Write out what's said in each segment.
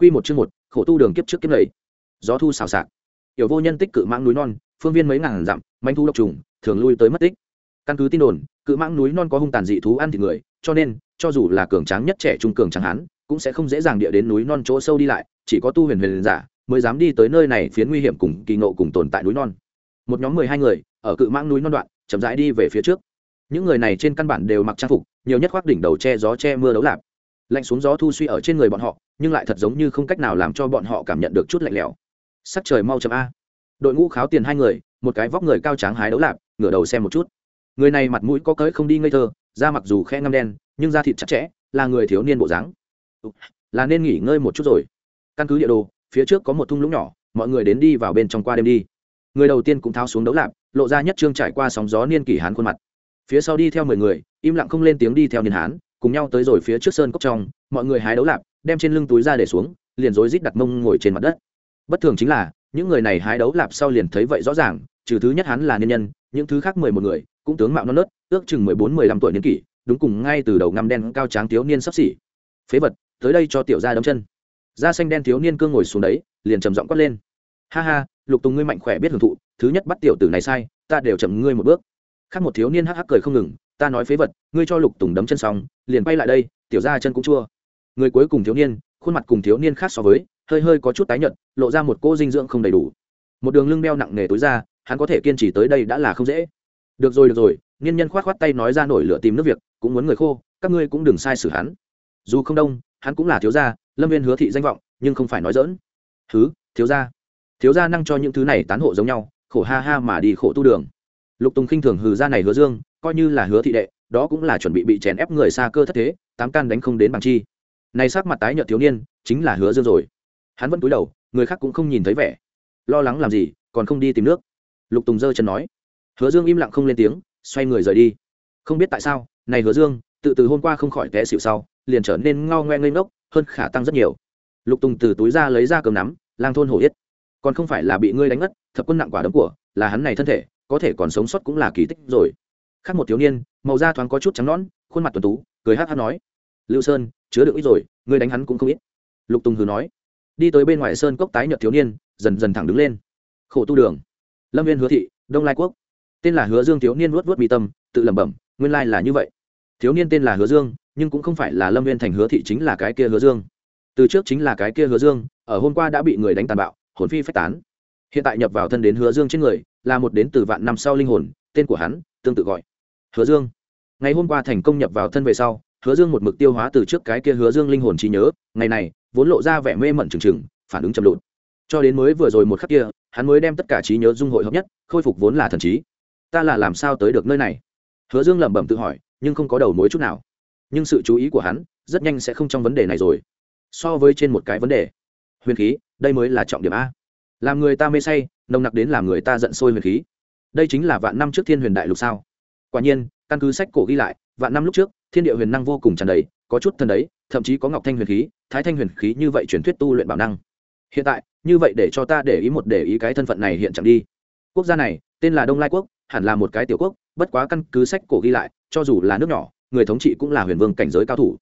Quy một chương một, khổ tu đường kiếp trước kiếp lầy. Gió thu xào xạc. Tiểu vô nhân tích cự mãng núi non, phương viên mấy ngàn dặm, manh thu độc trùng, thường lui tới mất tích. Căn cứ tin đồn, cự mãng núi non có hung tàn dị thú ăn thịt người, cho nên, cho dù là cường tráng nhất trẻ trung cường tráng hán, cũng sẽ không dễ dàng địa đến núi non chỗ sâu đi lại, chỉ có tu huyền huyền giả mới dám đi tới nơi này phiến nguy hiểm cùng kỳ ngộ cùng tồn tại núi non. Một nhóm mười hai người, ở cự mãng núi non đoạn, chậm rãi đi về phía trước. Những người này trên căn bản đều mặc trang phục, nhiều nhất khoác đỉnh đầu che gió che mưa đấu lạp lạnh xuống gió thu suy ở trên người bọn họ, nhưng lại thật giống như không cách nào làm cho bọn họ cảm nhận được chút lạnh lẽo. Sắc trời mau chậm a. Đội ngũ kháo tiền hai người, một cái vóc người cao tráng hái đấu lạp, ngửa đầu xem một chút. Người này mặt mũi có cỡi không đi ngây thơ, da mặc dù khe ngâm đen, nhưng da thịt chặt chẽ, là người thiếu niên bộ dáng. Là nên nghỉ ngơi một chút rồi. Căn cứ địa đồ, phía trước có một thung lũng nhỏ, mọi người đến đi vào bên trong qua đêm đi. Người đầu tiên cũng tháo xuống đấu lạp, lộ ra nhất trương trải qua sóng gió niên kỷ hán khuôn mặt. Phía sau đi theo mười người, im lặng không lên tiếng đi theo niên hán cùng nhau tới rồi phía trước sơn cốc trong, mọi người hái đấu lạp, đem trên lưng túi ra để xuống, liền rối rít đặt mông ngồi trên mặt đất. Bất thường chính là, những người này hái đấu lạp sau liền thấy vậy rõ ràng, trừ thứ nhất hắn là niên nhân, những thứ khác mười một người, cũng tướng mạo non nớt, ước chừng mười bốn, mười lăm tuổi niên kỷ, đúng cùng ngay từ đầu ngăm đen cao tráng thiếu niên sắp xỉ. Phế vật, tới đây cho tiểu gia đấm chân. Da xanh đen thiếu niên cương ngồi xuống đấy, liền trầm giọng quát lên. Ha ha, lục tùng ngươi mạnh khỏe biết hưởng thụ, thứ nhất bắt tiểu tử này sai, ta đều chậm ngươi một bước. Khác một thiếu niên hắc hắc cười không ngừng, ta nói phế vật, ngươi cho lục tùng đấm chân xong liền quay lại đây, tiểu ra chân cũng chua. Người cuối cùng thiếu niên, khuôn mặt cùng thiếu niên khác so với, hơi hơi có chút tái nhợt, lộ ra một cô dinh dưỡng không đầy đủ. Một đường lưng đeo nặng nề tối ra, hắn có thể kiên trì tới đây đã là không dễ. Được rồi được rồi, niên nhân khoát khoát tay nói ra nổi lửa tìm nước việc, cũng muốn người khô, các ngươi cũng đừng sai xử hắn. Dù không đông, hắn cũng là thiếu gia, lâm viên hứa thị danh vọng, nhưng không phải nói dỡn thứ, thiếu gia. Thiếu gia năng cho những thứ này tán hộ giống nhau, khổ ha ha mà đi khổ tu đường. Lục tùng khinh thường hừ ra này hứa dương, coi như là hứa thị đệ đó cũng là chuẩn bị bị chèn ép người xa cơ thất thế, tám can đánh không đến bằng chi. Nay sắc mặt tái nhợt thiếu niên, chính là hứa dương rồi. Hắn vẫn cúi đầu, người khác cũng không nhìn thấy vẻ. Lo lắng làm gì, còn không đi tìm nước. Lục tùng giơ chân nói. Hứa dương im lặng không lên tiếng, xoay người rời đi. Không biết tại sao, này hứa dương, tự từ hôm qua không khỏi té xịu sau, liền trở nên ngao ngoe ngây ngốc, hơn khả tăng rất nhiều. Lục tùng từ túi ra lấy ra cầm nắm, lang thôn hổ yết. Còn không phải là bị ngươi đánh ngất, thập quân nặng quả đấm của, là hắn này thân thể, có thể còn sống sót cũng là kỳ tích rồi khác một thiếu niên, màu da thoáng có chút trắng nõn, khuôn mặt tuần tú, cười hát hát nói, lưu sơn, chứa được ít rồi, ngươi đánh hắn cũng không ít. Lục tùng hừ nói, đi tới bên ngoài sơn cốc tái nhợt thiếu niên, dần dần thẳng đứng lên. Khổ tu đường. Lâm viên hứa thị, đông lai quốc. Tên là hứa dương thiếu niên luốt vớt mi tâm, tự lẩm bẩm, nguyên lai là như vậy. Thiếu niên tên là hứa dương, nhưng cũng không phải là lâm viên thành hứa thị chính là cái kia hứa dương. Từ trước chính là cái kia hứa dương, ở hôm qua đã bị người đánh tàn bạo, hồn phi phách tán. Hiện tại nhập vào thân đến hứa dương trên người, là một đến từ vạn năm sau linh hồn, tên của hắn tương tự gọi. Hứa dương. Ngày hôm qua thành công nhập vào thân về sau, hứa dương một mực tiêu hóa từ trước cái kia hứa dương linh hồn trí nhớ, ngày này, vốn lộ ra vẻ mê mẩn trừng trừng, phản ứng chậm lụt. Cho đến mới vừa rồi một khắc kia, hắn mới đem tất cả trí nhớ dung hội hợp nhất, khôi phục vốn là thần trí. Ta là làm sao tới được nơi này? Hứa dương lẩm bẩm tự hỏi, nhưng không có đầu mối chút nào. Nhưng sự chú ý của hắn, rất nhanh sẽ không trong vấn đề này rồi. So với trên một cái vấn đề. Huyền khí, đây mới là trọng điểm a. Làm người ta mê say, nồng nặc đến làm người ta giận sôi huyền khí đây chính là vạn năm trước thiên huyền đại lục sao? Quả nhiên, căn cứ sách cổ ghi lại, vạn năm lúc trước, thiên địa huyền năng vô cùng tràn đầy, có chút thần đấy, thậm chí có ngọc thanh huyền khí, thái thanh huyền khí như vậy truyền thuyết tu luyện bảo năng. Hiện tại, như vậy để cho ta để ý một để ý cái thân phận này hiện chẳng đi. Quốc gia này, tên là đông lai quốc, hẳn là một cái tiểu quốc, bất quá căn cứ sách cổ ghi lại, cho dù là nước nhỏ, người thống trị cũng là huyền vương cảnh giới cao thủ.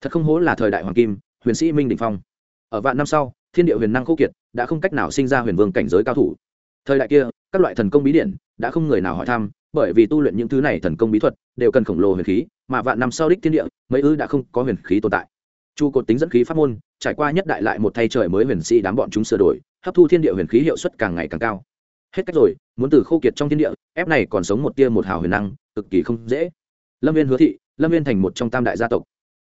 Thật không hố là thời đại hoàng kim, huyền sĩ minh đình phong. Ở vạn năm sau, thiên địa huyền năng khô kiệt, đã không cách nào sinh ra huyền vương cảnh giới cao thủ thời đại kia, các loại thần công bí điển đã không người nào hỏi thăm, bởi vì tu luyện những thứ này thần công bí thuật đều cần khổng lồ huyền khí, mà vạn năm sau đích thiên địa, mấy ư đã không có huyền khí tồn tại. Chu cột tính dẫn khí pháp môn, trải qua nhất đại lại một thay trời mới huyền sĩ đám bọn chúng sửa đổi, hấp thu thiên địa huyền khí hiệu suất càng ngày càng cao. Hết cách rồi, muốn từ khô kiệt trong thiên địa, ép này còn sống một tia một hào huyền năng, cực kỳ không dễ. Lâm viên hứa thị, lâm viên thành một trong tam đại gia tộc.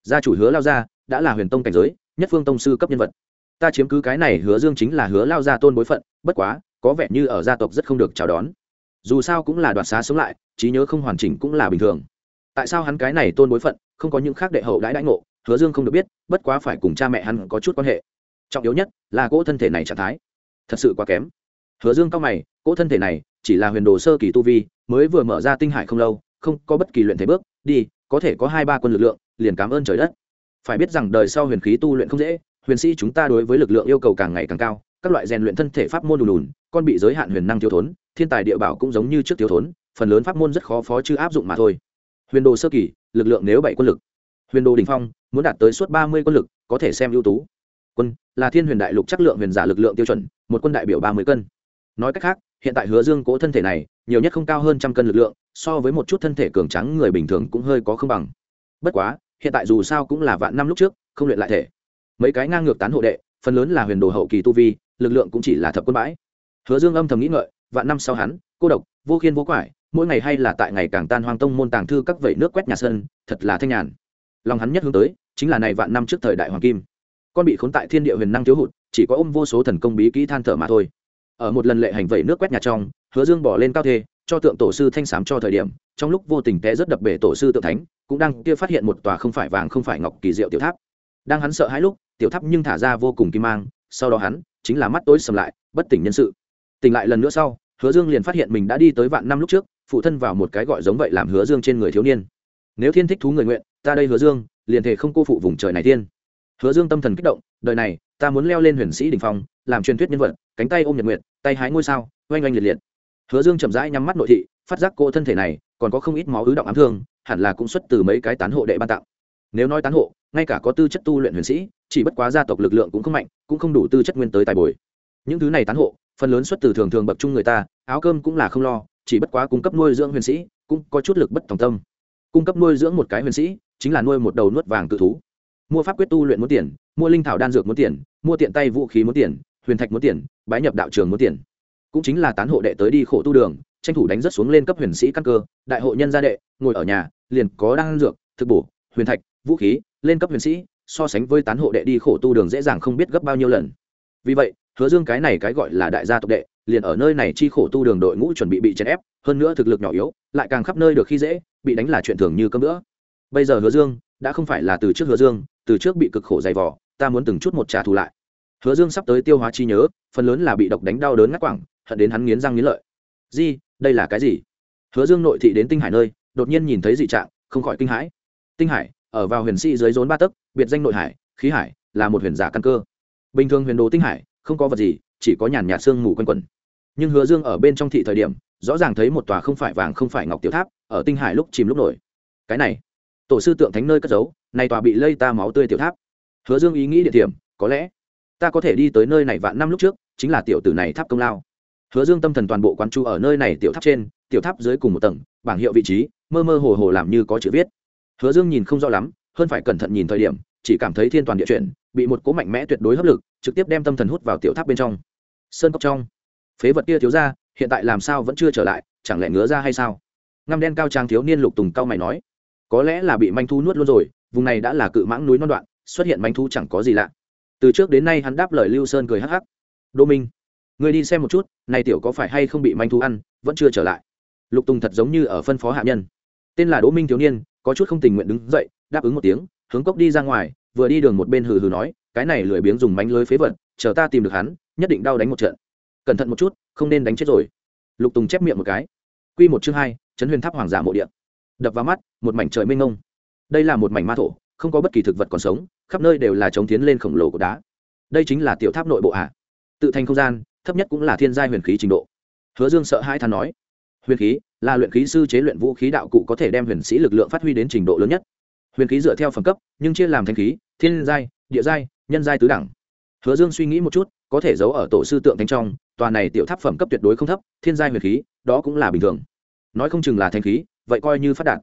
Gia chủ hứa lao gia đã là huyền tông cảnh giới, nhất phương tông sư cấp nhân vật. Ta chiếm cứ cái này hứa dương chính là hứa lao gia tôn bối phận, bất quá có vẻ như ở gia tộc rất không được chào đón. Dù sao cũng là đoạt xá sống lại, trí nhớ không hoàn chỉnh cũng là bình thường. Tại sao hắn cái này tôn bối phận, không có những khác đệ hậu đãi đãi ngộ, hứa dương không được biết, bất quá phải cùng cha mẹ hắn có chút quan hệ. Trọng yếu nhất là cỗ thân thể này trạng thái. Thật sự quá kém. Hứa dương cao mày, cỗ thân thể này chỉ là huyền đồ sơ kỳ tu vi, mới vừa mở ra tinh hải không lâu, không có bất kỳ luyện thể bước, đi, có thể có hai ba quân lực lượng, liền cảm ơn trời đất. Phải biết rằng đời sau huyền khí tu luyện không dễ, huyền sĩ chúng ta đối với lực lượng yêu cầu càng ngày càng cao các loại rèn luyện thân thể pháp môn đùn đùn, con bị giới hạn huyền năng thiếu thốn, thiên tài địa bảo cũng giống như trước thiếu thốn, phần lớn pháp môn rất khó phó chứ áp dụng mà thôi. Huyền đồ sơ kỳ, lực lượng nếu bảy quân lực. Huyền đồ đình phong, muốn đạt tới suốt ba mươi quân lực, có thể xem ưu tú. Quân, là thiên huyền đại lục chất lượng huyền giả lực lượng tiêu chuẩn, một quân đại biểu ba mươi cân. Nói cách khác, hiện tại hứa dương cố thân thể này, nhiều nhất không cao hơn trăm cân lực lượng, so với một chút thân thể cường trắng người bình thường cũng hơi có không bằng. Bất quá, hiện tại dù sao cũng là vạn năm lúc trước, không luyện lại thể. Mấy cái ngang ngược tán hộ đệ, phần lớn là huyền đồ hậu kỳ tu vi lực lượng cũng chỉ là thập quân bãi. Hứa dương âm thầm nghĩ ngợi, vạn năm sau hắn, cô độc, vô khiên vô quải, mỗi ngày hay là tại ngày càng tan hoang tông môn tàng thư các vẩy nước quét nhà sơn thật là thanh nhàn. Lòng hắn nhất hướng tới, chính là này vạn năm trước thời đại hoàng kim. Con bị khốn tại thiên địa huyền năng thiếu hụt, chỉ có ôm vô số thần công bí kỹ than thở mà thôi. Ở một lần lệ hành vẩy nước quét nhà trong, hứa dương bỏ lên cao thê, cho tượng tổ sư thanh sám cho thời điểm, trong lúc vô tình té rất đập bể tổ sư tượng thánh, cũng đang kia phát hiện một tòa không phải vàng không phải ngọc kỳ diệu tiểu tháp. Đang hắn sợ hãi lúc, tiểu tháp nhưng thả ra vô cùng kim mang, sau đó hắn chính là mắt tối sầm lại, bất tỉnh nhân sự. Tỉnh lại lần nữa sau, hứa dương liền phát hiện mình đã đi tới vạn năm lúc trước, phụ thân vào một cái gọi giống vậy làm hứa dương trên người thiếu niên. Nếu thiên thích thú người nguyện, ta đây hứa dương, liền thể không cô phụ vùng trời này tiên hứa dương tâm thần kích động, đời này, ta muốn leo lên huyền sĩ đình phong, làm truyền thuyết nhân vật, cánh tay ôm nhật nguyện tay hái ngôi sao, oanh oanh liệt liệt. Hứa dương chậm rãi nhắm mắt nội thị, phát giác cô thân thể này, còn có không ít máu ứ động ám thương, hẳn là cũng xuất từ mấy cái tán hộ đệ ban tặng. Nếu nói tán hộ, ngay cả có tư chất tu luyện huyền sĩ chỉ bất quá gia tộc lực lượng cũng không mạnh, cũng không đủ tư chất nguyên tới tài bồi. Những thứ này tán hộ, phần lớn xuất từ thường thường bậc trung người ta, áo cơm cũng là không lo, chỉ bất quá cung cấp nuôi dưỡng huyền sĩ, cũng có chút lực bất tòng tâm. Cung cấp nuôi dưỡng một cái huyền sĩ, chính là nuôi một đầu nuốt vàng cự thú. Mua pháp quyết tu luyện muốn tiền, mua linh thảo đan dược muốn tiền, mua tiện tay vũ khí muốn tiền, huyền thạch muốn tiền, bái nhập đạo trường muốn tiền. Cũng chính là tán hộ đệ tới đi khổ tu đường, tranh thủ đánh rất xuống lên cấp huyền sĩ căn cơ, đại hộ nhân gia đệ, ngồi ở nhà, liền có đan dược, thực bổ, huyền thạch, vũ khí, lên cấp huyền sĩ so sánh với tán hộ đệ đi khổ tu đường dễ dàng không biết gấp bao nhiêu lần. Vì vậy, hứa dương cái này cái gọi là đại gia tộc đệ, liền ở nơi này chi khổ tu đường đội ngũ chuẩn bị bị chèn ép, hơn nữa thực lực nhỏ yếu, lại càng khắp nơi được khi dễ, bị đánh là chuyện thường như cơm nữa bây giờ hứa dương, đã không phải là từ trước hứa dương, từ trước bị cực khổ dày vỏ ta muốn từng chút một trả thù lại. Hứa dương sắp tới tiêu hóa chi nhớ, phần lớn là bị độc đánh đau đớn ngắt quẳng hận đến hắn nghiến răng nghiến lợi. Di, đây là cái gì? Hứa dương nội thị đến tinh hải nơi, đột nhiên nhìn thấy dị trạng, không khỏi kinh hãi. Tinh hải ở vào huyền sĩ dưới rốn ba tấc, biệt danh nội hải, khí hải, là một huyền giả căn cơ. Bình thường huyền đồ tinh hải, không có vật gì, chỉ có nhàn nhạt sương mù quanh quẩn. Nhưng hứa dương ở bên trong thị thời điểm, rõ ràng thấy một tòa không phải vàng, không phải ngọc tiểu tháp, ở tinh hải lúc chìm lúc nổi. Cái này, tổ sư tượng thánh nơi cất giấu, này tòa bị lây ta máu tươi tiểu tháp. Hứa dương ý nghĩ địa điểm, có lẽ, ta có thể đi tới nơi này vạn năm lúc trước, chính là tiểu tử này tháp công lao. Hứa dương tâm thần toàn bộ quán chu ở nơi này tiểu tháp trên, tiểu tháp dưới cùng một tầng, bảng hiệu vị trí, mơ mơ hồ hồ làm như có chữ viết hứa dương nhìn không rõ lắm, hơn phải cẩn thận nhìn thời điểm, chỉ cảm thấy thiên toàn địa chuyển, bị một cố mạnh mẽ tuyệt đối hấp lực, trực tiếp đem tâm thần hút vào tiểu tháp bên trong. Sơn cốc trong, phế vật kia thiếu ra, hiện tại làm sao vẫn chưa trở lại, chẳng lẽ ngứa ra hay sao? Ngăm đen cao trang thiếu niên lục tùng cao mày nói, có lẽ là bị manh thu nuốt luôn rồi, vùng này đã là cự mãng núi non đoạn, xuất hiện manh thu chẳng có gì lạ. Từ trước đến nay hắn đáp lời lưu sơn cười hắc hắc đô minh người đi xem một chút, này tiểu có phải hay không bị manh thu ăn, vẫn chưa trở lại. Lục tùng thật giống như ở phân phó hạ nhân. Tên là đỗ minh thiếu niên có chút không tình nguyện đứng dậy, đáp ứng một tiếng, hướng cốc đi ra ngoài, vừa đi đường một bên hừ hừ nói, cái này lười biếng dùng mánh lưới phế vật, chờ ta tìm được hắn, nhất định đau đánh một trận. Cẩn thận một chút, không nên đánh chết rồi. Lục tùng chép miệng một cái. Q một chương hai, chấn huyền tháp hoàng giả mộ điện đập vào mắt, một mảnh trời mênh ngông đây là một mảnh ma thổ, không có bất kỳ thực vật còn sống, khắp nơi đều là chống tiến lên khổng lồ của đá. Đây chính là tiểu tháp nội bộ hạ tự thành không gian, thấp nhất cũng là thiên gia huyền khí trình độ. Hứa dương sợ hai than nói huyền khí, là luyện khí sư chế luyện vũ khí đạo cụ có thể đem huyền sĩ lực lượng phát huy đến trình độ lớn nhất. Huyền khí dựa theo phẩm cấp, nhưng chia làm thanh khí, thiên giai, địa giai, nhân giai tứ đẳng. Hứa dương suy nghĩ một chút, có thể giấu ở tổ sư tượng thánh trong, tòa này tiểu tháp phẩm cấp tuyệt đối không thấp, thiên giai huyền khí, đó cũng là bình thường. Nói không chừng là thanh khí, vậy coi như phát đạt.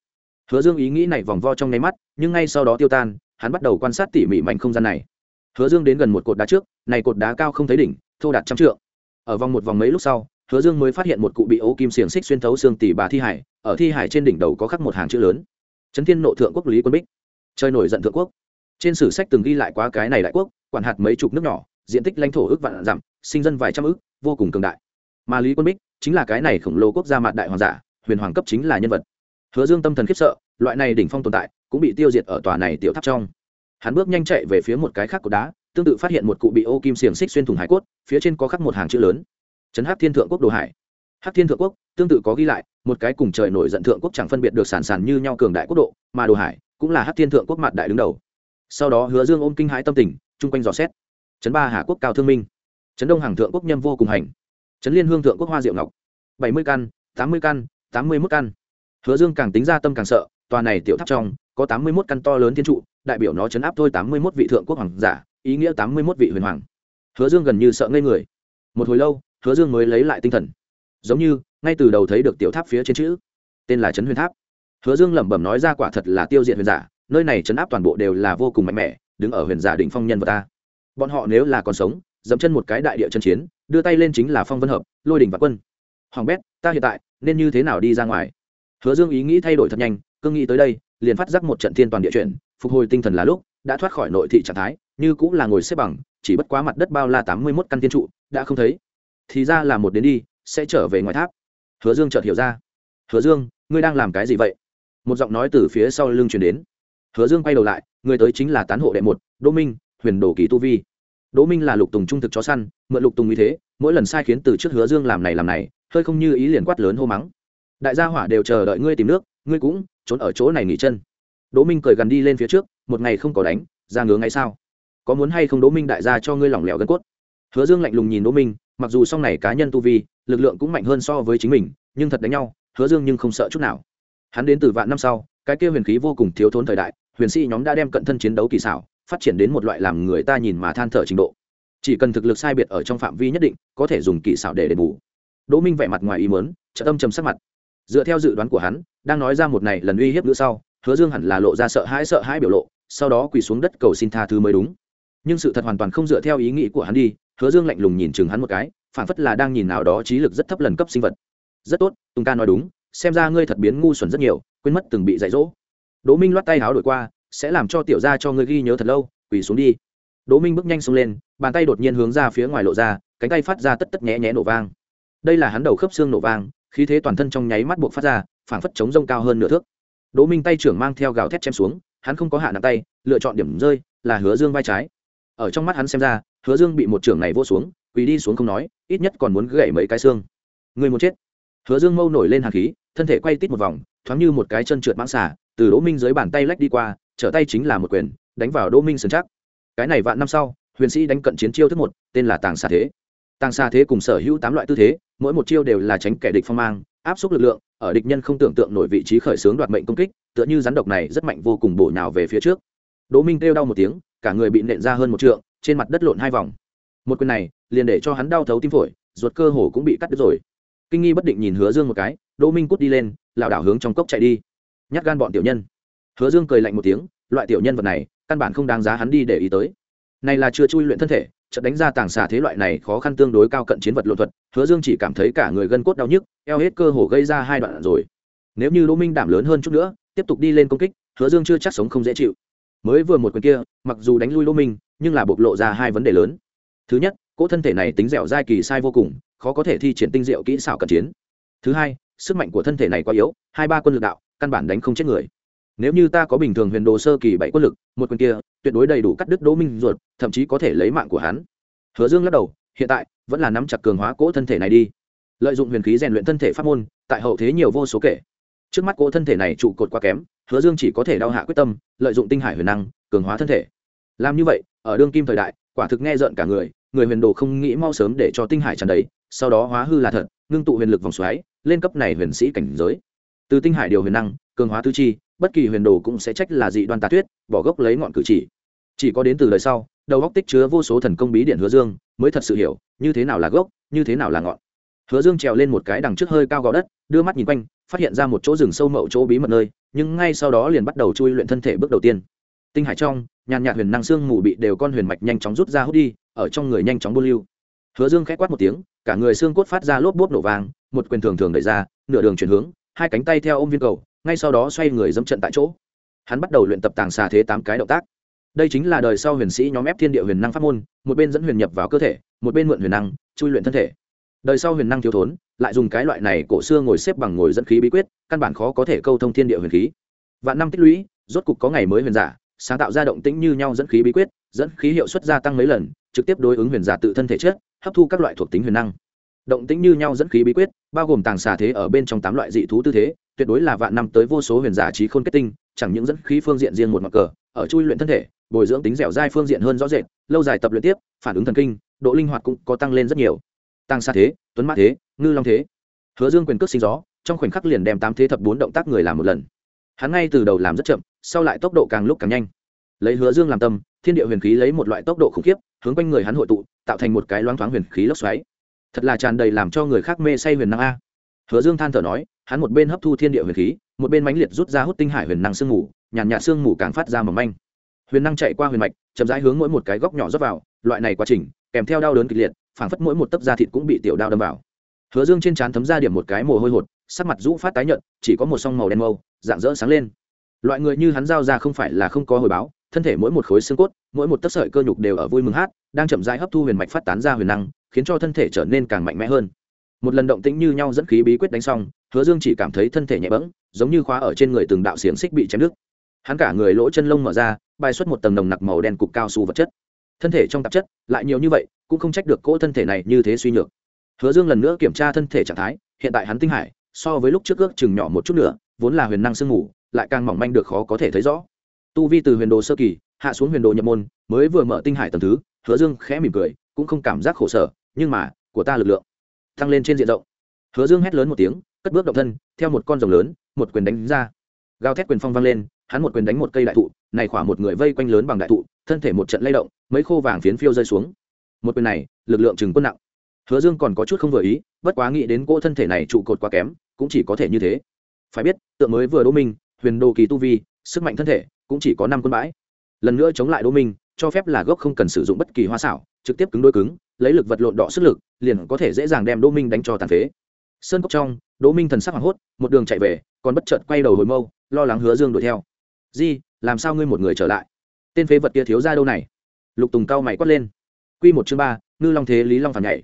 Hứa dương ý nghĩ này vòng vo trong nháy mắt, nhưng ngay sau đó tiêu tan, hắn bắt đầu quan sát tỉ mỉ mảnh không gian này. Hứa dương đến gần một cột đá trước, này cột đá cao không thấy đỉnh, thô đạt trăm trượng. Ở vòng một vòng mấy lúc sau hứa dương mới phát hiện một cụ bị ố kim xiềng xích xuyên thấu xương tỷ bà thi hải, ở thi hải trên đỉnh đầu có khắc một hàng chữ lớn. Trấn thiên nộ thượng quốc lý quân bích. Chơi nổi giận thượng quốc. Trên sử sách từng ghi lại quá cái này đại quốc, quản hạt mấy chục nước nhỏ, diện tích lãnh thổ ước vạn dặm, sinh dân vài trăm ước, vô cùng cường đại. Mà lý quân bích chính là cái này khổng lồ quốc gia mặt đại hoàng giả, huyền hoàng cấp chính là nhân vật. Hứa dương tâm thần khiếp sợ, loại này đỉnh phong tồn tại cũng bị tiêu diệt ở tòa này tiểu tháp trong. Hắn bước nhanh chạy về phía một cái khác của đá, tương tự phát hiện một cụ bị ô kim xiềng xích xuyên thủng hải cốt, phía trên có khắc một hàng chữ lớn trấn hắc thiên thượng quốc đồ hải. Hắc thiên thượng quốc, tương tự có ghi lại, một cái cùng trời nổi giận thượng quốc chẳng phân biệt được sản sản như nhau cường đại quốc độ, mà đồ hải cũng là hắc thiên thượng quốc mặt đại đứng đầu. Sau đó hứa dương ôm kinh hãi tâm tình, chung quanh dò xét. Trấn ba hà quốc cao thương minh. Trấn đông hàng thượng quốc nhâm vô cùng hành. Trấn liên hương thượng quốc hoa diệu ngọc. Bảy mươi căn, tám mươi căn, tám mươi mốt căn. Hứa dương càng tính ra tâm càng sợ, tòa này tiểu tháp trong có tám mươi mốt căn to lớn thiên trụ, đại biểu nó chấn áp thôi tám mươi mốt vị thượng quốc hoàng giả, ý nghĩa tám mươi mốt vị huyền hoàng. Hứa dương gần như sợ ngây người. Một hồi lâu hứa dương mới lấy lại tinh thần. Giống như, ngay từ đầu thấy được tiểu tháp phía trên chữ, tên là trấn huyền tháp. Hứa dương lẩm bẩm nói ra quả thật là tiêu diệt huyền giả, nơi này trấn áp toàn bộ đều là vô cùng mạnh mẽ, đứng ở huyền giả đỉnh phong nhân vật ta. Bọn họ nếu là còn sống dẫm chân một cái đại địa chân chiến, đưa tay lên chính là phong vân hợp, lôi đỉnh và quân. Hoàng bét, ta hiện tại, nên như thế nào đi ra ngoài? Hứa dương ý nghĩ thay đổi thật nhanh cương nghĩ tới đây, liền phát giác một trận thiên toàn địa chuyển, phục hồi tinh thần là lúc, đã thoát khỏi nội thị trạng thái, như cũng là ngồi xếp bằng, chỉ bất quá mặt đất bao la tám mươi mốt căn tiên trụ, đã không thấy thì ra là một đến đi, sẽ trở về ngoài tháp. Hứa dương chợt hiểu ra. Hứa dương, ngươi đang làm cái gì vậy? Một giọng nói từ phía sau lưng truyền đến. Hứa dương quay đầu lại, người tới chính là tán hộ đệ một, đỗ minh, huyền đồ kỳ tu vi. Đỗ minh là lục tùng trung thực chó săn, mượn lục tùng như thế, mỗi lần sai khiến từ trước hứa dương làm này làm này, hơi không như ý liền quát lớn hô mắng. Đại gia hỏa đều chờ đợi ngươi tìm nước, ngươi cũng trốn ở chỗ này nghỉ chân. Đỗ minh cười gần đi lên phía trước, một ngày không có đánh, ra ngứa ngay sao? Có muốn hay không đỗ minh đại gia cho ngươi lỏng lẻo gân cốt? Hứa dương lạnh lùng nhìn đỗ minh, mặc dù sau này cá nhân tu vi, lực lượng cũng mạnh hơn so với chính mình, nhưng thật đánh nhau, hứa dương nhưng không sợ chút nào. Hắn đến từ vạn năm sau, cái kia huyền khí vô cùng thiếu thốn thời đại, huyền sĩ nhóm đã đem cận thân chiến đấu kỳ xảo, phát triển đến một loại làm người ta nhìn mà than thở trình độ. Chỉ cần thực lực sai biệt ở trong phạm vi nhất định, có thể dùng kỳ xảo để đền bù. Đỗ minh vẻ mặt ngoài ý mớn trợ tâm trầm sắc mặt. Dựa theo dự đoán của hắn, đang nói ra một này lần uy hiếp nữa sau, hứa dương hẳn là lộ ra sợ hãi sợ hãi biểu lộ, sau đó quỳ xuống đất cầu xin tha thứ mới đúng. Nhưng sự thật hoàn toàn không dựa theo ý nghĩ của hắn đi hứa dương lạnh lùng nhìn chừng hắn một cái phản phất là đang nhìn nào đó trí lực rất thấp lần cấp sinh vật. Rất tốt, tùng ca nói đúng, xem ra ngươi thật biến ngu xuẩn rất nhiều, quên mất từng bị dạy dỗ. Đỗ minh loắt tay háo đổi qua, sẽ làm cho tiểu gia cho ngươi ghi nhớ thật lâu, quỳ xuống đi. Đỗ minh bước nhanh xuống lên, bàn tay đột nhiên hướng ra phía ngoài lộ ra, cánh tay phát ra tất tất nhẹ nhẹ nổ vang. Đây là hắn đầu khớp xương nổ vang, khí thế toàn thân trong nháy mắt buộc phát ra, phảng phất chống rông cao hơn nửa thước. Đỗ minh tay trưởng mang theo gào thét chém xuống, hắn không có hạ nặng tay, lựa chọn điểm rơi, là hứa dương vai trái. Ở trong mắt hắn xem ra hứa dương bị một trưởng này vô xuống, quỳ đi xuống không nói, ít nhất còn muốn gãy mấy cái xương. Người muốn chết. Hứa dương mâu nổi lên hàn khí, thân thể quay tít một vòng, thoáng như một cái chân trượt mãng xả từ đỗ minh dưới bàn tay lách đi qua, trở tay chính là một quyền, đánh vào đỗ minh sân chắc. Cái này vạn năm sau, huyền sĩ đánh cận chiến chiêu thứ một, tên là tàng xà thế. Tàng xà thế cùng sở hữu tám loại tư thế, mỗi một chiêu đều là tránh kẻ địch phong mang, áp suất lực lượng, ở địch nhân không tưởng tượng nổi vị trí khởi xướng đoạt mệnh công kích, tựa như rắn độc này rất mạnh vô cùng bổ nhào về phía trước. Đỗ minh kêu đau một tiếng, cả người bị nện ra hơn một trượng trên mặt đất lộn hai vòng. Một quyền này, liền để cho hắn đau thấu tim phổi, ruột cơ hồ cũng bị cắt đứt rồi. Kinh nghi bất định nhìn hứa dương một cái, đỗ minh cút đi lên, lảo đảo hướng trong cốc chạy đi. Nhát gan bọn tiểu nhân. Hứa dương cười lạnh một tiếng, loại tiểu nhân vật này, căn bản không đáng giá hắn đi để ý tới. Này là chưa chui luyện thân thể trận đánh ra tàng xà thế loại này khó khăn tương đối cao cận chiến vật lộ thuật, hứa dương chỉ cảm thấy cả người gân cốt đau nhức, eo hết cơ hồ gây ra hai đoạn rồi. Nếu như đỗ minh đảm lớn hơn chút nữa, tiếp tục đi lên công kích, hứa dương chưa chắc sống không dễ chịu. Mới vừa một quyền kia, mặc dù đánh lui đỗ minh nhưng là bộc lộ ra hai vấn đề lớn. Thứ nhất, cỗ thân thể này tính dẻo dai kỳ sai vô cùng, khó có thể thi triển tinh diệu kỹ xảo cận chiến. Thứ hai, sức mạnh của thân thể này quá yếu, hai ba quân lực đạo, căn bản đánh không chết người. Nếu như ta có bình thường huyền đồ sơ kỳ bảy quân lực, một quyền kia, tuyệt đối đầy đủ cắt đứt đỗ minh ruột, thậm chí có thể lấy mạng của hắn. Hứa dương lắc đầu, hiện tại, vẫn là nắm chặt cường hóa cỗ thân thể này đi. Lợi dụng huyền khí rèn luyện thân thể pháp môn, tại hậu thế nhiều vô số kể. Trước mắt cỗ thân thể này trụ cột quá kém, hứa dương chỉ có thể đau hạ quyết tâm, lợi dụng tinh hải huyền năng, cường hóa thân thể. Làm như vậy ở đương kim thời đại, quả thực nghe rợn cả người người huyền đồ không nghĩ mau sớm để cho tinh hải tràn đầy, sau đó hóa hư là thật, ngưng tụ huyền lực vòng xoáy, lên cấp này huyền sĩ cảnh giới. Từ tinh hải điều huyền năng, cường hóa tứ chi, bất kỳ huyền đồ cũng sẽ trách là dị đoan tà tuyết bỏ gốc lấy ngọn cử chỉ. Chỉ có đến từ đời sau, đầu góc tích chứa vô số thần công bí điện hứa dương, mới thật sự hiểu, như thế nào là gốc, như thế nào là ngọn. Hứa dương trèo lên một cái đằng trước hơi cao gò đất, đưa mắt nhìn quanh, phát hiện ra một chỗ rừng sâu mậu chỗ bí mật nơi, nhưng ngay sau đó liền bắt đầu chui luyện thân thể bước đầu tiên tinh hải trong, nhàn nhạt huyền năng xương mù bị đều con huyền mạch nhanh chóng rút ra hút đi, ở trong người nhanh chóng buôn lưu. Hứa dương k h ẽ quát một tiếng, cả người xương cốt phát ra lốp bốp nổ vàng một quyền thường thường đẩy ra, nửa đường chuyển hướng, hai cánh tay theo ôm viên cầu, ngay sau đó xoay người dẫm trận tại chỗ. Hắn bắt đầu luyện tập tàng xà thế tám cái động tác. Đây chính là đời sau huyền sĩ nhóm ép thiên địa huyền năng pháp môn, một bên dẫn huyền nhập vào cơ thể, một bên mượn huyền năng, chui luyện thân thể. Đời sau huyền năng thiếu thốn, lại dùng cái loại này cổ xưa ngồi xếp bằng ngồi dẫn khí bí quyết, căn bản khó có thể câu thông thiên địa huyền khí. Vạn năm tích lũy, rốt cục có ngày mới huyền giả sáng tạo ra động tĩnh như nhau dẫn khí bí quyết, dẫn khí hiệu suất gia tăng mấy lần, trực tiếp đối ứng huyền giả tự thân thể chất, hấp thu các loại thuộc tính huyền năng. Động tĩnh như nhau dẫn khí bí quyết, bao gồm tàng xà thế ở bên trong tám loại dị thú tư thế, tuyệt đối là vạn năm tới vô số huyền giả trí khôn kết tinh, chẳng những dẫn khí phương diện riêng một mặt cờ, ở chui luyện thân thể, bồi dưỡng tính dẻo dai phương diện hơn rõ rệt, lâu dài tập luyện tiếp, phản ứng thần kinh, độ linh hoạt cũng có tăng lên rất nhiều. Tăng xa thế, tuấn mã thế, ngư long thế. Hứa dương quyền cước sinh gió, trong khoảnh khắc liền đem tám thế thập bốn động tác người làm một lần hắn ngay từ đầu làm rất chậm, sau lại tốc độ càng lúc càng nhanh. Lấy hứa dương làm tâm, thiên địa huyền khí lấy một loại tốc độ khủng khiếp, hướng quanh người hắn hội tụ, tạo thành một cái loáng thoáng huyền khí lốc xoáy. Thật là tràn đầy làm cho người khác mê say huyền năng a. Hứa dương than thở nói, hắn một bên hấp thu thiên địa huyền khí, một bên mãnh liệt rút ra hút tinh hải huyền năng sương mù, nhàn nhạt sương mù càng phát ra mầm manh. Huyền năng chạy qua huyền mạch, chậm rãi hướng mỗi một cái góc nhỏ rót vào, loại này quá trình, kèm theo đau đớn kịch liệt, phảng phất mỗi một tấc da thịt cũng bị tiểu đao đâm vào. Hứa dương trên trán thấm ra điểm một cái mồ hôi hột sắc mặt rũ phát tái nhợt, chỉ có một song màu đen mâu, dạng dỡ sáng lên. Loại người như hắn giao ra không phải là không có hồi báo, thân thể mỗi một khối xương cốt, mỗi một tấc sợi cơ nhục đều ở vui mừng hát, đang chậm rãi hấp thu huyền mạch phát tán ra huyền năng, khiến cho thân thể trở nên càng mạnh mẽ hơn. Một lần động tĩnh như nhau dẫn khí bí quyết đánh xong, hứa dương chỉ cảm thấy thân thể nhẹ bẫng, giống như khóa ở trên người từng đạo xiềng xích bị chém đứt. Hắn cả người lỗ chân lông mở ra, bài xuất một tầng nồng nặc màu đen cục cao su vật chất. Thân thể trong tạp chất, lại nhiều như vậy, cũng không trách được cỗ thân thể này như thế suy nhược. Hứa dương lần nữa kiểm tra thân thể trạng thái, hiện tại hắn tinh hải so với lúc trước ước chừng nhỏ một chút nữa vốn là huyền năng sương ngủ, lại càng mỏng manh được khó có thể thấy rõ. Tu vi từ huyền đồ sơ kỳ hạ xuống huyền đồ nhập môn mới vừa mở tinh hải tầm thứ hứa dương khẽ mỉm cười cũng không cảm giác khổ sở nhưng mà của ta lực lượng tăng lên trên diện rộng. Hứa dương hét lớn một tiếng cất bước động thân theo một con rồng lớn một quyền đánh ra. Gào thét quyền phong vang lên hắn một quyền đánh một cây đại thụ này khỏa một người vây quanh lớn bằng đại thụ thân thể một trận lay động mấy khô vàng phiến phiêu rơi xuống. Một quyền này lực lượng chừng quân nặng. Hứa dương còn có chút không vừa ý bất quá nghĩ đến cỗ thân thể này trụ cột quá kém, cũng chỉ có thể như thế. Phải biết, tượng mới vừa đỗ minh, huyền đồ kỳ tu vi, sức mạnh thân thể, cũng chỉ có năm quân bãi. Lần nữa chống lại đỗ minh, cho phép là gốc không cần sử dụng bất kỳ hoa xảo, trực tiếp cứng đôi cứng, lấy lực vật lộn đỏ sức lực, liền có thể dễ dàng đem đỗ minh đánh cho tàn phế. Sơn cốc trong, đỗ minh thần sắc hoảng hốt, một đường chạy về, còn bất chợt quay đầu hồi mâu, lo lắng hứa dương đuổi theo. Di, làm sao ngươi một người trở lại? Tên phế vật kia thiếu ra đâu này? Lục tùng cao mày quát lên. Q một chương ba, ngư long thế lý long phản nhảy.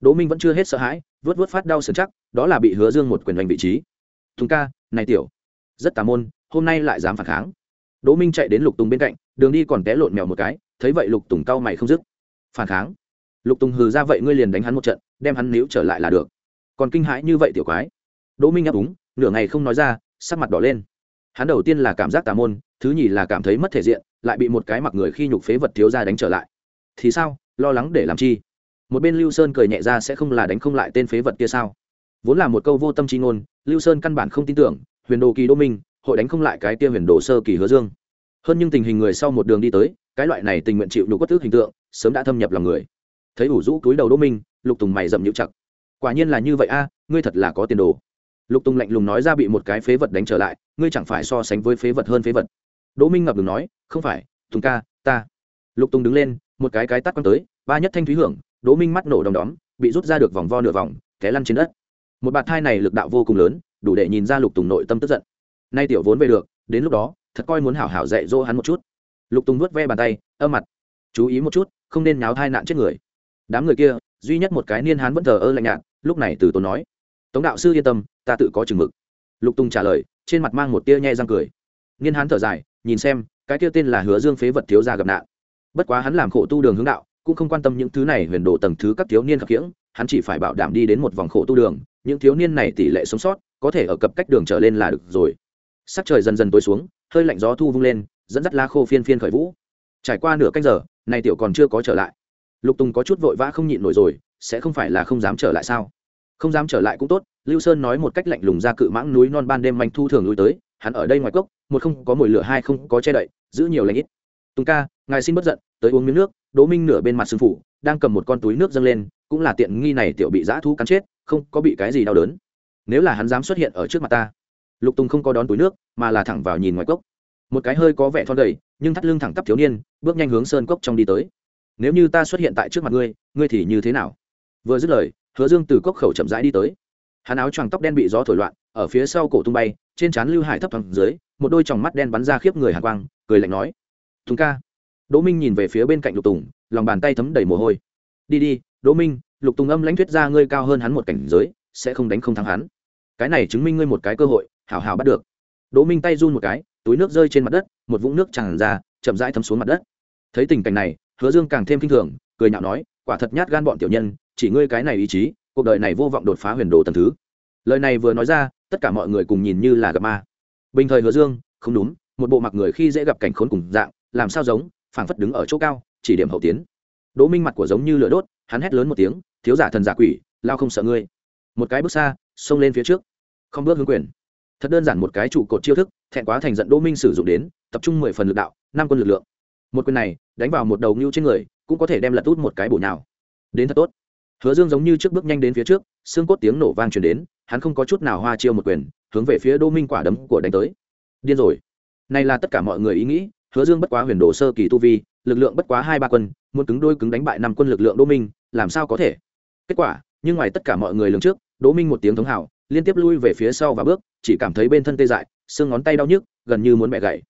Đỗ minh vẫn chưa hết sợ hãi vớt vớt phát đau sườn chắc, đó là bị hứa dương một quyền đánh vị trí. Tùng ca, này tiểu, rất tà môn, hôm nay lại dám phản kháng. Đỗ minh chạy đến lục tùng bên cạnh, đường đi còn té lộn mèo một cái, thấy vậy lục tùng cao mày không dứt. Phản kháng? Lục tùng hừ ra vậy ngươi liền đánh hắn một trận, đem hắn níu trở lại là được. Còn kinh hãi như vậy tiểu quái. Đỗ minh ấp úng, nửa ngày không nói ra, sắc mặt đỏ lên. Hắn đầu tiên là cảm giác tà môn, thứ nhì là cảm thấy mất thể diện, lại bị một cái mặc người khi nhục phế vật thiếu ra đánh trở lại. Thì sao? Lo lắng để làm chi? Một bên lưu sơn cười nhẹ ra sẽ không là đánh không lại tên phế vật kia sao? Vốn là một câu vô tâm trí ngôn, lưu sơn căn bản không tin tưởng, huyền đồ kỳ đô minh, hội đánh không lại cái kia huyền đồ sơ kỳ hứa dương. Hơn nhưng tình hình người sau một đường đi tới, cái loại này tình nguyện chịu đủ quất thức hình tượng, sớm đã thâm nhập lòng người. Thấy ủ rũ túi đầu đô minh, lục tùng mày rậm nhũ chặt. Quả nhiên là như vậy a, ngươi thật là có tiền đồ. Lục tùng lạnh lùng nói ra bị một cái phế vật đánh trở lại, ngươi chẳng phải so sánh với phế vật hơn phế vật. Đỗ minh ngập ngừng nói, không phải, tùng ca, ta. Lục tùng đứng lên, một cái cái tắt quăng tới, ba nhất thanh thúy hưởng đỗ minh mắt nổ đom đóm, bị rút ra được vòng vo nửa vòng, té lăn trên đất. Một bạt thai này lực đạo vô cùng lớn, đủ để nhìn ra lục tùng nội tâm tức giận. Nay tiểu vốn về được, đến lúc đó, thật coi muốn hảo hảo dạy dỗ hắn một chút. Lục tùng vuốt ve bàn tay, âm mặt. Chú ý một chút, không nên náo thai nạn chết người. Đám người kia, duy nhất một cái niên hán vẫn thờ ơ lạnh nhạt, lúc này từ tốn nói. Tống đạo sư yên tâm, ta tự có chừng mực. Lục tùng trả lời, trên mặt mang một tia nhe răng cười. Niên hán thở dài, nhìn xem, cái kia tên là hứa dương phế vật thiếu gia gặp nạn. Bất quá hắn làm khổ tu đường hướng đạo cũng không quan tâm những thứ này huyền đồ tầng thứ các thiếu niên khập khiễng, hắn chỉ phải bảo đảm đi đến một vòng khổ tu đường, những thiếu niên này tỷ lệ sống sót, có thể ở cập cách đường trở lên là được rồi. Sắc trời dần dần tối xuống, hơi lạnh gió thu vung lên, dẫn dắt la khô phiên phiên khởi vũ. Trải qua nửa canh giờ này tiểu còn chưa có trở lại. Lục tùng có chút vội vã không nhịn nổi rồi, sẽ không phải là không dám trở lại sao? Không dám trở lại cũng tốt, lưu sơn nói một cách lạnh lùng ra cự mãng núi non ban đêm manh thu thường lui tới, hắn ở đây ngoài cốc, một không có mồi lửa, hai không có che đậy, giữ nhiều lãnh ít. Tùng ca, ngài xin bất giận tới uống miếng nước, đỗ minh nửa bên mặt sưng phủ, đang cầm một con túi nước dâng lên, cũng là tiện nghi này tiểu bị dã thú cắn chết, không có bị cái gì đau đớn. Nếu là hắn dám xuất hiện ở trước mặt ta. Lục tùng không có đón túi nước, mà là thẳng vào nhìn ngoài cốc. Một cái hơi có vẻ thon gầy, nhưng thắt lưng thẳng tắp thiếu niên, bước nhanh hướng sơn cốc trong đi tới. Nếu như ta xuất hiện tại trước mặt ngươi ngươi thì như thế nào? Vừa dứt lời, hứa dương từ cốc khẩu chậm rãi đi tới. Hắn áo choàng tóc đen bị gió thổi loạn, ở phía sau cổ tung bay, trên trán lưu hải thấp thẳng dưới, một đôi tròng mắt đen bắn ra khiếp người hàn quang, cười lạnh nói thùng ca đỗ minh nhìn về phía bên cạnh lục tùng, lòng bàn tay thấm đầy mồ hôi. Đi đi, đỗ minh, lục tùng âm lãnh thuyết ra ngươi cao hơn hắn một cảnh giới, sẽ không đánh không thắng hắn. Cái này chứng minh ngươi một cái cơ hội hào hào bắt được. Đỗ minh tay run một cái, túi nước rơi trên mặt đất, một vũng nước tràn ra, chậm rãi thấm xuống mặt đất. Thấy tình cảnh này, hứa dương càng thêm kinh thường, cười nhạo nói, quả thật nhát gan bọn tiểu nhân, chỉ ngươi cái này ý chí, cuộc đời này vô vọng đột phá huyền đồ tầm thứ. Lời này vừa nói ra, tất cả mọi người cùng nhìn như là gặp ma. Bình thời hứa dương, không đúng, một bộ mặc người khi dễ gặp cảnh khốn cùng dạng, làm sao giống phảng phất đứng ở chỗ cao, chỉ điểm hậu tiến. Đỗ minh mặt của giống như lửa đốt, hắn hét lớn một tiếng, thiếu giả thần giả quỷ, lao không sợ ngươi. Một cái bước xa, xông lên phía trước. Không bước hướng quyền. Thật đơn giản một cái trụ cột chiêu thức, thẹn quá thành giận đỗ minh sử dụng đến, tập trung mười phần lực đạo, năm quân lực lượng. Một quyền này, đánh vào một đầu ngưu trên người, cũng có thể đem lật út một cái bổ nào đến thật tốt. Hứa dương giống như trước bước nhanh đến phía trước, xương cốt tiếng nổ vang truyền đến, hắn không có chút nào hoa chiêu một quyền, hướng về phía đô minh quả đấm của đánh tới. Điên rồi. Này là tất cả mọi người ý nghĩ hứa dương bất quá huyền đồ sơ kỳ tu vi, lực lượng bất quá hai ba quân, muốn cứng đôi cứng đánh bại năm quân lực lượng Đỗ minh, làm sao có thể? Kết quả, nhưng ngoài tất cả mọi người lường trước, đỗ minh một tiếng thống hào liên tiếp lui về phía sau và bước, chỉ cảm thấy bên thân tê dại, xương ngón tay đau nhức, gần như muốn bẻ gãy.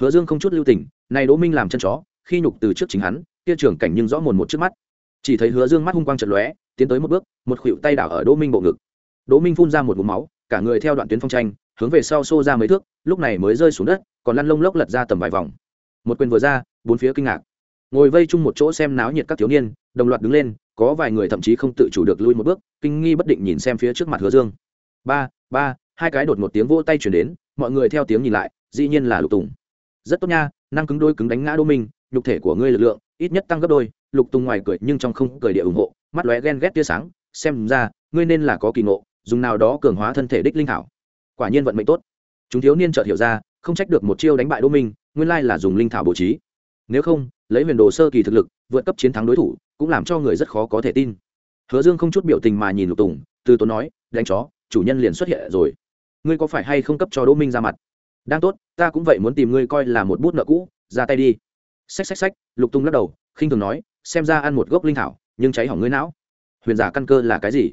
Hứa dương không chút lưu tình, này đỗ minh làm chân chó, khi nhục từ trước chính hắn, kia trưởng cảnh nhưng rõ mồn một trước mắt. Chỉ thấy hứa dương mắt hung quang trận lóe, tiến tới một bước, một khuỷu tay đảo ở đỗ minh bộ ngực. Đỗ minh phun ra một ngụm máu, cả người theo đoạn tuyến phong tranh hướng về sau xô ra mấy thước, lúc này mới rơi xuống đất, còn lăn lông lốc lật ra tầm vài vòng. Một quyền vừa ra, bốn phía kinh ngạc. Ngồi vây chung một chỗ xem náo nhiệt các thiếu niên, đồng loạt đứng lên, có vài người thậm chí không tự chủ được lui một bước, kinh nghi bất định nhìn xem phía trước mặt hứa dương. Ba ba, hai cái đột một tiếng vỗ tay chuyển đến, mọi người theo tiếng nhìn lại, dĩ nhiên là lục tùng. Rất tốt nha, năng cứng đôi cứng đánh ngã đô minh, nhục thể của ngươi lực lượng, ít nhất tăng gấp đôi. Lục tùng ngoài cười nhưng trong không cười địa ủng hộ, mắt lóe ghen ghét tia sáng, xem ra, ngươi nên là có kỳ ngộ, dùng nào đó cường hóa thân thể đích linh hảo quả nhiên vận mệnh tốt. Chúng thiếu niên chợt hiểu ra, không trách được một chiêu đánh bại đô minh, nguyên lai là dùng linh thảo bố trí. Nếu không, lấy huyền đồ sơ kỳ thực lực, vượt cấp chiến thắng đối thủ, cũng làm cho người rất khó có thể tin. Hứa dương không chút biểu tình mà nhìn lục tùng, từ tốn nói, đánh chó, chủ nhân liền xuất hiện rồi. Ngươi có phải hay không cấp cho đỗ minh ra mặt? Đang tốt, ta cũng vậy muốn tìm ngươi coi là một bút nợ cũ, ra tay đi. Xách xách xách, lục Tùng lắc đầu, khinh thường nói, xem ra ăn một gốc linh thảo, nhưng cháy hỏng ngươi não. Huyền giả căn cơ là cái gì?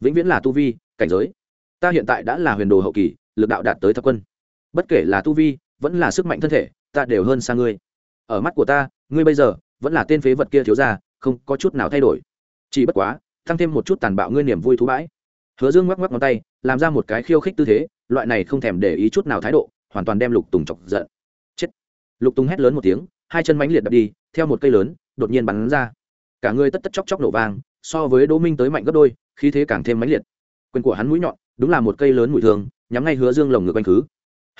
Vĩnh viễn là tu vi, cảnh giới ta hiện tại đã là huyền đồ hậu kỳ, lực đạo đạt tới thập quân. Bất kể là tu vi, vẫn là sức mạnh thân thể, ta đều hơn xa ngươi. Ở mắt của ta, ngươi bây giờ, vẫn là tên phế vật kia thiếu ra không có chút nào thay đổi. Chỉ bất quá, tăng thêm một chút tàn bạo ngươi niềm vui thú bãi. Hứa dương ngoắc ngoắc ngón tay, làm ra một cái khiêu khích tư thế, loại này không thèm để ý chút nào thái độ, hoàn toàn đem lục tùng chọc giận. Chết. Lục tùng hét lớn một tiếng, hai chân mánh liệt đập đi, theo một cây lớn, đột nhiên bắn ra. Cả người tất tất chóc chóc nổ vang, so với đỗ minh tới mạnh gấp đôi, khí thế càng thêm mãnh liệt. Quyền của hắn mũi nhọn đúng là một cây lớn mũi thương, nhắm ngay hứa dương lồng ngực quanh khứ.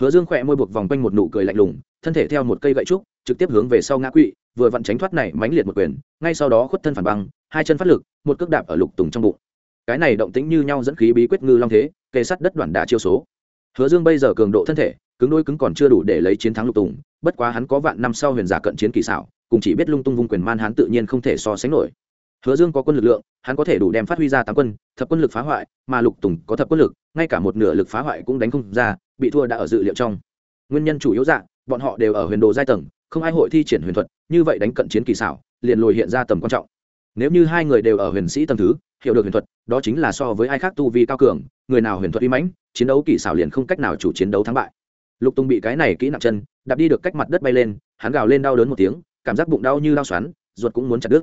Hứa dương khỏe môi buộc vòng quanh một nụ cười lạnh lùng thân thể theo một cây gậy trúc trực tiếp hướng về sau ngã quỵ vừa vặn tránh thoát này mãnh liệt một quyền ngay sau đó khuất thân phản băng hai chân phát lực một cước đạp ở lục tùng trong bụng. Cái này động tĩnh như nhau dẫn khí bí quyết ngư long thế kê sắt đất đoạn đà chiêu số. Hứa dương bây giờ cường độ thân thể cứng đôi cứng còn chưa đủ để lấy chiến thắng lục tùng bất quá hắn có vạn năm sau huyền giả cận chiến kỳ xảo cùng chỉ biết lung tung vung quyền man hắn tự nhiên không thể so sánh nổi hứa dương có quân lực lượng, hắn có thể đủ đem phát huy ra tám quân, thập quân lực phá hoại, mà lục tùng có thập quân lực, ngay cả một nửa lực phá hoại cũng đánh không ra, bị thua đã ở dự liệu trong. Nguyên nhân chủ yếu dạng bọn họ đều ở huyền đồ giai tầng, không ai hội thi triển huyền thuật, như vậy đánh cận chiến kỳ xảo, liền lồi hiện ra tầm quan trọng. Nếu như hai người đều ở huyền sĩ tầng thứ, hiểu được huyền thuật, đó chính là so với ai khác tu vi cao cường, người nào huyền thuật uy mãnh, chiến đấu kỳ xảo liền không cách nào chủ chiến đấu thắng bại. Lục tùng bị cái này kỹ nặng chân, đạp đi được cách mặt đất bay lên, hắn gào lên đau đớn một tiếng, cảm giác bụng đau như lao xoắn, ruột cũng muốn chặt đứt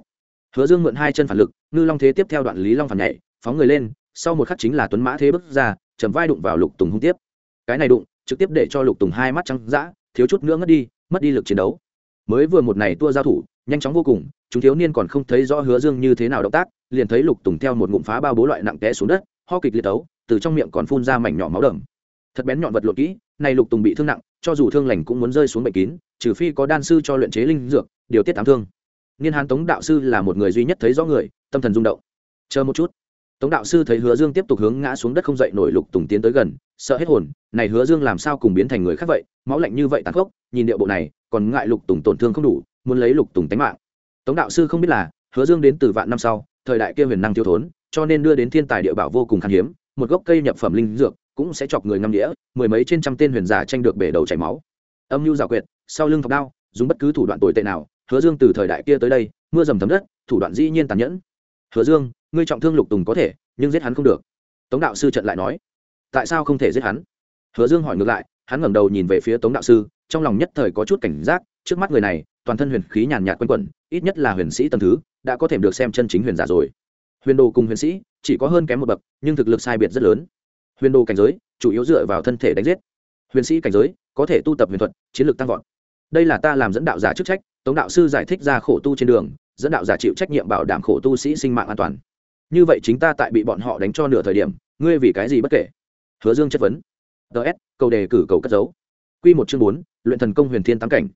hứa dương mượn hai chân phản lực, ngư long thế tiếp theo đoạn lý long phản nhảy, phóng người lên, sau một khắc chính là tuấn mã thế bước ra chầm vai đụng vào lục tùng hung tiếp. Cái này đụng, trực tiếp để cho lục tùng hai mắt trắng dã, thiếu chút nữa ngất đi, mất đi lực chiến đấu. Mới vừa một này tua giao thủ, nhanh chóng vô cùng, chúng thiếu niên còn không thấy rõ hứa dương như thế nào động tác, liền thấy lục tùng theo một ngụm phá bao bố loại nặng té xuống đất, ho kịch liệt tấu từ trong miệng còn phun ra mảnh nhỏ máu đầm. Thật bén nhọn vật lộn kỹ, này lục tùng bị thương nặng, cho dù thương lành cũng muốn rơi xuống bệnh kín, trừ phi có đan sư cho luyện chế linh dược, điều tiết tám thương niên hán tống đạo sư là một người duy nhất thấy rõ người, tâm thần rung động. Chờ một chút. Tống đạo sư thấy hứa dương tiếp tục hướng ngã xuống đất không dậy nổi lục tùng tiến tới gần, sợ hết hồn, này hứa dương làm sao cùng biến thành người khác vậy? Máu lạnh như vậy tàn khốc, nhìn điệu bộ này, còn ngại lục tùng tổn thương không đủ, muốn lấy lục tùng tánh mạng. Tống đạo sư không biết là, hứa dương đến từ vạn năm sau, thời đại kia huyền năng thiếu thốn, cho nên đưa đến thiên tài địa bảo vô cùng khan hiếm, một gốc cây nhập phẩm linh dược cũng sẽ chọc người ngâm đĩa, mười mấy trên trăm tên huyền giả tranh được bể đầu chảy máu. Âm mưu giả quyệt, sau lưng thọc đao, dùng bất cứ thủ đoạn tồi tệ nào hứa dương từ thời đại kia tới đây, mưa dầm thấm đất, thủ đoạn dĩ nhiên tàn nhẫn. Hứa dương, ngươi trọng thương lục tùng có thể, nhưng giết hắn không được. Tống đạo sư trận lại nói. Tại sao không thể giết hắn? Hứa dương hỏi ngược lại, hắn ngẩng đầu nhìn về phía tống đạo sư, trong lòng nhất thời có chút cảnh giác, trước mắt người này, toàn thân huyền khí nhàn nhạt quanh quẩn, ít nhất là huyền sĩ tầm thứ, đã có thể được xem chân chính huyền giả rồi. Huyền đồ cùng huyền sĩ, chỉ có hơn kém một bậc, nhưng thực lực sai biệt rất lớn. Huyền đồ cảnh giới, chủ yếu dựa vào thân thể đánh giết. Huyền sĩ cảnh giới, có thể tu tập huyền thuật, chiến lược tăng vọt. Đây là ta làm dẫn đạo giả chức trách tống đạo sư giải thích ra khổ tu trên đường, dẫn đạo giả chịu trách nhiệm bảo đảm khổ tu sĩ sinh mạng an toàn. Như vậy chính ta tại bị bọn họ đánh cho nửa thời điểm, ngươi vì cái gì bất kể? Hứa dương chất vấn. Ts câu đề cử cầu cất dấu q một chương bốn, luyện thần công huyền thiên tám cảnh.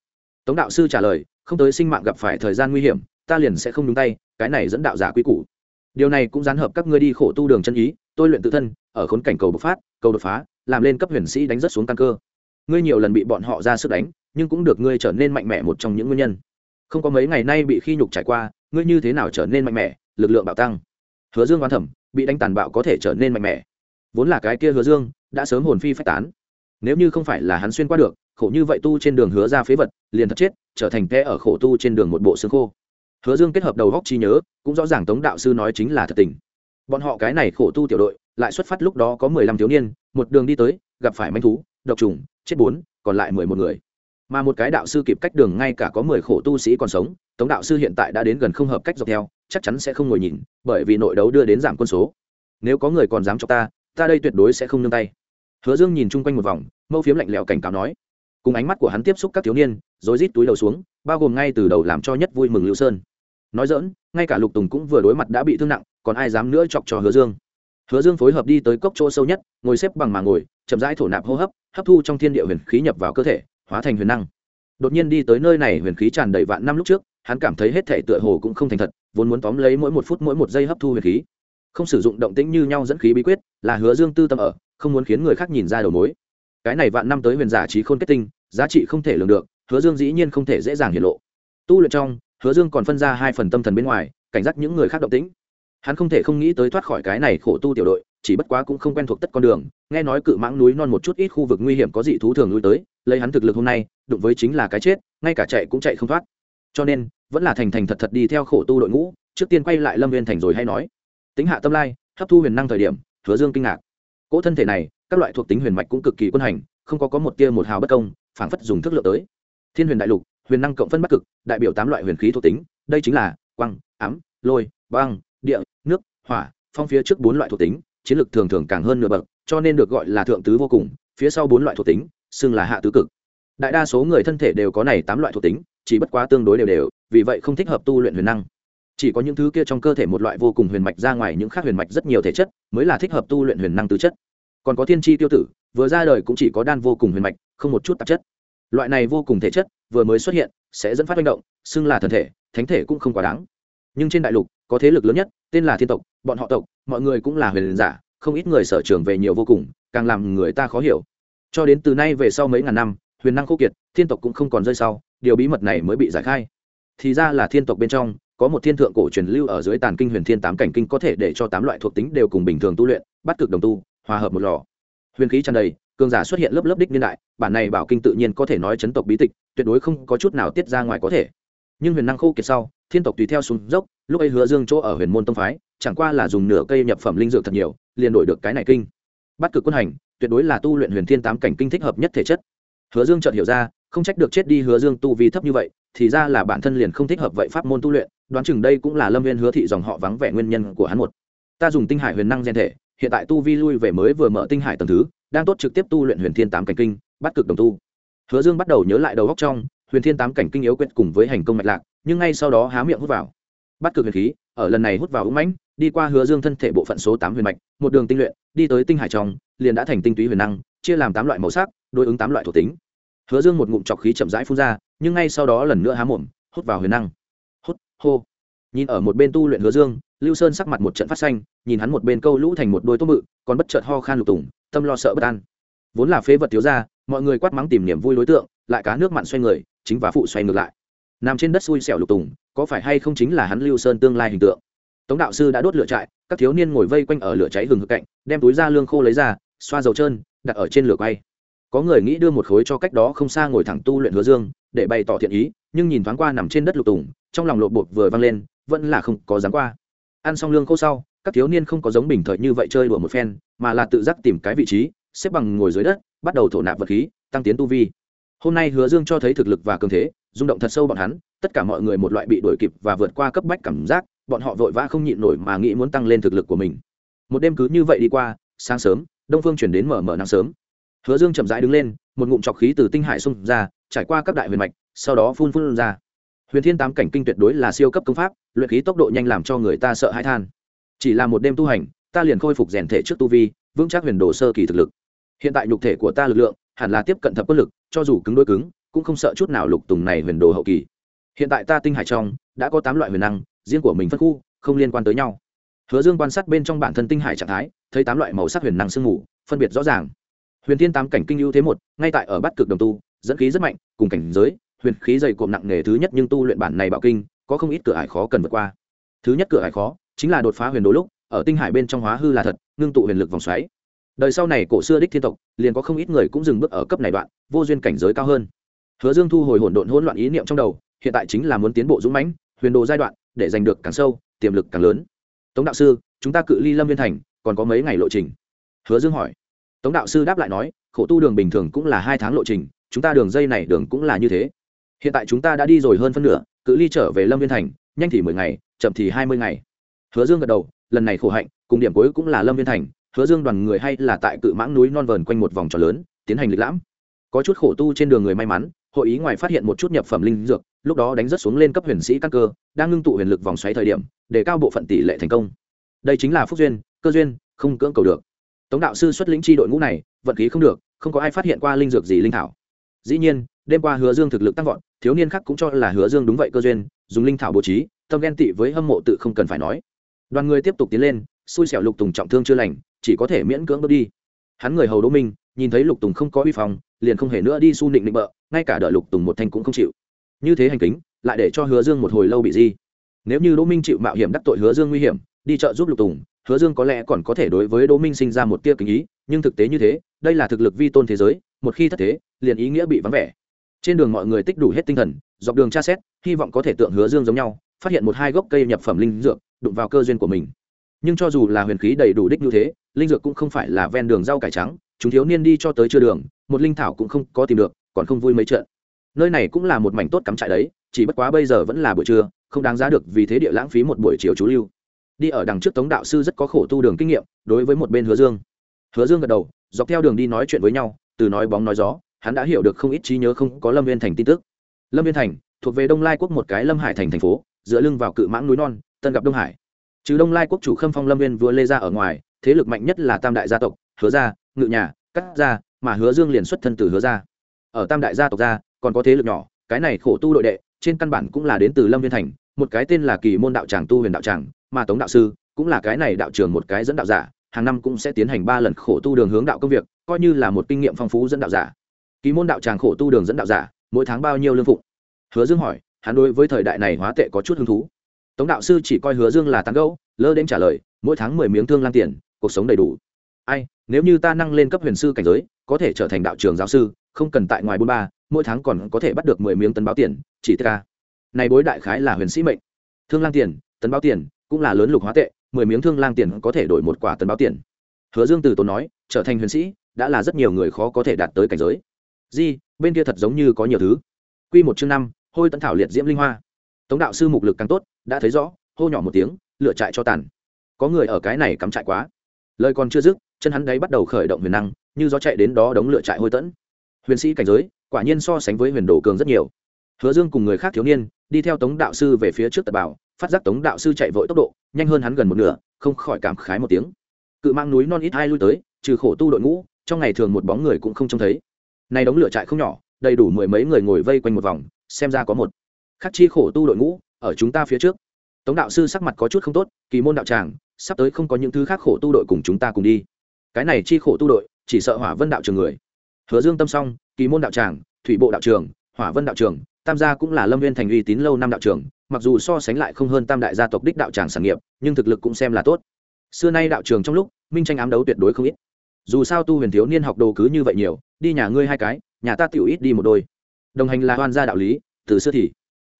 Tống đạo sư trả lời, không tới sinh mạng gặp phải thời gian nguy hiểm, ta liền sẽ không đúng tay, cái này dẫn đạo giả quy củ. Điều này cũng gián hợp các ngươi đi khổ tu đường chân ý, tôi luyện tự thân, ở khốn cảnh cầu bộc phát, cầu đột phá, làm lên cấp huyền sĩ đánh rất xuống căn cơ. Ngươi nhiều lần bị bọn họ ra sức đánh nhưng cũng được ngươi trở nên mạnh mẽ một trong những nguyên nhân. Không có mấy ngày nay bị khi nhục trải qua, ngươi như thế nào trở nên mạnh mẽ? Lực lượng bạo tăng. Hứa dương oan thẩm bị đánh tàn bạo có thể trở nên mạnh mẽ. Vốn là cái kia hứa dương, đã sớm hồn phi phách tán. Nếu như không phải là hắn xuyên qua được, khổ như vậy tu trên đường hứa ra phế vật, liền thật chết, trở thành té ở khổ tu trên đường một bộ xương khô. Hứa dương kết hợp đầu góc trí nhớ, cũng rõ ràng tống đạo sư nói chính là thật tình. Bọn họ cái này khổ tu tiểu đội, lại xuất phát lúc đó có mười lăm thiếu niên, một đường đi tới, gặp phải manh thú, độc trùng, chết bốn, còn lại mười một người mà một cái đạo sư kịp cách đường ngay cả có mười khổ tu sĩ còn sống, tống đạo sư hiện tại đã đến gần không hợp cách dọc theo, chắc chắn sẽ không ngồi nhìn, bởi vì nội đấu đưa đến giảm quân số. Nếu có người còn dám cho ta ta đây tuyệt đối sẽ không nương tay. Hứa dương nhìn chung quanh một vòng, mâu phiếm lạnh lẽo cảnh cáo nói. Cùng ánh mắt của hắn tiếp xúc các thiếu niên rồi rít túi đầu xuống, bao gồm ngay từ đầu làm cho nhất vui mừng lưu sơn. Nói dỡn ngay cả lục tùng cũng vừa đối mặt đã bị thương nặng, còn ai dám nữa chọc cho hứa dương? Hứa dương phối hợp đi tới cốc chỗ sâu nhất, ngồi xếp bằng mà ngồi, chậm rãi thổ nạp hô hấp hấp thu trong thiên địa huyền khí nhập vào cơ thể hóa thành huyền năng. Đột nhiên đi tới nơi này, huyền khí tràn đầy vạn năm lúc trước, hắn cảm thấy hết thể tựa hồ cũng không thành thật, vốn muốn tóm lấy mỗi một phút mỗi một giây hấp thu huyền khí. Không sử dụng động tĩnh như nhau dẫn khí bí quyết, là hứa dương tư tâm ở, không muốn khiến người khác nhìn ra đầu mối. Cái này vạn năm tới huyền giả trí khôn kết tinh, giá trị không thể lường được, hứa dương dĩ nhiên không thể dễ dàng hiện lộ. Tu luyện trong, hứa dương còn phân ra hai phần tâm thần bên ngoài, cảnh giác những người khác động tĩnh. Hắn không thể không nghĩ tới thoát khỏi cái này khổ tu tiểu đội chỉ bất quá cũng không quen thuộc tất con đường, nghe nói cự mãng núi non một chút ít khu vực nguy hiểm có dị thú thường lui tới, lấy hắn thực lực hôm nay, đụng với chính là cái chết, ngay cả chạy cũng chạy không thoát. Cho nên, vẫn là thành thành thật thật đi theo khổ tu đội ngũ, trước tiên quay lại lâm viên thành rồi hay nói. Tính hạ tâm lai, hấp thu huyền năng thời điểm, hứa dương kinh ngạc. Cỗ thân thể này, các loại thuộc tính huyền mạch cũng cực kỳ quân hành, không có có một tia một hào bất công, phảng phất dùng thức lượng tới. Thiên huyền đại lục, huyền năng cộng phân bắc cực, đại biểu tám loại huyền khí thuộc tính, đây chính là quăng ám, lôi, băng, địa, nước, hỏa, phong phía trước bốn loại thuộc tính chiến lược thường thường càng hơn nửa bậc, cho nên được gọi là thượng tứ vô cùng, phía sau bốn loại thuộc tính, xưng là hạ tứ cực. Đại đa số người thân thể đều có này tám loại thuộc tính, chỉ bất quá tương đối đều đều, vì vậy không thích hợp tu luyện huyền năng. Chỉ có những thứ kia trong cơ thể một loại vô cùng huyền mạch ra ngoài những khác huyền mạch rất nhiều thể chất, mới là thích hợp tu luyện huyền năng tứ chất. Còn có thiên tri tiêu tử, vừa ra đời cũng chỉ có đan vô cùng huyền mạch, không một chút tạp chất. Loại này vô cùng thể chất, vừa mới xuất hiện, sẽ dẫn phát manh động, xưng là thần thể, thánh thể cũng không quá đáng nhưng trên đại lục có thế lực lớn nhất, tên là thiên tộc, bọn họ tộc, mọi người cũng là huyền giả, không ít người sở trường về nhiều vô cùng, càng làm người ta khó hiểu. Cho đến từ nay về sau mấy ngàn năm, huyền năng khô kiệt, thiên tộc cũng không còn rơi sau, điều bí mật này mới bị giải khai. Thì ra là thiên tộc bên trong, có một thiên thượng cổ truyền lưu ở dưới tàn kinh huyền thiên tám cảnh kinh có thể để cho tám loại thuộc tính đều cùng bình thường tu luyện, bắt cực đồng tu, hòa hợp một lò. Huyền khí tràn đầy, cường giả xuất hiện lớp lớp đích niên đại, bản này bảo kinh tự nhiên có thể nói chấn tộc bí tịch, tuyệt đối không có chút nào tiết ra ngoài có thể nhưng huyền năng khô kiệt sau, thiên tộc tùy theo xuống dốc, lúc ấy hứa dương chỗ ở huyền môn tông phái, chẳng qua là dùng nửa cây nhập phẩm linh dược thật nhiều, liền đổi được cái này kinh. Bắt cực quân hành, tuyệt đối là tu luyện huyền thiên tám cảnh kinh thích hợp nhất thể chất. Hứa dương chợt hiểu ra, không trách được chết đi hứa dương tu vi thấp như vậy, thì ra là bản thân liền không thích hợp vậy pháp môn tu luyện, đoán chừng đây cũng là lâm viên hứa thị dòng họ vắng vẻ nguyên nhân của hắn một. Ta dùng tinh hải huyền năng gen thể, hiện tại tu vi lui về mới vừa mở tinh hải tầng thứ, đang tốt trực tiếp tu luyện huyền thiên tám cảnh kinh, bắt cực đồng tu. Hứa dương bắt đầu nhớ lại đầu góc trong huyền thiên tám cảnh kinh yếu quyết cùng với hành công mạch lạc, nhưng ngay sau đó há miệng hút vào. Bắt cực huyền khí, ở lần này hút vào ống mãnh, đi qua hứa dương thân thể bộ phận số tám huyền mạch, một đường tinh luyện, đi tới tinh hải trong, liền đã thành tinh túy huyền năng, chia làm tám loại màu sắc, đối ứng tám loại thuộc tính. Hứa dương một ngụm trọc khí chậm rãi phun ra, nhưng ngay sau đó lần nữa há mồm, hút vào huyền năng. Hút, hô. Nhìn ở một bên tu luyện hứa dương, lưu sơn sắc mặt một trận phát xanh, nhìn hắn một bên câu lũ thành một đôi tốt mự còn bất chợt ho khan lục tùng, tâm lo sợ bất an. Vốn là phế vật thiếu ra mọi người quát mắng tìm niềm vui đối tượng, lại cá nước mặn xoay người chính và phụ xoay ngược lại. Nằm trên đất xui xẻo lục tùng, có phải hay không chính là hắn lưu sơn tương lai hình tượng? Tống đạo sư đã đốt lửa trại, các thiếu niên ngồi vây quanh ở lửa cháy hừng hực cạnh, đem túi da lương khô lấy ra, xoa dầu trơn, đặt ở trên lửa quay. Có người nghĩ đưa một khối cho cách đó không xa ngồi thẳng tu luyện hứa dương, để bày tỏ thiện ý, nhưng nhìn thoáng qua nằm trên đất lục tùng, trong lòng lộp bột vừa văng lên, vẫn là không có dám qua. Ăn xong lương khô sau, các thiếu niên không có giống bình thời như vậy chơi đùa một phen, mà là tự giác tìm cái vị trí, xếp bằng ngồi dưới đất, bắt đầu thổ nạp vật khí, tăng tiến tu vi hôm nay hứa dương cho thấy thực lực và cường thế, rung động thật sâu bọn hắn, tất cả mọi người một loại bị đuổi kịp và vượt qua cấp bách cảm giác, bọn họ vội vã không nhịn nổi mà nghĩ muốn tăng lên thực lực của mình. Một đêm cứ như vậy đi qua, sáng sớm, đông phương chuyển đến mở mở nắng sớm. Hứa dương chậm rãi đứng lên, một ngụm trọc khí từ tinh hải xung ra, trải qua các đại huyền mạch, sau đó phun phun ra. Huyền thiên tám cảnh kinh tuyệt đối là siêu cấp công pháp, luyện khí tốc độ nhanh làm cho người ta sợ hãi than. Chỉ là một đêm tu hành, ta liền khôi phục rèn thể trước tu vi, vững chắc huyền đồ sơ kỳ thực lực. Hiện tại nhục thể của ta lực lượng, hẳn là tiếp cận thập quân lực cho dù cứng đối cứng, cũng không sợ chút nào lục tùng này huyền đồ hậu kỳ. Hiện tại ta tinh hải trong, đã có tám loại huyền năng, riêng của mình phân khu, không liên quan tới nhau. Hứa dương quan sát bên trong bản thân tinh hải trạng thái, thấy tám loại màu sắc huyền năng sương mù, phân biệt rõ ràng. Huyền thiên tám cảnh kinh ưu thế một, ngay tại ở bắt cực đồng tu, dẫn khí rất mạnh, cùng cảnh giới, huyền khí dày cộm nặng nề thứ nhất nhưng tu luyện bản này bạo kinh, có không ít cửa hải khó cần vượt qua. Thứ nhất cửa hải khó, chính là đột phá huyền đồ lúc, ở tinh hải bên trong hóa hư là thật, ngưng tụ huyền lực vòng xoáy đời sau này cổ xưa đích thiên tộc, liền có không ít người cũng dừng bước ở cấp này đoạn, vô duyên cảnh giới cao hơn. Hứa dương thu hồi hỗn độn hỗn loạn ý niệm trong đầu, hiện tại chính là muốn tiến bộ dũng mãnh, huyền đồ giai đoạn, để giành được càng sâu, tiềm lực càng lớn. Tống đạo sư, chúng ta cự ly lâm viên thành, còn có mấy ngày lộ trình? Hứa dương hỏi. Tống đạo sư đáp lại nói, khổ tu đường bình thường cũng là hai tháng lộ trình, chúng ta đường dây này đường cũng là như thế. Hiện tại chúng ta đã đi rồi hơn phân nửa, cự ly trở về lâm viên thành, nhanh thì mười ngày, chậm thì hai mươi ngày. Hứa dương gật đầu, lần này khổ hạnh, cùng điểm cuối cũng là lâm viên thành hứa dương đoàn người hay là tại cự mãng núi non vờn quanh một vòng tròn lớn, tiến hành lịch lãm. Có chút khổ tu trên đường người may mắn, hội ý ngoài phát hiện một chút nhập phẩm linh dược, lúc đó đánh rất xuống lên cấp huyền sĩ căn cơ, đang ngưng tụ huyền lực vòng xoáy thời điểm, để cao bộ phận tỷ lệ thành công. Đây chính là phúc duyên, cơ duyên, không cưỡng cầu được. Tống đạo sư xuất lĩnh chi đội ngũ này, vận khí không được, không có ai phát hiện qua linh dược gì linh thảo. Dĩ nhiên, đêm qua hứa dương thực lực tăng vọt, thiếu niên khác cũng cho là hứa dương đúng vậy cơ duyên, dùng linh thảo bố trí, tâm ghen tị với hâm mộ tự không cần phải nói. Đoàn người tiếp tục tiến lên xui xẻo lục tùng trọng thương chưa lành, chỉ có thể miễn cưỡng bước đi. Hắn người hầu đỗ minh, nhìn thấy lục tùng không có uy phong, liền không hề nữa đi su nịnh định bợ, ngay cả đợi lục tùng một thanh cũng không chịu. Như thế hành kính, lại để cho hứa dương một hồi lâu bị di. Nếu như đỗ minh chịu mạo hiểm đắc tội hứa dương nguy hiểm, đi chợ giúp lục tùng, hứa dương có lẽ còn có thể đối với đỗ minh sinh ra một tia kính ý, nhưng thực tế như thế, đây là thực lực vi tôn thế giới, một khi thất thế, liền ý nghĩa bị vắng vẻ. Trên đường mọi người tích đủ hết tinh thần, dọc đường tra xét, hy vọng có thể tượng hứa dương giống nhau, phát hiện một hai gốc cây nhập phẩm linh dược, đụng vào cơ duyên của mình nhưng cho dù là huyền khí đầy đủ đích như thế, linh dược cũng không phải là ven đường rau cải trắng, chúng thiếu niên đi cho tới chưa đường, một linh thảo cũng không có tìm được, còn không vui mấy trận. Nơi này cũng là một mảnh tốt cắm trại đấy, chỉ bất quá bây giờ vẫn là buổi trưa, không đáng giá được vì thế địa lãng phí một buổi chiều chú lưu. Đi ở đằng trước tống đạo sư rất có khổ tu đường kinh nghiệm, đối với một bên hứa dương. Hứa dương gật đầu, dọc theo đường đi nói chuyện với nhau, từ nói bóng nói gió, hắn đã hiểu được không ít trí nhớ không có lâm viên thành tin tức. Lâm viên thành, thuộc về đông lai quốc một cái lâm hải thành thành phố dựa lưng vào cự mãng núi non, tân gặp đông hải trừ đông lai quốc chủ khâm phong lâm viên vừa lê ra ở ngoài, thế lực mạnh nhất là tam đại gia tộc, hứa gia, ngự nhà cắt gia, mà hứa dương liền xuất thân từ hứa gia. Ở tam đại gia tộc gia, còn có thế lực nhỏ, cái này khổ tu đội đệ, trên căn bản cũng là đến từ lâm viên thành, một cái tên là kỳ môn đạo tràng tu huyền đạo tràng, mà tống đạo sư cũng là cái này đạo trường một cái dẫn đạo giả, hàng năm cũng sẽ tiến hành ba lần khổ tu đường hướng đạo công việc, coi như là một kinh nghiệm phong phú dẫn đạo giả. Kỳ môn đạo tràng khổ tu đường dẫn đạo giả, mỗi tháng bao nhiêu lương phụng? Hứa dương hỏi, hắn đối với thời đại này hóa tệ có chút hứng thú tống đạo sư chỉ coi hứa dương là tán gẫu, lơ đến trả lời, mỗi tháng mười miếng thương lan tiền, cuộc sống đầy đủ. Ai, nếu như ta năng lên cấp huyền sư cảnh giới, có thể trở thành đạo trường giáo sư, không cần tại ngoài bốn ba, mỗi tháng còn có thể bắt được mười miếng tấn báo tiền, chỉ tk này bối đại khái là huyền sĩ mệnh. Thương lang tiền, tấn báo tiền, cũng là lớn lục hóa tệ, mười miếng thương lang tiền có thể đổi một quả tấn báo tiền. Hứa dương từ tốn nói, trở thành huyền sĩ, đã là rất nhiều người khó có thể đạt tới cảnh giới. Di, bên kia thật giống như có nhiều thứ. Q một chương năm, hôi tấn thảo liệt diễm linh hoa tống đạo sư mục lực càng tốt, đã thấy rõ, hô nhỏ một tiếng lựa trại cho tàn. Có người ở cái này cắm trại quá. Lời còn chưa dứt, chân hắn đấy bắt đầu khởi động huyền năng, như gió chạy đến đó đống lựa trại hôi tẫn. Huyền sĩ cảnh giới, quả nhiên so sánh với huyền đồ cường rất nhiều. Hứa dương cùng người khác thiếu niên, đi theo tống đạo sư về phía trước tập bảo, phát giác tống đạo sư chạy vội tốc độ, nhanh hơn hắn gần một nửa, không khỏi cảm khái một tiếng. Cự mang núi non ít hai lui tới, trừ khổ tu đội ngũ, trong ngày thường một bóng người cũng không trông thấy. Này đống lửa trại không nhỏ, đầy đủ mười mấy người ngồi vây quanh một vòng, xem ra có một khắc chi khổ tu đội ngũ, ở chúng ta phía trước. Tống đạo sư sắc mặt có chút không tốt, kỳ môn đạo tràng, sắp tới không có những thứ khác khổ tu đội cùng chúng ta cùng đi. Cái này chi khổ tu đội, chỉ sợ hỏa vân đạo trường người. Hứa dương tâm song kỳ môn đạo tràng, thủy bộ đạo trường, hỏa vân đạo trường, tam gia cũng là lâm viên thành uy tín lâu năm đạo trường, mặc dù so sánh lại không hơn tam đại gia tộc đích đạo tràng sản nghiệp, nhưng thực lực cũng xem là tốt. Xưa nay đạo trường trong lúc, minh tranh ám đấu tuyệt đối không ít. Dù sao tu huyền thiếu niên học đồ cứ như vậy nhiều, đi nhà ngươi hai cái, nhà ta tiểu ít đi một đôi. Đồng hành là hoan gia đạo lý, từ xưa thì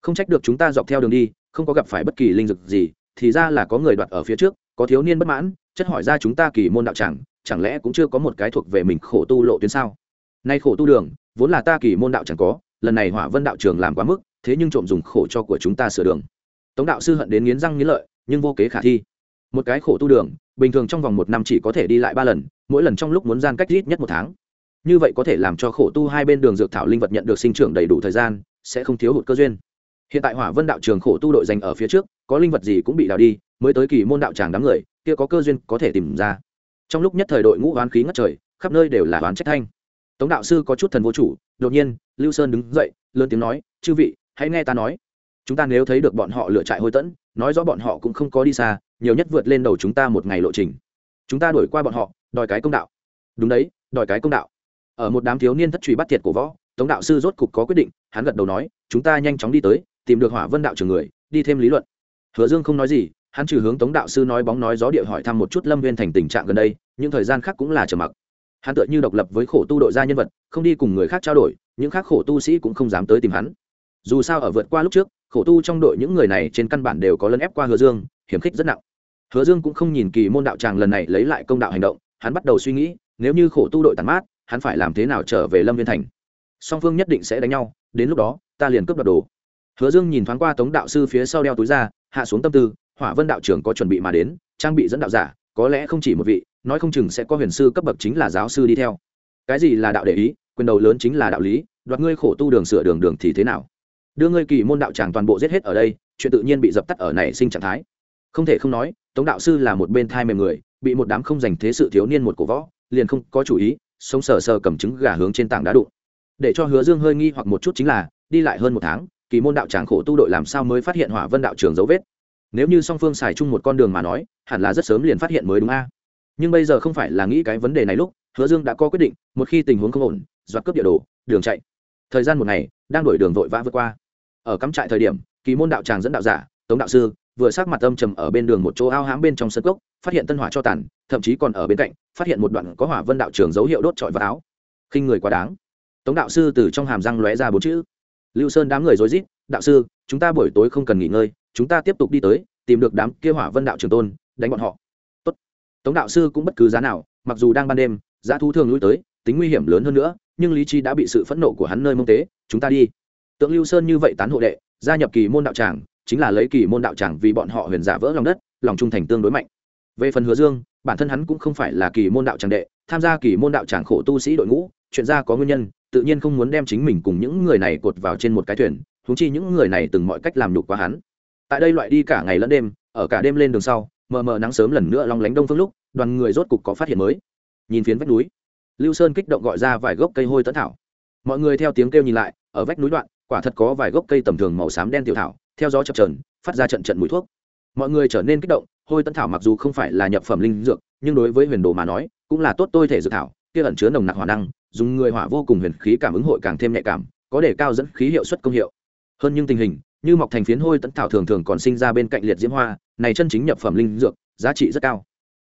không trách được chúng ta dọc theo đường đi, không có gặp phải bất kỳ linh dực gì, thì ra là có người đoạt ở phía trước, có thiếu niên bất mãn, chất hỏi ra chúng ta kỳ môn đạo chẳng chẳng lẽ cũng chưa có một cái thuộc về mình khổ tu lộ tuyến sao? Nay khổ tu đường, vốn là ta kỳ môn đạo chẳng có, lần này hỏa vân đạo trường làm quá mức, thế nhưng trộm dùng khổ cho của chúng ta sửa đường. Tống đạo sư hận đến nghiến răng nghiến lợi, nhưng vô kế khả thi. Một cái khổ tu đường, bình thường trong vòng một năm chỉ có thể đi lại ba lần, mỗi lần trong lúc muốn gian cách ít nhất một tháng. Như vậy có thể làm cho khổ tu hai bên đường dược thảo linh vật nhận được sinh trưởng đầy đủ thời gian, sẽ không thiếu hụt cơ duyên hiện tại hỏa vân đạo trường khổ tu đội dành ở phía trước, có linh vật gì cũng bị đào đi, mới tới kỳ môn đạo tràng đám người, kia có cơ duyên có thể tìm ra. Trong lúc nhất thời đội ngũ oán khí ngất trời, khắp nơi đều là oán trách thanh. Tống đạo sư có chút thần vô chủ, đột nhiên, lưu sơn đứng dậy, lớn tiếng nói, chư vị, hãy nghe ta nói. Chúng ta nếu thấy được bọn họ lựa trại hôi tẫn, nói rõ bọn họ cũng không có đi xa, nhiều nhất vượt lên đầu chúng ta một ngày lộ trình. Chúng ta đuổi qua bọn họ, đòi cái công đạo. Đúng đấy, đòi cái công đạo. Ở một đám thiếu niên thất truy bắt thiệt của võ, tống đạo sư rốt cục có quyết định, hắn gật đầu nói, chúng ta nhanh chóng đi tới tìm được hỏa vân đạo trưởng người, đi thêm lý luận. Hứa dương không nói gì, hắn trừ hướng tống đạo sư nói bóng nói gió địa hỏi thăm một chút lâm viên thành tình trạng gần đây, những thời gian khác cũng là trầm mặc. Hắn tựa như độc lập với khổ tu đội gia nhân vật, không đi cùng người khác trao đổi, những khác khổ tu sĩ cũng không dám tới tìm hắn. Dù sao ở vượt qua lúc trước, khổ tu trong đội những người này trên căn bản đều có lấn ép qua hứa dương, hiểm khích rất nặng. Hứa dương cũng không nhìn kỳ môn đạo tràng lần này lấy lại công đạo hành động, hắn bắt đầu suy nghĩ, nếu như khổ tu đội tàn mát, hắn phải làm thế nào trở về lâm viên thành? Song phương nhất định sẽ đánh nhau, đến lúc đó, ta liền cướp đoạt đồ hứa dương nhìn thoáng qua tống đạo sư phía sau đeo túi ra, hạ xuống tâm tư, hỏa vân đạo trưởng có chuẩn bị mà đến, trang bị dẫn đạo giả, có lẽ không chỉ một vị, nói không chừng sẽ có huyền sư cấp bậc chính là giáo sư đi theo. Cái gì là đạo để ý? Quyền đầu lớn chính là đạo lý, đoạt ngươi khổ tu đường sửa đường đường thì thế nào? Đưa ngươi kỳ môn đạo tràng toàn bộ giết hết ở đây, chuyện tự nhiên bị dập tắt ở nảy sinh trạng thái. Không thể không nói, tống đạo sư là một bên thai mềm người, bị một đám không dành thế sự thiếu niên một cổ võ, liền không có chủ ý, sống sờ sờ cầm trứng gà hướng trên tảng đá đụng. Để cho hứa dương hơi nghi hoặc một chút chính là, đi lại hơn một tháng kỳ môn đạo tràng khổ tu đội làm sao mới phát hiện hỏa vân đạo trường dấu vết? Nếu như song phương xài chung một con đường mà nói, hẳn là rất sớm liền phát hiện mới đúng a. Nhưng bây giờ không phải là nghĩ cái vấn đề này lúc, hứa dương đã có quyết định, một khi tình huống không ổn doạt cướp địa đồ, đường chạy. Thời gian một ngày, đang đổi đường vội vã vượt qua. Ở cắm trại thời điểm, kỳ môn đạo tràng dẫn đạo giả, tống đạo sư, vừa sát mặt âm trầm ở bên đường một chỗ ao hám bên trong sân cốc, phát hiện tân hỏa cho tàn, thậm chí còn ở bên cạnh, phát hiện một đoạn có hỏa vân đạo trường dấu hiệu đốt trọi vào áo. Khinh người quá đáng. Tống đạo sư từ trong hàm răng lóe ra bốn chữ lưu sơn đám người rối rít, đạo sư, chúng ta buổi tối không cần nghỉ ngơi, chúng ta tiếp tục đi tới, tìm được đám kia hỏa vân đạo trường tôn, đánh bọn họ. Tốt. tống đạo sư cũng bất cứ giá nào, mặc dù đang ban đêm, giá thú thường lui tới, tính nguy hiểm lớn hơn nữa, nhưng lý trí đã bị sự phẫn nộ của hắn nơi mông tế, chúng ta đi. Tượng lưu sơn như vậy tán hộ đệ, gia nhập kỳ môn đạo tràng, chính là lấy kỳ môn đạo tràng vì bọn họ huyền giả vỡ lòng đất, lòng trung thành tương đối mạnh. Về phần hứa dương, bản thân hắn cũng không phải là kỳ môn đạo tràng đệ, tham gia kỳ môn đạo tràng khổ tu sĩ đội ngũ chuyện ra có nguyên nhân, tự nhiên không muốn đem chính mình cùng những người này cột vào trên một cái thuyền thúng chi những người này từng mọi cách làm nhục quá hắn. Tại đây loại đi cả ngày lẫn đêm, ở cả đêm lên đường sau, mờ mờ nắng sớm lần nữa long lánh đông phương lúc, đoàn người rốt cục có phát hiện mới. Nhìn phiến vách núi, lưu sơn kích động gọi ra vài gốc cây hôi tấn thảo. Mọi người theo tiếng kêu nhìn lại, ở vách núi đoạn, quả thật có vài gốc cây tầm thường màu xám đen tiểu thảo, theo gió chập trờn phát ra trận trận mùi thuốc. Mọi người trở nên kích động, hôi tấn thảo mặc dù không phải là nhập phẩm linh dược, nhưng đối với huyền đồ mà nói, cũng là tốt tôi thể dược thảo, kia ẩn chứa nồng nặc hỏa năng dùng người hỏa vô cùng huyền khí cảm ứng hội càng thêm nhạy cảm, có để cao dẫn khí hiệu suất công hiệu. Hơn nhưng tình hình, như mọc thành phiến hôi tẫn thảo thường thường còn sinh ra bên cạnh liệt diễm hoa, này chân chính nhập phẩm linh dược, giá trị rất cao.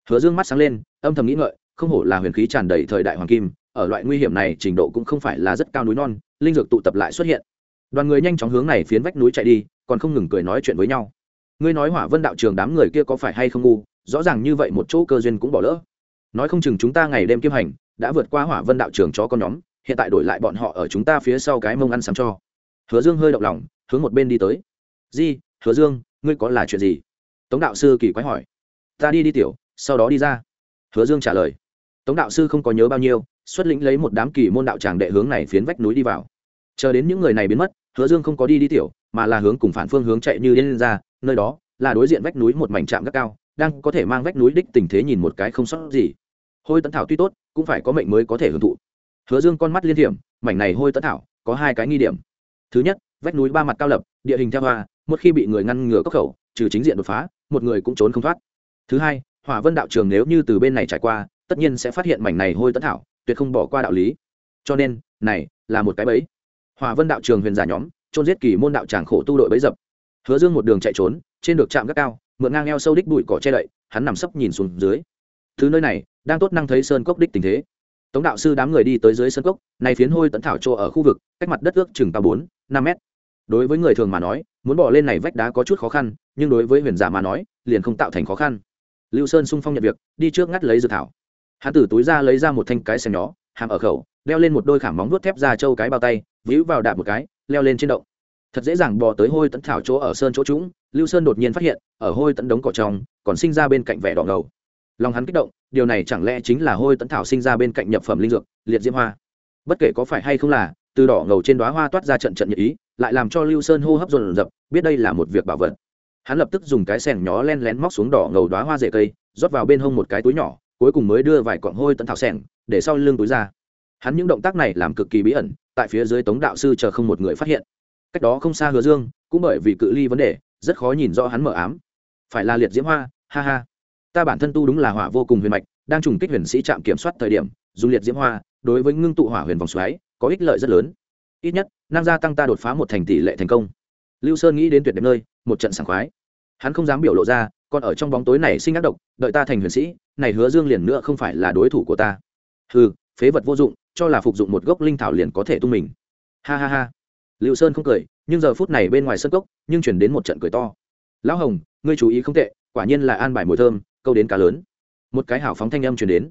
Hứa dương mắt sáng lên, âm thầm nghĩ ngợi, không hổ là huyền khí tràn đầy thời đại hoàng kim, ở loại nguy hiểm này trình độ cũng không phải là rất cao núi non, linh dược tụ tập lại xuất hiện. Đoàn người nhanh chóng hướng này phiến vách núi chạy đi, còn không ngừng cười nói chuyện với nhau. Ngươi nói hỏa vân đạo trường đám người kia có phải hay không ngu, rõ ràng như vậy một chỗ cơ duyên cũng bỏ lỡ. Nói không chừng chúng ta ngày đêm kiêm hành đã vượt qua hỏa vân đạo trường cho con nhóm, hiện tại đổi lại bọn họ ở chúng ta phía sau cái mông ăn sắm cho. Hứa dương hơi động lòng, hướng một bên đi tới. Di, hứa dương, ngươi có là chuyện gì? Tống đạo sư kỳ quái hỏi. Ta đi đi tiểu, sau đó đi ra. Hứa dương trả lời. Tống đạo sư không có nhớ bao nhiêu, xuất lĩnh lấy một đám kỳ môn đạo tràng đệ hướng này phiến vách núi đi vào. Chờ đến những người này biến mất, hứa dương không có đi đi tiểu, mà là hướng cùng phản phương hướng chạy như điên ra, nơi đó là đối diện vách núi một mảnh trạm gác cao, đang có thể mang vách núi đích tình thế nhìn một cái không sót gì hôi tấn thảo tuy tốt, cũng phải có mệnh mới có thể hưởng thụ. Hứa dương con mắt liên hiểm, mảnh này hôi tấn thảo, có hai cái nghi điểm. Thứ nhất, vách núi ba mặt cao lập, địa hình theo hoa, một khi bị người ngăn ngừa cốc khẩu, trừ chính diện đột phá, một người cũng trốn không thoát. Thứ hai, hỏa vân đạo trường nếu như từ bên này trải qua, tất nhiên sẽ phát hiện mảnh này hôi tấn thảo, tuyệt không bỏ qua đạo lý. Cho nên, này, là một cái bẫy. Hỏa vân đạo trường huyền giả nhóm trôn giết kỳ môn đạo tràng khổ tu đội bẫy dập. Hứa dương một đường chạy trốn, trên được trạm gác cao, mượn ngang eo sâu đích bụi cỏ che đậy, hắn nằm sấp nhìn xuống dưới. Thứ nơi này đang tốt năng thấy sơn cốc đích tình thế. Tống đạo sư đám người đi tới dưới sơn cốc, này phiến hôi tấn thảo chỗ ở khu vực, cách mặt đất ước chừng cao bốn, năm mét. Đối với người thường mà nói, muốn bỏ lên này vách đá có chút khó khăn, nhưng đối với huyền giả mà nói, liền không tạo thành khó khăn. Lưu sơn sung phong nhận việc, đi trước ngắt lấy dược thảo. Hắn từ túi ra lấy ra một thanh cái xẻng nhỏ, hàm ở khẩu, đeo lên một đôi khảm móng vuốt thép ra châu cái bao tay, víu vào đạp một cái, leo lên trên động. Thật dễ dàng bò tới hôi tấn thảo chỗ ở sơn chỗ trũng, lưu sơn đột nhiên phát hiện, ở hôi tấn đống cỏ tròng còn sinh ra bên cạnh vẻ đỏ ngầu. Lòng hắn kích động điều này chẳng lẽ chính là hôi tẫn thảo sinh ra bên cạnh nhập phẩm linh dược, liệt diễm hoa? Bất kể có phải hay không là, từ đỏ ngầu trên đoá hoa toát ra trận trận nhị ý, lại làm cho lưu sơn hô hấp dồn dập, biết đây là một việc bảo vật. Hắn lập tức dùng cái sẻng nhỏ len lén móc xuống đỏ ngầu đoá hoa rễ cây, rót vào bên hông một cái túi nhỏ, cuối cùng mới đưa vài cọng hôi tấn thảo sẻng, để sau lưng túi ra. Hắn những động tác này làm cực kỳ bí ẩn, tại phía dưới tống đạo sư chờ không một người phát hiện. Cách đó không xa hứa dương, cũng bởi vì cự ly vấn đề, rất khó nhìn rõ hắn mở ám. Phải là liệt diễm hoa, ha ha ta bản thân tu đúng là hỏa vô cùng huyền mạch, đang trùng kích huyền sĩ trạm kiểm soát thời điểm, dùng liệt diễm hoa, đối với ngưng tụ hỏa huyền vòng xoáy, có ích lợi rất lớn. Ít nhất, năng gia tăng ta đột phá một thành tỷ lệ thành công. Lưu sơn nghĩ đến tuyệt đẹp nơi, một trận sảng khoái. Hắn không dám biểu lộ ra, còn ở trong bóng tối này sinh ác độc, đợi ta thành huyền sĩ, này hứa dương liền nữa không phải là đối thủ của ta. Hừ, phế vật vô dụng, cho là phục dụng một gốc linh thảo liền có thể tung mình. Ha ha ha. Lưu sơn không cười, nhưng giờ phút này bên ngoài sân cốc, nhưng chuyển đến một trận cười to. Lão hồng, ngươi chú ý không tệ, quả nhiên là an bài mùi thơm câu đến cá lớn. Một cái hảo phóng thanh âm chuyển đến.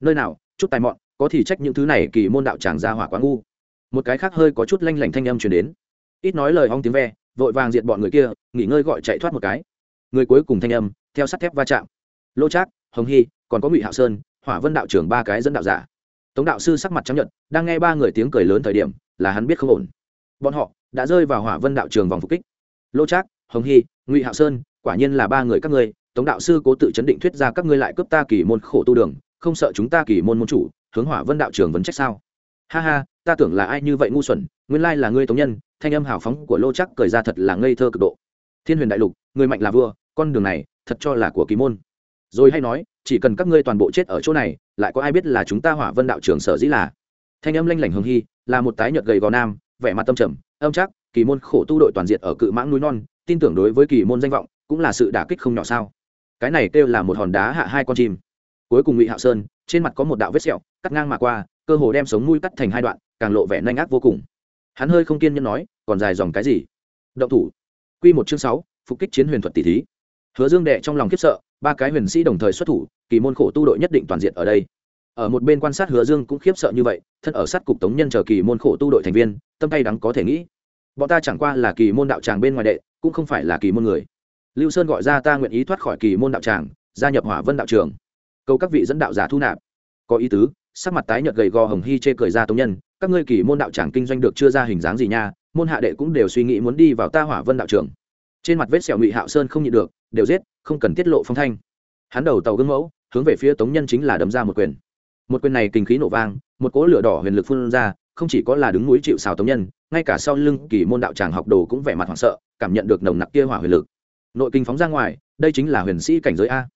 Nơi nào, chút tài mọn, có thì trách những thứ này kỳ môn đạo tràng ra hỏa quá ngu. Một cái khác hơi có chút lanh lảnh thanh âm chuyển đến. Ít nói lời hong tiếng ve, vội vàng diệt bọn người kia, nghỉ ngơi gọi chạy thoát một cái. Người cuối cùng thanh âm, theo sắt thép va chạm. Lô trác, hồng hy, còn có ngụy hạo sơn, hỏa vân đạo trưởng ba cái dẫn đạo giả. Tống đạo sư sắc mặt chấp nhận đang nghe ba người tiếng cười lớn thời điểm, là hắn biết không ổn. Bọn họ đã rơi vào hỏa vân đạo trường vòng phục kích. Lô trác, hồng hy, ngụy hạo sơn, quả nhiên là ba người các ngươi tống đạo sư cố tự chấn định thuyết ra các ngươi lại cướp ta kỳ môn khổ tu đường, không sợ chúng ta kỳ môn môn chủ, hướng hỏa vân đạo trường vấn trách sao? Ha ha, ta tưởng là ai như vậy ngu xuẩn, nguyên lai là ngươi tống nhân, thanh âm hào phóng của lô chắc cười ra thật là ngây thơ cực độ. Thiên huyền đại lục, người mạnh là vua, con đường này, thật cho là của kỳ môn. Rồi hay nói, chỉ cần các ngươi toàn bộ chết ở chỗ này, lại có ai biết là chúng ta hỏa vân đạo trường sở dĩ là? Thanh âm lanh lảnh hồng hy là một tái nhợt gầy gò nam, vẻ mặt tâm trầm, âm chắc kỳ môn khổ tu đội toàn diện ở cự mãng núi non, tin tưởng đối với kỳ môn danh vọng, cũng là sự đả kích không nhỏ sao? Cái này kêu là một hòn đá hạ hai con chim. Cuối cùng ngụy hạo sơn, trên mặt có một đạo vết sẹo, cắt ngang mà qua, cơ hồ đem sống mũi cắt thành hai đoạn, càng lộ vẻ nhanh ác vô cùng. Hắn hơi không kiên nhẫn nói, còn dài dòng cái gì? Động thủ. Quy một chương sáu, phục kích chiến huyền thuật tỷ thí. Hứa dương đệ trong lòng khiếp sợ, ba cái huyền sĩ đồng thời xuất thủ, kỳ môn khổ tu đội nhất định toàn diện ở đây. Ở một bên quan sát hứa dương cũng khiếp sợ như vậy, thân ở sát cục tống nhân chờ kỳ môn khổ tu đội thành viên, tâm tay đắng có thể nghĩ. Bọn ta chẳng qua là kỳ môn đạo tràng bên ngoài đệ, cũng không phải là kỳ môn người lưu sơn gọi ra ta nguyện ý thoát khỏi kỳ môn đạo tràng, gia nhập hỏa vân đạo trường. Cầu các vị dẫn đạo giả thu nạp. Có ý tứ, sắc mặt tái nhợt gầy gò hồng hy chê cười ra tống nhân, các ngươi kỳ môn đạo tràng kinh doanh được chưa ra hình dáng gì nha, môn hạ đệ cũng đều suy nghĩ muốn đi vào ta hỏa vân đạo trường. Trên mặt vết sẹo ngụy hạo sơn không nhịn được, đều giết, không cần tiết lộ phong thanh. Hắn đầu tàu gương mẫu, hướng về phía tống nhân chính là đấm ra một quyền. Một quyền này kinh khí nổ vang, một cỗ lửa đỏ huyền lực phun ra, không chỉ có là đứng núi chịu xào tống nhân, ngay cả sau lưng kỳ môn đạo tràng học đồ cũng vẻ mặt hoảng sợ, cảm nhận được nồng nặc kia hỏa huyền lực nội kinh phóng ra ngoài, đây chính là huyền sĩ cảnh giới a.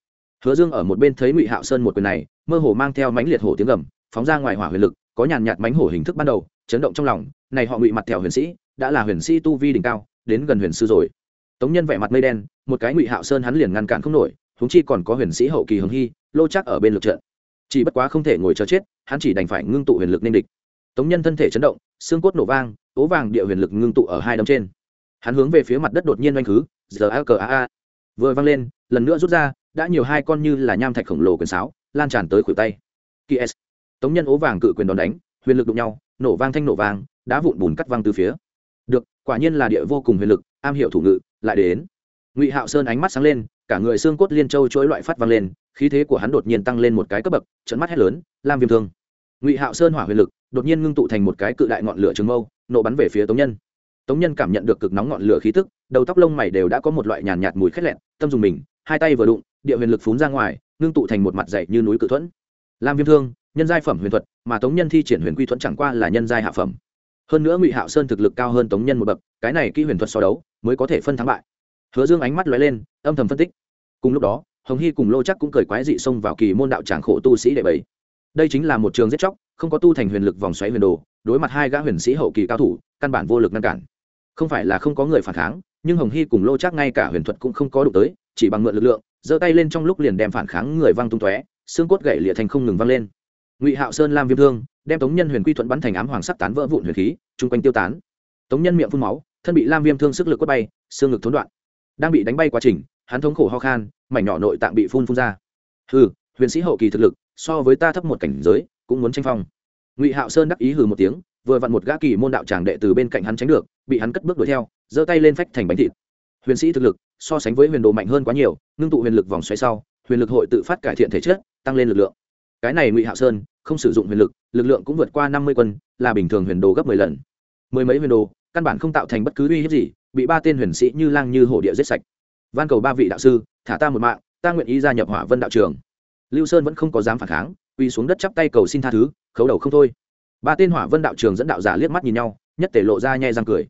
Hứa dương ở một bên thấy ngụy hạo sơn một quyền này, mơ hồ mang theo mãnh liệt hổ tiếng gầm, phóng ra ngoài hỏa huyền lực, có nhàn nhạt mánh hổ hình thức ban đầu, chấn động trong lòng, này họ ngụy mặt thẹo huyền sĩ, đã là huyền sĩ tu vi đỉnh cao, đến gần huyền sư rồi. Tống nhân vẻ mặt mây đen, một cái ngụy hạo sơn hắn liền ngăn cản không nổi húng chi còn có huyền sĩ hậu kỳ hồng hy, lô chắc ở bên lực trận. Chỉ bất quá không thể ngồi chờ chết, hắn chỉ đành phải ngưng tụ huyền lực nên địch. Tống nhân thân thể chấn động, xương cốt nổ vang, ố vàng địa huyền lực ngưng tụ ở hai đấm trên. Hắn hướng về phía mặt đất đột nhiên oanh khứ giờ a cờ a a. Vừa văng lên, lần nữa rút ra, đã nhiều hai con như là nham thạch khổng lồ quyền sáo, lan tràn tới khuỷu tay. Ks tống nhân ố vàng cự quyền đòn đánh, huyền lực đụng nhau, nổ vang thanh nổ vang, đá vụn bùn cắt văng từ phía. Được, quả nhiên là địa vô cùng huyền lực, am hiểu thủ ngự, lại đến. Ngụy hạo sơn ánh mắt sáng lên, cả người xương cốt liên châu chuỗi loại phát vang lên, khí thế của hắn đột nhiên tăng lên một cái cấp bậc trận mắt hét lớn, lam viêm thương. Ngụy hạo sơn hỏa huyền lực, đột nhiên ngưng tụ thành một cái cự đại ngọn lửa trường mâu, nổ bắn về phía tống nhân tống nhân cảm nhận được cực nóng ngọn lửa khí tức, đầu tóc lông mày đều đã có một loại nhàn nhạt mùi khét lẹn, tâm dùng mình, hai tay vừa đụng, địa huyền lực phún ra ngoài, ngưng tụ thành một mặt dày như núi cự thuẫn. Lam viêm thương, nhân giai phẩm huyền thuật, mà tống nhân thi triển huyền quy thuẫn chẳng qua là nhân giai hạ phẩm. Hơn nữa ngụy hạo sơn thực lực cao hơn tống nhân một bậc, cái này kỹ huyền thuật so đấu mới có thể phân thắng bại. Hứa dương ánh mắt lóe lên, âm thầm phân tích. Cùng lúc đó, hồng hy cùng lô chắc cũng cười quái dị xông vào kỳ môn đạo tràng khổ tu sĩ đệ bảy. Đây chính là một trường giết chóc, không có tu thành huyền lực vòng xoáy huyền đồ, đối mặt hai gã huyền sĩ hậu kỳ cao thủ, căn bản vô lực ngăn cản không phải là không có người phản kháng, nhưng hồng hy cùng lô chắc ngay cả huyền thuật cũng không có đụng tới, chỉ bằng mượn lực lượng, giơ tay lên trong lúc liền đem phản kháng người văng tung tóe, xương cốt gậy lịa thành không ngừng văng lên. Ngụy hạo sơn lam viêm thương, đem tống nhân huyền quy thuận bắn thành ám hoàng sắc tán vỡ vụn huyền khí, chung quanh tiêu tán. Tống nhân miệng phun máu, thân bị lam viêm thương sức lực quất bay, xương ngực thốn đoạn. Đang bị đánh bay quá trình, hắn thống khổ ho khan, mảnh nhỏ nội tạng bị phun phun ra. Hừ, huyền sĩ hậu kỳ thực lực, so với ta thấp một cảnh giới, cũng muốn tranh phong. Ngụy hạo sơn đắc ý hừ một tiếng vừa vặn một gã kỳ môn đạo tràng đệ từ bên cạnh hắn tránh được, bị hắn cất bước đuổi theo, giơ tay lên phách thành bánh thịt. Huyền sĩ thực lực so sánh với huyền đồ mạnh hơn quá nhiều, ngưng tụ huyền lực vòng xoay sau, huyền lực hội tự phát cải thiện thể chất, tăng lên lực lượng. Cái này ngụy hạ sơn không sử dụng huyền lực lực lượng cũng vượt qua năm mươi quân, là bình thường huyền đồ gấp mười lần. Mười mấy huyền đồ, căn bản không tạo thành bất cứ uy hiếp gì, bị ba tên huyền sĩ như lang như hổ địa giết sạch. Van cầu ba vị đạo sư, thả ta một mạng, ta nguyện ý gia nhập hỏa vân đạo trường. Lưu sơn vẫn không có dám phản kháng uy xuống đất chắp tay cầu xin tha thứ, khấu đầu không thôi ba tên hỏa vân đạo trường dẫn đạo giả liếc mắt nhìn nhau, nhất tể lộ ra nhẹ răng cười.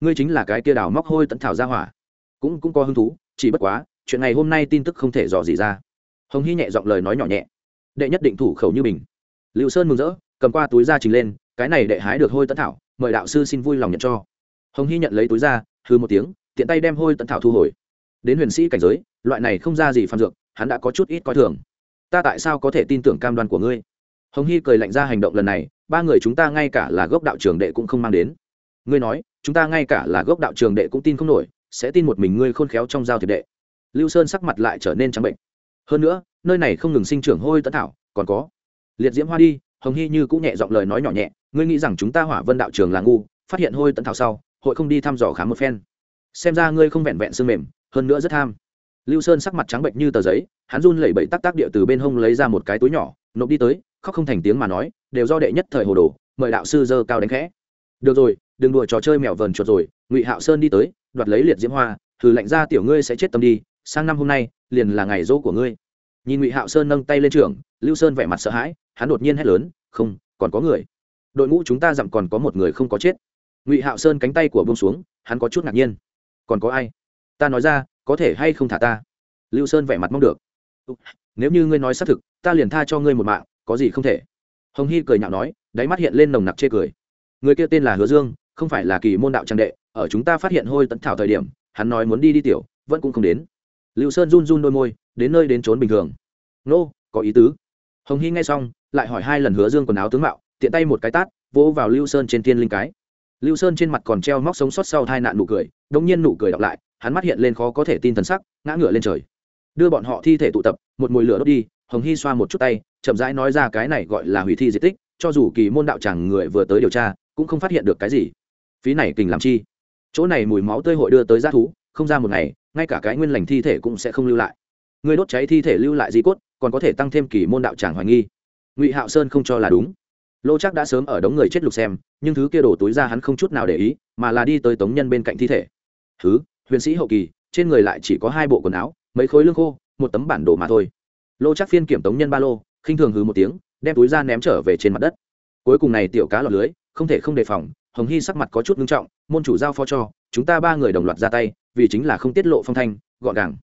Ngươi chính là cái kia đào móc hôi tận thảo ra hỏa. Cũng cũng có hứng thú, chỉ bất quá, chuyện này hôm nay tin tức không thể dò gì ra. Hồng hy nhẹ giọng lời nói nhỏ nhẹ. Đệ nhất định thủ khẩu như bình. Liệu sơn mừng rỡ, cầm qua túi ra trình lên, cái này đệ hái được hôi tận thảo, mời đạo sư xin vui lòng nhận cho. Hồng hy nhận lấy túi ra hư một tiếng, tiện tay đem hôi tận thảo thu hồi. Đến huyền sĩ cảnh giới, loại này không ra gì phàm dược, hắn đã có chút ít coi thường. Ta tại sao có thể tin tưởng cam đoan của ngươi? Hồng hy cười lạnh ra hành động lần này ba người chúng ta ngay cả là gốc đạo trường đệ cũng không mang đến. Ngươi nói, chúng ta ngay cả là gốc đạo trường đệ cũng tin không nổi, sẽ tin một mình ngươi khôn khéo trong giao thiệp đệ. Lưu sơn sắc mặt lại trở nên trắng bệnh. Hơn nữa, nơi này không ngừng sinh trưởng hôi tận thảo, còn có liệt diễm hoa đi, hồng hy như cũng nhẹ giọng lời nói nhỏ nhẹ, ngươi nghĩ rằng chúng ta hỏa vân đạo trường là ngu, phát hiện hôi tận thảo sau, hội không đi thăm dò khám một phen. Xem ra ngươi không vẹn vẹn xương mềm, hơn nữa rất tham. Lưu sơn sắc mặt trắng bệnh như tờ giấy, hắn run lẩy bẩy tắc tác địa từ bên hông lấy ra một cái túi nhỏ, nộp đi tới khóc không thành tiếng mà nói, đều do đệ nhất thời hồ đồ, mời đạo sư dơ cao đánh khẽ. Được rồi, đừng đùa trò chơi mèo vờn chuột rồi, ngụy hạo sơn đi tới, đoạt lấy liệt diễm hoa thử lạnh ra tiểu ngươi sẽ chết tâm đi, sang năm hôm nay, liền là ngày dỗ của ngươi. Nhìn ngụy hạo sơn nâng tay lên trường lưu sơn vẻ mặt sợ hãi, hắn đột nhiên hét lớn, không, còn có người. Đội ngũ chúng ta dặm còn có một người không có chết. Ngụy hạo sơn cánh tay của bông xuống, hắn có chút ngạc nhiên. Còn có ai? Ta nói ra, có thể hay không thả ta? Lưu sơn vẻ mặt mong được. Nếu như ngươi nói xác thực, ta liền tha cho ngươi một mạng có gì không thể. Hồng hy cười nhạo nói, đáy mắt hiện lên nồng nặc chê cười. Người kia tên là hứa dương, không phải là kỳ môn đạo trang đệ, ở chúng ta phát hiện hôi tận thảo thời điểm, hắn nói muốn đi đi tiểu, vẫn cũng không đến. Lưu sơn run run đôi môi, đến nơi đến trốn bình thường. Nô, có ý tứ. Hồng hy nghe xong, lại hỏi hai lần hứa dương quần áo tướng mạo, tiện tay một cái tát, vỗ vào lưu sơn trên thiên linh cái. Lưu sơn trên mặt còn treo móc sống sót sau tai nạn nụ cười đông nhiên nụ cười đọc lại, hắn mắt hiện lên khó có thể tin thần sắc, ngã ngửa lên trời. Đưa bọn họ thi thể tụ tập, một mùi lửa đốt đi, hồng hy xoa một chút tay chậm rãi nói ra cái này gọi là hủy thi di tích, cho dù kỳ môn đạo chẳng người vừa tới điều tra, cũng không phát hiện được cái gì. Phí này kình làm chi? Chỗ này mùi máu tươi hội đưa tới g thú, không ra một ngày, ngay cả cái nguyên lành thi thể cũng sẽ không lưu lại. Người đốt cháy thi thể lưu lại di cốt, còn có thể tăng thêm kỳ môn đạo tràng hoài nghi. Ngụy hạo sơn không cho là đúng. Lô chắc đã sớm ở đống người chết lục xem, nhưng thứ kia đổ túi ra hắn không chút nào để ý, mà là đi tới tống nhân bên cạnh thi thể. Thứ, huyền sĩ hậu kỳ, trên người lại chỉ có hai bộ quần áo, mấy khối lương khô, một tấm bản đồ mà thôi. Lô chắc phiên kiểm tống nhân ba lô khinh thường hừ một tiếng, đem túi ra ném trở về trên mặt đất. Cuối cùng này tiểu cá lọt lưới, không thể không đề phòng, hồng hy sắc mặt có chút nghiêm trọng, môn chủ giao phó cho, chúng ta ba người đồng loạt ra tay, vì chính là không tiết lộ phong thanh, gọn gàng.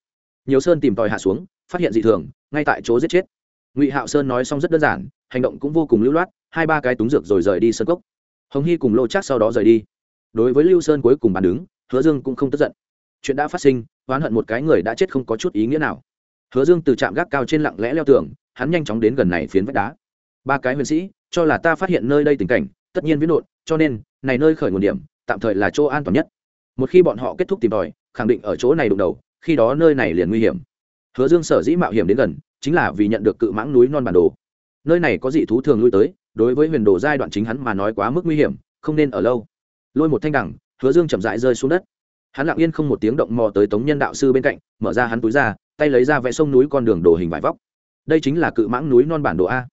Nhiều sơn tìm tòi hạ xuống, phát hiện dị thường, ngay tại chỗ giết chết. Ngụy hạo sơn nói xong rất đơn giản, hành động cũng vô cùng lưu loát, hai ba cái túng dược rồi rời đi sân cốc. Hồng hy cùng lô chắc sau đó rời đi. Đối với lưu sơn cuối cùng bàn đứng, hứa dương cũng không tức giận. Chuyện đã phát sinh, oán hận một cái người đã chết không có chút ý nghĩa nào. Hứa dương từ trạm gác cao trên lặng lẽ leo tường hắn nhanh chóng đến gần này phiến vách đá. Ba cái huyền sĩ, cho là ta phát hiện nơi đây tình cảnh, tất nhiên viễn đột cho nên, này nơi khởi nguồn điểm, tạm thời là chỗ an toàn nhất. Một khi bọn họ kết thúc tìm tòi, khẳng định ở chỗ này đụng đầu, khi đó nơi này liền nguy hiểm. Hứa dương sở dĩ mạo hiểm đến gần, chính là vì nhận được cự mãng núi non bản đồ. Nơi này có dị thú thường lui tới, đối với huyền đồ giai đoạn chính hắn mà nói quá mức nguy hiểm, không nên ở lâu. Lôi một thanh đẳng, hứa dương chậm rãi rơi xuống đất. Hắn lặng yên không một tiếng động mò tới tống nhân đạo sư bên cạnh, mở ra hắn túi ra, tay lấy ra vẽ sông núi con đường đồ hình vải vóc đây chính là cự mãng núi non bản đồ a.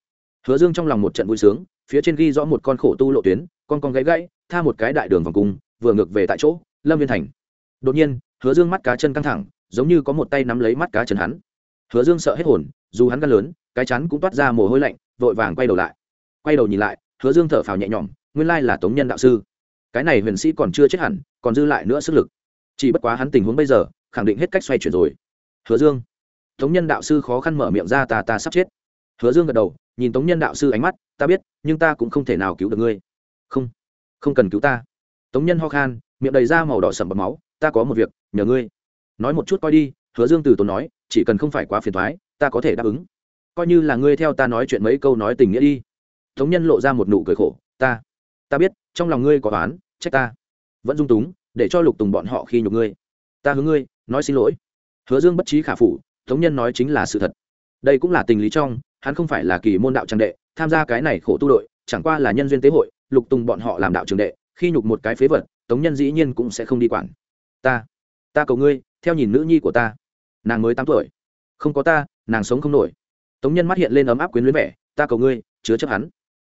Hứa dương trong lòng một trận vui sướng, phía trên ghi rõ một con khổ tu lộ tuyến, con con gãy gãy, tha một cái đại đường vòng cung, vừa ngược về tại chỗ, lâm viên thành. Đột nhiên, hứa dương mắt cá chân căng thẳng, giống như có một tay nắm lấy mắt cá chân hắn. Hứa dương sợ hết hồn, dù hắn gan lớn, cái chắn cũng toát ra mồ hôi lạnh, vội vàng quay đầu lại. Quay đầu nhìn lại, hứa dương thở phào nhẹ nhõm, nguyên lai là tống nhân đạo sư. Cái này huyền sĩ còn chưa chết hẳn, còn dư lại nữa sức lực. Chỉ bất quá hắn tình huống bây giờ, khẳng định hết cách xoay chuyển rồi. Hứa dương tống nhân đạo sư khó khăn mở miệng ra, ta ta sắp chết. Hứa dương gật đầu, nhìn tống nhân đạo sư ánh mắt, ta biết, nhưng ta cũng không thể nào cứu được ngươi. Không không cần cứu ta. Tống nhân ho khan, miệng đầy da màu đỏ sầm bầm máu, ta có một việc, nhờ ngươi. Nói một chút coi đi. Hứa dương từ tốn nói, chỉ cần không phải quá phiền thoái ta có thể đáp ứng. Coi như là ngươi theo ta nói chuyện mấy câu nói tình nghĩa đi. Tống nhân lộ ra một nụ cười khổ, ta ta biết, trong lòng ngươi có toán trách ta, vẫn dung túng, để cho lục tùng bọn họ khi nhục ngươi. Ta hướng ngươi, nói xin lỗi. Hứa dương bất trí khả phủ tống nhân nói chính là sự thật. Đây cũng là tình lý trong, hắn không phải là kỳ môn đạo trang đệ, tham gia cái này khổ tu đội, chẳng qua là nhân duyên tế hội, lục tùng bọn họ làm đạo trường đệ, khi nhục một cái phế vật, tống nhân dĩ nhiên cũng sẽ không đi quản. Ta ta cầu ngươi, theo nhìn nữ nhi của ta. Nàng mới tám tuổi. Không có ta, nàng sống không nổi. Tống nhân mắt hiện lên ấm áp quyến luyến vẻ, ta cầu ngươi, chứa chấp hắn.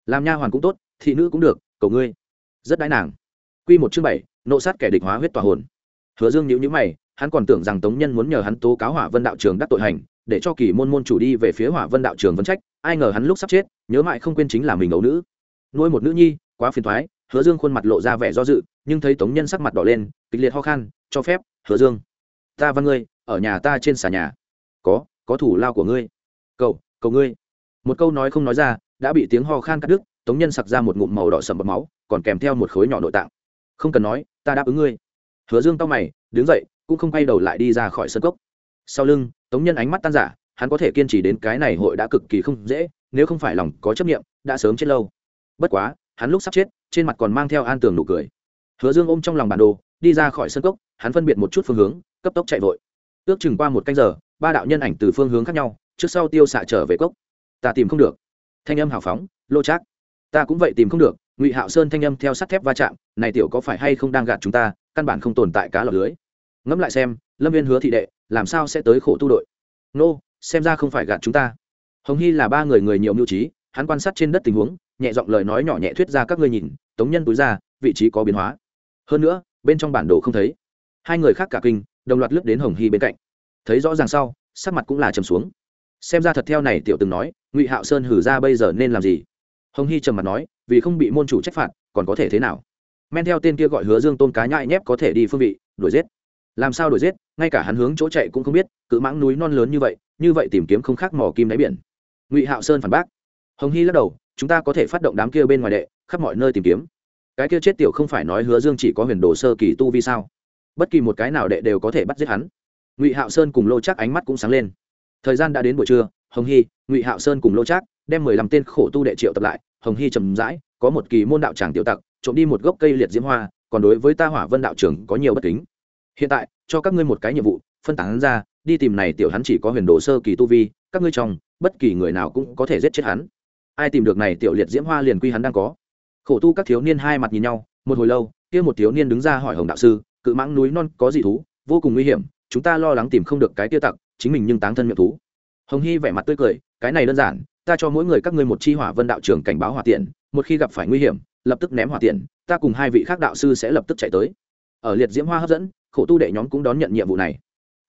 Làm nha hoàn cũng tốt, thị nữ cũng được, cầu ngươi. Rất đái nàng. Quy một chương bảy, nộ sát kẻ địch hóa huyết tỏa hồn. Hứa dương nhữ nhữ mày hắn còn tưởng rằng tống nhân muốn nhờ hắn tố cáo hỏa vân đạo trường đắc tội hành, để cho kỳ môn môn chủ đi về phía hỏa vân đạo trường vấn trách, ai ngờ hắn lúc sắp chết, nhớ mãi không quên chính là mình ấu nữ. Nuôi một nữ nhi, quá phiền thoái hứa dương khuôn mặt lộ ra vẻ do dự, nhưng thấy tống nhân sắc mặt đỏ lên, kịch liệt ho khan, cho phép, hứa dương. Ta văn ngươi, ở nhà ta trên xà nhà. Có có thủ lao của ngươi. Cậu cậu ngươi. Một câu nói không nói ra, đã bị tiếng ho khan cắt đứt, tống nhân sặc ra một ngụm màu đỏ sầm bọt máu, còn kèm theo một khối nhỏ nội tạng. Không cần nói, ta đáp ứng ngươi. Hứa dương tao mày, đứng dậy cũng không quay đầu lại đi ra khỏi sân cốc. Sau lưng, tống nhân ánh mắt tan giả hắn có thể kiên trì đến cái này hội đã cực kỳ không dễ, nếu không phải lòng có chấp nghiệm đã sớm chết lâu. Bất quá, hắn lúc sắp chết, trên mặt còn mang theo an tường nụ cười. Hứa dương ôm trong lòng bản đồ, đi ra khỏi sân cốc, hắn phân biệt một chút phương hướng, cấp tốc chạy vội. Ước chừng qua một canh giờ, ba đạo nhân ảnh từ phương hướng khác nhau, trước sau tiêu xạ trở về cốc. Ta tìm không được. Thanh âm hào phóng, lô trác. Ta cũng vậy tìm không được, ngụy hạo sơn thanh âm theo sắt thép va chạm, này tiểu có phải hay không đang gạt chúng ta, căn bản không tồn tại cá lọc lưới ngẫm lại xem, lâm viên hứa thị đệ, làm sao sẽ tới khổ tu đội? Nô, xem ra không phải gạt chúng ta. Hồng hy là ba người người nhiều mưu trí, hắn quan sát trên đất tình huống, nhẹ giọng lời nói nhỏ nhẹ thuyết ra các ngươi nhìn, tống nhân túi ra, vị trí có biến hóa. Hơn nữa, bên trong bản đồ không thấy. Hai người khác cả kinh, đồng loạt lướt đến hồng hy bên cạnh. Thấy rõ ràng sau, sắc mặt cũng là trầm xuống. Xem ra thật theo này tiểu từng nói, ngụy hạo sơn hử ra bây giờ nên làm gì? Hồng hy trầm mặt nói, vì không bị môn chủ trách phạt, còn có thể thế nào? Men theo tên kia gọi hứa dương tôn cá nhại nhép có thể đi phương vị, đuổi giết làm sao đuổi giết, ngay cả hắn hướng chỗ chạy cũng không biết, cự mãng núi non lớn như vậy như vậy tìm kiếm không khác mỏ kim đáy biển. Ngụy hạo sơn phản bác. Hồng hy lắc đầu, chúng ta có thể phát động đám kia bên ngoài đệ, khắp mọi nơi tìm kiếm. Cái kia chết tiểu không phải nói hứa dương chỉ có huyền đồ sơ kỳ tu vi sao? Bất kỳ một cái nào đệ đều có thể bắt giết hắn. Ngụy hạo sơn cùng lô chắc ánh mắt cũng sáng lên. Thời gian đã đến buổi trưa, hồng hy, ngụy hạo sơn cùng lô chắc đem mười lăm tên khổ tu đệ triệu tập lại, hồng hy trầm rãi, có một kỳ môn đạo tràng tiểu tặc, trộm đi một gốc cây liệt diễm hoa, còn đối với ta hỏa vân đạo trưởng có nhiều bất kính hiện tại, cho các ngươi một cái nhiệm vụ, phân tán ra, đi tìm này tiểu hắn chỉ có huyền đồ sơ kỳ tu vi, các ngươi trong, bất kỳ người nào cũng có thể giết chết hắn. Ai tìm được này tiểu liệt diễm hoa liền quy hắn đang có. Khổ tu các thiếu niên hai mặt nhìn nhau, một hồi lâu, kia một thiếu niên đứng ra hỏi hồng đạo sư, cự mãng núi non có gì thú? Vô cùng nguy hiểm, chúng ta lo lắng tìm không được cái tiêu tặc, chính mình nhưng táng thân miệng thú. Hồng hy vẻ mặt tươi cười, cái này đơn giản, ta cho mỗi người các ngươi một chi hỏa vân đạo trưởng cảnh báo hỏa tiện, một khi gặp phải nguy hiểm, lập tức ném hỏa tiện, ta cùng hai vị khác đạo sư sẽ lập tức chạy tới. Ở liệt diễm hoa hấp dẫn khổ tu đệ nhóm cũng đón nhận nhiệm vụ này.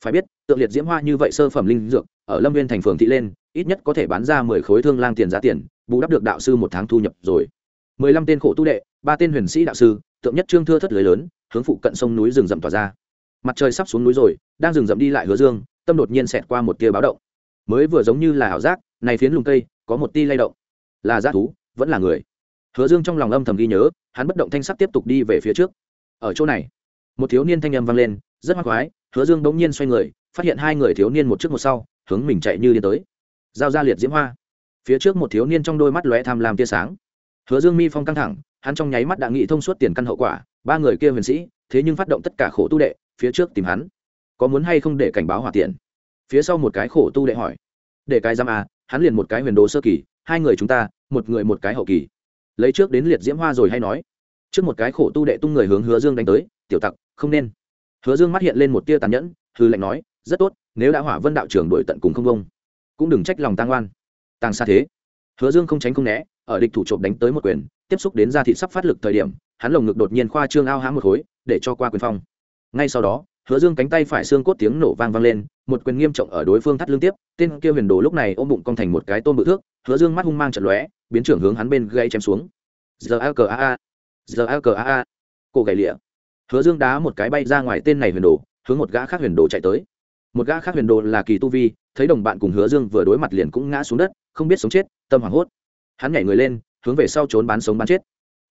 Phải biết, tượng liệt diễm hoa như vậy sơ phẩm linh dược, ở lâm viên thành phường thị lên, ít nhất có thể bán ra mười khối thương lang tiền giá tiền, bù đắp được đạo sư một tháng thu nhập rồi. Mười lăm tên khổ tu đệ, ba tên huyền sĩ đạo sư, tượng nhất trương thưa thất lưới lớn, hướng phụ cận sông núi rừng rậm tỏa ra. Mặt trời sắp xuống núi rồi, đang rừng rậm đi lại hứa dương, tâm đột nhiên xẹt qua một tia báo động. Mới vừa giống như là ảo giác, này phiến lùng cây, có một ti lay động. Là g thú, vẫn là người. Hứa dương trong lòng âm thầm ghi nhớ, hắn bất động thanh sắc tiếp tục đi về phía trước. Ở chỗ này một thiếu niên thanh âm vang lên, rất hoang khoái, hứa dương bỗng nhiên xoay người, phát hiện hai người thiếu niên một trước một sau, hướng mình chạy như đi tới. Giao ra liệt diễm hoa. Phía trước một thiếu niên trong đôi mắt lóe tham lam tia sáng. Hứa dương mi phong căng thẳng, hắn trong nháy mắt đã nghĩ thông suốt tiền căn hậu quả, ba người kia huyền sĩ, thế nhưng phát động tất cả khổ tu đệ, phía trước tìm hắn. Có muốn hay không để cảnh báo hỏa tiện? Phía sau một cái khổ tu đệ hỏi. Để cái giam à hắn liền một cái huyền đồ sơ kỳ, hai người chúng ta, một người một cái hậu kỳ. Lấy trước đến liệt diễm hoa rồi hay nói. Trước một cái khổ tu đệ tung người hướng hứa dương đánh tới tiểu tặc, không nên. Hứa dương mắt hiện lên một tia tàn nhẫn, hư lệnh nói, rất tốt, nếu đã hỏa vân đạo trưởng đổi tận cùng không công cũng đừng trách lòng tang oan. Tàng xa thế, hứa dương không tránh không né, ở địch thủ trộm đánh tới một quyền, tiếp xúc đến da thị sắp phát lực thời điểm, hắn lồng ngực đột nhiên khoa trương ao hãm một khối, để cho qua quyền phong. Ngay sau đó, hứa dương cánh tay phải xương cốt tiếng nổ vang vang lên, một quyền nghiêm trọng ở đối phương thắt lưng tiếp, tên kia huyền đồ lúc này ôm bụng cong thành một cái tôm bự thước, hứa dương mắt hung mang trận lóe, biến trưởng hướng hắn bên gây chém xuống. Giờ a cờ a a giờ a cờ a a, cổ gậy lịa hứa dương đá một cái bay ra ngoài tên này huyền đồ, hướng một gã khác huyền đồ chạy tới. Một gã khác huyền đồ là kỳ tu vi, thấy đồng bạn cùng hứa dương vừa đối mặt liền cũng ngã xuống đất, không biết sống chết, tâm hoảng hốt. Hắn nhảy người lên, hướng về sau trốn bán sống bán chết.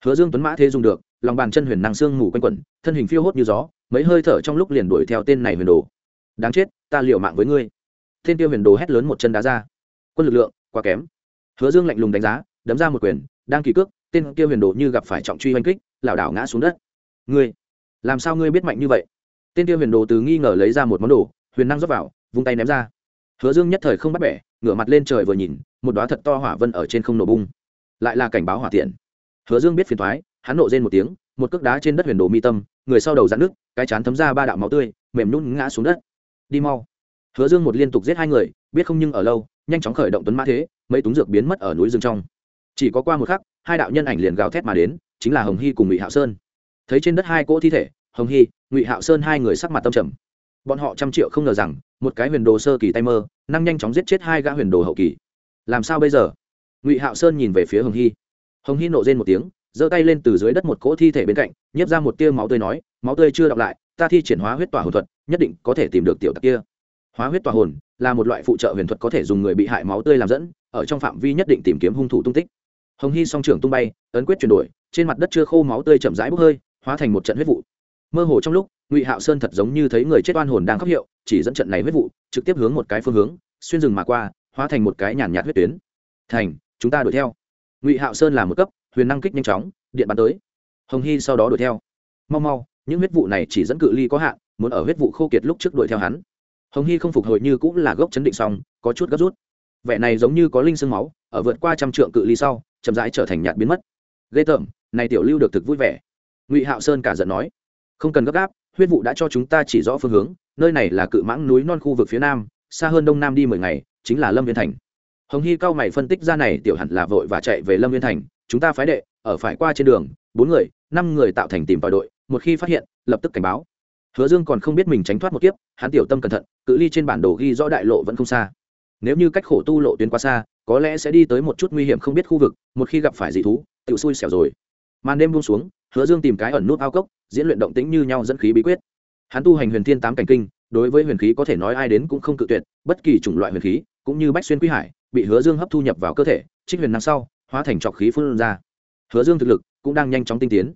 Hứa dương tuấn mã thế dùng được, lòng bàn chân huyền năng xương ngủ quanh quẩn, thân hình phiêu hốt như gió, mấy hơi thở trong lúc liền đuổi theo tên này huyền đồ. Đáng chết, ta liệu mạng với ngươi. Tên tiêu huyền đồ hét lớn một chân đá ra. Quân lực lượng, quá kém. Hứa dương lạnh lùng đánh giá, đấm ra một quyền, đang kỳ cước, tên kia huyền đồ như gặp phải trọng truy oanh kích, lảo đảo ngã xuống đất. Ngươi làm sao ngươi biết mạnh như vậy? Tên Tiêu huyền đồ từ nghi ngờ lấy ra một món đồ, huyền năng rót vào, vung tay ném ra. Hứa dương nhất thời không bắt bẻ, ngửa mặt lên trời vừa nhìn, một đoá thật to hỏa vân ở trên không nổ bung. Lại là cảnh báo hỏa tiện. Hứa dương biết phiền thoái hắn nộ rên một tiếng, một cước đá trên đất huyền đồ mi tâm, người sau đầu dạn nước cái chán thấm ra ba đạo máu tươi, mềm nhún ngã xuống đất. Đi mau. Hứa dương một liên tục giết hai người, biết không nhưng ở lâu, nhanh chóng khởi động tuấn mã thế, mấy túng dược biến mất ở núi rừng trong. Chỉ có qua một khắc, hai đạo nhân ảnh liền gào thét mà đến, chính là hồng hy cùng ngụy hạo sơn thấy trên đất hai cỗ thi thể, hồng hy, ngụy hạo sơn hai người sắc mặt tâm trầm. Bọn họ trăm triệu không ngờ rằng, một cái huyền đồ sơ kỳ tay mơ, năng nhanh chóng giết chết hai gã huyền đồ hậu kỳ. Làm sao bây giờ? Ngụy hạo sơn nhìn về phía hồng hy. Hồng hy nộ rên một tiếng, giơ tay lên từ dưới đất một cỗ thi thể bên cạnh, nhấp ra một tia máu tươi nói, máu tươi chưa đọc lại, ta thi triển hóa huyết tỏa hồn thuật, nhất định có thể tìm được tiểu tặc kia. Hóa huyết tỏa hồn là một loại phụ trợ huyền thuật có thể dùng người bị hại máu tươi làm dẫn, ở trong phạm vi nhất định tìm kiếm hung thủ tung tích. Hồng hy song trưởng tung bay, ấn quyết chuyển đổi, trên mặt đất chưa khô máu tươi chậm rãi bốc hơi hóa thành một trận huyết vụ. Mơ hồ trong lúc, ngụy hạo sơn thật giống như thấy người chết oan hồn đang khóc hiệu, chỉ dẫn trận này huyết vụ, trực tiếp hướng một cái phương hướng, xuyên rừng mà qua, hóa thành một cái nhàn nhạt huyết tuyến. Thành, chúng ta đuổi theo. Ngụy hạo sơn là một cấp, huyền năng kích nhanh chóng, điện bắn tới. Hồng hy sau đó đuổi theo. Mau mau, những huyết vụ này chỉ dẫn cự ly có hạn, muốn ở huyết vụ khô kiệt lúc trước đuổi theo hắn. Hồng hy không phục hồi như cũng là gốc chấn định xong, có chút gấp rút. Vẻ này giống như có linh sương máu, ở vượt qua trăm trượng cự ly sau, chậm rãi trở thành nhạt biến mất. Ghê tởm, này tiểu lưu được thực vui vẻ ngụy hạo sơn cả giận nói không cần gấp gáp huyết vụ đã cho chúng ta chỉ rõ phương hướng nơi này là cự mãng núi non khu vực phía nam xa hơn đông nam đi mười ngày chính là lâm viên thành hồng hy cao mày phân tích ra này tiểu hẳn là vội và chạy về lâm viên thành chúng ta phái đệ ở phải qua trên đường bốn người năm người tạo thành tìm tòi đội một khi phát hiện lập tức cảnh báo hứa dương còn không biết mình tránh thoát một kiếp hắn tiểu tâm cẩn thận cự ly trên bản đồ ghi rõ đại lộ vẫn không xa nếu như cách khổ tu lộ tuyến quá xa có lẽ sẽ đi tới một chút nguy hiểm không biết khu vực một khi gặp phải dị thú tự xui xẻo rồi màn đêm buông xuống hứa dương tìm cái ẩn nút ao cốc, diễn luyện động tĩnh như nhau dẫn khí bí quyết. Hắn tu hành huyền thiên tám cảnh kinh, đối với huyền khí có thể nói ai đến cũng không cự tuyệt, bất kỳ chủng loại huyền khí, cũng như bách xuyên quy hải, bị hứa dương hấp thu nhập vào cơ thể, trích huyền năng sau, hóa thành trọc khí phun ra. Hứa dương thực lực cũng đang nhanh chóng tinh tiến.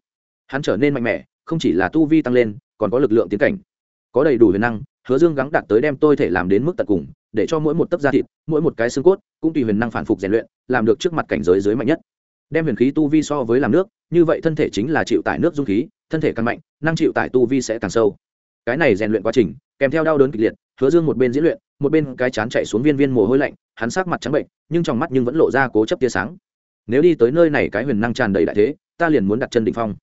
Hắn trở nên mạnh mẽ, không chỉ là tu vi tăng lên, còn có lực lượng tiến cảnh. Có đầy đủ huyền năng, hứa dương gắng đạt tới đem tôi thể làm đến mức tận cùng, để cho mỗi một tấc da thịt, mỗi một cái xương cốt, cũng tùy huyền năng phản phục rèn luyện, làm được trước mặt cảnh giới dưới mạnh nhất đem huyền khí tu vi so với làm nước, như vậy thân thể chính là chịu tải nước dung khí, thân thể càng mạnh, năng chịu tải tu vi sẽ càng sâu. Cái này rèn luyện quá trình, kèm theo đau đớn kịch liệt, hứa dương một bên diễn luyện, một bên cái chán chạy xuống viên viên mồ hôi lạnh, hắn sắc mặt trắng bệnh, nhưng trong mắt nhưng vẫn lộ ra cố chấp tia sáng. Nếu đi tới nơi này cái huyền năng tràn đầy đại thế, ta liền muốn đặt chân đỉnh phong.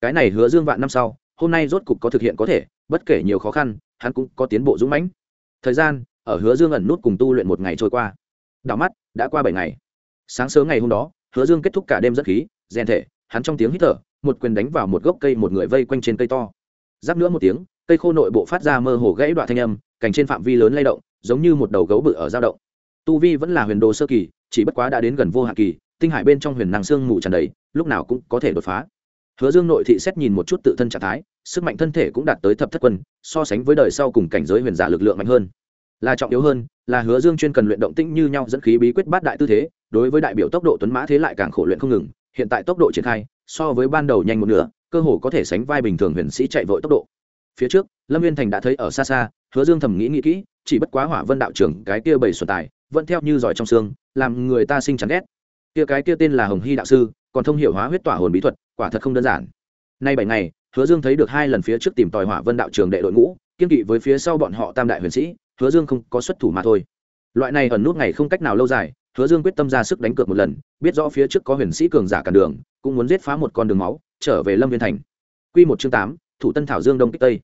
Cái này hứa dương vạn năm sau, hôm nay rốt cục có thực hiện có thể, bất kể nhiều khó khăn, hắn cũng có tiến bộ dũng mãnh. Thời gian, ở hứa dương ẩn nút cùng tu luyện một ngày trôi qua. Đảo mắt, đã qua bảy ngày. Sáng sớm ngày hôm đó hứa dương kết thúc cả đêm dẫn khí, rèn thể, hắn trong tiếng hít thở, một quyền đánh vào một gốc cây một người vây quanh trên cây to. Giáp nữa một tiếng, cây khô nội bộ phát ra mơ hồ gãy đoạn thanh âm, cành trên phạm vi lớn lay động, giống như một đầu gấu bự ở dao động. Tu vi vẫn là huyền đồ sơ kỳ, chỉ bất quá đã đến gần vô hạn kỳ, tinh hải bên trong huyền năng xương mù tràn đầy, lúc nào cũng có thể đột phá. Hứa dương nội thị xét nhìn một chút tự thân trạng thái, sức mạnh thân thể cũng đạt tới thập thất quân, so sánh với đời sau cùng cảnh giới huyền giả lực lượng mạnh hơn là trọng yếu hơn, là hứa dương chuyên cần luyện động tĩnh như nhau dẫn khí bí quyết bát đại tư thế, đối với đại biểu tốc độ tuấn mã thế lại càng khổ luyện không ngừng, hiện tại tốc độ triển khai, so với ban đầu nhanh một nửa, cơ hồ có thể sánh vai bình thường huyền sĩ chạy vội tốc độ. Phía trước, lâm viên thành đã thấy ở xa xa, hứa dương thầm nghĩ nghĩ kỹ, chỉ bất quá hỏa vân đạo trưởng cái kia bảy xuân tài, vẫn theo như giỏi trong xương, làm người ta sinh chán ghét. Kia cái kia tên là hồng hy đạo sư, còn thông hiểu hóa huyết tỏa hồn bí thuật, quả thật không đơn giản. Nay bảy ngày, hứa dương thấy được hai lần phía trước tìm tòi hỏa vân đạo trường đệ đội ngũ, kiên kỵ với phía sau bọn họ tam đại huyền sĩ hứa dương không có xuất thủ mà thôi. Loại này ẩn nút ngày không cách nào lâu dài, hứa dương quyết tâm ra sức đánh cược một lần, biết rõ phía trước có huyền sĩ cường giả cản đường, cũng muốn giết phá một con đường máu, trở về lâm viên thành. Quy một chương tám, thủ tân thảo dương đông kích tây.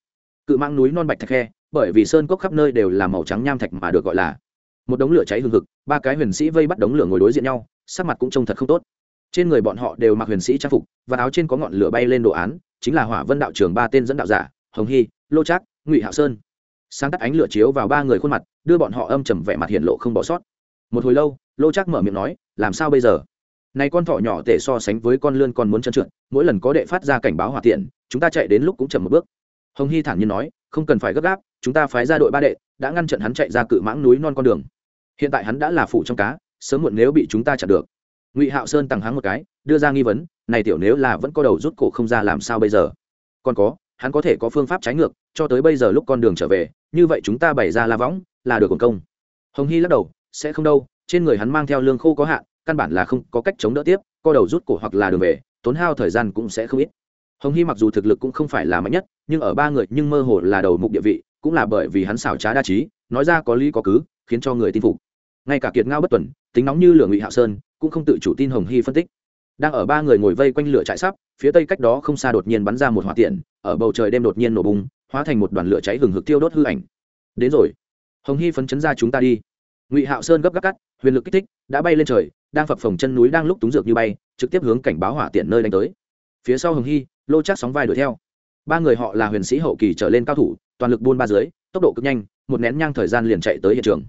Cự mang núi non bạch thạch khe, bởi vì sơn cốc khắp nơi đều là màu trắng nham thạch mà được gọi là. Một đống lửa cháy hừng hực, ba cái huyền sĩ vây bắt đống lửa ngồi đối diện nhau, sắc mặt cũng trông thật không tốt. Trên người bọn họ đều mặc huyền sĩ trang phục, và áo trên có ngọn lửa bay lên đồ án, chính là hỏa vân đạo trường ba tên dẫn đạo giả, hồng hy, lô trác, ngụy hạo sơn sáng tắt ánh lửa chiếu vào ba người khuôn mặt, đưa bọn họ âm trầm vẻ mặt hiện lộ không bỏ sót. Một hồi lâu, lô trác mở miệng nói, làm sao bây giờ? Này con thỏ nhỏ tể so sánh với con lươn còn muốn chân trượt, mỗi lần có đệ phát ra cảnh báo hỏa tiện, chúng ta chạy đến lúc cũng chậm một bước. Hồng hy thản nhiên nói, không cần phải gấp gáp, chúng ta phái ra đội ba đệ, đã ngăn chặn hắn chạy ra cự mãng núi non con đường. Hiện tại hắn đã là phụ trong cá, sớm muộn nếu bị chúng ta chặn được. Ngụy hạo sơn tăng hắng một cái, đưa ra nghi vấn, này tiểu nếu là vẫn có đầu rút cổ không ra làm sao bây giờ? Còn có hắn có thể có phương pháp trái ngược, cho tới bây giờ lúc con đường trở về, như vậy chúng ta bày ra la võng, là được quần công. Hồng hy lắc đầu, sẽ không đâu, trên người hắn mang theo lương khô có hạn, căn bản là không có cách chống đỡ tiếp, co đầu rút cổ hoặc là đường về, tốn hao thời gian cũng sẽ không ít. Hồng hy mặc dù thực lực cũng không phải là mạnh nhất, nhưng ở ba người nhưng mơ hồ là đầu mục địa vị, cũng là bởi vì hắn xảo trá đa trí, nói ra có lý có cứ, khiến cho người tin phục. Ngay cả kiệt ngao bất tuần, tính nóng như lửa ngụy hạo sơn, cũng không tự chủ tin hồng hy phân tích đang ở ba người ngồi vây quanh lửa trại sắp, phía tây cách đó không xa đột nhiên bắn ra một hỏa tiện ở bầu trời đêm đột nhiên nổ bùng, hóa thành một đoàn lửa cháy hừng hực tiêu đốt hư ảnh. Đến rồi, hồng hy phấn chấn ra chúng ta đi. Ngụy hạo sơn gấp gáp cắt, huyền lực kích thích, đã bay lên trời, đang phập phồng chân núi đang lúc túng dược như bay, trực tiếp hướng cảnh báo hỏa tiện nơi đánh tới. Phía sau hồng hy, lô chắc sóng vai đuổi theo. Ba người họ là huyền sĩ hậu kỳ trở lên cao thủ, toàn lực buôn ba dưới, tốc độ cực nhanh, một nén nhang thời gian liền chạy tới hiện trường.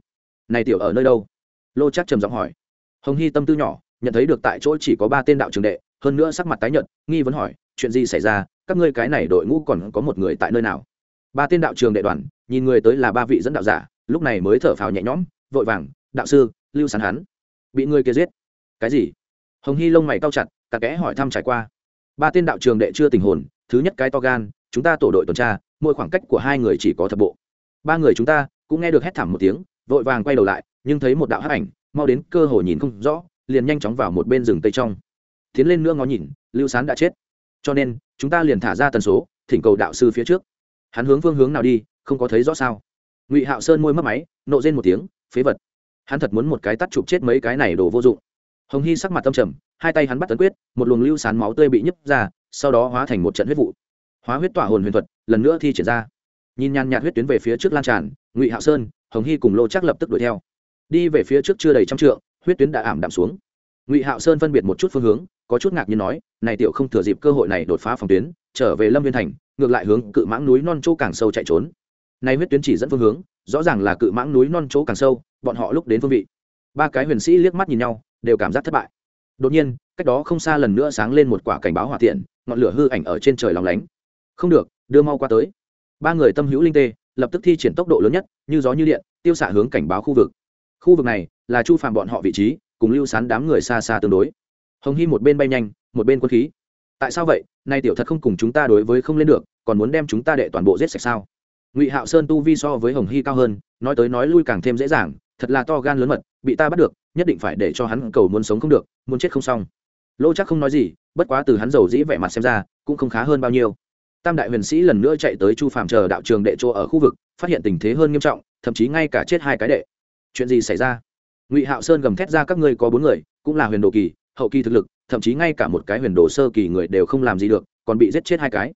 Này tiểu ở nơi đâu? Lô chắc trầm giọng hỏi. Hồng hy tâm tư nhỏ nhận thấy được tại chỗ chỉ có ba tên đạo trường đệ, hơn nữa sắc mặt tái nhợt, nghi vấn hỏi, chuyện gì xảy ra? Các ngươi cái này đội ngũ còn có một người tại nơi nào? Ba tên đạo trường đệ đoàn, nhìn người tới là ba vị dẫn đạo giả, lúc này mới thở phào nhẹ nhõm, vội vàng, đạo sư, lưu sán hắn bị người kia giết. Cái gì? Hồng hy lông mày cao chặt cặp kẽ hỏi thăm trải qua. Ba tên đạo trường đệ chưa tình hồn, thứ nhất cái to gan, chúng ta tổ đội tuần tra, mỗi khoảng cách của hai người chỉ có thập bộ. Ba người chúng ta cũng nghe được hét thảm một tiếng, vội vàng quay đầu lại, nhưng thấy một đạo hắc ảnh, mau đến cơ hồ nhìn không rõ liền nhanh chóng vào một bên rừng tây trong. Tiến lên nữa ngó nhìn, lưu sán đã chết. Cho nên, chúng ta liền thả ra tần số, thỉnh cầu đạo sư phía trước. Hắn hướng phương hướng nào đi, không có thấy rõ sao. Ngụy hạo sơn môi mất máy, nộ rên một tiếng, phế vật. Hắn thật muốn một cái tắt chụp chết mấy cái này đồ vô dụng. Hồng hy sắc mặt tâm trầm, hai tay hắn bắt tấn quyết, một luồng lưu sán máu tươi bị nhấp ra, sau đó hóa thành một trận huyết vụ. Hóa huyết tỏa hồn huyền thuật, lần nữa thi triển ra. Nhìn nhàn nhạt huyết tuyến về phía trước lan tràn, ngụy hạo sơn, hồng hy cùng lô chắc lập tức đuổi theo. Đi về phía trước chưa đầy trăm trượng huyết tuyến đã ảm đạm xuống. Ngụy hạo sơn phân biệt một chút phương hướng, có chút ngạc nhiên nói, này tiểu không thừa dịp cơ hội này đột phá phòng tuyến, trở về lâm viên thành, ngược lại hướng cự mãng núi non chỗ càng sâu chạy trốn. Nay huyết tuyến chỉ dẫn phương hướng, rõ ràng là cự mãng núi non chỗ càng sâu, bọn họ lúc đến phương vị. Ba cái huyền sĩ liếc mắt nhìn nhau, đều cảm giác thất bại. Đột nhiên, cách đó không xa lần nữa sáng lên một quả cảnh báo hỏa tiện, ngọn lửa hư ảnh ở trên trời lóng lánh. Không được, đưa mau qua tới. Ba người tâm hữu linh tê, lập tức thi triển tốc độ lớn nhất, như gió như điện, tiêu xạ hướng cảnh báo khu vực khu vực này là chu Phạm bọn họ vị trí, cùng lưu sán đám người xa xa tương đối. Hồng hy một bên bay nhanh, một bên quân khí. Tại sao vậy? Nay tiểu thật không cùng chúng ta đối với không lên được, còn muốn đem chúng ta đệ toàn bộ giết sạch sao? Ngụy hạo sơn tu vi so với hồng hy cao hơn, nói tới nói lui càng thêm dễ dàng, thật là to gan lớn mật, bị ta bắt được, nhất định phải để cho hắn cầu muốn sống không được, muốn chết không xong. Lỗ chắc không nói gì, bất quá từ hắn giàu dĩ vẻ mặt xem ra, cũng không khá hơn bao nhiêu. Tam đại huyền sĩ lần nữa chạy tới chu phàm chờ đạo trường đệ chỗ ở khu vực, phát hiện tình thế hơn nghiêm trọng, thậm chí ngay cả chết hai cái đệ chuyện gì xảy ra? Ngụy hạo sơn gầm thét ra, các ngươi có bốn người, cũng là huyền đồ kỳ, hậu kỳ thực lực, thậm chí ngay cả một cái huyền đồ sơ kỳ người đều không làm gì được, còn bị giết chết hai cái.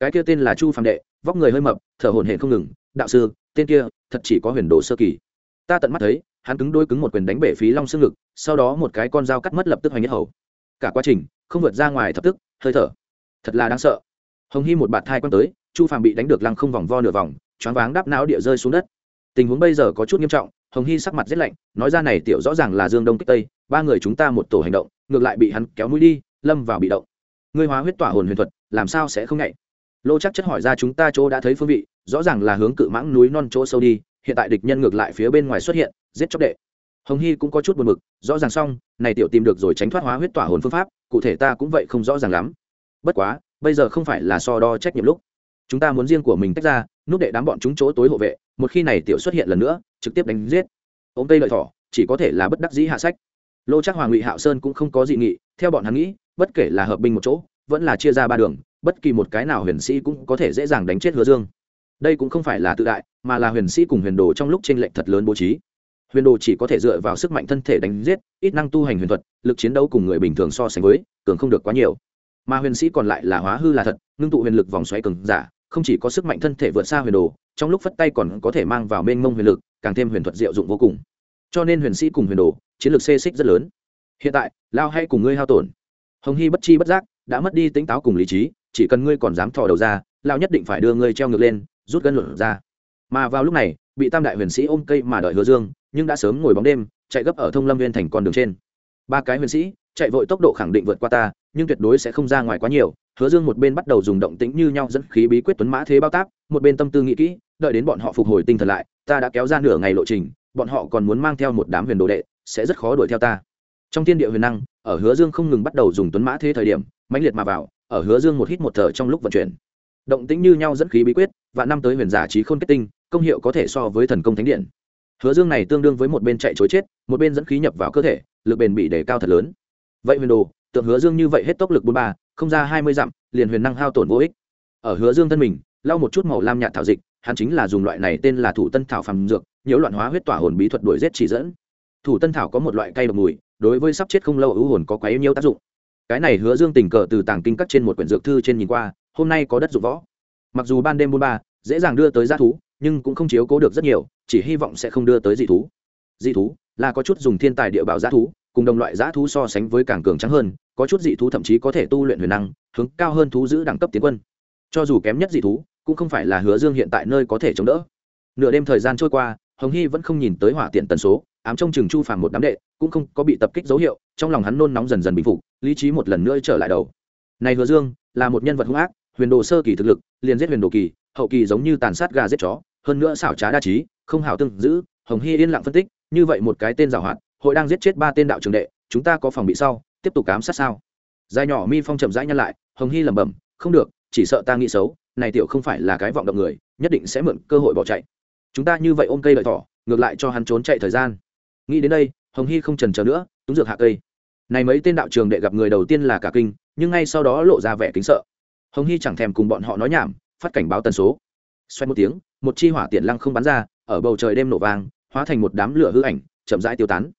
Cái kia tên là chu phàm đệ, vóc người hơi mập, thở hổn hển không ngừng, đạo sư, tên kia thật chỉ có huyền đồ sơ kỳ. Ta tận mắt thấy, hắn cứng đôi cứng một quyền đánh bể phí long xương ngực, sau đó một cái con dao cắt mất lập tức hoành nhất hầu. Cả quá trình, không vượt ra ngoài thập tức, hơi thở. Thật là đáng sợ. Hồng hy một bạt thai quăng tới, chu phàm bị đánh được lăng không vòng vo nửa vòng, choáng váng đắp não địa rơi xuống đất. Tình huống bây giờ có chút nghiêm trọng hồng hy sắc mặt rất lạnh, nói ra này tiểu rõ ràng là dương đông kích tây, ba người chúng ta một tổ hành động, ngược lại bị hắn kéo mũi đi, lâm vào bị động. Ngươi hóa huyết tỏa hồn huyền thuật, làm sao sẽ không nhạy? Lô chắc chất hỏi ra chúng ta chỗ đã thấy phương vị, rõ ràng là hướng cự mãng núi non chỗ sâu đi, hiện tại địch nhân ngược lại phía bên ngoài xuất hiện, giết chóc đệ. Hồng hy cũng có chút buồn mực rõ ràng xong, này tiểu tìm được rồi tránh thoát hóa huyết tỏa hồn phương pháp, cụ thể ta cũng vậy không rõ ràng lắm. Bất quá, bây giờ không phải là so đo trách nhiệm lúc. Chúng ta muốn riêng của mình tách ra, núp đệ đám bọn chúng chỗ tối hộ vệ một khi này tiểu xuất hiện lần nữa, trực tiếp đánh giết. Ông tây lợi thỏ, chỉ có thể là bất đắc dĩ hạ sách. Lô chắc hoàng ngụy hạo sơn cũng không có dị nghị, theo bọn hắn nghĩ, bất kể là hợp binh một chỗ, vẫn là chia ra ba đường, bất kỳ một cái nào huyền sĩ cũng có thể dễ dàng đánh chết hứa dương. Đây cũng không phải là tự đại, mà là huyền sĩ cùng huyền đồ trong lúc t r ê n lệch thật lớn bố trí. Huyền đồ chỉ có thể dựa vào sức mạnh thân thể đánh giết, ít năng tu hành huyền thuật, lực chiến đấu cùng người bình thường so sánh với, cường không được quá nhiều. Mà huyền sĩ còn lại là hóa hư là thật, ngưng tụ huyền lực vòng xoáy cường giả, không chỉ có sức mạnh thân thể vượt xa huyền đồ trong lúc phất tay còn có thể mang vào mênh mông huyền lực, càng thêm huyền thuật diệu dụng vô cùng. Cho nên huyền sĩ cùng huyền đồ, chiến lược xê xích rất lớn. Hiện tại, lao hay cùng ngươi hao tổn. Hồng hy bất chi bất giác, đã mất đi tính táo cùng lý trí, chỉ cần ngươi còn dám thò đầu ra, lao nhất định phải đưa ngươi treo ngược lên, rút gân luận ra. Mà vào lúc này, bị tam đại huyền sĩ ôm cây mà đợi hứa dương, nhưng đã sớm ngồi bóng đêm, chạy gấp ở thông lâm viên thành con đường trên. Ba cái huyền sĩ chạy vội tốc độ khẳng định vượt qua ta, nhưng tuyệt đối sẽ không ra ngoài quá nhiều hứa dương một bên bắt đầu dùng động tĩnh như nhau dẫn khí bí quyết tuấn mã thế bao tác một bên tâm tư nghĩ kỹ, đợi đến bọn họ phục hồi tinh thần lại, ta đã kéo ra nửa ngày lộ trình, bọn họ còn muốn mang theo một đám huyền đồ đệ, sẽ rất khó đuổi theo ta. Trong thiên địa huyền năng, ở hứa dương không ngừng bắt đầu dùng tuấn mã thế thời điểm, mãnh liệt mà vào, ở hứa dương một hít một thở trong lúc vận chuyển. Động tĩnh như nhau dẫn khí bí quyết và năm tới huyền giả trí khôn kết tinh, công hiệu có thể so với thần công thánh điện. Hứa dương này tương đương với một bên chạy chối chết, một bên dẫn khí nhập vào cơ thể, lực bền bị đề cao thật lớn. Vậy huyền đồ, tượng hứa dương như vậy hết tốc lực bốn ba không ra hai mươi dặm, liền huyền năng hao tổn vô ích. Ở hứa dương thân mình, lau một chút màu lam nhạt thảo dịch, hắn chính là dùng loại này tên là thủ tân thảo phàm dược, nhiễu loạn hóa huyết tỏa hồn bí thuật đuổi giết chỉ dẫn. Thủ tân thảo có một loại cây độc mùi, đối với sắp chết không lâu ưu hồn có quá yêu nhiều tác dụng. Cái này hứa dương tình cờ từ tàng kinh cắt trên một quyển dược thư trên nhìn qua, hôm nay có đất dụng võ. Mặc dù ban đêm buôn ba, dễ dàng đưa tới g thú, nhưng cũng không chiếu cố được rất nhiều, chỉ hy vọng sẽ không đưa tới dị thú. Dị thú là có chút dùng thiên tài địa bảo g thú, cùng đồng loại g thú so sánh với càng cường trắng hơn có chút dị thú thậm chí có thể tu luyện huyền năng, hướng cao hơn thú giữ đẳng cấp tiến quân. Cho dù kém nhất dị thú, cũng không phải là hứa dương hiện tại nơi có thể chống đỡ. Nửa đêm thời gian trôi qua, hồng hy vẫn không nhìn tới hỏa tiện tần số, ám trong chừng chu phàm một đám đệ, cũng không có bị tập kích dấu hiệu, trong lòng hắn nôn nóng dần dần bình phục, lý trí một lần nữa trở lại đầu. Này hứa dương, là một nhân vật hung ác, huyền đồ sơ kỳ thực lực, liền giết huyền đồ kỳ, hậu kỳ giống như tàn sát gà giết chó, hơn nữa xảo trá đa trí, không hảo tương giữ, hồng hy yên lặng phân tích, như vậy một cái tên giảo hoạt, hội đang giết chết ba tên đạo trường đệ, chúng ta có phòng bị sau tiếp tục cám sát sao? Dài nhỏ mi phong chậm rãi nhăn lại, hồng hy lẩm bẩm, không được, chỉ sợ ta nghĩ xấu, này tiểu không phải là cái vọng động người, nhất định sẽ mượn cơ hội bỏ chạy. Chúng ta như vậy ôm cây lợi thỏ, ngược lại cho hắn trốn chạy thời gian. Nghĩ đến đây, hồng hy không trần chờ nữa, túng dược hạ cây. Này mấy tên đạo trường đệ gặp người đầu tiên là cả kinh, nhưng ngay sau đó lộ ra vẻ kính sợ. Hồng hy chẳng thèm cùng bọn họ nói nhảm, phát cảnh báo tần số. Xoay một tiếng, một chi hỏa tiện lăng không bắn ra, ở bầu trời đêm nổ vàng hóa thành một đám lửa hư ảnh, chậm rãi tiêu tán.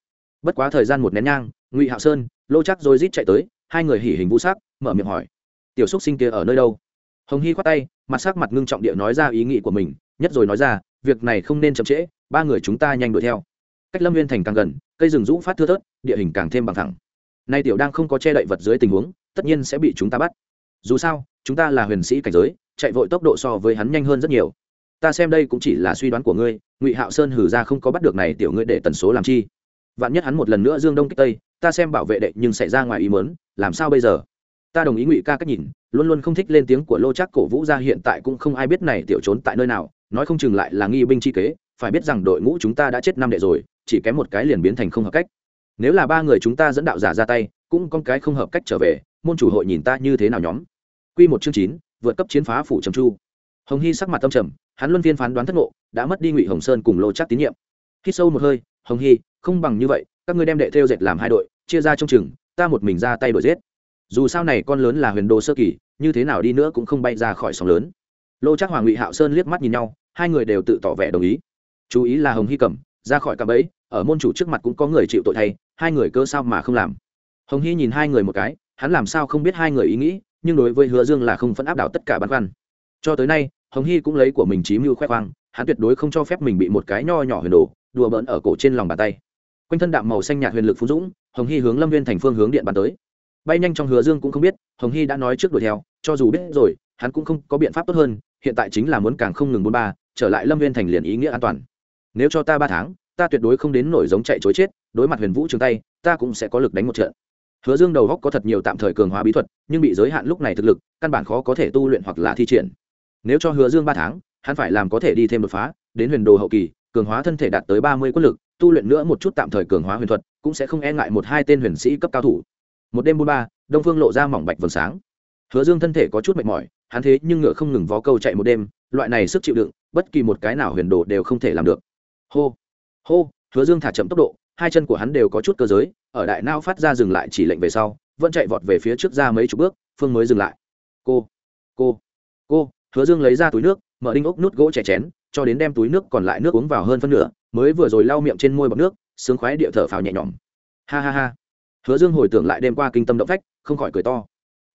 Bất quá thời gian một nén nhang, ngụy hạo sơn lô chắc rồi rít chạy tới, hai người hỉ hình vũ sắc, mở miệng hỏi, tiểu xúc sinh kia ở nơi đâu? Hồng hy khoát tay, mặt sắc mặt ngưng trọng địa nói ra ý nghĩ của mình, nhất rồi nói ra, việc này không nên chậm trễ, ba người chúng ta nhanh đuổi theo. Cách lâm viên thành càng gần, cây rừng rũ phát thưa thớt, địa hình càng thêm bằng thẳng. Nay tiểu đang không có che đậy vật dưới tình huống, tất nhiên sẽ bị chúng ta bắt. Dù sao, chúng ta là huyền sĩ cảnh giới, chạy vội tốc độ so với hắn nhanh hơn rất nhiều. Ta xem đây cũng chỉ là suy đoán của ngươi, ngụy hạo sơn hử ra không có bắt được này tiểu ngươi để tần số làm chi. Vạn nhất hắn một lần nữa dương đông kích tây ta xem bảo vệ đệ nhưng xảy ra ngoài ý mớn làm sao bây giờ? Ta đồng ý ngụy ca cách nhìn, luôn luôn không thích lên tiếng của lô chắc cổ vũ ra hiện tại cũng không ai biết này tiểu trốn tại nơi nào, nói không chừng lại là nghi binh chi kế, phải biết rằng đội ngũ chúng ta đã chết năm đệ rồi, chỉ kém một cái liền biến thành không hợp cách. Nếu là ba người chúng ta dẫn đạo giả ra tay, cũng con cái không hợp cách trở về, môn chủ hội nhìn ta như thế nào nhóm? Quy một chương chín, vượt cấp chiến phá phủ trầm chu. Hồng hy sắc mặt tâm trầm, hắn luân phiên phán đoán thất ngộ, đã mất đi ngụy hồng sơn cùng lô chắc tín nhiệm. Khi sâu một hơi, hồng hy, không bằng như vậy các ngươi đem đệ theo dệt làm hai đội, chia ra trong chừng, ta một mình ra tay đổi giết. Dù sao này con lớn là huyền đồ sơ kỳ, như thế nào đi nữa cũng không bay ra khỏi sóng lớn. Lô chắc hoàng ngụy hạo sơn liếc mắt nhìn nhau, hai người đều tự tỏ vẻ đồng ý. Chú ý là hồng hy cẩm, ra khỏi cạm ấy ở môn chủ trước mặt cũng có người chịu tội thay, hai người cơ sao mà không làm? Hồng hy nhìn hai người một cái, hắn làm sao không biết hai người ý nghĩ, nhưng đối với hứa dương là không phẫn áp đảo tất cả băn khoăn. Cho tới nay, hồng hy cũng lấy của mình trí mưu khoe khoang, hắn tuyệt đối không cho phép mình bị một cái nho nhỏ huyền đồ đùa bỡn ở cổ trên lòng bàn tay quanh thân đạm màu xanh nhạt huyền lực phú dũng, hồng hy hướng lâm viên thành phương hướng điện bàn tới. Bay nhanh trong hứa dương cũng không biết, hồng hy đã nói trước đuổi theo, cho dù biết rồi, hắn cũng không có biện pháp tốt hơn, hiện tại chính là muốn càng không ngừng bôn ba, trở lại lâm viên thành liền ý nghĩa an toàn. Nếu cho ta ba tháng, ta tuyệt đối không đến nổi giống chạy chối chết, đối mặt huyền vũ trường tay, ta cũng sẽ có lực đánh một trận. Hứa dương đầu góc có thật nhiều tạm thời cường hóa bí thuật, nhưng bị giới hạn lúc này thực lực, căn bản khó có thể tu luyện hoặc là thi triển. Nếu cho hứa dương ba tháng, hắn phải làm có thể đi thêm đột phá, đến huyền đồ hậu kỳ, cường hóa thân thể đạt tới ba mươi quân lực tu luyện nữa một chút tạm thời cường hóa huyền thuật, cũng sẽ không e ngại một hai tên huyền sĩ cấp cao thủ. Một đêm bốn ba, đông phương lộ ra mỏng bạch vầng sáng. Hứa dương thân thể có chút mệt mỏi, hắn thế nhưng ngựa không ngừng vó câu chạy một đêm, loại này sức chịu đựng, bất kỳ một cái nào huyền đồ đều không thể làm được. Hô hô, hứa dương thả chậm tốc độ, hai chân của hắn đều có chút cơ giới, ở đại nao phát ra dừng lại chỉ lệnh về sau, vẫn chạy vọt về phía trước ra mấy chục bước, phương mới dừng lại. Cô cô cô, hứa dương lấy ra túi nước, mở đinh ốc nút gỗ chè chén cho đến đem túi nước còn lại nước uống vào hơn phân nửa, mới vừa rồi lau miệng trên môi bọc nước, sướng khoái địa thở phào nhẹ nhõm. Ha ha ha. Hứa dương hồi tưởng lại đêm qua kinh tâm động phách, không khỏi cười to.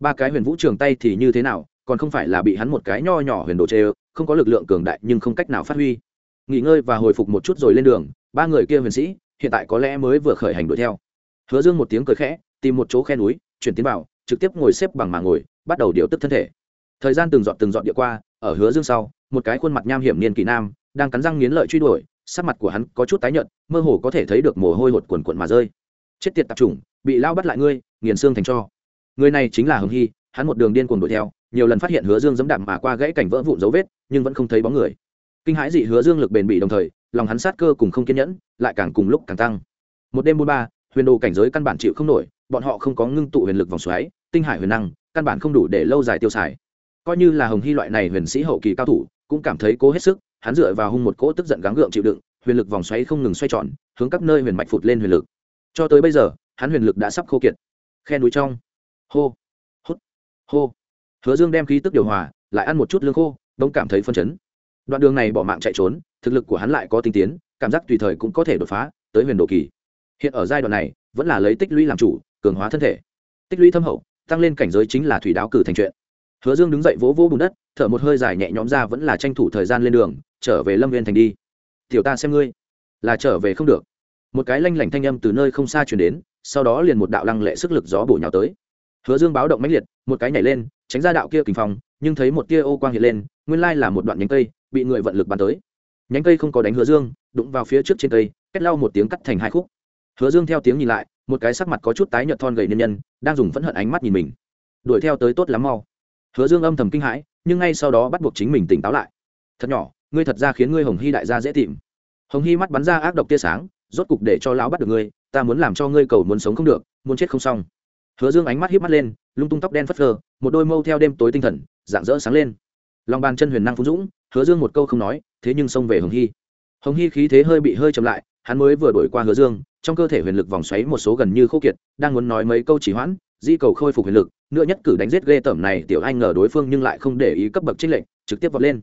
Ba cái huyền vũ trường tay thì như thế nào, còn không phải là bị hắn một cái nho nhỏ huyền đồ chê ơ, không có lực lượng cường đại nhưng không cách nào phát huy. Nghỉ ngơi và hồi phục một chút rồi lên đường, ba người kia huyền sĩ, hiện tại có lẽ mới vừa khởi hành đuổi theo. Hứa dương một tiếng cười khẽ, tìm một chỗ khe núi, chuyển tiến vào, trực tiếp ngồi xếp bằng mà ngồi, bắt đầu điều tức thân thể thời gian từng dọn từng dọn địa qua, ở hứa dương sau, một cái khuôn mặt nham hiểm niên kỳ nam, đang cắn răng nghiến lợi truy đuổi, sắc mặt của hắn có chút tái nhợt, mơ hồ có thể thấy được mồ hôi hột quần quần mà rơi. Chết tiệt tạp chủng, bị lao bắt lại ngươi, nghiền xương thành cho. Người này chính là hồng hy, hắn một đường điên cuồng đuổi theo, nhiều lần phát hiện hứa dương dẫm đạp mà qua gãy cảnh vỡ vụn dấu vết, nhưng vẫn không thấy bóng người. Kinh hãi dị hứa dương lực bền bỉ đồng thời, lòng hắn sát cơ cùng không kiên nhẫn, lại càng cùng lúc càng tăng. Một đêm buôn ba, huyền đồ cảnh giới căn bản chịu không nổi, bọn họ không có ngưng tụ huyền lực vòng xoáy, tinh hải huyền năng, căn bản không đủ để lâu dài tiêu xài coi như là hồng hy loại này huyền sĩ hậu kỳ cao thủ, cũng cảm thấy cố hết sức, hắn dựa vào hung một cỗ tức giận gắng gượng chịu đựng, huyền lực vòng xoáy không ngừng xoay tròn, hướng các nơi huyền mạch phụt lên huyền lực. Cho tới bây giờ, hắn huyền lực đã sắp khô kiệt. Khe núi trong. Hô. Hút. Hô. Hứa dương đem khí tức điều hòa, lại ăn một chút lương khô, đông cảm thấy phân chấn. Đoạn đường này bỏ mạng chạy trốn, thực lực của hắn lại có tinh tiến, cảm giác tùy thời cũng có thể đột phá tới huyền độ kỳ. Hiện ở giai đoạn này, vẫn là lấy tích lũy làm chủ, cường hóa thân thể. Tích lũy thâm hậu, tăng lên cảnh giới chính là thủy đáo cử thành chuyện hứa dương đứng dậy vỗ vỗ bùn đất thở một hơi dài nhẹ nhõm ra vẫn là tranh thủ thời gian lên đường trở về lâm viên thành đi. Tiểu ta xem ngươi. Là trở về không được. Một cái lanh lảnh thanh âm từ nơi không xa chuyển đến sau đó liền một đạo lăng lệ sức lực gió bổ nhào tới. Hứa dương báo động mãnh liệt một cái nhảy lên tránh ra đạo kia kình phòng, nhưng thấy một tia ô quang hiện lên nguyên lai là một đoạn nhánh cây bị người vận lực bắn tới. Nhánh cây không có đánh hứa dương đụng vào phía trước trên cây kết lau một tiếng cắt thành hai khúc. Hứa dương theo tiếng nhìn lại một cái sắc mặt có chút tái nhợt thon gầy nhân nhân đang dùng phẫn hận ánh mắt nhìn mình. Đuổi theo tới tốt lắm mau hứa dương âm thầm kinh hãi, nhưng ngay sau đó bắt buộc chính mình tỉnh táo lại. Thật nhỏ, ngươi thật ra khiến ngươi hồng hy đại gia dễ tìm. Hồng hy mắt bắn ra ác độc tia sáng, rốt cục để cho lão bắt được ngươi, ta muốn làm cho ngươi cầu muốn sống không được, muốn chết không xong. Hứa dương ánh mắt híp mắt lên, lung tung tóc đen phất phơ, một đôi mâu theo đêm tối tinh thần, dạng dỡ sáng lên. Lòng bàn chân huyền năng phú dũng, hứa dương một câu không nói, thế nhưng xông về hồng hy. Hồng hy khí thế hơi bị hơi chậm lại, hắn mới vừa đổi qua hứa dương, trong cơ thể huyền lực vòng xoáy một số gần như khô kiệt, đang muốn nói mấy câu chỉ hoãn di cầu khôi phục huyền lực, nữa nhất cử đánh giết ghê tởm này, tiểu anh ngờ đối phương nhưng lại không để ý cấp bậc trích lệnh trực tiếp vọt lên.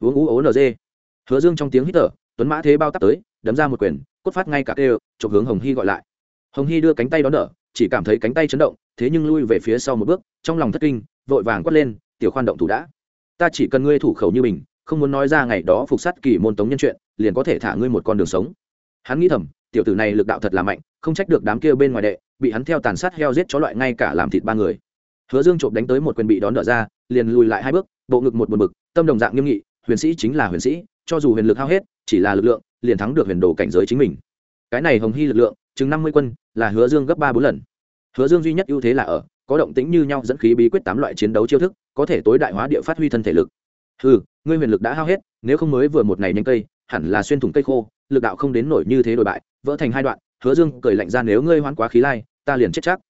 Uống ú ố nd hứa dương trong tiếng hít thở, tuấn mã thế bao tắp tới, đấm ra một quyền, cốt phát ngay cả kêu, chụp hướng hồng hy gọi lại. Hồng hy đưa cánh tay đón đỡ, chỉ cảm thấy cánh tay chấn động, thế nhưng lui về phía sau một bước, trong lòng thất kinh, vội vàng quất lên, tiểu khoan động thủ đã. Ta chỉ cần ngươi thủ khẩu như mình, không muốn nói ra ngày đó phục sát kỳ môn tống nhân chuyện, liền có thể thả ngươi một con đường sống. Hắn nghĩ thầm, tiểu tử này lực đạo thật là mạnh, không trách được đám kia bên ngoài đệ bị hắn theo tàn sát heo giết chó loại ngay cả làm thịt ba người. Hứa dương trộm đánh tới một quyền bị đón đỡ ra, liền lùi lại hai bước, bộ ngực một một bực, tâm đồng dạng nghiêm nghị, huyền sĩ chính là huyền sĩ, cho dù huyền lực hao hết, chỉ là lực lượng, liền thắng được huyền đồ cảnh giới chính mình. Cái này hồng hy lực lượng, chừng năm mươi quân, là hứa dương gấp ba bốn lần. Hứa dương duy nhất ưu thế là ở, có động tĩnh như nhau dẫn khí bí quyết tám loại chiến đấu chiêu thức, có thể tối đại hóa địa phát huy thân thể lực. Ừ ngươi huyền lực đã hao hết, nếu không mới vừa một ngày nhanh cây, hẳn là xuyên thủng cây khô, lực đạo không đến nổi như thế đổi bại, vỡ thành hai đoạn, hứa dương cười lạnh ra, nếu ngươi hoán quá khí lai ta liền chết chắc.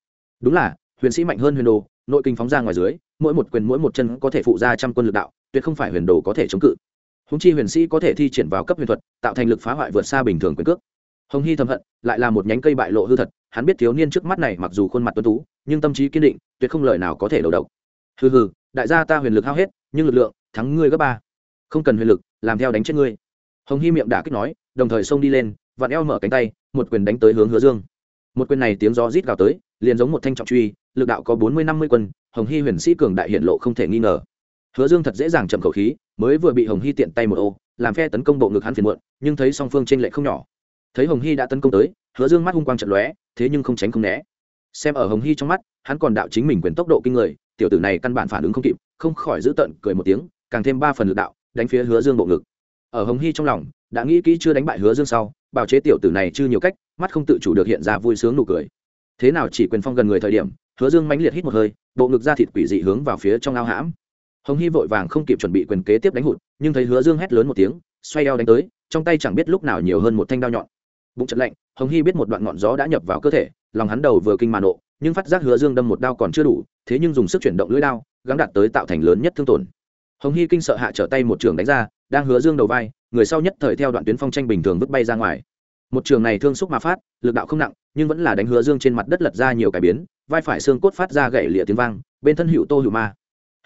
Đúng là, huyền sĩ mạnh hơn huyền đồ, nội kinh phóng ra ngoài dưới, mỗi một quyền mỗi một chân có thể phụ ra trăm quân lực đạo, tuyệt không phải huyền đồ có thể chống cự. Húng chi huyền sĩ có thể thi triển vào cấp huyền thuật, tạo thành lực phá hoại vượt xa bình thường quyền cước. Hồng hy thầm hận, lại là một nhánh cây bại lộ hư thật, hắn biết thiếu niên trước mắt này mặc dù khuôn mặt tuấn tú, nhưng tâm trí kiên định, tuyệt không lời nào có thể đầu độc. Hừ hừ, đại gia ta huyền lực hao hết, nhưng lực lượng, thắng ngươi gấp ba. Không cần huyền lực, làm theo đánh chết ngươi. Hồng hy miệng đã kích nói, đồng thời xông đi lên, vặn eo mở cánh tay, một quyền đánh tới hướng hứa dương một quyền này tiếng gió rít gào tới, liền giống một thanh trọng truy, lực đạo có bốn mươi năm mươi quân, hồng hy huyền sĩ cường đại hiện lộ không thể nghi ngờ. Hứa dương thật dễ dàng chậm khẩu khí, mới vừa bị hồng hy tiện tay một ô, làm phe tấn công bộ ngực hắn phiền muộn, nhưng thấy song phương t r ê n lệ không nhỏ. Thấy hồng hy đã tấn công tới, hứa dương mắt hung quang trận lóe, thế nhưng không tránh không né. Xem ở hồng hy trong mắt, hắn còn đạo chính mình quyền tốc độ kinh người, tiểu tử này căn bản phản ứng không kịp, không khỏi giữ tận, cười một tiếng, càng thêm ba phần lực đạo, đánh phía hứa dương bộ ngực. Ở hồng hy trong lòng, đã nghĩ kỹ chưa đánh bại hứa dương sau bào chế tiểu tử này chưa nhiều cách, mắt không tự chủ được hiện ra vui sướng nụ cười. Thế nào chỉ quyền phong gần người thời điểm, hứa dương mãnh liệt hít một hơi, bộ ngực ra thịt quỷ dị hướng vào phía trong ao hãm. Hồng hy vội vàng không kịp chuẩn bị quyền kế tiếp đánh hụt, nhưng thấy hứa dương hét lớn một tiếng, xoay eo đánh tới, trong tay chẳng biết lúc nào nhiều hơn một thanh đao nhọn. Bụng chật lạnh, hồng hy biết một đoạn ngọn gió đã nhập vào cơ thể, lòng hắn đầu vừa kinh mà nộ, nhưng phát giác hứa dương đâm một đao còn chưa đủ, thế nhưng dùng sức chuyển động lưỡi đao, gắng đặt tới tạo thành lớn nhất thương tổn hồng hy kinh sợ hạ trở tay một trường đánh ra, đang hứa dương đầu vai, người sau nhất thời theo đoạn tuyến phong tranh bình thường vứt bay ra ngoài. Một trường này thương xúc mà phát, lực đạo không nặng, nhưng vẫn là đánh hứa dương trên mặt đất lật ra nhiều cải biến, vai phải xương cốt phát ra gậy lịa tiếng vang, bên thân hữu tô hữu ma.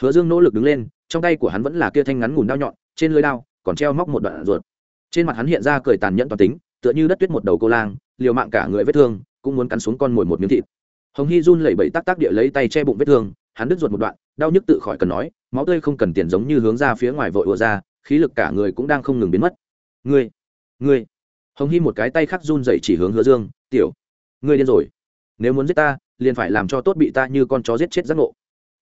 Hứa dương nỗ lực đứng lên, trong tay của hắn vẫn là kia thanh ngắn ngủn đao nhọn, trên lưới đao, còn treo móc một đoạn ruột. Trên mặt hắn hiện ra cười tàn nhẫn toàn tính, tựa như đất tuyết một đầu cô lang, liều mạng cả người vết thương, cũng muốn cắn xuống con mồi một miếng thịt. Hồng hy run lẩy bẩy tắc tắc địa lấy tay che bụng vết thương, hắn đứt ruột một đoạn, đau nhức tự khỏi cần nói máu tươi không cần tiền giống như hướng ra phía ngoài vội ùa ra, khí lực cả người cũng đang không ngừng biến mất. Ngươi ngươi. Hồng hy một cái tay khắc run dậy chỉ hướng hứa dương, tiểu, ngươi điên rồi. Nếu muốn giết ta, liền phải làm cho tốt bị ta như con chó giết chết giác ngộ.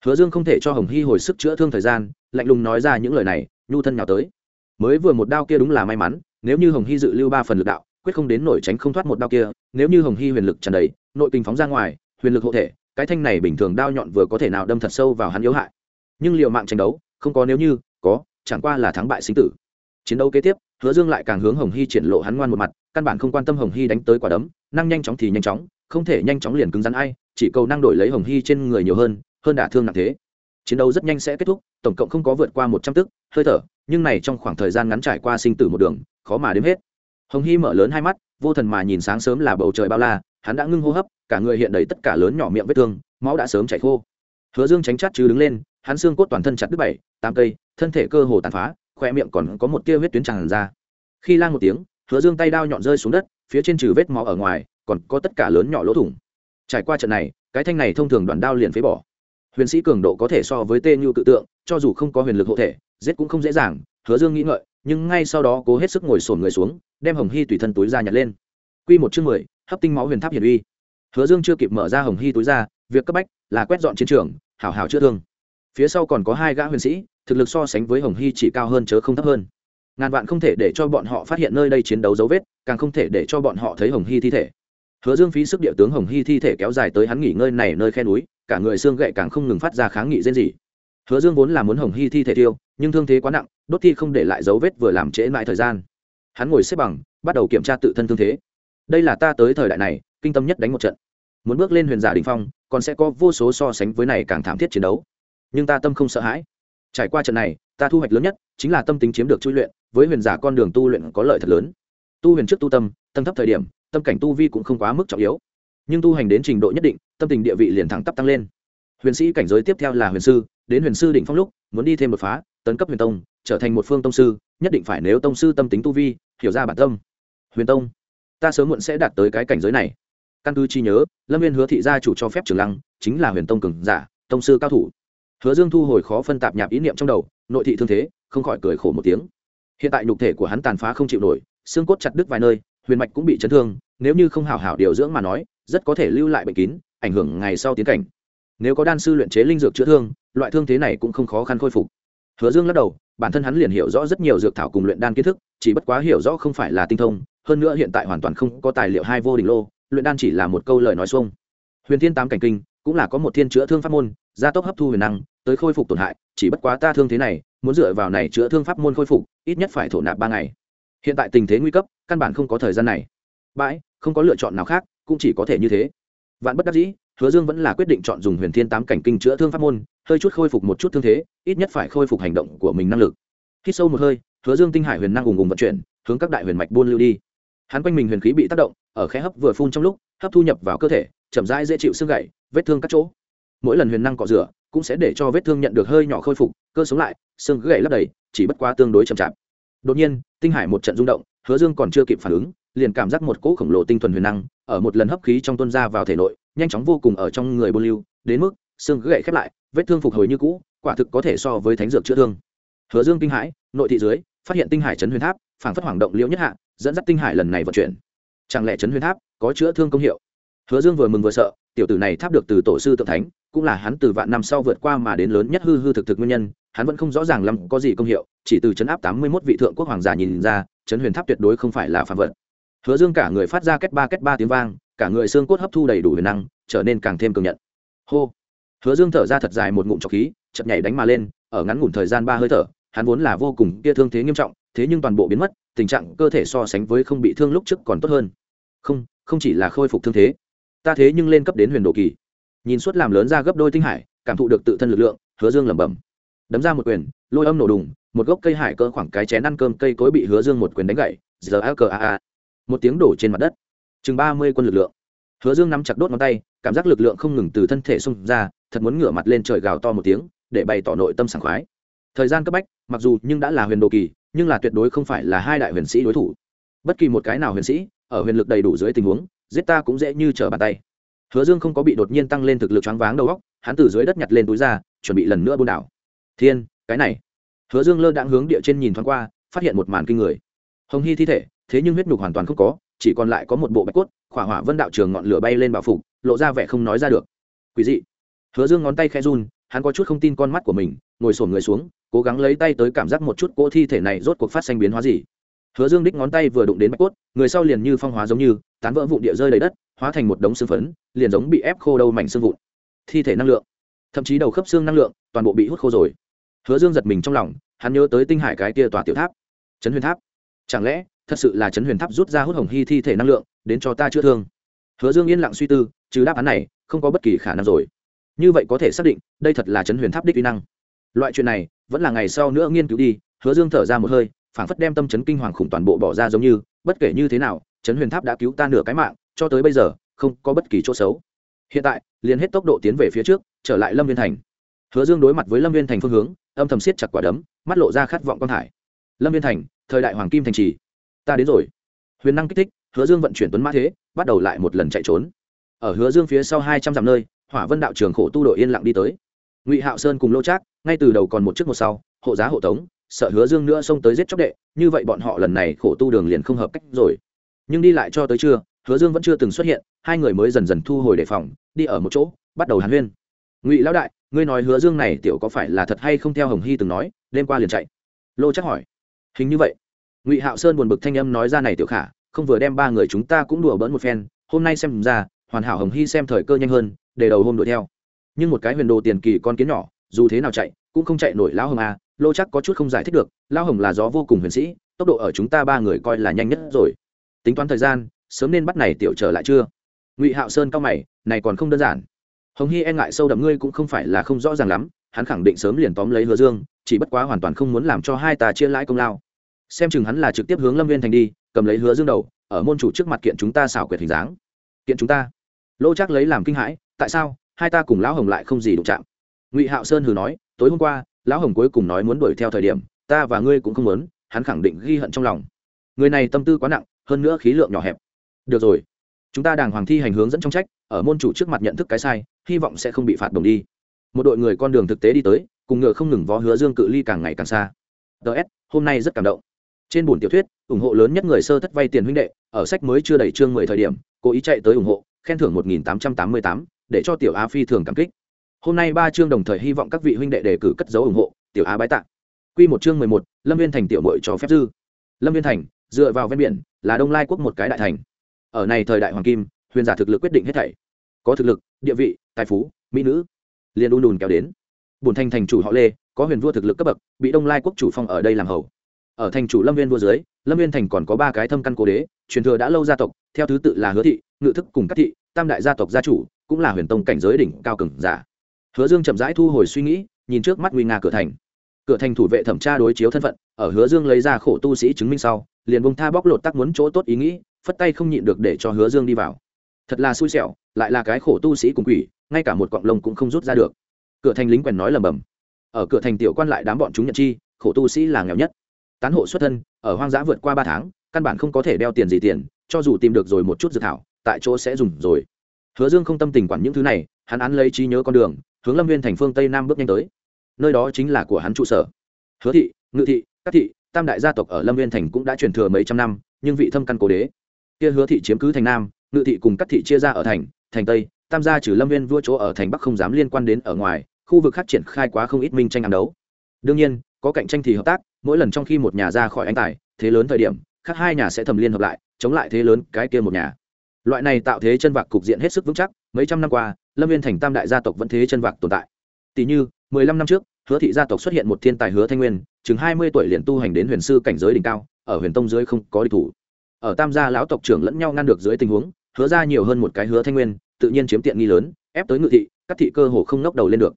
Hứa dương không thể cho hồng hy hồi sức chữa thương thời gian, lạnh lùng nói ra những lời này, nhu thân nhào tới. Mới vừa một đao kia đúng là may mắn, nếu như hồng hy dự lưu ba phần lực đạo, quyết không đến nổi tránh không thoát một đao kia, nếu như hồng hy huyền lực tràn đầy, nội kinh phóng ra ngoài, huyền lực hộ thể, cái thanh này bình thường đao nhọn vừa có thể nào đâm thật sâu vào hắn yếu hại nhưng liệu mạng tranh đấu, không có nếu như, có, chẳng qua là thắng bại sinh tử. Chiến đấu kế tiếp, hứa dương lại càng hướng hồng hy triển lộ hắn ngoan một mặt, căn bản không quan tâm hồng hy đánh tới quả đấm, năng nhanh chóng thì nhanh chóng, không thể nhanh chóng liền cứng rắn ai, chỉ cầu năng đổi lấy hồng hy trên người nhiều hơn hơn đả thương nặng thế. Chiến đấu rất nhanh sẽ kết thúc, tổng cộng không có vượt qua một trăm tức, hơi thở, nhưng này trong khoảng thời gian ngắn trải qua sinh tử một đường, khó mà đếm hết. Hồng hy mở lớn hai mắt, vô thần mà nhìn sáng sớm là bầu trời bao la, hắn đã ngưng hô hấp, cả người hiện đầy tất cả lớn nhỏ miệng vết thương, máu đã sớm chảy khô hứa dương tránh chát chứ đứng lên, hắn xương cốt toàn thân chặt đứt bảy, tám cây, thân thể cơ hồ tàn phá khoe miệng còn có một tia huyết tuyến tràn ra. Khi lang một tiếng, hứa dương tay đao nhọn rơi xuống đất, phía trên trừ vết máu ở ngoài, còn có tất cả lớn nhỏ lỗ thủng. Trải qua trận này, cái thanh này thông thường đoàn đao liền phế bỏ. Huyền sĩ cường độ có thể so với tên như tự tượng, cho dù không có huyền lực hộ thể, giết cũng không dễ dàng, hứa dương nghĩ ngợi, nhưng ngay sau đó cố hết sức ngồi sổn người xuống, đem hồng hy tùy thân túi ra nhặt lên. Q một chương mười, hấp tinh máu huyền tháp hiển uy. Hứa dương chưa kịp mở ra hồng hy túi ra, việc cấp bách là quét dọn chiến trường hảo hảo chữa thương. Phía sau còn có hai gã huyền sĩ, thực lực so sánh với hồng hy chỉ cao hơn chớ không thấp hơn. Ngàn vạn không thể để cho bọn họ phát hiện nơi đây chiến đấu dấu vết, càng không thể để cho bọn họ thấy hồng hy thi thể. Hứa dương phí sức địa tướng hồng hy thi thể kéo dài tới hắn nghỉ ngơi này nơi khe núi, cả người xương gậy càng không ngừng phát ra kháng nghị rên gì hứa dương vốn là muốn hồng hy thi thể tiêu nhưng thương thế quá nặng, đốt thi không để lại dấu vết vừa làm trễ mãi thời gian. Hắn ngồi xếp bằng, bắt đầu kiểm tra tự thân thương thế. Đây là ta tới thời đại này, kinh tâm nhất đánh một trận muốn bước lên huyền giả đình phong, còn sẽ có vô số so sánh với này càng thảm thiết chiến đấu. Nhưng ta tâm không sợ hãi. Trải qua trận này, ta thu hoạch lớn nhất chính là tâm tính chiếm được chui luyện, với huyền giả con đường tu luyện có lợi thật lớn. Tu huyền trước tu tâm tâm thấp thời điểm, tâm cảnh tu vi cũng không quá mức trọng yếu. Nhưng tu hành đến trình độ nhất định, tâm tình địa vị liền thẳng tắp tăng lên. Huyền sĩ cảnh giới tiếp theo là huyền sư, đến huyền sư đỉnh phong lúc, muốn đi thêm một phá, tấn cấp huyền tông, trở thành một phương tông sư, nhất định phải nếu tông sư tâm tính tu vi, hiểu ra bản tâm. Huyền tông, ta sớm muộn sẽ đạt tới cái cảnh giới này căn cứ chi nhớ, lâm viên hứa thị gia chủ cho phép trường lăng, chính là huyền tông cường giả, tông sư cao thủ. Hứa dương thu hồi khó phân tạp nhạp ý niệm trong đầu, nội thị thương thế, không khỏi cười khổ một tiếng. Hiện tại nhục thể của hắn tàn phá không chịu nổi, xương cốt chặt đứt vài nơi, huyền mạch cũng bị chấn thương, nếu như không hảo hảo điều dưỡng mà nói, rất có thể lưu lại bệnh kín, ảnh hưởng ngày sau tiến cảnh. Nếu có đan sư luyện chế linh dược chữa thương, loại thương thế này cũng không khó khăn khôi phục. Hứa dương lắc đầu, bản thân hắn liền hiểu rõ rất nhiều dược thảo cùng luyện đan kiến thức, chỉ bất quá hiểu rõ không phải là tinh thông, hơn nữa hiện tại hoàn toàn không có tài liệu hai vô đỉnh lô luyện đan chỉ là một câu lời nói xuông. Huyền thiên tám cảnh kinh cũng là có một thiên chữa thương pháp môn, gia tốc hấp thu huyền năng, tới khôi phục tổn hại, chỉ bất quá ta thương thế này, muốn dựa vào này chữa thương pháp môn khôi phục, ít nhất phải thổ nạp ba ngày. Hiện tại tình thế nguy cấp, căn bản không có thời gian này. Bãi, không có lựa chọn nào khác, cũng chỉ có thể như thế. Vạn bất đắc dĩ, hứa dương vẫn là quyết định chọn dùng huyền thiên tám cảnh kinh chữa thương pháp môn, hơi chút khôi phục một chút thương thế, ít nhất phải khôi phục hành động của mình năng lực. Khi sâu một hơi, hứa dương tinh hải huyền năng ùng ùng vận chuyển, hướng các đại huyền mạch buôn lưu đi hắn quanh mình huyền khí bị tác động, ở khe hấp vừa phun trong lúc, hấp thu nhập vào cơ thể, chậm rãi dễ chịu xương gậy, vết thương các chỗ. Mỗi lần huyền năng cọ rửa, cũng sẽ để cho vết thương nhận được hơi nhỏ khôi phục, cơ sống lại, xương gãy lấp đầy, chỉ bất quá tương đối chậm chạp. Đột nhiên, tinh hải một trận rung động, hứa dương còn chưa kịp phản ứng, liền cảm giác một cỗ khổng lồ tinh thuần huyền năng, ở một lần hấp khí trong tuân ra vào thể nội, nhanh chóng vô cùng ở trong người bôn lưu, đến mức xương gãy khép lại, vết thương phục hồi như cũ, quả thực có thể so với thánh dược chữa thương. Hứa dương kinh hãi, nội thị dưới, phát hiện tinh hải chấn huyền tháp, phảng phất hoảng động liễu nhất hạ dẫn dắt tinh hải lần này vận chuyển. Chẳng lẽ chấn huyền tháp có chữa thương công hiệu? Hứa dương vừa mừng vừa sợ, tiểu tử này tháp được từ tổ sư tượng thánh, cũng là hắn từ vạn năm sau vượt qua mà đến lớn nhất hư hư thực thực nguyên nhân, hắn vẫn không rõ ràng lắm có gì công hiệu, chỉ từ chấn áp tám mươi mốt vị thượng quốc hoàng giả nhìn ra chấn huyền tháp tuyệt đối không phải là phạm vật. Hứa dương cả người phát ra kết ba kết ba tiếng vang, cả người xương cốt hấp thu đầy đủ huyền năng, trở nên càng thêm cường nhận. Hô! Hứa dương thở ra thật dài một ngụm trọc khí chậm nhảy đánh mà lên, ở ngắn ngủn thời gian ba hơi thở, hắn vốn là vô cùng kia thương thế nghiêm trọng, thế nhưng toàn bộ biến mất tình trạng cơ thể so sánh với không bị thương lúc trước còn tốt hơn. Không không chỉ là khôi phục thương thế. Ta thế nhưng lên cấp đến huyền độ kỳ. Nhìn suốt làm lớn ra gấp đôi tinh hải, cảm thụ được tự thân lực lượng, hứa dương lẩm bẩm. Đấm ra một quyền, lôi âm nổ đùng, một gốc cây hải cỡ khoảng cái chén ăn cơm, cây cối bị hứa dương một quyền đánh gậy. Giờ a cờ a a. Một tiếng đổ trên mặt đất. Chừng ba mươi quân lực lượng. Hứa dương nắm chặt đốt ngón tay, cảm giác lực lượng không ngừng từ thân thể xông ra, thật muốn ngửa mặt lên trời gào to một tiếng, để bày tỏ nội tâm sảng khoái. Thời gian cấp bách, mặc dù nhưng đã là huyền đồ kỳ nhưng là tuyệt đối không phải là hai đại huyền sĩ đối thủ. Bất kỳ một cái nào huyền sĩ, ở huyền lực đầy đủ dưới tình huống, giết ta cũng dễ như trở bàn tay. Hứa dương không có bị đột nhiên tăng lên thực lực choáng váng đầu óc, hắn từ dưới đất nhặt lên túi ra, chuẩn bị lần nữa buôn đảo. Thiên, cái này. Hứa dương lơ đãng hướng địa trên nhìn thoáng qua, phát hiện một màn kinh người. Hồng hy thi thể, thế nhưng huyết nhục hoàn toàn không có, chỉ còn lại có một bộ bạch cốt, khỏa hỏa vân đạo trường ngọn lửa bay lên bảo phục, lộ ra vẻ không nói ra được. Quý dị. Hứa dương ngón tay khe run, hắn có chút không tin con mắt của mình, ngồi sổn người xuống cố gắng lấy tay tới cảm giác một chút cỗ thi thể này rốt cuộc phát sinh biến hóa gì. Hứa dương đích ngón tay vừa đụng đến bạch cốt, người sau liền như phong hóa giống như, tán vỡ vụ địa rơi đầy đất, hóa thành một đống xương phấn, liền giống bị ép khô đâu mảnh xương vụn. Thi thể năng lượng. Thậm chí đầu khớp xương năng lượng, toàn bộ bị hút khô rồi. Hứa dương giật mình trong lòng, hắn nhớ tới tinh hải cái kia tòa tiểu tháp. Trấn huyền tháp. Chẳng lẽ, thật sự là trấn huyền tháp rút ra hút hồng hy thi thể năng lượng, đến cho ta chữa thương? Hứa dương yên lặng suy tư, trừ đáp án này, không có bất kỳ khả năng rồi. Như vậy có thể xác định, đây thật là trấn huyền tháp đích uy năng loại chuyện này, vẫn là ngày sau nữa nghiên cứu đi, hứa dương thở ra một hơi, phảng phất đem tâm chấn kinh hoàng khủng toàn bộ bỏ ra giống như, bất kể như thế nào, trấn huyền tháp đã cứu ta nửa cái mạng, cho tới bây giờ, không có bất kỳ chỗ xấu. Hiện tại, liền hết tốc độ tiến về phía trước, trở lại lâm viên thành. Hứa dương đối mặt với lâm viên thành phương hướng, âm thầm siết chặt quả đấm, mắt lộ ra khát vọng quang hải. Lâm viên thành, thời đại hoàng kim thành trì. Ta đến rồi. Huyền năng kích thích, hứa dương vận chuyển tuấn mã thế, bắt đầu lại một lần chạy trốn. Ở hứa dương phía sau hai trăm dặm nơi, hỏa vân đạo trường khổ tu đội yên lặng đi tới ngụy hạo sơn cùng lô trác ngay từ đầu còn một chiếc một sau hộ giá hộ tống sợ hứa dương nữa xông tới giết chóc đệ như vậy bọn họ lần này khổ tu đường liền không hợp cách rồi nhưng đi lại cho tới trưa hứa dương vẫn chưa từng xuất hiện hai người mới dần dần thu hồi đề phòng đi ở một chỗ bắt đầu hàn huyên ngụy lão đại ngươi nói hứa dương này tiểu có phải là thật hay không theo hồng hy từng nói đêm qua liền chạy lô chắc hỏi hình như vậy ngụy hạo sơn buồn bực thanh âm nói ra này tiểu khả không vừa đem ba người chúng ta cũng đùa bỡn một phen hôm nay xem ra hoàn hảo hồng hy xem thời cơ nhanh hơn để đầu hôm đuổi theo nhưng một cái huyền đồ tiền kỳ con kiến nhỏ, dù thế nào chạy, cũng không chạy nổi lão hồng a lô chắc có chút không giải thích được, lão hồng là gió vô cùng huyền sĩ, tốc độ ở chúng ta ba người coi là nhanh nhất rồi. Tính toán thời gian, sớm nên bắt này tiểu trở lại chưa? Ngụy hạo sơn cao mày, này còn không đơn giản. Hồng hy e ngại sâu đậm ngươi cũng không phải là không rõ ràng lắm, hắn khẳng định sớm liền tóm lấy hứa dương, chỉ bất quá hoàn toàn không muốn làm cho hai ta chia lãi công lao. Xem chừng hắn là trực tiếp hướng lâm viên thành đi, cầm lấy hứa dương đầu, ở môn chủ trước mặt kiện chúng ta xảo quyệt hình dáng. Kiện chúng ta. Lỗ chắc lấy làm kinh hãi, tại sao? Hai ta cùng lão hồng lại không gì đụng chạm. Ngụy hạo sơn hừ nói, tối hôm qua, lão hồng cuối cùng nói muốn đuổi theo thời điểm, ta và ngươi cũng không muốn, hắn khẳng định ghi hận trong lòng. Người này tâm tư quá nặng, hơn nữa khí lượng nhỏ hẹp. Được rồi, chúng ta đàng hoàng thi hành hướng dẫn trong trách, ở môn chủ trước mặt nhận thức cái sai, hy vọng sẽ không bị phạt đồng đi. Một đội người con đường thực tế đi tới, cùng ngựa không ngừng vó hứa dương cự ly càng ngày càng xa. Ts hôm nay rất cảm động. Trên bùn tiểu thuyết, ủng hộ lớn nhất người sơ thất vay tiền huynh đệ, ở sách mới chưa đầy chương mười thời điểm, cố ý chạy tới ủng hộ, khen thưởng một nghìn tám trăm tám mươi tám để cho tiểu á phi thường cảm kích. Hôm nay ba chương đồng thời hy vọng các vị huynh đệ đề cử cất dấu ủng hộ, tiểu á bái tạ. Q một chương mười một, lâm viên thành tiểu mội cho phép dư. Lâm viên thành, dựa vào ven biển, là đông lai quốc một cái đại thành. Ở này thời đại hoàng kim, huyền giả thực lực quyết định hết thảy. Có thực lực, địa vị, tài phú, mỹ nữ, liền đun đùn kéo đến. Bùn thành thành chủ họ lê, có huyền vua thực lực cấp bậc, bị đông lai quốc chủ phong ở đây làm hầu. Ở thành chủ lâm viên vua dưới, lâm viên thành còn có ba cái thâm căn cố đế, truyền thừa đã lâu gia tộc, theo thứ tự là hứa thị ngự thức cùng các thị, tam đại gia tộc gia chủ, cũng là huyền tông cảnh giới đỉnh cao cường giả. Hứa dương chậm rãi thu hồi suy nghĩ, nhìn trước mắt nguy nga cửa thành. Cửa thành thủ vệ thẩm tra đối chiếu thân phận, ở hứa dương lấy ra khổ tu sĩ chứng minh sau, liền bông tha bóc lột tắc muốn chỗ tốt ý nghĩ, phất tay không nhịn được để cho hứa dương đi vào. Thật là xui xẻo, lại là cái khổ tu sĩ cùng quỷ, ngay cả một cọng lông cũng không rút ra được. Cửa thành lính quèn nói lầm bầm. Ở cửa thành tiểu quan lại đám bọn chúng nhận chi, khổ tu sĩ là nghèo nhất. Tán hộ xuất thân, ở hoang dã vượt qua ba tháng, căn bản không có thể đeo tiền gì tiền, cho dù tìm được rồi một chút dự thảo tại chỗ sẽ dùng rồi. Hứa dương không tâm tình quản những thứ này, hắn án lấy trí nhớ con đường, hướng lâm viên thành phương tây nam bước nhanh tới. Nơi đó chính là của hắn trụ sở. Hứa thị, ngự thị các thị, tam đại gia tộc ở lâm viên thành cũng đã truyền thừa mấy trăm năm, nhưng vị thâm căn cố đế kia hứa thị chiếm cứ thành nam, ngự thị cùng các thị chia ra ở thành thành tây, tam gia trừ lâm viên vua chỗ ở thành bắc không dám liên quan đến ở ngoài, khu vực khác triển khai quá không ít minh tranh ám đấu. Đương nhiên, có cạnh tranh thì hợp tác, mỗi lần trong khi một nhà ra khỏi anh tài, thế lớn thời điểm, khác hai nhà sẽ thầm liên hợp lại, chống lại thế lớn cái kia một nhà loại này tạo thế chân vạc cục diện hết sức vững chắc, mấy trăm năm qua, lâm viên thành tam đại gia tộc vẫn thế chân vạc tồn tại. Tỷ như, mười lăm năm trước, hứa thị gia tộc xuất hiện một thiên tài hứa thanh nguyên, chừng hai mươi tuổi liền tu hành đến huyền sư cảnh giới đỉnh cao, ở huyền tông dưới không có địch thủ. Ở tam gia lão tộc trưởng lẫn nhau ngăn được dưới tình huống, hứa ra nhiều hơn một cái hứa thanh nguyên, tự nhiên chiếm tiện nghi lớn, ép tới ngự thị, các thị cơ hồ không nốc đầu lên được.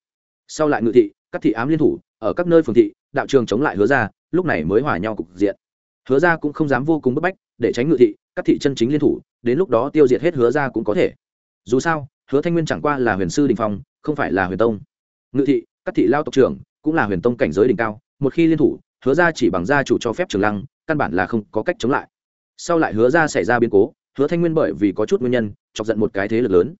Sau lại ngự thị, các thị ám liên thủ, ở các nơi phường thị, đạo trường chống lại hứa ra lúc này mới hòa nhau cục diện. Hứa ra cũng không dám vô cùng bức bách, để tránh ngự thị các thị chân chính liên thủ, đến lúc đó tiêu diệt hết hứa ra cũng có thể. Dù sao, hứa thanh nguyên chẳng qua là huyền sư đình phong, không phải là huyền tông. Ngự thị, các thị lao tộc trưởng, cũng là huyền tông cảnh giới đỉnh cao, một khi liên thủ, hứa ra chỉ bằng gia chủ cho phép trường lăng, căn bản là không có cách chống lại. Sau lại hứa ra xảy ra biến cố, hứa thanh nguyên bởi vì có chút nguyên nhân, chọc giận một cái thế lực lớn.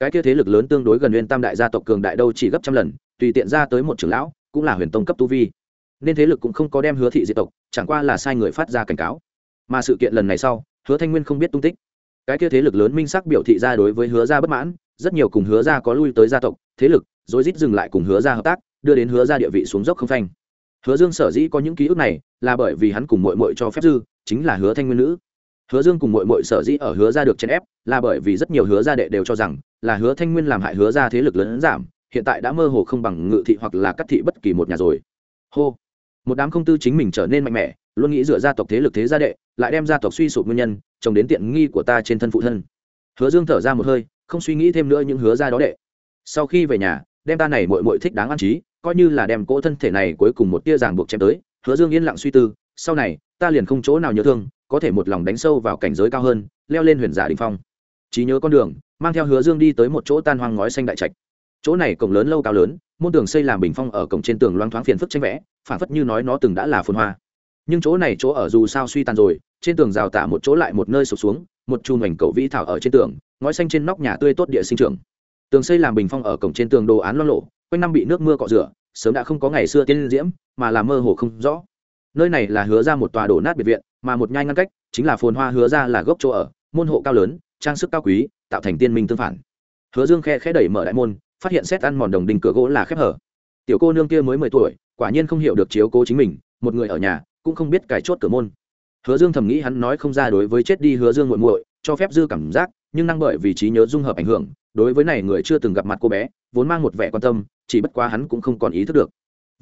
Cái kia thế lực lớn tương đối gần nguyên tam đại gia tộc cường đại đâu chỉ gấp trăm lần, tùy tiện ra tới một trưởng lão, cũng là huyền tông cấp tu vi. Nên thế lực cũng không có đem hứa thị diệt tộc, chẳng qua là sai người phát ra cảnh cáo. Mà sự kiện lần này sau hứa thanh nguyên không biết tung tích. Cái kia thế lực lớn minh sắc biểu thị ra đối với hứa gia bất mãn, rất nhiều cùng hứa gia có lui tới gia tộc, thế lực, rồi rít dừng lại cùng hứa gia hợp tác, đưa đến hứa gia địa vị xuống dốc không phanh. Hứa dương sở dĩ có những ký ức này, là bởi vì hắn cùng mội mội cho phép dư, chính là hứa thanh nguyên nữ. Hứa dương cùng mội mội sở dĩ ở hứa gia được chèn ép, là bởi vì rất nhiều hứa gia đệ đều cho rằng, là hứa thanh nguyên làm hại hứa gia thế lực lớn giảm, hiện tại đã mơ hồ không bằng ngự thị hoặc là cắt thị bất kỳ một nhà rồi. Hô. Một đám công tư chính mình trở nên mạnh mẽ, luôn nghĩ dựa gia tộc thế lực thế gia đệ lại đem gia tộc suy sụp nguyên nhân trồng đến tiện nghi của ta trên thân phụ thân. Hứa dương thở ra một hơi, không suy nghĩ thêm nữa những hứa ra đó đệ. Sau khi về nhà, đem ta này mội mội thích đáng ăn trí, coi như là đem cỗ thân thể này cuối cùng một tia ràng buộc chém tới, hứa dương yên lặng suy tư, sau này, ta liền không chỗ nào nhớ thương, có thể một lòng đánh sâu vào cảnh giới cao hơn, leo lên huyền giả đình phong. Trí nhớ con đường, mang theo hứa dương đi tới một chỗ tan hoang ngói xanh đại trạch. Chỗ này cổng lớn lâu cao lớn, môn tường xây làm bình phong ở cổng trên tường loang thoáng phiền phức tranh vẽ phản phất như nói nó từng đã là phồn hoa nhưng chỗ này chỗ ở dù sao suy tàn rồi, trên tường rào tả một chỗ lại một nơi sụp xuống, một chùm mảnh cầu vĩ thảo ở trên tường, ngói xanh trên nóc nhà tươi tốt địa sinh trưởng. Tường xây làm bình phong ở cổng trên tường đồ án loang lộ quanh năm bị nước mưa cọ rửa, sớm đã không có ngày xưa tiên diễm, mà là mơ hồ không rõ. Nơi này là hứa ra một tòa đổ nát biệt viện, mà một nhai ngăn cách, chính là phồn hoa hứa ra là gốc chỗ ở, môn hộ cao lớn, trang sức cao quý, tạo thành tiên minh tương phản. Hứa dương khe khẽ đẩy mở đại môn, phát hiện xét ăn mòn đồng đình cửa gỗ là khép hở. Tiểu cô nương kia mới mười tuổi, quả nhiên không hiểu được chiếu cố chính mình, một người ở nhà cũng không biết cài chốt cửa môn. Hứa dương thầm nghĩ hắn nói không ra đối với chết đi hứa dương muội muội, cho phép dư cảm giác, nhưng năng bởi vì trí nhớ dung hợp ảnh hưởng, đối với này người chưa từng gặp mặt cô bé, vốn mang một vẻ quan tâm, chỉ bất quá hắn cũng không còn ý thức được.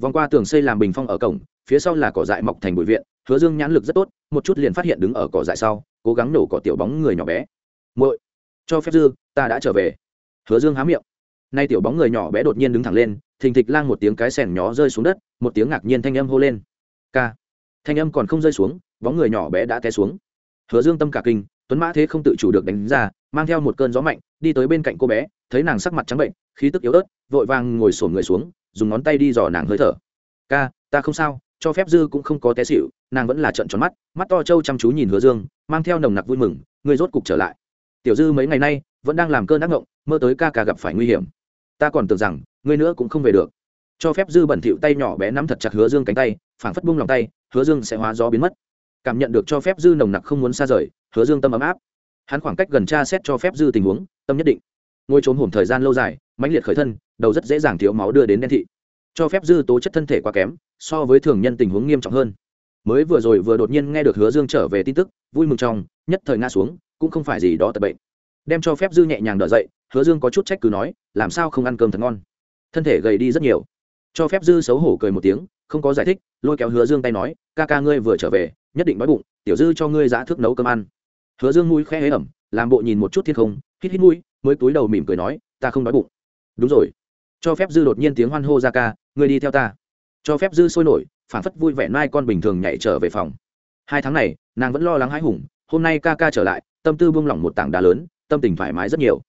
Vòng qua tường xây làm bình phong ở cổng, phía sau là cỏ dại mọc thành bụi viện, hứa dương nhãn lực rất tốt, một chút liền phát hiện đứng ở cỏ dại sau, cố gắng nổ cỏ tiểu bóng người nhỏ bé. Muội, cho phép dư, ta đã trở về. Hứa dương há miệng. Nay tiểu bóng người nhỏ bé đột nhiên đứng thẳng lên, thình thịch lang một tiếng cái sèn nhỏ rơi xuống đất, một tiếng ngạc nhiên thanh âm hô lên. Ca thanh âm còn không rơi xuống, bóng người nhỏ bé đã té xuống. Hứa dương tâm cả kinh, tuấn mã thế không tự chủ được đánh ra, mang theo một cơn gió mạnh, đi tới bên cạnh cô bé, thấy nàng sắc mặt trắng bệnh, khí tức yếu ớt, vội vàng ngồi sổn người xuống, dùng ngón tay đi dò nàng hơi thở. Ca, ta không sao, cho phép dư cũng không có té xịu nàng vẫn là trận tròn mắt mắt to trâu chăm chú nhìn hứa dương, mang theo nồng nặc vui mừng, người rốt cục trở lại. Tiểu dư mấy ngày nay vẫn đang làm cơn ác ngộng mơ tới ca ca gặp phải nguy hiểm. Ta còn tưởng rằng ngươi nữa cũng không về được cho phép dư bẩn thịu tay nhỏ bé nắm thật chặt hứa dương cánh tay, phảng phất bung lòng tay, hứa dương sẽ hóa gió biến mất. Cảm nhận được cho phép dư nồng nặc không muốn xa rời, hứa dương tâm ấm áp. Hắn khoảng cách gần tra xét cho phép dư tình huống, tâm nhất định. Ngôi trốn hổm thời gian lâu dài, mãnh liệt khởi thân, đầu rất dễ dàng thiếu máu đưa đến đen thị. Cho phép dư tố chất thân thể quá kém, so với thường nhân tình huống nghiêm trọng hơn. Mới vừa rồi vừa đột nhiên nghe được hứa dương trở về tin tức, vui mừng trong, nhất thời ngã xuống, cũng không phải gì đó tập bệnh. Đem cho phép dư nhẹ nhàng đỡ dậy, hứa dương có chút trách cứ nói, làm sao không ăn cơm thật ngon? Thân thể gầy đi rất nhiều cho phép dư xấu hổ cười một tiếng, không có giải thích, lôi kéo hứa dương tay nói, ca ca ngươi vừa trở về, nhất định đói bụng, tiểu dư cho ngươi giã thức nấu cơm ăn. Hứa dương mũi khẽ hế ẩm, làm bộ nhìn một chút thiên không, hít hít mũi, mới túi đầu mỉm cười nói, ta không đói bụng. Đúng rồi. Cho phép dư đột nhiên tiếng hoan hô ra ca, ngươi đi theo ta. Cho phép dư sôi nổi, phản phất vui vẻ mai con bình thường nhảy trở về phòng. Hai tháng này, nàng vẫn lo lắng hãi hùng, hôm nay ca ca trở lại, tâm tư buông lỏng một tảng đá lớn, tâm tình thoải mái rất nhiều.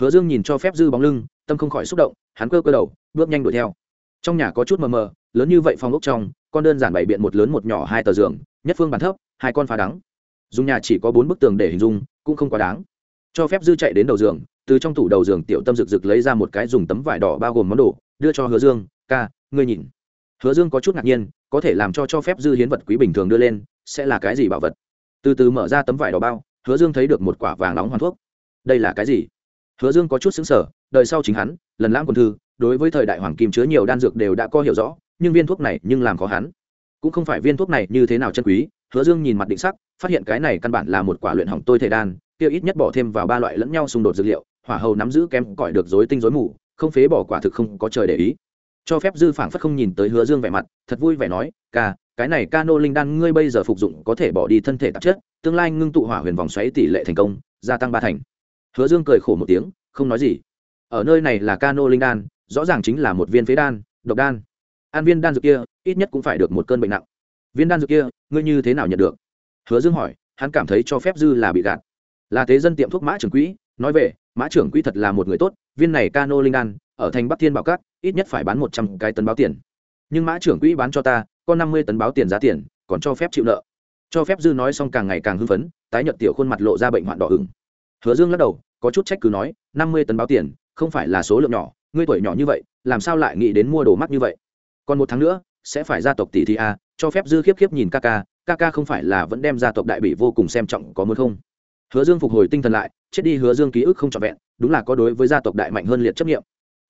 Hứa dương nhìn cho phép dư bóng lưng, tâm không khỏi xúc động, hắn cơ cơ đầu, bước nhanh đuổi theo trong nhà có chút mờ mờ, lớn như vậy phòng ốc trong, con đơn giản bày biện một lớn một nhỏ hai tờ giường, nhất phương bàn thấp, hai con phá đắng. Dùng nhà chỉ có bốn bức tường để hình dung, cũng không quá đáng. Cho phép dư chạy đến đầu giường, từ trong tủ đầu giường tiểu tâm rực rực lấy ra một cái dùng tấm vải đỏ bao gồm món đồ, đưa cho hứa dương, ca, ngươi nhìn. Hứa dương có chút ngạc nhiên, có thể làm cho cho phép dư hiến vật quý bình thường đưa lên, sẽ là cái gì bảo vật? Từ từ mở ra tấm vải đỏ bao, hứa dương thấy được một quả vàng nóng hoàn thuốc. Đây là cái gì? Hứa dương có chút xứng sở đời sau chính hắn, lần lãng quân thư đối với thời đại hoàng kim chứa nhiều đan dược đều đã có hiểu rõ, nhưng viên thuốc này nhưng làm khó hắn. Cũng không phải viên thuốc này như thế nào chân quý, hứa dương nhìn mặt định sắc, phát hiện cái này căn bản là một quả luyện hỏng tôi thể đan tiêu ít nhất bỏ thêm vào ba loại lẫn nhau xung đột dược liệu, hỏa hầu nắm giữ kém cỏi được dối tinh dối mù, không phế bỏ quả thực không có trời để ý. Cho phép dư phảng phất không nhìn tới hứa dương vẻ mặt, thật vui vẻ nói, ca, cái này ca nô linh đan ngươi bây giờ phục dụng có thể bỏ đi thân thể tạp chất, tương lai ngưng tụ hỏa huyền vòng xoáy tỷ lệ thành công, gia tăng ba thành. Hứa dương cười khổ một tiếng, không nói gì. Ở nơi này là ca nô linh đan rõ ràng chính là một viên phế đan, độc đan. An viên đan dược kia, ít nhất cũng phải được một cơn bệnh nặng. Viên đan dược kia, ngươi như thế nào nhận được? Hứa dương hỏi, hắn cảm thấy cho phép dư là bị gạt. Là thế dân tiệm thuốc mã trưởng quỹ, nói về, mã trưởng quỹ thật là một người tốt, viên này cano linh đan, ở thành bắc thiên bảo cát ít nhất phải bán một trăm cái tấn báo tiền. Nhưng mã trưởng quỹ bán cho ta, có năm mươi tấn báo tiền giá tiền, còn cho phép chịu nợ. Cho phép dư nói xong càng ngày càng hưng phấn, tái nhợt tiểu khuôn mặt lộ ra bệnh hoạn đỏ ửng. Hứa dương lắc đầu, có chút trách cứ nói, năm mươi tấn báo tiền, không phải là số lượng nhỏ ngươi tuổi nhỏ như vậy, làm sao lại nghĩ đến mua đồ mắt như vậy? Còn một tháng nữa, sẽ phải gia tộc tỷ thi a à, cho phép dư khiếp khiếp nhìn ca ca ca ca không phải là vẫn đem gia tộc đại bỉ vô cùng xem trọng có muốn không? Hứa dương phục hồi tinh thần lại, chết đi hứa dương ký ức không trọn vẹn, đúng là có đối với gia tộc đại mạnh hơn liệt chấp nghiệm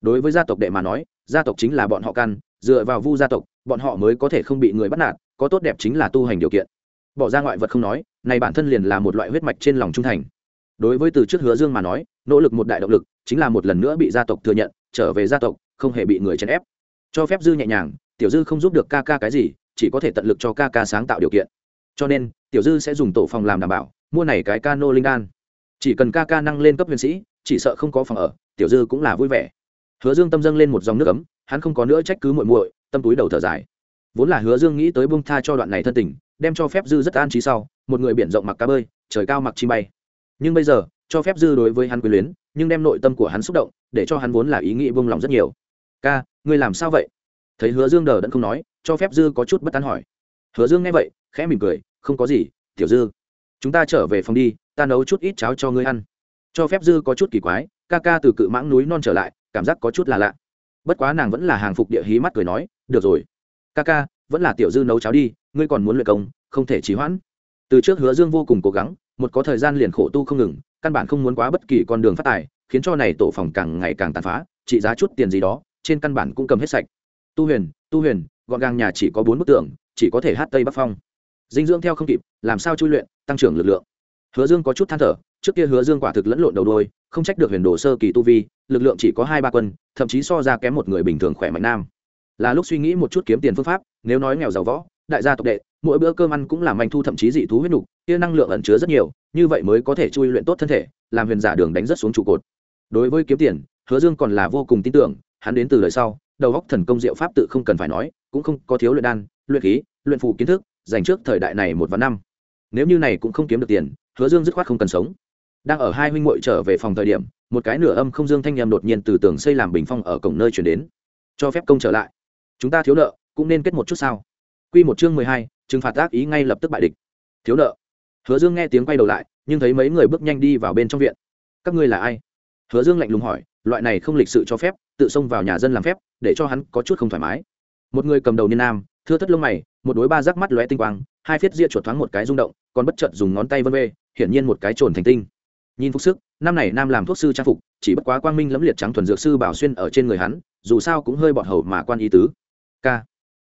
đối với gia tộc đệ mà nói, gia tộc chính là bọn họ căn, dựa vào vu gia tộc, bọn họ mới có thể không bị người bắt nạt, có tốt đẹp chính là tu hành điều kiện. Bỏ ra ngoại vật không nói, này bản thân liền là một loại huyết mạch trên lòng trung thành. Đối với từ trước hứa dương mà nói, nỗ lực một đại động lực, chính là một lần nữa bị gia tộc thừa nhận trở về gia tộc, không hề bị người chèn ép. Cho phép dư nhẹ nhàng, tiểu dư không giúp được ca ca cái gì, chỉ có thể tận lực cho ca ca sáng tạo điều kiện. Cho nên, tiểu dư sẽ dùng tổ phòng làm đảm bảo, mua này cái cano linh đan. Chỉ cần ca ca năng lên cấp huyền sĩ, chỉ sợ không có phòng ở, tiểu dư cũng là vui vẻ. Hứa dương tâm dâng lên một dòng nước ấm, hắn không có nữa trách cứ muội muội, tâm túi đầu thở dài. Vốn là hứa dương nghĩ tới bông tha cho đoạn này thân tình, đem cho phép dư rất an trí sau, một người biển rộng mặc cá bơi, trời cao mặc chim bay. Nhưng bây giờ, cho phép dư đối với hắn quyền luyến nhưng đem nội tâm của hắn xúc động, để cho hắn vốn là ý nghĩ buông lòng rất nhiều. Ca, ngươi làm sao vậy? Thấy hứa dương đờ đẫn không nói, cho phép dư có chút bất tán hỏi. Hứa dương nghe vậy, khẽ mỉm cười, không có gì, tiểu dư. Chúng ta trở về phòng đi, ta nấu chút ít cháo cho ngươi ăn. Cho phép dư có chút kỳ quái, ca ca từ cự mãng núi non trở lại, cảm giác có chút là lạ. Bất quá nàng vẫn là hàng phục địa hí mắt cười nói, được rồi. Ca ca, vẫn là tiểu dư nấu cháo đi, ngươi còn muốn luyện công, không thể trì hoãn. Từ trước hứa dương vô cùng cố gắng, một có thời gian liền khổ tu không ngừng căn bản không muốn quá bất kỳ con đường phát tài, khiến cho này tổ phòng càng ngày càng tàn phá, trị giá chút tiền gì đó, trên căn bản cũng cầm hết sạch. Tu huyền tu huyền, gọn gàng nhà chỉ có bốn bức tượng chỉ có thể hát tây bắc phong. Dinh dưỡng theo không kịp, làm sao chui luyện, tăng trưởng lực lượng. Hứa dương có chút than thở, trước kia hứa dương quả thực lẫn lộn đầu đôi, không trách được huyền đồ sơ kỳ tu vi, lực lượng chỉ có hai ba quân, thậm chí so ra kém một người bình thường khỏe mạnh nam. Là lúc suy nghĩ một chút kiếm tiền phương pháp, nếu nói nghèo giàu võ, đại gia tộc đệ mỗi bữa cơm ăn cũng làm manh thu thậm chí dị thú huyết nục, kia năng lượng ẩn chứa rất nhiều, như vậy mới có thể chui luyện tốt thân thể, làm huyền giả đường đánh rất xuống trụ cột. Đối với kiếm tiền, hứa dương còn là vô cùng tin tưởng, hắn đến từ lời sau, đầu góc thần công diệu pháp tự không cần phải nói, cũng không có thiếu luyện đan, luyện khí, luyện phù kiến thức, dành trước thời đại này một vạn năm. Nếu như này cũng không kiếm được tiền, hứa dương dứt khoát không cần sống. Đang ở hai huynh muội trở về phòng thời điểm, một cái nửa âm không dương thanh nhầm đột nhiên từ tường xây làm bình phong ở cổng nơi chuyển đến. Cho phép công trở lại. Chúng ta thiếu nợ, cũng nên kết một chút sao? Quy một chương mười hai trừng phạt ác ý ngay lập tức bại địch. Thiếu nợ. Hứa dương nghe tiếng quay đầu lại, nhưng thấy mấy người bước nhanh đi vào bên trong viện. Các ngươi là ai? Hứa dương lạnh lùng hỏi, loại này không lịch sự cho phép, tự xông vào nhà dân làm phép, để cho hắn có chút không thoải mái. Một người cầm đầu niên nam, thưa thất lông mày, một đối ba rác mắt lóe tinh quang, hai phiết ria chuột thoáng một cái rung động, còn bất chợt dùng ngón tay vân vê, hiển nhiên một cái trồn thành tinh. Nhìn phúc sức, năm này nam làm thuốc sư trang phục, chỉ bất quá quang minh lẫm liệt trắng thuần dược sư bảo xuyên ở trên người hắn, dù sao cũng hơi bọt hầu mà quan ý tứ. K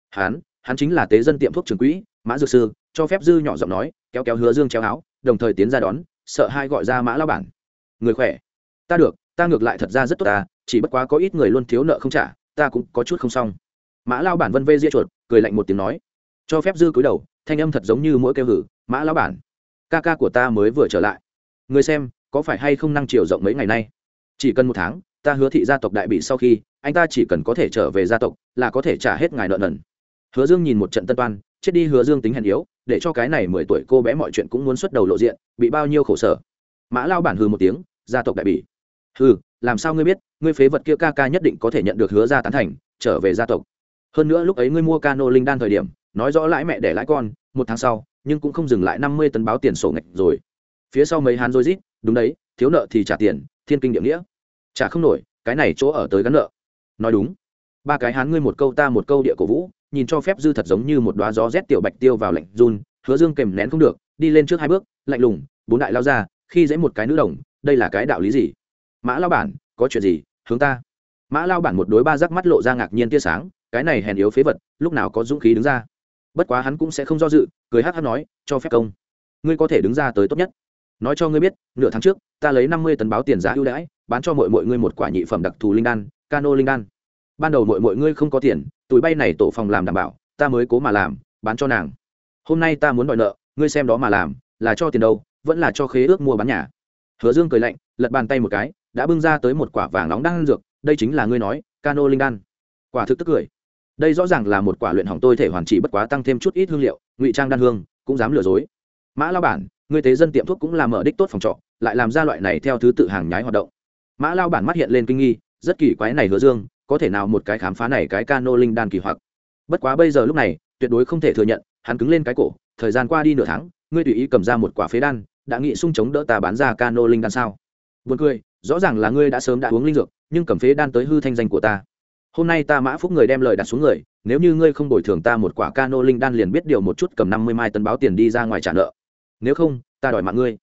hắn hắn chính là tế dân tiệm thuốc trường quỹ, mã dược sư, cho phép dư nhỏ giọng nói, kéo kéo hứa dương chéo áo, đồng thời tiến ra đón, sợ hai gọi ra mã lao bản. Người khỏe? Ta được, ta ngược lại thật ra rất tốt ta, chỉ bất quá có ít người luôn thiếu nợ không trả, ta cũng có chút không xong. Mã lao bản vân vê ria chuột, cười lạnh một tiếng nói. Cho phép dư cúi đầu, thanh âm thật giống như mỗi kêu hử, mã lao bản, ca ca của ta mới vừa trở lại. Người xem, có phải hay không năng chiều rộng mấy ngày nay? Chỉ cần một tháng, ta hứa thị gia tộc đại bị sau khi, anh ta chỉ cần có thể trở về gia tộc, là có thể trả hết ngài nợ nần hứa dương nhìn một trận tân toan chết đi hứa dương tính hèn yếu để cho cái này mười tuổi cô bé mọi chuyện cũng muốn xuất đầu lộ diện bị bao nhiêu khổ sở. Mã lao bản hừ một tiếng gia tộc đại bỉ. Hừ, làm sao ngươi biết ngươi phế vật kia ca ca nhất định có thể nhận được hứa ra tán thành trở về gia tộc. Hơn nữa lúc ấy ngươi mua cano linh đan thời điểm nói rõ lãi mẹ để lãi con một tháng sau nhưng cũng không dừng lại năm mươi tấn báo tiền sổ ngạch rồi. Phía sau mấy hán rồi rít đúng đấy thiếu nợ thì trả tiền thiên kinh địa nghĩa. Trả không nổi cái này chỗ ở tới gắn nợ. Nói đúng. Ba cái hán ngươi một câu ta một câu địa cổ vũ nhìn cho phép dư thật giống như một đoá gió rét tiểu bạch tiêu vào lạnh run, hứa dương kèm nén không được, đi lên trước hai bước, lạnh lùng, bốn đại lao ra, khi dễ một cái nữ đồng, đây là cái đạo lý gì? Mã lao bản, có chuyện gì? Hướng ta. Mã lao bản một đối ba rắc mắt lộ ra ngạc nhiên tia sáng, cái này hèn yếu phế vật, lúc nào có dũng khí đứng ra. Bất quá hắn cũng sẽ không do dự, cười hát hát nói, cho phép công. Ngươi có thể đứng ra tới tốt nhất. Nói cho ngươi biết, nửa tháng trước, ta lấy năm mươi tấn báo tiền giá ưu đãi, bán cho mọi mọi ngươi một quả nhị phẩm đặc thù linh đan, cano linh đan. Ban đầu mọi mọi ngươi không có tiền tụi bay này tổ phòng làm đảm bảo, ta mới cố mà làm, bán cho nàng. Hôm nay ta muốn đòi nợ, ngươi xem đó mà làm, là cho tiền đâu, vẫn là cho khế ước mua bán nhà. Hứa dương cười lạnh, lật bàn tay một cái, đã bưng ra tới một quả vàng nóng đang dược, đây chính là ngươi nói, cano linh đan. Quả thực tức cười. Đây rõ ràng là một quả luyện hỏng tôi thể hoàn trị bất quá tăng thêm chút ít hương liệu, ngụy trang đan hương, cũng dám lừa dối. Mã lao bản, ngươi tế dân tiệm thuốc cũng làm mở đích tốt phòng trọ, lại làm ra loại này theo thứ tự hàng nhái hoạt động. Mã lao bản mắt hiện lên kinh nghi, rất kỳ quái này hứa dương có thể nào một cái khám phá này cái cano linh đan kỳ hoặc. Bất quá bây giờ lúc này, tuyệt đối không thể thừa nhận, hắn cứng lên cái cổ, thời gian qua đi nửa tháng, ngươi tùy ý cầm ra một quả phế đan, đã nghị sung chống đỡ ta bán ra cano linh đan sao? Buồn cười, rõ ràng là ngươi đã sớm đã uống linh dược, nhưng cầm phế đan tới hư thanh danh của ta. Hôm nay ta mã phúc người đem lời đặt xuống người, nếu như ngươi không bồi thường ta một quả cano linh đan liền biết điều một chút cầm năm mươi mai tấn báo tiền đi ra ngoài trả nợ. Nếu không, ta đòi mạng ngươi.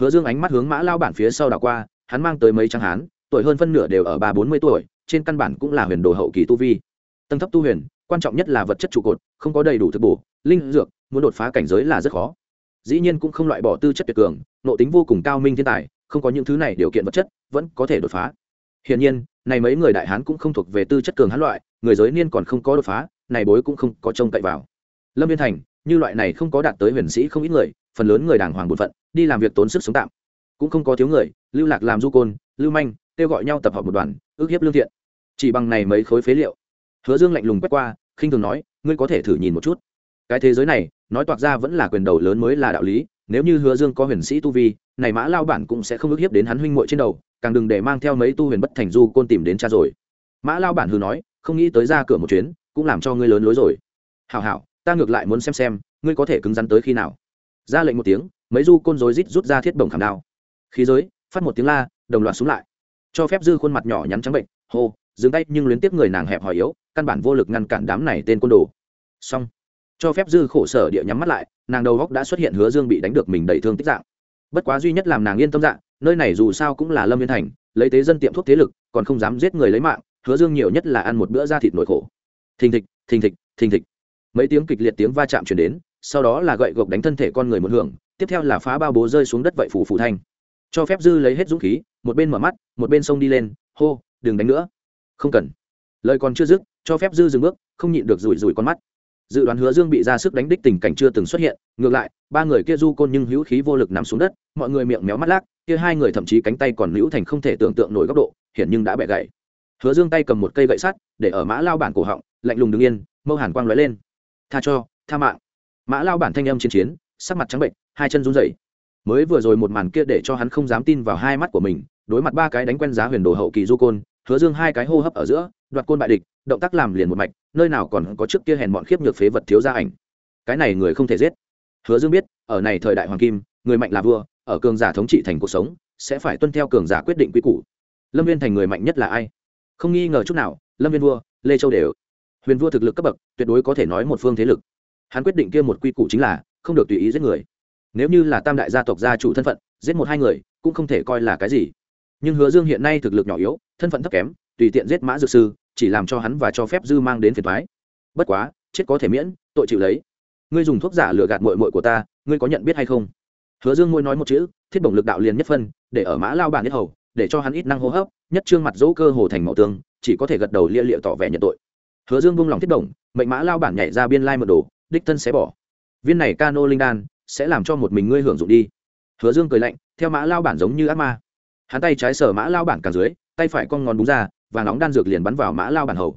Hứa dương ánh mắt hướng mã lao bản phía sau đảo qua, hắn mang tới mấy trang hán tuổi hơn phân nửa đều ở ba bốn mươi tuổi, trên căn bản cũng là huyền đồ hậu kỳ tu vi. Tầng thấp tu huyền, quan trọng nhất là vật chất trụ cột, không có đầy đủ thực bổ, linh dược, muốn đột phá cảnh giới là rất khó. Dĩ nhiên cũng không loại bỏ tư chất tuyệt cường nộ tính vô cùng cao minh thiên tài, không có những thứ này điều kiện vật chất, vẫn có thể đột phá. Hiển nhiên, này mấy người đại hán cũng không thuộc về tư chất cường hán loại, người giới niên còn không có đột phá, này bối cũng không có trông cậy vào. Lâm viên thành, như loại này không có đạt tới huyền sĩ không ít người, phần lớn người đàng hoàng bột phận, đi làm việc tốn sức sống tạm. Cũng không có thiếu người, lưu lạc làm du côn lưu manh, kêu gọi nhau tập hợp một đoàn, ước hiếp lương thiện. Chỉ bằng này mấy khối phế liệu. Hứa dương lạnh lùng quét qua, khinh thường nói, ngươi có thể thử nhìn một chút. Cái thế giới này, nói toạc ra vẫn là quyền đầu lớn mới là đạo lý, nếu như hứa dương có huyền sĩ tu vi, này mã lao bản cũng sẽ không ước hiếp đến hắn huynh muội trên đầu, càng đừng để mang theo mấy tu huyền bất thành du côn tìm đến cha rồi. Mã lao bản hứa nói, không nghĩ tới ra cửa một chuyến, cũng làm cho ngươi lớn lối rồi. Hảo hảo, ta ngược lại muốn xem xem, ngươi có thể cứng rắn tới khi nào. Ra lệnh một tiếng, mấy du côn rối rít rút ra thiết bổng khảm đao. Khí giới, phát một tiếng la đồng loạt xuống lại. Cho phép dư khuôn mặt nhỏ nhắn trắng bệnh, hô, dừng tay nhưng luyến tiếp người nàng hẹp hòi yếu, căn bản vô lực ngăn cản đám này tên côn đồ. Xong. Cho phép dư khổ sở địa nhắm mắt lại, nàng đầu góc đã xuất hiện hứa dương bị đánh được mình đầy thương tích dạng. Bất quá duy nhất làm nàng yên tâm dạng, nơi này dù sao cũng là lâm viên thành, lấy tế dân tiệm thuốc thế lực, còn không dám giết người lấy mạng, hứa dương nhiều nhất là ăn một bữa da thịt nổi khổ. Thình thịch thình thịch thình thịch. Mấy tiếng kịch liệt tiếng va chạm chuyển đến, sau đó là gậy gộc đánh thân thể con người một hưởng, tiếp theo là phá bao bố rơi xuống đất vậy phủ phủ thanh. Cho phép dư lấy hết dũng khí một bên mở mắt, một bên sông đi lên, hô, đừng đánh nữa. Không cần. Lời còn chưa dứt, cho phép dư dừng bước, không nhịn được rủi rủi con mắt. Dự đoán hứa dương bị ra sức đánh đích tình cảnh chưa từng xuất hiện, ngược lại, ba người kia du côn nhưng hữu khí vô lực nằm xuống đất, mọi người miệng méo mắt lác, kia hai người thậm chí cánh tay còn hữu thành không thể tưởng tượng nổi góc độ, hiển nhưng đã bẻ gãy. Hứa dương tay cầm một cây gậy sắt, để ở mã lao bản cổ họng, lạnh lùng đứng yên, mâu hàn quang lóe lên. Tha cho, tha mạng. Mã lao bản thanh âm chiến chiến, sắc mặt trắng bệnh hai chân run rẩy. Mới vừa rồi một màn kia để cho hắn không dám tin vào hai mắt của mình đối mặt ba cái đánh quen giá huyền đồ hậu kỳ du côn, hứa dương hai cái hô hấp ở giữa, đoạt côn bại địch, động tác làm liền một mạch, nơi nào còn có trước kia hèn bọn khiếp nhược phế vật thiếu gia ảnh. Cái này người không thể giết. Hứa dương biết, ở này thời đại hoàng kim, người mạnh là vua, ở cường giả thống trị thành cuộc sống, sẽ phải tuân theo cường giả quyết định quy củ. Lâm viên thành người mạnh nhất là ai? Không nghi ngờ chút nào, lâm viên vua, lê châu đều. Huyền vua thực lực cấp bậc, tuyệt đối có thể nói một phương thế lực. Hắn quyết định kia một quy củ chính là, không được tùy ý giết người. Nếu như là tam đại gia tộc gia chủ thân phận, giết một hai người, cũng không thể coi là cái gì nhưng hứa dương hiện nay thực lực nhỏ yếu, thân phận thấp kém, tùy tiện giết mã dược sư, chỉ làm cho hắn và cho phép dư mang đến phiền thoái bất quá, chết có thể miễn, tội chịu lấy. Ngươi dùng thuốc giả lừa gạt mội mội của ta, ngươi có nhận biết hay không? Hứa dương ngôi nói một chữ, thiết bổng lực đạo liền nhất phân, để ở mã lao bản nhất hầu, để cho hắn ít năng hô hấp, nhất trương mặt dỗ cơ hồ thành màu tương, chỉ có thể gật đầu lia liệu tỏ vẻ nhận tội. Hứa dương buông lòng thiết bổng, mệnh mã lao bản nhảy ra biên lai mật đồ, đích thân sẽ bỏ. Viên này cano linh đan, sẽ làm cho một mình ngươi hưởng dụng đi. Hứa dương cười lạnh, theo mã lao bản giống như ác ma hắn tay trái sở mã lao bản càng dưới, tay phải con ngón búng ra, và nóng đan dược liền bắn vào mã lao bản hầu.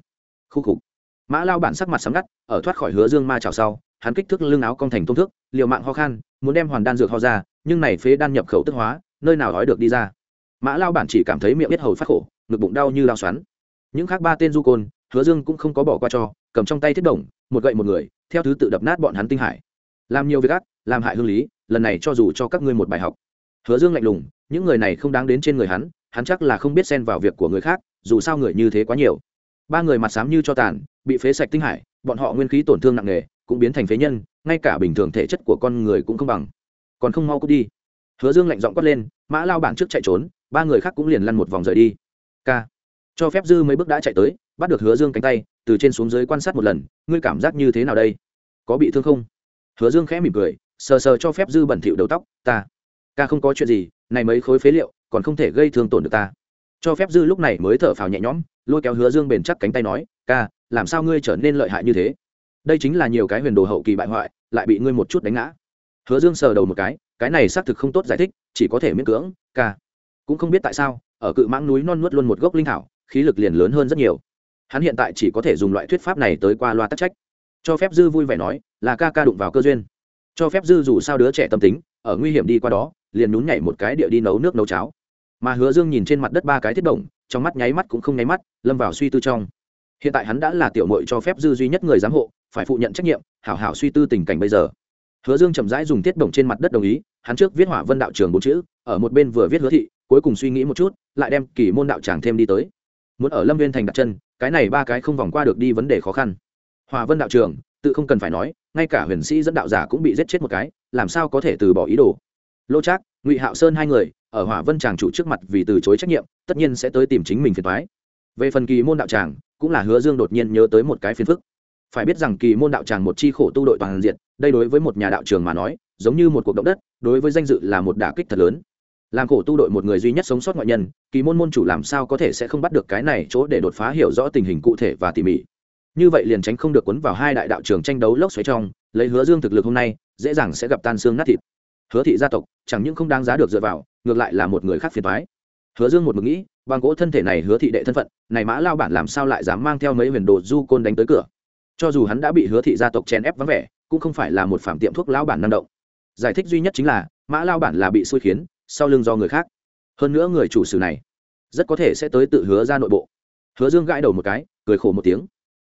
Khu khục mã lao bản sắc mặt sắm ngắt, ở thoát khỏi hứa dương ma trào sau, hắn kích thước lưng áo cong thành tôn thức liều mạng ho khan, muốn đem hoàn đan dược ho ra, nhưng này phế đan nhập khẩu tức hóa, nơi nào nói được đi ra. Mã lao bản chỉ cảm thấy miệng biết hầu phát khổ, ngực bụng đau như lao xoắn. Những khác ba tên du côn, hứa dương cũng không có bỏ qua cho, cầm trong tay thiết đồng, một gậy một người, theo thứ tự đập nát bọn hắn tinh hải. Làm nhiều việc ác, làm hại hương lý, lần này cho dù cho các ngươi một bài học. Hứa dương lạnh lùng những người này không đáng đến trên người hắn hắn chắc là không biết xen vào việc của người khác, dù sao người như thế quá nhiều. Ba người mặt xám như cho tàn, bị phế sạch tinh hải, bọn họ nguyên khí tổn thương nặng nề, cũng biến thành phế nhân, ngay cả bình thường thể chất của con người cũng không bằng. Còn không mau cút đi. Hứa dương lạnh giọng quát lên, mã lao bản trước chạy trốn, ba người khác cũng liền lăn một vòng rời đi. K cho phép dư mấy bước đã chạy tới, bắt được hứa dương cánh tay, từ trên xuống dưới quan sát một lần, ngươi cảm giác như thế nào đây? Có bị thương không? Hứa dương khẽ mỉm cười, sờ sờ cho phép dư bẩn thỉu đầu tóc, ta. Ca không có chuyện gì này mấy khối phế liệu còn không thể gây thương tổn được ta. Cho phép dư lúc này mới thở phào nhẹ nhõm, lôi kéo hứa dương bền chắc cánh tay nói, ca, làm sao ngươi trở nên lợi hại như thế? Đây chính là nhiều cái huyền đồ hậu kỳ bại hoại, lại bị ngươi một chút đánh ngã. Hứa dương sờ đầu một cái cái này xác thực không tốt giải thích, chỉ có thể miễn cưỡng, ca. Cũng không biết tại sao, ở cự mãng núi non nuốt luôn một gốc linh thảo, khí lực liền lớn hơn rất nhiều. Hắn hiện tại chỉ có thể dùng loại thuyết pháp này tới qua loa tắc trách. Cho phép dư vui vẻ nói, là ca ca đụng vào cơ duyên cho phép dư dù sao đứa trẻ tâm tính, ở nguy hiểm đi qua đó, liền nhún nhảy một cái địa đi nấu nước nấu cháo. Mà hứa dương nhìn trên mặt đất ba cái thiết động, trong mắt nháy mắt cũng không nháy mắt, lâm vào suy tư trong. Hiện tại hắn đã là tiểu mội cho phép dư duy nhất người giám hộ, phải phụ nhận trách nhiệm, hảo hảo suy tư tình cảnh bây giờ. Hứa dương chậm rãi dùng tiết bổng trên mặt đất đồng ý, hắn trước viết hỏa vân đạo trường bốn chữ, ở một bên vừa viết hứa thị, cuối cùng suy nghĩ một chút, lại đem kỳ môn đạo tràng thêm đi tới. Muốn ở lâm viên thành đặt chân, cái này ba cái không vòng qua được đi vấn đề khó khăn. Hòa vân đạo trường, tự không cần phải nói ngay cả huyền sĩ dẫn đạo giả cũng bị giết chết một cái, làm sao có thể từ bỏ ý đồ? Lô trác, ngụy hạo sơn hai người, ở hỏa vân tràng chủ trước mặt vì từ chối trách nhiệm, tất nhiên sẽ tới tìm chính mình phiền thoái về phần kỳ môn đạo tràng, cũng là hứa dương đột nhiên nhớ tới một cái phiền phức. Phải biết rằng kỳ môn đạo tràng một chi khổ tu đội toàn diện, đây đối với một nhà đạo trường mà nói, giống như một cuộc động đất, đối với danh dự là một đả kích thật lớn. Làm khổ tu đội một người duy nhất sống sót ngoại nhân, kỳ môn môn chủ làm sao có thể sẽ không bắt được cái này chỗ để đột phá hiểu rõ tình hình cụ thể và tỉ mỉ? Như vậy liền tránh không được cuốn vào hai đại đạo trường tranh đấu lốc xoáy trong, lấy hứa dương thực lực hôm nay, dễ dàng sẽ gặp tan xương nát thịt. Hứa thị gia tộc, chẳng những không đáng giá được dựa vào, ngược lại là một người khác phiền thoái hứa dương một mực nghĩ, bằng gỗ thân thể này hứa thị đệ thân phận, này mã lao bản làm sao lại dám mang theo mấy huyền đồ du côn đánh tới cửa? Cho dù hắn đã bị hứa thị gia tộc chèn ép vắng vẻ, cũng không phải là một phạm tiệm thuốc lao bản năng động. Giải thích duy nhất chính là, mã lao bản là bị xui khiến, sau lưng do người khác. Hơn nữa người chủ sử này, rất có thể sẽ tới tự hứa ra nội bộ. Hứa dương gãi đầu một cái, cười khổ một tiếng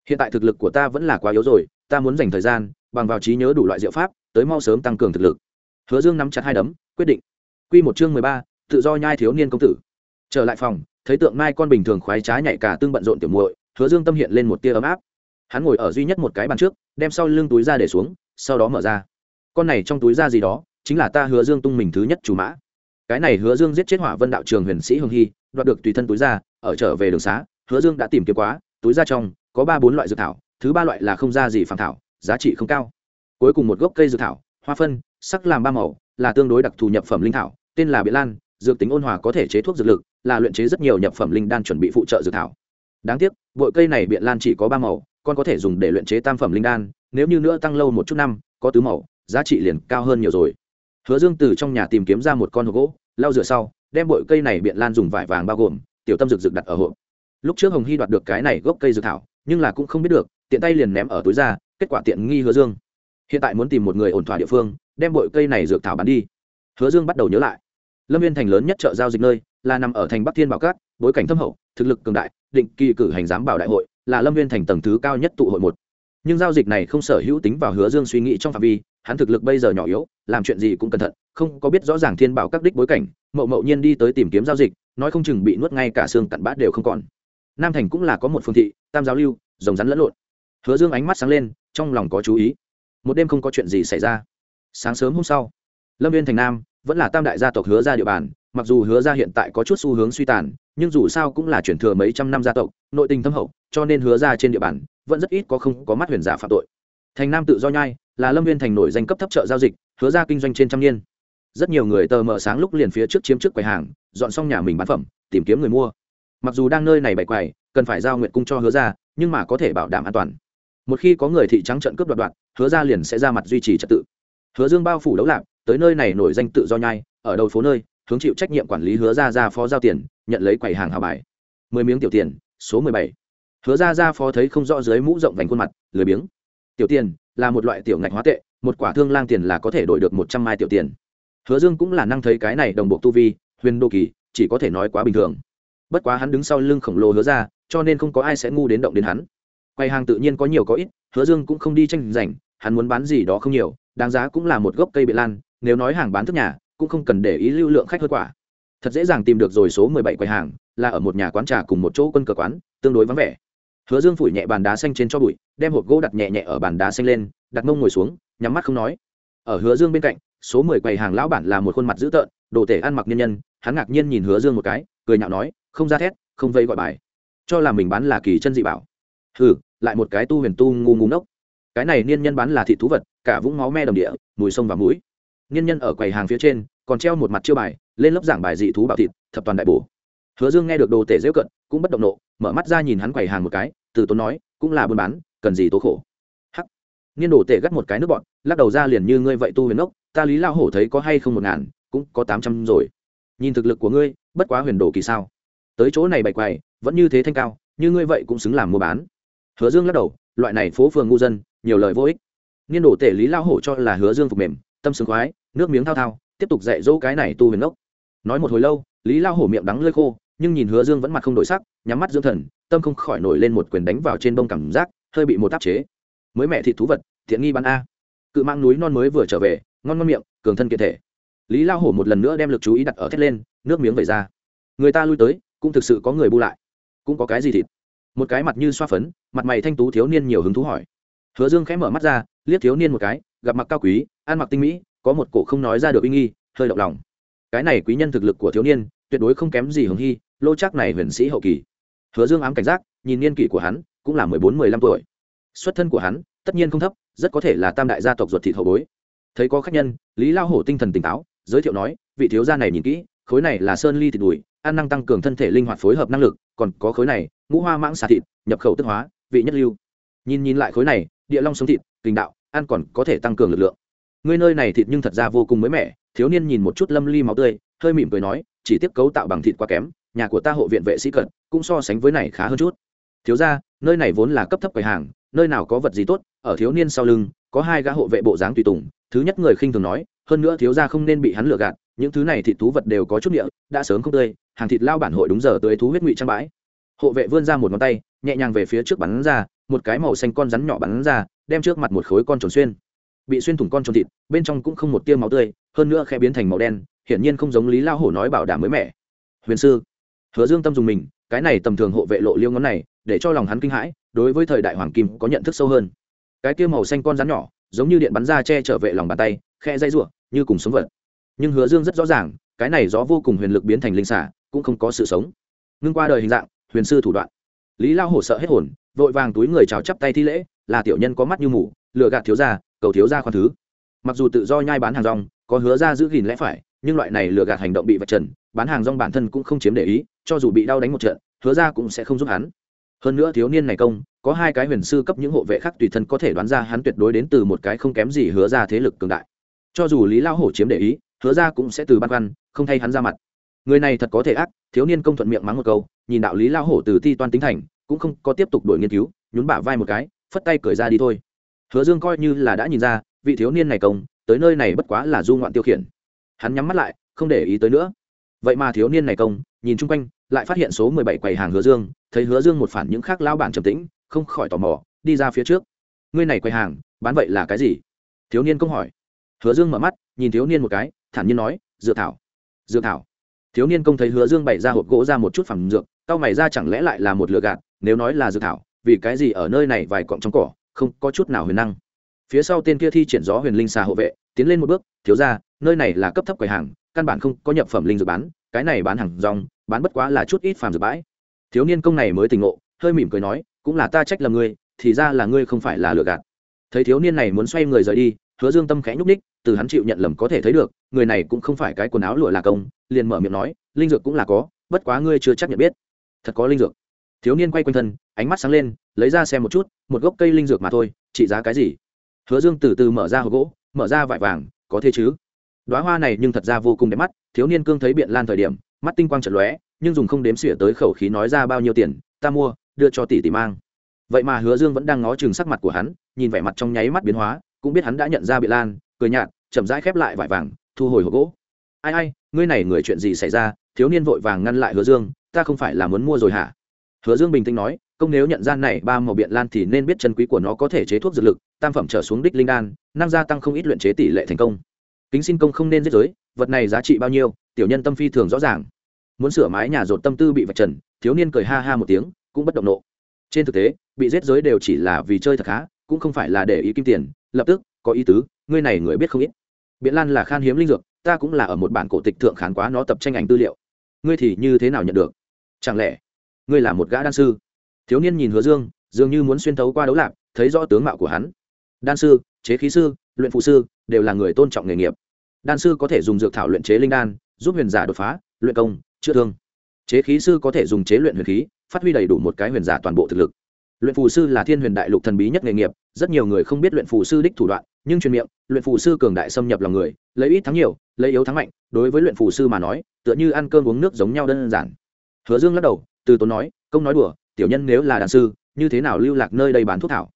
hiện tại thực lực của ta vẫn là quá yếu rồi, ta muốn dành thời gian, bằng vào trí nhớ đủ loại diệu pháp, tới mau sớm tăng cường thực lực. Hứa dương nắm chặt hai đấm, quyết định. Q một chương mười ba, tự do nhai thiếu niên công tử. Trở lại phòng, thấy tượng mai con bình thường khoái trá nhảy cả tương bận rộn tiểu muội, hứa dương tâm hiện lên một tia ấm áp. Hắn ngồi ở duy nhất một cái bàn trước, đem sau lưng túi ra để xuống, sau đó mở ra. Con này trong túi ra gì đó, chính là ta hứa dương tung mình thứ nhất chủ mã. Cái này hứa dương giết chết hỏa vân đạo trường huyền sĩ hồng hy, đoạt được tùy thân túi ra, ở trở về đường xá, hứa dương đã tìm kiếm quá, túi ra trong có ba bốn loại dược thảo, thứ ba loại là không ra gì phản thảo, giá trị không cao. Cuối cùng một gốc cây dược thảo, hoa phân, sắc làm ba màu, là tương đối đặc thù nhập phẩm linh thảo, tên là biện lan, dược tính ôn hòa có thể chế thuốc dược lực, là luyện chế rất nhiều nhập phẩm linh đan chuẩn bị phụ trợ dược thảo. Đáng tiếc, bội cây này biện lan chỉ có ba màu còn có thể dùng để luyện chế tam phẩm linh đan, nếu như nữa tăng lâu một chút năm, có tứ màu, giá trị liền cao hơn nhiều rồi. Hứa dương từ trong nhà tìm kiếm ra một con hộp gỗ, lau rửa sau, đem bội cây này biện lan dùng vải vàng bao gồm, tiểu tâm rực rực đặt ở hộp lúc trước hồng hy đoạt được cái này gốc cây dược thảo, nhưng là cũng không biết được, tiện tay liền ném ở túi ra, kết quả tiện nghi hứa dương. Hiện tại muốn tìm một người ổn thỏa địa phương, đem bội cây này dược thảo bán đi. Hứa dương bắt đầu nhớ lại. Lâm viên thành lớn nhất chợ giao dịch nơi, là nằm ở thành bắc thiên bảo cát, bối cảnh thâm hậu, thực lực cường đại, định kỳ cử hành giám bảo đại hội, là lâm viên thành tầng thứ cao nhất tụ hội một. Nhưng giao dịch này không sở hữu tính vào hứa dương suy nghĩ trong phạm vi, hắn thực lực bây giờ nhỏ yếu, làm chuyện gì cũng cẩn thận, không có biết rõ ràng thiên bảo các đích bối cảnh, mậu mậu nhiên đi tới tìm kiếm giao dịch, nói không chừng bị nuốt ngay cả xương cặn bát đều không còn nam thành cũng là có một phương thị, tam giáo lưu, rồng rắn lẫn lộn. Hứa dương ánh mắt sáng lên, trong lòng có chú ý. Một đêm không có chuyện gì xảy ra. Sáng sớm hôm sau, lâm viên thành nam vẫn là tam đại gia tộc hứa ra địa bàn, mặc dù hứa ra hiện tại có chút xu hướng suy tàn, nhưng dù sao cũng là chuyển thừa mấy trăm năm gia tộc, nội tình thâm hậu, cho nên hứa ra trên địa bàn vẫn rất ít có không có mắt huyền giả phạm tội. Thành nam tự do nhai, là lâm viên thành nổi danh cấp thấp chợ giao dịch, hứa ra kinh doanh trên trăm niên. Rất nhiều người tờ mờ sáng lúc liền phía trước chiếm trước quầy hàng, dọn xong nhà mình bán phẩm, tìm kiếm người mua mặc dù đang nơi này bày quầy cần phải giao nguyện cung cho hứa ra nhưng mà có thể bảo đảm an toàn. Một khi có người thị trắng trận cướp đoạt đoạt, hứa ra liền sẽ ra mặt duy trì trật tự. Hứa dương bao phủ đấu lạc tới nơi này nổi danh tự do nhai ở đầu phố nơi hướng chịu trách nhiệm quản lý hứa ra ra phó giao tiền nhận lấy quầy hàng hào bài. Mười miếng tiểu tiền số mười bảy. Hứa ra ra phó thấy không rõ dưới mũ rộng vành khuôn mặt lười biếng. Tiểu tiền là một loại tiểu ngạch hóa tệ một quả thương lang tiền là có thể đổi được một trăm mai tiểu tiền. Hứa dương cũng là năng thấy cái này đồng bộ tu vi huyền đô kỳ chỉ có thể nói quá bình thường bất quá hắn đứng sau lưng khổng lồ hứa ra, cho nên không có ai sẽ ngu đến động đến hắn. Quầy hàng tự nhiên có nhiều có ít, hứa dương cũng không đi tranh giành, hắn muốn bán gì đó không nhiều, đáng giá cũng là một gốc cây bị lan, nếu nói hàng bán thức nhà, cũng không cần để ý lưu lượng khách hơn quả. Thật dễ dàng tìm được rồi số mười bảy quầy hàng, là ở một nhà quán trà cùng một chỗ quân cờ quán, tương đối vắng vẻ. Hứa dương phủi nhẹ bàn đá xanh trên cho bụi, đem hộp gỗ đặt nhẹ nhẹ ở bàn đá xanh lên, đặt mông ngồi xuống, nhắm mắt không nói. Ở hứa dương bên cạnh, số mười quầy hàng lão bản là một khuôn mặt dữ tợn, đồ tể ăn mặc nhân nhân, hắn ngạc nhiên nhìn hứa dương một cái, cười nhạo nói không ra thét, không vây gọi bài. Cho là mình bán là kỳ chân dị bảo. Hừ, lại một cái tu huyền tu ngu ngu ngốc. Cái này niên nhân bán là thị thú vật, cả vũng máu me đồng địa, mùi sông và mũi. Niên nhân ở quầy hàng phía trên, còn treo một mặt chiêu bài, lên lớp giảng bài dị thú bảo thịt, thập toàn đại bổ. Hứa dương nghe được đồ tể dễu cận, cũng bất động nộ, mở mắt ra nhìn hắn quầy hàng một cái, từ tốn nói, cũng là buôn bán, cần gì tố khổ? Hắc. Niên đồ tể gắt một cái nước bọn, lắc đầu ra liền như ngươi vậy tu huyền ngốc, ta lý lao hổ thấy có hay không một ngàn, cũng có tám trăm rồi. Nhìn thực lực của ngươi, bất quá huyền đồ kỳ sao? Tới chỗ này bày quầy, vẫn như thế thanh cao, như ngươi vậy cũng xứng làm mua bán. Hứa dương lắc đầu, loại này phố phường ngu dân, nhiều lời vô ích. Niên đổ tể lý lao hổ cho là hứa dương phục mềm, tâm sướng khoái, nước miếng thao thao, tiếp tục dạy dỗ cái này tu huyền ốc nói một hồi lâu, lý lao hổ miệng đắng lơi khô, nhưng nhìn hứa dương vẫn mặt không đổi sắc, nhắm mắt dưỡng thần, tâm không khỏi nổi lên một quyền đánh vào trên bông cảm giác, hơi bị một áp chế. Mới mẹ thịt thú vật, thiện nghi bán a. Cự mang núi non mới vừa trở về, ngon ngon miệng, cường thân kiện thể. Lý lao hổ một lần nữa đem lực chú ý đặt ở thét lên, nước miếng về ra. Người ta lui tới cũng thực sự có người bu lại. Cũng có cái gì thịt? Một cái mặt như xoa phấn, mặt mày thanh tú thiếu niên nhiều hứng thú hỏi. Hứa dương khẽ mở mắt ra, liếc thiếu niên một cái, gặp mặt cao quý, ăn mặc tinh mỹ, có một cổ không nói ra được uy nghi, hơi động lòng. Cái này quý nhân thực lực của thiếu niên, tuyệt đối không kém gì hồng hy, lô chắc này huyền sĩ hậu kỳ. Hứa dương ám cảnh giác, nhìn niên kỷ của hắn, cũng là mười bốn, mười lăm tuổi. Xuất thân của hắn, tất nhiên không thấp, rất có thể là tam đại gia tộc ruột thịt hậu bối. Thấy có khách nhân, lý lao hổ tinh thần tỉnh táo, giới thiệu nói, vị thiếu gia này nhìn kỹ, khối này là sơn ly thịt đùi ăn năng tăng cường thân thể linh hoạt phối hợp năng lực, còn có khối này, ngũ hoa mãng xà thịt, nhập khẩu tức hóa, vị nhất lưu. Nhìn nhìn lại khối này, địa long sống thịt, kinh đạo, ăn còn có thể tăng cường lực lượng. Ngươi nơi này thịt nhưng thật ra vô cùng mới mẻ, thiếu niên nhìn một chút lâm ly máu tươi, hơi mỉm cười nói, chỉ tiếp cấu tạo bằng thịt quá kém, nhà của ta hộ viện vệ sĩ cận, cũng so sánh với này khá hơn chút. Thiếu ra nơi này vốn là cấp thấp quầy hàng, nơi nào có vật gì tốt, ở thiếu niên sau lưng, có hai gã hộ vệ bộ dáng tùy tùng, thứ nhất người khinh thường nói hơn nữa thiếu gia không nên bị hắn lừa gạt, những thứ này thịt thú vật đều có chút địa, đã sớm không tươi, hàng thịt lao bản hội đúng giờ tới thú huyết ngụy trang bãi. Hộ vệ vươn ra một ngón tay, nhẹ nhàng về phía trước bắn ra, một cái màu xanh con rắn nhỏ bắn ra, đem trước mặt một khối con trồn xuyên. Bị xuyên thủng con trồn thịt, bên trong cũng không một tia máu tươi, hơn nữa khẽ biến thành màu đen, hiển nhiên không giống lý lao hổ nói bảo đảm mới mẻ. Huyền sư, hứa dương tâm dùng mình, cái này tầm thường hộ vệ lộ liêu ngón này, để cho lòng hắn kinh hãi, đối với thời đại hoàng kim có nhận thức sâu hơn. Cái kia màu xanh con rắn nhỏ, giống như điện bắn ra che trở vệ lòng bàn tay khe dây rủa, như cùng sống vật. Nhưng hứa dương rất rõ ràng, cái này gió vô cùng huyền lực biến thành linh xả cũng không có sự sống. Ngưng qua đời hình dạng, huyền sư thủ đoạn. Lý lao hổ sợ hết hồn, vội vàng túi người chào chắp tay thi lễ, là tiểu nhân có mắt như mù lựa gạt thiếu gia, cầu thiếu gia khoan thứ. Mặc dù tự do nhai bán hàng rong, có hứa ra giữ gìn lẽ phải, nhưng loại này lừa gạt hành động bị vạch trần, bán hàng rong bản thân cũng không chiếm để ý, cho dù bị đau đánh một trận, hứa ra cũng sẽ không giúp hắn. Hơn nữa thiếu niên này công, có hai cái huyền sư cấp những hộ vệ khác tùy thân có thể đoán ra hắn tuyệt đối đến từ một cái không kém gì hứa ra thế lực cường đại cho dù lý lao hổ chiếm để ý, hứa ra cũng sẽ từ ban khoăn, không thay hắn ra mặt. Người này thật có thể ác, thiếu niên công thuận miệng mắng một câu, nhìn đạo lý lao hổ từ ti toan tính thành, cũng không có tiếp tục đổi nghiên cứu, nhún bả vai một cái, phất tay cười ra đi thôi. Hứa dương coi như là đã nhìn ra, vị thiếu niên này công, tới nơi này bất quá là du ngoạn tiêu khiển. Hắn nhắm mắt lại, không để ý tới nữa. Vậy mà thiếu niên này công, nhìn chung quanh, lại phát hiện số mười bảy quầy hàng hứa dương, thấy hứa dương một phản những khác lao bản trầm tĩnh, không khỏi tò mò, đi ra phía trước. Ngươi này quầy hàng, bán vậy là cái gì? Thiếu niên công hỏi hứa dương mở mắt, nhìn thiếu niên một cái, thản nhiên nói, dược thảo dược thảo. Thiếu niên công thấy hứa dương bày ra hộp gỗ ra một chút phẩm dược tao mày ra chẳng lẽ lại là một lựa gạt, nếu nói là dược thảo, vì cái gì ở nơi này vài cọng trong cỏ, không có chút nào huyền năng. Phía sau tên kia thi triển gió huyền linh xà hộ vệ, tiến lên một bước, thiếu ra nơi này là cấp thấp quầy hàng, căn bản không có nhập phẩm linh dược bán, cái này bán hàng rong, bán bất quá là chút ít phàm dược bãi. Thiếu niên công này mới tỉnh ngộ, hơi mỉm cười nói, cũng là ta trách lầm ngươi, thì ra là ngươi không phải là lừa gạt. Thấy thiếu niên này muốn xoay người rời đi hứa dương tâm khẽ nhúc ních từ hắn chịu nhận lầm có thể thấy được, người này cũng không phải cái quần áo lụa là công, liền mở miệng nói, linh dược cũng là có, bất quá ngươi chưa chắc nhận biết. Thật có linh dược. Thiếu niên quay quanh thân, ánh mắt sáng lên, lấy ra xem một chút, một gốc cây linh dược mà thôi, trị giá cái gì? Hứa dương từ từ mở ra hộp gỗ, mở ra vải vàng, có thế chứ? Đoá hoa này nhưng thật ra vô cùng đẹp mắt, thiếu niên cương thấy biện lan thời điểm, mắt tinh quang trận lóe, nhưng dùng không đếm xỉa tới khẩu khí nói ra bao nhiêu tiền, ta mua, đưa cho tỷ tỷ mang. Vậy mà hứa dương vẫn đang ngó chừng sắc mặt của hắn, nhìn vẻ mặt trong nháy mắt biến hóa cũng biết hắn đã nhận ra bị lan, cười nhạt, chậm rãi khép lại vải vàng, thu hồi hộp gỗ. Ai ai, ngươi này người chuyện gì xảy ra, thiếu niên vội vàng ngăn lại hứa dương, ta không phải là muốn mua rồi hả? Hứa dương bình tĩnh nói, công nếu nhận ra này ba màu biện lan thì nên biết chân quý của nó có thể chế thuốc dược lực, tam phẩm trở xuống đích linh đan, năng gia tăng không ít luyện chế tỷ lệ thành công. Kính xin công không nên giết giới, vật này giá trị bao nhiêu, tiểu nhân tâm phi thường rõ ràng. Muốn sửa mái nhà rột tâm tư bị vạch trần, thiếu niên cười ha ha một tiếng, cũng bất động nộ. Trên thực tế, bị giết giới đều chỉ là vì chơi thật khá, cũng không phải là để ý kim tiền lập tức, có ý tứ, ngươi này người biết không ít. Biện lan là khan hiếm linh dược, ta cũng là ở một bản cổ tịch thượng khán quá nó tập tranh ảnh tư liệu. Ngươi thì như thế nào nhận được? Chẳng lẽ, ngươi là một gã đan sư? Thiếu niên nhìn hứa dương, dường như muốn xuyên thấu qua đấu lạc, thấy rõ tướng mạo của hắn. Đan sư, chế khí sư, luyện phụ sư, đều là người tôn trọng nghề nghiệp. Đan sư có thể dùng dược thảo luyện chế linh đan, giúp huyền giả đột phá, luyện công, chữa thương. Chế khí sư có thể dùng chế luyện huyền khí, phát huy đầy đủ một cái huyền giả toàn bộ thực lực. Luyện phù sư là thiên huyền đại lục thần bí nhất nghề nghiệp rất nhiều người không biết luyện phù sư đích thủ đoạn, nhưng truyền miệng, luyện phù sư cường đại xâm nhập lòng người, lấy ít thắng nhiều, lấy yếu thắng mạnh. Đối với luyện phù sư mà nói, tựa như ăn cơm uống nước giống nhau đơn giản. Hứa dương lắc đầu, từ tốn nói, công nói đùa, tiểu nhân nếu là đàn sư, như thế nào lưu lạc nơi đây bán thuốc thảo?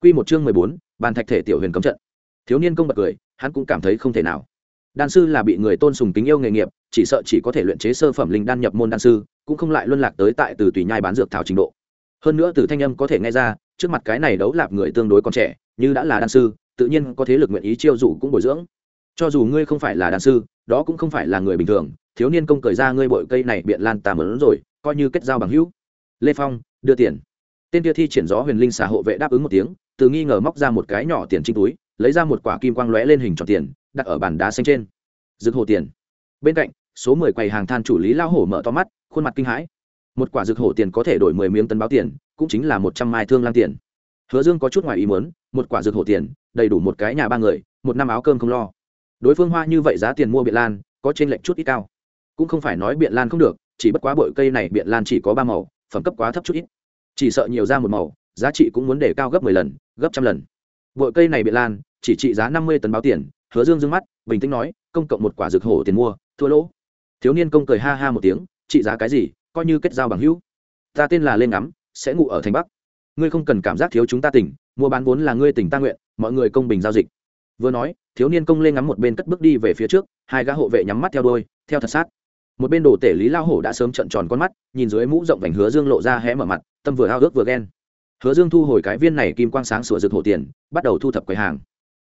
Quy một chương mười bốn, bàn thạch thể tiểu huyền cấm trận. Thiếu niên công bật cười, hắn cũng cảm thấy không thể nào. Đan sư là bị người tôn sùng kính yêu nghề nghiệp, chỉ sợ chỉ có thể luyện chế sơ phẩm linh đan nhập môn đan sư, cũng không lại luân lạc tới tại từ tùy nhai bán dược thảo trình độ. Hơn nữa từ thanh âm có thể nghe ra trước mặt cái này đấu lạp người tương đối còn trẻ, như đã là đan sư, tự nhiên có thế lực nguyện ý chiêu dụ cũng bồi dưỡng. Cho dù ngươi không phải là đan sư, đó cũng không phải là người bình thường, thiếu niên công cởi ra ngươi bội cây này biện lan tà mớn rồi, coi như kết giao bằng hữu. Lê phong, đưa tiền. Tên kia thi triển gió huyền linh xà hộ vệ đáp ứng một tiếng, từ nghi ngờ móc ra một cái nhỏ tiền trinh túi, lấy ra một quả kim quang lóe lên hình tròn tiền, đặt ở bàn đá xanh trên. Rực hồ tiền. Bên cạnh, số mười quầy hàng than chủ lý lao hổ mở to mắt, khuôn mặt kinh hãi. Một quả rực hổ tiền có thể đổi mười miếng tấn báo tiền cũng chính là một trăm mai thương lang tiền. Hứa dương có chút ngoài ý muốn, một quả dược hổ tiền, đầy đủ một cái nhà ba người, một năm áo cơm không lo. Đối phương hoa như vậy giá tiền mua biện lan, có trên lệnh chút ít cao. Cũng không phải nói biện lan không được, chỉ bất quá bội cây này biện lan chỉ có ba màu, phẩm cấp quá thấp chút ít. Chỉ sợ nhiều ra một màu, giá trị cũng muốn để cao gấp mười lần, gấp trăm lần. Bội cây này biện lan, chỉ trị giá năm mươi tấn báo tiền, hứa dương d mắt, bình tĩnh nói, công cộng một quả dược hổ tiền mua, thua lỗ. Thiếu niên công cười ha ha một tiếng, trị giá cái gì, coi như kết giao bằng hữu. Ta tên là lên ngắm sẽ ngủ ở thành bắc. Ngươi không cần cảm giác thiếu chúng ta tỉnh, mua bán vốn là ngươi tỉnh ta nguyện, mọi người công bình giao dịch. Vừa nói, thiếu niên công lên ngắm một bên cất bước đi về phía trước, hai gã hộ vệ nhắm mắt theo đôi theo thật sát. Một bên đồ tể lý lao hổ đã sớm trận tròn con mắt, nhìn dưới mũ rộng vành hứa dương lộ ra hé mở mặt, tâm vừa ao ước vừa ghen. Hứa dương thu hồi cái viên này kim quang sáng sủa rực hổ tiền, bắt đầu thu thập quầy hàng.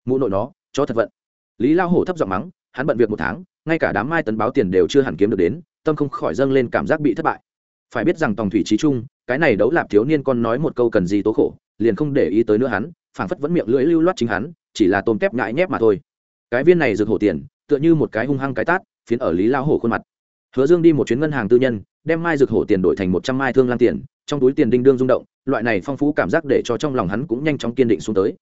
Mũ nội nó cho thật vận. Lý lao hổ thấp giọng mắng, hắn bận việc một tháng, ngay cả đám mai tấn báo tiền đều chưa hẳn kiếm được đến, tâm không khỏi dâng lên cảm giác bị thất bại phải biết rằng tòng thủy trí trung, cái này đấu lạp thiếu niên con nói một câu cần gì tố khổ, liền không để ý tới nữa hắn, phảng phất vẫn miệng lưỡi lưu loát chính hắn, chỉ là tôm tép ngại nhép mà thôi. Cái viên này rực hổ tiền, tựa như một cái hung hăng cái tát, phiến ở lý lao hổ khuôn mặt. Hứa dương đi một chuyến ngân hàng tư nhân, đem mai rực hổ tiền đổi thành một trăm mai thương lan tiền, trong túi tiền đinh đương rung động, loại này phong phú cảm giác để cho trong lòng hắn cũng nhanh chóng kiên định xuống tới.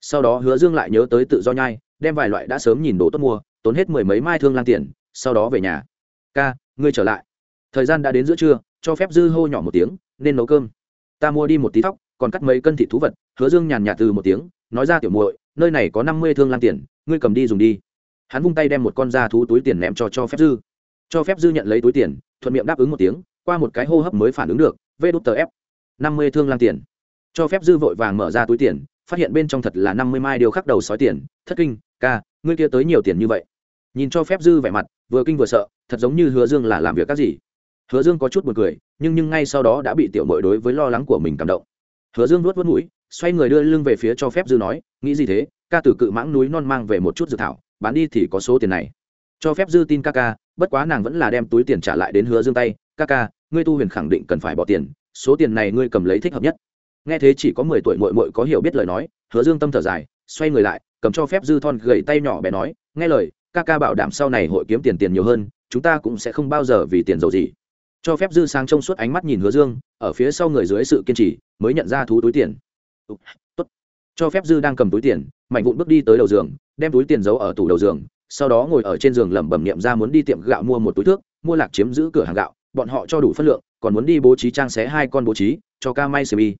Sau đó hứa dương lại nhớ tới tự do nhai, đem vài loại đã sớm nhìn đồ tốt mua, tốn hết mười mấy mai thương lan tiền, sau đó về nhà. Ca, ngươi trở lại. Thời gian đã đến giữa trưa cho phép dư hô nhỏ một tiếng, nên nấu cơm. Ta mua đi một tí thóc, còn cắt mấy cân thịt thú vật, hứa dương nhàn nhạt từ một tiếng, nói ra tiểu muội, nơi này có năm mươi thương lan tiền, ngươi cầm đi dùng đi. Hắn vung tay đem một con da thú túi tiền ném cho cho phép dư. Cho phép dư nhận lấy túi tiền, thuận miệng đáp ứng một tiếng, qua một cái hô hấp mới phản ứng được, vê đút tờ ép. Năm mươi thương lan tiền. Cho phép dư vội vàng mở ra túi tiền, phát hiện bên trong thật là năm mươi mai điều khắc đầu sói tiền, thất kinh, ca, ngươi kia tới nhiều tiền như vậy. Nhìn cho phép dư vẻ mặt, vừa kinh vừa sợ, thật giống như hứa dương là làm việc các gì hứa dương có chút buồn cười, nhưng nhưng ngay sau đó đã bị tiểu mội đối với lo lắng của mình cảm động. Hứa dương nuốt vớt mũi, xoay người đưa lưng về phía cho phép dư nói, nghĩ gì thế? Ca từ cự mãng núi non mang về một chút dự thảo, bán đi thì có số tiền này. Cho phép dư tin ca ca, bất quá nàng vẫn là đem túi tiền trả lại đến hứa dương tay. Ca ca, ngươi tu huyền khẳng định cần phải bỏ tiền, số tiền này ngươi cầm lấy thích hợp nhất. Nghe thế chỉ có mười tuổi mội mội có hiểu biết lời nói, hứa dương tâm thở dài, xoay người lại, cầm cho phép dư thon gầy tay nhỏ bé nói, nghe lời, ca ca bảo đảm sau này hội kiếm tiền tiền nhiều hơn, chúng ta cũng sẽ không bao giờ vì tiền giàu gì cho phép dư sáng trông suốt ánh mắt nhìn hứa dương, ở phía sau người dưới sự kiên trì, mới nhận ra thú túi tiền. Tốt. Cho phép dư đang cầm túi tiền, mạnh vụn bước đi tới đầu giường, đem túi tiền giấu ở tủ đầu giường, sau đó ngồi ở trên giường lẩm bẩm niệm ra muốn đi tiệm gạo mua một túi thước, mua lạc chiếm giữ cửa hàng gạo, bọn họ cho đủ phân lượng, còn muốn đi bố trí trang xé hai con bố trí, cho ca may sơ mi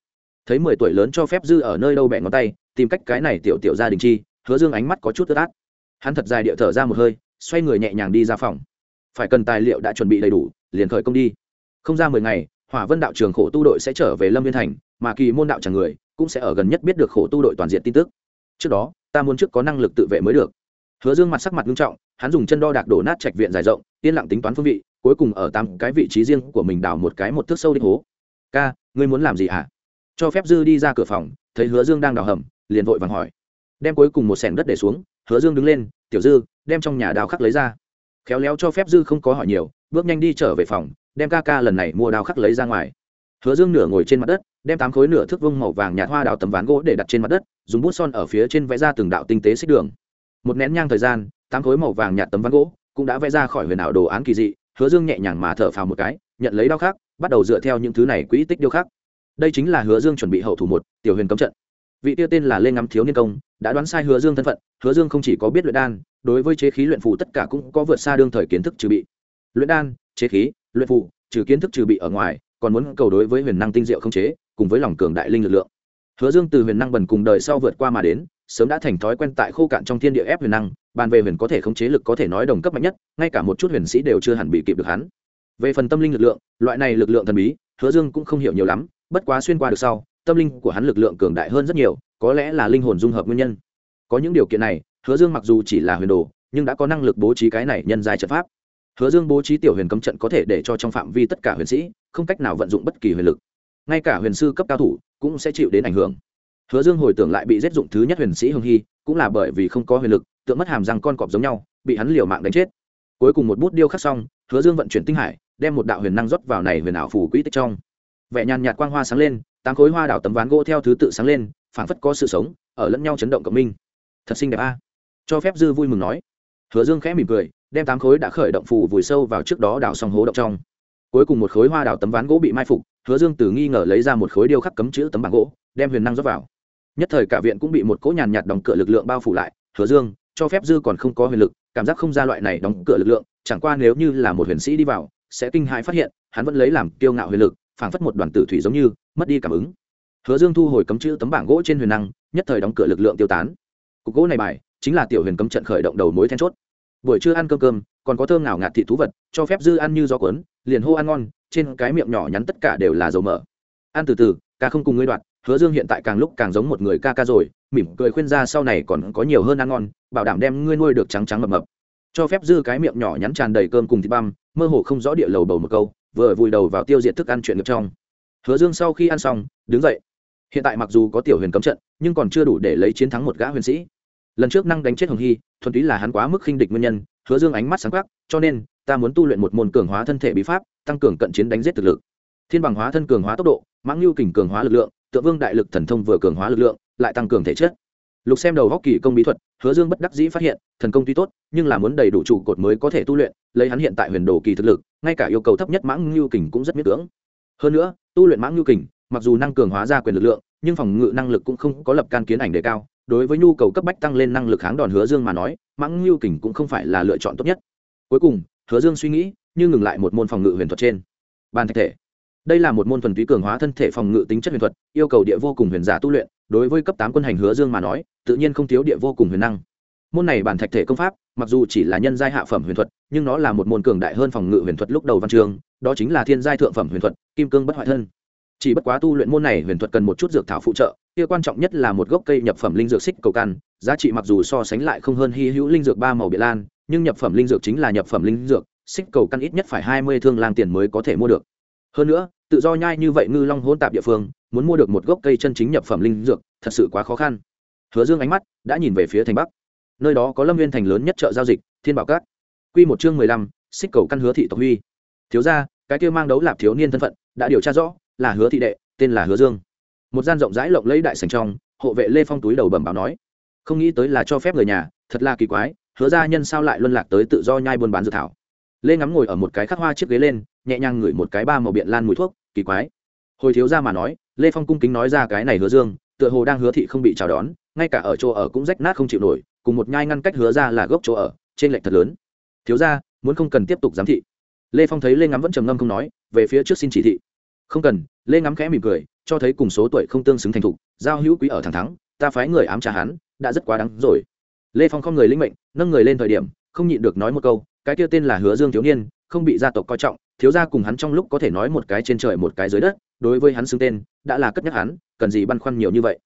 thấy mười tuổi lớn cho phép dư ở nơi đâu bẹ ngón tay, tìm cách cái này tiểu tiểu gia đình chi, hứa dương ánh mắt có chút tức át. Hắn thật dài địa thở ra một hơi, xoay người nhẹ nhàng đi ra phòng phải cần tài liệu đã chuẩn bị đầy đủ, liền khởi công đi. Không ra mười ngày, hỏa vân đạo trường khổ tu đội sẽ trở về lâm viên thành, mà kỳ môn đạo chẳng người cũng sẽ ở gần nhất biết được khổ tu đội toàn diện tin tức. Trước đó, ta muốn trước có năng lực tự vệ mới được. Hứa dương mặt sắc mặt nghiêm trọng, hắn dùng chân đo đạc đổ nát trạch viện dài rộng, yên lặng tính toán phương vị, cuối cùng ở tám cái vị trí riêng của mình đào một cái một thước sâu đi hố. Ca, ngươi muốn làm gì hả? Cho phép dư đi ra cửa phòng, thấy hứa dương đang đào hầm, liền vội vàng hỏi. Đem cuối cùng một sẻng đất để xuống, hứa dương đứng lên, tiểu dư, đem trong nhà đào khắc lấy ra khéo léo cho phép dư không có hỏi nhiều, bước nhanh đi trở về phòng, đem ca ca lần này mua đào khắc lấy ra ngoài. Hứa dương nửa ngồi trên mặt đất, đem tám khối nửa thước vông màu vàng nhạt hoa đào tấm ván gỗ để đặt trên mặt đất, dùng bút son ở phía trên vẽ ra từng đạo tinh tế xích đường. Một nén nhang thời gian, tám khối màu vàng nhạt tấm ván gỗ cũng đã vẽ ra khỏi huyền ảo đồ án kỳ dị, hứa dương nhẹ nhàng mà thở phào một cái, nhận lấy đao khắc, bắt đầu dựa theo những thứ này quỹ tích điêu khắc. Đây chính là hứa dương chuẩn bị hậu thủ một, tiểu huyền cấm trận vị tiêu tên là lê ngắm thiếu niên công, đã đoán sai hứa dương thân phận, hứa dương không chỉ có biết luyện đan, đối với chế khí luyện phù tất cả cũng có vượt xa đương thời kiến thức trừ bị. Luyện đan, chế khí, luyện phù, trừ kiến thức trừ bị ở ngoài, còn muốn cầu đối với huyền năng tinh diệu không chế, cùng với lòng cường đại linh lực lượng. Hứa dương từ huyền năng bần cùng đời sau vượt qua mà đến, sớm đã thành thói quen tại khô cạn trong thiên địa ép huyền năng, bàn về huyền có thể khống chế lực có thể nói đồng cấp mạnh nhất, ngay cả một chút huyền sĩ đều chưa hẳn bị kịp được hắn. Về phần tâm linh lực lượng, loại này lực lượng thần bí, hứa dương cũng không hiểu nhiều lắm, bất quá xuyên qua được sau tâm linh của hắn lực lượng cường đại hơn rất nhiều, có lẽ là linh hồn dung hợp nguyên nhân. Có những điều kiện này, hứa dương mặc dù chỉ là huyền đồ, nhưng đã có năng lực bố trí cái này nhân dài trận pháp. Hứa dương bố trí tiểu huyền cấm trận có thể để cho trong phạm vi tất cả huyền sĩ, không cách nào vận dụng bất kỳ huyền lực. Ngay cả huyền sư cấp cao thủ cũng sẽ chịu đến ảnh hưởng. Hứa dương hồi tưởng lại bị giết dụng thứ nhất huyền sĩ hưng hy, cũng là bởi vì không có huyền lực, tượng mất hàm răng con cọp giống nhau, bị hắn liều mạng đánh chết. Cuối cùng một bút điêu khắc xong, hứa dương vận chuyển tinh hải, đem một đạo huyền năng rót vào này huyền ảo phù quỹ tích trong. Vẻ nhàn nhạt quang hoa sáng lên tám khối hoa đảo tấm ván gỗ theo thứ tự sáng lên, phảng phất có sự sống, ở lẫn nhau chấn động cộng minh. Thật xinh đẹp a. Cho phép dư vui mừng nói. Hứa dương khẽ mỉm cười, đem tám khối đã khởi động phù vùi sâu vào trước đó đào xong hố động trong. Cuối cùng một khối hoa đào tấm ván gỗ bị mai phục, hứa dương từ nghi ngờ lấy ra một khối điêu khắc cấm chữ tấm bảng gỗ, đem huyền năng rót vào. Nhất thời cả viện cũng bị một cỗ nhàn nhạt đóng cửa lực lượng bao phủ lại. Hứa dương, cho phép dư còn không có huyền lực, cảm giác không ra loại này đóng cửa lực lượng, chẳng qua nếu như là một huyền sĩ đi vào, sẽ kinh hãi phát hiện, hắn vẫn lấy làm kiêu ngạo huyền lực phảng phất một đoàn tử thủy giống như, mất đi cảm ứng. Hứa dương thu hồi cấm chữ tấm bảng gỗ trên huyền năng, nhất thời đóng cửa lực lượng tiêu tán. Cục gỗ này bài, chính là tiểu huyền cấm trận khởi động đầu mối then chốt. Buổi trưa ăn cơm cơm, còn có thơm ngào ngạt thị thú vật, cho phép dư ăn như gió cuốn, liền hô ăn ngon, trên cái miệng nhỏ nhắn tất cả đều là dầu mỡ. Ăn từ từ, ca không cùng ngươi đoạn, hứa dương hiện tại càng lúc càng giống một người ca ca rồi, mỉm cười khuyên ra sau này còn có nhiều hơn ăn ngon, bảo đảm đem ngươi nuôi được trắng trắng mập mập. Cho phép dư cái miệng nhỏ nhắn tràn đầy cơm cùng thịt băm, mơ hồ không rõ địa lầu bầu một câu vừa vùi đầu vào tiêu diệt thức ăn chuyện ngược trong. Hứa dương sau khi ăn xong, đứng dậy. Hiện tại mặc dù có tiểu huyền cấm trận, nhưng còn chưa đủ để lấy chiến thắng một gã huyền sĩ. Lần trước năng đánh chết hồng hy, thuần túy là hắn quá mức khinh địch nguyên nhân, hứa dương ánh mắt sáng khắc cho nên, ta muốn tu luyện một môn cường hóa thân thể bí pháp, tăng cường cận chiến đánh giết thực lực. Thiên bằng hóa thân cường hóa tốc độ, mãng lưu kình cường hóa lực lượng, tượng vương đại lực thần thông vừa cường hóa lực lượng, lại tăng cường thể chất. Lục xem đầu góc kỳ công bí thuật, hứa dương bất đắc dĩ phát hiện, thần công tuy tốt, nhưng là muốn đầy đủ trụ cột mới có thể tu luyện lấy hắn hiện tại huyền đồ kỳ thực lực, ngay cả yêu cầu thấp nhất mãng lưu kình cũng rất miễn cưỡng. Hơn nữa, tu luyện mãng lưu kình, mặc dù năng cường hóa ra quyền lực lượng, nhưng phòng ngự năng lực cũng không có lập can kiến ảnh đề cao, đối với nhu cầu cấp bách tăng lên năng lực kháng đòn hứa dương mà nói, mãng lưu kình cũng không phải là lựa chọn tốt nhất. Cuối cùng, hứa dương suy nghĩ, như ngừng lại một môn phòng ngự huyền thuật trên. Bàn thạch thể. Đây là một môn thuần túy cường hóa thân thể phòng ngự tính chất huyền thuật, yêu cầu địa vô cùng huyền giả tu luyện, đối với cấp tám quân hành hứa dương mà nói, tự nhiên không thiếu địa vô cùng huyền năng môn này bản thạch thể công pháp, mặc dù chỉ là nhân giai hạ phẩm huyền thuật, nhưng nó là một môn cường đại hơn phòng ngự huyền thuật lúc đầu văn trường đó chính là thiên giai thượng phẩm huyền thuật, kim cương bất hoại thân. Chỉ bất quá tu luyện môn này huyền thuật cần một chút dược thảo phụ trợ, kia quan trọng nhất là một gốc cây nhập phẩm linh dược xích cầu căn, giá trị mặc dù so sánh lại không hơn hy hữu linh dược ba màu bị lan, nhưng nhập phẩm linh dược chính là nhập phẩm linh dược, xích cầu căn ít nhất phải hai mươi thương lang tiền mới có thể mua được. Hơn nữa, tự do nhai như vậy ngư long hôn tạp địa phương, muốn mua được một gốc cây chân chính nhập phẩm linh dược, thật sự quá khó khăn. Hứa dương ánh mắt đã nhìn về phía thành bắc nơi đó có lâm viên thành lớn nhất chợ giao dịch, thiên bảo cát q một chương mười lăm, xích cầu căn hứa thị tộc huy. Thiếu ra cái kia mang đấu lạp thiếu niên thân phận, đã điều tra rõ, là hứa thị đệ, tên là hứa dương. Một gian rộng rãi lộng lấy đại sành trong, hộ vệ lê phong túi đầu bẩm báo nói, không nghĩ tới là cho phép người nhà, thật là kỳ quái, hứa ra nhân sao lại luân lạc tới tự do nhai buôn bán dược thảo? Lê ngắm ngồi ở một cái khắc hoa chiếc ghế lên, nhẹ nhàng ngửi một cái ba màu biện lan mùi thuốc, kỳ quái. Hồi thiếu ra mà nói, lê phong cung kính nói ra cái này hứa dương, tựa hồ đang hứa thị không bị chào đón, ngay cả ở chỗ ở cũng rách nát không chịu nổi cùng một nhai ngăn cách hứa ra là gốc chỗ ở, trên lệch thật lớn. Thiếu ra muốn không cần tiếp tục giám thị. Lê phong thấy lê ngắm vẫn trầm ngâm không nói, về phía trước xin chỉ thị. Không cần, lê ngắm khẽ mỉm cười, cho thấy cùng số tuổi không tương xứng thành thục, giao hữu quý ở thẳng thắng, ta phái người ám trả hắn, đã rất quá đáng rồi. Lê phong không người linh mệnh, nâng người lên thời điểm, không nhịn được nói một câu, cái kia tên là hứa dương thiếu niên, không bị gia tộc coi trọng, thiếu gia cùng hắn trong lúc có thể nói một cái trên trời một cái dưới đất, đối với hắn xưng tên, đã là cất nhắc hắn, cần gì băn khoăn nhiều như vậy.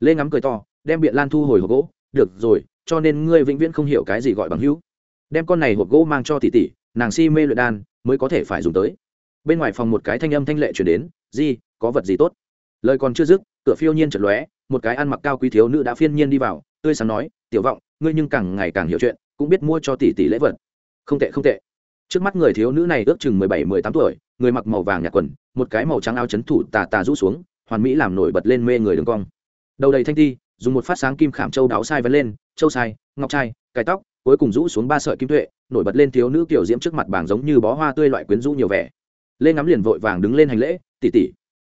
Lê ngắm cười to, đem biện lan thu hồi hộp gỗ, được rồi cho nên ngươi vĩnh viễn không hiểu cái gì gọi bằng hữu. Đem con này hộp gỗ mang cho tỷ tỷ, nàng si mê luyện đan, mới có thể phải dùng tới. Bên ngoài phòng một cái thanh âm thanh lệ chuyển đến, di, có vật gì tốt? Lời còn chưa dứt, cửa phiêu nhiên chật lóe, một cái ăn mặc cao quý thiếu nữ đã phiên nhiên đi vào, tươi sáng nói, tiểu vọng, ngươi nhưng càng ngày càng hiểu chuyện, cũng biết mua cho tỷ tỷ lễ vật. Không tệ không tệ. Trước mắt người thiếu nữ này ước chừng mười bảy, mười tám tuổi, người mặc màu vàng nhạt quần, một cái màu trắng áo chấn thủ tà tà rũ xuống, hoàn mỹ làm nổi bật lên mê người đường cong. Đầu đầy thanh ti dùng một phát sáng kim khảm châu đáo sai vấn lên, châu sai, ngọc trai cái tóc, cuối cùng rũ xuống ba sợi kim tuệ, nổi bật lên thiếu nữ kiểu diễm trước mặt bảng giống như bó hoa tươi loại quyến rũ nhiều vẻ. Lê ngắm liền vội vàng đứng lên hành lễ tỉ tỉ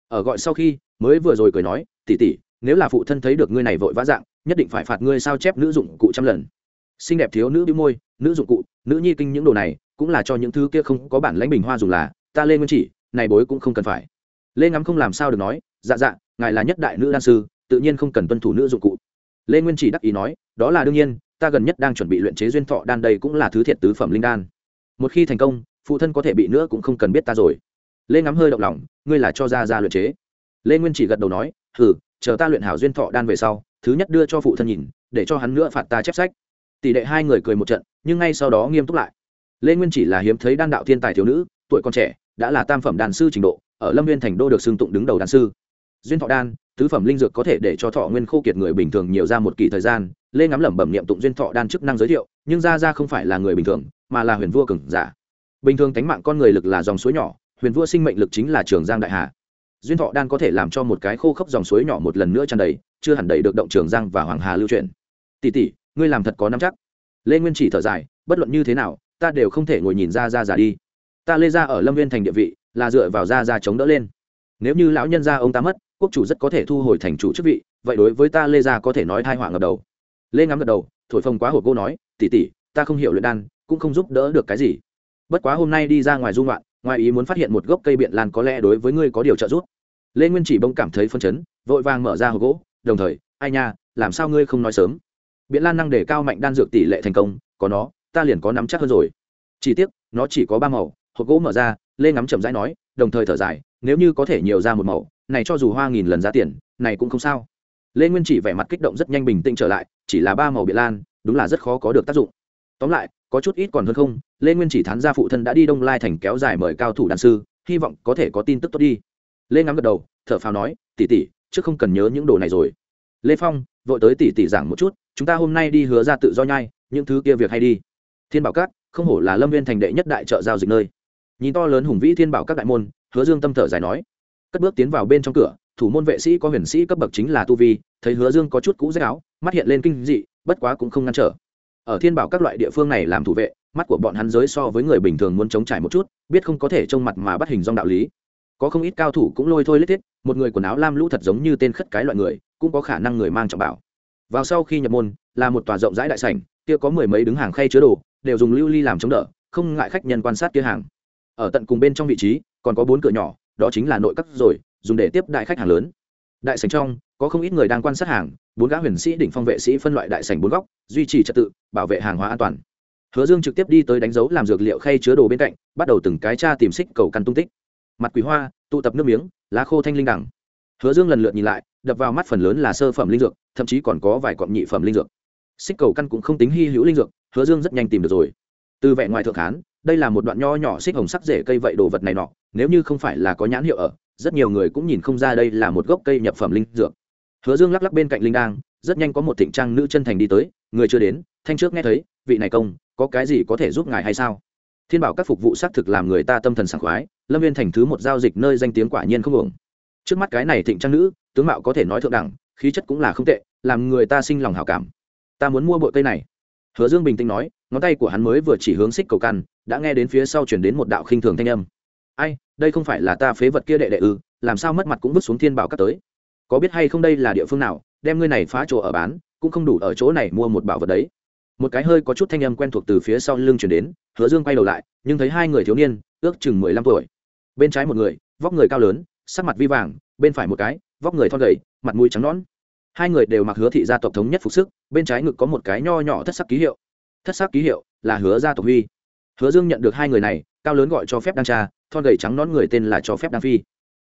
ở gọi sau khi, mới vừa rồi cười nói tỉ tỉ nếu là phụ thân thấy được ngươi này vội vã dạng, nhất định phải phạt ngươi sao chép nữ dụng cụ trăm lần. Xinh đẹp thiếu nữ đi môi, nữ dụng cụ, nữ nhi kinh những đồ này, cũng là cho những thứ kia không có bản lãnh bình hoa dùng là, ta lê nguyên chỉ, này bối cũng không cần phải. Lê ngắm không làm sao được nói dạ dạ ngài là nhất đại nữ đan sư tự nhiên không cần tuân thủ nữ dụng cụ. Lê nguyên chỉ đắc ý nói, đó là đương nhiên, ta gần nhất đang chuẩn bị luyện chế duyên thọ đan đây cũng là thứ thiệt tứ phẩm linh đan. Một khi thành công, phụ thân có thể bị nữa cũng không cần biết ta rồi. Lê ngắm hơi động lòng, ngươi là cho ra ra luyện chế. Lê nguyên chỉ gật đầu nói, hừ, chờ ta luyện hảo duyên thọ đan về sau, thứ nhất đưa cho phụ thân nhìn, để cho hắn nữa phạt ta chép sách. Tỷ đệ hai người cười một trận, nhưng ngay sau đó nghiêm túc lại. Lê nguyên chỉ là hiếm thấy đan đạo thiên tài thiếu nữ, tuổi còn trẻ, đã là tam phẩm đàn sư trình độ, ở lâm viên thành đô được xưng tụng đứng đầu đàn sư duyên thọ đan, tứ phẩm linh dược có thể để cho thọ nguyên khô kiệt người bình thường nhiều ra một kỳ thời gian. Lê ngắm lẩm bẩm niệm tụng duyên thọ đan chức năng giới thiệu, nhưng ra ra không phải là người bình thường, mà là huyền vua cường giả. Bình thường tánh mạng con người lực là dòng suối nhỏ, huyền vua sinh mệnh lực chính là trường giang đại hà. Duyên thọ đan có thể làm cho một cái khô khốc dòng suối nhỏ một lần nữa tràn đầy, chưa hẳn đầy được động trường giang và hoàng hà lưu truyền. Tỷ tỷ, ngươi làm thật có năm chắc. Lê nguyên chỉ thở dài, bất luận như thế nào, ta đều không thể ngồi nhìn ra ra già đi. Ta lê ra ở lâm viên thành địa vị, là dựa vào ra ra chống đỡ lên. Nếu như lão nhân gia ông ta mất quốc chủ rất có thể thu hồi thành chủ chức vị, vậy đối với ta lê gia có thể nói thai họa ngập đầu. Lê ngắm gật đầu, thổi phồng quá hộp cô nói tỉ tỉ ta không hiểu luyện đan, cũng không giúp đỡ được cái gì. Bất quá hôm nay đi ra ngoài dung loạn ngoài ý muốn phát hiện một gốc cây biện lan có lẽ đối với ngươi có điều trợ giúp. Lê nguyên chỉ bông cảm thấy phân chấn, vội vàng mở ra hộp gỗ, đồng thời, ai nha, làm sao ngươi không nói sớm? Biện lan năng để cao mạnh đan dược tỷ lệ thành công, có nó, ta liền có nắm chắc hơn rồi. Chỉ tiếc, nó chỉ có ba màu, hộp gỗ mở ra, lê ngắm chậm rãi nói, đồng thời thở dài, nếu như có thể nhiều ra một màu này cho dù hoa nghìn lần giá tiền, này cũng không sao. Lê nguyên chỉ vẻ mặt kích động rất nhanh bình tĩnh trở lại, chỉ là ba màu biện lan, đúng là rất khó có được tác dụng. Tóm lại, có chút ít còn hơn không, lê nguyên chỉ thán gia phụ thân đã đi đông lai thành kéo dài mời cao thủ đàn sư, hy vọng có thể có tin tức tốt đi. Lê ngắm gật đầu, thở phào nói tỉ tỉ chứ không cần nhớ những đồ này rồi. Lê phong, vội tới tỉ tỉ giảng một chút, chúng ta hôm nay đi hứa ra tự do nhai, những thứ kia việc hay đi. Thiên bảo cát không hổ là lâm viên thành đệ nhất đại chợ giao dịch nơi. Nhìn to lớn hùng vĩ thiên bảo các đại môn, hứa dương tâm thở dài nói cất bước tiến vào bên trong cửa, thủ môn vệ sĩ có huyền sĩ cấp bậc chính là tu vi, thấy hứa dương có chút cũ rách áo, mắt hiện lên kinh dị, bất quá cũng không ngăn trở. Ở thiên bảo các loại địa phương này làm thủ vệ, mắt của bọn hắn giới so với người bình thường muốn chống trải một chút, biết không có thể trông mặt mà bắt hình dong đạo lý. Có không ít cao thủ cũng lôi thôi lết thiết, một người quần áo lam lũ thật giống như tên khất cái loại người, cũng có khả năng người mang trọng bảo. Vào sau khi nhập môn, là một tòa rộng rãi đại sảnh, kia có mười mấy đứng hàng khay chứa đồ, đều dùng lưu ly làm chống đỡ, không ngại khách nhân quan sát kia hàng. Ở tận cùng bên trong vị trí, còn có bốn cửa nhỏ đó chính là nội các rồi, dùng để tiếp đại khách hàng lớn. Đại sành trong, có không ít người đang quan sát hàng, bốn gã huyền sĩ đỉnh phong vệ sĩ phân loại đại sành bốn góc, duy trì trật tự, bảo vệ hàng hóa an toàn. Hứa dương trực tiếp đi tới đánh dấu làm dược liệu khay chứa đồ bên cạnh, bắt đầu từng cái tra tìm xích cầu căn tung tích. Mặt quý hoa, tụ tập nước miếng, lá khô thanh linh đẳng hứa dương lần lượt nhìn lại, đập vào mắt phần lớn là sơ phẩm linh dược, thậm chí còn có vài cọng nhị phẩm linh dược. Xích cầu căn cũng không tính hy hữu linh dược, hứa dương rất nhanh tìm được rồi. Từ vẻ ngoài thượng hán đây là một đoạn nho nhỏ xích hồng sắc rễ cây vậy đồ vật này nọ, nếu như không phải là có nhãn hiệu ở, rất nhiều người cũng nhìn không ra đây là một gốc cây nhập phẩm linh dược. Hứa dương lắc lắc bên cạnh linh đang rất nhanh có một thịnh trang nữ chân thành đi tới, người chưa đến, thanh trước nghe thấy, vị này công, có cái gì có thể giúp ngài hay sao? Thiên bảo các phục vụ xác thực làm người ta tâm thần sảng khoái, lâm viên thành thứ một giao dịch nơi danh tiếng quả nhiên không ổng trước mắt cái này thịnh trang nữ, tướng mạo có thể nói thượng đẳng, khí chất cũng là không tệ, làm người ta sinh lòng hảo cảm. Ta muốn mua bội cây này. Hứa dương bình tĩnh nói, ngón tay của hắn mới vừa chỉ hướng xích cầu căn đã nghe đến phía sau chuyển đến một đạo khinh thường thanh âm. Ai, đây không phải là ta phế vật kia đệ đệ ư, làm sao mất mặt cũng vứt xuống thiên bảo các tới. Có biết hay không đây là địa phương nào, đem ngươi này phá chỗ ở bán, cũng không đủ ở chỗ này mua một bảo vật đấy. Một cái hơi có chút thanh âm quen thuộc từ phía sau lưng chuyển đến, hứa dương quay đầu lại, nhưng thấy hai người thiếu niên, ước chừng mười lăm tuổi. Bên trái một người, vóc người cao lớn, sắc mặt vi vàng, bên phải một cái, vóc người thon gầy, mặt mũi trắng nón hai người đều mặc hứa thị gia tộc thống nhất phục sức, bên trái ngực có một cái nho nhỏ thất sắc ký hiệu. Thất sắc ký hiệu là hứa gia tộc huy hứa dương nhận được hai người này, cao lớn gọi cho phép Đang tra thon gầy trắng nón người tên là cho phép Đang phi.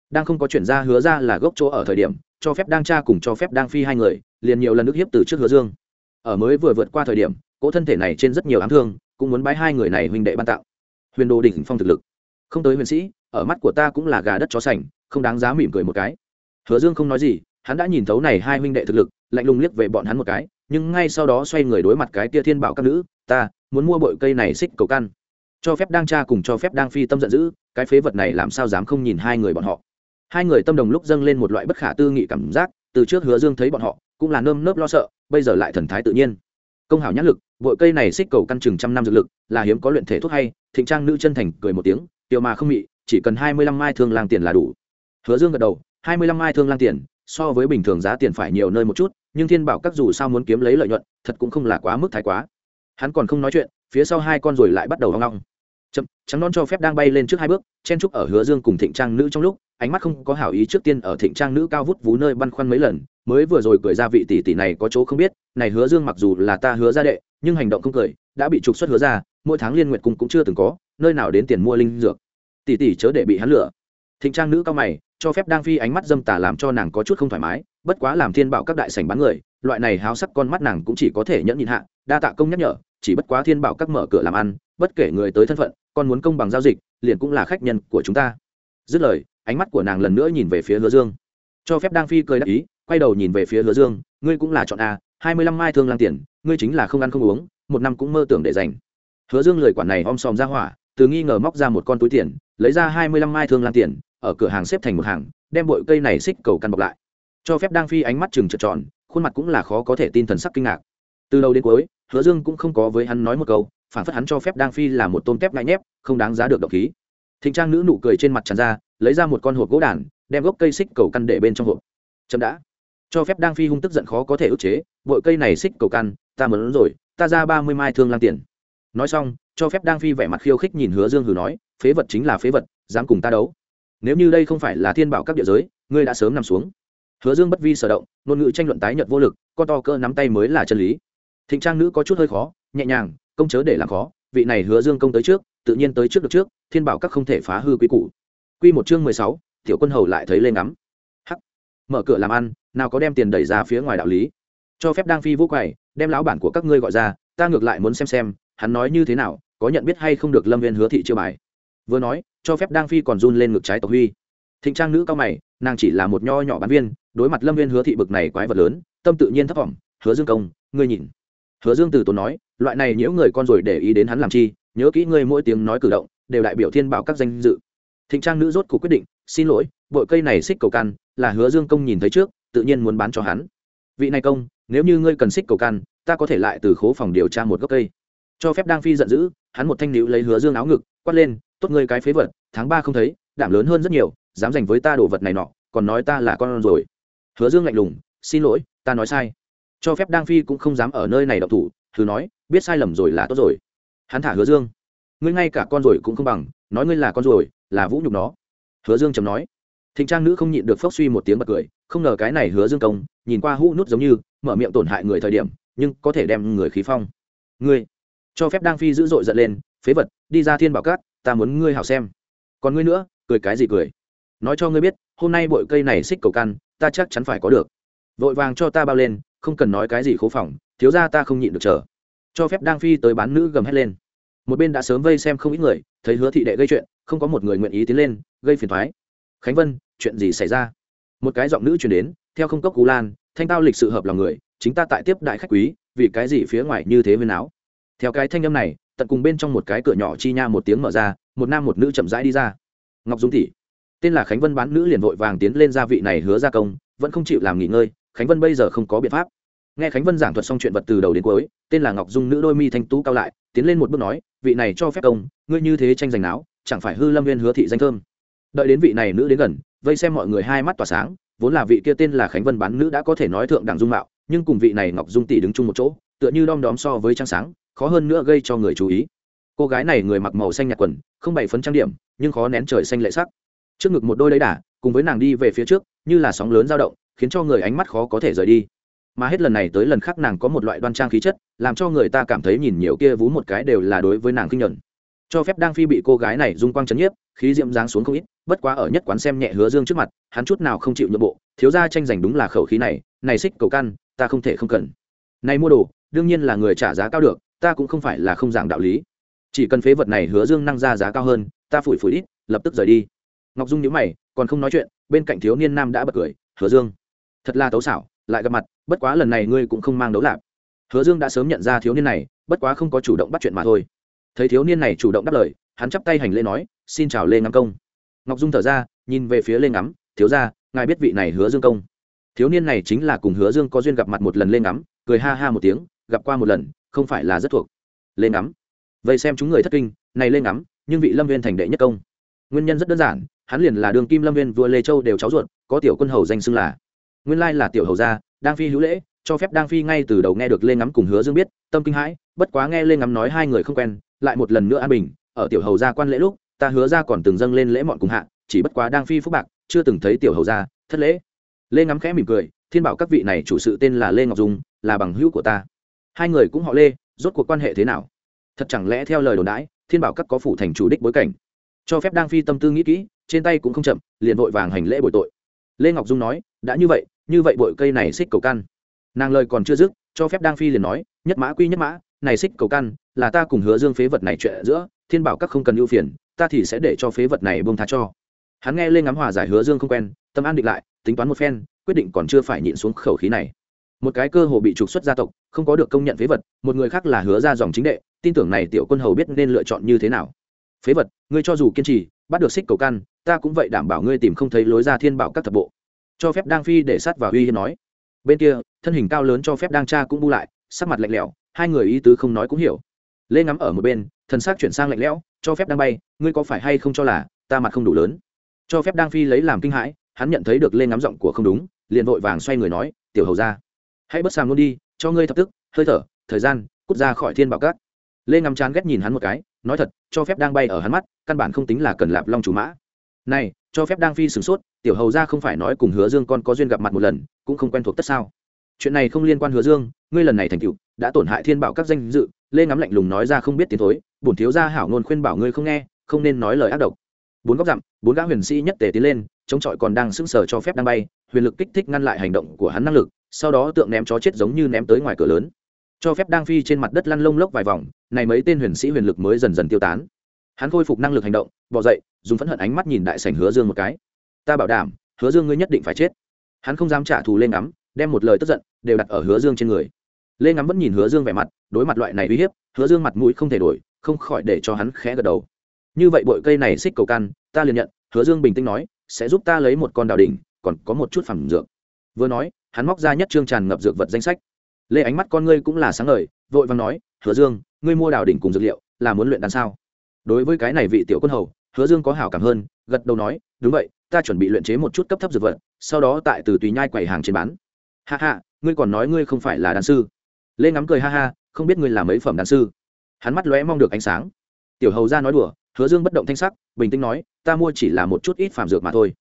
Đang không có chuyển ra hứa ra là gốc chỗ ở thời điểm, cho phép Đang tra cùng cho phép Đang phi hai người, liền nhiều lần nước hiếp từ trước hứa dương. Ở mới vừa vượt qua thời điểm, cỗ thân thể này trên rất nhiều ám thương, cũng muốn bái hai người này huynh đệ ban tạo huyền đồ đỉnh phong thực lực. Không tới huyền sĩ, ở mắt của ta cũng là gà đất chó sành, không đáng giá mỉm cười một cái. Hứa dương không nói gì, hắn đã nhìn thấu này hai huynh đệ thực lực, lạnh lùng liếc về bọn hắn một cái, nhưng ngay sau đó xoay người đối mặt cái tia thiên bảo các nữ, ta, muốn mua bội cây này xích cầu căn cho phép đang cha cùng cho phép đang phi tâm giận dữ, cái phế vật này làm sao dám không nhìn hai người bọn họ? Hai người tâm đồng lúc dâng lên một loại bất khả tư nghị cảm giác, từ trước hứa dương thấy bọn họ, cũng là nơm nớp lo sợ, bây giờ lại thần thái tự nhiên. Công hảo nhãn lực vội cây này xích cầu căn chừng trăm năm dược lực, là hiếm có luyện thể thuốc hay, thịnh trang nữ chân thành cười một tiếng tiêu mà không mị, chỉ cần hai mươi lăm mai thương lang tiền là đủ. Hứa dương gật đầu, hai mươi lăm mai thương lang tiền, so với bình thường giá tiền phải nhiều nơi một chút, nhưng thiên bảo các dù sao muốn kiếm lấy lợi nhuận, thật cũng không là quá mức thái quá. Hắn còn không nói chuyện, phía sau hai con rồi lại bắt đầu hoang long chậm, trắng non cho phép đang bay lên trước hai bước, chen trúc ở hứa dương cùng thịnh trang nữ trong lúc, ánh mắt không có hảo ý trước tiên ở thịnh trang nữ cao vút vú nơi băn khoăn mấy lần, mới vừa rồi cười ra vị tỷ tỷ này có chỗ không biết, này hứa dương mặc dù là ta hứa ra đệ, nhưng hành động không cười, đã bị trục xuất hứa ra mỗi tháng liên nguyện cung cũng chưa từng có, nơi nào đến tiền mua linh dược. Tỷ tỷ chớ để bị hắn lửa thịnh trang nữ cao mày, cho phép đang phi ánh mắt dâm tà làm cho nàng có chút không thoải mái, bất quá làm thiên bảo các đại sảnh bán người, loại này háo sắc con mắt nàng cũng chỉ có thể nhẫn nhịn hạ, đa tạ công nhắc nhở chỉ bất quá thiên bảo các mở cửa làm ăn, bất kể người tới thân phận, con muốn công bằng giao dịch, liền cũng là khách nhân của chúng ta. Dứt lời, ánh mắt của nàng lần nữa nhìn về phía hứa dương. Cho phép đang phi cười đáp ý, quay đầu nhìn về phía hứa dương, ngươi cũng là chọn a, hai mươi lăm mai thương lang tiền, ngươi chính là không ăn không uống, một năm cũng mơ tưởng để dành. Hứa dương lời quản này om sòm ra hỏa, từ nghi ngờ móc ra một con túi tiền, lấy ra hai mươi lăm mai thương lang tiền, ở cửa hàng xếp thành một hàng, đem bội cây này xích cầu căn bọc lại. Cho phép đang phi ánh mắt chừng trợt tròn, khuôn mặt cũng là khó có thể tin thần sắc kinh ngạc. Từ đầu đến cuối hứa dương cũng không có với hắn nói một câu, phản phất hắn cho phép đang phi là một tôm tép ngại nhép, không đáng giá được độc khí. Thịnh trang nữ nụ cười trên mặt tràn ra, lấy ra một con hộp gỗ đàn, đem gốc cây xích cầu căn để bên trong hộp. Chậm đã. Cho phép đang phi hung tức giận khó có thể ức chế, bội cây này xích cầu căn, ta mớn rồi, ta ra ba mươi mai thương lang tiền. Nói xong, cho phép đang phi vẻ mặt khiêu khích nhìn hứa dương hừ nói, phế vật chính là phế vật, dám cùng ta đấu. Nếu như đây không phải là thiên bảo các địa giới, ngươi đã sớm nằm xuống. Hứa dương bất vi sở động, ngôn ngữ tranh luận tái nhợt vô lực, con to cơ nắm tay mới là chân lý thịnh trang nữ có chút hơi khó, nhẹ nhàng, công chớ để làm khó. Vị này hứa dương công tới trước, tự nhiên tới trước được trước, thiên bảo các không thể phá hư quý cụ. quy một chương mười sáu, tiểu quân hầu lại thấy lên ngắm. Hắc. Mở cửa làm ăn, nào có đem tiền đẩy ra phía ngoài đạo lý. Cho phép đang phi vũ quầy, đem lão bản của các ngươi gọi ra, ta ngược lại muốn xem xem, hắn nói như thế nào, có nhận biết hay không được lâm viên hứa thị chưa bài. Vừa nói, cho phép đang phi còn run lên ngực trái tộc huy. Thịnh trang nữ cao mày, nàng chỉ là một nho nhỏ bán viên, đối mặt lâm viên hứa thị bực này quái vật lớn, tâm tự nhiên thấp thỏm hứa dương công, ngươi nhìn hứa dương từ tốn nói, loại này nhiễu người con rồi để ý đến hắn làm chi, nhớ kỹ ngươi mỗi tiếng nói cử động, đều đại biểu thiên bảo các danh dự. Thịnh trang nữ rốt cuộc quyết định, xin lỗi, bội cây này xích cầu căn là hứa dương công nhìn thấy trước, tự nhiên muốn bán cho hắn. Vị này công, nếu như ngươi cần xích cầu căn ta có thể lại từ khố phòng điều tra một gốc cây. Cho phép đang phi giận dữ, hắn một thanh níu lấy hứa dương áo ngực, quát lên, tốt ngươi cái phế vật, tháng ba không thấy, đảm lớn hơn rất nhiều, dám dành với ta đồ vật này nọ, còn nói ta là con rồi. Hứa dương lạnh lùng, xin lỗi, ta nói sai cho phép đang phi cũng không dám ở nơi này độc thủ, thử nói, biết sai lầm rồi là tốt rồi. Hắn thả hứa dương. Ngươi ngay cả con rồi cũng không bằng, nói ngươi là con rồi, là vũ nhục nó. Hứa dương chấm nói. Thịnh trang nữ không nhịn được phốc suy một tiếng bật cười, không ngờ cái này hứa dương công, nhìn qua hũ nút giống như, mở miệng tổn hại người thời điểm, nhưng có thể đem người khí phong. Ngươi, cho phép đang phi dữ dội giận lên, phế vật, đi ra thiên bảo cát, ta muốn ngươi hảo xem. Còn ngươi nữa, cười cái gì cười? Nói cho ngươi biết, hôm nay bội cây này xích cầu căn, ta chắc chắn phải có được. Vội vàng cho ta bao lên không cần nói cái gì khố phòng, thiếu ra ta không nhịn được chờ. Cho phép đang phi tới bán nữ gầm hét lên. Một bên đã sớm vây xem không ít người, thấy hứa thị đệ gây chuyện, không có một người nguyện ý tiến lên, gây phiền thoái. Khánh vân, chuyện gì xảy ra? Một cái giọng nữ chuyển đến, theo không cốc cú lan, thanh tao lịch sự hợp lòng người, chính ta tại tiếp đại khách quý, vì cái gì phía ngoài như thế với áo? Theo cái thanh âm này, tận cùng bên trong một cái cửa nhỏ chi nha một tiếng mở ra, một nam một nữ chậm rãi đi ra. Ngọc dung tỷ, tên là khánh vân bán nữ liền vội vàng tiến lên gia vị này hứa ra công, vẫn không chịu làm nghỉ ngơi khánh vân bây giờ không có biện pháp. Nghe khánh vân giảng thuật xong chuyện vật từ đầu đến cuối, tên là ngọc dung nữ đôi mi thanh tú cao lại, tiến lên một bước nói, vị này cho phép công, ngươi như thế tranh giành não chẳng phải hư lâm viên hứa thị danh thơm. Đợi đến vị này nữ đến gần, vây xem mọi người hai mắt tỏa sáng, vốn là vị kia tên là khánh vân bán nữ đã có thể nói thượng đẳng dung mạo, nhưng cùng vị này ngọc dung tỷ đứng chung một chỗ, tựa như đom đóm so với trăng sáng, khó hơn nữa gây cho người chú ý. Cô gái này người mặc màu xanh nhạt quần, không bảy phấn trang điểm, nhưng khó nén trời xanh lệ sắc. Trước ngực một đôi lấy đà, cùng với nàng đi về phía trước, như là sóng lớn dao động khiến cho người ánh mắt khó có thể rời đi. Mà hết lần này tới lần khác nàng có một loại đoan trang khí chất, làm cho người ta cảm thấy nhìn nhiều kia vú một cái đều là đối với nàng kinh nhuận. Cho phép đang phi bị cô gái này dung quang chấn nhiếp, khí diễm giáng xuống không ít, bất quá ở nhất quán xem nhẹ hứa dương trước mặt, hắn chút nào không chịu nhượng bộ, thiếu ra tranh giành đúng là khẩu khí này này xích cầu căn, ta không thể không cần. Này mua đồ, đương nhiên là người trả giá cao được, ta cũng không phải là không giảng đạo lý. Chỉ cần phế vật này hứa dương năng ra giá cao hơn, ta phủi phủi ít lập tức rời đi. Ngọc dung nhữ mày, còn không nói chuyện, bên cạnh thiếu niên nam đã bật cười, hứa dương thật là tấu xảo, lại gặp mặt, bất quá lần này ngươi cũng không mang đấu lạp. Hứa dương đã sớm nhận ra thiếu niên này, bất quá không có chủ động bắt chuyện mà thôi. Thấy thiếu niên này chủ động đáp lời, hắn chắp tay hành lễ nói, xin chào lê ngắm công. Ngọc dung thở ra, nhìn về phía lê ngắm, thiếu ra ngài biết vị này hứa dương công? Thiếu niên này chính là cùng hứa dương có duyên gặp mặt một lần lê ngắm, cười ha ha một tiếng, gặp qua một lần, không phải là rất thuộc. Lê ngắm vậy xem chúng người thất kinh, này lê ngắm, nhưng vị lâm viên thành đệ nhất công. Nguyên nhân rất đơn giản, hắn liền là đường kim lâm viên vua lê châu đều cháu ruột, có tiểu quân hầu danh xưng là nguyên lai là tiểu hầu gia, đang phi hữu lễ, cho phép đang phi ngay từ đầu nghe được lê ngắm cùng hứa dương biết, tâm kinh hãi, bất quá nghe lê ngắm nói hai người không quen, lại một lần nữa an bình, ở tiểu hầu gia quan lễ lúc, ta hứa ra còn từng dâng lên lễ mọn cùng hạ, chỉ bất quá đang phi phúc bạc, chưa từng thấy tiểu hầu gia thất lễ. Lê ngắm khẽ mỉm cười, thiên bảo các vị này chủ sự tên là lê ngọc dung, là bằng hữu của ta. Hai người cũng họ lê, rốt cuộc quan hệ thế nào? Thật chẳng lẽ theo lời đồn đãi, thiên bảo các có phủ thành chủ đích bối cảnh? Cho phép đang phi tâm tư nghĩ kỹ, trên tay cũng không chậm, liền vội vàng hành lễ bồi tội lê ngọc dung nói, đã như vậy như vậy bội cây này xích cầu căn. Nàng lời còn chưa dứt, cho phép đang phi liền nói, nhất mã quy nhất mã, này xích cầu căn là ta cùng hứa dương phế vật này chuyện giữa, thiên bảo các không cần ưu phiền, ta thì sẽ để cho phế vật này bông tha cho. Hắn nghe Lê ngắm hòa giải hứa dương không quen, tâm an định lại, tính toán một phen, quyết định còn chưa phải nhịn xuống khẩu khí này. Một cái cơ hồ bị trục xuất gia tộc, không có được công nhận phế vật, một người khác là hứa ra dòng chính đệ, tin tưởng này tiểu quân hầu biết nên lựa chọn như thế nào. Phế vật, ngươi cho dù kiên trì bắt được xích cầu căn, ta cũng vậy đảm bảo ngươi tìm không thấy lối ra thiên bảo các thập bộ. Cho phép đang phi để sát và uy hiên nói. Bên kia, thân hình cao lớn cho phép đang cha cũng bu lại, sắc mặt lạnh lẽo, hai người ý tứ không nói cũng hiểu. Lê ngắm ở một bên, thần xác chuyển sang lạnh lẽo, cho phép đang bay, ngươi có phải hay không cho là ta mặt không đủ lớn? Cho phép đang phi lấy làm kinh hãi, hắn nhận thấy được lê ngắm giọng của không đúng, liền vội vàng xoay người nói, tiểu hầu ra hãy bất sàng luôn đi, cho ngươi thập tức, hơi thở, thời gian, cút ra khỏi thiên bảo các. lê ngắm chán ghét nhìn hắn một cái nói thật, cho phép đang bay ở hắn mắt, căn bản không tính là cần lạp long chủ mã. Này, cho phép đang phi sửng sốt, tiểu hầu ra không phải nói cùng hứa dương con có duyên gặp mặt một lần, cũng không quen thuộc tất sao. Chuyện này không liên quan hứa dương, ngươi lần này thành cựu đã tổn hại thiên bảo các danh dự, lê ngắm lạnh lùng nói ra không biết tiến thối, bổn thiếu gia hảo ngôn khuyên bảo ngươi không nghe, không nên nói lời ác độc. Bốn góc dặm, bốn gã huyền sĩ nhất tề tiến lên, chống chọi còn đang sững sờ cho phép đang bay, huyền lực kích thích ngăn lại hành động của hắn năng lực, sau đó tượng ném chó chết giống như ném tới ngoài cửa lớn cho phép đang phi trên mặt đất lăn lông lốc vài vòng, này mấy tên huyền sĩ huyền lực mới dần dần tiêu tán. Hắn khôi phục năng lực hành động, bỏ dậy, dùng phẫn hận ánh mắt nhìn đại sảnh hứa dương một cái. Ta bảo đảm, hứa dương ngươi nhất định phải chết. Hắn không dám trả thù lên ngắm, đem một lời tức giận đều đặt ở hứa dương trên người. Lê ngắm vẫn nhìn hứa dương vẻ mặt, đối mặt loại này uy hiếp, hứa dương mặt mũi không thể đổi, không khỏi để cho hắn khẽ gật đầu. Như vậy bội cây này xích cầu căn ta liền nhận. Hứa dương bình tĩnh nói, sẽ giúp ta lấy một con đào đỉnh, còn có một chút phẩm dược. Vừa nói, hắn móc ra nhất trương tràn ngập dược vật danh sách lê ánh mắt con ngươi cũng là sáng ngời, vội vàng nói, hứa dương, ngươi mua đào đỉnh cùng dược liệu, là muốn luyện đan sao? Đối với cái này vị tiểu quân hầu, hứa dương có hảo cảm hơn, gật đầu nói, đúng vậy, ta chuẩn bị luyện chế một chút cấp thấp dược vật, sau đó tại từ tùy nhai quầy hàng trên bán. Ha ha, ngươi còn nói ngươi không phải là đan sư. Lê ngắm cười ha ha, không biết ngươi là mấy phẩm đan sư? Hắn mắt lóe mong được ánh sáng. Tiểu hầu ra nói đùa, hứa dương bất động thanh sắc, bình tĩnh nói, ta mua chỉ là một chút ít phàm dược mà thôi.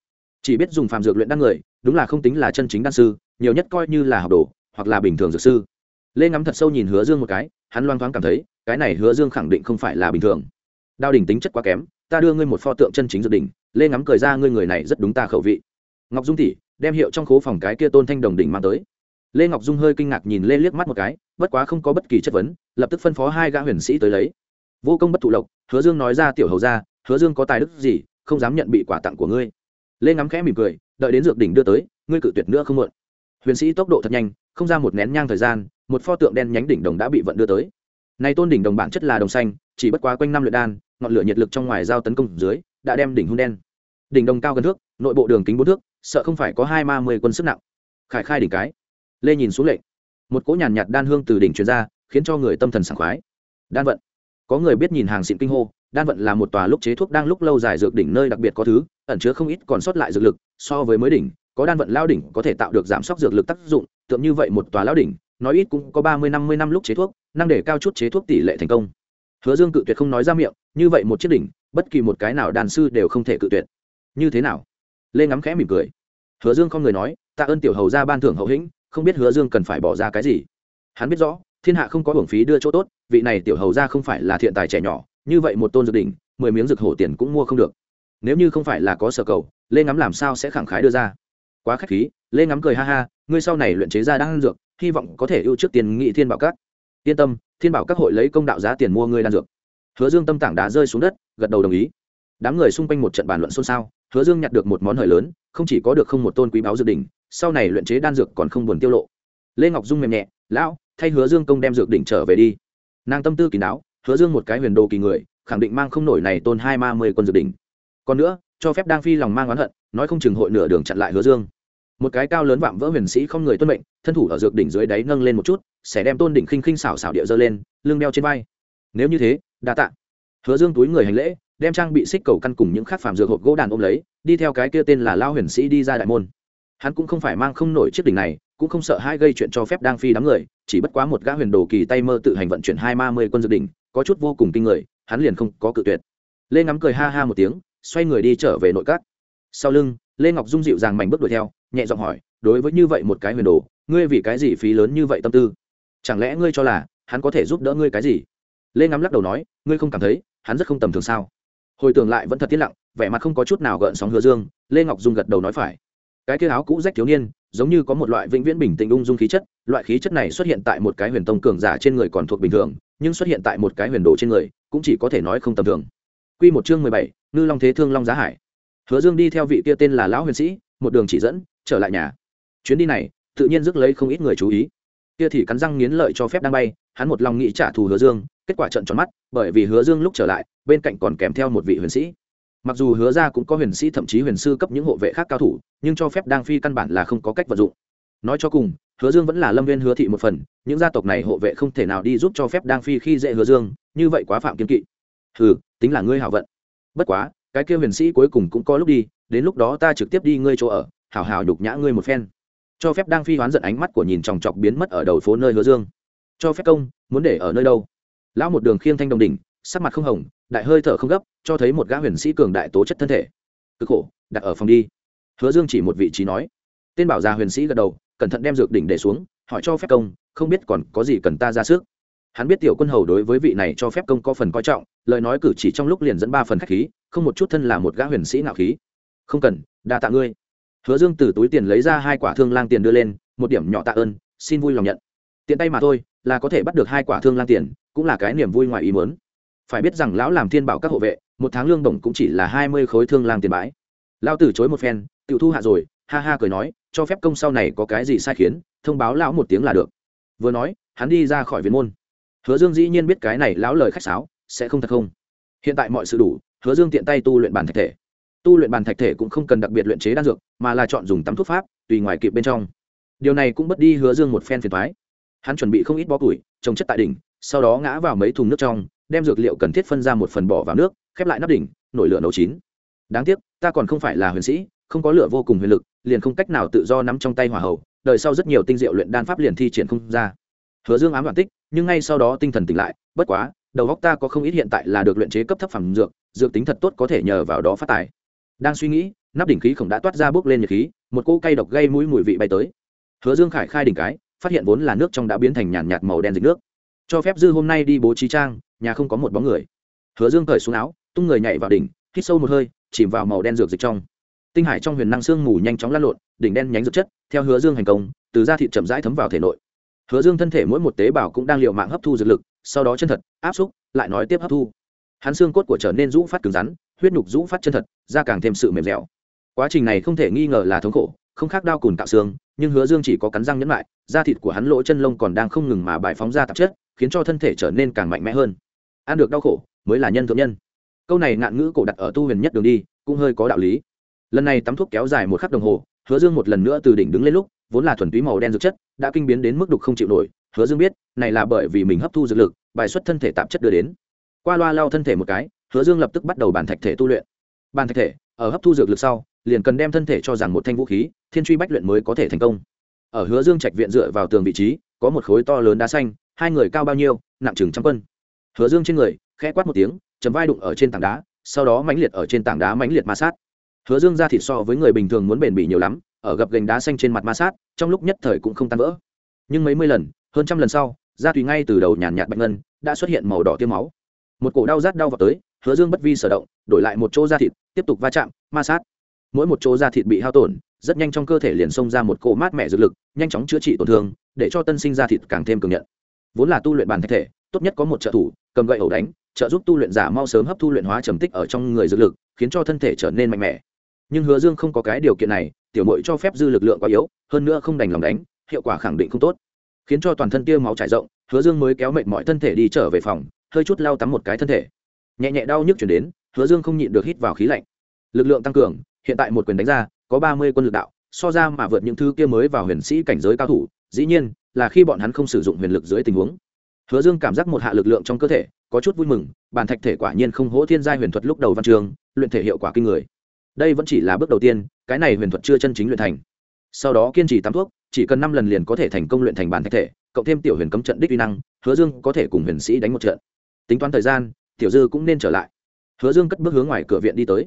Chỉ biết dùng phàm dược luyện đan người, đúng là không tính là chân chính đan sư, nhiều nhất coi như là học đồ hoặc là bình thường dược sư. Lê ngắm thật sâu nhìn hứa dương một cái, hắn loang thoáng cảm thấy, cái này hứa dương khẳng định không phải là bình thường. Đao đỉnh tính chất quá kém, ta đưa ngươi một pho tượng chân chính dược đỉnh, lê ngắm cười ra, ngươi người này rất đúng ta khẩu vị. Ngọc dung tỉ đem hiệu trong khố phòng cái kia tôn thanh đồng đỉnh mang tới. Lê ngọc dung hơi kinh ngạc nhìn lê liếc mắt một cái, bất quá không có bất kỳ chất vấn, lập tức phân phó hai gã huyền sĩ tới lấy. Vô công bất thụ lộc, hứa dương nói ra, tiểu hầu ra hứa dương có tài đức gì, không dám nhận bị quả tặng của ngươi. Lê ngắm khẽ mỉm cười, đợi đến dược đỉnh đưa tới, ngươi cự tuyệt nữa không muộn huyền sĩ tốc độ thật nhanh, không ra một nén nhang thời gian, một pho tượng đen nhánh đỉnh đồng đã bị vận đưa tới. Nay tôn đỉnh đồng bản chất là đồng xanh, chỉ bất quá quanh năm luyện đan, ngọn lửa nhiệt lực trong ngoài giao tấn công dưới, đã đem đỉnh hung đen. Đỉnh đồng cao gần thước, nội bộ đường kính bốn thước, sợ không phải có hai ma mười quân sức nặng. Khải khai đỉnh cái. Lê nhìn xuống lệnh. Một cỗ nhàn nhạt đan hương từ đỉnh truyền ra, khiến cho người tâm thần sảng khoái. Đan vận. Có người biết nhìn hàng xịn kinh hô, đan vận là một tòa lúc chế thuốc đang lúc lâu dài dược đỉnh nơi đặc biệt có thứ, ẩn chứa không ít còn sót lại dược lực, so với mới đỉnh có đan vận lao đỉnh có thể tạo được giảm sốc dược lực tác dụng, tượng như vậy một tòa lao đỉnh, nói ít cũng có ba mươi, năm mươi năm lúc chế thuốc, năng để cao chút chế thuốc tỷ lệ thành công. Hứa dương cự tuyệt không nói ra miệng, như vậy một chiếc đỉnh, bất kỳ một cái nào đàn sư đều không thể cự tuyệt. Như thế nào? Lê ngắm khẽ mỉm cười. Hứa dương không người nói tạ ơn tiểu hầu ra ban thưởng hậu hĩnh, không biết hứa dương cần phải bỏ ra cái gì. Hắn biết rõ, thiên hạ không có hưởng phí đưa chỗ tốt, vị này tiểu hầu ra không phải là thiện tài trẻ nhỏ, như vậy một tôn dược đỉnh, mười miếng dược hổ tiền cũng mua không được. Nếu như không phải là có sở cầu, lê ngắm làm sao sẽ khẳng khái đưa ra? Quá khách khí, lê ngắm cười ha ha, ngươi sau này luyện chế ra đan dược, hy vọng có thể ưu trước tiền nghị thiên bảo các. Yên tâm, thiên bảo các hội lấy công đạo giá tiền mua ngươi đan dược. Hứa dương tâm tảng đá rơi xuống đất, gật đầu đồng ý. Đám người xung quanh một trận bàn luận xôn xao, hứa dương nhặt được một món hời lớn, không chỉ có được không một tôn quý báo dược đỉnh, sau này luyện chế đan dược còn không buồn tiêu lộ. Lê ngọc dung mềm nhẹ, lão, thay hứa dương công đem dược đỉnh trở về đi. Nàng tâm tư kỳ đáo hứa dương một cái huyền đồ kỳ người, khẳng định mang không nổi này tôn hai ma mười quân dược đỉnh. Còn nữa, cho phép đang phi lòng mang oán hận, nói không chừng hội nửa đường chặn lại hứa dương một cái cao lớn vạm vỡ huyền sĩ không người tuân mệnh, thân thủ ở dược đỉnh dưới đáy nâng lên một chút sẽ đem tôn đỉnh khinh khinh xảo xảo địa dơ lên, lưng đeo trên vai. Nếu như thế, đa tạ. Hứa dương túi người hành lễ, đem trang bị xích cầu căn cùng những khác phàm dược hộp gỗ đàn ôm lấy, đi theo cái kia tên là lao huyền sĩ đi ra đại môn. Hắn cũng không phải mang không nổi chiếc đỉnh này, cũng không sợ hai gây chuyện cho phép đang phi đám người, chỉ bất quá một gã huyền đồ kỳ tay mơ tự hành vận chuyển hai ma mươi quân dược đỉnh, có chút vô cùng kinh người, hắn liền không có cự tuyệt. Lê ngắm cười ha ha một tiếng, xoay người đi trở về nội các. Sau lưng, lê ngọc dung dịu dàng mảnh bước đuổi theo nhẹ giọng hỏi đối với như vậy một cái huyền đồ ngươi vì cái gì phí lớn như vậy tâm tư? Chẳng lẽ ngươi cho là hắn có thể giúp đỡ ngươi cái gì? Lê ngắm lắc đầu nói ngươi không cảm thấy hắn rất không tầm thường sao? Hồi tưởng lại vẫn thật tiết lặng vẻ mặt không có chút nào gợn sóng hứa dương lê ngọc dung gật đầu nói phải. Cái kia áo cũ rách thiếu niên giống như có một loại vĩnh viễn bình tĩnh ung dung khí chất loại khí chất này xuất hiện tại một cái huyền tông cường giả trên người còn thuộc bình thường nhưng xuất hiện tại một cái huyền đồ trên người cũng chỉ có thể nói không tầm thường. Quy một chương mười bảy, ngư long thế thương long giá hải. Hứa dương đi theo vị kia tên là lão huyền sĩ một đường chỉ dẫn trở lại nhà. Chuyến đi này, tự nhiên rước lấy không ít người chú ý. Kia thì cắn răng nghiến lợi cho phép đang bay, hắn một lòng nghĩ trả thù hứa dương, kết quả trận tròn mắt, bởi vì hứa dương lúc trở lại, bên cạnh còn kèm theo một vị huyền sĩ. Mặc dù hứa ra cũng có huyền sĩ thậm chí huyền sư cấp những hộ vệ khác cao thủ, nhưng cho phép đang phi căn bản là không có cách vận dụng. Nói cho cùng, hứa dương vẫn là lâm viên hứa thị một phần, những gia tộc này hộ vệ không thể nào đi giúp cho phép đang phi khi dễ hứa dương, như vậy quá phạm kiên kỵ. Hừ, tính là ngươi hảo vận. Bất quá, cái kia huyền sĩ cuối cùng cũng có lúc đi, đến lúc đó ta trực tiếp đi ngươi chỗ ở hảo hào nhục nhã ngươi một phen. Cho phép đang phi hoán giận ánh mắt của nhìn chòng chọc biến mất ở đầu phố nơi hứa dương. Cho phép công, muốn để ở nơi đâu? Lão một đường khiêng thanh đồng đỉnh, sắc mặt không hồng, đại hơi thở không gấp, cho thấy một gã huyền sĩ cường đại tố chất thân thể. Cực khổ, đặt ở phòng đi. Hứa dương chỉ một vị trí nói. Tên bảo gia huyền sĩ gật đầu, cẩn thận đem dược đỉnh để xuống, hỏi cho phép công, không biết còn có gì cần ta ra sức. Hắn biết tiểu quân hầu đối với vị này cho phép công có phần coi trọng, lời nói cử chỉ trong lúc liền dẫn ba phần khách khí, không một chút thân là một gã huyền sĩ nạo khí. Không cần, đa tạ ngươi hứa dương từ túi tiền lấy ra hai quả thương lang tiền đưa lên, một điểm nhỏ tạ ơn, xin vui lòng nhận. Tiện tay mà thôi, là có thể bắt được hai quả thương lang tiền, cũng là cái niềm vui ngoài ý muốn. Phải biết rằng lão làm thiên bảo các hộ vệ, một tháng lương bổng cũng chỉ là hai mươi khối thương lang tiền bãi Lão từ chối một phen tự thu hạ rồi, ha ha cười nói, cho phép công sau này có cái gì sai khiến, thông báo lão một tiếng là được. Vừa nói, hắn đi ra khỏi viện môn. Hứa dương dĩ nhiên biết cái này lão lời khách sáo, sẽ không thật không. Hiện tại mọi sự đủ, hứa dương tiện tay tu luyện bản thạch thể tu luyện bàn thạch thể cũng không cần đặc biệt luyện chế đan dược, mà là chọn dùng tắm thuốc pháp, tùy ngoài kịp bên trong. Điều này cũng bất đi hứa dương một phen phiền thoái hắn chuẩn bị không ít bó củi, trồng chất tại đỉnh, sau đó ngã vào mấy thùng nước trong, đem dược liệu cần thiết phân ra một phần bỏ vào nước, khép lại nắp đỉnh, nổi lửa nấu chín. Đáng tiếc, ta còn không phải là huyền sĩ, không có lửa vô cùng huyền lực, liền không cách nào tự do nắm trong tay hỏa hậu đời sau rất nhiều tinh diệu luyện đan pháp liền thi triển không ra. Hứa dương ám đoạn tích, nhưng ngay sau đó tinh thần tỉnh lại, bất quá, đầu góc ta có không ít hiện tại là được luyện chế cấp thấp phẩm dược dược tính thật tốt có thể nhờ vào đó phát tài đang suy nghĩ, nắp đỉnh khí khổng đã toát ra bước lên nhiệt khí, một cỗ cay độc gây mũi mùi vị bay tới. Hứa dương khải khai đỉnh cái, phát hiện vốn là nước trong đã biến thành nhàn nhạt màu đen dịch nước. Cho phép dư hôm nay đi bố trí trang, nhà không có một bóng người. Hứa dương cởi xuống áo, tung người nhảy vào đỉnh, hít sâu một hơi, chìm vào màu đen dược dịch trong. Tinh hải trong huyền năng xương mù nhanh chóng lan lộn, đỉnh đen nhánh dược chất, theo hứa dương hành công, từ da thịt chậm rãi thấm vào thể nội. Hứa dương thân thể mỗi một tế bào cũng đang liệu mạng hấp thu dược lực, sau đó chân thật, áp xúc, lại nói tiếp hấp thu hắn xương cốt của trở nên rũ phát cứng rắn, huyết nhục rũ phát chân thật, da càng thêm sự mềm dẻo. Quá trình này không thể nghi ngờ là thống khổ, không khác đau cùn cạo xương, nhưng hứa dương chỉ có cắn răng nhẫn lại, da thịt của hắn lỗ chân lông còn đang không ngừng mà bài phóng ra tạp chất, khiến cho thân thể trở nên càng mạnh mẽ hơn. Ăn được đau khổ mới là nhân thượng nhân. Câu này ngạn ngữ cổ đặt ở tu huyền nhất đường đi, cũng hơi có đạo lý. Lần này tắm thuốc kéo dài một khắc đồng hồ, hứa dương một lần nữa từ đỉnh đứng lên lúc, vốn là thuần túy màu đen dược chất, đã kinh biến đến mức đục không chịu nổi. Hứa dương biết, này là bởi vì mình hấp thu dược lực, bài xuất thân thể tạp chất đưa đến qua loa lao thân thể một cái, hứa dương lập tức bắt đầu bàn thạch thể tu luyện. Bàn thạch thể, ở hấp thu dược lực sau, liền cần đem thân thể cho rằng một thanh vũ khí, thiên truy bách luyện mới có thể thành công. Ở hứa dương trạch viện dựa vào tường vị trí, có một khối to lớn đá xanh, hai người cao bao nhiêu, nặng chừng trăm quân hứa dương trên người, khẽ quát một tiếng, chấm vai đụng ở trên tảng đá, sau đó mãnh liệt ở trên tảng đá mãnh liệt ma sát. Hứa dương ra thịt so với người bình thường muốn bền bỉ nhiều lắm, ở gập gành đá xanh trên mặt ma sát, trong lúc nhất thời cũng không tan vỡ. Nhưng mấy mươi lần, hơn trăm lần sau, da tùy ngay từ đầu nhàn nhạt bạch ngân, đã xuất hiện màu đỏ tiêu máu một cổ đau rát đau vào tới, hứa dương bất vi sở động, đổi lại một chỗ da thịt, tiếp tục va chạm, ma sát. Mỗi một chỗ da thịt bị hao tổn, rất nhanh trong cơ thể liền xông ra một cỗ mát mẻ dược lực, nhanh chóng chữa trị tổn thương, để cho tân sinh da thịt càng thêm cường nhận. Vốn là tu luyện bàn thạch thể, tốt nhất có một trợ thủ, cầm gậy ẩu đánh, trợ giúp tu luyện giả mau sớm hấp thu luyện hóa trầm tích ở trong người dược lực, khiến cho thân thể trở nên mạnh mẽ. Nhưng hứa dương không có cái điều kiện này, tiểu mội cho phép dư lực lượng quá yếu, hơn nữa không đành lòng đánh, hiệu quả khẳng định không tốt. Khiến cho toàn thân tiêu máu trải rộng, hứa dương mới kéo mệt mọi thân thể đi trở về phòng hơi chút lau tắm một cái thân thể. Nhẹ nhẹ đau nhức chuyển đến, hứa dương không nhịn được hít vào khí lạnh. Lực lượng tăng cường, hiện tại một quyền đánh ra, có ba mươi quân lực đạo, so ra mà vượt những thứ kia mới vào huyền sĩ cảnh giới cao thủ, dĩ nhiên là khi bọn hắn không sử dụng huyền lực dưới tình huống. Hứa dương cảm giác một hạ lực lượng trong cơ thể, có chút vui mừng, bản thạch thể quả nhiên không hỗ thiên gia huyền thuật lúc đầu văn trường, luyện thể hiệu quả kinh người. Đây vẫn chỉ là bước đầu tiên, cái này huyền thuật chưa chân chính luyện thành. Sau đó kiên trì tắm thuốc, chỉ cần năm lần liền có thể thành công luyện thành bản thạch thể, cộng thêm tiểu huyền cấm trận đích uy năng, hứa dương có thể cùng huyền sĩ đánh một trận tính toán thời gian, tiểu dư cũng nên trở lại. Hứa dương cất bước hướng ngoài cửa viện đi tới.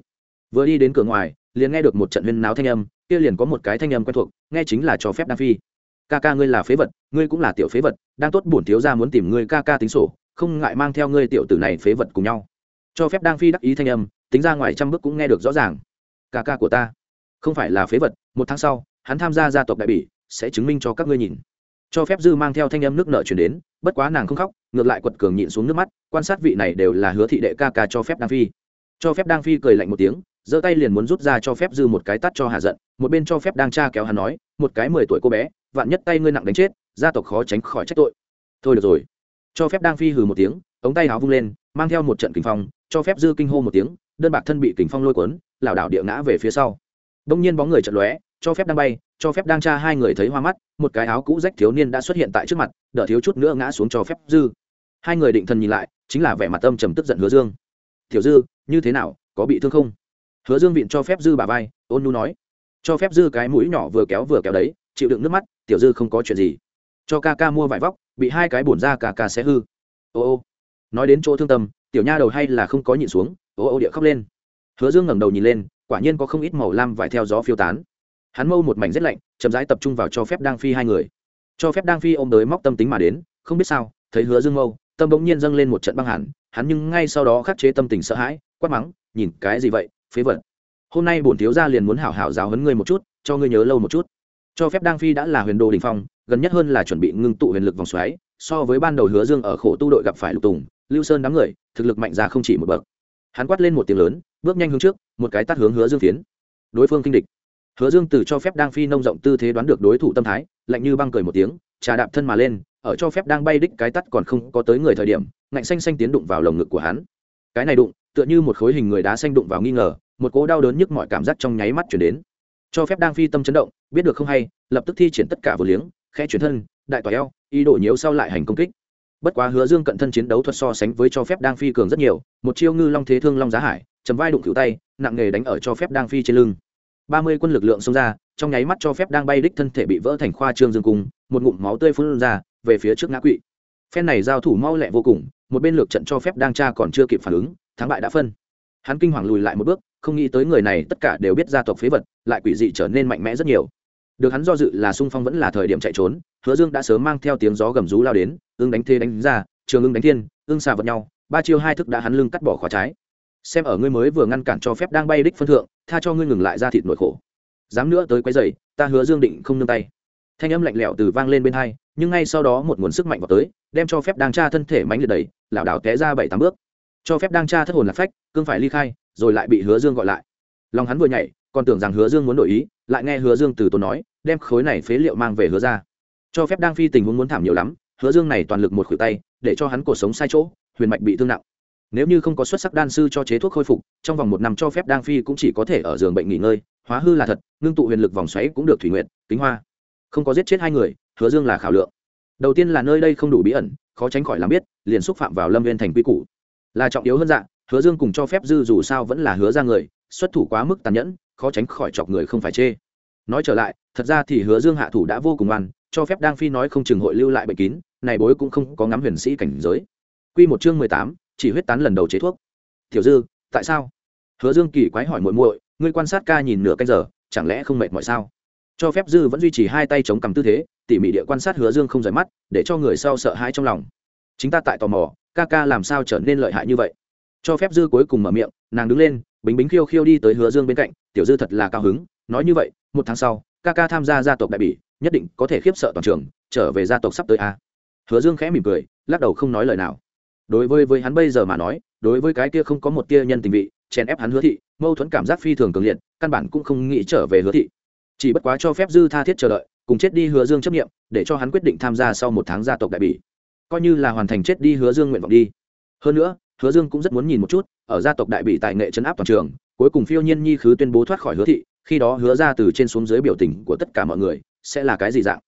Vừa đi đến cửa ngoài, liền nghe được một trận huyên náo thanh âm, kia liền có một cái thanh âm quen thuộc, nghe chính là cho phép đa phi. Ca ca ngươi là phế vật, ngươi cũng là tiểu phế vật, đang tốt bổn thiếu ra muốn tìm ngươi ca ca tính sổ, không ngại mang theo ngươi tiểu tử này phế vật cùng nhau. Cho phép đang phi đắc ý thanh âm, tính ra ngoài trăm bước cũng nghe được rõ ràng. Ca ca của ta, không phải là phế vật, một tháng sau, hắn tham gia gia tộc đại bỉ, sẽ chứng minh cho các ngươi nhìn cho phép dư mang theo thanh âm nước nợ chuyển đến, bất quá nàng không khóc, ngược lại quật cường nhịn xuống nước mắt, quan sát vị này đều là hứa thị đệ ca ca cho phép đang phi. Cho phép đang phi cười lạnh một tiếng, giơ tay liền muốn rút ra cho phép dư một cái tắt cho hà giận, một bên cho phép đang cha kéo hắn nói, một cái mười tuổi cô bé, vạn nhất tay ngươi nặng đánh chết, gia tộc khó tránh khỏi trách tội. Thôi được rồi. Cho phép đang phi hừ một tiếng, ống tay áo vung lên, mang theo một trận kình phong, cho phép dư kinh hô một tiếng, đơn bạc thân bị kình phong lôi cuốn, lảo đảo địa ngã về phía sau. Đông nhiên bóng người chật lóe cho phép đang bay, cho phép đang tra hai người thấy hoa mắt, một cái áo cũ rách thiếu niên đã xuất hiện tại trước mặt đỡ thiếu chút nữa ngã xuống cho phép dư. Hai người định thần nhìn lại, chính là vẻ mặt âm trầm tức giận hứa dương. Tiểu dư, như thế nào, có bị thương không? Hứa dương vịn cho phép dư bà vai, ôn nu nói. Cho phép dư cái mũi nhỏ vừa kéo vừa kéo đấy, chịu đựng nước mắt, tiểu dư không có chuyện gì. Cho ca ca mua vải vóc, bị hai cái bổn ra ca ca sẽ hư. Ô ô. Nói đến chỗ thương tâm, tiểu nha đầu hay là không có nhịn xuống, ô ô, địa khóc lên. Hứa dương ngẩng đầu nhìn lên, quả nhiên có không ít màu lam vải theo gió phiêu tán hắn mâu một mảnh rét lạnh, chậm rãi tập trung vào cho phép đang phi hai người. Cho phép đang phi ôm tới móc tâm tính mà đến, không biết sao, thấy hứa dương mâu, tâm bỗng nhiên dâng lên một trận băng hẳn, hắn nhưng ngay sau đó khắc chế tâm tình sợ hãi, quát mắng, nhìn cái gì vậy, phế vật? Hôm nay bổn thiếu gia liền muốn hảo hảo giáo huấn ngươi một chút, cho ngươi nhớ lâu một chút. Cho phép đang phi đã là huyền đồ đình phong, gần nhất hơn là chuẩn bị ngưng tụ huyền lực vòng xoáy, so với ban đầu hứa dương ở khổ tu đội gặp phải lục tùng, lưu sơn đám người, thực lực mạnh ra không chỉ một bậc. Hắn quát lên một tiếng lớn, bước nhanh hướng trước, một cái tắt hướng hứa dương tiến. Đối phương kinh địch hứa dương từ cho phép đang phi nông rộng tư thế đoán được đối thủ tâm thái, lạnh như băng cười một tiếng, trà đạp thân mà lên, ở cho phép đang bay đích cái tắt còn không có tới người thời điểm, ngạnh xanh xanh tiến đụng vào lồng ngực của hắn. Cái này đụng, tựa như một khối hình người đá xanh đụng vào nghi ngờ, một cỗ đau đớn nhức mọi cảm giác trong nháy mắt chuyển đến. Cho phép đang phi tâm chấn động, biết được không hay, lập tức thi triển tất cả vừa liếng khe chuyển thân, đại tòa eo, ý đồ nhiều sau lại hành công kích. Bất quá hứa dương cận thân chiến đấu thuật so sánh với cho phép đang phi cường rất nhiều, một chiêu ngư long thế thương long giá hải chầm vai đụng cựu tay, nặng nghề đánh ở cho phép đang phi trên lưng ba mươi quân lực lượng xông ra, trong nháy mắt cho phép đang bay đích thân thể bị vỡ thành khoa trương dương cung, một ngụm máu tươi phun ra, về phía trước ngã quỵ. Phen này giao thủ mau lẹ vô cùng, một bên lược trận cho phép đang tra còn chưa kịp phản ứng, thắng bại đã phân. Hắn kinh hoàng lùi lại một bước, không nghĩ tới người này tất cả đều biết gia tộc phế vật, lại quỷ dị trở nên mạnh mẽ rất nhiều. Được hắn do dự là sung phong vẫn là thời điểm chạy trốn, hứa dương đã sớm mang theo tiếng gió gầm rú lao đến, ưng đánh thế đánh ra, trường ưng đánh thiên, ưng xà vật nhau, ba chiêu hai thức đã hắn lưng cắt bỏ khóa trái xem ở ngươi mới vừa ngăn cản cho phép đang bay đích phân thượng, tha cho ngươi ngừng lại ra thịt nội khổ. Dám nữa tới quấy dày ta hứa dương định không nương tay. Thanh âm lạnh lẽo từ vang lên bên hai, nhưng ngay sau đó một nguồn sức mạnh vào tới, đem cho phép đang tra thân thể mánh liệt đầy, lảo đảo té ra bảy tám bước. Cho phép đang tra thất hồn lạc phách, cương phải ly khai, rồi lại bị hứa dương gọi lại. Lòng hắn vừa nhảy, còn tưởng rằng hứa dương muốn đổi ý, lại nghe hứa dương từ tốn nói, đem khối này phế liệu mang về hứa ra. Cho phép đang phi tình huống muốn thảm nhiều lắm, hứa dương này toàn lực một khuỷu tay, để cho hắn cuộc sống sai chỗ, huyền mạch bị thương nặng nếu như không có xuất sắc đan sư cho chế thuốc khôi phục trong vòng một năm cho phép đang phi cũng chỉ có thể ở giường bệnh nghỉ ngơi hóa hư là thật ngưng tụ huyền lực vòng xoáy cũng được thủy nguyện kính hoa. Không có giết chết hai người hứa dương là khảo lượng. Đầu tiên là nơi đây không đủ bí ẩn khó tránh khỏi làm biết liền xúc phạm vào lâm viên thành quy củ. Là trọng yếu hơn dạng hứa dương cùng cho phép dư dù sao vẫn là hứa ra người xuất thủ quá mức tàn nhẫn khó tránh khỏi chọc người không phải chê. Nói trở lại thật ra thì hứa dương hạ thủ đã vô cùng oan, cho phép đang phi nói không chừng hội lưu lại bệnh kín này bối cũng không có ngắm huyền sĩ cảnh giới. Q một chương mười tám chỉ huyết tán lần đầu chế thuốc. Tiểu dư, tại sao? Hứa dương kỳ quái hỏi muội muội, ngươi quan sát ca nhìn nửa canh giờ, chẳng lẽ không mệt mỏi sao? Cho phép dư vẫn duy trì hai tay chống cầm tư thế, tỉ mỉ địa quan sát hứa dương không rời mắt, để cho người sau sợ hãi trong lòng. Chính ta tại tò mò, ca ca làm sao trở nên lợi hại như vậy? Cho phép dư cuối cùng mở miệng, nàng đứng lên bính bính khiêu khiêu đi tới hứa dương bên cạnh, tiểu dư thật là cao hứng, nói như vậy, một tháng sau, ca ca tham gia gia tộc đại bỉ, nhất định có thể khiếp sợ toàn trường, trở về gia tộc sắp tới a. Hứa dương khẽ mỉm cười, lắc đầu không nói lời nào đối với với hắn bây giờ mà nói, đối với cái kia không có một tia nhân tình vị, chèn ép hắn hứa thị, mâu thuẫn cảm giác phi thường cường liệt, căn bản cũng không nghĩ trở về hứa thị. Chỉ bất quá cho phép dư tha thiết chờ đợi, cùng chết đi hứa dương chấp nghiệm để cho hắn quyết định tham gia sau một tháng gia tộc đại bỉ. Coi như là hoàn thành chết đi hứa dương nguyện vọng đi. Hơn nữa, hứa dương cũng rất muốn nhìn một chút, ở gia tộc đại bỉ tại nghệ trấn áp toàn trường, cuối cùng phiêu nhiên nhi khứ tuyên bố thoát khỏi hứa thị, khi đó hứa ra từ trên xuống dưới biểu tình của tất cả mọi người, sẽ là cái gì dạng?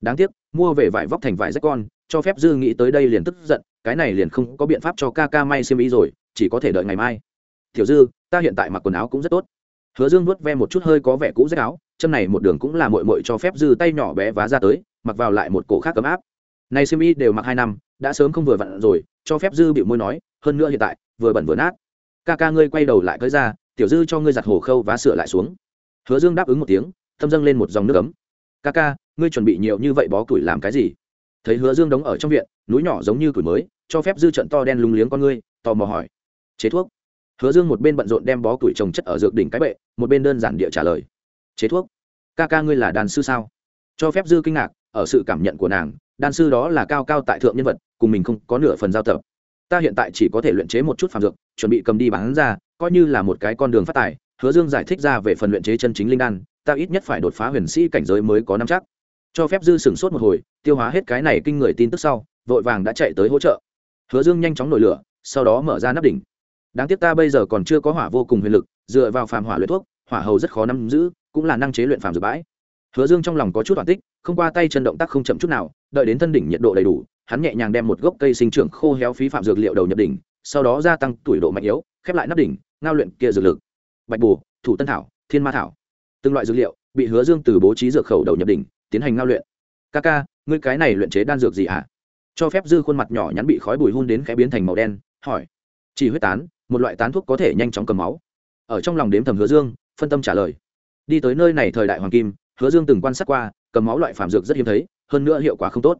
Đáng tiếc, mua về vải vóc thành vải rách con cho phép dư nghĩ tới đây liền tức giận, cái này liền không có biện pháp cho ca ca may xiêm ý rồi, chỉ có thể đợi ngày mai. Tiểu dư, ta hiện tại mặc quần áo cũng rất tốt. Hứa dương nuốt ve một chút hơi có vẻ cũ rách áo chân này một đường cũng là mội mội cho phép dư tay nhỏ bé vá ra tới, mặc vào lại một cổ khác cấm áp. Này xiêm y đều mặc hai năm, đã sớm không vừa vặn rồi, cho phép dư bị môi nói, hơn nữa hiện tại, vừa bẩn vừa nát. Ca ca ngươi quay đầu lại cởi ra, tiểu dư cho ngươi giặt hồ khâu và sửa lại xuống. Hứa dương đáp ứng một tiếng, thâm dâng lên một dòng nước ấm. Ca ca, ngươi chuẩn bị nhiều như vậy bó củi làm cái gì? Thấy hứa dương đóng ở trong viện, núi nhỏ giống như củi mới, cho phép dư trận to đen lúng liếng con ngươi, tò mò hỏi. Chế thuốc? Hứa dương một bên bận rộn đem bó củi trồng chất ở dược đỉnh cái bệ, một bên đơn giản địa trả lời. Chế thuốc? Ca ca ngươi là đàn sư sao? Cho phép dư kinh ngạc, ở sự cảm nhận của nàng đan sư đó là cao cao tại thượng nhân vật, cùng mình không có nửa phần giao tập. Ta hiện tại chỉ có thể luyện chế một chút phàm dược, chuẩn bị cầm đi bán ra, coi như là một cái con đường phát tài. Hứa dương giải thích ra về phần luyện chế chân chính linh đan, ta ít nhất phải đột phá huyền sĩ cảnh giới mới có năm chắc cho phép dư sửng sốt một hồi, tiêu hóa hết cái này kinh người tin tức sau, vội vàng đã chạy tới hỗ trợ. Hứa dương nhanh chóng nổi lửa, sau đó mở ra nắp đỉnh. Đáng tiếc ta bây giờ còn chưa có hỏa vô cùng huyền lực, dựa vào phàm hỏa luyện thuốc, hỏa hầu rất khó nắm giữ, cũng là năng chế luyện phàm dược bãi. Hứa dương trong lòng có chút toàn tích, không qua tay chân động tác không chậm chút nào, đợi đến thân đỉnh nhiệt độ đầy đủ, hắn nhẹ nhàng đem một gốc cây sinh trưởng khô héo phí phạm dược liệu đầu nhập đỉnh, sau đó gia tăng tuổi độ mạnh yếu, khép lại nắp đỉnh, ngao luyện kia dược lực. Bạch bù thủ tân thảo, thiên ma thảo. Từng loại dược liệu bị hứa dương từ bố trí dược khẩu đầu nhập đỉnh tiến hành ngao luyện. Ca ca ngươi cái này luyện chế đan dược gì hả? À? cho phép dư khuôn mặt nhỏ nhắn bị khói bùi hun đến khẽ biến thành màu đen, hỏi. Chỉ huyết tán, một loại tán thuốc có thể nhanh chóng cầm máu. Ở trong lòng đếm thầm hứa dương, phân tâm trả lời. Đi tới nơi này thời đại hoàng kim, hứa dương từng quan sát qua, cầm máu loại phàm dược rất hiếm thấy, hơn nữa hiệu quả không tốt.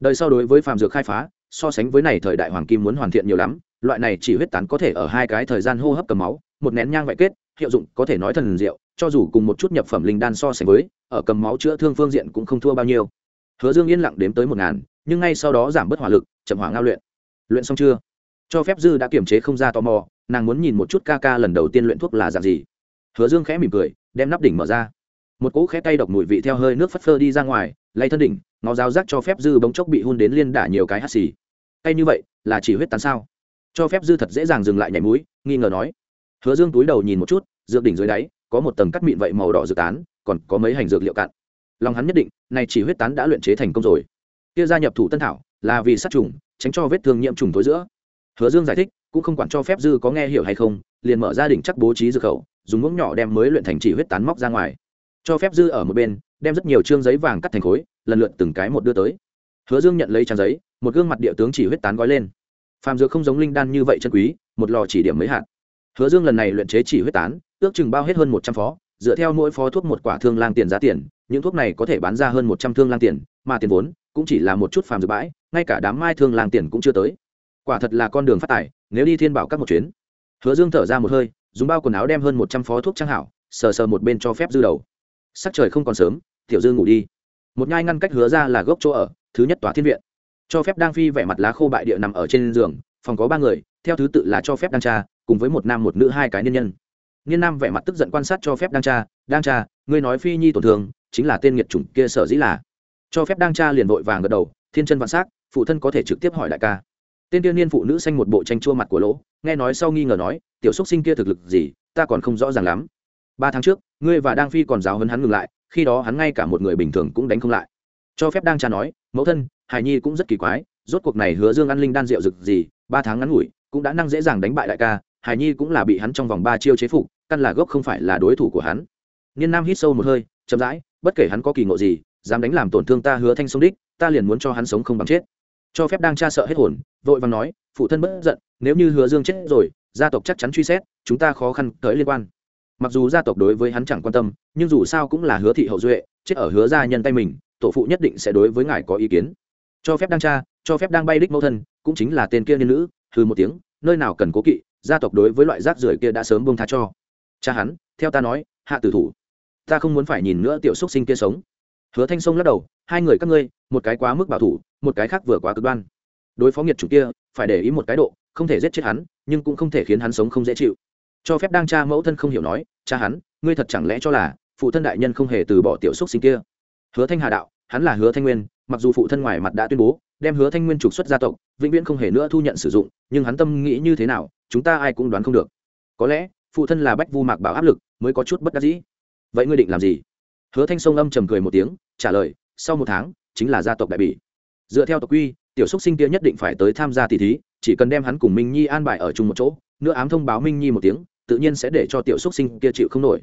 Đời sau đối với phàm dược khai phá, so sánh với này thời đại hoàng kim muốn hoàn thiện nhiều lắm, loại này chỉ huyết tán có thể ở hai cái thời gian hô hấp cầm máu, một nén nhang vạy kết, hiệu dụng có thể nói thần diệu cho dù cùng một chút nhập phẩm linh đan so sánh với, ở cầm máu chữa thương phương diện cũng không thua bao nhiêu. Hứa dương yên lặng đếm tới một ngàn, nhưng ngay sau đó giảm bớt hỏa lực, chậm hỏa ngao luyện. Luyện xong chưa? Cho phép dư đã kiểm chế không ra tò mò, nàng muốn nhìn một chút ca ca lần đầu tiên luyện thuốc là dạng gì. Hứa dương khẽ mỉm cười, đem nắp đỉnh mở ra. Một cỗ khẽ tay độc mùi vị theo hơi nước phất phơ đi ra ngoài, lay thân đỉnh, ngó giáo giác cho phép dư bóng chốc bị hôn đến liên đả nhiều cái hắt xì. Tay như vậy, là chỉ huyết tán sao? Cho phép dư thật dễ dàng dừng lại nhảy mũi, nghi ngờ nói. Hứa dương túi đầu nhìn một chút, dược đỉnh dưới đáy có một tầng cắt mịn vậy màu đỏ dược tán, còn có mấy hành dược liệu cạn. Lòng hắn nhất định này chỉ huyết tán đã luyện chế thành công rồi. Kia gia nhập thủ tân thảo, là vì sát trùng, tránh cho vết thương nhiễm trùng tối giữa. Hứa dương giải thích, cũng không quản cho phép dư có nghe hiểu hay không, liền mở ra đỉnh chắc bố trí dược khẩu, dùng muỗng nhỏ đem mới luyện thành chỉ huyết tán móc ra ngoài. Cho phép dư ở một bên, đem rất nhiều chương giấy vàng cắt thành khối, lần lượt từng cái một đưa tới. Hứa dương nhận lấy trang giấy, một gương mặt địa tướng chỉ huyết tán gói lên. Phàm dược không giống linh đan như vậy chân quý, một lò chỉ điểm mấy hạt. Hứa dương lần này luyện chế chỉ huyết tán ước chừng bao hết hơn một trăm phó, dựa theo mỗi phó thuốc một quả thương lang tiền giá tiền, những thuốc này có thể bán ra hơn một trăm thương lang tiền, mà tiền vốn cũng chỉ là một chút phàm dược bãi, ngay cả đám mai thương lang tiền cũng chưa tới. Quả thật là con đường phát tài, nếu đi thiên bảo các một chuyến. Hứa dương thở ra một hơi, dùng bao quần áo đem hơn một trăm phó thuốc trang hảo, sờ sờ một bên cho phép dư đầu. Sắc trời không còn sớm, tiểu dư ngủ đi. Một nhai ngăn cách hứa ra là gốc chỗ ở, thứ nhất tòa thiên viện. Cho phép đang phi vẻ mặt lá khô bại địa nằm ở trên giường, phòng có ba người, theo thứ tự là cho phép đang cha, cùng với một nam một nữ hai cái niên nhân nghiên nam vẻ mặt tức giận quan sát cho phép đang Tra, đang Tra, ngươi nói phi nhi tổn thương chính là tên nghiệt chủng kia sở dĩ là. Cho phép đang Tra liền vội vàng gật đầu thiên chân vạn s á c phụ thân có thể trực tiếp hỏi đại ca. Tên tiên niên phụ nữ xanh một bộ tranh chua mặt của lỗ nghe nói sau nghi ngờ nói tiểu xúc sinh kia thực lực gì ta còn không rõ ràng lắm. Ba tháng trước ngươi và đang phi còn giáo hấn hắn ngừng lại khi đó hắn ngay cả một người bình thường cũng đánh không lại. Cho phép đang Tra nói mẫu thân hải nhi cũng rất kỳ quái rốt cuộc này hứa dương ăn linh đan rượu rực gì ba tháng ngắn ngủi cũng đã năng dễ dàng đánh bại đại ca hải nhi cũng là bị hắn trong vòng ba chiêu chế phục căn là gốc không phải là đối thủ của hắn. Niên nam hít sâu một hơi, chậm rãi, bất kể hắn có kỳ ngộ gì, dám đánh làm tổn thương ta hứa thanh sông đích, ta liền muốn cho hắn sống không bằng chết. Cho phép đang cha sợ hết hồn, vội vàng nói, phụ thân bất giận, nếu như hứa dương chết rồi, gia tộc chắc chắn truy xét, chúng ta khó khăn tới liên quan. Mặc dù gia tộc đối với hắn chẳng quan tâm, nhưng dù sao cũng là hứa thị hậu duệ, chết ở hứa gia nhân tay mình, tổ phụ nhất định sẽ đối với ngài có ý kiến. Cho phép đang cha cho phép đang bay đích mẫu thân, cũng chính là tên kia niên nữ hư một tiếng, nơi nào cần cố kỵ, gia tộc đối với loại rác rưởi kia đã sớm buông tha cho cha hắn, theo ta nói, hạ tử thủ. Ta không muốn phải nhìn nữa tiểu xúc sinh kia sống. Hứa thanh sông lắc đầu, hai người các ngươi, một cái quá mức bảo thủ, một cái khác vừa quá cực đoan. Đối phó nghiệt chủ kia, phải để ý một cái độ, không thể giết chết hắn, nhưng cũng không thể khiến hắn sống không dễ chịu. Cho phép đang cha mẫu thân không hiểu nói, cha hắn, ngươi thật chẳng lẽ cho là, phụ thân đại nhân không hề từ bỏ tiểu xúc sinh kia? Hứa thanh hà đạo, hắn là hứa thanh nguyên, mặc dù phụ thân ngoài mặt đã tuyên bố, đem hứa thanh nguyên trục xuất gia tộc, vĩnh viễn không hề nữa thu nhận sử dụng, nhưng hắn tâm nghĩ như thế nào, chúng ta ai cũng đoán không được. Có lẽ phụ thân là bách vu mạc bảo áp lực, mới có chút bất đắc dĩ. Vậy ngươi định làm gì? Hứa thanh sông âm trầm cười một tiếng, trả lời, sau một tháng, chính là gia tộc đại bỉ. Dựa theo tộc quy, tiểu xúc sinh kia nhất định phải tới tham gia tỷ thí, chỉ cần đem hắn cùng minh nhi an bài ở chung một chỗ, nữa ám thông báo minh nhi một tiếng, tự nhiên sẽ để cho tiểu xúc sinh kia chịu không nổi.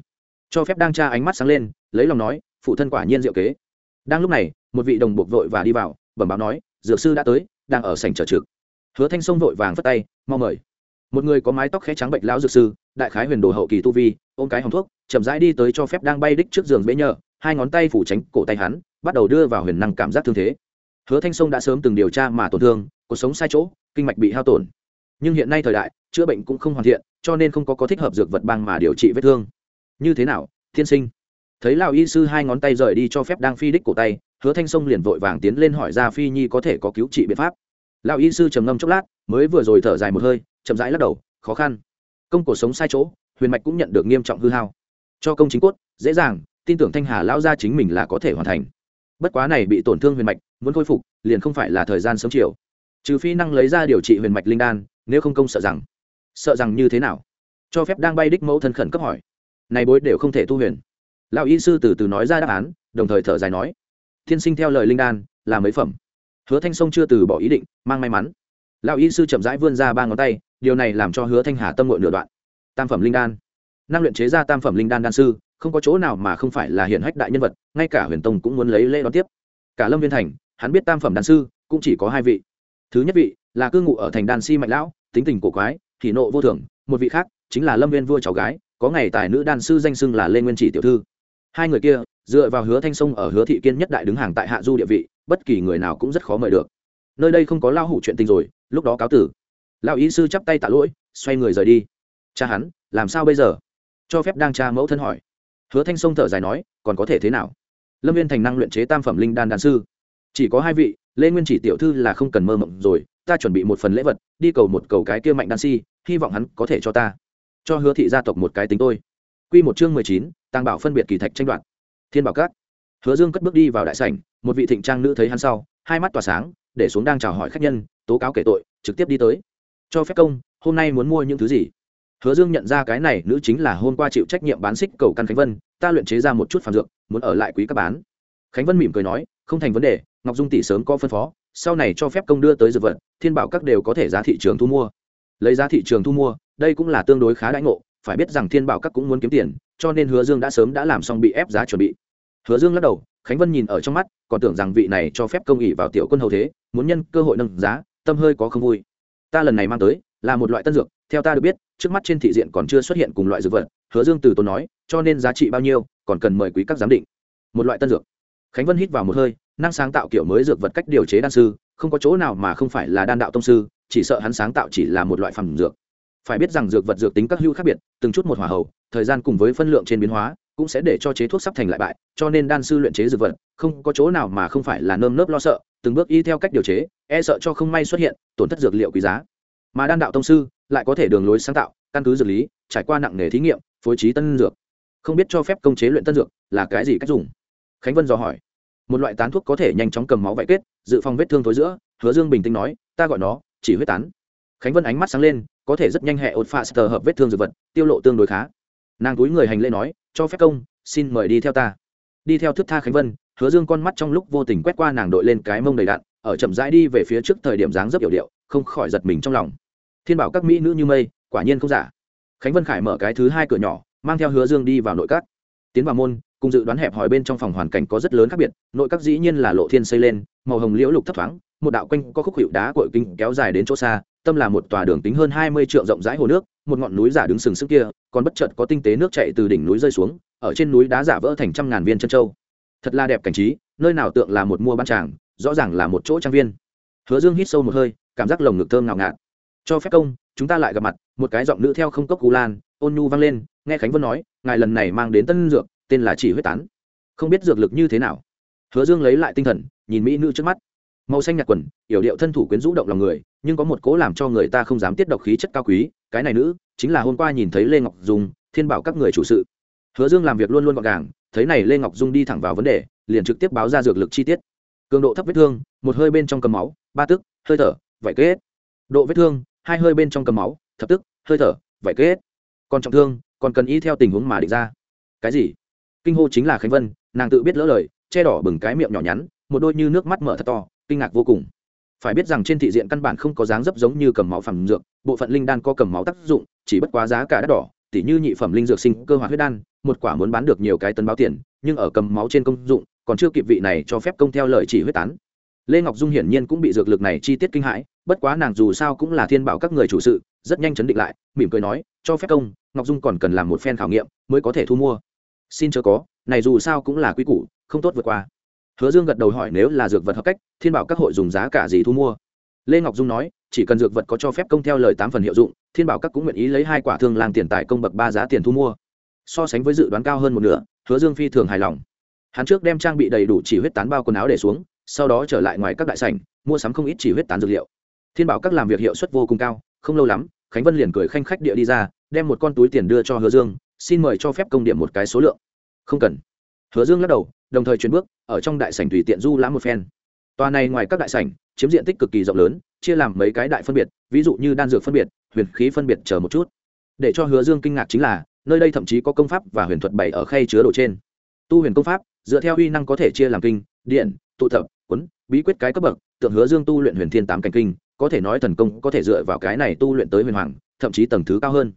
Cho phép đang tra ánh mắt sáng lên, lấy lòng nói, phụ thân quả nhiên diệu kế. Đang lúc này, một vị đồng buộc vội và đi vào, bẩm báo nói, dược sư đã tới, đang ở sảnh trở trực. Hứa thanh sông vội vàng phất tay, mau mời một người có mái tóc khẽ trắng bệnh lão dược sư, đại khái huyền đồ hậu kỳ tu vi, ôm cái hòng thuốc, chậm rãi đi tới cho phép đang bay đích trước giường bế nhờ, hai ngón tay phủ tránh cổ tay hắn, bắt đầu đưa vào huyền năng cảm giác thương thế. Hứa thanh sông đã sớm từng điều tra mà tổn thương, cuộc sống sai chỗ, kinh mạch bị hao tổn. Nhưng hiện nay thời đại, chữa bệnh cũng không hoàn thiện, cho nên không có có thích hợp dược vật băng mà điều trị vết thương. Như thế nào thiên sinh? Thấy lão y sư hai ngón tay rời đi cho phép đang phi đích cổ tay, hứa thanh sông liền vội vàng tiến lên hỏi ra phi nhi có thể có cứu trị biện pháp. Lão y sư trầm ngâm chốc lát, mới vừa rồi thở dài một hơi chậm rãi lắc đầu, khó khăn. Công cuộc sống sai chỗ, huyền mạch cũng nhận được nghiêm trọng hư hao. Cho công chính cốt, dễ dàng, tin tưởng thanh hà lão gia chính mình là có thể hoàn thành. Bất quá này bị tổn thương huyền mạch, muốn khôi phục, liền không phải là thời gian sớm chiều. Trừ phi năng lấy ra điều trị huyền mạch linh đan, nếu không công sợ rằng. Sợ rằng như thế nào? Cho phép đang bay đích mẫu thân khẩn cấp hỏi. Này bối đều không thể tu huyền. Lão y sư từ từ nói ra đáp án, đồng thời thở dài nói. Thiên sinh theo lời linh đan, là mấy phẩm. Hứa thanh sông chưa từ bỏ ý định, mang may mắn lão y sư chậm rãi vươn ra ba ngón tay, điều này làm cho hứa thanh hà tâm ngội nửa đoạn. Tam phẩm linh đan. Năng luyện chế ra tam phẩm linh đan đan sư, không có chỗ nào mà không phải là hiển hách đại nhân vật, ngay cả huyền tông cũng muốn lấy lễ đón tiếp. Cả lâm viên thành, hắn biết tam phẩm đan sư, cũng chỉ có hai vị. Thứ nhất vị là cư ngụ ở thành đan si mạnh lão, tính tình cổ quái thì nộ vô thường. Một vị khác chính là lâm viên vua cháu gái, có ngày tài nữ đan sư danh xưng là lê nguyên chỉ tiểu thư. Hai người kia, dựa vào hứa thanh sông ở hứa thị kiên nhất đại đứng hàng tại hạ du địa vị, bất kỳ người nào cũng rất khó mời được. Nơi đây không có lao hủ chuyện tình rồi lúc đó cáo tử. Lão ý sư chắp tay tạ lỗi, xoay người rời đi. Cha hắn, làm sao bây giờ? Cho phép đang cha mẫu thân hỏi. Hứa thanh sông thở dài nói, còn có thể thế nào? Lâm viên thành năng luyện chế tam phẩm linh đan đan sư. Chỉ có hai vị, lê nguyên chỉ tiểu thư là không cần mơ mộng rồi, ta chuẩn bị một phần lễ vật, đi cầu một cầu cái kia mạnh đan si, hy vọng hắn có thể cho ta. Cho hứa thị gia tộc một cái tính tôi. Q một chương mười chín, tàng bảo phân biệt kỳ thạch tranh đoạt. Thiên bảo cát hứa dương cất bước đi vào đại sảnh, một vị thịnh trang nữ thấy hắn sau, hai mắt tỏa sáng, để xuống đang chào hỏi khách nhân tố cáo kể tội, trực tiếp đi tới. Cho phép công, hôm nay muốn mua những thứ gì? Hứa dương nhận ra cái này nữ chính là hôm qua chịu trách nhiệm bán xích cầu căn khánh vân, ta luyện chế ra một chút phản dược, muốn ở lại quý các bán. Khánh vân mỉm cười nói, không thành vấn đề, ngọc dung tỷ sớm có phân phó, sau này cho phép công đưa tới dược vật, thiên bảo các đều có thể giá thị trường thu mua. Lấy giá thị trường thu mua, đây cũng là tương đối khá đãi ngộ, phải biết rằng thiên bảo các cũng muốn kiếm tiền, cho nên hứa dương đã sớm đã làm xong bị ép giá chuẩn bị. Hứa dương lắc đầu, khánh vân nhìn ở trong mắt, còn tưởng rằng vị này cho phép công ỉ vào tiểu quân hầu thế, muốn nhân cơ hội nâng giá tâm hơi có không vui. Ta lần này mang tới là một loại tân dược, theo ta được biết, trước mắt trên thị diện còn chưa xuất hiện cùng loại dược vật, hứa dương từ tốn nói, cho nên giá trị bao nhiêu, còn cần mời quý các giám định. Một loại tân dược. Khánh vân hít vào một hơi, năng sáng tạo kiểu mới dược vật cách điều chế đan sư, không có chỗ nào mà không phải là đan đạo tông sư, chỉ sợ hắn sáng tạo chỉ là một loại phẩm dược. Phải biết rằng dược vật dược tính các hữu khác biệt, từng chút một hỏa hầu, thời gian cùng với phân lượng trên biến hóa, cũng sẽ để cho chế thuốc sắp thành lại bại, cho nên đan sư luyện chế dược vật, không có chỗ nào mà không phải là nơm nớp lo sợ từng bước y theo cách điều chế e sợ cho không may xuất hiện tổn thất dược liệu quý giá. Mà đan đạo tông sư lại có thể đường lối sáng tạo, căn cứ dược lý, trải qua nặng nghề thí nghiệm, phối trí tân dược. Không biết cho phép công chế luyện tân dược là cái gì cách dùng? Khánh vân dò hỏi. Một loại tán thuốc có thể nhanh chóng cầm máu vải kết, dự phòng vết thương thối giữa, hứa dương bình tĩnh nói, ta gọi nó, chỉ huyết tán. Khánh vân ánh mắt sáng lên, có thể rất nhanh hệ ột pha sờ hợp vết thương dược vật, tiêu lộ tương đối khá. Nàng túi người hành lễ nói, cho phép công, xin mời đi theo ta. Đi theo thức tha khánh vân hứa dương con mắt trong lúc vô tình quét qua nàng đội lên cái mông đầy đạn, ở chậm rãi đi về phía trước thời điểm dáng rất yểu điệu, không khỏi giật mình trong lòng. Thiên bảo các mỹ nữ như mây, quả nhiên không giả. Khánh vân khải mở cái thứ hai cửa nhỏ, mang theo hứa dương đi vào nội các. Tiến vào môn, cùng dự đoán hẹp hỏi bên trong phòng hoàn cảnh có rất lớn khác biệt, nội các dĩ nhiên là lộ thiên xây lên, màu hồng liễu lục thấp thoáng, một đạo quanh có khúc hiệu đá cội kinh kéo dài đến chỗ xa, tâm là một tòa đường tính hơn hai mươi trượng rộng rãi hồ nước, một ngọn núi giả đứng sừng sững kia, còn bất chợt có tinh tế nước chạy từ đỉnh núi rơi xuống, ở trên núi đá giả vỡ thành trăm ngàn viên chân châu thật là đẹp cảnh trí, nơi nào tượng là một mua ban tràng, rõ ràng là một chỗ trang viên. Hứa dương hít sâu một hơi, cảm giác lồng ngực thơm ngào ngạt. Cho phép công, chúng ta lại gặp mặt, một cái giọng nữ theo không cốc cú lan, ôn nhu vang lên, nghe khánh vân nói, ngài lần này mang đến tân dược, tên là chỉ huyết tán. Không biết dược lực như thế nào. Hứa dương lấy lại tinh thần, nhìn mỹ nữ trước mắt. Màu xanh nhạt quần, yểu điệu thân thủ quyến rũ động lòng người, nhưng có một cố làm cho người ta không dám tiết độc khí chất cao quý, cái này nữ, chính là hôm qua nhìn thấy lê ngọc dung, thiên bảo các người chủ sự. Hứa dương làm việc luôn luôn gọn gàng thấy này lê ngọc dung đi thẳng vào vấn đề, liền trực tiếp báo ra dược lực chi tiết. Cường độ thấp vết thương, một hơi bên trong cầm máu, ba tức, hơi thở vải kết. Độ vết thương, hai hơi bên trong cầm máu, thập tức, hơi thở vải kết. Còn trọng thương, còn cần y theo tình huống mà định ra. Cái gì? Kinh hô chính là khánh vân, nàng tự biết lỡ lời, che đỏ bừng cái miệng nhỏ nhắn, một đôi như nước mắt mở thật to, kinh ngạc vô cùng. Phải biết rằng trên thị diện căn bản không có dáng dấp giống như cầm máu phẩm dược, bộ phận linh đan có cầm máu tác dụng, chỉ bất quá giá cả đắt đỏ tỉ như nhị phẩm linh dược sinh cơ hoạt huyết đan, một quả muốn bán được nhiều cái tấn báo tiền, nhưng ở cầm máu trên công dụng, còn chưa kịp vị này cho phép công theo lời chỉ huyết tán. Lê ngọc dung hiển nhiên cũng bị dược lực này chi tiết kinh hãi, bất quá nàng dù sao cũng là thiên bảo các người chủ sự, rất nhanh chấn định lại, mỉm cười nói, cho phép công, ngọc dung còn cần làm một phen khảo nghiệm, mới có thể thu mua. Xin chớ có, này dù sao cũng là quy củ, không tốt vượt qua. Hứa dương gật đầu hỏi, nếu là dược vật hợp cách, thiên bảo các hội dùng giá cả gì thu mua? Lê ngọc dung nói, chỉ cần dược vật có cho phép công theo lời tám phần hiệu dụng thiên bảo các cũng nguyện ý lấy hai quả thương lang tiền tài công bậc ba giá tiền thu mua. So sánh với dự đoán cao hơn một nửa, hứa dương phi thường hài lòng. Hắn trước đem trang bị đầy đủ chỉ huyết tán bao quần áo để xuống, sau đó trở lại ngoài các đại sảnh, mua sắm không ít chỉ huyết tán dược liệu. Thiên bảo các làm việc hiệu suất vô cùng cao, không lâu lắm, khánh vân liền cười khanh khách địa đi ra, đem một con túi tiền đưa cho hứa dương, xin mời cho phép công điểm một cái số lượng. Không cần. Hứa dương lắc đầu, đồng thời chuyển bước, ở trong đại sảnh tùy tiện du lãm một phen. Tòa này ngoài các đại sảnh, chiếm diện tích cực kỳ rộng lớn, chia làm mấy cái đại phân biệt, ví dụ như đan dược phân biệt huyền khí phân biệt chờ một chút. Để cho hứa dương kinh ngạc chính là, nơi đây thậm chí có công pháp và huyền thuật bày ở khay chứa đồ trên. Tu huyền công pháp, dựa theo uy năng có thể chia làm kinh, điện, tụ tập, quấn, bí quyết cái cấp bậc, tượng hứa dương tu luyện huyền thiên tám cảnh kinh, có thể nói thần công có thể dựa vào cái này tu luyện tới huyền hoàng, thậm chí tầng thứ cao hơn.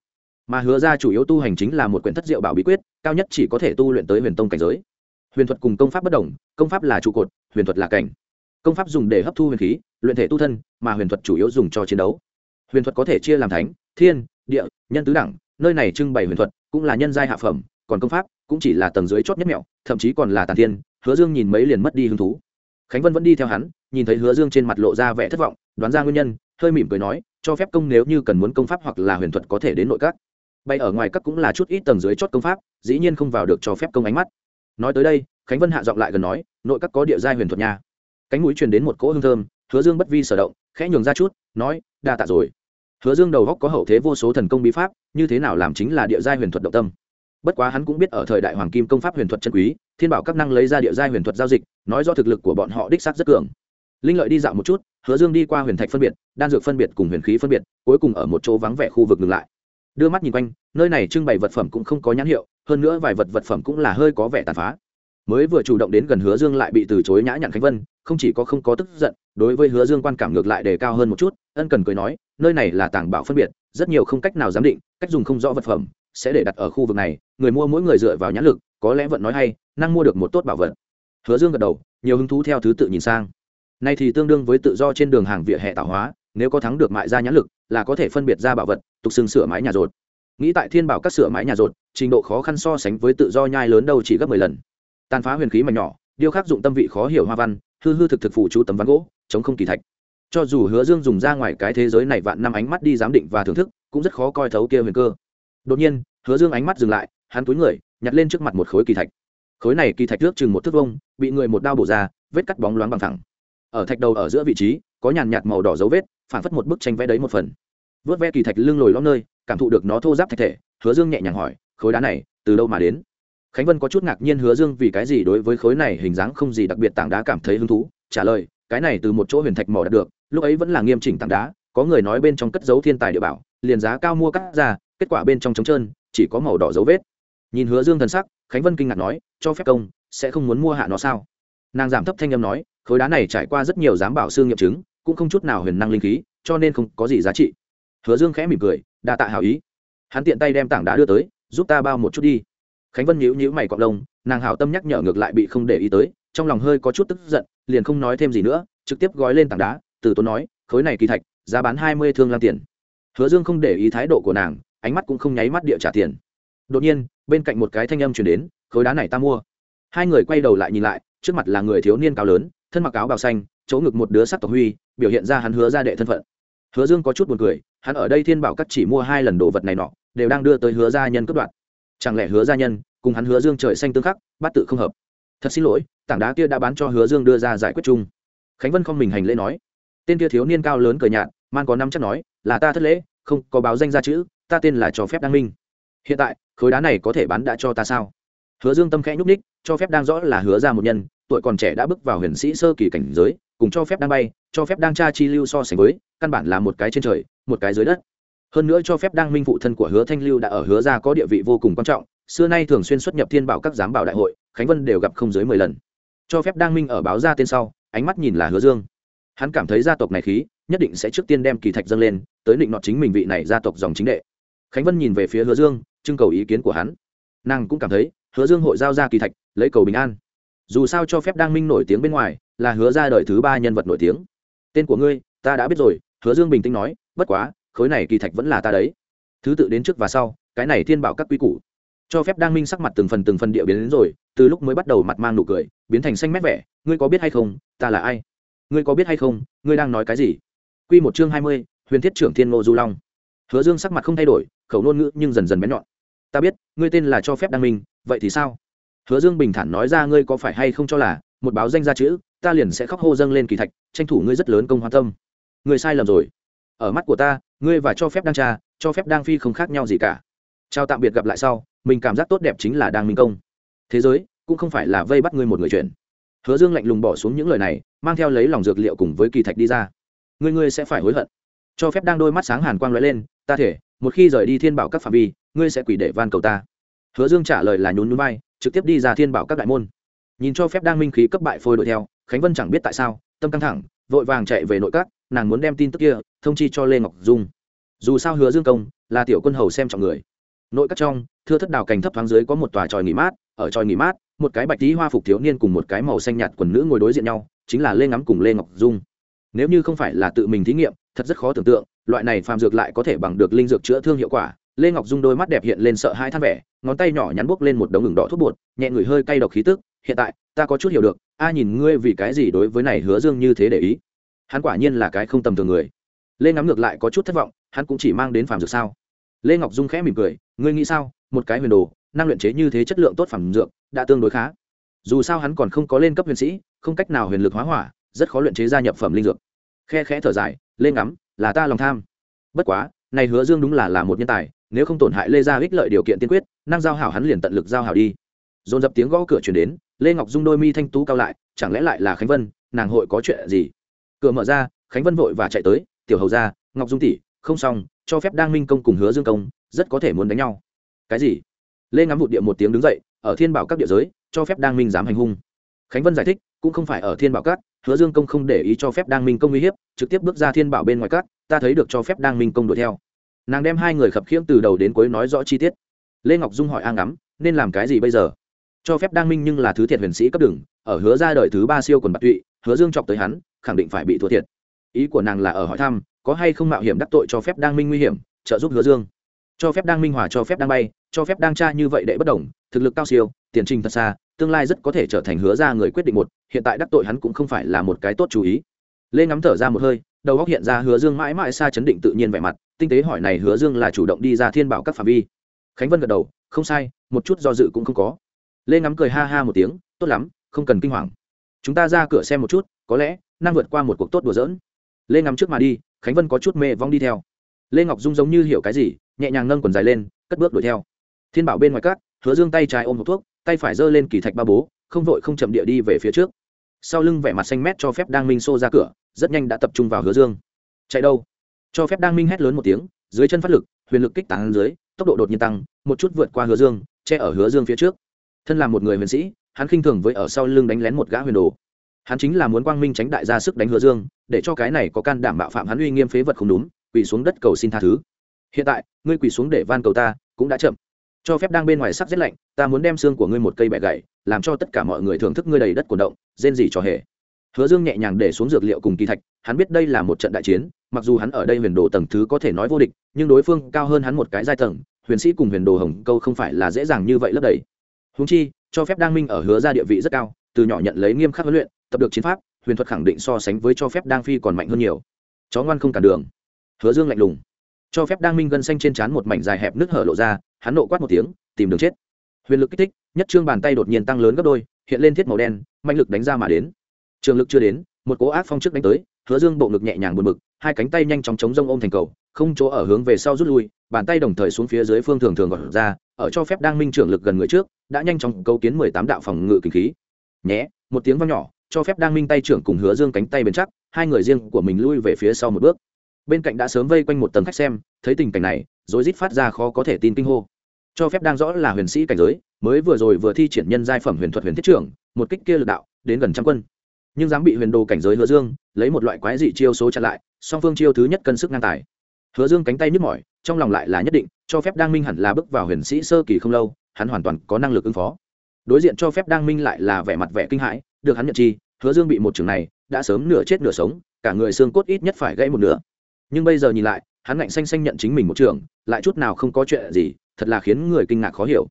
Mà hứa ra chủ yếu tu hành chính là một quyển thất diệu bảo bí quyết, cao nhất chỉ có thể tu luyện tới huyền tông cảnh giới. Huyền thuật cùng công pháp bất đồng, công pháp là trụ cột, huyền thuật là cảnh. Công pháp dùng để hấp thu huyền khí, luyện thể tu thân, mà huyền thuật chủ yếu dùng cho chiến đấu huyền thuật có thể chia làm thánh, thiên, địa, nhân tứ đẳng, nơi này trưng bày huyền thuật cũng là nhân giai hạ phẩm, còn công pháp cũng chỉ là tầng dưới chót nhất mẹo, thậm chí còn là tàn thiên, hứa dương nhìn mấy liền mất đi hứng thú. Khánh vân vẫn đi theo hắn, nhìn thấy hứa dương trên mặt lộ ra vẻ thất vọng, đoán ra nguyên nhân, hơi mỉm cười nói, cho phép công nếu như cần muốn công pháp hoặc là huyền thuật có thể đến nội các. Bay ở ngoài các cũng là chút ít tầng dưới chót công pháp, dĩ nhiên không vào được cho phép công ánh mắt. Nói tới đây, khánh vân hạ giọng lại gần nói, nội các có địa giai huyền thuật nha. Cánh mũi truyền đến một cỗ hương thơm, hứa dương bất vi sở động, khẽ nhường ra chút, nói, đa tạ rồi hứa dương đầu góc có hậu thế vô số thần công bí pháp, như thế nào làm chính là địa giai huyền thuật động tâm. Bất quá hắn cũng biết ở thời đại hoàng kim công pháp huyền thuật chân quý, thiên bảo các năng lấy ra địa giai huyền thuật giao dịch, nói do thực lực của bọn họ đích xác rất cường. Linh lợi đi dạo một chút, hứa dương đi qua huyền thạch phân biệt, đan dược phân biệt cùng huyền khí phân biệt, cuối cùng ở một chỗ vắng vẻ khu vực ngừng lại. Đưa mắt nhìn quanh, nơi này trưng bày vật phẩm cũng không có nhãn hiệu, hơn nữa vài vật vật phẩm cũng là hơi có vẻ tàn phá. Mới vừa chủ động đến gần hứa dương lại bị từ chối nhã nhặn khánh vân, không chỉ có không có tức giận đối với hứa dương quan cảm ngược lại đề cao hơn một chút, ân cần cười nói, nơi này là tàng bảo phân biệt, rất nhiều không cách nào giám định, cách dùng không rõ vật phẩm, sẽ để đặt ở khu vực này, người mua mỗi người dựa vào nhãn lực, có lẽ vẫn nói hay, năng mua được một tốt bảo vật. Hứa dương gật đầu, nhiều hứng thú theo thứ tự nhìn sang. Nay thì tương đương với tự do trên đường hàng vỉa hè tạo hóa, nếu có thắng được mại ra nhãn lực, là có thể phân biệt ra bảo vật, tục xưng sửa mái nhà rột. Nghĩ tại thiên bảo các sửa mái nhà rột, trình độ khó khăn so sánh với tự do nhai lớn đâu chỉ gấp mười lần. Tàn phá huyền khí mà nhỏ, điêu khắc dụng tâm vị khó hiểu hoa văn hư hư thực thực phụ chú tấm ván gỗ, chống không kỳ thạch. Cho dù hứa dương dùng ra ngoài cái thế giới này vạn năm ánh mắt đi giám định và thưởng thức, cũng rất khó coi thấu kia huyền cơ. Đột nhiên, hứa dương ánh mắt dừng lại, hắn túi người, nhặt lên trước mặt một khối kỳ thạch. Khối này kỳ thạch nước chừng một thước vông bị người một đao bổ ra, vết cắt bóng loáng bằng thẳng ở thạch đầu ở giữa vị trí, có nhàn nhạt màu đỏ dấu vết, phản phất một bức tranh vẽ đấy một phần. Vớt ve kỳ thạch lưng lồi lõm nơi, cảm thụ được nó thô giáp thạch thể, hứa dương nhẹ nhàng hỏi, khối đá này, từ đâu mà đến? Khánh vân có chút ngạc nhiên hứa dương vì cái gì đối với khối này hình dáng không gì đặc biệt tảng đá cảm thấy hứng thú, trả lời, cái này từ một chỗ huyền thạch mỏ đạt được, lúc ấy vẫn là nghiêm chỉnh tảng đá, có người nói bên trong cất dấu thiên tài địa bảo, liền giá cao mua cắt ra, kết quả bên trong trống trơn, chỉ có màu đỏ dấu vết. Nhìn hứa dương thần sắc, khánh vân kinh ngạc nói, cho phép công, sẽ không muốn mua hạ nó sao? Nàng giảm thấp thanh âm nói, khối đá này trải qua rất nhiều giám bảo sư nghiệm chứng, cũng không chút nào huyền năng linh khí, cho nên không có gì giá trị. Hứa dương khẽ mỉm cười, đa tạ hảo ý. Hắn tiện tay đem tảng đá đưa tới, giúp ta bao một chút đi khánh vân nhíu nhíu mày cọc lông, nàng hảo tâm nhắc nhở ngược lại bị không để ý tới, trong lòng hơi có chút tức giận, liền không nói thêm gì nữa, trực tiếp gói lên tảng đá, từ tốn nói, khối này kỳ thạch, giá bán hai mươi thương lam tiền. Hứa dương không để ý thái độ của nàng, ánh mắt cũng không nháy mắt địa trả tiền. Đột nhiên, bên cạnh một cái thanh âm chuyển đến, khối đá này ta mua. Hai người quay đầu lại nhìn lại, trước mặt là người thiếu niên cao lớn, thân mặc áo bào xanh, chỗ ngực một đứa sắc tộc huy, biểu hiện ra hắn hứa ra đệ thân phận. Hứa dương có chút buồn cười, hắn ở đây thiên bảo cắt chỉ mua hai lần đồ vật này nọ, đều đang đưa tới hứa gia nhân cấp đoạn chẳng lẽ hứa gia nhân cùng hắn hứa dương trời xanh tương khắc bắt tự không hợp? Thật xin lỗi, tảng đá kia đã bán cho hứa dương đưa ra giải quyết chung. Khánh vân không mình hành lễ nói. Tên kia thiếu niên cao lớn cờ nhạt, man có năm chắc nói, là ta thất lễ, không, có báo danh ra chữ, ta tên là cho phép đăng minh. Hiện tại, khối đá này có thể bán đã cho ta sao? Hứa dương tâm khẽ nhúc ních cho phép đang rõ là hứa ra một nhân, tuổi còn trẻ đã bước vào huyền sĩ sơ kỳ cảnh giới, cùng cho phép đang bay, cho phép đang tra chi lưu so sánh với, căn bản là một cái trên trời, một cái dưới đất hơn nữa cho phép đang minh phụ thân của hứa thanh lưu đã ở hứa ra có địa vị vô cùng quan trọng, xưa nay thường xuyên xuất nhập thiên bảo các giám bảo đại hội, khánh vân đều gặp không dưới mười lần. Cho phép đang minh ở báo ra tên sau, ánh mắt nhìn là hứa dương. Hắn cảm thấy gia tộc này khí, nhất định sẽ trước tiên đem kỳ thạch dâng lên, tới định nọ chính mình vị này gia tộc dòng chính đệ. Khánh vân nhìn về phía hứa dương, trưng cầu ý kiến của hắn. Nàng cũng cảm thấy, hứa dương hội giao ra kỳ thạch, lấy cầu bình an. Dù sao cho phép đang minh nổi tiếng bên ngoài, là hứa ra đời thứ ba nhân vật nổi tiếng. Tên của ngươi, ta đã biết rồi, hứa dương bình tĩnh nói, bất quá khối này kỳ thạch vẫn là ta đấy. Thứ tự đến trước và sau, cái này thiên bảo các quy củ. Cho phép đang minh sắc mặt từng phần từng phần địa biến đến rồi, từ lúc mới bắt đầu mặt mang nụ cười, biến thành xanh mét vẻ, ngươi có biết hay không, ta là ai? Ngươi có biết hay không, ngươi đang nói cái gì? Q một chương hai mươi, huyền thiết trưởng thiên ngô du long. Hứa dương sắc mặt không thay đổi, khẩu ngôn ngữ nhưng dần dần bén nhọn. Ta biết, ngươi tên là cho phép đăng minh, vậy thì sao? Hứa dương bình thản nói ra, ngươi có phải hay không cho là, một báo danh ra chữ, ta liền sẽ khóc hô dâng lên kỳ thạch, tranh thủ ngươi rất lớn công hoa tâm. Ngươi sai lầm rồi ở mắt của ta ngươi và cho phép Đang tra cho phép Đang phi không khác nhau gì cả. Chào tạm biệt gặp lại sau mình cảm giác tốt đẹp chính là đang minh công. Thế giới cũng không phải là vây bắt ngươi một người chuyện. Hứa dương lạnh lùng bỏ xuống những lời này mang theo lấy lòng dược liệu cùng với kỳ thạch đi ra. Ngươi ngươi sẽ phải hối hận. Cho phép đang đôi mắt sáng hàn quang lóe lên ta thể một khi rời đi thiên bảo các phạm vi ngươi sẽ quỷ để van cầu ta. Hứa dương trả lời là nhún nhún bay, trực tiếp đi ra thiên bảo các đại môn. Nhìn cho phép đang minh khí cấp bại phôi đuổi theo khánh vân chẳng biết tại sao tâm căng thẳng vội vàng chạy về nội các nàng muốn đem tin tức kia thông chi cho lê ngọc dung. Dù sao hứa dương công là tiểu quân hầu xem trọng người. Nội các trong, thưa thất đào cành thấp thoáng dưới có một tòa tròi nghỉ mát, ở tròi nghỉ mát, một cái bạch tí hoa phục thiếu niên cùng một cái màu xanh nhạt quần nữ ngồi đối diện nhau, chính là lê ngắm cùng lê ngọc dung. Nếu như không phải là tự mình thí nghiệm, thật rất khó tưởng tượng, loại này phàm dược lại có thể bằng được linh dược chữa thương hiệu quả. Lê ngọc dung đôi mắt đẹp hiện lên sợ hai than vẻ, ngón tay nhỏ nhắn buốc lên một đống ngừng đỏ thuốc bột, nhẹ ngửi hơi cay độc khí tức. Hiện tại, ta có chút hiểu được, a nhìn ngươi vì cái gì đối với này hứa dương như thế để ý hắn quả nhiên là cái không tầm thường người. Lê ngắm ngược lại có chút thất vọng, hắn cũng chỉ mang đến phàm dược sao? Lê ngọc dung khẽ mỉm cười, ngươi nghĩ sao? Một cái huyền đồ, năng luyện chế như thế chất lượng tốt phàm dược, đã tương đối khá. Dù sao hắn còn không có lên cấp huyền sĩ, không cách nào huyền lực hóa hỏa, rất khó luyện chế ra nhập phẩm linh dược. Khe khẽ thở dài, lê ngắm, là ta lòng tham. Bất quá, này hứa dương đúng là là một nhân tài, nếu không tổn hại lê gia ích lợi điều kiện tiên quyết, năng giao hảo hắn liền tận lực giao hảo đi. Dồn dập tiếng gõ cửa chuyển đến, lê ngọc dung đôi mi thanh tú cao lại, chẳng lẽ lại là khánh vân, nàng hội có chuyện gì? Cửa mở ra, khánh vân vội và chạy tới, tiểu hầu ra ngọc dung tỷ, không xong, cho phép đang minh công cùng hứa dương công, rất có thể muốn đánh nhau. Cái gì? Lê ngắm vụt địa một tiếng đứng dậy, ở thiên bảo các địa giới, cho phép đang minh dám hành hung. Khánh vân giải thích, cũng không phải ở thiên bảo các, hứa dương công không để ý cho phép đang minh công uy hiếp, trực tiếp bước ra thiên bảo bên ngoài các, ta thấy được cho phép đang minh công đuổi theo. Nàng đem hai người khập khiễng từ đầu đến cuối nói rõ chi tiết. Lê ngọc dung hỏi a ngắm, nên làm cái gì bây giờ? Cho phép đang minh nhưng là thứ thiệt huyền sĩ cấp đường, ở hứa ra đời thứ ba siêu quần bạc tụy hứa dương chọc tới hắn, khẳng định phải bị thua thiệt. Ý của nàng là ở hỏi thăm, có hay không mạo hiểm đắc tội cho phép đang minh nguy hiểm, trợ giúp hứa dương. Cho phép đang minh hòa cho phép đang bay, cho phép đang tra như vậy đệ bất đồng, thực lực cao siêu, tiền trình thật xa, tương lai rất có thể trở thành hứa ra người quyết định một, hiện tại đắc tội hắn cũng không phải là một cái tốt chú ý. Lê ngắm thở ra một hơi, đầu góc hiện ra hứa dương mãi mãi xa chấn định tự nhiên vẻ mặt, tinh tế hỏi này hứa dương là chủ động đi ra thiên bảo các phạm vi. Khánh vân gật đầu, không sai, một chút do dự cũng không có. Lê ngắm cười ha ha một tiếng, tốt lắm, không cần kinh hoàng chúng ta ra cửa xem một chút, có lẽ, năng vượt qua một cuộc tốt đùa dỡn lê ngắm trước mà đi, khánh vân có chút mê vong đi theo. Lê ngọc dung giống như hiểu cái gì, nhẹ nhàng nâng quần dài lên, cất bước đuổi theo. Thiên bảo bên ngoài cát, hứa dương tay trái ôm hộp thuốc, tay phải giơ lên kỳ thạch ba bố, không vội không chậm địa đi về phía trước. Sau lưng vẻ mặt xanh mét cho phép đang minh xô ra cửa, rất nhanh đã tập trung vào hứa dương. Chạy đâu? Cho phép đang minh hét lớn một tiếng, dưới chân phát lực, huyền lực kích tán dưới, tốc độ đột nhiên tăng, một chút vượt qua hứa dương, che ở hứa dương phía trước. Thân là một người huyền sĩ hắn khinh thường với ở sau lưng đánh lén một gã huyền đồ. Hắn chính là muốn quang minh tránh đại ra sức đánh hứa dương, để cho cái này có can đảm bạo phạm hắn uy nghiêm phế vật không đúng, quỳ xuống đất cầu xin tha thứ. Hiện tại, ngươi quỳ xuống để van cầu ta, cũng đã chậm. Cho phép đang bên ngoài sắc rét lạnh, ta muốn đem xương của ngươi một cây bẹ gậy làm cho tất cả mọi người thưởng thức ngươi đầy đất cổ động, rên gì cho hề. Hứa dương nhẹ nhàng để xuống dược liệu cùng kỳ thạch, hắn biết đây là một trận đại chiến, mặc dù hắn ở đây huyền đồ tầng thứ có thể nói vô địch, nhưng đối phương cao hơn hắn một cái giai tầng, huyền sĩ cùng huyền đồ hồng câu không phải là dễ dàng như vậy lấp đầy. Húng chi cho phép đang minh ở hứa ra địa vị rất cao, từ nhỏ nhận lấy nghiêm khắc huấn luyện, tập được chiến pháp, huyền thuật khẳng định so sánh với cho phép đang phi còn mạnh hơn nhiều. Chó ngoan không cản đường. Hứa dương lạnh lùng. Cho phép đang minh gân xanh trên trán một mảnh dài hẹp nước hở lộ ra, hắn nộ quát một tiếng, tìm đường chết. Huyền lực kích thích, nhất trương bàn tay đột nhiên tăng lớn gấp đôi, hiện lên thiết màu đen, mạnh lực đánh ra mà đến. Trường lực chưa đến, một cố ác phong trước đánh tới, hứa dương bộ ngực nhẹ nhàng buồn bực, hai cánh tay nhanh chóng chống rông ôm thành cầu, không chỗ ở hướng về sau rút lui bàn tay đồng thời xuống phía dưới phương thường thường gọi ra, ở cho phép đang minh trưởng lực gần người trước, đã nhanh chóng câu kiến mười tám đạo phòng ngự kinh khí. Nhé, một tiếng vang nhỏ, cho phép đang minh tay trưởng cùng hứa dương cánh tay bền chắc, hai người riêng của mình lui về phía sau một bước. Bên cạnh đã sớm vây quanh một tầng khách xem, thấy tình cảnh này rồi rít phát ra khó có thể tin kinh hô. Cho phép đang rõ là huyền sĩ cảnh giới, mới vừa rồi vừa thi triển nhân giai phẩm huyền thuật huyền thiết trưởng, một kích kia lực đạo, đến gần trăm quân. Nhưng dám bị huyền đồ cảnh giới hứa dương, lấy một loại quái dị chiêu số chặn lại, song phương chiêu thứ nhất cân sức ngang tài. Hứa dương cánh tay nhức mỏi trong lòng lại là nhất định, cho phép đang minh hẳn là bước vào huyền sĩ sơ kỳ không lâu, hắn hoàn toàn có năng lực ứng phó. Đối diện cho phép đang minh lại là vẻ mặt vẻ kinh hãi, được hắn nhận chi, hứa dương bị một trường này, đã sớm nửa chết nửa sống, cả người xương cốt ít nhất phải gãy một nửa. Nhưng bây giờ nhìn lại, hắn ngạnh xanh xanh nhận chính mình một trường, lại chút nào không có chuyện gì, thật là khiến người kinh ngạc khó hiểu.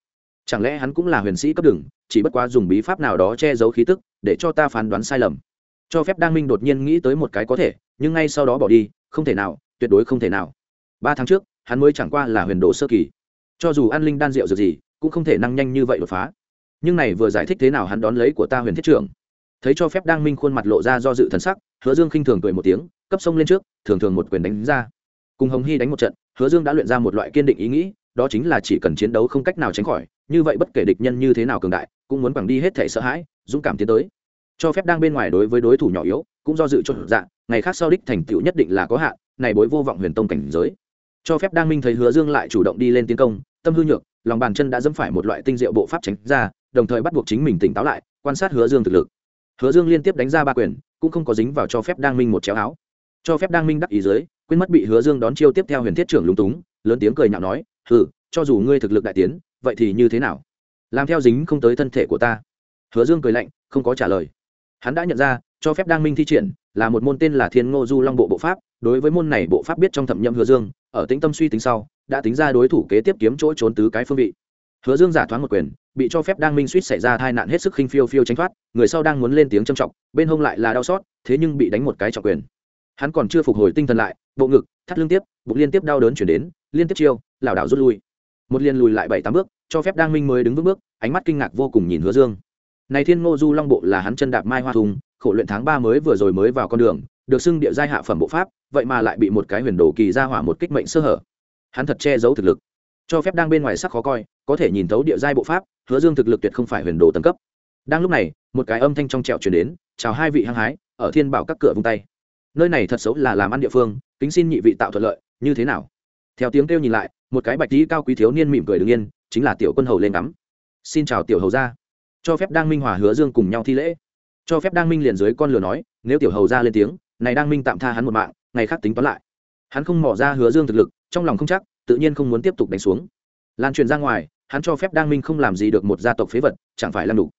Chẳng lẽ hắn cũng là huyền sĩ cấp đường, chỉ bất quá dùng bí pháp nào đó che giấu khí tức, để cho ta phán đoán sai lầm. Cho phép đăng minh đột nhiên nghĩ tới một cái có thể, nhưng ngay sau đó bỏ đi, không thể nào, tuyệt đối không thể nào. Ba tháng trước hắn mới chẳng qua là huyền đồ sơ kỳ. Cho dù an linh đan rượu dược gì, cũng không thể năng nhanh như vậy đột phá. Nhưng này vừa giải thích thế nào hắn đón lấy của ta huyền thiết trưởng. Thấy cho phép Đang minh khuôn mặt lộ ra do dự thần sắc, hứa dương khinh thường cười một tiếng, cấp sông lên trước, thường thường một quyền đánh ra. Cùng hồng hy đánh một trận, hứa dương đã luyện ra một loại kiên định ý nghĩ, đó chính là chỉ cần chiến đấu không cách nào tránh khỏi, như vậy bất kể địch nhân như thế nào cường đại, cũng muốn bằng đi hết thể sợ hãi, dũng cảm tiến tới. Cho phép đang bên ngoài đối với đối thủ nhỏ yếu, cũng do dự cho dạng ngày khác sau đích thành tựu nhất định là có hạn, này bối vô vọng huyền tông cảnh giới cho phép đang minh thấy hứa dương lại chủ động đi lên tiến công, tâm hư nhược, lòng bàn chân đã dẫm phải một loại tinh diệu bộ pháp tránh ra, đồng thời bắt buộc chính mình tỉnh táo lại, quan sát hứa dương thực lực. Hứa dương liên tiếp đánh ra ba quyền, cũng không có dính vào cho phép đang minh một chéo áo. Cho phép đang minh đắc ý dưới, quên mất bị hứa dương đón chiêu tiếp theo huyền thiết trưởng lúng túng, lớn tiếng cười nhạo nói, hừ, cho dù ngươi thực lực đại tiến, vậy thì như thế nào? Làm theo dính không tới thân thể của ta. Hứa dương cười lạnh, không có trả lời. Hắn đã nhận ra, cho phép đang minh thi triển là một môn tên là thiên ngô du long bộ bộ pháp, đối với môn này bộ pháp biết trong thẩm nhậm hứa dương ở tĩnh tâm suy tính sau, đã tính ra đối thủ kế tiếp kiếm chỗ trốn tứ cái phương vị. Hứa dương giả thoáng một quyền, bị cho phép đang minh suýt xảy ra tai nạn hết sức khinh phiêu phiêu tránh thoát, người sau đang muốn lên tiếng châm trọng, bên hông lại là đau xót, thế nhưng bị đánh một cái trọng quyền. Hắn còn chưa phục hồi tinh thần lại, bộ ngực, thắt lưng tiếp, bụng liên tiếp đau đớn chuyển đến, liên tiếp chiêu, lảo đảo rút lui. Một liên lùi lại bảy tám bước, cho phép đang minh mới đứng vững bước, ánh mắt kinh ngạc vô cùng nhìn hứa dương. Này thiên ngô du long bộ là hắn chân đạp mai hoa thùng, khổ luyện tháng ba mới vừa rồi mới vào con đường được xưng địa giai hạ phẩm bộ pháp, vậy mà lại bị một cái huyền đồ kỳ ra hỏa một kích mệnh sơ hở. Hắn thật che giấu thực lực. Cho phép đang bên ngoài sắc khó coi, có thể nhìn thấu địa giai bộ pháp, hứa dương thực lực tuyệt không phải huyền đồ tầng cấp. Đang lúc này, một cái âm thanh trong trẹo chuyển đến, chào hai vị hăng hái, ở thiên bảo các cửa vung tay. Nơi này thật xấu là làm ăn địa phương, kính xin nhị vị tạo thuận lợi, như thế nào? Theo tiếng kêu nhìn lại, một cái bạch tí cao quý thiếu niên mỉm cười đ ứ n g yên, chính là tiểu quân hầu lên ngắm. Xin chào tiểu hầu ra cho phép đang minh hòa hứa dương cùng nhau thi lễ. Cho phép đang minh liền dưới con lừa nói, nếu tiểu hầu ra lên tiếng này đang minh tạm tha hắn một mạng, ngày khác tính toán lại. Hắn không mỏ ra hứa dương thực lực, trong lòng không chắc, tự nhiên không muốn tiếp tục đánh xuống. Lan truyền ra ngoài, hắn cho phép đang minh không làm gì được một gia tộc phế vật, chẳng phải làm đủ.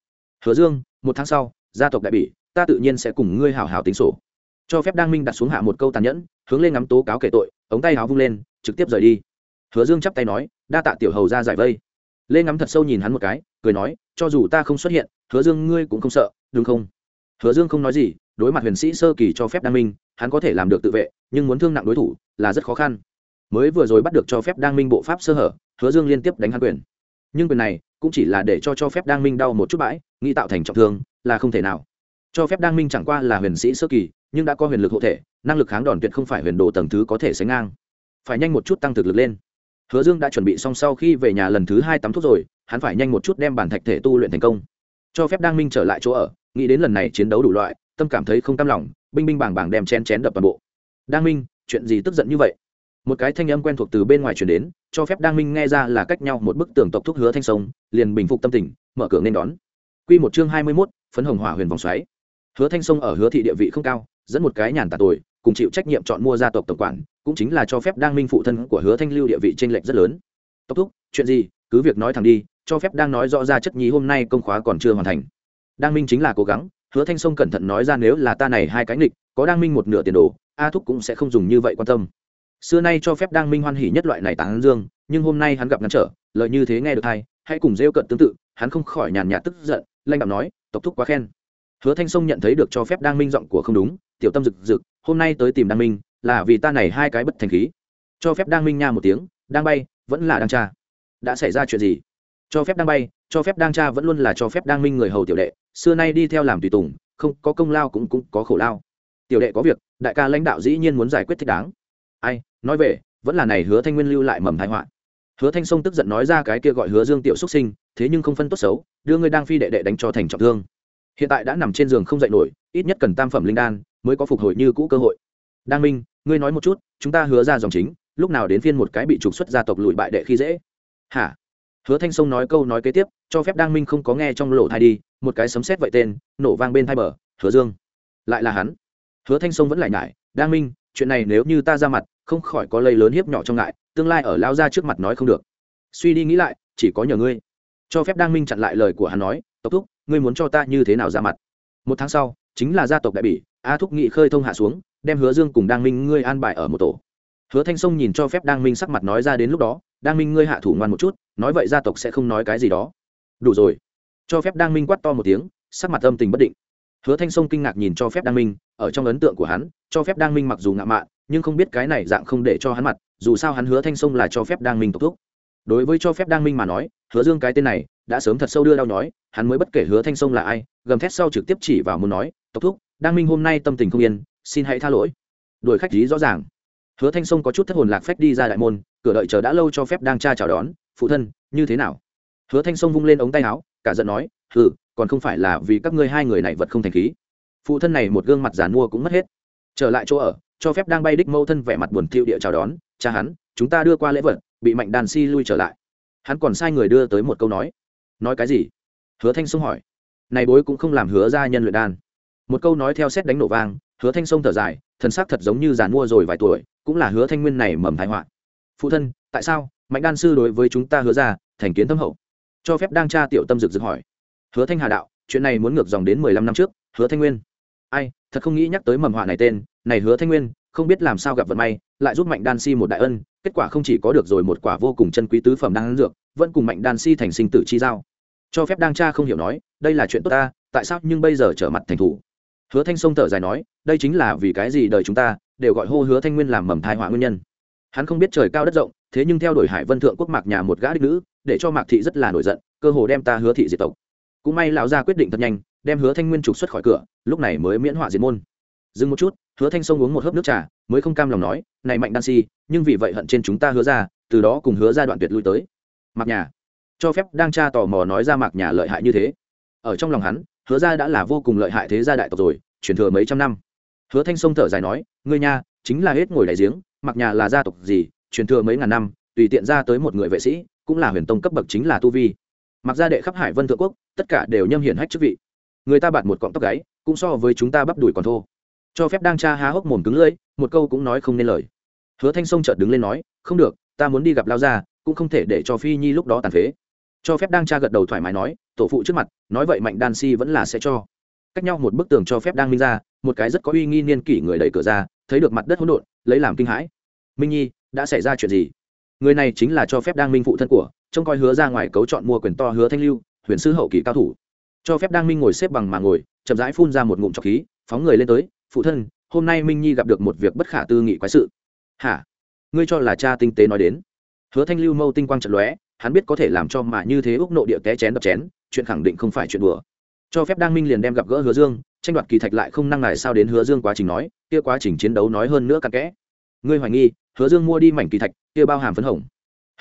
Hứa dương, một tháng sau, gia tộc đại bỉ, ta tự nhiên sẽ cùng ngươi hào hào tính sổ. Cho phép đang minh đặt xuống hạ một câu tàn nhẫn, hướng lên ngắm tố cáo kể tội, ống tay áo vung lên, trực tiếp rời đi. Hứa dương chắp tay nói, đa tạ tiểu hầu ra giải vây. Lê ngắm thật sâu nhìn hắn một cái, cười nói, cho dù ta không xuất hiện, hứa dương ngươi cũng không sợ, đúng không? Hứa dương không nói gì đối mặt huyền sĩ sơ kỳ cho phép đăng minh, hắn có thể làm được tự vệ, nhưng muốn thương nặng đối thủ là rất khó khăn. Mới vừa rồi bắt được cho phép đăng minh bộ pháp sơ hở, hứa dương liên tiếp đánh hắn quyền. Nhưng quyền này cũng chỉ là để cho cho phép đăng minh đau một chút bãi, nghĩ tạo thành trọng thương, là không thể nào. Cho phép đăng minh chẳng qua là huyền sĩ sơ kỳ, nhưng đã có huyền lực hộ thể, năng lực kháng đòn tuyệt không phải huyền đồ tầng thứ có thể sánh ngang. Phải nhanh một chút tăng thực lực lên. Hứa dương đã chuẩn bị xong sau khi về nhà lần thứ hai tắm thuốc rồi, hắn phải nhanh một chút đem bản thạch thể tu luyện thành công. Cho phép đăng minh trở lại chỗ ở, nghĩ đến lần này chiến đấu đủ loại tâm cảm thấy không cam lòng binh binh bàng bàng đem chén chén đập toàn bộ. Đang minh chuyện gì tức giận như vậy? Một cái thanh âm quen thuộc từ bên ngoài chuyển đến cho phép Đang minh nghe ra là cách nhau một bức tường tộc thúc hứa thanh sông liền bình phục tâm tình mở cửa nên đón. Q một chương hai mươi mốt phấn hồng hỏa huyền vòng xoáy. Hứa thanh sông ở hứa thị địa vị không cao dẫn một cái nhàn tà tuổi, cùng chịu trách nhiệm chọn mua gia tộc tổng quản cũng chính là cho phép đang minh phụ thân của hứa thanh lưu địa vị t r ê n lệch rất lớn. Tộc thúc chuyện gì? Cứ việc nói thẳng đi cho phép đang nói rõ ra chất nhí hôm nay công khóa còn chưa hoàn thành. Đang minh chính là cố gắng hứa thanh sông cẩn thận nói ra nếu là ta này hai cái nghịch, có đang minh một nửa tiền đồ, a thúc cũng sẽ không dùng như vậy quan tâm. Xưa nay cho phép đang minh hoan hỉ nhất loại này tán dương, nhưng hôm nay hắn gặp ngăn trở lợi như thế nghe được hay, hãy cùng rêu cận tương tự, hắn không khỏi nhàn nhạt tức giận lanh đạo nói, tộc thúc quá khen. Hứa thanh sông nhận thấy được cho phép đang minh giọng của không đúng, tiểu tâm rực rực, hôm nay tới tìm Đang minh, là vì ta này hai cái bất thành khí. Cho phép Đang minh nha một tiếng, đang bay, vẫn là đang cha. Đã xảy ra chuyện gì? Cho phép đang bay cho phép đang cha vẫn luôn là cho phép đang minh người hầu tiểu đệ, xưa nay đi theo làm tùy tùng, không có công lao cũng cũng có khổ lao. Tiểu đệ có việc, đại ca lãnh đạo dĩ nhiên muốn giải quyết thích đáng. Ai, nói về, vẫn là này hứa thanh nguyên lưu lại mầm thái họa. Hứa thanh sông tức giận nói ra cái kia gọi hứa dương tiểu xuất sinh, thế nhưng không phân tốt xấu, đưa ngươi đang phi đệ đệ đánh cho thành trọng thương. Hiện tại đã nằm trên giường không dậy nổi, ít nhất cần tam phẩm linh đan, mới có phục hồi như cũ cơ hội. Đang minh, ngươi nói một chút, chúng ta hứa ra dòng chính, lúc nào đến phiên một cái bị trục xuất gia tộc lùi bại đệ khi dễ? Hả? Hứa thanh sông nói câu nói kế tiếp, cho phép Đang minh không có nghe trong lỗ thai đi, một cái sấm sét vậy tên, nổ vang bên thai bờ, hứa dương. Lại là hắn. Hứa thanh sông vẫn lại nhải, Đang minh, chuyện này nếu như ta ra mặt, không khỏi có lây lớn hiếp nhỏ trong ngại, tương lai ở lao ra trước mặt nói không được. Suy đi nghĩ lại, chỉ có nhờ ngươi. Cho phép Đang minh chặn lại lời của hắn nói, tộc thúc, ngươi muốn cho ta như thế nào ra mặt? Một tháng sau, chính là gia tộc đại bỉ, a thúc nghị khơi thông hạ xuống, đem hứa dương cùng Đang minh ngươi an bài ở một tổ. Hứa thanh sông nhìn cho phép Đang minh sắc mặt nói ra đến lúc đó đang minh ngươi hạ thủ ngoan một chút, nói vậy gia tộc sẽ không nói cái gì đó. Đủ rồi. Cho phép Đang minh quát to một tiếng, sắc mặt âm tình bất định. Hứa thanh sông kinh ngạc nhìn cho phép Đang minh, ở trong ấn tượng của hắn, cho phép Đang minh mặc dù ngạo mạn, nhưng không biết cái này dạng không để cho hắn mặt, dù sao hắn hứa thanh sông là cho phép Đang minh tộc thúc. Đối với cho phép Đang minh mà nói, hứa dương cái tên này, đã sớm thật sâu đưa đau nhói, hắn mới bất kể hứa thanh sông là ai, gầm thét sau trực tiếp chỉ vào muốn nói, tộc thúc, Đang minh hôm nay tâm tình không yên, xin hãy tha lỗi. Đuổi khách lý rõ ràng. Hứa thanh sông có chút thất hồn lạc phách đi ra đại môn cửa đợi chờ đã lâu cho phép đang cha chào đón, phụ thân, như thế nào? Hứa thanh sông vung lên ống tay áo, cả giận nói ừ còn không phải là vì các ngươi hai người này vật không thành khí. Phụ thân này một gương mặt giàn mua cũng mất hết. Trở lại chỗ ở, cho phép đang bay đích mâu thân vẻ mặt buồn thiệu địa chào đón, cha hắn, chúng ta đưa qua lễ vật, bị mạnh đàn si lui trở lại. Hắn còn sai người đưa tới một câu nói. Nói cái gì? Hứa thanh sông hỏi. Này bối cũng không làm hứa ra nhân luyện đan. Một câu nói theo xét đánh nổ vang, hứa thanh sông thở dài, thần sắc thật giống như giàn mua rồi vài tuổi, cũng là hứa thanh nguyên này mầm thái họa phụ thân, tại sao? Mạnh đan sư đối với chúng ta hứa ra, thành kiến thâm hậu. Cho phép đang tra tiểu tâm rực rực hỏi. Hứa thanh hà đạo, chuyện này muốn ngược dòng đến mười lăm năm trước, hứa thanh nguyên. Ai, thật không nghĩ nhắc tới mầm họa này tên, này hứa thanh nguyên, không biết làm sao gặp vận may, lại giúp mạnh đan si một đại ân, kết quả không chỉ có được rồi một quả vô cùng chân quý tứ phẩm đan dược, vẫn cùng mạnh đan si thành sinh tử chi giao. Cho phép đang cha không hiểu nói, đây là chuyện tốt ta, tại sao nhưng bây giờ trở mặt thành thủ? Hứa thanh sông thở dài nói, đây chính là vì cái gì đời chúng ta đều gọi hô hứa thanh nguyên làm mầm thai họa nguyên nhân hắn không biết trời cao đất rộng, thế nhưng theo đuổi hải vân thượng quốc mạc nhà một gã đích nữ, để cho mạc thị rất là nổi giận, cơ hồ đem ta hứa thị diệt tộc. Cũng may lão gia quyết định thật nhanh, đem hứa thanh nguyên trục xuất khỏi cửa, lúc này mới miễn họa diệt môn. Dừng một chút, hứa thanh sông uống một hớp nước trà, mới không cam lòng nói, này mạnh đan si, nhưng vì vậy hận trên chúng ta hứa ra, từ đó cùng hứa ra đoạn tuyệt lui tới. Mạc nhà. Cho phép đang tra tò mò nói ra mạc nhà lợi hại như thế. Ở trong lòng hắn, hứa ra đã là vô cùng lợi hại thế gia đại tộc rồi, truyền thừa mấy trăm năm. Hứa thanh sông thở dài nói, ngươi nha chính là hết ngồi đại giếng, mặc nhà là gia tộc gì, truyền thừa mấy ngàn năm, tùy tiện ra tới một người vệ sĩ, cũng là huyền tông cấp bậc chính là tu vi. Mặc gia đệ khắp hải vân thượng quốc, tất cả đều nhâm hiển hách chức vị. Người ta bạt một cọng tóc gáy, cũng so với chúng ta bắp đùi còn thô. Cho phép đang cha há hốc mồm cứng lưỡi, một câu cũng nói không nên lời. Hứa thanh sông chợt đứng lên nói, không được, ta muốn đi gặp lao gia, cũng không thể để cho phi nhi lúc đó tàn phế. Cho phép đang cha gật đầu thoải mái nói, tổ phụ trước mặt, nói vậy mạnh đan si vẫn là sẽ cho cách nhau một bức tường cho phép đang minh ra, một cái rất có uy nghi niên kỷ người đẩy cửa ra, thấy được mặt đất hỗn độn, lấy làm kinh hãi. Minh nhi, đã xảy ra chuyện gì? Người này chính là cho phép đang minh phụ thân của, trông coi hứa ra ngoài cấu chọn mua quyền to hứa thanh lưu, huyền sư hậu kỳ cao thủ. Cho phép đang minh ngồi xếp bằng mà ngồi, chậm rãi phun ra một ngụm trọc khí, phóng người lên tới, phụ thân, hôm nay minh nhi gặp được một việc bất khả tư nghị quái sự. Hả? Ngươi cho là cha tinh tế nói đến? Hứa thanh lưu mâu tinh quang trận lóe, hắn biết có thể làm cho mà như thế úc nộ địa té chén đập chén, chuyện khẳng định không phải chuyện đùa cho phép Đang minh liền đem gặp gỡ hứa dương, tranh đoạt kỳ thạch lại không năng này sao đến hứa dương quá trình nói, kia quá trình chiến đấu nói hơn nữa cặn kẽ. Ngươi hoài nghi, hứa dương mua đi mảnh kỳ thạch, kia bao hàm phấn hồng.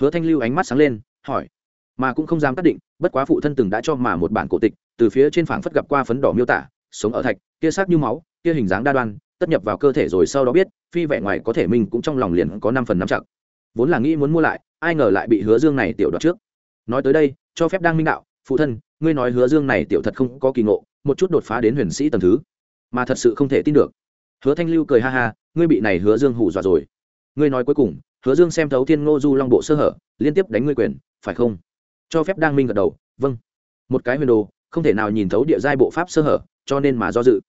Hứa thanh lưu ánh mắt sáng lên, hỏi, mà cũng không dám xác định, bất quá phụ thân từng đã cho mà một bản cổ tịch, từ phía trên phảng phất gặp qua phấn đỏ miêu tả, sống ở thạch, kia sát như máu, kia hình dáng đa đoan, tất nhập vào cơ thể rồi sau đó biết, phi vẻ ngoài có thể mình cũng trong lòng liền có năm phần năm chặt. Vốn là nghĩ muốn mua lại, ai ngờ lại bị hứa dương này tiểu đoạt trước. Nói tới đây, cho phép đang minh đạo phụ thân, ngươi nói hứa dương này tiểu thật không có kỳ ngộ, một chút đột phá đến huyền sĩ tầm thứ, mà thật sự không thể tin được. Hứa thanh lưu cười ha ha, ngươi bị này hứa dương hù dọa rồi. Ngươi nói cuối cùng, hứa dương xem thấu thiên ngô du long bộ sơ hở, liên tiếp đánh ngươi quyền, phải không? Cho phép đang minh gật đầu vâng. Một cái huyền đồ, không thể nào nhìn thấu địa giai bộ pháp sơ hở, cho nên mà do dự.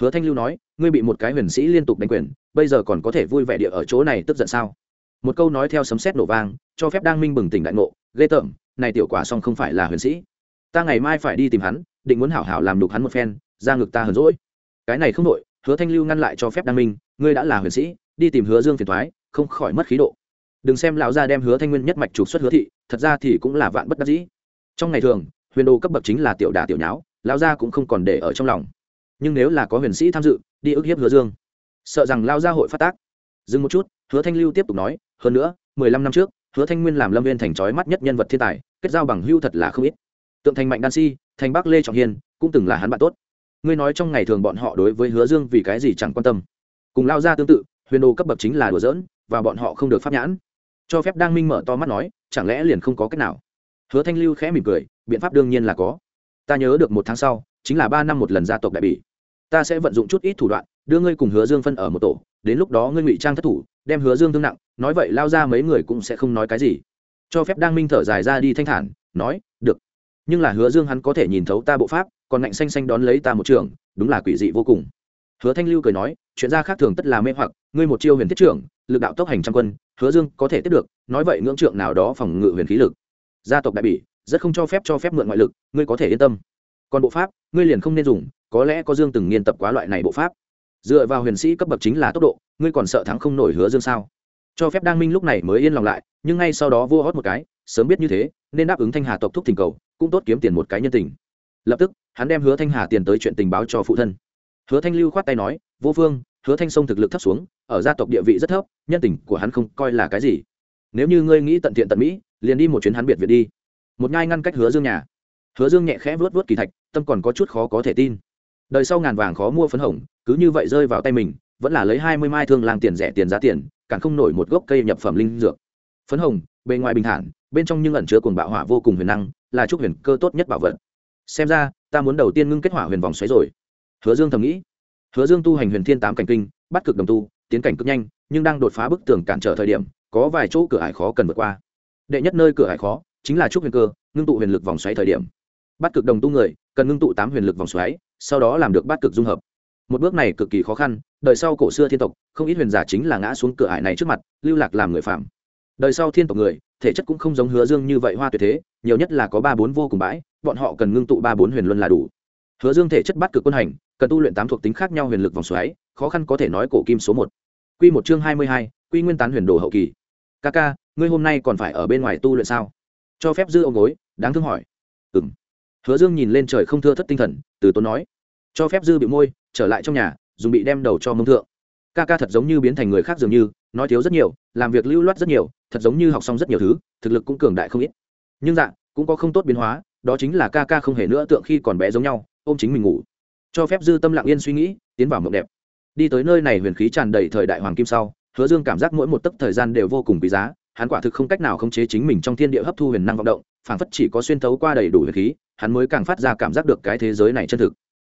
Hứa thanh lưu nói, ngươi bị một cái huyền sĩ liên tục đánh quyền, bây giờ còn có thể vui vẻ địa ở chỗ này tức giận sao? Một câu nói theo sấm sét nổ vang, cho phép đang minh bừng tỉnh đại ngộ, ghê tởm, này tiểu quả song không phải là huyền sĩ ta ngày mai phải đi tìm hắn, định muốn hảo hảo làm đục hắn một phen ra ngực ta hờn rỗi cái này không đội hứa thanh lưu ngăn lại cho phép đăng minh, ngươi đã là huyền sĩ, đi tìm hứa dương phiền thoái không khỏi mất khí độ. Đừng xem lão gia đem hứa thanh nguyên nhất mạch trục xuất hứa thị, thật ra thì cũng là vạn bất đắc dĩ. Trong ngày thường, huyền đồ cấp bậc chính là tiểu đà tiểu nháo, lão gia cũng không còn để ở trong lòng. Nhưng nếu là có huyền sĩ tham dự, đi ức hiếp hứa dương. Sợ rằng lao gia hội phát tác. Dừng một chút, hứa thanh lưu tiếp tục nói, hơn nữa, mười lăm năm trước, hứa thanh nguyên làm lâm viên thành trói mắt nhất nhân vật thiên tài, kết giao bằng hưu thật là không ít tượng thành mạnh đan si, thành bắc lê trọng hiên, cũng từng là hắn bạn tốt. Ngươi nói trong ngày thường bọn họ đối với hứa dương vì cái gì chẳng quan tâm. Cùng lao ra tương tự, huyền đồ cấp bậc chính là đùa giỡn, và bọn họ không được pháp nhãn. Cho phép đang minh mở to mắt nói, chẳng lẽ liền không có cách nào? Hứa thanh lưu khẽ mỉm cười, biện pháp đương nhiên là có. Ta nhớ được một tháng sau, chính là ba năm một lần gia tộc đại bỉ. Ta sẽ vận dụng chút ít thủ đoạn, đưa ngươi cùng hứa dương phân ở một tổ, đến lúc đó ngươi ngụy trang thất thủ, đem hứa dương thương nặng, nói vậy lao ra mấy người cũng sẽ không nói cái gì. Cho phép đang minh thở dài ra đi thanh thản, nói, được nhưng là hứa dương hắn có thể nhìn thấu ta bộ pháp, còn ngạnh xanh xanh đón lấy ta một trường, đúng là quỷ dị vô cùng. Hứa thanh lưu cười nói, chuyện ra khác thường tất là mê hoặc, ngươi một chiêu huyền thiết trưởng, lực đạo tốc hành trăm quân, hứa dương có thể tiếp được, nói vậy ngưỡng trượng nào đó phòng ngự huyền khí lực. Gia tộc đại bỉ, rất không cho phép cho phép mượn ngoại lực, ngươi có thể yên tâm. Còn bộ pháp, ngươi liền không nên dùng, có lẽ có dương từng nghiên tập quá loại này bộ pháp. Dựa vào huyền sĩ cấp bậc chính là tốc độ, ngươi còn sợ thắng không nổi hứa dương sao? Cho phép đăng minh lúc này mới yên lòng lại, nhưng ngay sau đó vua hót một cái, sớm biết như thế, nên đáp ứng thanh hà tộc thúc thỉnh cầu cũng tốt kiếm tiền một cái nhân tình. Lập tức, hắn đem hứa thanh hà tiền tới chuyện tình báo cho phụ thân. Hứa thanh lưu khoát tay nói, vô phương, hứa thanh sông thực lực thấp xuống, ở gia tộc địa vị rất thấp, nhân tình của hắn không coi là cái gì. Nếu như ngươi nghĩ tận thiện tận mỹ, liền đi một chuyến hắn biệt viện đi. Một ngay ngăn cách hứa dương nhà. Hứa dương nhẹ khẽ vớt vớt kỳ thạch, tâm còn có chút khó có thể tin. Đời sau ngàn vàng khó mua phấn hồng, cứ như vậy rơi vào tay mình, vẫn là lấy hai mươi mai thương làm tiền rẻ tiền giá tiền, càng không nổi một gốc cây nhập phẩm linh dược. Phấn hồng, bề ngoài bình thản, bên trong nhưng ẩn chứa cuồng bạo hỏa vô cùng huyền năng là trúc huyền cơ tốt nhất bảo vật. Xem ra, ta muốn đầu tiên ngưng kết hỏa huyền vòng xoáy rồi. Hứa dương thầm nghĩ. Hứa dương tu hành huyền thiên tám cảnh kinh, bắt cực đồng tu, tiến cảnh cực nhanh, nhưng đang đột phá bức tường cản trở thời điểm, có vài chỗ cửa ải khó cần vượt qua. Đệ nhất nơi cửa ải khó, chính là trúc huyền cơ, ngưng tụ huyền lực vòng xoáy thời điểm. Bắt cực đồng tu người, cần ngưng tụ tám huyền lực vòng xoáy, sau đó làm được bắt cực dung hợp. Một bước này cực kỳ khó khăn, đời sau cổ xưa thiên tộc, không ít huyền giả chính là ngã xuống cửa ải này trước mặt, lưu lạc làm người phạm đời sau thiên tộc người thể chất cũng không giống hứa dương như vậy hoa tuyệt thế, nhiều nhất là có ba bốn vô cùng bãi, bọn họ cần ngưng tụ ba bốn huyền luân là đủ. Hứa dương thể chất bắt cực quân hành, cần tu luyện tám thuộc tính khác nhau huyền lực vòng xoáy, khó khăn có thể nói cổ kim số một. Q một chương hai mươi hai, quy nguyên tán huyền đồ hậu kỳ. Ca ca, ngươi hôm nay còn phải ở bên ngoài tu luyện sao? Cho phép dư ông gối, đáng thương hỏi. Ừ m hứa dương nhìn lên trời không thưa thất tinh thần, từ tốn nói. Cho phép dư bị môi, trở lại trong nhà, dùng bị đem đầu cho mông thượng ca ca thật giống như biến thành người khác dường như, nói thiếu rất nhiều, làm việc lưu loát rất nhiều, thật giống như học xong rất nhiều thứ, thực lực cũng cường đại không ít. Nhưng dạ cũng có không tốt biến hóa, đó chính là ca ca không hề nữa tượng khi còn bé giống nhau, ôm chính mình ngủ. Cho phép dư tâm lặng yên suy nghĩ, tiến vào mộng đẹp. Đi tới nơi này huyền khí tràn đầy thời đại hoàng kim sau, hứa dương cảm giác mỗi một tấc thời gian đều vô cùng quý giá, hắn quả thực không cách nào khống chế chính mình trong thiên địa hấp thu huyền năng vọng động, phảng phất chỉ có xuyên thấu qua đầy đủ huyền khí, hắn mới càng phát ra cảm giác được cái thế giới này chân thực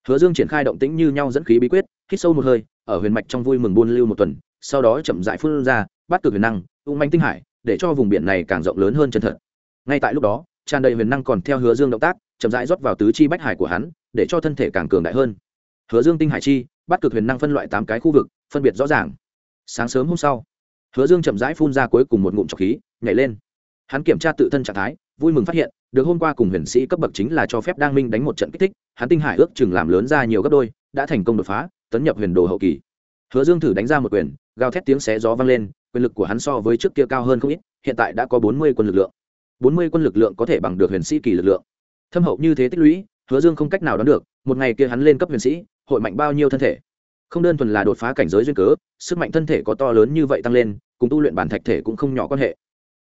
hứa dương triển khai động tĩnh như nhau dẫn khí bí quyết, hít sâu một hơi, ở huyền mạch trong vui mừng buôn lưu một tuần, sau đó chậm dại phun ra, bắt cực huyền năng, ung manh tinh hải, để cho vùng biển này càng rộng lớn hơn chân thật. Ngay tại lúc đó, tràn đầy huyền năng còn theo hứa dương động tác, chậm rãi rót vào tứ chi bách hải của hắn, để cho thân thể càng cường đại hơn. Hứa dương tinh hải chi, bắt cực huyền năng phân loại tám cái khu vực, phân biệt rõ ràng. Sáng sớm hôm sau, hứa dương chậm rãi phun ra cuối cùng một ngụm trọc khí, nhảy lên. Hắn kiểm tra tự thân trạng thái, vui mừng phát hiện được hôm qua cùng huyền sĩ cấp bậc chính là cho phép đang minh đánh một trận kích thích, hắn tinh hải ước chừng làm lớn ra nhiều gấp đôi, đã thành công đột phá, tấn nhập huyền đồ hậu kỳ. Hứa dương thử đánh ra một quyền, gào thét tiếng xé gió vang lên, quyền lực của hắn so với trước kia cao hơn không ít, hiện tại đã có bốn mươi quân lực lượng. Bốn mươi quân lực lượng có thể bằng được huyền sĩ kỳ lực lượng. Thâm hậu như thế tích lũy, hứa dương không cách nào đoán được, một ngày kia hắn lên cấp huyền sĩ, hội mạnh bao nhiêu thân thể? Không đơn thuần là đột phá cảnh giới duyên cớ, sức mạnh thân thể có to lớn như vậy tăng lên, cùng tu luyện bản thạch thể cũng không nhỏ quan hệ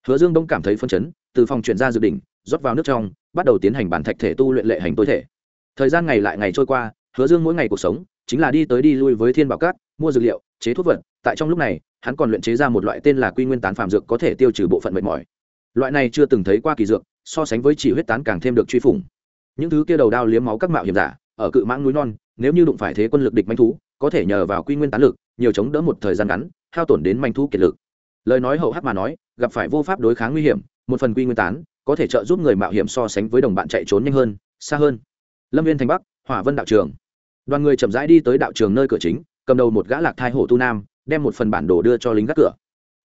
hứa dương đông cảm thấy phân chấn từ phòng chuyển ra dự định, rót vào nước trong bắt đầu tiến hành bản thạch thể tu luyện lệ hành tối thể. Thời gian ngày lại ngày trôi qua hứa dương mỗi ngày cuộc sống chính là đi tới đi lui với thiên bảo cát mua dược liệu chế thuốc vật. Tại trong lúc này hắn còn luyện chế ra một loại tên là quy nguyên tán phàm dược có thể tiêu trừ bộ phận mệt mỏi. Loại này chưa từng thấy qua kỳ dược so sánh với chỉ huyết tán càng thêm được truy phủng. Những thứ kia đầu đao liếm máu các mạo hiểm giả ở cự mãng núi non nếu như đụng phải thế quân lực địch manh thú có thể nhờ vào quy nguyên tán lực nhiều chống đỡ một thời gian ngắn hao tổn đến manh thú kiệt lực lời nói hậu hắc mà nói, gặp phải vô pháp đối kháng nguy hiểm, một phần quy nguyên tán, có thể trợ giúp người mạo hiểm so sánh với đồng bạn chạy trốn nhanh hơn, xa hơn. Lâm viên thành bắc, hỏa vân đạo trường. Đoàn người chậm rãi đi tới đạo trường nơi cửa chính, cầm đầu một gã lạc thai hổ tu nam, đem một phần bản đồ đưa cho lính gác cửa.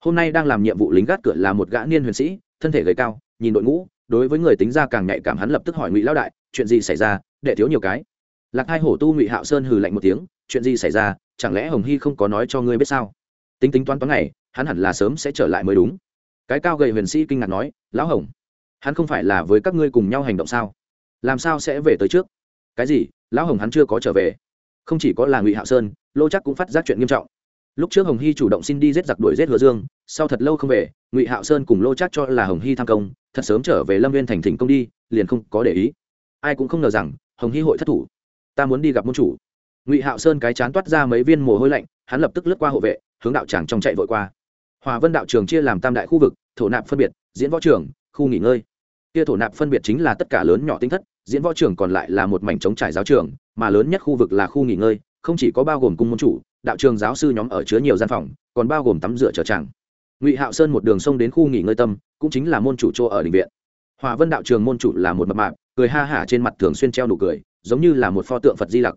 Hôm nay đang làm nhiệm vụ lính gác cửa là một gã niên huyền sĩ, thân thể gầy cao, nhìn đội ngũ, đối với người tính ra càng nhạy cảm hắn lập tức hỏi ngụy lão đại, chuyện gì xảy ra? Để thiếu nhiều cái. Lạc hai hổ tu ngụy hạo sơn hừ lạnh một tiếng, chuyện gì xảy ra? Chẳng lẽ hồng hy không có nói cho ngươi biết sao? Tính tính toán toán này hắn hẳn là sớm sẽ trở lại mới đúng. Cái cao gầy huyền sĩ kinh ngạc nói, lão hồng, hắn không phải là với các ngươi cùng nhau hành động sao? Làm sao sẽ về tới trước? Cái gì? Lão hồng hắn chưa có trở về. Không chỉ có là ngụy hạo sơn, lô chắc cũng phát giác chuyện nghiêm trọng. Lúc trước hồng hy chủ động xin đi giết giặc đuổi giết hứa dương, sau thật lâu không về, ngụy hạo sơn cùng lô chắc cho là hồng hy tham công, thật sớm trở về lâm viên thành thỉnh công đi, liền không có để ý. Ai cũng không ngờ rằng, hồng hy hội thất thủ. Ta muốn đi gặp môn chủ. Ngụy hạo sơn cái chán toát ra mấy viên mồ hôi lạnh, hắn lập tức lướt qua hộ vệ, hướng đạo tràng trong chạy vội qua hòa vân đạo trường chia làm tam đại khu vực, thổ nạp phân biệt, diễn võ trường, khu nghỉ ngơi. Kia thổ nạp phân biệt chính là tất cả lớn nhỏ tinh thất, diễn võ trường còn lại là một mảnh trống trải giáo trường, mà lớn nhất khu vực là khu nghỉ ngơi, không chỉ có bao gồm cung môn chủ, đạo trường giáo sư nhóm ở chứa nhiều gian phòng, còn bao gồm tắm rửa trở tràng ngụy hạo sơn một đường sông đến khu nghỉ ngơi tâm, cũng chính là môn chủ chỗ ở định viện. Hòa vân đạo trường môn chủ là một mập mạp, cười ha hả trên mặt thường xuyên treo nụ cười, giống như là một pho tượng phật di lặc.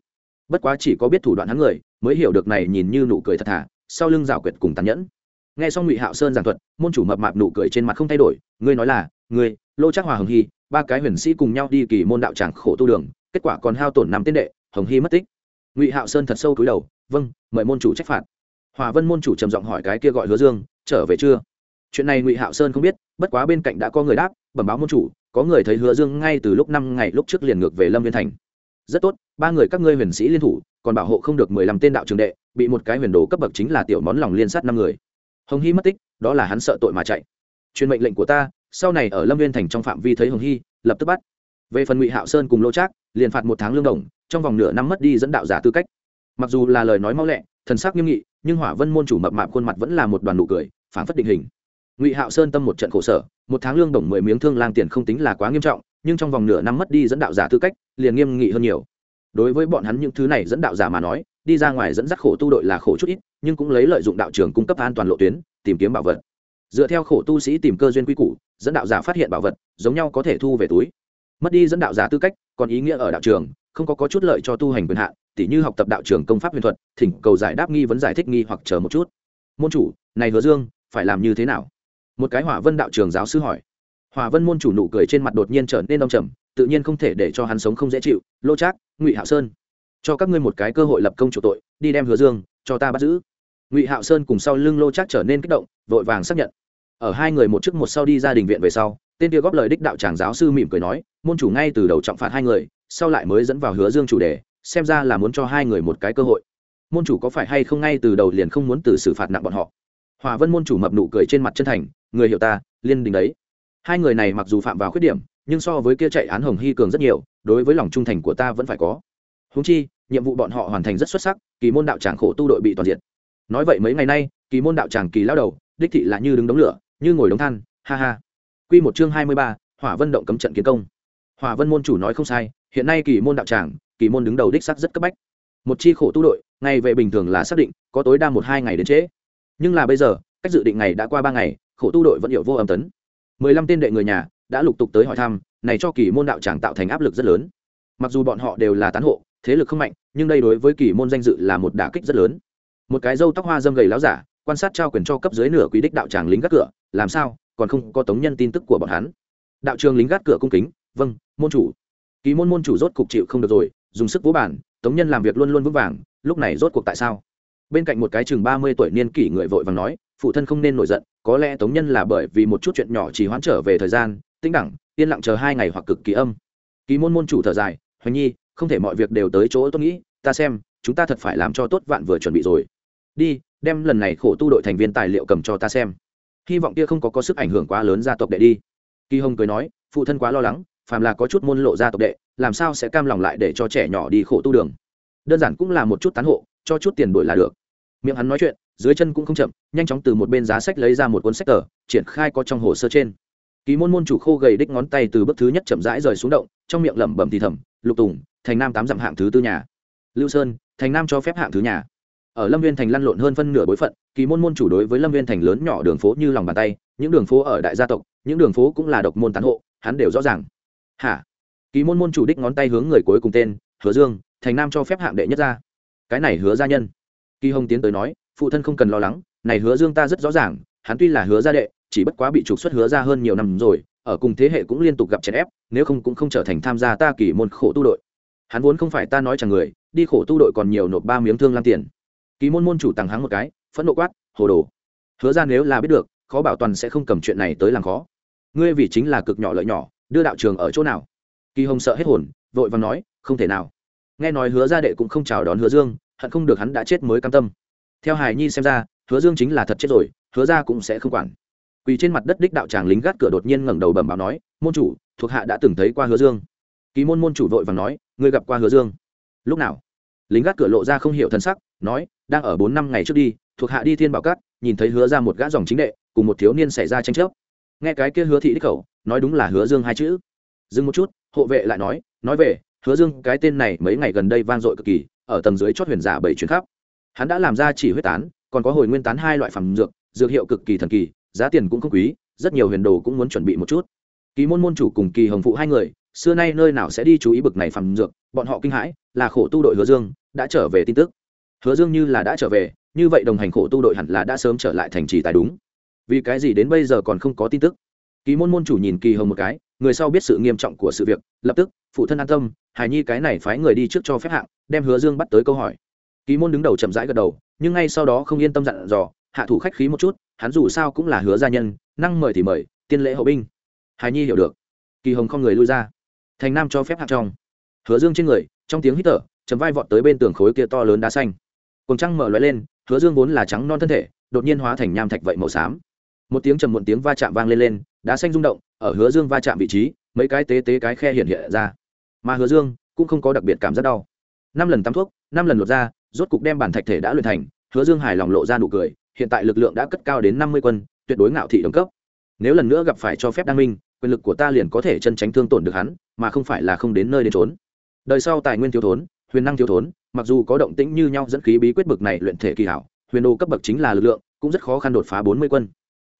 Bất quá chỉ có biết thủ đoạn hắn người, mới hiểu được này nhìn như nụ cười thật thà, sau lưng rào quyệt cùng tàn nhẫn nghe xong ngụy hạo sơn giảng thuật, môn chủ mập mạp nụ cười trên mặt không thay đổi, ngươi nói là, ngươi, lô trác hòa hồng hy, ba cái huyền sĩ cùng nhau đi kỳ môn đạo tràng khổ tu đường, kết quả còn hao tổn năm tiên đệ, hồng hy mất tích. Ngụy hạo sơn thật sâu cúi đầu vâng mời môn chủ trách phạt. Hòa vân môn chủ trầm giọng hỏi cái kia gọi hứa dương, trở về chưa? Chuyện này ngụy hạo sơn không biết, bất quá bên cạnh đã có người đáp, bẩm báo môn chủ, có người thấy hứa dương ngay từ lúc năm ngày lúc trước liền ngược về lâm viên thành. Rất tốt, ba người các ngươi huyền sĩ liên thủ, còn bảo hộ không được mười lăm tên đạo trường đệ, bị một cái huyền đồ cấp bậc chính là tiểu món lòng liên sát năm người hồng hy mất tích, đó là hắn sợ tội mà chạy. Truyền mệnh lệnh của ta, sau này ở lâm viên thành trong phạm vi thấy hồng hy, lập tức bắt. Về phần ngụy hạo sơn cùng lô trác, liền phạt một tháng lương đồng, trong vòng nửa năm mất đi dẫn đạo giả tư cách. Mặc dù là lời nói mau lẹ, thần sắc nghiêm nghị, nhưng hỏa vân môn chủ mập mạp khuôn mặt vẫn là một đoàn nụ cười phản phất định hình. Ngụy hạo sơn tâm một trận khổ sở, một tháng lương đồng mười miếng thương lang tiền không tính là quá nghiêm trọng, nhưng trong vòng nửa năm mất đi dẫn đạo giả tư cách, liền nghiêm nghị hơn nhiều. Đối với bọn hắn những thứ này dẫn đạo giả mà nói đi ra ngoài dẫn dắt khổ tu đội là khổ chút ít nhưng cũng lấy lợi dụng đạo trường cung cấp an toàn lộ tuyến tìm kiếm bảo vật. Dựa theo khổ tu sĩ tìm cơ duyên quy củ dẫn đạo giả phát hiện bảo vật giống nhau có thể thu về túi. Mất đi dẫn đạo giả tư cách còn ý nghĩa ở đạo trường không có, có chút lợi cho tu hành quyền hạn tỉ như học tập đạo trường công pháp huyền thuật thỉnh cầu giải đáp nghi vấn giải thích nghi hoặc chờ một chút. Môn chủ này hứa dương phải làm như thế nào? Một cái hỏa vân đạo trường giáo sư hỏi. Hỏa vân môn chủ nụ cười trên mặt đột nhiên trở nên đông trầm tự nhiên không thể để cho hắn sống không dễ chịu. Lô trác ngụy hạo sơn cho các ngươi một cái cơ hội lập công chủ tội, đi đem hứa dương, cho ta bắt giữ. Ngụy hạo sơn cùng sau lưng lô trác trở nên kích động, vội vàng xác nhận. Ở hai người một trước một sau đi ra đình viện về sau, tên kia góp lời đích đạo tràng giáo sư mỉm cười nói, môn chủ ngay từ đầu trọng phạt hai người, sau lại mới dẫn vào hứa dương chủ đề, xem ra là muốn cho hai người một cái cơ hội. Môn chủ có phải hay không ngay từ đầu liền không muốn từ xử phạt nặng bọn họ? Hòa vân môn chủ mập nụ cười trên mặt chân thành, người hiểu ta, liên đình đấy. Hai người này mặc dù phạm vào khuyết điểm, nhưng so với kia chạy án hồng hy cường rất nhiều, đối với lòng trung thành của ta vẫn phải có húng chi, nhiệm vụ bọn họ hoàn thành rất xuất sắc, kỳ môn đạo tràng khổ tu đội bị toàn diện nói vậy mấy ngày nay, kỳ môn đạo tràng kỳ lao đầu, đích thị là như đứng đống lửa, như ngồi đống than, ha ha. Q một chương hai mươi ba, hỏa vân động cấm trận kiến công. Hỏa vân môn chủ nói không sai, hiện nay kỳ môn đạo tràng, kỳ môn đứng đầu đích sắc rất cấp bách. Một chi khổ tu đội ngày về bình thường là xác định, có tối đa một hai ngày đến trễ. Nhưng là bây giờ, cách dự định ngày đã qua ba ngày, khổ tu đội vẫn hiệu vô âm tấn. mười lăm tên đệ người nhà, đã lục tục tới hỏi thăm, này cho kỳ môn đạo tràng tạo thành áp lực rất lớn. Mặc dù bọn họ đều là tán hộ thế lực không mạnh, nhưng đây đối với kỳ môn danh dự là một đả kích rất lớn. Một cái râu tóc hoa dâm gầy láo giả, quan sát trao quyền cho cấp dưới nửa quý đích đạo tràng lính gác cửa, làm sao, còn không có tống nhân tin tức của bọn hắn. Đạo trường lính gác cửa cung kính vâng môn chủ. Kỳ môn môn chủ rốt cục chịu không được rồi, dùng sức vỗ bản tống nhân làm việc luôn luôn vững vàng, lúc này rốt cuộc tại sao? Bên cạnh một cái chừng ba mươi tuổi niên kỷ người vội vàng nói, phụ thân không nên nổi giận, có lẽ tống nhân là bởi vì một chút chuyện nhỏ chỉ hoãn trở về thời gian, tĩnh đẳng, yên lặng chờ hai ngày hoặc cực kỳ âm. Kỳ môn môn chủ thở dài, hoành nhi không thể mọi việc đều tới chỗ tôi nghĩ, ta xem, chúng ta thật phải làm cho tốt vạn vừa chuẩn bị rồi. Đi, đem lần này khổ tu đội thành viên tài liệu cầm cho ta xem. Hy vọng kia không có có sức ảnh hưởng quá lớn gia tộc đệ đi. Kỳ hồng cười nói, phụ thân quá lo lắng, phàm là có chút môn lộ gia tộc đệ, làm sao sẽ cam lòng lại để cho trẻ nhỏ đi khổ tu đường. Đơn giản cũng là một chút tán hộ, cho chút tiền đổi là được. Miệng hắn nói chuyện, dưới chân cũng không chậm, nhanh chóng từ một bên giá sách lấy ra một cuốn sách tờ, triển khai có trong hồ sơ trên. Kỳ môn môn chủ khô gầy đích ngón tay từ bước thứ nhất chậm rãi rời xuống động, trong miệng lẩm bẩm thì thầm, lục tùng thành nam tám dặm hạng thứ tư nhà. Lưu sơn, thành nam cho phép hạng thứ nhà. Ở lâm viên thành lăn lộn hơn phân nửa bối phận, kỳ môn môn chủ đối với lâm viên thành lớn nhỏ đường phố như lòng bàn tay, những đường phố ở đại gia tộc, những đường phố cũng là độc môn tán hộ, hắn đều rõ ràng. Hả? Kỳ môn môn chủ đích ngón tay hướng người cuối cùng tên, hứa dương, thành nam cho phép hạng đệ nhất ra cái này hứa gia nhân. Kỳ hồng tiến tới nói, phụ thân không cần lo lắng, này hứa dương ta rất rõ ràng, hắn tuy là hứa gia đệ, chỉ bất quá bị trục xuất hứa ra hơn nhiều năm rồi, ở cùng thế hệ cũng liên tục gặp chèn ép, nếu không cũng không trở thành tham gia ta kỳ môn khổ tu đội hắn vốn không phải ta nói chẳng người, đi khổ tu đội còn nhiều nộp ba miếng thương lan tiền. Ký môn môn chủ tàng hắng một cái, phẫn nộ quát, hồ đồ, hứa ra nếu là biết được, khó bảo toàn sẽ không cầm chuyện này tới làm khó. Ngươi vì chính là cực nhỏ lợi nhỏ, đưa đạo trường ở chỗ nào? Kỳ hồng sợ hết hồn, vội và nói, không thể nào. Nghe nói hứa gia đệ cũng không chào đón hứa dương, hận không được hắn đã chết mới cam tâm. Theo hài nhi xem ra, hứa dương chính là thật chết rồi, hứa ra cũng sẽ không quản. Quỳ trên mặt đất đích đạo tràng lính gác cửa đột nhiên ngẩng đầu bẩm báo nói, môn chủ, thuộc hạ đã từng thấy qua hứa dương. Ký môn môn chủ vội và nói ngươi gặp qua hứa dương? Lúc nào? Lính gác cửa lộ ra không hiểu thân sắc, nói, đang ở bốn năm ngày trước đi, thuộc hạ đi thiên bảo cát, nhìn thấy hứa ra một gã dòng chính đệ, cùng một thiếu niên xảy ra tranh chấp. Nghe cái kia hứa thị đích khẩu, nói đúng là hứa dương hai chữ. Dừng một chút, hộ vệ lại nói nói về, hứa dương, cái tên này mấy ngày gần đây vang dội cực kỳ, ở tầng dưới chót huyền giả bảy chuyến khắp. Hắn đã làm ra chỉ huyết tán, còn có hồi nguyên tán hai loại phẩm dược dược hiệu cực kỳ thần kỳ, giá tiền cũng không quý, rất nhiều huyền đồ cũng muốn chuẩn bị một chút. Kỳ môn môn chủ cùng kỳ hồng phụ hai người xưa nay nơi nào sẽ đi chú ý bực này phàm dược, bọn họ kinh hãi, là khổ tu đội hứa dương, đã trở về tin tức. Hứa dương như là đã trở về, như vậy đồng hành khổ tu đội hẳn là đã sớm trở lại thành trì tài đúng. Vì cái gì đến bây giờ còn không có tin tức? Kỳ môn môn chủ nhìn kỳ hồng một cái, người sau biết sự nghiêm trọng của sự việc, lập tức, phụ thân an tâm, hài nhi cái này phái người đi trước cho phép hạng, đem hứa dương bắt tới câu hỏi. Kỳ môn đứng đầu chậm rãi gật đầu, nhưng ngay sau đó không yên tâm dặn dò, hạ thủ khách khí một chút, hắn dù sao cũng là hứa gia nhân, năng mời thì mời, tiên lễ hậu binh. Hài nhi hiểu được. Kỳ hồng không người lui ra thành nam cho phép hạng trong. Hứa dương trên người, trong tiếng hít thở chấm vai vọt tới bên tường khối kia to lớn đá xanh. Cùng trăng mở loại lên, hứa dương vốn là trắng non thân thể, đột nhiên hóa thành nham thạch vậy màu xám. Một tiếng trầm muộn tiếng va chạm vang lên lên, đá xanh rung động, ở hứa dương va chạm vị trí, mấy cái tế tế cái khe hiện hiện ra. Mà hứa dương cũng không có đặc biệt cảm giác đau. Năm lần tắm thuốc, năm lần lột ra rốt cục đem bản thạch thể đã luyện thành, hứa dương hài lòng lộ ra nụ cười, hiện tại lực lượng đã cất cao đến năm mươi quân, tuyệt đối ngạo thị đồng cấp. Nếu lần nữa gặp phải cho phép đăng minh quyền lực của ta liền có thể chân tránh thương tổn được hắn, mà không phải là không đến nơi đến trốn đời sau tài nguyên thiếu thốn, huyền năng thiếu thốn, mặc dù có động tĩnh như nhau dẫn khí bí quyết bực này luyện thể kỳ hảo, huyền đô cấp bậc chính là lực lượng, cũng rất khó khăn đột phá bốn mươi quân.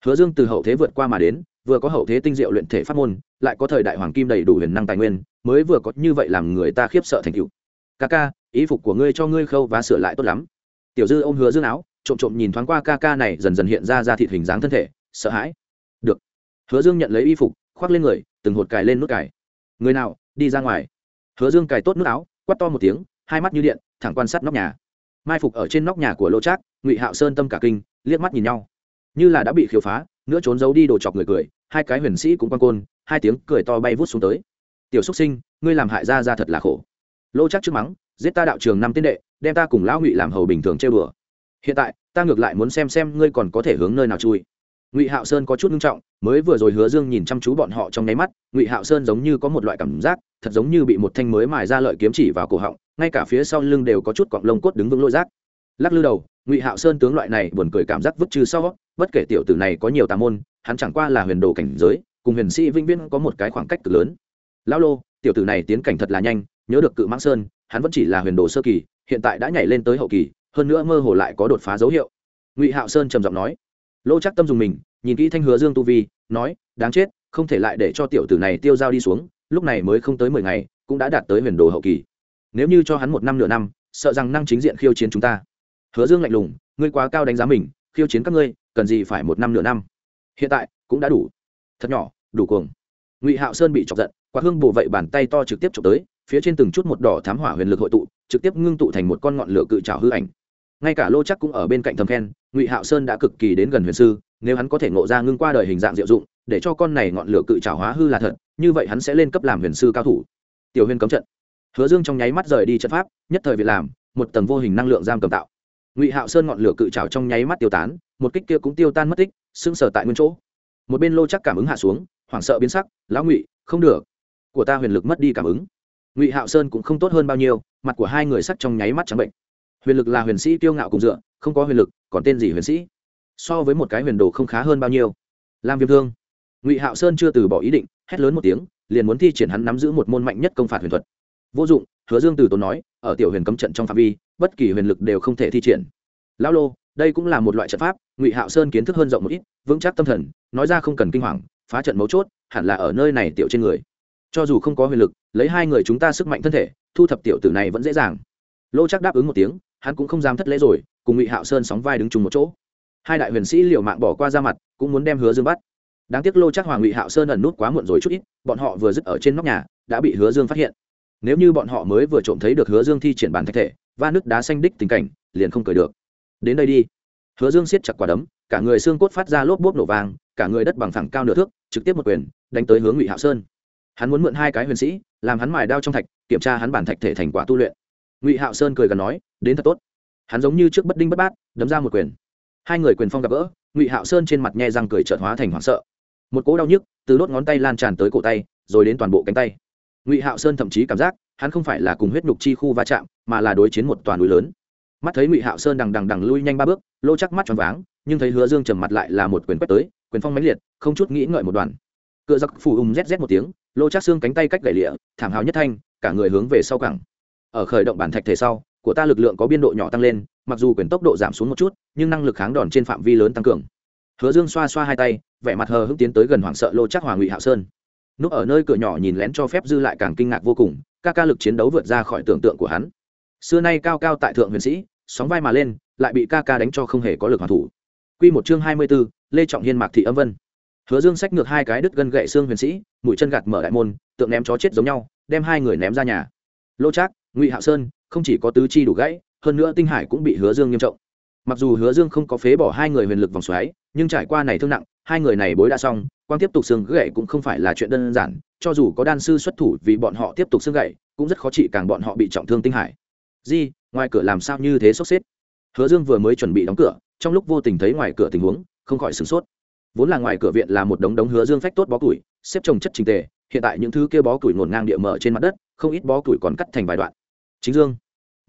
Hứa dương từ hậu thế vượt qua mà đến, vừa có hậu thế tinh diệu luyện thể pháp môn, lại có thời đại hoàng kim đầy đủ huyền năng tài nguyên, mới vừa có như vậy làm người ta khiếp sợ thành cựu ca ca, ý phục của ngươi cho ngươi khâu và sửa lại tốt lắm. Tiểu dư ôm hứa dương áo, trộm trộm nhìn thoáng qua ca ca này dần dần hiện ra ra thịt hình dáng thân thể, sợ hãi. Được. Hứa dương nhận lấy y phục khoác lên người, từng hột cài lên nút cài. Người nào, đi ra ngoài. Hứa dương cài tốt nút áo quắt to một tiếng, hai mắt như điện, thẳng quan sát nóc nhà. Mai phục ở trên nóc nhà của lô trác, ngụy hạo sơn tâm cả kinh, liếc mắt nhìn nhau. Như là đã bị khiếu phá, nữa trốn giấu đi đồ chọc người cười, hai cái huyền sĩ cũng quan côn, hai tiếng cười to bay vút xuống tới. Tiểu xúc sinh, ngươi làm hại ra ra thật là khổ. Lô trác trước mắng, giết ta đạo trường năm tiên đệ, đem ta cùng lão ngụy làm hầu bình thường chơi bừa hiện tại, ta ngược lại muốn xem xem ngươi còn có thể hướng nơi nào chui ngụy hạo sơn có chút nghiêm trọng, mới vừa rồi hứa dương nhìn chăm chú bọn họ trong nháy mắt, ngụy hạo sơn giống như có một loại cảm giác, thật giống như bị một thanh mới mài ra lợi kiếm chỉ vào cổ họng, ngay cả phía sau lưng đều có chút cọng lông cốt đứng vững lôi rác. Lắc lư đầu, ngụy hạo sơn tướng loại này buồn cười cảm giác vứt trừ sau, bất kể tiểu tử này có nhiều tà môn, hắn chẳng qua là huyền đồ cảnh giới, cùng huyền sĩ vĩnh viễn có một cái khoảng cách cực lớn. Lão lô, tiểu tử này tiến cảnh thật là nhanh, nhớ được cự mãng sơn, hắn vẫn chỉ là huyền đồ sơ kỳ, hiện tại đã nhảy lên tới hậu kỳ, hơn nữa mơ hồ lại có đột phá dấu hiệu. Ngụy hạo sơn trầm giọng nói lô chắc tâm dùng mình, nhìn kỹ thanh hứa dương tu vi, nói, đáng chết, không thể lại để cho tiểu tử này tiêu dao đi xuống, lúc này mới không tới mười ngày, cũng đã đạt tới huyền đồ hậu kỳ. Nếu như cho hắn một năm nửa năm, sợ rằng năng chính diện khiêu chiến chúng ta. Hứa dương lạnh lùng, ngươi quá cao đánh giá mình, khiêu chiến các ngươi, cần gì phải một năm nửa năm? Hiện tại, cũng đã đủ. Thật nhỏ, đủ cuồng. Ngụy hạo sơn bị chọc giận quạt hương bổ vậy bàn tay to trực tiếp chụp tới, phía trên từng chút một đỏ thám hỏa huyền lực hội tụ, trực tiếp ngưng tụ thành một con ngọn lửa cự trào hư ảnh. Ngay cả lô chắc cũng ở bên cạnh thầm khen ngụy hạo sơn đã cực kỳ đến gần huyền sư, nếu hắn có thể ngộ ra ngưng qua đời hình dạng diệu dụng, để cho con này ngọn lửa cự trào hóa hư là thật, như vậy hắn sẽ lên cấp làm huyền sư cao thủ. Tiểu huyền cấm trận. Hứa dương trong nháy mắt rời đi trận pháp, nhất thời việc làm, một tầng vô hình năng lượng giam cầm tạo. Ngụy hạo sơn ngọn lửa cự trào trong nháy mắt tiêu tán, một kích kia cũng tiêu tan mất tích sưng sở tại nguyên chỗ. Một bên lô chắc cảm ứng hạ xuống, hoảng sợ biến sắc, lão ngụy, không được. Của ta huyền lực mất đi cảm ứng. Ngụy hạo sơn cũng không tốt hơn bao nhiêu, mặt của hai người sắc trong nháy mắt trắng bệnh. Huyền lực là huyền sĩ tiêu ngạo cùng dựa không có huyền lực, còn tên gì huyền sĩ? So với một cái huyền đồ không khá hơn bao nhiêu. Làm viêm thương. Ngụy hạo sơn chưa từ bỏ ý định, hét lớn một tiếng, liền muốn thi triển hắn nắm giữ một môn mạnh nhất công phạt huyền thuật. Vô dụng, hứa dương từ tốn nói, ở tiểu huyền cấm trận trong phạm vi, bất kỳ huyền lực đều không thể thi triển. Lão lô, đây cũng là một loại trận pháp, ngụy hạo sơn kiến thức hơn rộng một ít, vững chắc tâm thần, nói ra không cần kinh hoàng, phá trận mấu chốt, hẳn là ở nơi này tiểu trên người. Cho dù không có huyền lực, lấy hai người chúng ta sức mạnh thân thể, thu thập tiểu tử này vẫn dễ dàng. Lô chắc đáp ứng một tiếng, hắn cũng không dám thất lễ rồi cùng ngụy hạo sơn sóng vai đứng chung một chỗ hai đại huyền sĩ liều mạng bỏ qua ra mặt cũng muốn đem hứa dương bắt đáng tiếc lô chắc hoàng ngụy hạo sơn ẩn nút quá muộn rồi chút ít bọn họ vừa dứt ở trên nóc nhà đã bị hứa dương phát hiện nếu như bọn họ mới vừa trộm thấy được hứa dương thi triển bản thạch thể và nước đá xanh đích tình cảnh liền không cười được đến đây đi hứa dương siết chặt quả đấm cả người xương cốt phát ra lốp bốp nổ vàng cả người đất bằng thẳng cao nửa thước trực tiếp một quyền đánh tới hướng ngụy hạo sơn hắn muốn mượn hai cái huyền sĩ làm hắn mài đao trong thạch kiểm tra hắn bản thạch thể thành quả tu luyện ngụy hạo sơn cười gần nói đến thật tốt hắn giống như trước bất đinh bất bát, đấm ra một quyền. Hai người quyền phong gặp gỡ, ngụy hạo sơn trên mặt nhe răng cười trợt hóa thành hoảng sợ. Một cỗ đau nhức từ đốt ngón tay lan tràn tới cổ tay, rồi đến toàn bộ cánh tay. Ngụy hạo sơn thậm chí cảm giác, hắn không phải là cùng huyết nhục chi khu va chạm, mà là đối chiến một toàn núi lớn. Mắt thấy ngụy hạo sơn đằng đằng đằng lui nhanh ba bước, lô chắc mắt tròn váng, nhưng thấy hứa dương trầm mặt lại là một quyền quét tới, quyền phong mãnh liệt, không chút nghĩ ngợi một đoàn. Cựa giặc phủ ùng rét rét một tiếng, lô chắc xương cánh tay cách gậy lịa, thảm hào nhất thanh, cả người hướng về sau cẳng ở khởi động bản thạch thể sau của ta lực lượng có biên độ nhỏ tăng lên, mặc dù quyền tốc độ giảm xuống một chút, nhưng năng lực kháng đòn trên phạm vi lớn tăng cường. Hứa dương xoa xoa hai tay, vẻ mặt hờ hững tiến tới gần hoảng sợ lô chắc hòa ngụy hạo sơn. Núp ở nơi cửa nhỏ nhìn lén cho phép dư lại càng kinh ngạc vô cùng ca ca lực chiến đấu vượt ra khỏi tưởng tượng của hắn. Xưa nay cao cao tại thượng huyền sĩ, sóng vai mà lên, lại bị ca ca đánh cho không hề có lực hoàn thủ. Q một chương hai mươi b ố lê trọng hiên mạc thị âm vân. Hứa dương xách ngược hai cái đứt gân gậy xương huyền sĩ, mũi chân gạt mở đại môn, tượng ném chó chết giống nhau, đem hai người ném ra nhà. Lô trác, ngụy hạo sơn không chỉ có tứ chi đủ gãy, hơn nữa tinh hải cũng bị hứa dương nghiêm trọng. Mặc dù hứa dương không có phế bỏ hai người huyền lực vòng xoáy, nhưng trải qua này thương nặng, hai người này bối đã xong quan tiếp tục xương gậy cũng không phải là chuyện đơn giản, cho dù có đan sư xuất thủ vì bọn họ tiếp tục xương gậy cũng rất khó trị càng bọn họ bị trọng thương tinh hải. Di, ngoài cửa làm sao như thế sốc xếp? Hứa dương vừa mới chuẩn bị đóng cửa, trong lúc vô tình thấy ngoài cửa tình huống, không khỏi sửng sốt. Vốn là ngoài cửa viện là một đống đống hứa dương phách tốt bó củi, xếp trồng chất trình tề, hiện tại những thứ kia bó củi ngổn ngang địa mở trên mặt đất, không ít bó củi còn cắt thành vài đoạn chính dương.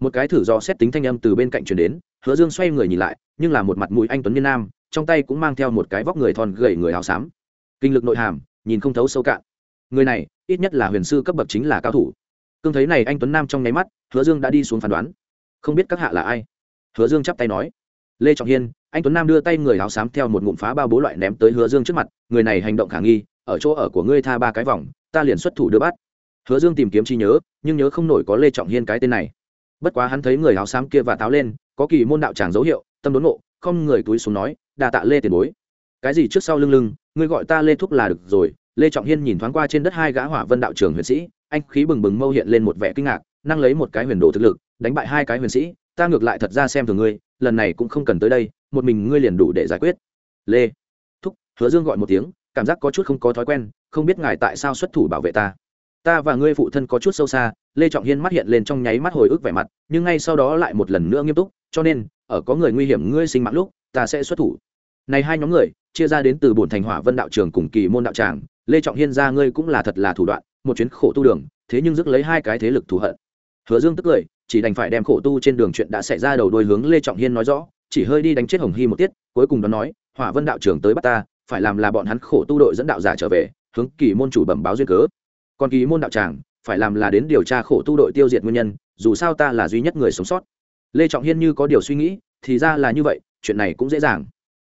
Một cái thử do xét tính thanh âm từ bên cạnh truyền đến, hứa dương xoay người nhìn lại, nhưng là một mặt mũi anh tuấn niên nam, trong tay cũng mang theo một cái vóc người thon gầy người áo xám. Kinh lực nội hàm, nhìn không thấu sâu cạn. Người này, ít nhất là huyền sư cấp bậc chính là cao thủ. Cương thấy này anh tuấn nam trong nháy mắt, hứa dương đã đi xuống phán đoán. Không biết các hạ là ai? Hứa dương chắp tay nói. Lê trọng hiên, anh tuấn nam đưa tay người áo xám theo một ngụm phá bao bố loại ném tới hứa dương trước mặt, người này hành động khả nghi, ở chỗ ở của ngươi tha ba cái vòng, ta liền xuất thủ đưa bắt hứa dương tìm kiếm chi nhớ, nhưng nhớ không nổi có lê trọng hiên cái tên này. Bất quá hắn thấy người áo xám kia và táo lên, có kỳ môn đạo tràng dấu hiệu, tâm đốn ngộ, không người túi xuống nói đà tạ lê tiền bối. Cái gì trước sau lưng lưng, ngươi gọi ta lê thúc là được rồi. Lê trọng hiên nhìn thoáng qua trên đất hai gã hỏa vân đạo trưởng huyền sĩ, anh khí bừng bừng mâu hiện lên một vẻ kinh ngạc, năng lấy một cái huyền đồ thực lực, đánh bại hai cái huyền sĩ, ta ngược lại thật ra xem thường ngươi, lần này cũng không cần tới đây, một mình ngươi liền đủ để giải quyết. Lê thúc, hứa dương gọi một tiếng, cảm giác có chút không có thói quen, không biết ngài tại sao xuất thủ bảo vệ ta ta và ngươi phụ thân có chút sâu xa, lê trọng hiên mắt hiện lên trong nháy mắt hồi ức vẻ mặt, nhưng ngay sau đó lại một lần nữa nghiêm túc, cho nên, ở có người nguy hiểm ngươi sinh mạng lúc, ta sẽ xuất thủ. Này hai nhóm người, chia ra đến từ bổn thành hỏa vân đạo trường cùng kỳ môn đạo tràng, lê trọng hiên ra ngươi cũng là thật là thủ đoạn, một chuyến khổ tu đường, thế nhưng dứt lấy hai cái thế lực thù hận. Hứa dương tức cười, chỉ đành phải đem khổ tu trên đường chuyện đã xảy ra đầu đôi hướng lê trọng hiên nói rõ, chỉ hơi đi đánh chết hồng hy một tiết, cuối cùng đó nói, hỏa vân đạo trưởng tới bắt ta, phải làm là bọn hắn khổ tu đội dẫn đạo giả trở về, hướng kỳ môn chủ bẩm báo duyên cớ còn kỳ môn đạo tràng, phải làm là đến điều tra khổ tu đội tiêu diệt nguyên nhân, dù sao ta là duy nhất người sống sót. Lê trọng hiên như có điều suy nghĩ, thì ra là như vậy, chuyện này cũng dễ dàng.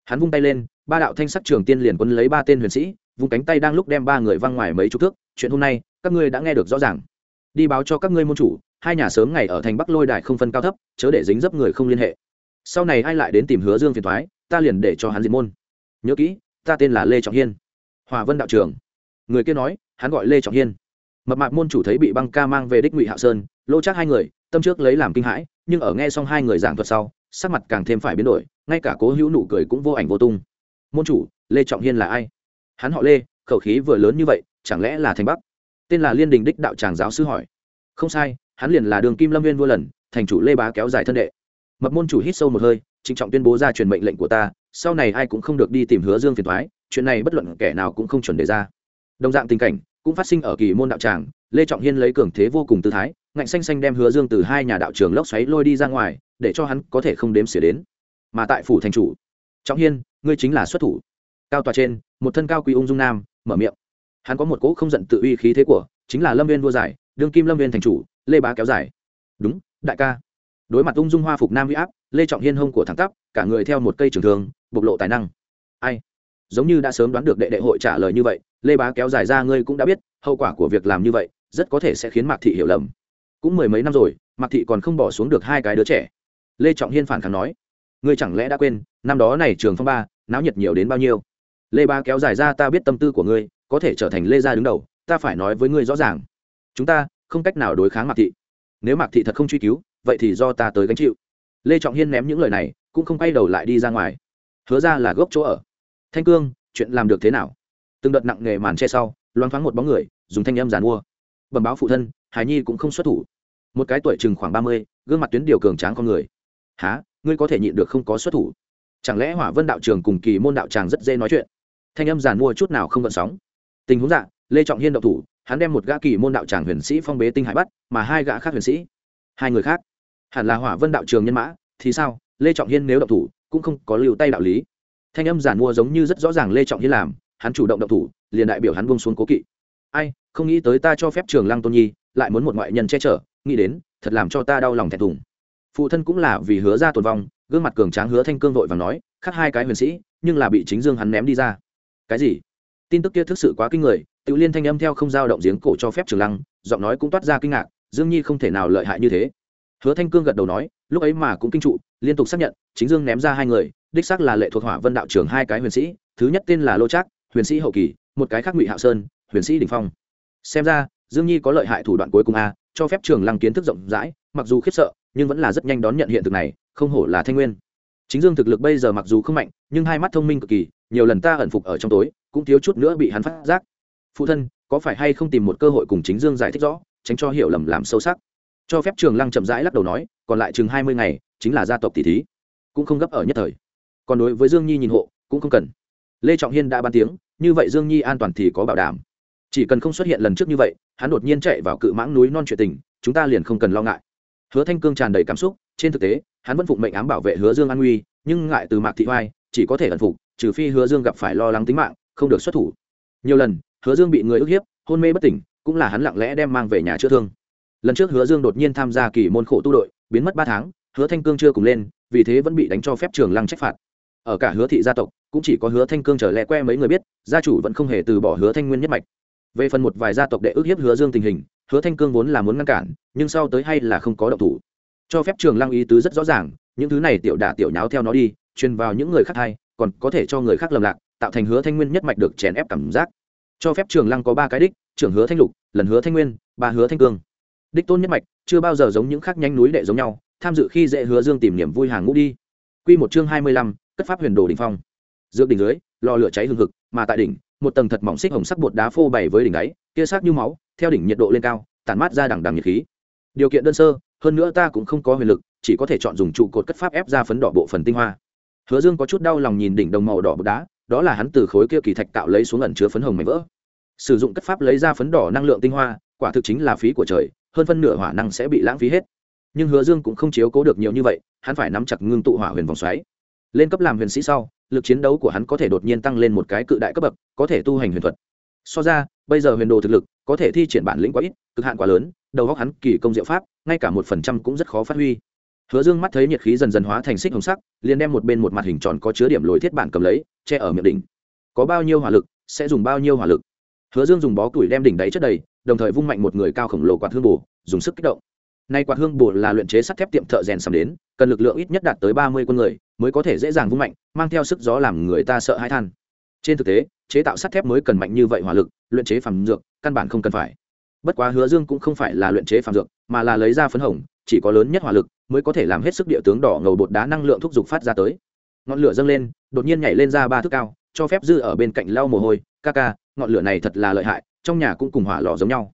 Hắn vung tay lên, ba đạo thanh sắc trường tiên liền quân lấy ba tên huyền sĩ, vung cánh tay đang lúc đem ba người văng ngoài mấy chục thước, chuyện hôm nay, các ngươi đã nghe được rõ ràng. Đi báo cho các ngươi môn chủ, hai nhà sớm ngày ở thành bắc lôi đài không phân cao thấp, chớ để dính dấp người không liên hệ. Sau này ai lại đến tìm hứa dương phiền thoái ta liền để cho hắn diệt môn. Nhớ kỹ, ta tên là lê trọng hiên. Hòa vân đạo trường người kia nói, hắn gọi lê trọng hiên. Mập mạc môn chủ thấy bị băng ca mang về đích ngụy hạo sơn, lô chắc hai người, tâm trước lấy làm kinh hãi, nhưng ở nghe xong hai người giảng thuật sau, sắc mặt càng thêm phải biến đổi, ngay cả cố hữu nụ cười cũng vô ảnh vô tung. Môn chủ, lê trọng hiên là ai? Hắn họ lê, khẩu khí vừa lớn như vậy, chẳng lẽ là thành bắc? Tên là liên đình đích đạo tràng giáo sư hỏi. Không sai, hắn liền là đường kim lâm viên vua lần, thành chủ lê bá kéo dài thân đệ. Mập môn chủ hít sâu một hơi, trịnh trọng tuyên bố ra truyền mệnh lệnh của ta, sau này ai cũng không được đi tìm hứa dương phiền thoái, chuyện này bất luận kẻ nào cũng không chuẩn đề ra đồng dạng tình cảnh cũng phát sinh ở kỳ môn đạo tràng, lê trọng hiên lấy cường thế vô cùng tư thái, ngạnh xanh xanh đem hứa dương từ hai nhà đạo trường lốc xoáy lôi đi ra ngoài, để cho hắn có thể không đếm xỉa đến. Mà tại phủ thành chủ, trọng hiên, ngươi chính là xuất thủ. Cao tòa trên, một thân cao quý ung dung nam, mở miệng. Hắn có một cỗ không giận tự uy khí thế của, chính là lâm viên vua giải, đương kim lâm viên thành chủ, lê bá kéo dài. Đúng, đại ca. Đối mặt ung dung hoa phục nam huy áp, lê trọng hiên hông của thẳng tắp, cả người theo một cây trường thường bộc lộ tài năng. Ai? Giống như đã sớm đoán được đệ đệ hội trả lời như vậy lê bá kéo dài ra ngươi cũng đã biết, hậu quả của việc làm như vậy rất có thể sẽ khiến mạc thị hiểu lầm. Cũng mười mấy năm rồi, mạc thị còn không bỏ xuống được hai cái đứa trẻ. Lê trọng hiên phản kháng nói, ngươi chẳng lẽ đã quên, năm đó này trường phong ba, náo nhiệt nhiều đến bao nhiêu? Lê bá kéo dài ra, ta biết tâm tư của ngươi, có thể trở thành lê gia đứng đầu, ta phải nói với ngươi rõ ràng. Chúng ta không cách nào đối kháng mạc thị. Nếu mạc thị thật không truy cứu, vậy thì do ta tới gánh chịu. Lê trọng hiên ném những lời này, cũng không quay đầu lại đi ra ngoài. Hứa ra là gốc chỗ ở. Thanh cương, chuyện làm được thế nào? Từng đợt nặng nghề màn che sau, loáng thoáng một bóng người, dùng thanh âm giàn mua. Bẩm báo phụ thân, hải nhi cũng không xuất thủ. Một cái tuổi chừng khoảng ba mươi, gương mặt tuyến điều cường tráng con người. Há ngươi có thể nhịn được không có xuất thủ? Chẳng lẽ hỏa vân đạo trường cùng kỳ môn đạo tràng rất dễ nói chuyện? Thanh âm giàn mua chút nào không gợn sóng. Tình huống dạ lê trọng hiên đậu thủ, hắn đem một gã kỳ môn đạo tràng huyền sĩ phong bế tinh hải bắt, mà hai gã khác huyền sĩ. Hai người khác. Hẳn là hỏa vân đạo trường nhân mã, thì sao? Lê trọng hiên nếu đậu thủ, cũng không có lưu tay đạo lý. Thanh âm giản mua giống như rất rõ ràng lê trọng hiên làm hắn chủ động động thủ, liền đại biểu hắn buông xuống cố kỵ. Ai, không nghĩ tới ta cho phép trường lăng tôn nhi lại muốn một ngoại nhân che chở, nghĩ đến, thật làm cho ta đau lòng thẹn thùng. Phụ thân cũng là vì hứa ra tồn vong, gương mặt cường tráng hứa thanh cương vội và nói khắc hai cái huyền sĩ, nhưng là bị chính dương hắn ném đi ra. Cái gì? Tin tức kia thực sự quá kinh người tự liên thanh âm theo không dao động giếng cổ cho phép trường lăng, giọng nói cũng toát ra kinh ngạc, dương nhi không thể nào lợi hại như thế. Hứa thanh cương gật đầu nói, lúc ấy mà cũng kinh trụ, liên tục xác nhận, chính dương ném ra hai người, đích xác là lệ thuộc hỏa vân đạo trường hai cái huyền sĩ, thứ nhất tên là lô trác huyền sĩ hậu kỳ, một cái khác ngụy hạo sơn, huyền sĩ đình phong. Xem ra, dương nhi có lợi hại thủ đoạn cuối cùng a, cho phép trường lăng kiến thức rộng rãi, mặc dù khiếp sợ, nhưng vẫn là rất nhanh đón nhận hiện thực này, không hổ là thanh nguyên. Chính dương thực lực bây giờ mặc dù không mạnh, nhưng hai mắt thông minh cực kỳ, nhiều lần ta ẩn phục ở trong tối, cũng thiếu chút nữa bị hắn phát giác. Phụ thân, có phải hay không tìm một cơ hội cùng chính dương giải thích rõ, tránh cho hiểu lầm làm sâu sắc? Cho phép trường lăng chậm rãi lắc đầu nói, còn lại chừng hai mươi ngày, chính là gia tộc tỷ thí. Cũng không gấp ở nhất thời. Còn đối với dương nhi nhìn hộ, cũng không cần lê trọng hiên đã ban tiếng, như vậy dương nhi an toàn thì có bảo đảm. Chỉ cần không xuất hiện lần trước như vậy, hắn đột nhiên chạy vào cự mãng núi non chuyện tình, chúng ta liền không cần lo ngại. Hứa thanh cương tràn đầy cảm xúc, trên thực tế, hắn vẫn phụng mệnh ám bảo vệ hứa dương an nguy, nhưng ngại từ mạc thị hoai chỉ có thể ẩn phục, trừ phi hứa dương gặp phải lo lắng tính mạng, không được xuất thủ. Nhiều lần, hứa dương bị người ức hiếp, hôn mê bất tỉnh, cũng là hắn lặng lẽ đem mang về nhà chữa thương. Lần trước hứa dương đột nhiên tham gia kỳ môn khổ tu đội, biến mất ba tháng, hứa thanh cương chưa cùng lên, vì thế vẫn bị đánh cho phép trường lăng trách phạt ở cả hứa thị gia tộc, cũng chỉ có hứa thanh cương trở lẹ que mấy người biết, gia chủ vẫn không hề từ bỏ hứa thanh nguyên nhất mạch. Về phần một vài gia tộc đệ ước hiếp hứa dương tình hình, hứa thanh cương vốn là muốn ngăn cản, nhưng sau tới hay là không có động thủ. Cho phép trường lăng ý tứ rất rõ ràng, những thứ này tiểu đả tiểu nháo theo nó đi, truyền vào những người khác hay còn có thể cho người khác lầm lạc, tạo thành hứa thanh nguyên nhất mạch được chèn ép cảm giác. Cho phép trường lăng có ba cái đích, trưởng hứa thanh lục, lần hứa thanh nguyên, ba hứa thanh cương. Đích tôn nhất mạch, chưa bao giờ giống những khác nhanh núi đệ giống nhau, tham dự khi dễ hứa dương tìm niềm vui hàng ngũ đi. Quy một chương hai mươi lăm, cất pháp huyền đồ đỉnh phong. Dược đỉnh dưới, lò lửa cháy hừng hực, mà tại đỉnh, một tầng thật mỏng xích hồng sắc bột đá phô bày với đỉnh đáy, kia sắc như máu, theo đỉnh nhiệt độ lên cao, tản mát ra đằng đằng nhiệt khí. Điều kiện đơn sơ, hơn nữa ta cũng không có huyền lực, chỉ có thể chọn dùng trụ cột cất pháp ép ra phấn đỏ bộ phần tinh hoa. Hứa Dương có chút đau lòng nhìn đỉnh đồng màu đỏ bột đá, đó là hắn từ khối kia kỳ thạch tạo lấy xuống ẩn chứa phấn hồng mảnh vỡ. Sử dụng cất pháp lấy ra phấn đỏ năng lượng tinh hoa, quả thực chính là phí của trời, hơn phân nửa hỏa năng sẽ bị lãng phí hết nhưng hứa dương cũng không chiếu cố được nhiều như vậy, hắn phải nắm chặt ngưng tụ hỏa huyền vòng xoáy. Lên cấp làm huyền sĩ sau, lực chiến đấu của hắn có thể đột nhiên tăng lên một cái cự đại cấp bậc, có thể tu hành huyền thuật. So ra, bây giờ huyền đồ thực lực có thể thi triển bản lĩnh quá ít, cực hạn quá lớn, đầu góc hắn kỳ công diệu pháp, ngay cả một phần trăm cũng rất khó phát huy. Hứa dương mắt thấy nhiệt khí dần dần hóa thành xích hồng sắc, liền đem một bên một mặt hình tròn có chứa điểm lồi thiết bản cầm lấy, che ở miệng đỉnh. Có bao nhiêu hỏa lực, sẽ dùng bao nhiêu hỏa lực? Hứa dương dùng bó củi đem đỉnh đáy chất đầy, đồng thời vung mạnh một người cao khổng lồ quạt hương bù dùng sức kích động nay quạt hương bù là luyện chế sắt thép tiệm thợ rèn sầm đến, cần lực lượng ít nhất đạt tới ba mươi quân người, mới có thể dễ dàng vung mạnh, mang theo sức gió làm người ta sợ hãi than. Trên thực tế, chế tạo sắt thép mới cần mạnh như vậy hỏa lực, luyện chế phàm dược, căn bản không cần phải. Bất quá hứa dương cũng không phải là luyện chế phàm dược, mà là lấy ra phấn hồng, chỉ có lớn nhất hỏa lực, mới có thể làm hết sức địa tướng đỏ ngầu bột đá năng lượng thúc giục phát ra tới. Ngọn lửa dâng lên, đột nhiên nhảy lên ra ba thước cao, cho phép dư ở bên cạnh lau mồ hôi, ca ca, ngọn lửa này thật là lợi hại, trong nhà cũng cùng hỏa lò giống nhau.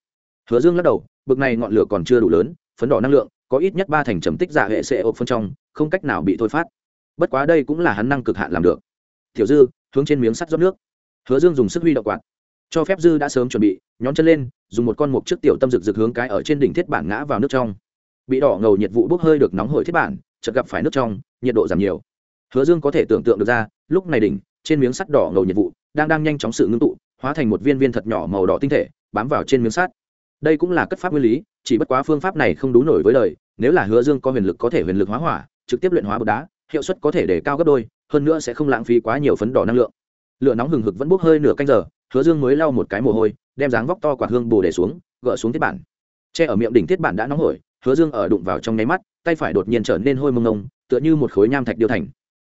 Hứa dương lắc đầu, bực này ngọn lửa còn chưa đủ lớn phấn đỏ năng lượng, có ít nhất ba thành trầm tích giả hệ sẽ ộp phân trong, không cách nào bị thôi phát. Bất quá đây cũng là hắn năng cực hạn làm được. Tiểu dư, hướng trên miếng sắt rót nước. Hứa dương dùng sức huy động quạt. Cho phép dư đã sớm chuẩn bị, nhón chân lên, dùng một con mục trước tiểu tâm rực rực hướng cái ở trên đỉnh thiết bản ngã vào nước trong. Bị đỏ ngầu nhiệt vụ bốc hơi được nóng hổi thiết bản, chợt gặp phải nước trong, nhiệt độ giảm nhiều. Hứa dương có thể tưởng tượng được ra, lúc này đỉnh, trên miếng sắt đỏ ngầu nhiệt vụ, đang đang nhanh chóng sự ngưng tụ, hóa thành một viên viên thật nhỏ màu đỏ tinh thể, bám vào trên miếng sắt đây cũng là cất pháp nguyên lý, chỉ bất quá phương pháp này không đủ nổi với lời nếu là hứa dương có huyền lực có thể huyền lực hóa hỏa, trực tiếp luyện hóa bột đá, hiệu suất có thể để cao gấp đôi, hơn nữa sẽ không lãng phí quá nhiều phấn đỏ năng lượng. Lửa nóng hừng hực vẫn bốc hơi nửa canh giờ, hứa dương mới lau một cái mồ hôi, đem dáng vóc to quạt hương bồ để xuống, gỡ xuống thiết bản. Che ở miệng đỉnh thiết bản đã nóng hổi, hứa dương ở đụng vào trong nháy mắt, tay phải đột nhiên trở nên hôi mông ngông, tựa như một khối nham thạch điêu thành.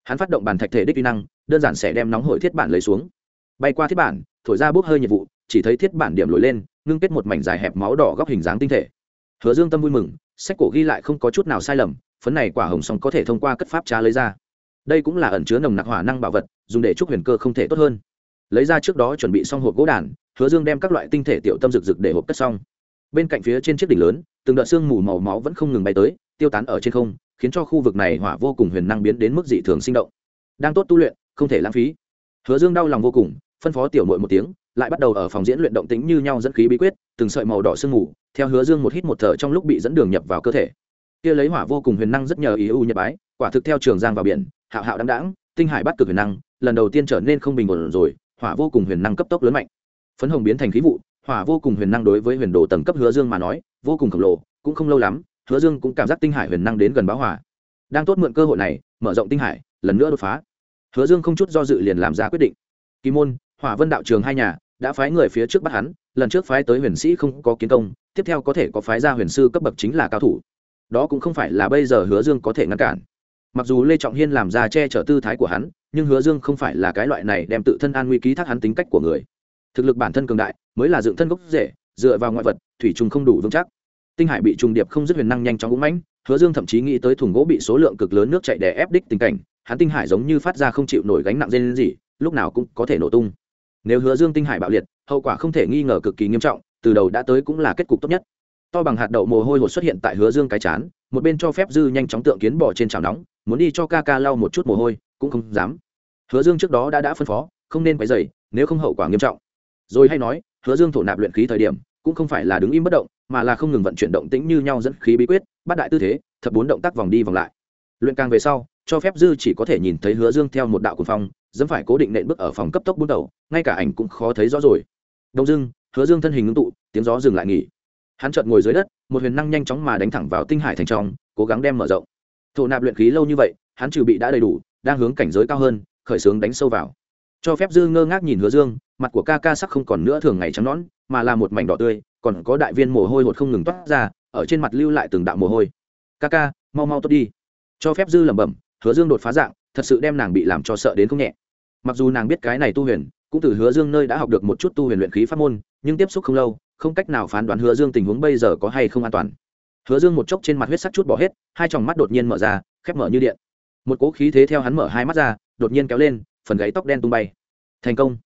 Hắn phát động bàn thạch thể đích kỹ năng, đơn giản sẽ đem nóng hổi thiết bản lấy xuống. Bay qua thiết bản, thổi ra bốc hơi nhiệt vụ, chỉ thấy thiết bản điểm lồi lên ngưng kết một mảnh dài hẹp máu đỏ góc hình dáng tinh thể. Hứa dương tâm vui mừng, sách cổ ghi lại không có chút nào sai lầm, phấn này quả hồng song có thể thông qua cất pháp trá lấy ra. Đây cũng là ẩn chứa nồng nặc hỏa năng bảo vật, dùng để chúc huyền cơ không thể tốt hơn. Lấy ra trước đó chuẩn bị xong hộp gỗ đàn, hứa dương đem các loại tinh thể tiểu tâm rực rực để hộp cất xong. Bên cạnh phía trên chiếc đỉnh lớn, từng đợt xương mù màu máu vẫn không ngừng bay tới, tiêu tán ở trên không, khiến cho khu vực này hỏa vô cùng huyền năng biến đến mức dị thường sinh động. Đang tốt tu luyện, không thể lãng phí. Hứa dương đau lòng vô cùng, phân phó tiểu mội một tiếng lại bắt đầu ở phòng diễn luyện động tính như nhau dẫn khí bí quyết, từng sợi màu đỏ sương mù, theo hứa dương một hít một thở trong lúc bị dẫn đường nhập vào cơ thể. Kia lấy hỏa vô cùng huyền năng rất nhờ ý ưu nhật bái, quả thực theo trường giang vào biển, hạo hạo đáng đáng tinh hải bắt cực huyền năng, lần đầu tiên trở nên không bình ổn rồi, hỏa vô cùng huyền năng cấp tốc lớn mạnh. Phấn hồng biến thành khí vụ, hỏa vô cùng huyền năng đối với huyền đồ tầng cấp hứa dương mà nói, vô cùng khổng lồ, cũng không lâu lắm, hứa dương cũng cảm giác tinh hải huyền năng đến gần báo hỏa đang tốt mượn cơ hội này, mở rộng tinh hải, lần nữa đột phá. Hứa dương không chút do dự liền làm ra quyết định. Kỳ môn, hỏa vân đạo trường hai nhà đã phái người phía trước bắt hắn, lần trước phái tới huyền sĩ không có kiến công, tiếp theo có thể có phái ra huyền sư cấp bậc chính là cao thủ. Đó cũng không phải là bây giờ hứa dương có thể ngăn cản. Mặc dù lê trọng hiên làm ra che chở tư thái của hắn, nhưng hứa dương không phải là cái loại này đem tự thân an nguy ký thác hắn tính cách của người. Thực lực bản thân cường đại, mới là dựng thân gốc rễ, dựa vào ngoại vật, thủy trùng không đủ vững chắc. Tinh hải bị trùng điệp không dứt huyền năng nhanh chóng cũng mãnh, hứa dương thậm chí nghĩ tới thùng gỗ bị số lượng cực lớn nước chạy đè ép đích tình cảnh, hắn tinh hải giống như phát ra không chịu nổi gánh nặng dên gì lúc nào cũng có thể nổ tung nếu hứa dương tinh hải bạo liệt, hậu quả không thể nghi ngờ cực kỳ nghiêm trọng, từ đầu đã tới cũng là kết cục tốt nhất. To bằng hạt đậu mồ hôi hột xuất hiện tại hứa dương cái chán, một bên cho phép dư nhanh chóng tượng kiến bỏ trên chảo nóng, muốn đi cho ca ca lau một chút mồ hôi, cũng không dám. Hứa dương trước đó đã đã phân phó, không nên quấy dày nếu không hậu quả nghiêm trọng. Rồi hay nói, hứa dương thổ nạp luyện khí thời điểm, cũng không phải là đứng im bất động, mà là không ngừng vận chuyển động tĩnh như nhau dẫn khí bí quyết, bắt đại tư thế, thập bốn động tác vòng đi vòng lại. Luyện càng về sau, cho phép dư chỉ có thể nhìn thấy hứa dương theo một đạo cuồng phong dẫm phải cố định nện bước ở phòng cấp tốc bút đầu, ngay cả ảnh cũng khó thấy rõ rồi. Đông dưng hứa dương thân hình ngưng tụ, tiếng gió dừng lại nghỉ. Hắn chợt ngồi dưới đất, một huyền năng nhanh chóng mà đánh thẳng vào tinh hải thành trong, cố gắng đem mở rộng. Thổ nạp luyện khí lâu như vậy, hắn trừ bị đã đầy đủ, đang hướng cảnh giới cao hơn, khởi xướng đánh sâu vào. Cho phép dư ngơ ngác nhìn hứa dương, mặt của ca ca sắc không còn nữa thường ngày trắng nõn, mà là một mảnh đỏ tươi, còn có đại viên mồ hôi hột không ngừng toát ra, ở trên mặt lưu lại từng đạo mồ hôi. Ca ca, mau mau tốt đi. Cho phép dư lẩm bẩm, hứa dương đột phá dạng thật sự đem nàng bị làm cho sợ đến không nhẹ. Mặc dù nàng biết cái này tu huyền, cũng từ hứa dương nơi đã học được một chút tu huyền luyện khí pháp môn, nhưng tiếp xúc không lâu, không cách nào phán đoán hứa dương tình huống bây giờ có hay không an toàn. Hứa dương một chốc trên mặt huyết sắc chút bỏ hết, hai tròng mắt đột nhiên mở ra, khép mở như điện. Một cỗ khí thế theo hắn mở hai mắt ra, đột nhiên kéo lên, phần gáy tóc đen tung bay. Thành công.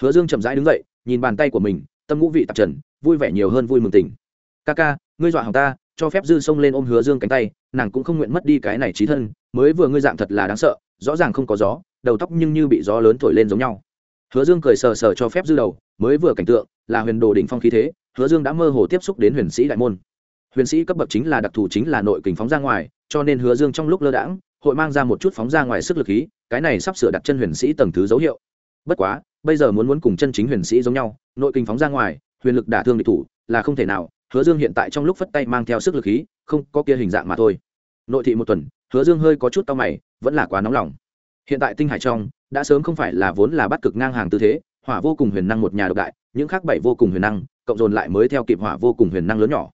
Hứa dương chậm rãi đứng dậy, nhìn bàn tay của mình, tâm ngũ vị tạp trần, vui vẻ nhiều hơn vui mừng tình ca ca, ngươi dọa hỏng ta cho phép dư xông lên ôm hứa dương cánh tay, nàng cũng không nguyện mất đi cái này trí thân, mới vừa ngươi dạng thật là đáng sợ, rõ ràng không có gió, đầu tóc nhưng như bị gió lớn thổi lên giống nhau. Hứa dương cười sờ sờ cho phép dư đầu, mới vừa cảnh tượng, là huyền đồ đỉnh phong khí thế, hứa dương đã mơ hồ tiếp xúc đến huyền sĩ đại môn. Huyền sĩ cấp bậc chính là đặc thù chính là nội kình phóng ra ngoài, cho nên hứa dương trong lúc lơ đãng, hội mang ra một chút phóng ra ngoài sức lực khí, cái này sắp sửa đặt chân huyền sĩ tầng thứ dấu hiệu. Bất quá, bây giờ muốn muốn cùng chân chính huyền sĩ giống nhau, nội kình phóng ra ngoài, huyền lực đả thương địch thủ, là không thể nào hứa dương hiện tại trong lúc phất tay mang theo sức lực khí, không có kia hình dạng mà thôi. Nội thị một tuần, hứa dương hơi có chút tao mày, vẫn là quá nóng lòng. Hiện tại tinh hải trong, đã sớm không phải là vốn là bắt cực ngang hàng tư thế, hỏa vô cùng huyền năng một nhà độc đại, những khác bảy vô cùng huyền năng, cộng dồn lại mới theo kịp hỏa vô cùng huyền năng lớn nhỏ.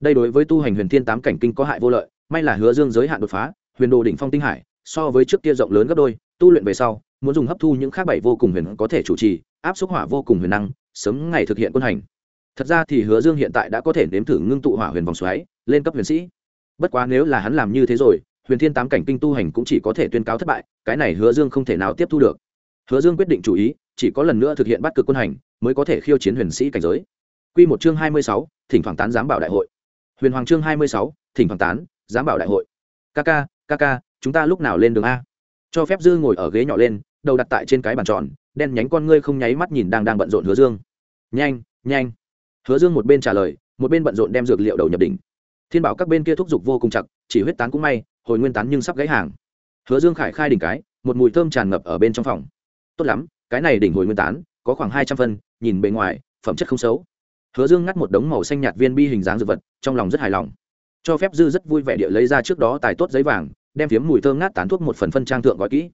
Đây đối với tu hành huyền thiên tám cảnh kinh có hại vô lợi, may là hứa dương giới hạn đột phá, huyền đồ đỉnh phong tinh hải, so với trước kia rộng lớn gấp đôi, tu luyện về sau, muốn dùng hấp thu những khác bảy vô cùng huyền có thể chủ trì, áp xúc hỏa vô cùng huyền năng, sớm ngày thực hiện quân hành thật ra thì hứa dương hiện tại đã có thể nếm thử ngưng tụ hỏa huyền vòng xoáy, lên cấp huyền sĩ. Bất quá nếu là hắn làm như thế rồi, huyền thiên tám cảnh kinh tu hành cũng chỉ có thể tuyên cáo thất bại, cái này hứa dương không thể nào tiếp thu được. Hứa dương quyết định chủ ý, chỉ có lần nữa thực hiện bắt cực quân hành, mới có thể khiêu chiến huyền sĩ cảnh giới. Q một chương hai mươi sáu, thỉnh thoảng tán giám bảo đại hội. Huyền hoàng chương hai mươi sáu, thỉnh thoảng tán, giám bảo đại hội. Kk kk chúng ta lúc nào lên đường a? Cho phép dư ngồi ở ghế nhỏ lên, đầu đặt tại trên cái bàn tròn, đen nhánh con ngươi không nháy mắt nhìn đang đang bận rộn hứa dương. Nhanh nhanh hứa dương một bên trả lời, một bên bận rộn đem dược liệu đầu nhập đỉnh. Thiên bảo các bên kia thúc giục vô cùng chặt, chỉ huyết tán cũng may, hồi nguyên tán nhưng sắp gãy hàng. Hứa dương khải khai đỉnh cái, một mùi thơm tràn ngập ở bên trong phòng. Tốt lắm, cái này đỉnh hồi nguyên tán, có khoảng hai trăm phân, nhìn bề ngoài, phẩm chất không xấu. Hứa dương ngắt một đống màu xanh nhạt viên bi hình dáng dược vật, trong lòng rất hài lòng. Cho phép dư rất vui vẻ địa lấy ra trước đó tài tốt giấy vàng, đem phiếm mùi thơm ngát tán thuốc một phần phân trang thượng gói kỹ.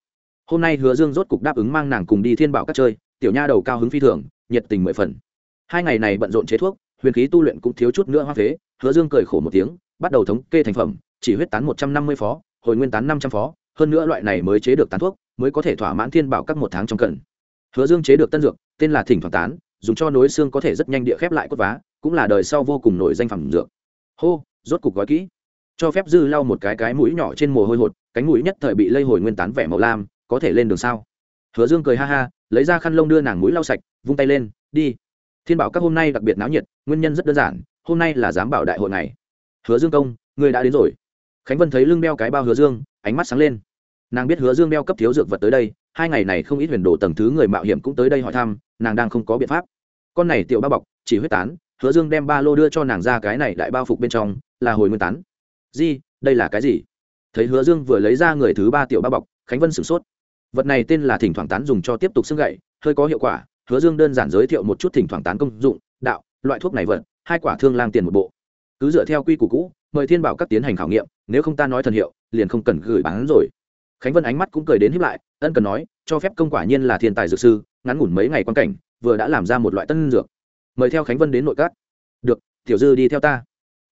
Hôm nay hứa dương rốt cục đáp ứng mang nàng cùng đi thiên bảo các chơi, tiểu nha đầu cao hứng phi thường, nhiệt tình mười phần hai ngày này bận rộn chế thuốc, huyền khí tu luyện cũng thiếu chút nữa hoa phế, hứa dương cười khổ một tiếng, bắt đầu thống kê thành phẩm, chỉ huyết tán một trăm năm mươi phó, hồi nguyên tán năm trăm phó, hơn nữa loại này mới chế được tán thuốc, mới có thể thỏa mãn thiên bảo các một tháng trong cần. Hứa dương chế được tân dược, tên là thỉnh thoảng tán, dùng cho nối xương có thể rất nhanh địa khép lại cốt vá, cũng là đời sau vô cùng nổi danh phẩm dược. Hô, rốt cục gói kỹ. Cho phép dư lau một cái cái mũi nhỏ trên mồ hôi hột, cánh mũi nhất thời bị lây hồi nguyên tán vẻ màu lam, có thể lên đường sao? Hứa dương cười ha ha, lấy ra khăn lông đưa nàng mũi lau sạch, vung tay lên, đi thiên bảo các hôm nay đặc biệt náo nhiệt, nguyên nhân rất đơn giản, hôm nay là giám bảo đại hội này hứa dương công, người đã đến rồi. Khánh vân thấy lưng đeo cái bao hứa dương, ánh mắt sáng lên. Nàng biết hứa dương đeo cấp thiếu dược vật tới đây, hai ngày này không ít huyền đồ tầng thứ người mạo hiểm cũng tới đây hỏi thăm, nàng đang không có biện pháp. Con này tiểu Ba bọc, chỉ huyết tán, hứa dương đem ba lô đưa cho nàng ra cái này đại bao phục bên trong, là hồi nguyên tán. Di, đây là cái gì? Thấy hứa dương vừa lấy ra người thứ ba tiểu Ba bọc, khánh vân sửng sốt. Vật này tên là thỉnh thoảng tán dùng cho tiếp tục xương gậy, hơi có hiệu quả hứa dương đơn giản giới thiệu một chút thỉnh thoảng tán công dụng, đạo, loại thuốc này vật, hai quả thương lang tiền một bộ. Cứ dựa theo quy củ cũ, mời thiên bảo các tiến hành khảo nghiệm, nếu không ta nói thần hiệu, liền không cần gửi bán rồi. Khánh vân ánh mắt cũng cười đến hiếp lại, ân cần nói, cho phép công quả nhiên là thiên tài dược sư, ngắn ngủn mấy ngày quan cảnh, vừa đã làm ra một loại tân dược. Mời theo khánh vân đến nội các. Được, tiểu dư đi theo ta.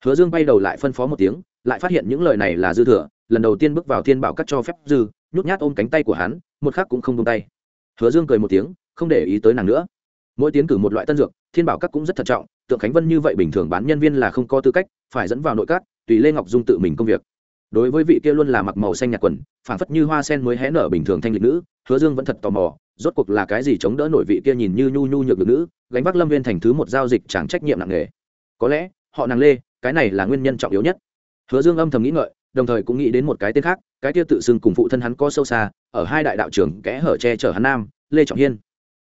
Hứa dương bay đầu lại phân phó một tiếng, lại phát hiện những lời này là dư thừa, lần đầu tiên bước vào thiên bảo các cho phép dư, nhút nhát ôm cánh tay của hắn, một khắc cũng không tung tay. Hứa dương cười một tiếng không để ý tới nàng nữa. Mỗi tiến cử một loại tân dược, thiên bảo các cũng rất thận trọng, tượng khánh vân như vậy bình thường bán nhân viên là không có tư cách, phải dẫn vào nội các, tùy lê ngọc dung tự mình công việc. Đối với vị kia luôn là mặc màu xanh nhạt quần, phảng phất như hoa sen mới hé nở bình thường thanh lịch nữ, hứa dương vẫn thật tò mò, rốt cuộc là cái gì chống đỡ nổi vị kia nhìn như nhu nhu nhược được nữ, gánh vác lâm viên thành thứ một giao dịch chẳng trách nhiệm nặng nề. Có lẽ, họ nàng lê, cái này là nguyên nhân trọng yếu nhất. Hứa dương âm thầm nghĩ ngợi, đồng thời cũng nghĩ đến một cái tên khác, cái kia tự xưng cùng phụ thân hắn có sâu xa, ở hai đại đạo trưởng kẽ hở che chở hắn nam, lê trọng hiên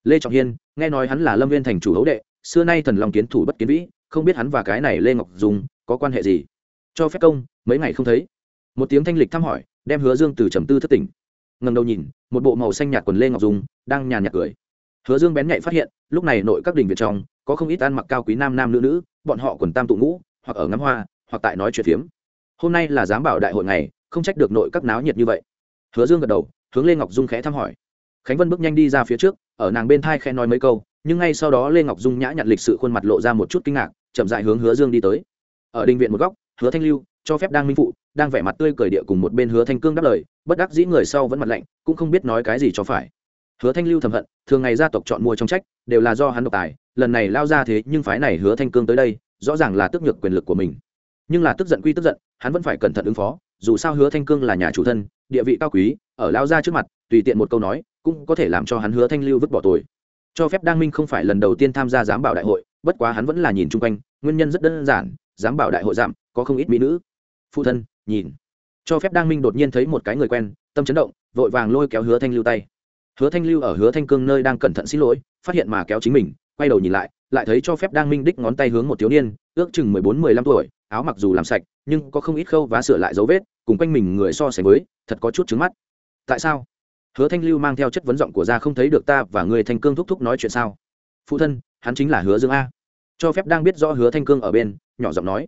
lê trọng hiên, nghe nói hắn là lâm viên thành chủ hấu đệ, xưa nay thần lòng kiến thủ bất kiến vĩ, không biết hắn và cái này lê ngọc dùng có quan hệ gì. Cho phép công, mấy ngày không thấy. Một tiếng thanh lịch thăm hỏi, đem hứa dương từ trầm tư thất tỉnh. Ngầm đầu nhìn, một bộ màu xanh nhạt quần lê ngọc dung đang nhàn nhạt cười. Hứa dương bén nhạy phát hiện, lúc này nội các đình việt trong, có không ít ăn mặc cao quý nam nam nữ nữ, bọn họ quần tam tụ ngũ, hoặc ở ngắm hoa, hoặc tại nói chuyện phiếm. Hôm nay là giám bảo đại hội này không trách được nội các náo nhiệt như vậy. Hứa dương gật đầu, hướng lê ngọc dung khẽ thăm hỏi. Khánh vân bước nhanh đi ra phía trước ở nàng bên thai khẽ nói mấy câu, nhưng ngay sau đó lê ngọc dung nhã nhặn lịch sự khuôn mặt lộ ra một chút kinh ngạc, chậm dại hướng hứa dương đi tới. Ở đình viện một góc, hứa thanh lưu, cho phép đang minh phụ, đang vẻ mặt tươi cười địa cùng một bên hứa thanh cương đáp lời, bất đắc dĩ người sau vẫn mặt lạnh, cũng không biết nói cái gì cho phải. Hứa thanh lưu thầm hận, thường ngày gia tộc chọn mua trong trách, đều là do hắn độc tài, lần này lao ra thế nhưng phái này hứa thanh cương tới đây, rõ ràng là tức nhược quyền lực của mình. Nhưng là tức giận quy tức giận, hắn vẫn phải cẩn thận ứng phó, dù sao hứa thanh cương là nhà chủ thân, địa vị cao quý, ở lao ra trước mặt tùy tiện một câu nói, cũng có thể làm cho hắn hứa thanh lưu vứt bỏ tuổi cho phép đăng minh không phải lần đầu tiên tham gia giám bảo đại hội, bất quá hắn vẫn là nhìn chung quanh, nguyên nhân rất đơn giản, giám bảo đại hội giảm, có không ít mỹ nữ. Phụ thân, nhìn. Cho phép đăng minh đột nhiên thấy một cái người quen, tâm chấn động, vội vàng lôi kéo hứa thanh lưu tay. Hứa thanh lưu ở hứa thanh cương nơi đang cẩn thận xin lỗi, phát hiện mà kéo chính mình, quay đầu nhìn lại lại thấy cho phép đăng minh đích ngón tay hướng một thiếu niên, ước chừng mười bốn, mười lăm tuổi, áo mặc dù làm sạch, nhưng có không ít khâu và sửa lại dấu vết, cùng quanh mình người so sánh với, thật có chút trứng mắt. Tại sao? Hứa thanh lưu mang theo chất vấn giọng của gia không thấy được ta và người thanh cương thúc thúc nói chuyện sao? Phụ thân, hắn chính là hứa dương a. Cho phép đang biết rõ hứa thanh cương ở bên, nhỏ giọng nói.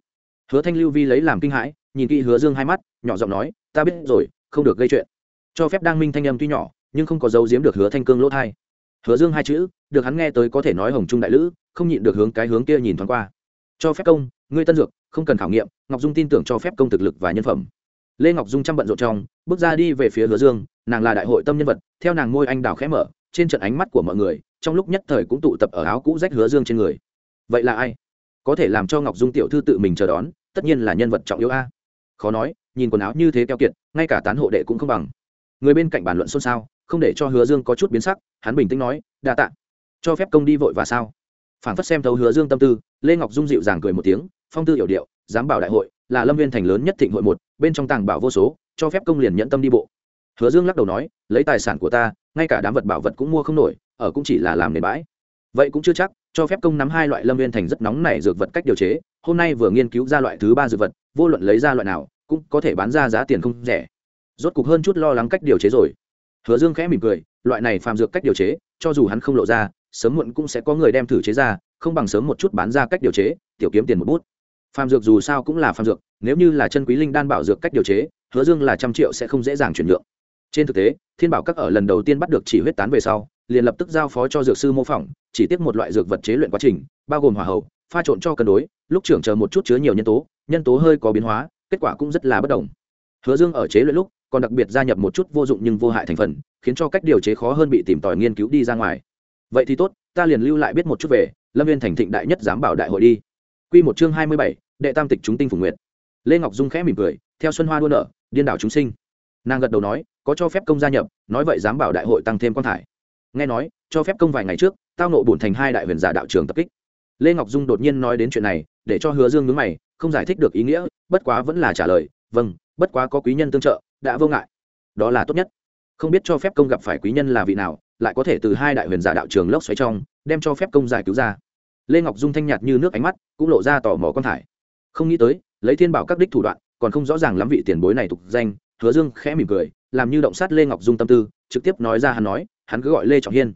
Hứa thanh lưu vi lấy làm kinh hãi, nhìn kỹ hứa dương hai mắt, nhỏ giọng nói, ta biết rồi, không được gây chuyện. Cho phép đang minh thanh âm tuy nhỏ, nhưng không có dấu giếm được hứa thanh cương lỗ thai hứa dương hai chữ, được hắn nghe tới có thể nói hồng trung đại lữ, không nhịn được hướng cái hướng kia nhìn thoáng qua. Cho phép công, ngươi tân dược, không cần khảo nghiệm, ngọc dung tin tưởng cho phép công thực lực và nhân phẩm. Lê ngọc dung chăm bận rộn trong, bước ra đi về phía hứa dương nàng là đại hội tâm nhân vật, theo nàng ngôi anh đào khẽ mở, trên trận ánh mắt của mọi người, trong lúc nhất thời cũng tụ tập ở áo cũ rách hứa dương trên người. Vậy là ai? Có thể làm cho ngọc dung tiểu thư tự mình chờ đón, tất nhiên là nhân vật trọng yếu a. Khó nói, nhìn quần áo như thế keo kiệt, ngay cả tán hộ đệ cũng không bằng. Người bên cạnh bàn luận xôn xao, không để cho hứa dương có chút biến sắc, hắn bình tĩnh nói, đa tạ. Cho phép công đi vội và sao? Phản phất xem thấu hứa dương tâm tư, lê ngọc dung dịu dàng cười một tiếng, phong tư hiểu điệu, dám bảo đại hội, là lâm viên thành lớn nhất thịnh hội một, bên trong tàng bảo vô số, cho phép công liền nhẫn tâm đi bộ hứa dương lắc đầu nói, lấy tài sản của ta, ngay cả đám vật bảo vật cũng mua không nổi, ở cũng chỉ là làm nền bãi. Vậy cũng chưa chắc, cho phép công nắm hai loại lâm viên thành rất nóng này dược vật cách điều chế, hôm nay vừa nghiên cứu ra loại thứ ba dược vật, vô luận lấy ra loại nào, cũng có thể bán ra giá tiền không rẻ. Rốt cục hơn chút lo lắng cách điều chế rồi. Hứa dương khẽ mỉm cười, loại này phàm dược cách điều chế, cho dù hắn không lộ ra, sớm muộn cũng sẽ có người đem thử chế ra, không bằng sớm một chút bán ra cách điều chế, tiểu kiếm tiền một bút. Phàm dược dù sao cũng là phàm dược, nếu như là chân quý linh đan bảo dược cách điều chế, hứa dương là trăm triệu sẽ không dễ dàng chuyển nhượng trên thực tế, thiên bảo các ở lần đầu tiên bắt được chỉ huyết tán về sau, liền lập tức giao phó cho dược sư mô phỏng, chỉ tiếp một loại dược vật chế luyện quá trình, bao gồm hỏa hậu pha trộn cho cân đối, lúc trưởng chờ một chút chứa nhiều nhân tố nhân tố hơi có biến hóa, kết quả cũng rất là bất đồng. Hứa dương ở chế luyện lúc, còn đặc biệt gia nhập một chút vô dụng nhưng vô hại thành phần, khiến cho cách điều chế khó hơn bị tìm tòi nghiên cứu đi ra ngoài. Vậy thì tốt, ta liền lưu lại biết một chút về, lâm viên thành thịnh đại nhất dám bảo đại hội đi. Quy một chương hai mươi bảy, đệ tam tịch chúng tinh phủ nguyệt. Lê ngọc dung khẽ mỉm cười, theo xuân hoa đua nở điên đảo chúng sinh. Nàng gật đầu nói có cho phép công gia nhập, nói vậy dám bảo đại hội tăng thêm quan thải. Nghe nói, cho phép công vài ngày trước, tao nộ bổn thành hai đại huyền giả đạo trường tập kích. Lê ngọc dung đột nhiên nói đến chuyện này, để cho hứa dương nhướng mày, không giải thích được ý nghĩa, bất quá vẫn là trả lời vâng bất quá có quý nhân tương trợ, đã vô ngại. Đó là tốt nhất. Không biết cho phép công gặp phải quý nhân là vị nào, lại có thể từ hai đại huyền giả đạo trường lốc xoáy trong, đem cho phép công giải cứu ra. Lê ngọc dung thanh nhạt như nước ánh mắt, cũng lộ ra tò mò con thải. Không nghĩ tới, lấy thiên bảo các đích thủ đoạn, còn không rõ ràng lắm vị tiền bối này tục danh, hứa dương khẽ mỉm cười làm như động sát lê ngọc dung tâm tư, trực tiếp nói ra hắn nói, hắn cứ gọi lê trọng hiên.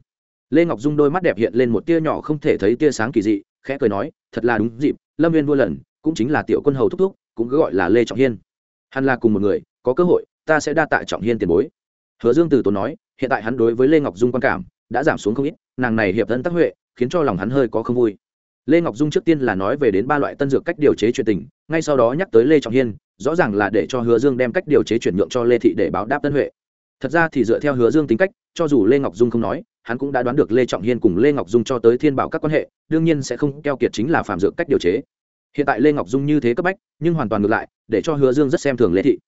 Lê ngọc dung đôi mắt đẹp hiện lên một tia nhỏ không thể thấy tia sáng kỳ dị, khẽ cười nói, thật là đúng dịp, lâm viên vua lần, cũng chính là tiểu quân hầu thúc thúc, cũng cứ gọi là lê trọng hiên. Hắn là cùng một người, có cơ hội, ta sẽ đa tạ trọng hiên tiền bối. Hứa dương từ tốn nói, hiện tại hắn đối với lê ngọc dung quan cảm, đã giảm xuống không ít, nàng này hiệp thân tác huệ, khiến cho lòng hắn hơi có không vui. Lê ngọc dung trước tiên là nói về đến ba loại tân dược cách điều chế chuyện tình, ngay sau đó nhắc tới lê trọng hiên rõ ràng là để cho hứa dương đem cách điều chế chuyển nhượng cho lê thị để báo đáp tân huệ. Thật ra thì dựa theo hứa dương tính cách, cho dù lê ngọc dung không nói, hắn cũng đã đoán được lê trọng hiên cùng lê ngọc dung cho tới thiên bảo các quan hệ, đương nhiên sẽ không keo kiệt chính là phạm dược cách điều chế. Hiện tại lê ngọc dung như thế cấp bách, nhưng hoàn toàn ngược lại, để cho hứa dương rất xem thường lê thị.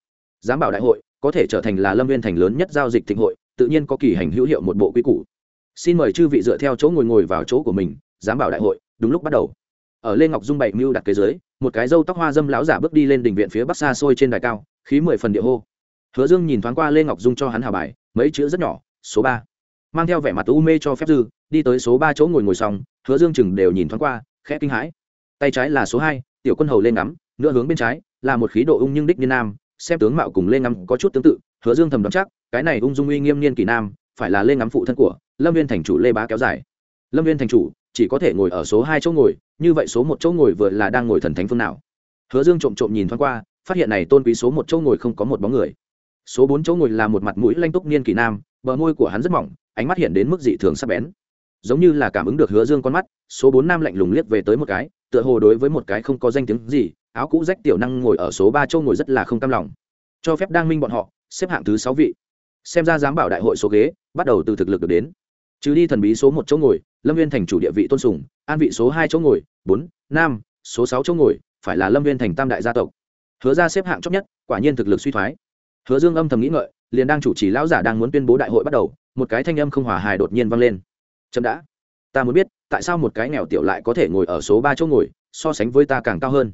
Giám bảo đại hội, có thể trở thành là lâm viên thành lớn nhất giao dịch thịnh hội, tự nhiên có kỳ hành hữu hiệu một bộ quy củ. Xin mời chư vị dựa theo chỗ ngồi ngồi vào chỗ của mình, giám bảo đại hội, đúng lúc bắt đầu. Ở lê ngọc dung bảy mưu đặt kế dưới một cái râu tóc hoa dâm lão giả bước đi lên đỉnh viện phía bắc xa xôi trên đài cao, khí mười phần địa hô. Hứa dương nhìn thoáng qua lê ngọc dung cho hắn hào bài, mấy chữ rất nhỏ, số ba. Mang theo vẻ mặt u mê cho phép dư, đi tới số ba chỗ ngồi ngồi xong, hứa dương chừng đều nhìn thoáng qua, khẽ kinh hãi. Tay trái là số hai, tiểu quân hầu lên ngắm, nửa hướng bên trái, là một khí độ ung nhưng đích niên nam, xem tướng mạo cùng lê ngắm có chút tương tự, hứa dương thầm đoán chắc, cái này ung dung uy nghiêm niên kỳ nam, phải là lê ngắm phụ thân của lâm viên thành chủ lê bá kéo dài. Lâm viên thành chủ chỉ có thể ngồi ở số hai chỗ ngồi, như vậy số một chỗ ngồi vừa là đang ngồi thần thánh phương nào? Hứa dương trộm trộm nhìn thoáng qua, phát hiện này tôn quý số một chỗ ngồi không có một bóng người. Số bốn chỗ ngồi là một mặt mũi lanh túc niên kỳ nam, bờ môi của hắn rất mỏng, ánh mắt hiện đến mức dị thường sắc bén. Giống như là cảm ứng được hứa dương con mắt, số bốn nam lạnh lùng liếc về tới một cái, tựa hồ đối với một cái không có danh tiếng gì, áo cũ rách tiểu năng ngồi ở số ba châu ngồi rất là không cam lòng. Cho phép đang minh bọn họ xếp hạng thứ sáu vị. Xem ra giám bảo đại hội số ghế, bắt đầu từ thực lực được đến. Trừ đi thần bí số một chỗ ngồi lâm viên thành chủ địa vị tôn sùng, an vị số hai chỗ ngồi, bốn nam số sáu chỗ ngồi, phải là lâm viên thành tam đại gia tộc. Hứa ra xếp hạng chót nhất, quả nhiên thực lực suy thoái. Hứa dương âm thầm nghĩ ngợi, liền đang chủ trì lão giả đang muốn tuyên bố đại hội bắt đầu, một cái thanh âm không hòa hài đột nhiên vang lên. Chậm đã. Ta muốn biết, tại sao một cái nghèo tiểu lại có thể ngồi ở số ba chỗ ngồi, so sánh với ta càng cao hơn?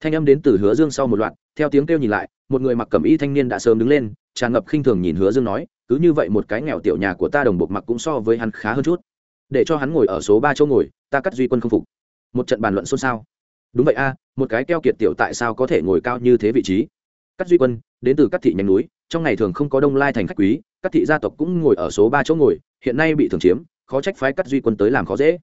Thanh âm đến từ hứa dương sau một loạt, theo tiếng kêu nhìn lại, một người mặc cẩm y thanh niên đã sớm đứng lên, tràn ngập khinh thường nhìn hứa dương nói, cứ như vậy một cái nghèo tiểu nhà của ta đồng bộ mặc cũng so với hắn khá hơn chút để cho hắn ngồi ở số ba chỗ ngồi, ta cắt duy quân không phục. Một trận bàn luận xôn xao. Đúng vậy a, một cái keo kiệt tiểu tại sao có thể ngồi cao như thế vị trí? Cắt duy quân, đến từ các thị nhánh núi, trong ngày thường không có đông lai thành khách quý, các thị gia tộc cũng ngồi ở số ba chỗ ngồi, hiện nay bị thường chiếm, khó trách phái cắt duy quân tới làm khó dễ.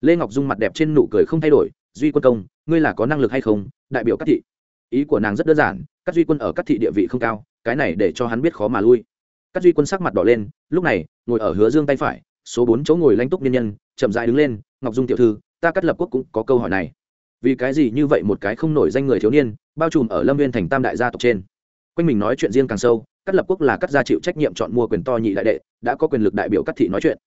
Lê ngọc dung mặt đẹp trên nụ cười không thay đổi, duy quân công, ngươi là có năng lực hay không? Đại biểu các thị. Ý của nàng rất đơn giản các duy quân ở các thị địa vị không cao, cái này để cho hắn biết khó mà lui. Các duy quân sắc mặt đỏ lên, lúc này, ngồi ở hứa dương tay phải số bốn chỗ ngồi lãnh túc nhân nhân chậm dại đứng lên ngọc dung tiểu thư ta cắt lập quốc cũng có câu hỏi này. Vì cái gì như vậy một cái không nổi danh người thiếu niên bao trùm ở lâm viên thành tam đại gia tộc trên? Quanh mình nói chuyện riêng càng sâu cắt lập quốc là cắt gia chịu trách nhiệm chọn mua quyền to nhị đại đệ đã có quyền lực đại biểu cắt thị nói chuyện.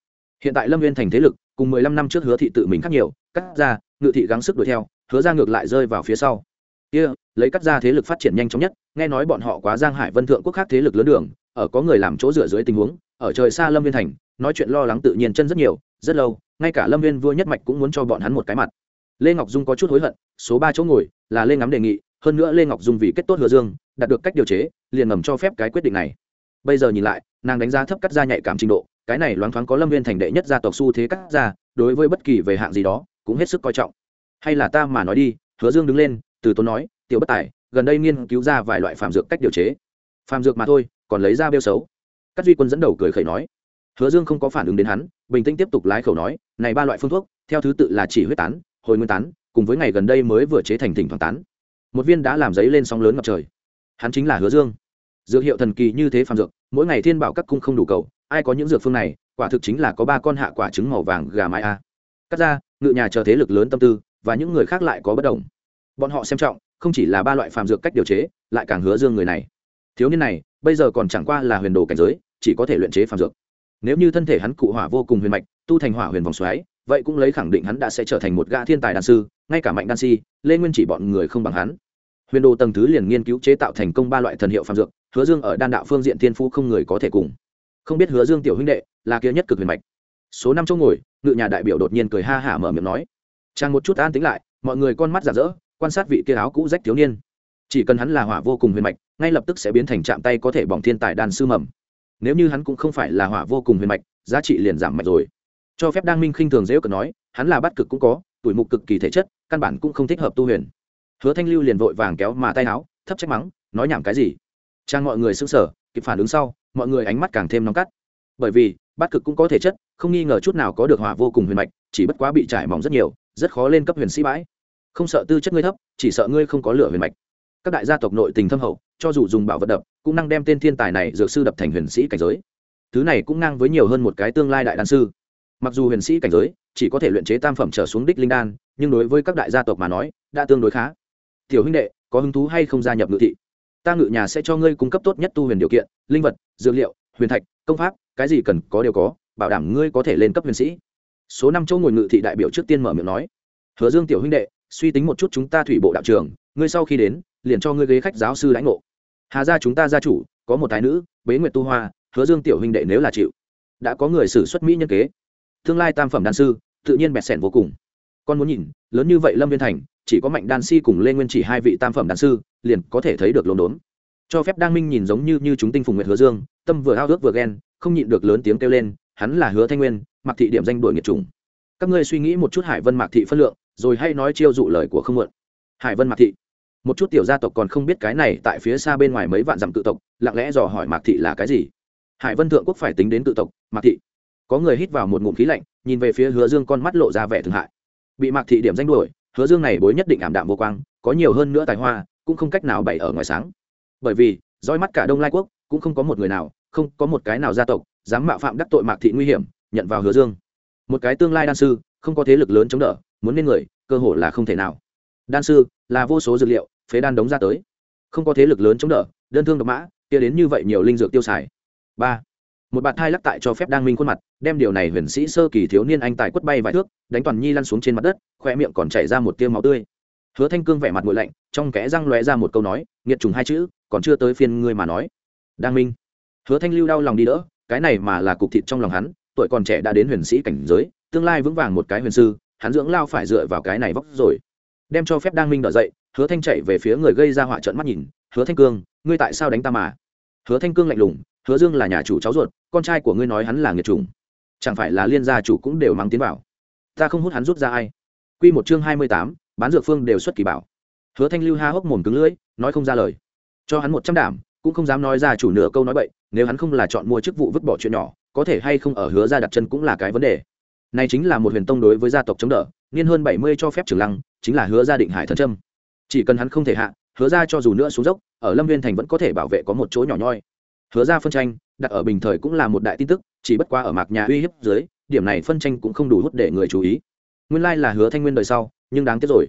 Hiện tại lâm viên thành thế lực cùng mười lăm năm trước hứa thị tự mình khác nhiều cắt gia ngự thị gắng sức đuổi theo hứa ra ngược lại rơi vào phía sau. Kia、yeah, lấy cắt gia thế lực phát triển nhanh chóng nhất nghe nói bọn họ quá giang hải vân thượng quốc khác thế lực lớn đường ở có người làm chỗ dựa dưới tình huống ở trời xa lâm viên thành, nói chuyện lo lắng tự nhiên chân rất nhiều, rất lâu, ngay cả lâm viên vua nhất mạch cũng muốn cho bọn hắn một cái mặt. Lê ngọc dung có chút hối hận, số ba chỗ ngồi, là lê ngắm đề nghị, hơn nữa lê ngọc dung vì kết tốt hứa dương, đạt được cách điều chế, liền ngầm cho phép cái quyết định này. Bây giờ nhìn lại, nàng đánh giá thấp cắt ra nhạy cảm trình độ, cái này loáng thoáng có lâm viên thành đệ nhất gia tộc xu thế cắt ra, đối với bất kỳ về hạng gì đó, cũng hết sức coi trọng. Hay là ta mà nói đi, hứa dương đứng lên, từ tốn nói, tiểu bất tài, gần đây nghiên cứu ra vài loại phàm dược cách điều chế. Phàm dược mà thôi, còn lấy ra bêu xấu các duy quân dẫn đầu cười khẩy nói, hứa dương không có phản ứng đến hắn, bình tĩnh tiếp tục lái khẩu nói, này ba loại phương thuốc, theo thứ tự là chỉ huyết tán, hồi nguyên tán, cùng với ngày gần đây mới vừa chế thành thỉnh thoảng tán. Một viên đã làm giấy lên sóng lớn ngập trời. Hắn chính là hứa dương. Dược hiệu thần kỳ như thế phàm dược, mỗi ngày thiên bảo các cung không đủ cầu, ai có những dược phương này, quả thực chính là có ba con hạ quả trứng màu vàng gà mái a. Cắt ra ngự nhà chờ thế lực lớn tâm tư, và những người khác lại có bất đồng. Bọn họ xem trọng, không chỉ là ba loại phàm dược cách điều chế, lại càng hứa dương người này. Thiếu niên này bây giờ còn chẳng qua là huyền đồ cảnh giới, chỉ có thể luyện chế phàm dược. Nếu như thân thể hắn cụ hỏa vô cùng huyền mạch, tu thành hỏa huyền vòng xoáy, vậy cũng lấy khẳng định hắn đã sẽ trở thành một gã thiên tài đan sư, ngay cả mạnh đan si, lê nguyên chỉ bọn người không bằng hắn. Huyền đồ tầng thứ liền nghiên cứu chế tạo thành công ba loại thần hiệu phàm dược, hứa dương ở đan đạo phương diện thiên phú không người có thể cùng. Không biết hứa dương tiểu huynh đệ là kia nhất cực huyền mạch. Số năm chỗ ngồi, ngự nhà đại biểu đột nhiên cười ha hả mở miệng nói. Trang một chút an tính lại, mọi người con mắt giả dỡ quan sát vị kia áo cũ rách thiếu niên chỉ cần hắn là hỏa vô cùng huyền mạch, ngay lập tức sẽ biến thành chạm tay có thể bỏng thiên tài đan sư mầm. Nếu như hắn cũng không phải là hỏa vô cùng huyền mạch, giá trị liền giảm mạnh rồi. Cho phép đăng minh khinh thường dễ cờ nói, hắn là bắt cực cũng có, tuổi mục cực kỳ thể chất, căn bản cũng không thích hợp tu huyền. Hứa thanh lưu liền vội vàng kéo mà tay áo, thấp trách mắng, nói nhảm cái gì? Trang mọi người sững sờ, kịp phản ứng sau, mọi người ánh mắt càng thêm nóng cắt. Bởi vì bắt cực cũng có thể chất, không nghi ngờ chút nào có được hỏa vô cùng huyền mạch, chỉ bất quá bị trải mỏng rất nhiều, rất khó lên cấp huyền sĩ bãi. Không sợ tư chất ngươi thấp, chỉ sợ ngươi không có lửa huyền mạch các đại gia tộc nội tình thâm hậu, cho dù dùng bảo vật đập, cũng năng đem tên thiên tài này dược sư đập thành huyền sĩ cảnh giới. Thứ này cũng ngang với nhiều hơn một cái tương lai đại đan sư. Mặc dù huyền sĩ cảnh giới chỉ có thể luyện chế tam phẩm trở xuống đích linh đan, nhưng đối với các đại gia tộc mà nói, đã tương đối khá. Tiểu huynh đệ, có hứng thú hay không gia nhập ngự thị? Ta ngự nhà sẽ cho ngươi cung cấp tốt nhất tu huyền điều kiện, linh vật, dược liệu, huyền thạch, công pháp, cái gì cần có đều có, bảo đảm ngươi có thể lên cấp huyền sĩ. Số năm châu ngồi ngự thị đại biểu trước tiên mở miệng nói. Hứa dương tiểu huynh đệ, suy tính một chút chúng ta thủy bộ đạo trường, ngươi sau khi đến liền cho ngươi ghế khách giáo sư lãnh ngộ. Hà gia chúng ta gia chủ, có một thái nữ, bế nguyệt tu hoa, hứa dương tiểu huynh đệ nếu là chịu, đã có người xử xuất mỹ nhân kế. Tương lai tam phẩm đan sư, tự nhiên bẹt sẻn vô cùng. Con muốn nhìn, lớn như vậy lâm viên thành, chỉ có mạnh đan si cùng lê nguyên chỉ hai vị tam phẩm đan sư, liền có thể thấy được lồn đốn. Cho phép Đang minh nhìn giống như như chúng tinh phùng nguyệt hứa dương, tâm vừa ao ước vừa ghen, không nhịn được lớn tiếng kêu lên, hắn là hứa thanh nguyên mặc thị điểm danh đuổi nghiệt trùng các ngươi suy nghĩ một chút hải vân mạc thị phân lượng, rồi hay nói chiêu dụ lời của không mượn hải vân mạc thị một chút tiểu gia tộc còn không biết cái này tại phía xa bên ngoài mấy vạn dặm cự tộc, lặng lẽ dò hỏi mạc thị là cái gì. Hải vân thượng quốc phải tính đến cự tộc, mạc thị. Có người hít vào một ngụm khí lạnh, nhìn về phía hứa dương con mắt lộ ra vẻ thương hại. Bị mạc thị điểm danh đuổi, hứa dương này bối nhất định ảm đạm vô quang, có nhiều hơn nữa tài hoa, cũng không cách nào bày ở ngoài sáng. Bởi vì, dõi mắt cả đông lai quốc, cũng không có một người nào, không có một cái nào gia tộc dám mạo phạm đắc tội mạc thị nguy hiểm, nhận vào hứa dương. Một cái tương lai đan sư, không có thế lực lớn chống đỡ, muốn nên người, cơ hội là không thể nào. Đan sư, là vô số dược liệu phế đan đống ra tới. Không có thế lực lớn chống đỡ, đơn thương độc mã, kia đến như vậy nhiều linh dược tiêu xài. Ba, một bạt thai lắc tại cho phép đang minh khuôn mặt, đem điều này huyền sĩ sơ kỳ thiếu niên anh tài quất bay vài thước, đánh toàn nhi lăn xuống trên mặt đất, khoe miệng còn chảy ra một tiêu máu tươi. Hứa thanh cương vẻ mặt nguội lạnh, trong kẽ răng lóe ra một câu nói, nghiệt trùng hai chữ, còn chưa tới phiên ngươi mà nói. Đang minh. Hứa thanh lưu đau lòng đi đỡ, cái này mà là cục thịt trong lòng hắn, tuổi còn trẻ đã đến huyền sĩ cảnh giới, tương lai vững vàng một cái huyền sư, hắn dưỡng lao phải dựa vào cái này vóc rồi. Đem cho phép đang minh đỡ dậy hứa thanh chạy về phía người gây ra họa trận mắt nhìn, hứa thanh cương, ngươi tại sao đánh ta mà? Hứa thanh cương lạnh lùng, hứa dương là nhà chủ cháu ruột, con trai của ngươi nói hắn là nghiệt trùng chẳng phải là liên gia chủ cũng đều mang tiến vào? Ta không hút hắn rút ra ai? Q một chương hai mươi tám, bán dược phương đều xuất kỳ bảo. Hứa thanh lưu ha hốc mồm cứng lưỡi, nói không ra lời. Cho hắn một trăm đảm, cũng không dám nói ra chủ nửa câu nói bậy, nếu hắn không là chọn mua chức vụ vứt bỏ chuyện nhỏ, có thể hay không ở hứa ra đặt chân cũng là cái vấn đề. Này chính là một huyền tông đối với gia tộc chống đỡ, niên hơn bảy mươi cho phép trường lăng, chính là hứa gia định hải thần trâm chỉ cần hắn không thể hạ, hứa ra cho dù nữa xuống dốc, ở lâm viên thành vẫn có thể bảo vệ có một chỗ nhỏ nhoi. Hứa ra phân tranh, đặt ở bình thời cũng là một đại tin tức, chỉ bất qua ở mạc nhà uy hiếp dưới, điểm này phân tranh cũng không đủ hút để người chú ý. Nguyên lai là hứa thanh nguyên đời sau, nhưng đáng tiếc rồi.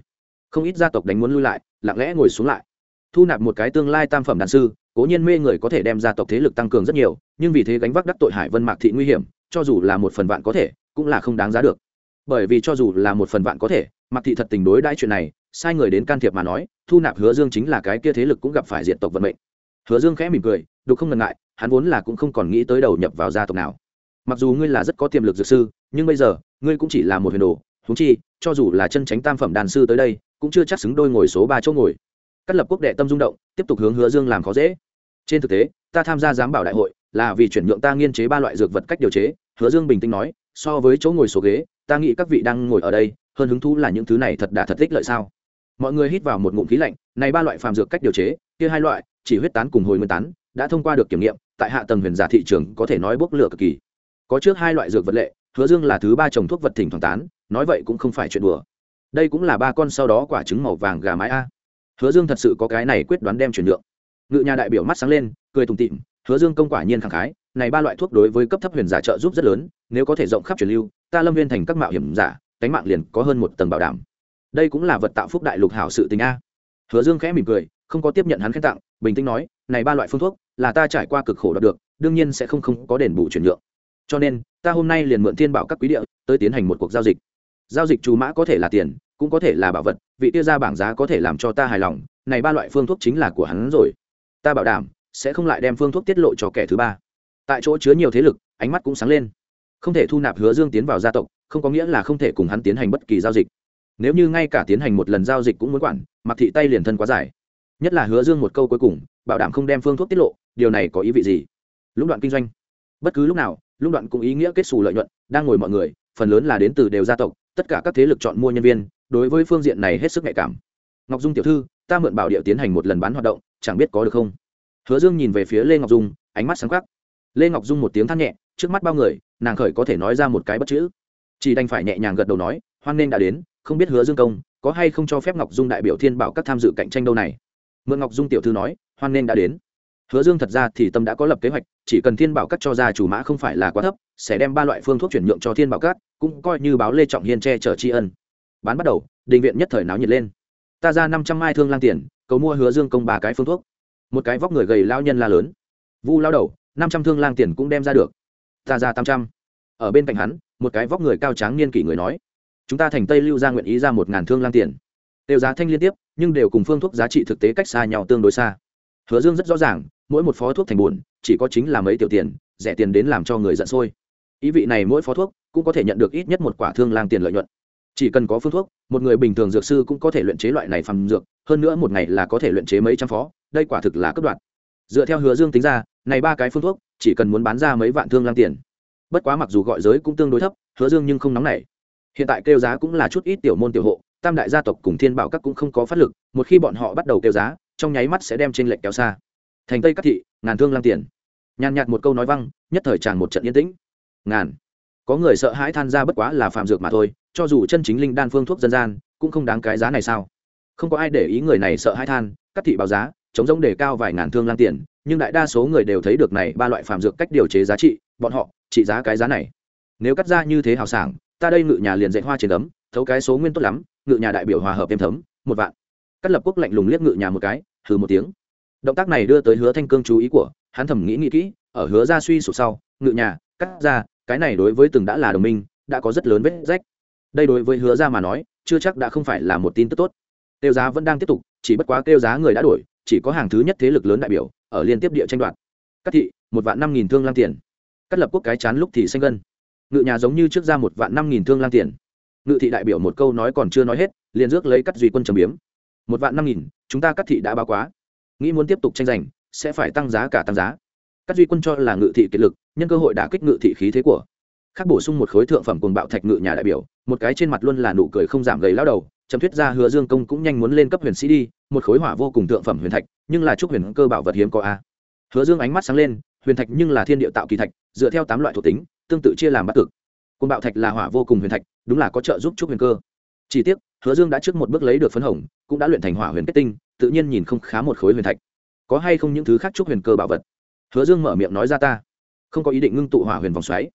Không ít gia tộc đánh muốn lui lại, lặng lẽ ngồi xuống lại. Thu nạp một cái tương lai tam phẩm đàn sư, cố nhiên mê người có thể đem gia tộc thế lực tăng cường rất nhiều, nhưng vì thế gánh vác đắc tội hải vân mạc thị nguy hiểm, cho dù là một phần vạn có thể, cũng là không đáng giá được. Bởi vì cho dù là một phần vạn có thể, mạc thị thật tình đối đãi chuyện này sai người đến can thiệp mà nói, thu nạp hứa dương chính là cái kia thế lực cũng gặp phải diện tộc vận mệnh. Hứa dương khẽ mỉm cười, đục không ngần ngại, hắn vốn là cũng không còn nghĩ tới đầu nhập vào gia tộc nào. Mặc dù ngươi là rất có tiềm lực dược sư, nhưng bây giờ, ngươi cũng chỉ là một huyền đồ húng chi, cho dù là chân tránh tam phẩm đàn sư tới đây, cũng chưa chắc xứng đôi ngồi số ba chỗ ngồi. Cắt lập quốc đệ tâm rung động, tiếp tục hướng hứa dương làm khó dễ. Trên thực tế, ta tham gia giám bảo đại hội, là vì chuyển nhượng ta nghiên chế ba loại dược vật cách điều chế. Hứa dương bình tĩnh nói, so với chỗ ngồi số ghế, ta nghĩ các vị đang ngồi ở đây, hơn hứng thú là những thứ này thật đà thật thích lợi sao? Mọi người hít vào một ngụm khí lạnh, này ba loại phàm dược cách điều chế, kia hai loại, chỉ huyết tán cùng hồi nguyên tán, đã thông qua được kiểm nghiệm, tại hạ tầng huyền giả thị trường có thể nói bốc lửa cực kỳ. Có trước hai loại dược vật lệ, hứa dương là thứ ba trồng thuốc vật thỉnh thoảng tán, nói vậy cũng không phải chuyện đùa. Đây cũng là ba con sau đó quả trứng màu vàng gà mái a. Hứa dương thật sự có cái này quyết đoán đem chuyển nhượng. Ngự nhà đại biểu mắt sáng lên, cười tùng tịm hứa dương công quả nhiên khẳng khái, này ba loại thuốc đối với cấp thấp huyền giả trợ giúp rất lớn, nếu có thể rộng khắp truyền lưu, ta lâm viên thành các mạo hiểm giả, cánh mạng liền có hơn một tầng bảo đảm đây cũng là vật tạo phúc đại lục hảo sự tình a. Hứa dương khẽ mỉm cười, không có tiếp nhận hắn khen tặng, bình tĩnh nói, này ba loại phương thuốc, là ta trải qua cực khổ đạt được, đương nhiên sẽ không không có đền bù chuyển nhượng. Cho nên, ta hôm nay liền mượn thiên bảo các quý địa, tới tiến hành một cuộc giao dịch. Giao dịch trù mã có thể là tiền, cũng có thể là bảo vật, vị tiêu ra bảng giá có thể làm cho ta hài lòng, này ba loại phương thuốc chính là của hắn rồi. Ta bảo đảm, sẽ không lại đem phương thuốc tiết lộ cho kẻ thứ ba. Tại chỗ chứa nhiều thế lực, ánh mắt cũng sáng lên. Không thể thu nạp hứa dương tiến vào gia tộc, không có nghĩa là không thể cùng hắn tiến hành bất kỳ giao dịch nếu như ngay cả tiến hành một lần giao dịch cũng muốn quản, mặc thị tay liền thân quá dài. Nhất là hứa dương một câu cuối cùng, bảo đảm không đem phương thuốc tiết lộ, điều này có ý vị gì? Lũng đoạn kinh doanh. Bất cứ lúc nào, lũng đoạn cũng ý nghĩa kết xù lợi nhuận, đang ngồi mọi người, phần lớn là đến từ đều gia tộc, tất cả các thế lực chọn mua nhân viên, đối với phương diện này hết sức nhạy cảm. Ngọc dung tiểu thư, ta mượn bảo địa tiến hành một lần bán hoạt động, chẳng biết có được không? Hứa dương nhìn về phía lê ngọc dung, ánh mắt sáng khắc lê ngọc dung một tiếng than nhẹ, trước mắt bao người, nàng khởi có thể nói ra một cái bất chữ. Chỉ đành phải nhẹ nhàng gật đầu nói, hoan nên đã đến không biết hứa dương công có hay không cho phép ngọc dung đại biểu thiên bảo các tham dự cạnh tranh đâu này? Mượn ngọc dung tiểu thư nói, hoan nên đã đến. Hứa dương thật ra thì tâm đã có lập kế hoạch, chỉ cần thiên bảo các cho ra chủ mã không phải là quá thấp, sẽ đem ba loại phương thuốc chuyển nhượng cho thiên bảo các, cũng coi như báo lê trọng hiên che chở tri ân. Bán bắt đầu định viện nhất thời náo nhiệt lên. Ta ra năm trăm mai thương lang tiền, cầu mua hứa dương công ba cái phương thuốc. Một cái vóc người gầy lao nhân la lớn. Vu lao đầu, năm trăm thương lang tiền cũng đem ra được. Ta ra tám trăm. Ở bên cạnh hắn, một cái vóc người cao tráng niên kỷ người nói chúng ta thành tây lưu ra nguyện ý ra một ngàn thương lang tiền. Đều giá thanh liên tiếp, nhưng đều cùng phương thuốc giá trị thực tế cách xa nhau tương đối xa. Hứa dương rất rõ ràng, mỗi một phó thuốc thành buồn, chỉ có chính là mấy tiểu tiền, rẻ tiền đến làm cho người giận sôi. Ý vị này mỗi phó thuốc cũng có thể nhận được ít nhất một quả thương lang tiền lợi nhuận. Chỉ cần có phương thuốc, một người bình thường dược sư cũng có thể luyện chế loại này phàm dược, hơn nữa một ngày là có thể luyện chế mấy trăm phó, đây quả thực là cấp đoạn dựa theo hứa dương tính ra, này ba cái phương thuốc, chỉ cần muốn bán ra mấy vạn thương lang tiền. Bất quá mặc dù gọi giới cũng tương đối thấp, hứa dương nhưng không nóng nảy hiện tại kêu giá cũng là chút ít tiểu môn tiểu hộ, tam đại gia tộc cùng thiên bảo các cũng không có phát lực, một khi bọn họ bắt đầu kêu giá, trong nháy mắt sẽ đem trên lệnh kéo xa. Thành tây các thị, ngàn thương lang tiền. Nhàn nhạt một câu nói văng nhất thời tràn một trận yên tĩnh. Ngàn. Có người sợ hãi than ra bất quá là phạm dược mà thôi, cho dù chân chính linh đan phương thuốc dân gian, cũng không đáng cái giá này sao? Không có ai để ý người này sợ hãi than các thị báo giá, chống giống đề cao vài ngàn thương lang tiền, nhưng đại đa số người đều thấy được này ba loại phạm dược cách điều chế giá trị, bọn họ, trị giá cái giá này. Nếu cắt ra như thế hào sảng ta đây ngự nhà liền dạy hoa trên tấm, thấu cái số nguyên tốt lắm ngự nhà đại biểu hòa hợp êm thấm một vạn. Cắt lập quốc lạnh lùng liếc ngự nhà một cái hừ một tiếng. Động tác này đưa tới hứa thanh cương chú ý của hắn thầm nghĩ nghĩ kỹ ở hứa ra suy sụp sau ngự nhà cắt ra cái này đối với từng đã là đồng minh đã có rất lớn vết rách. Đây đối với hứa ra mà nói chưa chắc đã không phải là một tin tức tốt. Tiêu giá vẫn đang tiếp tục chỉ bất quá tiêu giá người đã đổi chỉ có hàng thứ nhất thế lực lớn đại biểu ở liên tiếp địa tranh đoạt. Cắt thị một vạn năm nghìn thương lang tiền. Cắt lập quốc cái chán lúc thì xanh gân ngự nhà giống như trước ra một vạn năm nghìn thương lang tiền. Ngự thị đại biểu một câu nói còn chưa nói hết, liền rước lấy cắt duy quân trầm biếm. Một vạn năm nghìn, chúng ta cắt thị đã báo quá. Nghĩ muốn tiếp tục tranh giành, sẽ phải tăng giá cả tăng giá. Cắt duy quân cho là ngự thị kiệt lực, nhân cơ hội đã kích ngự thị khí thế của. Khác bổ sung một khối thượng phẩm cùng bạo thạch ngự nhà đại biểu, một cái trên mặt luôn là nụ cười không giảm gầy lao đầu trầm thuyết ra hứa dương công cũng nhanh muốn lên cấp huyền sĩ đi, một khối hỏa vô cùng thượng phẩm huyền thạch, nhưng là chúc huyền cơ bảo vật hiếm có a. Hứa dương ánh mắt sáng lên, huyền thạch nhưng là thiên địa tạo kỳ thạch, dựa theo tám loại thuộc tính tương tự chia làm bắt cực. Côn bạo thạch là hỏa vô cùng huyền thạch, đúng là có trợ giúp trúc huyền cơ. Chỉ tiếc, hứa dương đã trước một bước lấy được phấn hồng, cũng đã luyện thành hỏa huyền kết tinh, tự nhiên nhìn không khá một khối huyền thạch. Có hay không những thứ khác trúc huyền cơ bảo vật? Hứa dương mở miệng nói ra ta. Không có ý định ngưng tụ hỏa huyền vòng xoáy.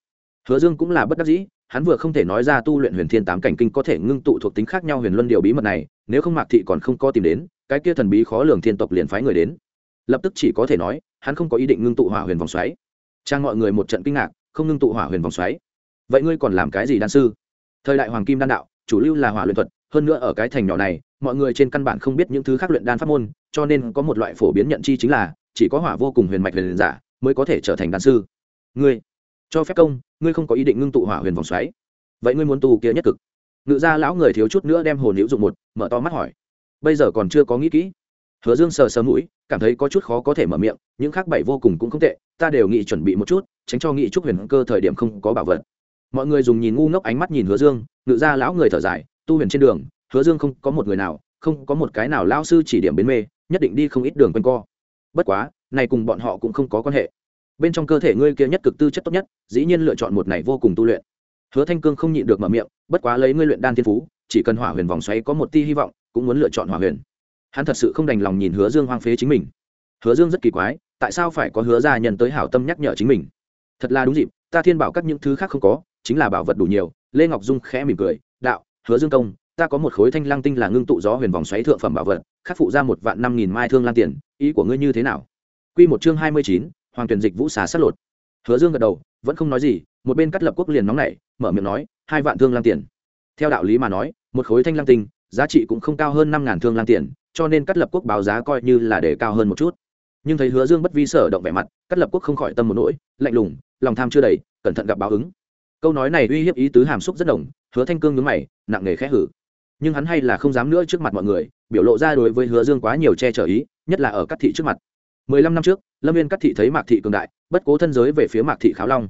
Hứa dương cũng là bất đắc dĩ, hắn vừa không thể nói ra tu luyện huyền thiên tám cảnh kinh có thể ngưng tụ thuộc tính khác nhau huyền luân điều bí mật này, nếu không mạc thị còn không có tìm đến, cái kia thần bí khó lường thiên tộc liền phái người đến. Lập tức chỉ có thể nói, hắn không có ý định ngưng tụ hỏa huyền vòng xoáy. Trang mọi người một trận kinh ngạc không ngưng tụ hỏa huyền vòng xoáy. Vậy ngươi còn làm cái gì đan sư? Thời đại hoàng kim đan đạo, chủ lưu là hỏa luyện thuật, hơn nữa ở cái thành nhỏ này, mọi người trên căn bản không biết những thứ khác luyện đan pháp môn, cho nên có một loại phổ biến nhận chi chính là, chỉ có hỏa vô cùng huyền mạch huyền giả mới có thể trở thành đan sư. Ngươi, cho phép công, ngươi không có ý định ngưng tụ hỏa huyền vòng xoáy. Vậy ngươi muốn tu kia nhất cực? Ngự gia lão người thiếu chút nữa đem hồn hữu dụng một, mở to mắt hỏi. Bây giờ còn chưa có nghĩ kỹ. Hứa dương sờ sờ mũi, cảm thấy có chút khó có thể mở miệng, những khác bảy vô cùng cũng không tệ ta đều nghĩ chuẩn bị một chút, tránh cho nghị trúc huyền cơ thời điểm không có bảo vật. Mọi người dùng nhìn ngu ngốc ánh mắt nhìn hứa dương, ngự ra lão người thở dài, tu huyền trên đường, hứa dương không có một người nào, không có một cái nào lao sư chỉ điểm bến mê, nhất định đi không ít đường quanh co. Bất quá, này cùng bọn họ cũng không có quan hệ. Bên trong cơ thể ngươi kia nhất cực tư chất tốt nhất, dĩ nhiên lựa chọn một này vô cùng tu luyện. Hứa thanh cương không nhịn được mở miệng, bất quá lấy ngươi luyện đan thiên phú, chỉ cần hỏa huyền vòng xoáy có một ti hy vọng, cũng muốn lựa chọn hỏa huyền. Hắn thật sự không đành lòng nhìn hứa dương hoang phế chính mình. Hứa dương rất kỳ quái tại sao phải có hứa gia nhân tới hảo tâm nhắc nhở chính mình? Thật là đúng dịp, ta thiên bảo các những thứ khác không có, chính là bảo vật đủ nhiều. Lê ngọc dung khẽ mỉm cười, đạo, hứa dương công, ta có một khối thanh lang tinh là ngưng tụ gió huyền vòng xoáy thượng phẩm bảo vật, khắc phụ ra một vạn năm nghìn mai thương lan tiền, ý của ngươi như thế nào? Quy một chương hai mươi chín, hoàng tuyển dịch vũ xà sát lột. Hứa dương gật đầu, vẫn không nói gì, một bên cắt lập quốc liền nóng nảy, mở miệng nói, hai vạn thương lan tiền. Theo đạo lý mà nói, một khối thanh lang tinh, giá trị cũng không cao hơn năm ngàn thương lan tiền, cho nên cắt lập quốc báo giá coi như là để cao hơn một chút nhưng thấy hứa dương bất vi sở động vẻ mặt, cắt lập quốc không khỏi tâm một nỗi, lạnh lùng, lòng tham chưa đầy, cẩn thận gặp báo ứng. Câu nói này uy hiếp ý tứ hàm xúc rất đồng hứa thanh cương nhướng mày, nặng nề khẽ hử. Nhưng hắn hay là không dám nữa trước mặt mọi người, biểu lộ ra đối với hứa dương quá nhiều che chở ý, nhất là ở các thị trước mặt. Mười lăm năm trước, lâm viên các thị thấy mạc thị cường đại, bất cố thân giới về phía mạc thị kháo long.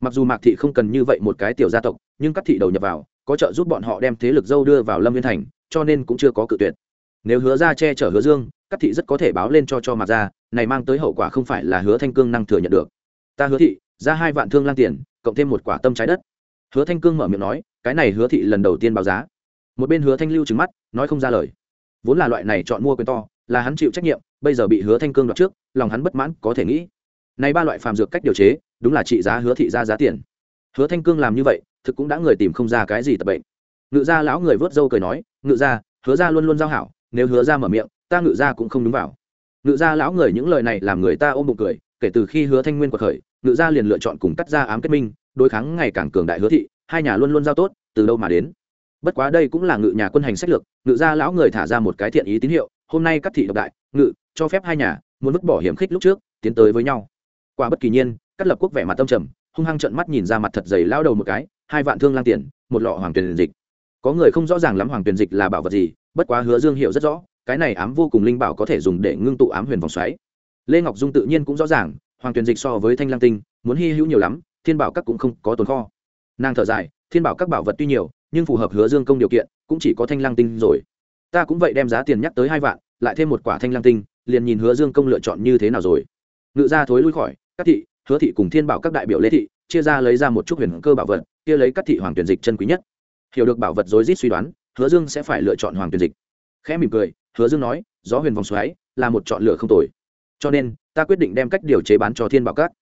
Mặc dù mạc thị không cần như vậy một cái tiểu gia tộc, nhưng các thị đầu nhập vào, có trợ giúp bọn họ đem thế lực dâu đưa vào lâm viên thành, cho nên cũng chưa có cự tuyệt. Nếu hứa ra che chở hứa dương các thị rất có thể báo lên cho cho mạc ra này mang tới hậu quả không phải là hứa thanh cương năng thừa nhận được. Ta hứa thị, ra hai vạn thương lang tiền, cộng thêm một quả tâm trái đất. Hứa thanh cương mở miệng nói, cái này hứa thị lần đầu tiên báo giá. Một bên hứa thanh lưu trừng mắt, nói không ra lời. Vốn là loại này chọn mua quyền to, là hắn chịu trách nhiệm, bây giờ bị hứa thanh cương đoạt trước, lòng hắn bất mãn, có thể nghĩ. Này ba loại phàm dược cách điều chế, đúng là trị giá hứa thị ra giá tiền. Hứa thanh cương làm như vậy, thực cũng đã người tìm không ra cái gì tập bệnh. Ngự gia lão người vớt râu cười nói, ngự gia, hứa gia luôn luôn giao hảo, nếu hứa gia mở miệng, ta ngự gia cũng không đúng vào ngự gia lão người những lời này làm người ta ôm bụng cười, kể từ khi hứa thanh nguyên quật khởi, ngự gia liền lựa chọn cùng cắt ra ám kết minh, đối kháng ngày càng cường đại hứa thị, hai nhà luôn luôn giao tốt, từ đâu mà đến. Bất quá đây cũng là ngự nhà quân hành sách lược, ngự gia lão người thả ra một cái thiện ý tín hiệu, hôm nay các thị độc đại, ngự, cho phép hai nhà, muốn vứt bỏ hiểm khích lúc trước, tiến tới với nhau. Quả bất kỳ nhiên, cắt lập quốc vẻ mặt tâm trầm, hung hăng trợn mắt nhìn ra mặt thật dày lao đầu một cái, hai vạn thương lang tiền, một lọ hoàng tuyền dịch. Có người không rõ ràng lắm hoàng tuyền dịch là bảo vật gì, bất quá hứa dương hiểu rất rõ cái này ám vô cùng linh bảo có thể dùng để ngưng tụ ám huyền vòng xoáy. Lê ngọc dung tự nhiên cũng rõ ràng, hoàng tuyền dịch so với thanh lang tinh, muốn hy hữu nhiều lắm, thiên bảo các cũng không có tồn kho. Nàng thở dài, thiên bảo các bảo vật tuy nhiều, nhưng phù hợp hứa dương công điều kiện, cũng chỉ có thanh lang tinh rồi. Ta cũng vậy đem giá tiền nhắc tới hai vạn, lại thêm một quả thanh lang tinh, liền nhìn hứa dương công lựa chọn như thế nào rồi. Ngự ra thối lui khỏi, các thị, hứa thị cùng thiên bảo các đại biểu lê thị, chia ra lấy ra một chút huyền cơ bảo vật, kia lấy các thị hoàng tuyển dịch chân quý nhất. Hiểu được bảo vật rối rít suy đoán, hứa dương sẽ phải lựa chọn hoàng tuyển dịch. Khẽ mỉm cười hứa dương nói, gió huyền vòng xoáy là một chọn lựa không tồi. Cho nên, ta quyết định đem cách điều chế bán cho thiên bảo các.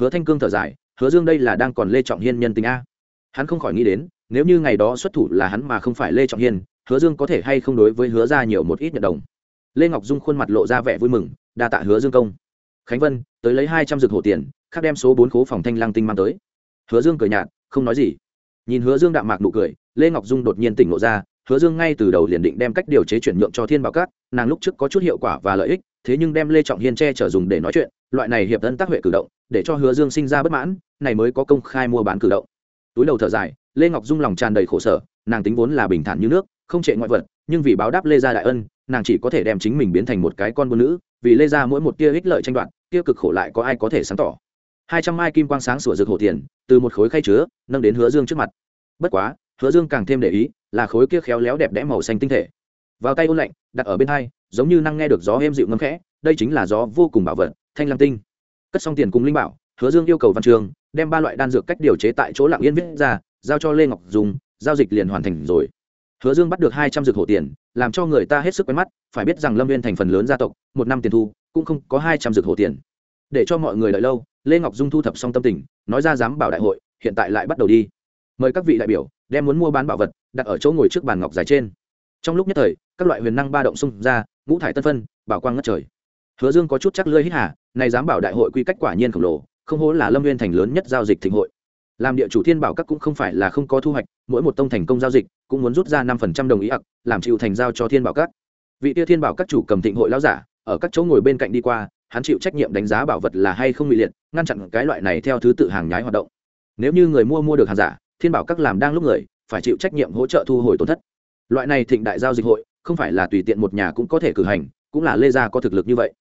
Hứa thanh cương thở dài, hứa dương đây là đang còn lê trọng hiên nhân tình a. Hắn không khỏi nghĩ đến, nếu như ngày đó xuất thủ là hắn mà không phải lê trọng hiên, hứa dương có thể hay không đối với hứa ra nhiều một ít nhận đồng. Lê ngọc dung khuôn mặt lộ ra vẻ vui mừng, đa tạ hứa dương công. Khánh vân, tới lấy hai trăm dược hổ tiền, khác đem số bốn khố phòng thanh lang tinh mang tới. Hứa dương cười nhạt, không nói gì. Nhìn hứa dương đạm mạc nụ cười, lê ngọc dung đột nhiên tỉnh ngộ ra hứa dương ngay từ đầu liền định đem cách điều chế chuyển nhượng cho thiên bảo cát nàng lúc trước có chút hiệu quả và lợi ích, thế nhưng đem lê trọng hiên che chở dùng để nói chuyện, loại này hiệp thân tác huệ cử động, để cho hứa dương sinh ra bất mãn, này mới có công khai mua bán cử động. Túi đầu thở dài, lê ngọc dung lòng tràn đầy khổ sở, nàng tính vốn là bình thản như nước, không trệ ngoại vật, nhưng vì báo đáp lê gia đại ân, nàng chỉ có thể đem chính mình biến thành một cái con buôn nữ, vì lê gia mỗi một tia ích lợi tranh đoạt tia cực khổ lại có ai có thể sáng tỏ. Hai trăm mai kim quang sáng sủa rực hổ tiền, từ một khối khay chứa, nâng đến hứa dương trước mặt. Bất quá, hứa dương càng thêm để ý là khối kia khéo léo đẹp đẽ màu xanh tinh thể. Vào tay ôn lạnh, đặt ở bên hai, giống như năng nghe được gió êm dịu ngâm khẽ, đây chính là gió vô cùng bảo vật, thanh lam tinh. Cất xong tiền cùng linh bảo, hứa dương yêu cầu văn trường, đem ba loại đan dược cách điều chế tại chỗ lạng yên viết ra, giao cho lê ngọc dùng giao dịch liền hoàn thành rồi. Hứa dương bắt được hai trăm dược hổ tiền, làm cho người ta hết sức quen mắt, phải biết rằng lâm viên thành phần lớn gia tộc, một năm tiền thu, cũng không có hai trăm dược hổ tiền. Để cho mọi người đợi lâu, lê ngọc dung thu thập xong tâm tình, nói ra dám bảo đại hội, hiện tại lại bắt đầu đi. Mời các vị đại biểu đem muốn mua bán bảo vật, đặt ở chỗ ngồi trước bàn ngọc dài trên. Trong lúc nhất thời, các loại huyền năng ba động xung ra, ngũ thải tân phân, bảo quang ngất trời. Hứa dương có chút chắc lơi hít hà, này dám bảo đại hội quy cách quả nhiên khổng lồ, không hố là lâm viên thành lớn nhất giao dịch thịnh hội. Làm địa chủ thiên bảo các cũng không phải là không có thu hoạch, mỗi một tông thành công giao dịch cũng muốn rút ra năm phần trăm đồng ý ặc, làm chịu thành giao cho thiên bảo các. Vị tia thiên bảo các chủ cầm thịnh hội lão giả, ở các chỗ ngồi bên cạnh đi qua, hắn chịu trách nhiệm đánh giá bảo vật là hay không bị liệt, ngăn chặn cái loại này theo thứ tự hàng nhái hoạt động. Nếu như người mua mua được hàng giả thiên bảo các làm đang lúc người, phải chịu trách nhiệm hỗ trợ thu hồi tổn thất. Loại này thịnh đại giao dịch hội, không phải là tùy tiện một nhà cũng có thể cử hành, cũng là lê gia có thực lực như vậy.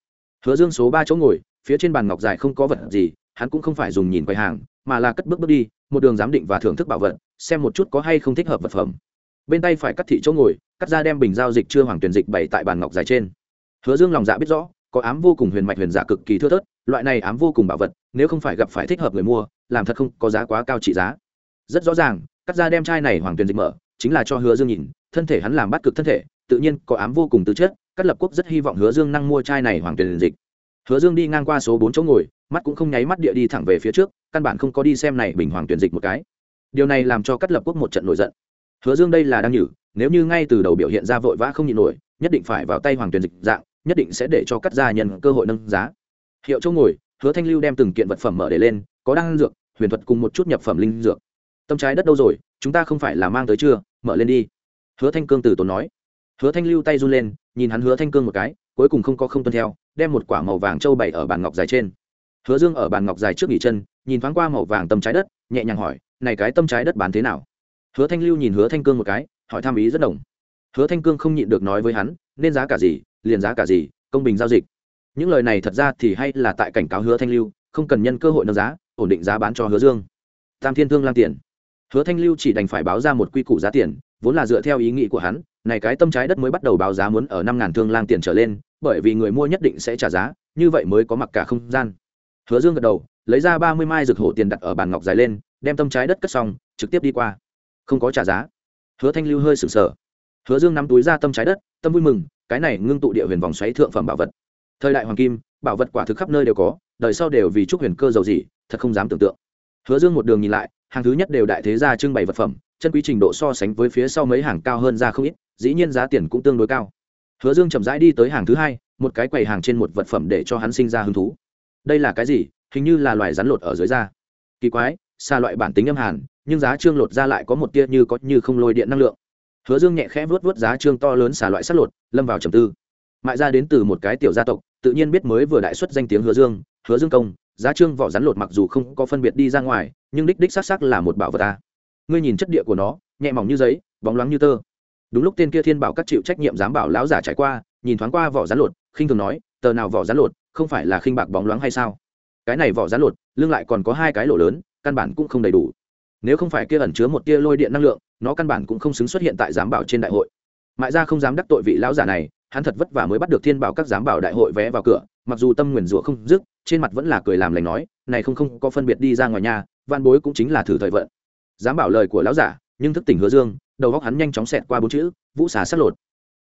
Hứa dương số ba chỗ ngồi, phía trên bàn ngọc dài không có vật gì, hắn cũng không phải dùng nhìn quầy hàng, mà là cất bước bước đi, một đường giám định và thưởng thức bảo vật, xem một chút có hay không thích hợp vật phẩm. Bên tay phải cắt thị chỗ ngồi, cắt ra đem bình giao dịch chưa hoàng tuyển dịch bày tại bàn ngọc dài trên. Hứa dương lòng dạ biết rõ, có ám vô cùng huyền mạch huyền giả cực kỳ thưa thớt, loại này ám vô cùng bảo vật, nếu không phải gặp phải thích hợp người mua, làm thật không có giá quá cao trị giá rất rõ ràng, cắt ra đem chai này hoàng tuyền dịch mở, chính là cho hứa dương nhìn, thân thể hắn làm bắt cực thân thể, tự nhiên có ám vô cùng tư chất, cắt lập quốc rất hy vọng hứa dương năng mua chai này hoàng tuyền dịch. Hứa dương đi ngang qua số bốn chỗ ngồi, mắt cũng không nháy mắt địa đi thẳng về phía trước, căn bản không có đi xem này bình hoàng tuyển dịch một cái. Điều này làm cho cắt lập quốc một trận nổi giận. Hứa dương đây là đang nhử, nếu như ngay từ đầu biểu hiện ra vội vã không nhịn nổi, nhất định phải vào tay hoàng tuyển dịch dạng, nhất định sẽ để cho cắt gia nhân cơ hội nâng giá. Hiệu chỗ ngồi, hứa thanh lưu đem từng kiện vật phẩm mở để lên, có đan dược, huyền thuật cùng một chút nhập phẩm linh dược tâm trái đất đâu rồi, chúng ta không phải là mang tới chưa, mở lên đi. Hứa thanh cương từ tốn nói. Hứa thanh lưu tay run lên, nhìn hắn hứa thanh cương một cái, cuối cùng không có không tuân theo, đem một quả màu vàng trâu bày ở bàn ngọc dài trên. Hứa dương ở bàn ngọc dài trước nghỉ chân, nhìn thoáng qua màu vàng tâm trái đất, nhẹ nhàng hỏi, này cái tâm trái đất bán thế nào? Hứa thanh lưu nhìn hứa thanh cương một cái, hỏi tham ý rất đồng. Hứa thanh cương không nhịn được nói với hắn, nên giá cả gì, liền giá cả gì, công bình giao dịch. Những lời này thật ra thì hay là tại cảnh cáo hứa thanh lưu, không cần nhân cơ hội nâng giá, ổn định giá bán cho hứa dương. Tam thiên thương làm tiền hứa thanh lưu chỉ đành phải báo ra một quy củ giá tiền, vốn là dựa theo ý nghĩ của hắn, này cái tâm trái đất mới bắt đầu báo giá muốn ở năm ngàn thương lang tiền trở lên, bởi vì người mua nhất định sẽ trả giá, như vậy mới có mặc cả không gian. Hứa dương gật đầu, lấy ra ba mươi mai rực hổ tiền đặt ở bàn ngọc dài lên, đem tâm trái đất cất xong, trực tiếp đi qua. Không có trả giá. Hứa thanh lưu hơi sừng sờ. Hứa dương nắm túi ra tâm trái đất, tâm vui mừng, cái này ngưng tụ địa huyền vòng xoáy thượng phẩm bảo vật. Thời đại hoàng kim, bảo vật quả thực khắp nơi đều có, đời sau đều vì chúc huyền cơ giàu gì, thật không dám tưởng tượng. Hứa dương một đường nhìn lại hàng thứ nhất đều đại thế gia trưng bày vật phẩm, chân quý trình độ so sánh với phía sau mấy hàng cao hơn ra không ít, dĩ nhiên giá tiền cũng tương đối cao. Hứa dương chậm rãi đi tới hàng thứ hai, một cái quầy hàng trên một vật phẩm để cho hắn sinh ra hứng thú. Đây là cái gì? Hình như là loài rắn lột ở dưới da. Kỳ quái, xa loại bản tính âm hàn, nhưng giá trương lột ra lại có một tia như có như không lôi điện năng lượng. Hứa dương nhẹ khẽ vớt vớt giá trương to lớn xà loại sắt lột, lâm vào trầm tư. Mại ra đến từ một cái tiểu gia tộc, tự nhiên biết mới vừa đại xuất danh tiếng hứa dương hứa dương công giá trương vỏ rắn lột mặc dù không có phân biệt đi ra ngoài, nhưng đích đích xác xác là một bảo vật ta. Ngươi nhìn chất địa của nó, nhẹ mỏng như giấy, bóng loáng như tơ. Đúng lúc tên kia thiên bảo các chịu trách nhiệm dám bảo lão giả trải qua, nhìn thoáng qua vỏ rắn lột, khinh thường nói, tờ nào vỏ rắn lột, không phải là khinh bạc bóng loáng hay sao? Cái này vỏ rắn lột, lưng lại còn có hai cái lỗ lớn, căn bản cũng không đầy đủ. Nếu không phải kia ẩn chứa một tia lôi điện năng lượng, nó căn bản cũng không xứng xuất hiện tại giám bảo trên đại hội. Mại ra không dám đắc tội vị lão giả này, hắn thật vất vả mới bắt được thiên bảo các giám bảo đại hội vé vào cửa mặc dù tâm nguyền rủa không dứt, trên mặt vẫn là cười làm lành nói, này không không, có phân biệt đi ra ngoài nhà van bối cũng chính là thử thời vận. Dám bảo lời của lão giả, nhưng thức tỉnh hứa dương, đầu góc hắn nhanh chóng xẹt qua bốn chữ, vũ xà sát lột.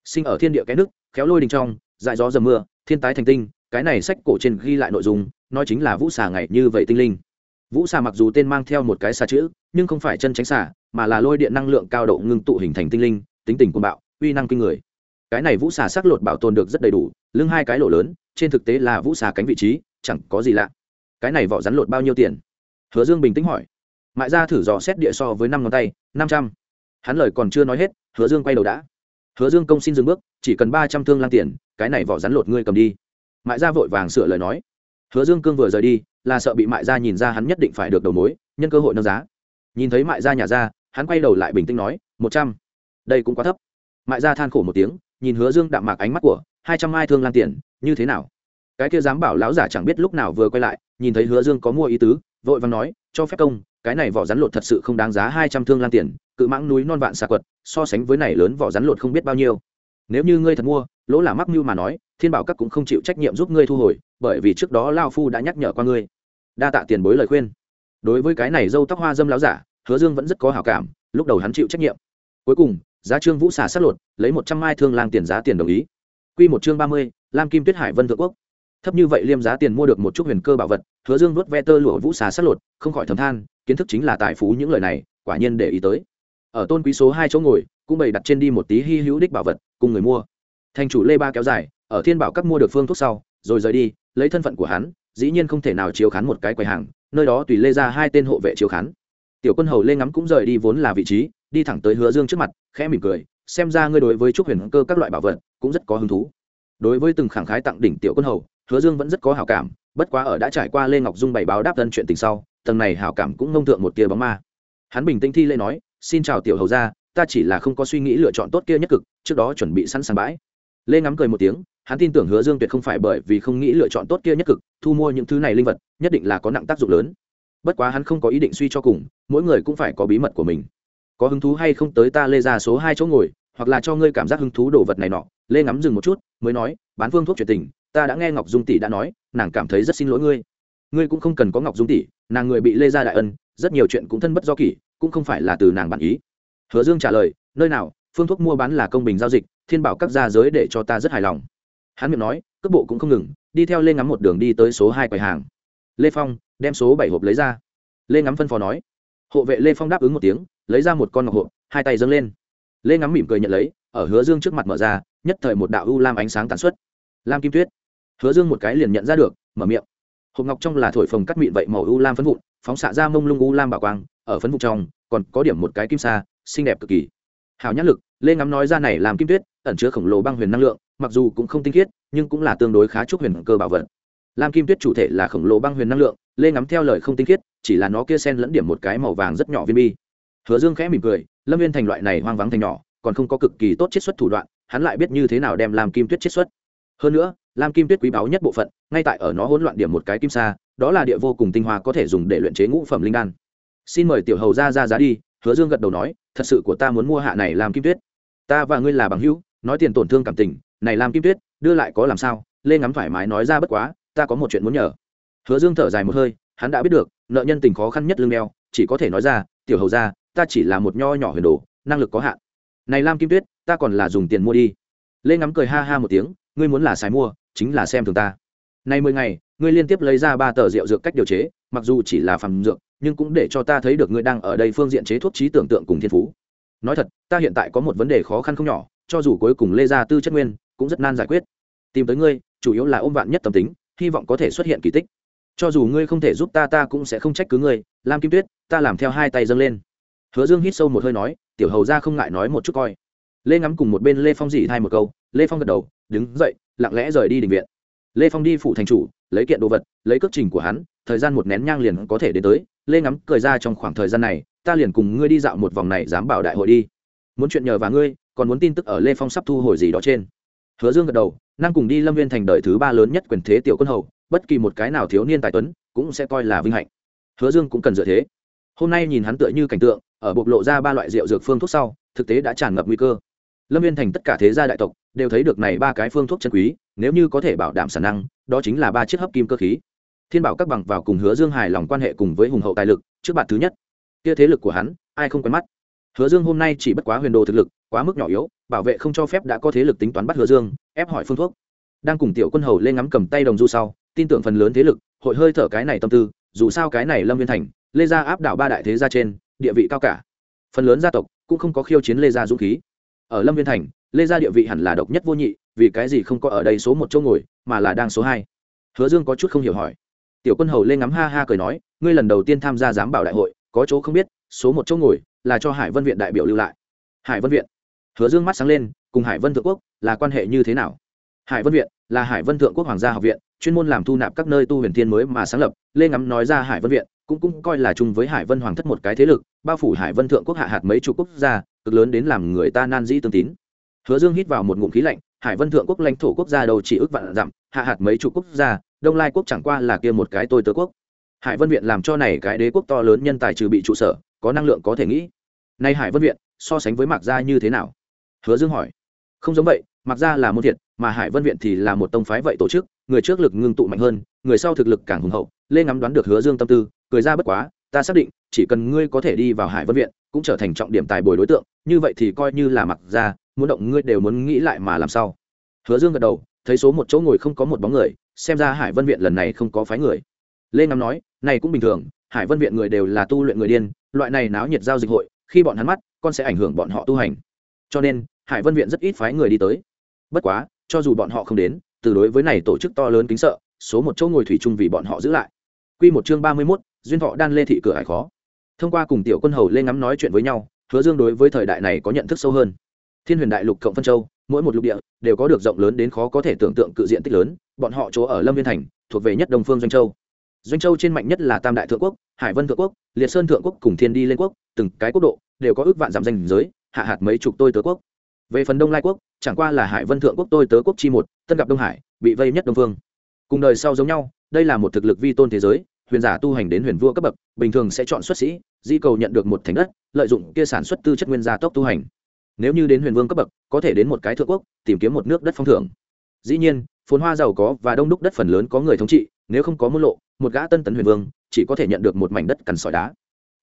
Sinh ở thiên địa cái nước, khéo lôi đình trong, dại gió dầm mưa, thiên tái thành tinh, cái này sách cổ trên ghi lại nội dung, nói chính là vũ xà ngày như vậy tinh linh. Vũ xà mặc dù tên mang theo một cái xà chữ, nhưng không phải chân tránh xà, mà là lôi điện năng lượng cao độ ngưng tụ hình thành tinh linh, tính tình cuồng bạo, uy năng kinh người. Cái này vũ xà sắc lột bảo tồn được rất đầy đủ, lưng hai cái lỗ lớn trên thực tế là vũ xà cánh vị trí, chẳng có gì lạ. Cái này vỏ rắn lột bao nhiêu tiền? Hứa dương bình tĩnh hỏi. Mại ra thử dò xét địa so với năm ngón tay, năm trăm. Hắn lời còn chưa nói hết, hứa dương quay đầu đã. Hứa dương công xin dừng bước, chỉ cần ba trăm thương lang tiền, cái này vỏ rắn lột ngươi cầm đi. Mại ra vội vàng sửa lời nói. Hứa dương cương vừa rời đi, là sợ bị mại ra nhìn ra hắn nhất định phải được đầu mối, nhân cơ hội nâng giá. Nhìn thấy mại ra nhà ra, hắn quay đầu lại bình tĩnh nói, một trăm. Đây cũng quá thấp. Mại ra than khổ một tiếng, nhìn hứa dương đạm mạc ánh mắt của hai trăm hai thương lan tiền, như thế nào? Cái kia dám bảo lão giả chẳng biết lúc nào vừa quay lại, nhìn thấy hứa dương có mua ý tứ, vội vàng nói, cho phép công, cái này vỏ rắn lột thật sự không đáng giá hai trăm thương lan tiền, cự mãng núi non vạn xà quật, so sánh với này lớn vỏ rắn lột không biết bao nhiêu. Nếu như ngươi thật mua, lỗ là mắc mưu mà nói, thiên bảo các cũng không chịu trách nhiệm giúp ngươi thu hồi, bởi vì trước đó lao phu đã nhắc nhở qua ngươi. Đa tạ tiền bối lời khuyên. Đối với cái này dâu tóc hoa dâm láo giả, hứa dương vẫn rất có hảo cảm, lúc đầu hắn chịu trách nhiệm. Cuối cùng, giá trương vũ xà sát lột, lấy một trăm mai thương lang tiền giá tiền đồng ý quy một chương ba mươi, lam kim tuyết hải vân thượng quốc. Thấp như vậy liêm giá tiền mua được một chút huyền cơ bảo vật, hứa dương vuốt ve tơ lụa vũ xà sát lột, không khỏi thầm than, kiến thức chính là tài phú những lời này, quả nhiên để ý tới. Ở tôn quý số hai chỗ ngồi, cũng bày đặt trên đi một tí hi hữu đích bảo vật, cùng người mua. Thành chủ lê ba kéo dài, ở thiên bảo các mua được phương thuốc sau, rồi rời đi, lấy thân phận của hắn, dĩ nhiên không thể nào chiếu khán một cái quầy hàng, nơi đó tùy lê ra hai tên hộ vệ chiếu khán. Tiểu quân hầu lê ngắm cũng rời đi vốn là vị trí, đi thẳng tới hứa dương trước mặt, khẽ mỉm cười, xem ra ngươi đối với trúc huyền cơ các loại bảo vật cũng rất có hứng thú. Đối với từng khẳng khái tặng đỉnh tiểu quân hầu, hứa dương vẫn rất có hảo cảm, bất quá ở đã trải qua lê ngọc dung bày báo đáp thân chuyện tình sau, tầng này hảo cảm cũng ngông thượng một tia bóng ma. Hắn bình tĩnh thi lê nói, xin chào tiểu hầu gia, ta chỉ là không có suy nghĩ lựa chọn tốt kia nhất cực, trước đó chuẩn bị sẵn sàng bãi. Lê ngắm cười một tiếng, hắn tin tưởng hứa dương tuyệt không phải bởi vì không nghĩ lựa chọn tốt kia nhất cực, thu mua những thứ này linh vật, nhất định là có nặng tác dụng lớn. Bất quá hắn không có ý định suy cho cùng, mỗi người cũng phải có bí mật của mình. Có hứng thú hay không tới ta lê ra số hai chỗ ngồi hoặc là cho ngươi cảm giác hứng thú đồ vật này nọ, lê ngắm dừng một chút, mới nói, bán phương thuốc truyền tình, ta đã nghe ngọc dung tỷ đã nói, nàng cảm thấy rất xin lỗi ngươi. Ngươi cũng không cần có ngọc dung tỷ, nàng người bị lê ra đại ân, rất nhiều chuyện cũng thân bất do kỷ, cũng không phải là từ nàng bản ý. Hứa dương trả lời, nơi nào, phương thuốc mua bán là công bình giao dịch, thiên bảo các gia giới để cho ta rất hài lòng. Hắn miệng nói, cước bộ cũng không ngừng, đi theo lê ngắm một đường đi tới số hai quầy hàng. Lê phong đem số bảy hộp lấy ra. Lê ngắm phân phó nói, hộ vệ lê phong đáp ứng một tiếng, lấy ra một con ngọc hộp, hai tay dâng lên lê ngắm mỉm cười nhận lấy, ở hứa dương trước mặt mở ra, nhất thời một đạo u lam ánh sáng tàn xuất. Lam kim tuyết. Hứa dương một cái liền nhận ra được, mở miệng. Hộp ngọc trong là thổi phồng cắt mịn vậy màu u lam phấn vụn, phóng xạ ra mông lung u lam bảo quang, ở phấn vụn trong, còn có điểm một cái kim sa, xinh đẹp cực kỳ. Hào nhãn lực, lê ngắm nói ra này làm kim tuyết, ẩn chứa khổng lồ băng huyền năng lượng, mặc dù cũng không tinh khiết, nhưng cũng là tương đối khá chúc huyền cơ bảo vật. Lam kim tuyết chủ thể là khổng lồ băng huyền năng lượng, lê ngắm theo lời không tinh khiết, chỉ là nó kia sen lẫn điểm một cái màu vàng rất nhỏ viên bi hứa dương khẽ mỉm cười, lâm viên thành loại này hoang vắng thành nhỏ, còn không có cực kỳ tốt chiết xuất thủ đoạn, hắn lại biết như thế nào đem lam kim tuyết chiết xuất. Hơn nữa, lam kim tuyết quý báu nhất bộ phận, ngay tại ở nó hỗn loạn điểm một cái kim sa, đó là địa vô cùng tinh hoa có thể dùng để luyện chế ngũ phẩm linh đan. Xin mời tiểu hầu ra ra giá đi, hứa dương gật đầu nói, thật sự của ta muốn mua hạ này làm kim tuyết. Ta và ngươi là bằng hữu, nói tiền tổn thương cảm tình, này làm kim tuyết, đưa lại có làm sao lê ngắm thoải mái nói ra bất quá, ta có một chuyện muốn nhờ. Hứa dương thở dài một hơi, hắn đã biết được, nợ nhân tình khó khăn nhất lương đeo, chỉ có thể nói ra, tiểu hầu ra ta chỉ là một nho nhỏ huyền đồ, năng lực có hạn. Này lam kim tuyết, ta còn là dùng tiền mua đi. Lê ngắm cười ha ha một tiếng, ngươi muốn là xài mua, chính là xem thường ta. Nay mười ngày, ngươi liên tiếp lấy ra ba tờ rượu dược cách điều chế, mặc dù chỉ là phàm dược, nhưng cũng để cho ta thấy được ngươi đang ở đây phương diện chế thuốc trí tưởng tượng cùng thiên phú. Nói thật, ta hiện tại có một vấn đề khó khăn không nhỏ, cho dù cuối cùng lê gia tư chất nguyên, cũng rất nan giải quyết. Tìm tới ngươi, chủ yếu là ôm vạn nhất tâm tính, hy vọng có thể xuất hiện kỳ tích. Cho dù ngươi không thể giúp ta ta cũng sẽ không trách cứ ngươi. Lam kim tuyết, ta làm theo hai tay dâng lên hứa dương hít sâu một hơi nói, tiểu hầu ra không ngại nói một chút coi. Lê ngắm cùng một bên lê phong dỉ thay một câu, lê phong gật đầu, đứng dậy, lặng lẽ rời đi đình viện. Lê phong đi phủ thành chủ, lấy kiện đồ vật, lấy cước trình của hắn, thời gian một nén nhang liền có thể đến tới. Lê ngắm cười ra trong khoảng thời gian này, ta liền cùng ngươi đi dạo một vòng này dám bảo đại hội đi. Muốn chuyện nhờ và ngươi, còn muốn tin tức ở lê phong sắp thu hồi gì đó trên. Hứa dương gật đầu, năng cùng đi lâm viên thành đời thứ ba lớn nhất quyền thế tiểu quân hầu, bất kỳ một cái nào thiếu niên tài tuấn, cũng sẽ coi là vinh hạnh. Hứa dương cũng cần dựa thế. Hôm nay nhìn hắn tựa như cảnh tượng ở bộc lộ ra ba loại rượu dược phương thuốc sau, thực tế đã tràn ngập nguy cơ. Lâm viên thành tất cả thế gia đại tộc đều thấy được này ba cái phương thuốc chân quý, nếu như có thể bảo đảm sản năng, đó chính là ba chiếc hấp kim cơ khí. Thiên bảo các bằng vào cùng hứa dương hài lòng quan hệ cùng với hùng hậu tài lực, trước bạn thứ nhất. Kia thế lực của hắn, ai không quen mắt? Hứa dương hôm nay chỉ bất quá huyền đồ thực lực, quá mức nhỏ yếu, bảo vệ không cho phép đã có thế lực tính toán bắt hứa dương, ép hỏi phương thuốc. Đang cùng tiểu quân hầu lên ngắm cầm tay đồng du sau, tin tưởng phần lớn thế lực, hội hơi thở cái này tâm tư, dù sao cái này lâm viên thành, lê gia áp đảo ba đại thế gia trên địa vị cao cả. Phần lớn gia tộc cũng không có khiêu chiến lê gia dũng khí. Ở lâm viên thành, lê gia địa vị hẳn là độc nhất vô nhị, vì cái gì không có ở đây số một chỗ ngồi, mà là đang số hai. Hứa dương có chút không hiểu hỏi. Tiểu quân hầu Lê ngắm ha ha cười nói, ngươi lần đầu tiên tham gia giám bảo đại hội, có chỗ không biết, số một chỗ ngồi là cho hải vân viện đại biểu lưu lại. Hải vân viện? Hứa dương mắt sáng lên, cùng hải vân thượng quốc là quan hệ như thế nào? Hải vân viện là hải vân thượng quốc hoàng gia học viện, chuyên môn làm thu nạp các nơi tu huyền thiên mới mà sáng lập. Lê ngắm nói ra hải vân viện cũng cũng coi là chung với hải vân hoàng thất một cái thế lực, bao phủ hải vân thượng quốc hạ hạt mấy chục quốc gia, cực lớn đến làm người ta nan dĩ tương tín. Hứa dương hít vào một ngụm khí lạnh, hải vân thượng quốc lãnh thổ quốc gia đầu chỉ ước vạn dặm, hạ hạt mấy chục quốc gia, đông lai quốc chẳng qua là kia một cái tôi tớ quốc. Hải vân viện làm cho này cái đế quốc to lớn nhân tài trừ bị trụ sở, có năng lượng có thể nghĩ. Nay hải vân viện, so sánh với mạc gia như thế nào? Hứa dương hỏi. Không giống vậy, mạc gia là môn thiện mà hải vân viện thì là một tông phái vậy tổ chức, người trước lực ngưng tụ mạnh hơn, người sau thực lực càng hùng hậu, lê ngắm đoán được hứa dương tâm tư cười ra bất quá ta xác định chỉ cần ngươi có thể đi vào hải vân viện cũng trở thành trọng điểm tài bồi đối tượng như vậy thì coi như là mặc ra muốn động ngươi đều muốn nghĩ lại mà làm sao. Hứa dương gật đầu thấy số một chỗ ngồi không có một bóng người xem ra hải vân viện lần này không có phái người. Lê ngắm nói này cũng bình thường hải vân viện người đều là tu luyện người điên loại này náo nhiệt giao dịch hội khi bọn hắn mắt con sẽ ảnh hưởng bọn họ tu hành. Cho nên hải vân viện rất ít phái người đi tới. Bất quá cho dù bọn họ không đến từ đối với này tổ chức to lớn kính sợ số một chỗ ngồi thủy chung vì bọn họ giữ lại. Quy một chương ba mươi 31, duyên thọ đan lê thị cửa hải khó. Thông qua cùng tiểu quân hầu lên ngắm nói chuyện với nhau, hứa dương đối với thời đại này có nhận thức sâu hơn. Thiên huyền đại lục cộng phân châu, mỗi một lục địa đều có được rộng lớn đến khó có thể tưởng tượng cự diện tích lớn, bọn họ chỗ ở lâm viên thành, thuộc về nhất đông phương doanh châu. Doanh châu trên mạnh nhất là tam đại thượng quốc, hải vân thượng quốc, liệt sơn thượng quốc cùng thiên đi lên quốc, từng cái quốc độ đều có ước vạn giảm danh giới, hạ hạt mấy chục tôi tớ quốc. Về phần đông lai quốc, chẳng qua là hải vân thượng quốc tôi tớ quốc chi một, tân gặp đông hải, bị vây nhất đông phương. Cùng đời sau giống nhau, đây là một thực lực vi tôn thế giới huyền giả tu hành đến huyền vua cấp bậc, bình thường sẽ chọn xuất sĩ, di cầu nhận được một thành đất, lợi dụng kia sản xuất tư chất nguyên gia tốc tu hành. Nếu như đến huyền vương cấp bậc, có thể đến một cái thượng quốc, tìm kiếm một nước đất phong thưởng. Dĩ nhiên, phồn hoa giàu có và đông đúc đất phần lớn có người thống trị, nếu không có môn lộ, một gã tân tấn huyền vương, chỉ có thể nhận được một mảnh đất cằn sỏi đá.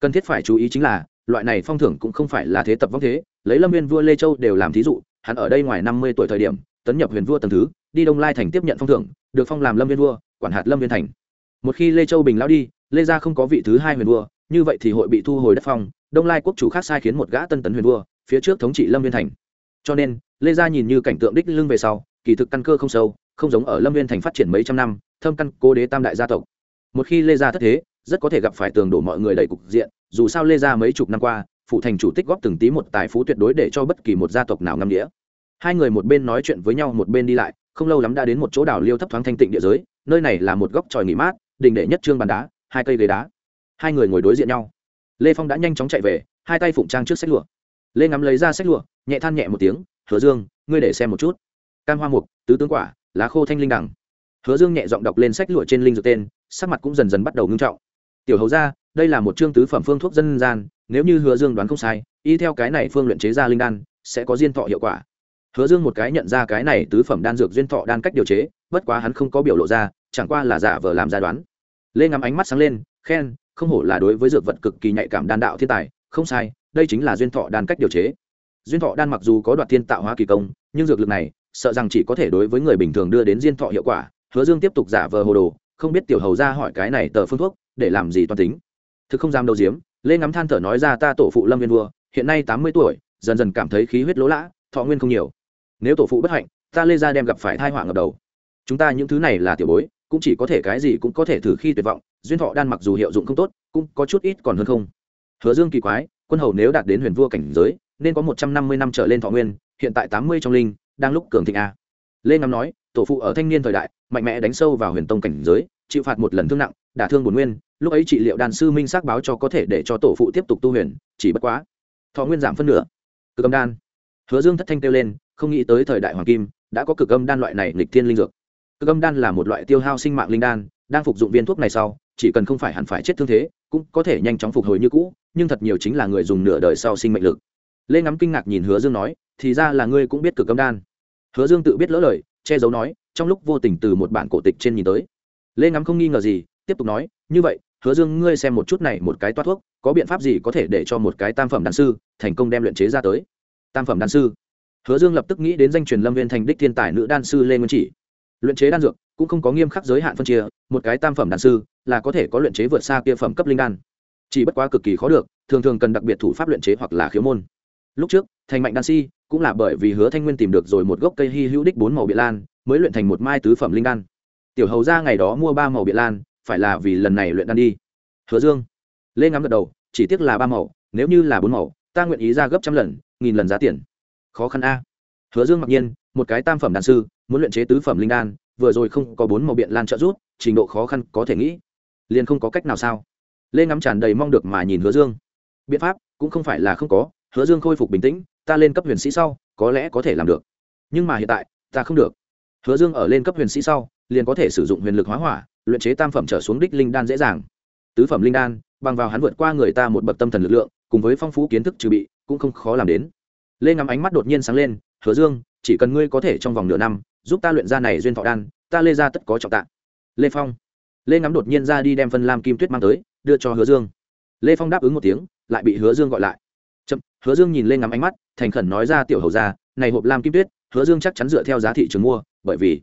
Cần thiết phải chú ý chính là, loại này phong thưởng cũng không phải là thế tập vong thế, lấy lâm viên vua lê châu đều làm thí dụ, hắn ở đây ngoài năm mươi tuổi thời điểm, tấn nhập huyền vua tầm thứ, đi đông lai thành tiếp nhận phong thưởng, được phong làm lâm viên vua, quản hạt lâm viên thành một khi lê châu bình lao đi, lê gia không có vị thứ hai huyền vua, như vậy thì hội bị thu hồi đất phong, đông lai quốc chủ khác sai khiến một gã tân tấn huyền vua, phía trước thống trị lâm viên thành. Cho nên, lê gia nhìn như cảnh tượng đích lưng về sau, kỳ thực căn cơ không sâu, không giống ở lâm viên thành phát triển mấy trăm năm, thâm căn, cố đế tam đại gia tộc. Một khi lê gia thất thế, rất có thể gặp phải tường đổ mọi người đầy cục diện, dù sao lê gia mấy chục năm qua, phụ thành chủ tích góp từng tí một tài phú tuyệt đối để cho bất kỳ một gia tộc nào ngâm đĩa hai người một bên nói chuyện với nhau, một bên đi lại, không lâu lắm đã đến một chỗ đảo liêu thấp thoáng thanh tịnh địa giới, nơi này là một góc tròi nghỉ mát đình đệ nhất trương bàn đá, hai cây ghế đá. Hai người ngồi đối diện nhau. Lê phong đã nhanh chóng chạy về, hai tay phụng trang trước sách lụa. Lê ngắm lấy ra sách lụa, nhẹ than nhẹ một tiếng, hứa dương, ngươi để xem một chút. Cam hoa mục, tứ tướng quả, lá khô thanh linh đằng. Hứa dương nhẹ giọng đọc lên sách lụa trên linh dược tên, sắc mặt cũng dần dần bắt đầu ngưng trọng. Tiểu hầu ra đây là một chương tứ phẩm phương thuốc dân gian, nếu như hứa dương đoán không sai, y theo cái này phương luyện chế ra linh đan, sẽ có diên thọ hiệu quả. Hứa dương một cái nhận ra cái này tứ phẩm đan dược duyên thọ đan cách điều chế, bất quá hắn không có biểu lộ ra chẳng qua là giả vờ làm ra đoán. Lê ngắm ánh mắt sáng lên, khen, không hổ là đối với dược vật cực kỳ nhạy cảm đan đạo thiên tài, không sai, đây chính là duyên thọ đan cách điều chế. Duyên thọ đan mặc dù có đoạt thiên tạo hóa kỳ công, nhưng dược lực này, sợ rằng chỉ có thể đối với người bình thường đưa đến diên thọ hiệu quả. Hứa dương tiếp tục giả vờ hồ đồ, không biết tiểu hầu ra hỏi cái này tờ phương thuốc, để làm gì toàn tính. Thực không dám đâu diếm, lê ngắm than thở nói ra ta tổ phụ lâm viên vua, hiện nay tám mươi tuổi, dần dần cảm thấy khí huyết lỗ lã, thọ nguyên không nhiều. Nếu tổ phụ bất hạnh, ta lê ra đem gặp phải thai họa ngập đầu. Chúng ta những thứ này là tiểu bối cũng chỉ có thể cái gì cũng có thể thử khi tuyệt vọng, duyên thọ đan mặc dù hiệu dụng không tốt, cũng có chút ít còn hơn không. Hứa dương kỳ quái, quân hầu nếu đạt đến huyền vua cảnh giới, nên có một trăm năm mươi năm trở lên thọ nguyên, hiện tại tám mươi trong linh, đang lúc cường thịnh a. Lê ngắm nói, tổ phụ ở thanh niên thời đại, mạnh mẽ đánh sâu vào huyền tông cảnh giới, chịu phạt một lần thương nặng, đả thương bổn nguyên, lúc ấy trị liệu đàn sư minh xác báo cho có thể để cho tổ phụ tiếp tục tu huyền, chỉ bất quá, thọ nguyên giảm phân nửa. Cực âm đan. Hứa dương thất thanh kêu lên, không nghĩ tới thời đại hoàng kim, đã có cực âm đan loại này nghịch thiên linh dược cực âm đan là một loại tiêu hao sinh mạng linh đan, đang phục dụng viên thuốc này sau, chỉ cần không phải hẳn phải chết thương thế, cũng có thể nhanh chóng phục hồi như cũ, nhưng thật nhiều chính là người dùng nửa đời sau sinh mệnh lực. Lê ngắm kinh ngạc nhìn hứa dương nói, thì ra là ngươi cũng biết cực âm đan. Hứa dương tự biết lỡ lời, che giấu nói, trong lúc vô tình từ một bản cổ tịch trên nhìn tới. Lê ngắm không nghi ngờ gì, tiếp tục nói, như vậy, hứa dương, ngươi xem một chút này một cái toát thuốc, có biện pháp gì có thể để cho một cái tam phẩm đan sư thành công đem luyện chế ra tới? Tam phẩm đan sư. Hứa dương lập tức nghĩ đến danh truyền lâm viên thành đích thiên tài nữ đan sư lê nguyên chỉ luyện chế đan dược cũng không có nghiêm khắc giới hạn phân chia, một cái tam phẩm đan sư là có thể có luyện chế vượt xa kia phẩm cấp linh đan. Chỉ bất quá cực kỳ khó được, thường thường cần đặc biệt thủ pháp luyện chế hoặc là khiếu môn. Lúc trước, thành mạnh đan si cũng là bởi vì hứa thanh nguyên tìm được rồi một gốc cây hy hữu đích bốn màu biện lan, mới luyện thành một mai tứ phẩm linh đan. Tiểu hầu ra ngày đó mua ba màu biện lan, phải là vì lần này luyện đan đi. Hứa dương, lê ngắm gật đầu, chỉ tiếc là ba màu, nếu như là bốn màu, ta nguyện ý ra gấp trăm lần, nghìn lần giá tiền. Khó khăn a. Hứa dương mặc nhiên một cái tam phẩm đan sư, muốn luyện chế tứ phẩm linh đan, vừa rồi không có bốn màu biện lan trợ rút trình độ khó khăn có thể nghĩ. Liền không có cách nào sao? Lê ngắm tràn đầy mong được mà nhìn hứa dương. Biện pháp cũng không phải là không có, hứa dương khôi phục bình tĩnh, ta lên cấp huyền sĩ sau, có lẽ có thể làm được. Nhưng mà hiện tại, ta không được. Hứa dương ở lên cấp huyền sĩ sau, liền có thể sử dụng huyền lực hóa hỏa, luyện chế tam phẩm trở xuống đích linh đan dễ dàng. Tứ phẩm linh đan, bằng vào hắn vượt qua người ta một bậc tâm thần lực lượng, cùng với phong phú kiến thức trừ bị, cũng không khó làm đến. Lê ngắm ánh mắt đột nhiên sáng lên, hứa dương chỉ cần ngươi có thể trong vòng nửa năm giúp ta luyện ra này duyên thọ đan, ta lê ra tất có trọng tạng. Lê phong. Lê ngắm đột nhiên ra đi đem phân lam kim tuyết mang tới, đưa cho hứa dương. Lê phong đáp ứng một tiếng, lại bị hứa dương gọi lại. Chậm, hứa dương nhìn lên ngắm ánh mắt, thành khẩn nói ra, tiểu hầu ra này hộp lam kim tuyết, hứa dương chắc chắn dựa theo giá thị trường mua, bởi vì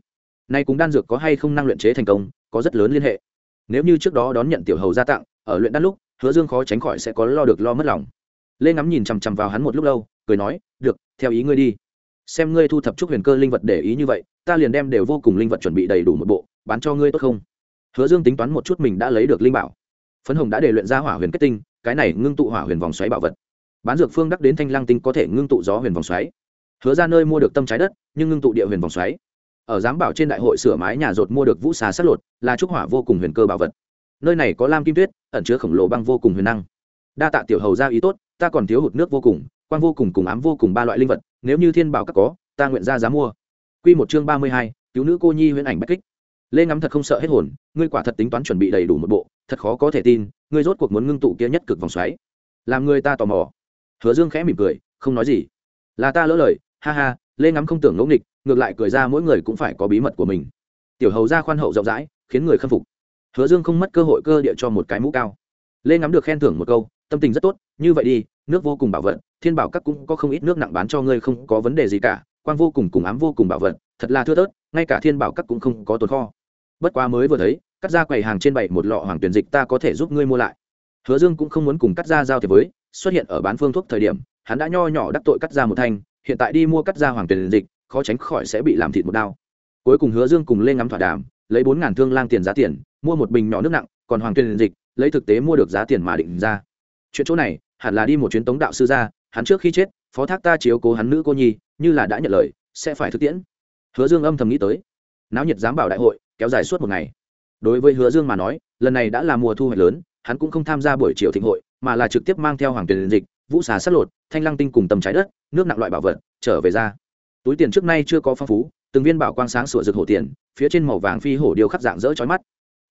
nay cũng đan dược có hay không năng luyện chế thành công, có rất lớn liên hệ. Nếu như trước đó đón nhận tiểu hầu gia tặng, ở luyện đan lúc, hứa dương khó tránh khỏi sẽ có lo được lo mất lòng. Lê ngắm nhìn chằm chằm vào hắn một lúc lâu, cười nói, được, theo ý ngươi đi xem ngươi thu thập chút huyền cơ linh vật để ý như vậy, ta liền đem đều vô cùng linh vật chuẩn bị đầy đủ một bộ, bán cho ngươi tốt không? Hứa dương tính toán một chút mình đã lấy được linh bảo. Phấn hồng đã để luyện ra hỏa huyền kết tinh, cái này ngưng tụ hỏa huyền vòng xoáy bảo vật. Bán dược phương đắc đến thanh lang tinh có thể ngưng tụ gió huyền vòng xoáy. Hứa ra nơi mua được tâm trái đất, nhưng ngưng tụ địa huyền vòng xoáy. Ở giám bảo trên đại hội sửa mái nhà rột mua được vũ xà sát lột, là trúc hỏa vô cùng huyền cơ bảo vật. Nơi này có lam kim tuyết, ẩn chứa khổng lồ băng vô cùng huyền năng. Đa tạ tiểu hầu ra ý tốt, ta còn thiếu hụt nước vô cùng quan vô cùng cùng ám vô cùng ba loại linh vật nếu như thiên bảo các có, ta nguyện ra giá mua. Q một chương ba mươi hai, cứu nữ cô nhi huyễn ảnh bách kích. Lê ngắm thật không sợ hết hồn, ngươi quả thật tính toán chuẩn bị đầy đủ một bộ, thật khó có thể tin, ngươi rốt cuộc muốn ngưng tụ kia nhất cực vòng xoáy. Làm người ta tò mò. Hứa dương khẽ mỉm cười, không nói gì. Là ta lỡ lời, ha ha, lê ngắm không tưởng ngẫu nghịch, ngược lại cười ra mỗi người cũng phải có bí mật của mình. Tiểu hầu ra khoan hậu rộng rãi, khiến người khâm phục. Hứa dương không mất cơ hội cơ địa cho một cái mũ cao. Lê ngắm được khen thưởng một câu, tâm tình rất tốt, như vậy đi nước vô cùng bảo vật, thiên bảo các cũng có không ít nước nặng bán cho ngươi không có vấn đề gì cả quan vô cùng cùng ám vô cùng bảo vật, thật là thưa thớt, ngay cả thiên bảo các cũng không có tồn kho. Bất quá mới vừa thấy, cắt ra quầy hàng trên bảy một lọ hoàng tuyển dịch ta có thể giúp ngươi mua lại. Hứa dương cũng không muốn cùng cắt ra giao thiệp với, xuất hiện ở bán phương thuốc thời điểm, hắn đã nho nhỏ đắc tội cắt ra một thanh, hiện tại đi mua cắt ra hoàng tuyển dịch, khó tránh khỏi sẽ bị làm thịt một đao cuối cùng hứa dương cùng lên ngắm thỏa đàm, lấy bốn ngàn thương lang tiền giá tiền, mua một bình nhỏ nước nặng, còn hoàng tuyển dịch, lấy thực tế mua được giá tiền mà định ra. Chuyện chỗ này hẳn là đi một chuyến tống đạo sư ra, hắn trước khi chết, phó thác ta chiếu cố hắn nữ cô nhi, như là đã nhận lời, sẽ phải thực tiễn. Hứa dương âm thầm nghĩ tới. Náo nhiệt giám bảo đại hội, kéo dài suốt một ngày. Đối với hứa dương mà nói, lần này đã là mùa thu hoạch lớn, hắn cũng không tham gia buổi chiều thịnh hội, mà là trực tiếp mang theo hoàng tiền dịch, vũ xà sát lột, thanh lăng tinh cùng tầm trái đất, nước nặng loại bảo vật, trở về ra. Túi tiền trước nay chưa có phong phú, từng viên bảo quang sáng sủa rực hổ tiền, phía trên màu vàng phi hổ điêu khắc dạng dỡ chói mắt.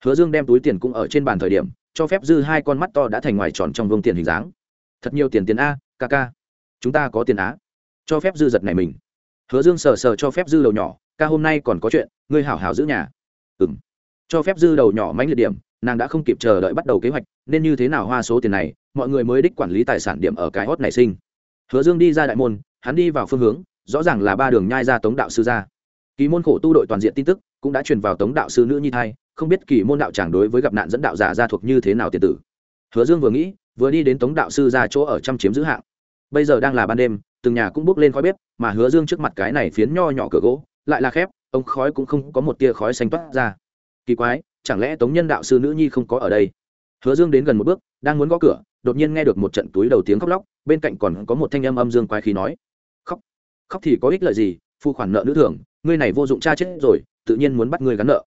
Hứa dương đem túi tiền cũng ở trên bàn thời điểm, cho phép dư hai con mắt to đã thành ngoài tròn trong vương tiền hình dáng thật nhiều tiền tiền a, ca ca. Chúng ta có tiền á. Cho phép dư giật này mình. Hứa dương sờ sờ cho phép dư đầu nhỏ, ca hôm nay còn có chuyện, ngươi hảo hảo giữ nhà. Ừ m cho phép dư đầu nhỏ mánh liệt điểm, nàng đã không kịp chờ đợi bắt đầu kế hoạch, nên như thế nào hoa số tiền này, mọi người mới đích quản lý tài sản điểm ở cái hót nảy sinh. Hứa dương đi ra đại môn, hắn đi vào phương hướng, rõ ràng là ba đường nhai ra tống đạo sư ra. Kỳ môn khổ tu đội toàn diện tin tức cũng đã truyền vào tống đạo sư nữ nhi thai, không biết kỳ môn đạo tràng đối với gặp nạn dẫn đạo giả gia thuộc như thế nào tiền tử. Hứa dương vừa nghĩ vừa đi đến tống đạo sư ra chỗ ở trăm chiếm giữ hạng. Bây giờ đang là ban đêm, từng nhà cũng bước lên khói bếp, mà hứa dương trước mặt cái này phiến nho nhỏ cửa gỗ, lại là khép ông khói cũng không có một tia khói xanh toát ra. Kỳ quái, chẳng lẽ tống nhân đạo sư nữ nhi không có ở đây? Hứa dương đến gần một bước, đang muốn gõ cửa, đột nhiên nghe được một trận túi đầu tiếng khóc lóc, bên cạnh còn có một thanh âm âm dương quái khí nói. Khóc khóc thì có ích lợi gì? Phu khoản nợ nữ thường ngươi này vô dụng cha chết rồi, tự nhiên muốn bắt ngươi gắn nợ.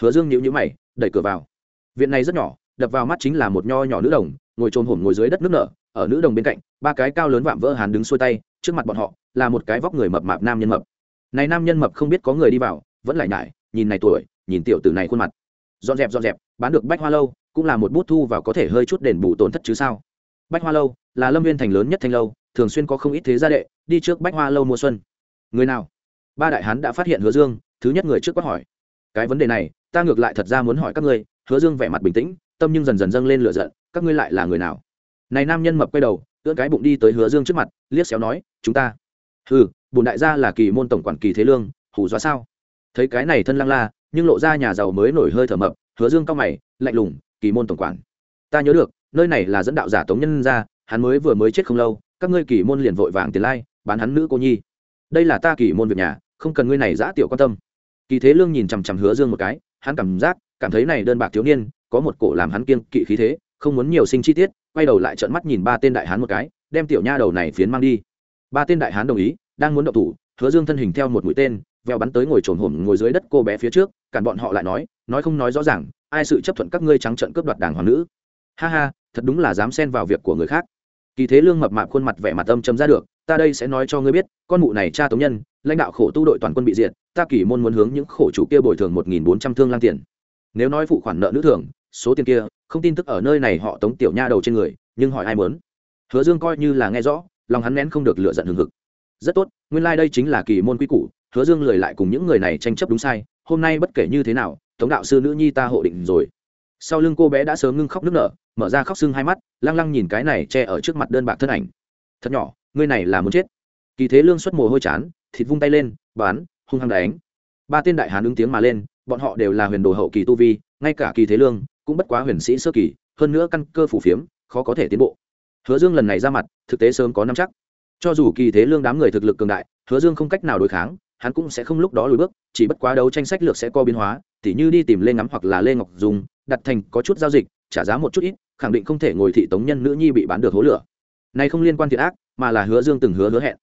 Hứa dương nhíu nhíu mày, đẩy cửa vào. Viện này rất nhỏ, đập vào mắt chính là một nho nhỏ nữ đồng ngồi trồn hổm ngồi dưới đất nước nở, ở nữ đồng bên cạnh ba cái cao lớn vạm vỡ hàn đứng xuôi tay trước mặt bọn họ là một cái vóc người mập mạp nam nhân mập. Này nam nhân mập không biết có người đi vào vẫn lại nhải nhìn này tuổi nhìn tiểu tử này khuôn mặt. Dọn dẹp dọn dẹp bán được bách hoa lâu cũng là một bút thu vào có thể hơi chút đền bù tổn thất chứ sao. Bách hoa lâu là lâm viên thành lớn nhất thanh lâu thường xuyên có không ít thế gia đệ đi trước bách hoa lâu mùa xuân. Người nào? Ba đại hán đã phát hiện hứa dương thứ nhất người trước quát hỏi. Cái vấn đề này ta ngược lại thật ra muốn hỏi các ngươi hứa dương vẻ mặt bình tĩnh tâm nhưng dần dần dâng lên lửa giận, các ngươi lại là người nào? Này nam nhân mập quay đầu, ưỡn cái bụng đi tới hứa dương trước mặt, liếc xéo nói, chúng ta. Ừ bùn đại gia là kỳ môn tổng quản kỳ thế lương hủ dọa sao? Thấy cái này thân lăng la, nhưng lộ ra nhà giàu mới nổi hơi thở mập, hứa dương cao mày, lạnh lùng, kỳ môn tổng quản. Ta nhớ được, nơi này là dẫn đạo giả tống nhân ra, hắn mới vừa mới chết không lâu, các ngươi kỳ môn liền vội vàng tiền lai, bán hắn nữ cô nhi. Đây là ta kỳ môn việc nhà, không cần ngươi này giã tiểu quan tâm. Kỳ thế lương nhìn chằm chằm hứa dương một cái, hắn cảm giác, cảm thấy này đơn bạc thiếu niên có một cổ làm hắn kiêng kỵ khí thế, không muốn nhiều sinh chi tiết, quay đầu lại trợn mắt nhìn ba tên đại hán một cái, đem tiểu nha đầu này phiến mang đi. Ba tên đại hán đồng ý, đang muốn động thủ, hứa dương thân hình theo một mũi tên, veo bắn tới ngồi trồn hổm ngồi dưới đất cô bé phía trước, cản bọn họ lại nói nói không nói rõ ràng, ai sự chấp thuận các ngươi trắng trợn cướp đoạt đảng hoàng nữ. Ha ha, thật đúng là dám xen vào việc của người khác. Kỳ thế lương mập mạp khuôn mặt vẻ mặt âm chấm ra được, ta đây sẽ nói cho ngươi biết, con mụ này cha tống nhân, lãnh đạo khổ tu đội toàn quân bị diệt, ta kỳ môn muốn hướng những khổ chủ kia bồi thường một nghìn bốn trăm thương lang tiền. Nếu nói phụ khoản nợ nữ thường số tiền kia, không tin tức ở nơi này họ tống tiểu nha đầu trên người, nhưng hỏi ai muốn? Hứa dương coi như là nghe rõ, lòng hắn nén không được lựa giận hừng hực. Rất tốt, nguyên lai、like、đây chính là kỳ môn quy củ, hứa dương lười lại cùng những người này tranh chấp đúng sai, hôm nay bất kể như thế nào, tống đạo sư nữ nhi ta hộ định rồi. Sau lưng cô bé đã sớm ngưng khóc nức nở, mở ra khóc sưng hai mắt, lăng lăng nhìn cái này che ở trước mặt đơn bạc thân ảnh. Thật nhỏ, ngươi này là muốn chết. Kỳ thế lương xuất mồ hôi chán, thịt vung tay lên, bán, hung hăng đánh. Ba tên đại hán ứng tiếng mà lên, bọn họ đều là huyền đồ hậu kỳ tu vi, ngay cả kỳ thế lương cũng bất quá huyền sĩ sơ kỳ, hơn nữa căn cơ phủ phiếm, khó có thể tiến bộ. Hứa dương lần này ra mặt, thực tế sớm có năm chắc. Cho dù kỳ thế lương đám người thực lực cường đại, hứa dương không cách nào đối kháng, hắn cũng sẽ không lúc đó lùi bước, chỉ bất quá đấu tranh sách lược sẽ co biến hóa, tỉ như đi tìm lê ngắm hoặc là lê ngọc dùng đặt thành có chút giao dịch, trả giá một chút ít, khẳng định không thể ngồi thị tống nhân nữ nhi bị bán được hố lửa. Này không liên quan thiệt ác, mà là hứa dương từng hứa hứa hẹn.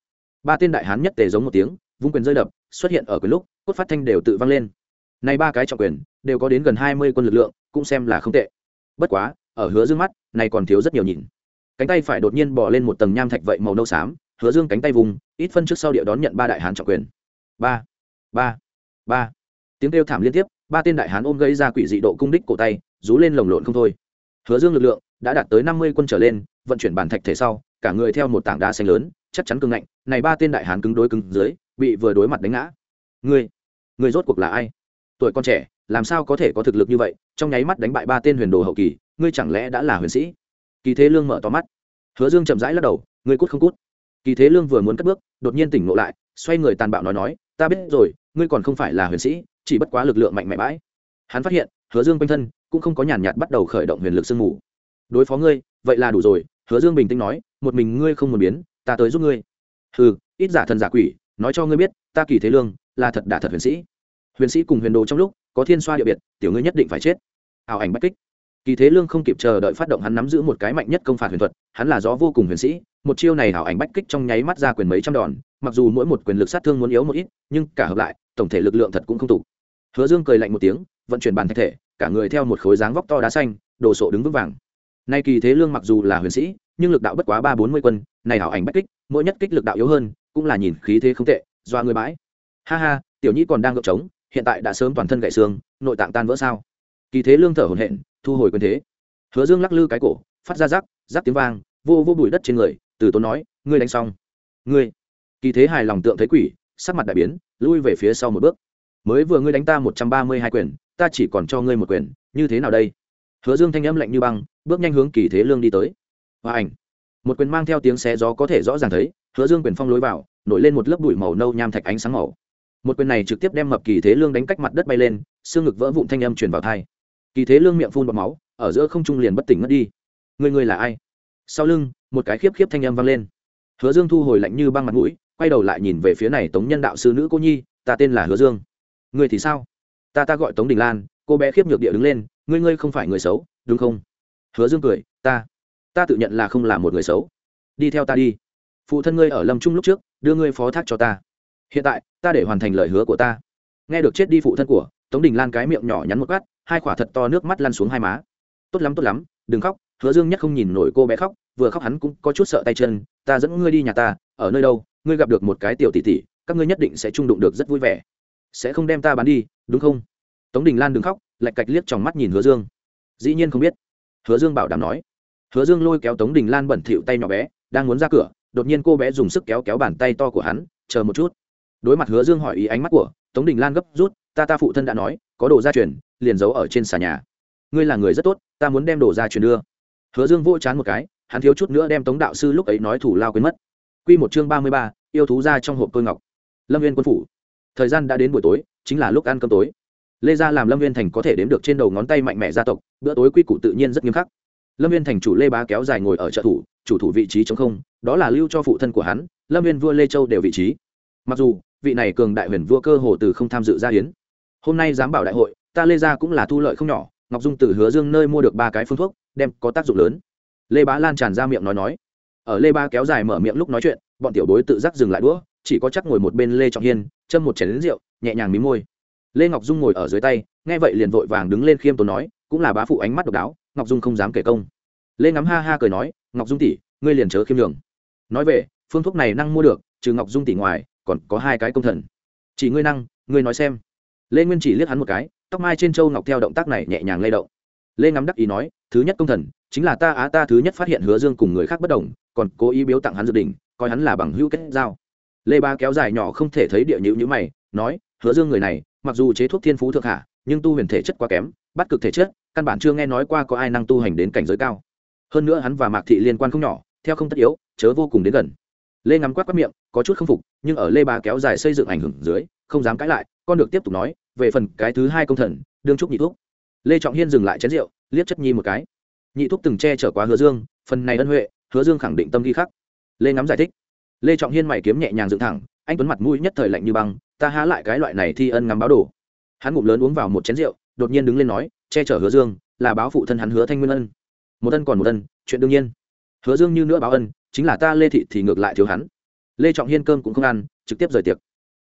Ba tên đại hán nhất tề giống một tiếng, vung quyền rơi đập, xuất hiện ở quyền lúc, cốt phát thanh đều tự vang lên. Nay ba cái trọng quyền, đều có đến gần hai mươi quân lực lượng cũng xem là không tệ. Bất quá, ở hứa dương mắt, này còn thiếu rất nhiều nhìn. Cánh tay phải đột nhiên bỏ lên một tầng nham thạch vậy màu nâu xám, hứa dương cánh tay vùng, ít phân trước sau địa đón nhận ba đại hán trọng quyền. Ba ba ba. Tiếng kêu thảm liên tiếp, ba tên đại hán ôm gây ra quỷ dị độ cung đích cổ tay, rú lên lồng lộn không thôi. Hứa dương lực lượng đã đạt tới năm mươi quân trở lên, vận chuyển bản thạch thể sau, cả người theo một tảng đá xanh lớn, chắc chắn cứng ngạnh, này ba tên đại hán cứng đối cứng dưới, bị vừa đối mặt đánh ngã. Ngươi ngươi rốt cuộc là ai? Tuổi con trẻ làm sao có thể có thực lực như vậy, trong nháy mắt đánh bại ba tên huyền đồ hậu kỳ, ngươi chẳng lẽ đã là huyền sĩ? Kỳ thế lương mở to mắt. Hứa dương chậm rãi lắc đầu, ngươi cút không cút. Kỳ thế lương vừa muốn cất bước, đột nhiên tỉnh ngộ lại, xoay người tàn bạo nói nói, ta biết rồi, ngươi còn không phải là huyền sĩ, chỉ bất quá lực lượng mạnh mẽ bãi. Hắn phát hiện, hứa dương quanh thân cũng không có nhàn nhạt bắt đầu khởi động huyền lực sương mù. Đối phó ngươi, vậy là đủ rồi, hứa dương bình tĩnh nói, một mình ngươi không muốn biến, ta tới giúp ngươi. Ừ ít giả thần giả quỷ, nói cho ngươi biết, ta kỳ thế lương là thật đả thật huyền sĩ. Huyền sĩ cùng huyền đồ trong lúc có thiên xoa địa biệt, tiểu ngươi nhất định phải chết. Ảo ảnh bách kích. Kỳ thế lương không kịp chờ đợi phát động hắn nắm giữ một cái mạnh nhất công phạt huyền thuật, hắn là gió vô cùng huyền sĩ, một chiêu này ảo ảnh bách kích trong nháy mắt ra quyền mấy trăm đòn, mặc dù mỗi một quyền lực sát thương muốn yếu một ít, nhưng cả hợp lại, tổng thể lực lượng thật cũng không tụ. Hứa dương cười lạnh một tiếng, vận chuyển bàn thạch thể, cả người theo một khối dáng vóc to đá xanh, đồ sộ đứng vững vàng. Nay kỳ thế lương mặc dù là huyền sĩ, nhưng lực đạo bất quá ba bốn mươi quân, này ảo ảnh bách kích, mỗi nhất kích lực đạo yếu hơn, cũng là nhìn khí thế không tệ, doa người bãi. Ha ha, tiểu nhĩ còn đang gợp trống hiện tại đã sớm toàn thân gãy xương, nội tạng tan vỡ sao? Kỳ thế lương thở hổn hển, thu hồi quyền thế. Hứa dương lắc lư cái cổ, phát ra rắc rắc tiếng vang, vô vô bụi đất trên người, từ tốn nói, ngươi đánh xong. Ngươi? Kỳ thế hài lòng tượng thấy quỷ, sắc mặt đại biến, lui về phía sau một bước. Mới vừa ngươi đánh ta một trăm ba mươi hai quyền, ta chỉ còn cho ngươi một quyền, như thế nào đây? Hứa dương thanh âm lạnh như băng, bước nhanh hướng kỳ thế lương đi tới. Và ảnh. Một quyền mang theo tiếng xé gió có thể rõ ràng thấy, hứa dương quyền phong lối vào, nổi lên một lớp bụi màu nâu nham thạch ánh sáng màu một quyền này trực tiếp đem mập kỳ thế lương đánh cách mặt đất bay lên, xương ngực vỡ vụn thanh âm truyền vào thai. Kỳ thế lương miệng phun bọt máu, ở giữa không trung liền bất tỉnh mất đi. Người người là ai? Sau lưng, một cái khiếp khiếp thanh âm vang lên. Hứa dương thu hồi lạnh như băng mặt mũi, quay đầu lại nhìn về phía này tống nhân đạo sư nữ cô nhi, ta tên là hứa dương. Người thì sao? Ta ta gọi tống đình lan. Cô bé khiếp nhược địa đứng lên, ngươi ngươi không phải người xấu, đúng không? Hứa dương cười, ta ta tự nhận là không là một người xấu. Đi theo ta đi. Phụ thân ngươi ở lâm trung lúc trước, đưa ngươi phó thác cho ta hiện tại, ta để hoàn thành lời hứa của ta. Nghe được chết đi phụ thân của tống đình lan cái miệng nhỏ nhắn một cắt hai quả thật to nước mắt lăn xuống hai má. Tốt lắm tốt lắm, đừng khóc, hứa dương nhất không nhìn nổi cô bé khóc, vừa khóc hắn cũng có chút sợ tay chân, ta dẫn ngươi đi nhà ta, ở nơi đâu, ngươi gặp được một cái tiểu tỷ tỷ, các ngươi nhất định sẽ trung đụng được rất vui vẻ. Sẽ không đem ta bán đi, đúng không? Tống đình lan đừng khóc, lạch cạch liếc trong mắt nhìn hứa dương. Dĩ nhiên không biết. Hứa dương bảo đảm nói. Hứa dương lôi kéo tống đình lan bẩn thịu tay nhỏ bé, đang muốn ra cửa, đột nhiên cô bé dùng sức kéo kéo bàn tay to của hắn, chờ một chút đối mặt hứa dương hỏi ý ánh mắt của tống đình lan gấp rút, ta ta phụ thân đã nói, có đồ gia truyền, liền giấu ở trên xà nhà. Ngươi là người rất tốt, ta muốn đem đồ gia truyền đưa. Hứa dương vô chán một cái, hắn thiếu chút nữa đem tống đạo sư lúc ấy nói thủ lao quên mất. Q một chương ba mươi ba, yêu thú ra trong hộp tôi ngọc. Lâm viên quân phủ. Thời gian đã đến buổi tối, chính là lúc ăn cơm tối. Lê gia làm lâm viên thành có thể đếm được trên đầu ngón tay mạnh mẽ gia tộc, bữa tối quy củ tự nhiên rất nghiêm khắc. Lâm viên thành chủ lê bá kéo dài ngồi ở trợ thủ, chủ thủ vị trí chống không, đó là lưu cho phụ thân của hắn, lâm viên vua lê châu đều vị trí mặc dù, vị này cường đại huyền vua cơ hồ từ không tham dự gia hiến hôm nay giám bảo đại hội, ta lê gia cũng là thu lợi không nhỏ, ngọc dung từ hứa dương nơi mua được ba cái phương thuốc, đem có tác dụng lớn. Lê bá lan tràn ra miệng nói nói. Ở lê ba kéo dài mở miệng lúc nói chuyện, bọn tiểu bối tự giác dừng lại đũa, chỉ có chắc ngồi một bên lê trọng hiên, châm một chén lính rượu, nhẹ nhàng mí môi. Lê ngọc dung ngồi ở dưới tay, nghe vậy liền vội vàng đứng lên khiêm tốn nói, cũng là bá phụ ánh mắt độc đáo, ngọc dung không dám kể công. Lê ngắm ha ha cười nói, ngọc dung tỷ, ngươi liền chớ khiêm đường nói về, phương thuốc này năng mua được, trừ ngọc dung tỷ ngoài còn có hai cái công thần. Chỉ ngươi năng, ngươi nói xem. Lê nguyên chỉ liếc hắn một cái, tóc mai trên châu ngọc theo động tác này nhẹ nhàng lay động. Lê ngắm đắc ý nói, thứ nhất công thần, chính là ta á, ta thứ nhất phát hiện hứa dương cùng người khác bất đồng, còn cố ý biếu tặng hắn dự định, coi hắn là bằng hữu kết giao. Lê ba kéo dài nhỏ không thể thấy địa nhữ như mày, nói, hứa dương người này, mặc dù chế thuốc thiên phú thượng hạ, nhưng tu huyền thể chất quá kém, bắt cực thể chất, căn bản chưa nghe nói qua có ai năng tu hành đến cảnh giới cao. Hơn nữa hắn và mạc thị liên quan không nhỏ, theo không tất yếu, chớ vô cùng đến gần lê ngắm quát quát miệng, có chút không phục, nhưng ở lê ba kéo dài xây dựng ảnh hưởng dưới, không dám cãi lại, con được tiếp tục nói, về phần cái thứ hai công thần, đương trúc nhị thuốc lê trọng hiên dừng lại chén rượu, liếc chất nhi một cái. Nhị thuốc từng che chở quá hứa dương, phần này ân huệ, hứa dương khẳng định tâm ghi khắc. Lê ngắm giải thích. Lê trọng hiên mày kiếm nhẹ nhàng dựng thẳng, anh tuấn mặt mũi nhất thời lạnh như băng, ta há lại cái loại này thi ân ngắm báo đồ. Hắn ngụm lớn uống vào một chén rượu, đột nhiên đứng lên nói, che chở hứa dương, là báo phụ thân hắn hứa thanh nguyên ân. Một ân còn một ân, chuyện đương nhiên. Hứa dương như nữa báo ân chính là ta lê thị thì ngược lại thiếu hắn lê trọng hiên cơm cũng không ăn trực tiếp rời tiệc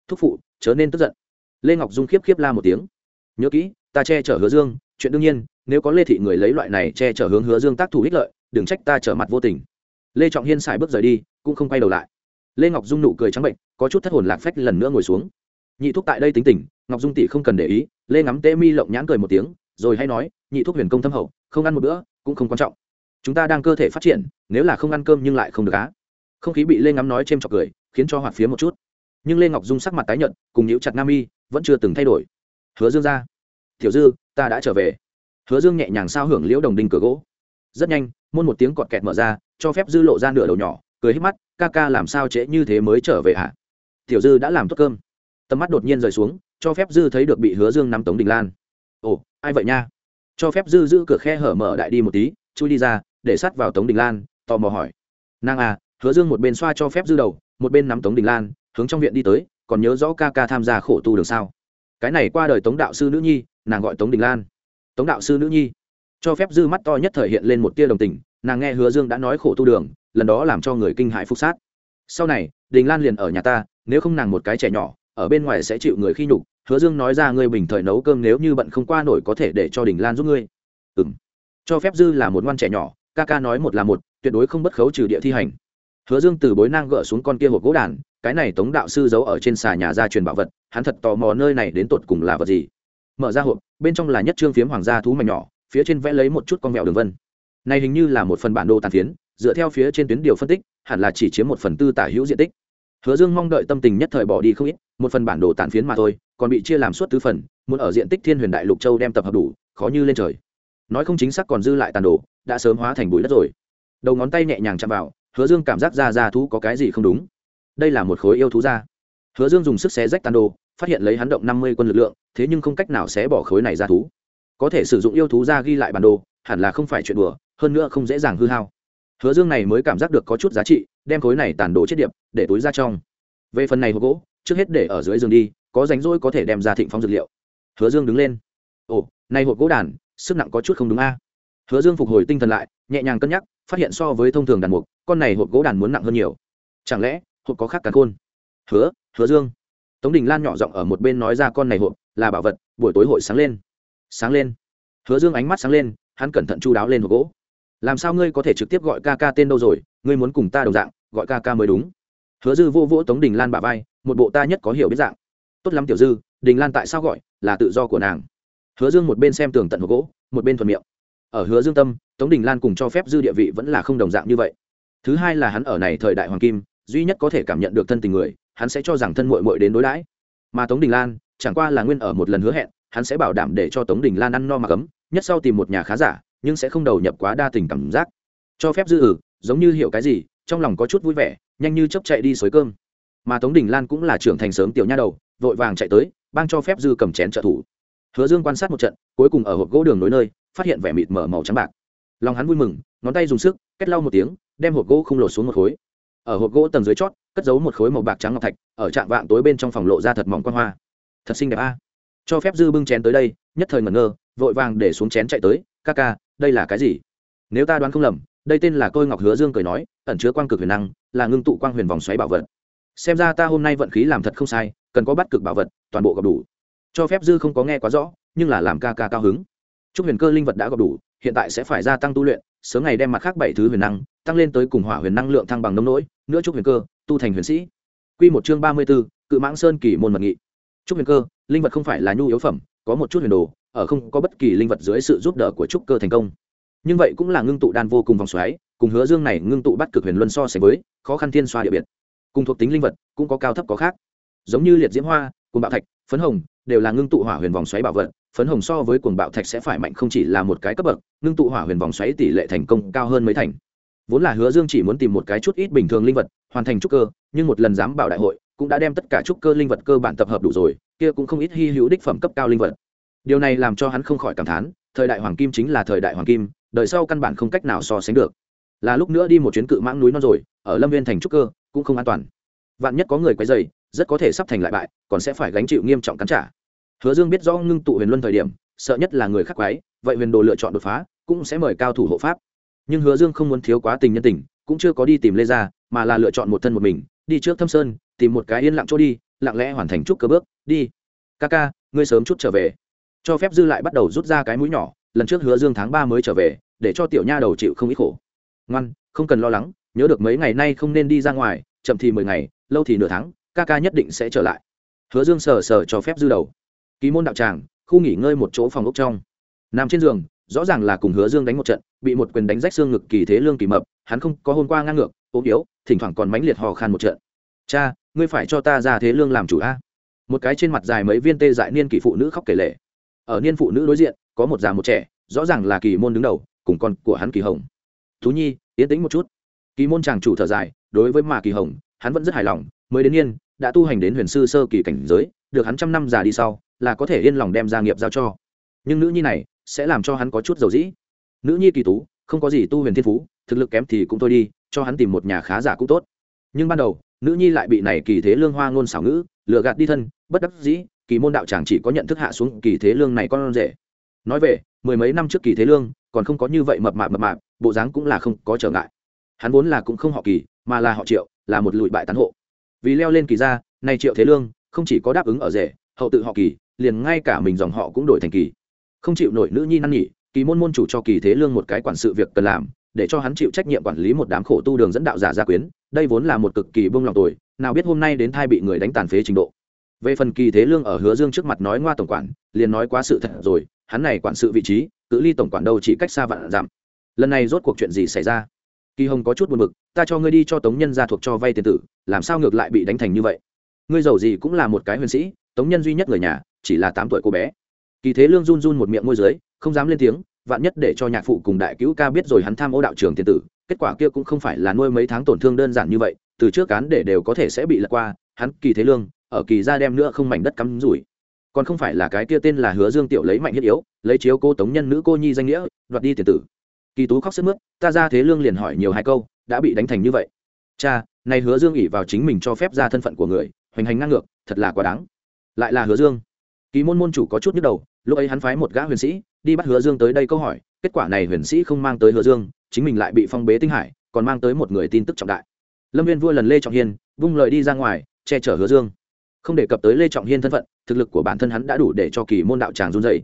thúc phụ chớ nên tức giận lê ngọc dung khiếp khiếp la một tiếng nhớ kỹ ta che chở hứa dương chuyện đương nhiên nếu có lê thị người lấy loại này che chở hướng hứa dương tác thủ ích lợi đừng trách ta trở mặt vô tình lê trọng hiên xài bước rời đi cũng không quay đầu lại lê ngọc dung nụ cười trắng bệnh có chút thất hồn lạc phách lần nữa ngồi xuống nhị thúc tại đây tính tình ngọc dung tỷ không cần để ý lê ngắm Tê mi lộng nhãn cười một tiếng rồi hay nói nhị thúc huyền công thâm hậu không ăn một bữa cũng không quan trọng chúng ta đang cơ thể phát triển, nếu là không ăn cơm nhưng lại không được á. Không khí bị lê ngắm nói c h ê m trọc cười, khiến cho hoạt phía một chút. Nhưng lê ngọc dung sắc mặt tái nhận cùng nhíu chặt nam y vẫn chưa từng thay đổi. Hứa dương ra. Tiểu dư, ta đã trở về. Hứa dương nhẹ nhàng sao hưởng liễu đồng đinh cửa gỗ. Rất nhanh, môn một tiếng cọt kẹt mở ra, cho phép dư lộ ra nửa đầu nhỏ, cười hít mắt, ca ca làm sao trễ như thế mới trở về hả? Tiểu dư đã làm tốt cơm. Tầm mắt đột nhiên rời xuống, cho phép dư thấy được bị hứa dương nắm tống đình lan. Ồ, ai vậy nha? Cho phép dư giữ cửa khe hở mở đại đi một tí, chui đi ra để sát vào tống đình lan, tò mò hỏi. Nàng à hứa dương một bên xoa cho phép dư đầu, một bên nắm tống đình lan, hướng trong viện đi tới, còn nhớ rõ ca ca tham gia khổ tu đường sao. Cái này qua đời tống đạo sư nữ nhi, nàng gọi tống đình lan. Tống đạo sư nữ nhi. Cho phép dư mắt to nhất thể hiện lên một tia đồng tình, nàng nghe hứa dương đã nói khổ tu đường, lần đó làm cho người kinh hãi phục sát. Sau này, đình lan liền ở nhà ta, nếu không nàng một cái trẻ nhỏ, ở bên ngoài sẽ chịu người khi nhục. Hứa dương nói ra ngươi bình thời nấu cơm nếu như bận không qua nổi có thể để cho đình lan giúp ngươi. Ừ m cho phép dư là một ngoan trẻ nhỏ ca ca nói một là một, tuyệt đối không bất khấu trừ địa thi hành. Hứa dương từ bối nang gỡ xuống con kia hộp gỗ đàn, cái này tống đạo sư giấu ở trên xà nhà gia truyền bảo vật, hắn thật tò mò nơi này đến tột cùng là vật gì. Mở ra hộp, bên trong là nhất trương phiếm hoàng gia thú mảnh nhỏ, phía trên vẽ lấy một chút con mẹo đường vân. Này hình như là một phần bản đồ tàn phiến, dựa theo phía trên tuyến điều phân tích, hẳn là chỉ chiếm một phần tư tả hữu diện tích. Hứa dương mong đợi tâm tình nhất thời bỏ đi không ít, một phần bản đồ tàn phiến mà thôi, còn bị chia làm suốt tứ phần, muốn ở diện tích thiên huyền đại lục châu đem tập hợp đủ, khó như lên trời. Nói không chính xác còn dư lại tàn đồ đã sớm hóa thành bụi đất rồi. Đầu ngón tay nhẹ nhàng chạm vào, hứa dương cảm giác ra ra thú có cái gì không đúng. Đây là một khối yêu thú ra hứa dương dùng sức xé rách tàn đồ, phát hiện lấy hắn động năm mươi quân lực lượng, thế nhưng không cách nào xé bỏ khối này ra thú. Có thể sử dụng yêu thú ra ghi lại bản đồ, hẳn là không phải chuyện đùa, hơn nữa không dễ dàng hư hao. Hứa dương này mới cảm giác được có chút giá trị, đem khối này tàn đồ chết điệp, để túi ra trong. Về phần này hộp gỗ, trước hết để ở dưới giường đi, có rảnh rỗi có thể đem ra thịnh phong dược liệu. Hứa dương đứng lên. Ồ, này hộp gỗ đàn, sức nặng có chút không đúng a hứa dương phục hồi tinh thần lại, nhẹ nhàng cân nhắc, phát hiện so với thông thường đàn mục, con này hộp gỗ đàn muốn nặng hơn nhiều. Chẳng lẽ, hộp có khác cả khôn? Hứa hứa dương. Tống đình lan nhỏ giọng ở một bên nói ra con này hộp là bảo vật, buổi tối hội sáng lên. Sáng lên. Hứa dương ánh mắt sáng lên, hắn cẩn thận chu đáo lên hộp gỗ. Làm sao ngươi có thể trực tiếp gọi ca ca tên đâu rồi, ngươi muốn cùng ta đồng dạng, gọi ca ca mới đúng. Hứa dư vô vỗ tống đình lan bà vai, một bộ ta nhất có hiểu biết dạng. Tốt lắm tiểu dư, đình lan tại sao gọi là tự do của nàng? Hứa dương một bên xem tường tận hộp gỗ, một bên thuận miệng ở hứa dương tâm, tống đình lan cùng cho phép dư địa vị vẫn là không đồng dạng như vậy. Thứ hai là hắn ở này thời đại hoàng kim, duy nhất có thể cảm nhận được thân tình người, hắn sẽ cho rằng thân mội mội đến đối đãi. Mà tống đình lan, chẳng qua là nguyên ở một lần hứa hẹn, hắn sẽ bảo đảm để cho tống đình lan ăn no mà cấm, nhất sau tìm một nhà khá giả, nhưng sẽ không đầu nhập quá đa tình cảm giác. Cho phép dư ử giống như hiểu cái gì, trong lòng có chút vui vẻ, nhanh như chấp chạy đi xới cơm. Mà tống đình lan cũng là trưởng thành sớm tiểu nha đầu, vội vàng chạy tới, bang cho phép dư cầm chén trợ thủ. Hứa dương quan sát một trận, cuối cùng ở hộp gỗ đường nối nơi phát hiện vẻ mịt mở màu trắng bạc. Lòng hắn vui mừng, ngón tay dùng sức, kết lau một tiếng, đem hộp gỗ không lột xuống một khối. Ở hộp gỗ tầng dưới chót, cất giấu một khối màu bạc trắng ngọc thạch, ở trạng vạng tối bên trong phòng lộ ra thật mỏng quan hoa. Thật xinh đẹp a. Cho phép dư bưng chén tới đây, nhất thời ngẩn ngơ, vội vàng để xuống chén chạy tới, ca ca, đây là cái gì? Nếu ta đoán không lầm, đây tên là tôi ngọc hứa dương cười nói, ẩn chứa quang cực huyền năng, là ngưng tụ quang huyền vòng xoáy bảo vật. Xem ra ta hôm nay vận khí làm thật không sai, cần có bắt cực bảo vật, toàn bộ gặp đủ. Cho phép dư không có nghe quá rõ, nhưng là làm ca ca cao hứng chúc huyền cơ linh vật đã gặp đủ hiện tại sẽ phải gia tăng tu luyện sớm ngày đem mặt khác bảy thứ huyền năng tăng lên tới cùng hỏa huyền năng lượng thăng bằng nông nỗi nữa chúc huyền cơ tu thành huyền sĩ. Quy một chương ba mươi 34, cự mãng sơn kỳ môn mật nghị. Chúc huyền cơ linh vật không phải là nhu yếu phẩm có một chút huyền đồ ở không có bất kỳ linh vật dưới sự giúp đỡ của trúc cơ thành công. Nhưng vậy cũng là ngưng tụ đan vô cùng vòng xoáy cùng hứa dương này ngưng tụ bắt cực huyền luân so sánh với khó khăn thiên xoa địa biệt. Cùng thuộc tính linh vật cũng có cao thấp có khác. Giống như liệt diễm hoa cùng bạo thạch phấn hồng đều là ngưng tụ hỏa huyền vòng xoáy bảo vật phấn hồng so với cuồng bạo thạch sẽ phải mạnh không chỉ là một cái cấp bậc, ngưng tụ hỏa huyền vòng xoáy tỷ lệ thành công cao hơn mấy thành. Vốn là hứa dương chỉ muốn tìm một cái chút ít bình thường linh vật, hoàn thành trúc cơ, nhưng một lần dám bảo đại hội, cũng đã đem tất cả trúc cơ linh vật cơ bản tập hợp đủ rồi, kia cũng không ít hy hữu đích phẩm cấp cao linh vật. Điều này làm cho hắn không khỏi cảm thán, thời đại hoàng kim chính là thời đại hoàng kim, đời sau căn bản không cách nào so sánh được. Là lúc nữa đi một chuyến cự mãng núi non rồi, ở lâm viên thành trúc cơ, cũng không an toàn. Vạn nhất có người quấy dày rất có thể sắp thành lại bại, còn sẽ phải gánh chịu nghiêm trọng cắn trả hứa dương biết rõ ngưng tụ huyền luân thời điểm, sợ nhất là người khác quái, vậy huyền đồ lựa chọn đột phá, cũng sẽ mời cao thủ hộ pháp. Nhưng hứa dương không muốn thiếu quá tình nhân tình, cũng chưa có đi tìm lê gia, mà là lựa chọn một thân một mình, đi trước thâm sơn, tìm một cái yên lặng chỗ đi, lặng lẽ hoàn thành chút cơ bước, đi. Ca ca, ngươi sớm chút trở về. Cho phép dư lại bắt đầu rút ra cái mũi nhỏ, lần trước hứa dương tháng ba mới trở về, để cho tiểu nha đầu chịu không ít khổ. Ngoan, không cần lo lắng, nhớ được mấy ngày nay không nên đi ra ngoài, chậm thì mười ngày, lâu thì nửa tháng, ca ca nhất định sẽ trở lại. Hứa dương sờ sờ cho phép dư đầu ký môn đạo tràng, khu nghỉ ngơi một chỗ phòng ốc trong. Nằm trên giường, rõ ràng là cùng hứa dương đánh một trận, bị một quyền đánh rách xương ngực kỳ thế lương kỳ mập, hắn không có hôm qua ngang ngược, ốm yếu, thỉnh thoảng còn mãnh liệt hò khan một trận. Cha, ngươi phải cho ta ra thế lương làm chủ a. Một cái trên mặt dài mấy viên tê dại niên kỳ phụ nữ khóc kể lệ ở niên phụ nữ đối diện, có một già một trẻ, rõ ràng là kỳ môn đứng đầu, cùng con của hắn kỳ hồng. Thú nhi, yên tĩnh một chút. Kỳ môn chàng chủ thở dài, đối với mà kỳ hồng, hắn vẫn rất hài lòng, mới đến niên, đã tu hành đến huyền sư sơ kỳ cảnh giới, được hắn trăm năm già đi sau là có thể yên lòng đem gia nghiệp giao cho. Nhưng nữ nhi này sẽ làm cho hắn có chút dầu dĩ. Nữ nhi kỳ tú, không có gì tu huyền thiên phú, thực lực kém thì cũng thôi đi, cho hắn tìm một nhà khá giả cũng tốt. Nhưng ban đầu, nữ nhi lại bị này kỳ thế lương hoa ngôn xảo ngữ, lừa gạt đi thân, bất đắc dĩ, kỳ môn đạo chàng chỉ có nhận thức hạ xuống kỳ thế lương này con rể. Nói về, mười mấy năm trước kỳ thế lương, còn không có như vậy mập mạp mập mạp, bộ dáng cũng là không có trở ngại. Hắn vốn là cũng không họ kỳ, mà là họ triệu, là một lụi bại tán hộ. Vì leo lên kỳ ra nay triệu thế lương, không chỉ có đáp ứng ở rể, hậu tự họ kỳ liền ngay cả mình dòng họ cũng đổi thành kỳ. Không chịu nổi nữ nhi năn nhỉ kỳ môn môn chủ cho kỳ thế lương một cái quản sự việc cần làm, để cho hắn chịu trách nhiệm quản lý một đám khổ tu đường dẫn đạo giả gia quyến. Đây vốn là một cực kỳ bông lòng tuổi nào biết hôm nay đến thai bị người đánh tàn phế trình độ. Về phần kỳ thế lương ở hứa dương trước mặt nói ngoa tổng quản, liền nói quá sự thật rồi, hắn này quản sự vị trí, cự ly tổng quản đâu chỉ cách xa vạn giảm lần này rốt cuộc chuyện gì xảy ra? Kỳ hồng có chút buồn bực, ta cho ngươi đi cho tống nhân gia thuộc cho vay tiền tử, làm sao ngược lại bị đánh thành như vậy? Ngươi giàu gì cũng là một cái huyền sĩ, tống nhân duy nhất người nhà chỉ là tám tuổi cô bé. Kỳ thế lương run run một miệng môi dưới, không dám lên tiếng, vạn nhất để cho nhạc phụ cùng đại cứu ca biết rồi hắn tham ô đạo trường tiền tử, kết quả kia cũng không phải là nuôi mấy tháng tổn thương đơn giản như vậy, từ trước cán để đều có thể sẽ bị lật qua, hắn kỳ thế lương, ở kỳ ra đem nữa không mảnh đất cắm rủi. Còn không phải là cái kia tên là hứa dương tiểu lấy mạnh thiết yếu, lấy chiếu cô tống nhân nữ cô nhi danh nghĩa, đoạt đi tiền tử. Kỳ tú khóc sức mướt, ta ra thế lương liền hỏi nhiều hai câu, đã bị đánh thành như vậy. Cha này hứa dương ỉ vào chính mình cho phép ra thân phận của người, hoành hành ngang ngược, thật là quá đáng. Lại là hứa dương kỳ môn môn chủ có chút nhức đầu, lúc ấy hắn phái một gã huyền sĩ đi bắt hứa dương tới đây câu hỏi, kết quả này huyền sĩ không mang tới hứa dương, chính mình lại bị phong bế tinh hải, còn mang tới một người tin tức trọng đại. Lâm viên vua lần lê trọng hiên, vung lời đi ra ngoài, che chở hứa dương. Không đề cập tới lê trọng hiên thân phận, thực lực của bản thân hắn đã đủ để cho kỳ môn đạo tràng run dày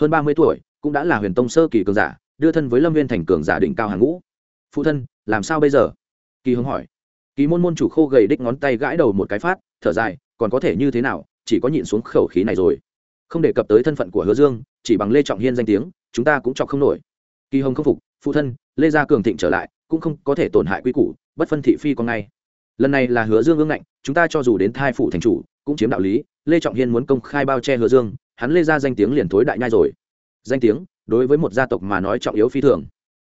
hơn ba mươi tuổi, cũng đã là huyền tông sơ kỳ cường giả, đưa thân với lâm viên thành cường giả đỉnh cao hàng ngũ. Phụ thân, làm sao bây giờ? Kỳ hướng hỏi. Kỳ môn môn chủ khô gầy đích ngón tay gãi đầu một cái phát, thở dài, còn có thể như thế nào, chỉ có nhịn xuống khẩu khí này rồi không đề cập tới thân phận của hứa dương, chỉ bằng lê trọng hiên danh tiếng, chúng ta cũng chọc không nổi. Kỳ hồng không phục, phụ thân, lê gia cường thịnh trở lại, cũng không có thể tổn hại quy củ, bất phân thị phi con ngay. Lần này là hứa dương ương ngạnh, chúng ta cho dù đến thai phủ thành chủ, cũng chiếm đạo lý, lê trọng hiên muốn công khai bao che hứa dương, hắn lê ra danh tiếng liền thối đại nhai rồi. Danh tiếng, đối với một gia tộc mà nói trọng yếu phi thường.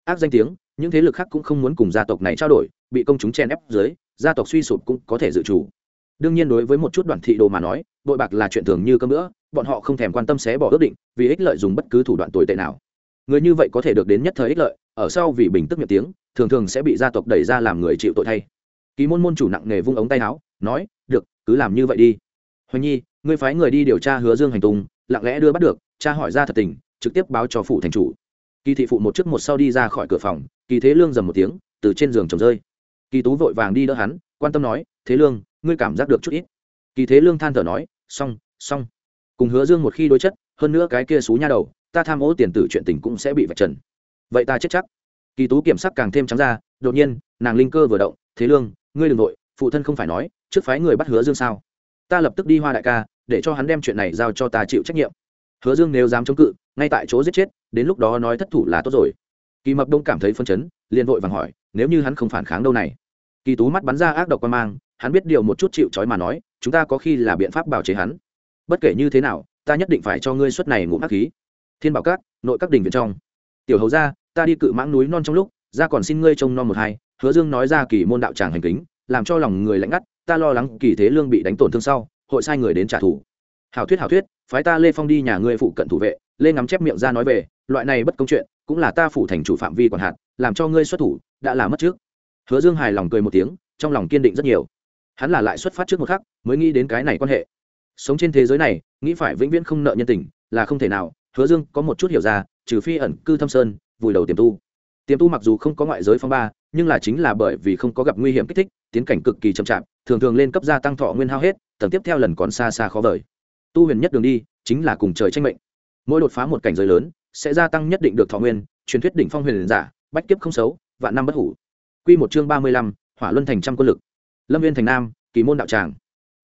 Ác danh tiếng, những thế lực khác cũng không muốn cùng gia tộc này trao đổi, bị công chúng chen ép dưới, gia tộc suy sụp cũng có thể dự trù. Đương nhiên đối với một chút đoàn thị đồ mà nói, bội bạc là chuyện thường như cơm nữa bọn họ không thèm quan tâm xé bỏ ước định, vì ích lợi dùng bất cứ thủ đoạn tồi tệ nào. Người như vậy có thể được đến nhất thời ích lợi, ở sau vì bình tức miệng tiếng, thường thường sẽ bị gia tộc đẩy ra làm người chịu tội thay. Ký môn môn chủ nặng nghề vung ống tay áo, nói, được, cứ làm như vậy đi. Hoài nhi, ngươi phái người đi điều tra hứa dương hành tùng lặng lẽ đưa bắt được cha hỏi ra thật tình, trực tiếp báo cho phủ thành chủ. Kỳ thị phụ một trước một sau đi ra khỏi cửa phòng, kỳ thế lương dầm một tiếng, từ trên giường trồng rơi. Kỳ tú vội vàng đi đỡ hắn, quan tâm nói, thế lương, ngươi cảm giác được chút ít. Kỳ thế lương than thở nói, xong xong cùng hứa dương một khi đối chất, hơn nữa cái kia xú nha đầu, ta tham ô tiền tử chuyện tình cũng sẽ bị vạch trần. Vậy ta chết chắc. Kỳ tú kiểm sắc càng thêm trắng ra, đột nhiên, nàng linh cơ vừa động, thế lương, ngươi đừng nội phụ thân không phải nói, trước phái người bắt hứa dương sao? Ta lập tức đi hoa đại ca, để cho hắn đem chuyện này giao cho ta chịu trách nhiệm. Hứa dương nếu dám chống cự, ngay tại chỗ giết chết, đến lúc đó nói thất thủ là tốt rồi. Kỳ mập đông cảm thấy phân chấn, liền vội vàng hỏi, nếu như hắn không phản kháng đâu này? Kỳ tú mắt bắn ra ác độc quan mang, hắn biết điều một chút chịu trói mà nói, chúng ta có khi là biện pháp bảo chế hắn bất kể như thế nào ta nhất định phải cho ngươi suất này ngụm hắc khí. Thiên bảo các nội các đình viện trong. Tiểu hầu ra ta đi cự mãng núi non trong lúc ra còn xin ngươi trông non một hai hứa dương nói ra kỳ môn đạo tràng hành kính làm cho lòng người lạnh ngắt ta lo lắng kỳ thế lương bị đánh tổn thương sau hội sai người đến trả thù. Hảo thuyết hảo thuyết phái ta lê phong đi nhà ngươi phụ cận thủ vệ lê ngắm chép miệng ra nói về loại này bất công chuyện cũng là ta phủ thành chủ phạm vi còn hạt, làm cho ngươi xuất thủ đã là mất trước. Hứa dương hài lòng cười một tiếng trong lòng kiên định rất nhiều. Hắn là lại xuất phát trước một khắc mới nghĩ đến cái này quan hệ sống trên thế giới này, nghĩ phải vĩnh viễn không nợ nhân tình, là không thể nào. Hứa dương có một chút hiểu ra, trừ phi ẩn cư thâm sơn, vùi đầu tiềm tu. Tiềm tu mặc dù không có ngoại giới phong ba, nhưng là chính là bởi vì không có gặp nguy hiểm kích thích, tiến cảnh cực kỳ chậm chạp, thường thường lên cấp gia tăng thọ nguyên hao hết, tầng tiếp theo lần còn xa xa khó vời. Tu huyền nhất đường đi, chính là cùng trời tranh mệnh. Mỗi đột phá một cảnh giới lớn, sẽ gia tăng nhất định được thọ nguyên, truyền thuyết đỉnh phong huyền giả, bách kiếp không xấu, vạn năm bất hủ. Quy một chương ba mươi lăm, hỏa luân thành trăm quân lực. Lâm viên thành nam, kỳ môn đạo tràng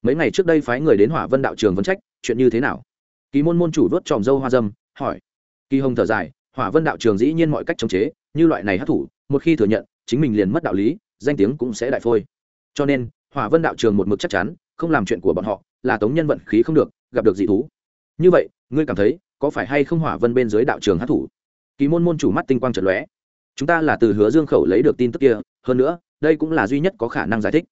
mấy ngày trước đây phái người đến hỏa vân đạo trường vấn trách, chuyện như thế nào? Kỳ môn môn chủ vớt tròm dâu hoa dâm, hỏi. Kỳ hồng thở dài, hỏa vân đạo trường dĩ nhiên mọi cách chống chế, như loại này hát thủ một khi thừa nhận, chính mình liền mất đạo lý, danh tiếng cũng sẽ đại phôi. Cho nên, hỏa vân đạo trường một mực chắc chắn, không làm chuyện của bọn họ, là tống nhân vận khí không được, gặp được dị thú. Như vậy, ngươi cảm thấy, có phải hay không hỏa vân bên dưới đạo trường hát thủ kỳ môn môn chủ mắt tinh quang trật lóe. Chúng ta là từ hứa dương khẩu lấy được tin tức kia, hơn nữa, đây cũng là duy nhất có khả năng giải thích.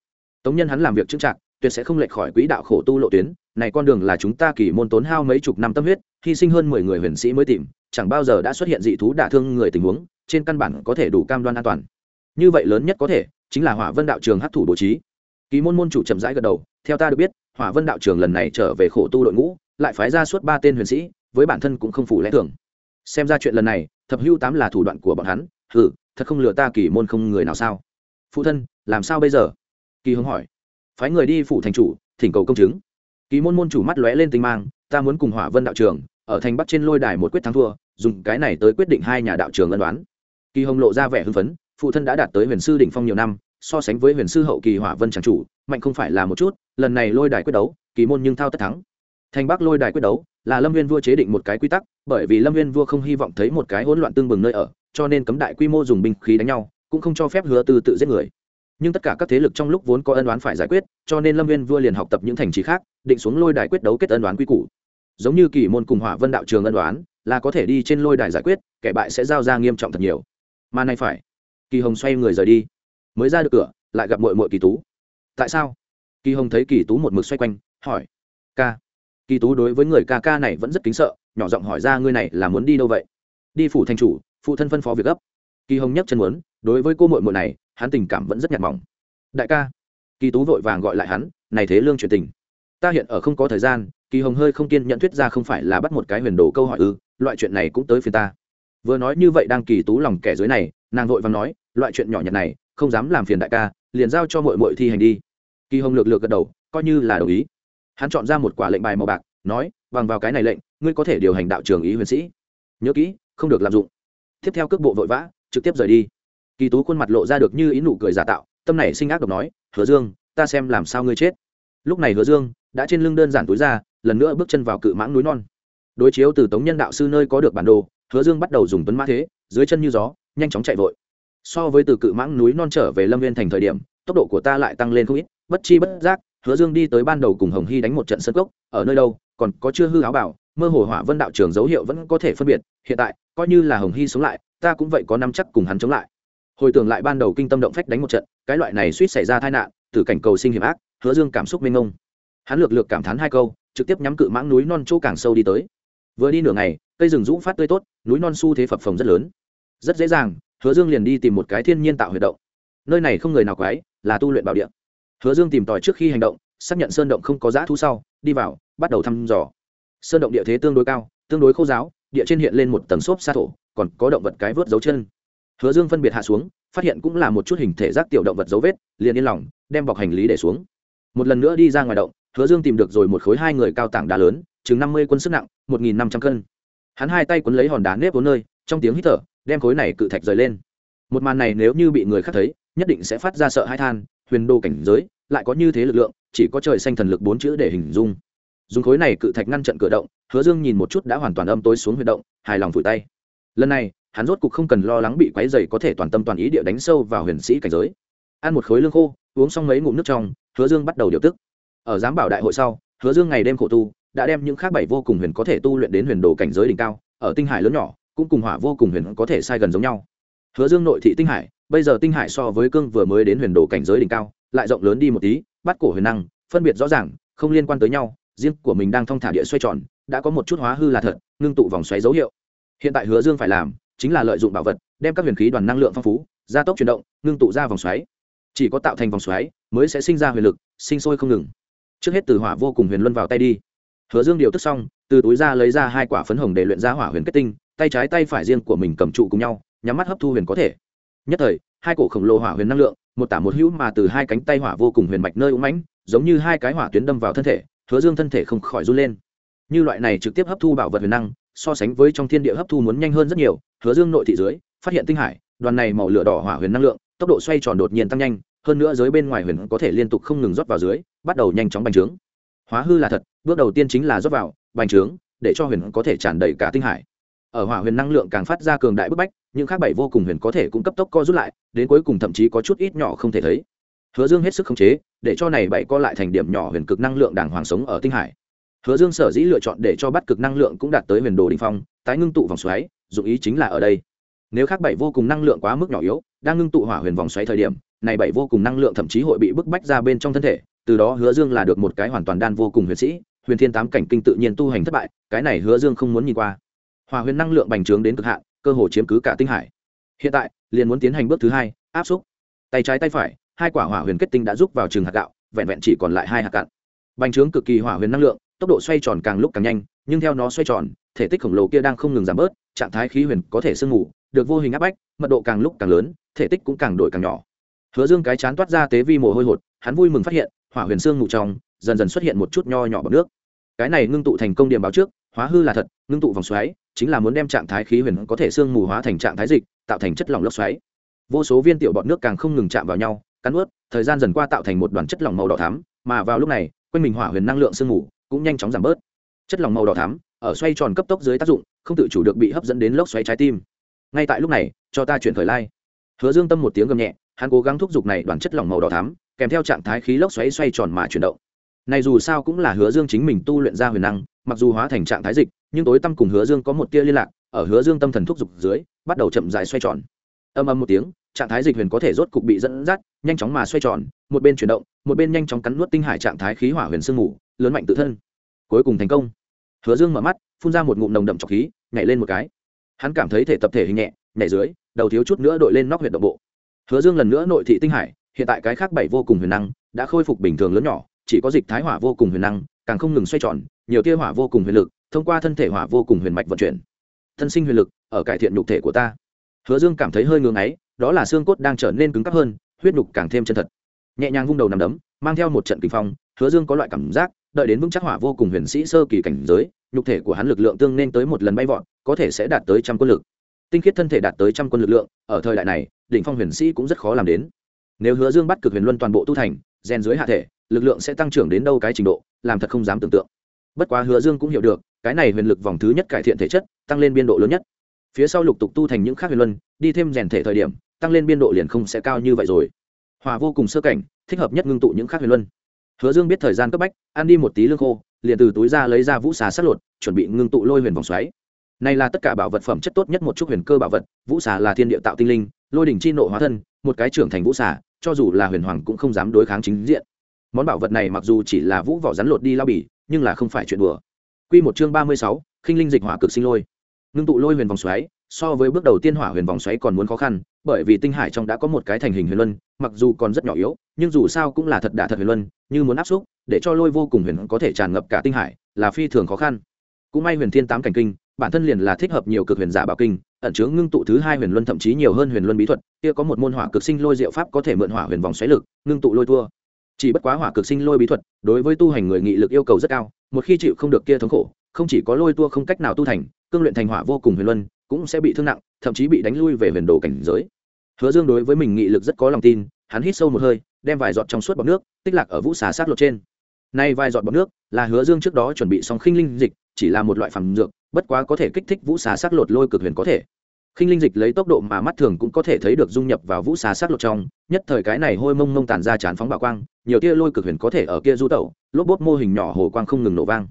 Tống nhân hắn làm việc trưng trạng tuyệt sẽ không lệch khỏi quỹ đạo khổ tu lộ tuyến, này con đường là chúng ta kỳ môn tốn hao mấy chục năm tâm huyết, hy sinh hơn mười người huyền sĩ mới tìm, chẳng bao giờ đã xuất hiện dị thú đả thương người tình huống, trên căn bản có thể đủ cam đoan an toàn. Như vậy lớn nhất có thể, chính là hỏa vân đạo trường hấp thủ bố trí. Kỳ môn môn chủ chậm rãi gật đầu, theo ta được biết, hỏa vân đạo trường lần này trở về khổ tu đội ngũ, lại phái ra suốt ba tên huyền sĩ, với bản thân cũng không phủ lẽ thường. Xem ra chuyện lần này, thập hưu tám là thủ đoạn của bọn hắn, hừ, thật không lừa ta kỳ môn không người nào sao? Phụ thân, làm sao bây giờ? Kỳ hưng hỏi phái người đi phủ thành chủ, thỉnh cầu công chứng. Kỳ môn môn chủ mắt lóe lên tinh mang, ta muốn cùng hỏa vân đạo trường, ở thành bắc trên lôi đài một quyết thắng thua, dùng cái này tới quyết định hai nhà đạo trường ân đoán. Kỳ hồng lộ ra vẻ hưng phấn, phụ thân đã đạt tới huyền sư đỉnh phong nhiều năm, so sánh với huyền sư hậu kỳ hỏa vân tràng chủ, mạnh không phải là một chút, lần này lôi đài quyết đấu, kỳ môn nhưng thao tất thắng. Thành bắc lôi đài quyết đấu, là lâm viên vua chế định một cái quy tắc, bởi vì lâm viên vua không hy vọng thấy một cái hỗn loạn tương bừng nơi ở, cho nên cấm đại quy mô dùng binh khí đánh nhau, cũng không cho phép hứa tư tự giết người nhưng tất cả các thế lực trong lúc vốn có ân đoán phải giải quyết, cho nên lâm viên vua liền học tập những thành trì khác, định xuống lôi đài quyết đấu kết ân đoán quy củ. Giống như kỳ môn cùng hỏa vân đạo trường ân đoán là có thể đi trên lôi đài giải quyết, kẻ bại sẽ giao ra nghiêm trọng thật nhiều. Mà nay phải, kỳ hồng xoay người rời đi, mới ra được cửa, lại gặp mội mội kỳ tú. Tại sao? Kỳ hồng thấy kỳ tú một mực xoay quanh, hỏi. Ca. Kỳ tú đối với người ca ca này vẫn rất kính sợ, nhỏ giọng hỏi ra, ngươi này là muốn đi đâu vậy? Đi phủ thành chủ, phụ thân phân phó việc gấp. Kỳ hồng nhấc chân muốn, đối với cô mội mội này hắn tình cảm vẫn rất nhạt mỏng. Đại ca, kỳ tú vội vàng gọi lại hắn, này thế lương truyền tình, ta hiện ở không có thời gian, kỳ hồng hơi không kiên nhận thuyết ra không phải là bắt một cái huyền đồ câu hỏi ư, loại chuyện này cũng tới phiền ta. Vừa nói như vậy đang kỳ tú lòng kẻ dưới này, nàng vội vàng nói, loại chuyện nhỏ nhặt này, không dám làm phiền đại ca, liền giao cho mội mội thi hành đi. Kỳ hồng lược lược gật đầu, coi như là đồng ý. Hắn chọn ra một quả lệnh bài màu bạc, nói, bằng vào cái này lệnh, ngươi có thể điều hành đạo trường ý huyền sĩ. Nhớ kỹ, không được lạm dụng. Tiếp theo cước bộ vội vã, trực tiếp rời đi kỳ tú khuôn mặt lộ ra được như ý nụ cười giả tạo, tâm này sinh ác độc nói, hứa dương, ta xem làm sao ngươi chết. Lúc này hứa dương đã trên lưng đơn giản túi ra, lần nữa bước chân vào cự mãng núi non. Đối chiếu từ tống nhân đạo sư nơi có được bản đồ, hứa dương bắt đầu dùng tuấn mã thế, dưới chân như gió, nhanh chóng chạy vội. So với từ cự mãng núi non trở về lâm viên thành thời điểm, tốc độ của ta lại tăng lên không ít, bất chi bất giác, hứa dương đi tới ban đầu cùng hồng hy đánh một trận sân cốc, ở nơi đâu, còn có chưa hư áo bảo, mơ hồ hỏa vân đạo trường dấu hiệu vẫn có thể phân biệt, hiện tại, coi như là hồng hy sống lại, ta cũng vậy có năm chắc cùng hắn chống lại hồi tưởng lại ban đầu kinh tâm động phách đánh một trận, cái loại này suýt xảy ra tai nạn từ cảnh cầu sinh hiểm ác, hứa dương cảm xúc mênh mông. Hắn lược lược cảm thán hai câu, trực tiếp nhắm cự mãng núi non chỗ càng sâu đi tới. Vừa đi nửa ngày, cây rừng rũ phát tươi tốt, núi non su thế phập phồng rất lớn. Rất dễ dàng, hứa dương liền đi tìm một cái thiên nhiên tạo huyệt động. Nơi này không người nào quái, là tu luyện bảo địa. Hứa dương tìm tòi trước khi hành động, xác nhận sơn động không có giã thu sau, đi vào, bắt đầu thăm dò. Sơn động địa thế tương đối cao, tương đối khô giáo, địa trên hiện lên một tầng xốp xa thổ, còn có động vật cái vớt dấu chân hứa dương phân biệt hạ xuống, phát hiện cũng là một chút hình thể rác tiểu động vật dấu vết, liền yên lòng, đem bọc hành lý để xuống. Một lần nữa đi ra ngoài động, hứa dương tìm được rồi một khối hai người cao tảng đá lớn, chừng năm mươi quân sức nặng, một nghìn năm trăm cân. Hắn hai tay quấn lấy hòn đá nếp vốn nơi, trong tiếng hít thở, đem khối này cự thạch rời lên. Một màn này nếu như bị người khác thấy, nhất định sẽ phát ra sợ hãi than, huyền đô cảnh giới, lại có như thế lực lượng, chỉ có trời xanh thần lực bốn chữ để hình dung. Dùng khối này cự thạch ngăn trận cửa động, hứa dương nhìn một chút đã hoàn toàn âm tối xuống huy động, hài lòng vùi tay. Lần này hắn rốt cục không cần lo lắng bị quáy dày có thể toàn tâm toàn ý địa đánh sâu vào huyền sĩ cảnh giới. Ăn một khối lương khô, uống xong mấy ngụm nước trong, hứa dương bắt đầu điều tức. Ở giám bảo đại hội sau, hứa dương ngày đêm khổ tu, đã đem những khác bảy vô cùng huyền có thể tu luyện đến huyền đồ cảnh giới đỉnh cao, ở tinh hải lớn nhỏ, cũng cùng hỏa vô cùng huyền có thể sai gần giống nhau. Hứa dương nội thị tinh hải, bây giờ tinh hải so với cương vừa mới đến huyền đồ cảnh giới đỉnh cao, lại rộng lớn đi một tí, bắt cổ huyền năng, phân biệt rõ ràng, không liên quan tới nhau, riêng của mình đang thong thả địa xoay tròn, đã có một chút hóa hư là thật, ngưng tụ vòng xoáy dấu hiệu. Hiện tại hứa dương phải làm chính là lợi dụng bảo vật, đem các huyền khí đoàn năng lượng phong phú, gia tốc chuyển động, ngưng tụ ra vòng xoáy. Chỉ có tạo thành vòng xoáy mới sẽ sinh ra huyền lực, sinh sôi không ngừng. Trước hết từ hỏa vô cùng huyền luân vào tay đi. Hứa dương điều tức xong, từ túi ra lấy ra hai quả phấn hồng để luyện ra hỏa huyền kết tinh, tay trái tay phải riêng của mình cầm trụ cùng nhau, nhắm mắt hấp thu huyền có thể. Nhất thời, hai cổ khổng lồ hỏa huyền năng lượng, một tả một hữu mà từ hai cánh tay hỏa vô cùng huyền mạch nơi úng mãnh, giống như hai cái hỏa tuyến đâm vào thân thể, hứa dương thân thể không khỏi run lên. Như loại này trực tiếp hấp thu bảo vật huyền năng so sánh với trong thiên địa hấp thu muốn nhanh hơn rất nhiều, hứa dương nội thị dưới, phát hiện tinh hải, đoàn này màu lửa đỏ hỏa huyền năng lượng, tốc độ xoay tròn đột nhiên tăng nhanh, hơn nữa dưới bên ngoài huyền có thể liên tục không ngừng rót vào dưới, bắt đầu nhanh chóng bành trướng. Hóa hư là thật, bước đầu tiên chính là rót vào, bành trướng, để cho huyền có thể tràn đầy cả tinh hải. Ở hỏa huyền năng lượng càng phát ra cường đại bức bách, những khác bảy vô cùng huyền có thể cũng cấp tốc co rút lại, đến cuối cùng thậm chí có chút ít nhỏ không thể thấy. Hứa dương hết sức khống chế, để cho này bảy co lại thành điểm nhỏ huyền cực năng lượng đàng hoàng sống ở tinh hải hứa dương sở dĩ lựa chọn để cho bắt cực năng lượng cũng đạt tới huyền đồ đình phong, tái ngưng tụ vòng xoáy, dụng ý chính là ở đây. Nếu khác bảy vô cùng năng lượng quá mức nhỏ yếu, đang ngưng tụ hỏa huyền vòng xoáy thời điểm, này bảy vô cùng năng lượng thậm chí hội bị bức bách ra bên trong thân thể, từ đó hứa dương là được một cái hoàn toàn đan vô cùng huyền sĩ, huyền thiên tám cảnh kinh tự nhiên tu hành thất bại, cái này hứa dương không muốn nhìn qua. Hỏa huyền năng lượng bành trướng đến cực hạn, cơ hồ chiếm cứ cả tinh hải. Hiện tại, liền muốn tiến hành bước thứ hai, áp xúc. Tay trái tay phải, hai quả hỏa huyền kết tinh đã rút vào trường hạt gạo, vẹn vẹn chỉ còn lại hai hạt cạn. Bành trướng cực kỳ hỏa huyền năng lượng tốc độ xoay tròn càng lúc càng nhanh, nhưng theo nó xoay tròn, thể tích khổng lồ kia đang không ngừng giảm bớt, trạng thái khí huyền có thể sương mù, được vô hình áp bách, mật độ càng lúc càng lớn, thể tích cũng càng đổi càng nhỏ. Hứa dương cái chán toát ra tế vi mồ hôi hột, hắn vui mừng phát hiện, hỏa huyền sương mù trong, dần dần xuất hiện một chút nho nhỏ bọc nước. Cái này ngưng tụ thành công điểm báo trước, hóa hư là thật, ngưng tụ vòng xoáy, chính là muốn đem trạng thái khí huyền có thể sương mù hóa thành trạng thái dịch, tạo thành chất lỏng lốc xoáy. Vô số viên tiểu bọt nước càng không ngừng chạm vào nhau, cắn ướt thời gian dần qua tạo thành một đoàn chất lỏng màu đỏ thắm, mà vào lúc này, quanh mình hỏa huyền năng lượng sương mù cũng nhanh chóng giảm bớt. Chất lỏng màu đỏ thắm ở xoay tròn cấp tốc dưới tác dụng, không tự chủ được bị hấp dẫn đến lốc xoáy trái tim. Ngay tại lúc này, cho ta chuyển khởi lai. Hứa dương tâm một tiếng gầm nhẹ, hắn cố gắng thúc giục này đoàn chất lỏng màu đỏ thắm, kèm theo trạng thái khí lốc xoáy xoay tròn mà chuyển động. Này dù sao cũng là hứa dương chính mình tu luyện ra huyền năng, mặc dù hóa thành trạng thái dịch, nhưng tối tâm cùng hứa dương có một tia liên lạc, ở hứa dương tâm thần thúc giục dưới, bắt đầu chậm dài xoay tròn. Âm âm một tiếng, trạng thái dịch huyền có thể rốt cục bị dẫn dắt, nhanh chóng mà xoay tròn, một bên chuyển động, một bên nhanh chóng cắn nuốt tinh hải trạng thái khí hỏa huyền sương mù lớn mạnh tự thân. Cuối cùng thành công. Hứa dương mở mắt, phun ra một ngụm nồng đậm trọc khí, nhảy lên một cái. Hắn cảm thấy thể tập thể hình nhẹ, nhảy dưới, đầu thiếu chút nữa đội lên nóc huyện động bộ. Hứa dương lần nữa nội thị tinh hải, hiện tại cái khác bảy vô cùng huyền năng đã khôi phục bình thường lớn nhỏ, chỉ có dịch thái hỏa vô cùng huyền năng, càng không ngừng xoay tròn, nhiều tia hỏa vô cùng huyền lực, thông qua thân thể hỏa vô cùng huyền mạch vận chuyển. Thân sinh huyền lực ở cải thiện nhục thể của ta. Hứa dương cảm thấy hơi ngưng ấy, đó là xương cốt đang trở nên cứng cắp hơn, huyết nhục càng thêm chân thật. Nhẹ nhàng vung đầu nằm đấm, mang theo một trận kinh phong, hứa dương có loại cảm giác đợi đến vững chắc hỏa vô cùng huyền sĩ sơ kỳ cảnh giới, nhục thể của hắn lực lượng tương nên tới một lần bay vọt, có thể sẽ đạt tới trăm quân lực. Tinh khiết thân thể đạt tới trăm quân lực lượng, ở thời đại này, đỉnh phong huyền sĩ cũng rất khó làm đến. Nếu hứa dương bắt cực huyền luân toàn bộ tu thành gen dưới hạ thể, lực lượng sẽ tăng trưởng đến đâu cái trình độ, làm thật không dám tưởng tượng. Bất quá hứa dương cũng hiểu được, cái này huyền lực vòng thứ nhất cải thiện thể chất, tăng lên biên độ lớn nhất. Phía sau lục tục tu thành những khác huyền luân, đi thêm rèn thể thời điểm, tăng lên biên độ liền không sẽ cao như vậy rồi. Hòa vô cùng sơ cảnh, thích hợp nhất ngưng tụ những khác huyền luân hứa dương biết thời gian cấp bách, ăn đi một tí lương khô, liền từ túi ra lấy ra vũ xà sát lột, chuẩn bị ngưng tụ lôi huyền vòng xoáy. Này là tất cả bảo vật phẩm chất tốt nhất một chút huyền cơ bảo vật, vũ xà là thiên địa tạo tinh linh, lôi đỉnh chi nộ hóa thân, một cái trưởng thành vũ xà, cho dù là huyền hoàng cũng không dám đối kháng chính diện. Món bảo vật này mặc dù chỉ là vũ vỏ rắn lột đi lao bỉ nhưng là không phải chuyện đùa. Quy một chương ba mươi sáu, khinh linh dịch hỏa cực sinh lôi. Ngưng tụ lôi huyền vòng xoáy, so với bước đầu tiên hỏa huyền vòng xoáy còn muốn khó khăn bởi vì tinh hải trong đã có một cái thành hình huyền luân, mặc dù còn rất nhỏ yếu, nhưng dù sao cũng là thật đả thật huyền luân, như muốn áp xúc, để cho lôi vô cùng huyền có thể tràn ngập cả tinh hải, là phi thường khó khăn. Cũng may huyền thiên tám cảnh kinh, bản thân liền là thích hợp nhiều cực huyền giả bảo kinh, ẩn chứa ngưng tụ thứ hai huyền luân thậm chí nhiều hơn huyền luân bí thuật, kia có một môn hỏa cực sinh lôi diệu pháp có thể mượn hỏa huyền vòng xoáy lực, ngưng tụ lôi tua. Chỉ bất quá hỏa cực sinh lôi bí thuật, đối với tu hành người nghị lực yêu cầu rất cao, một khi chịu không được kia thống khổ, không chỉ có lôi tua không cách nào tu thành, cương luyện thành hỏa vô cùng huyền luân cũng sẽ bị thương nặng, thậm chí bị đánh lui về huyền đồ cảnh giới. Hứa dương đối với mình nghị lực rất có lòng tin, hắn hít sâu một hơi, đem vài giọt trong suốt bọc nước, tích lạc ở vũ xà sát lột trên. Nay vài giọt bọc nước là hứa dương trước đó chuẩn bị xong khinh linh dịch, chỉ là một loại phẩm dược, bất quá có thể kích thích vũ xà sát lột lôi cực huyền có thể. Khinh linh dịch lấy tốc độ mà mắt thường cũng có thể thấy được dung nhập vào vũ xà sát lột trong, nhất thời cái này hôi mông mông tàn ra chán phóng bạo quang, nhiều tia lôi cực huyền có thể ở kia du tẩu, lốp bốt mô hình nhỏ hồ quang không ngừng nổ vang.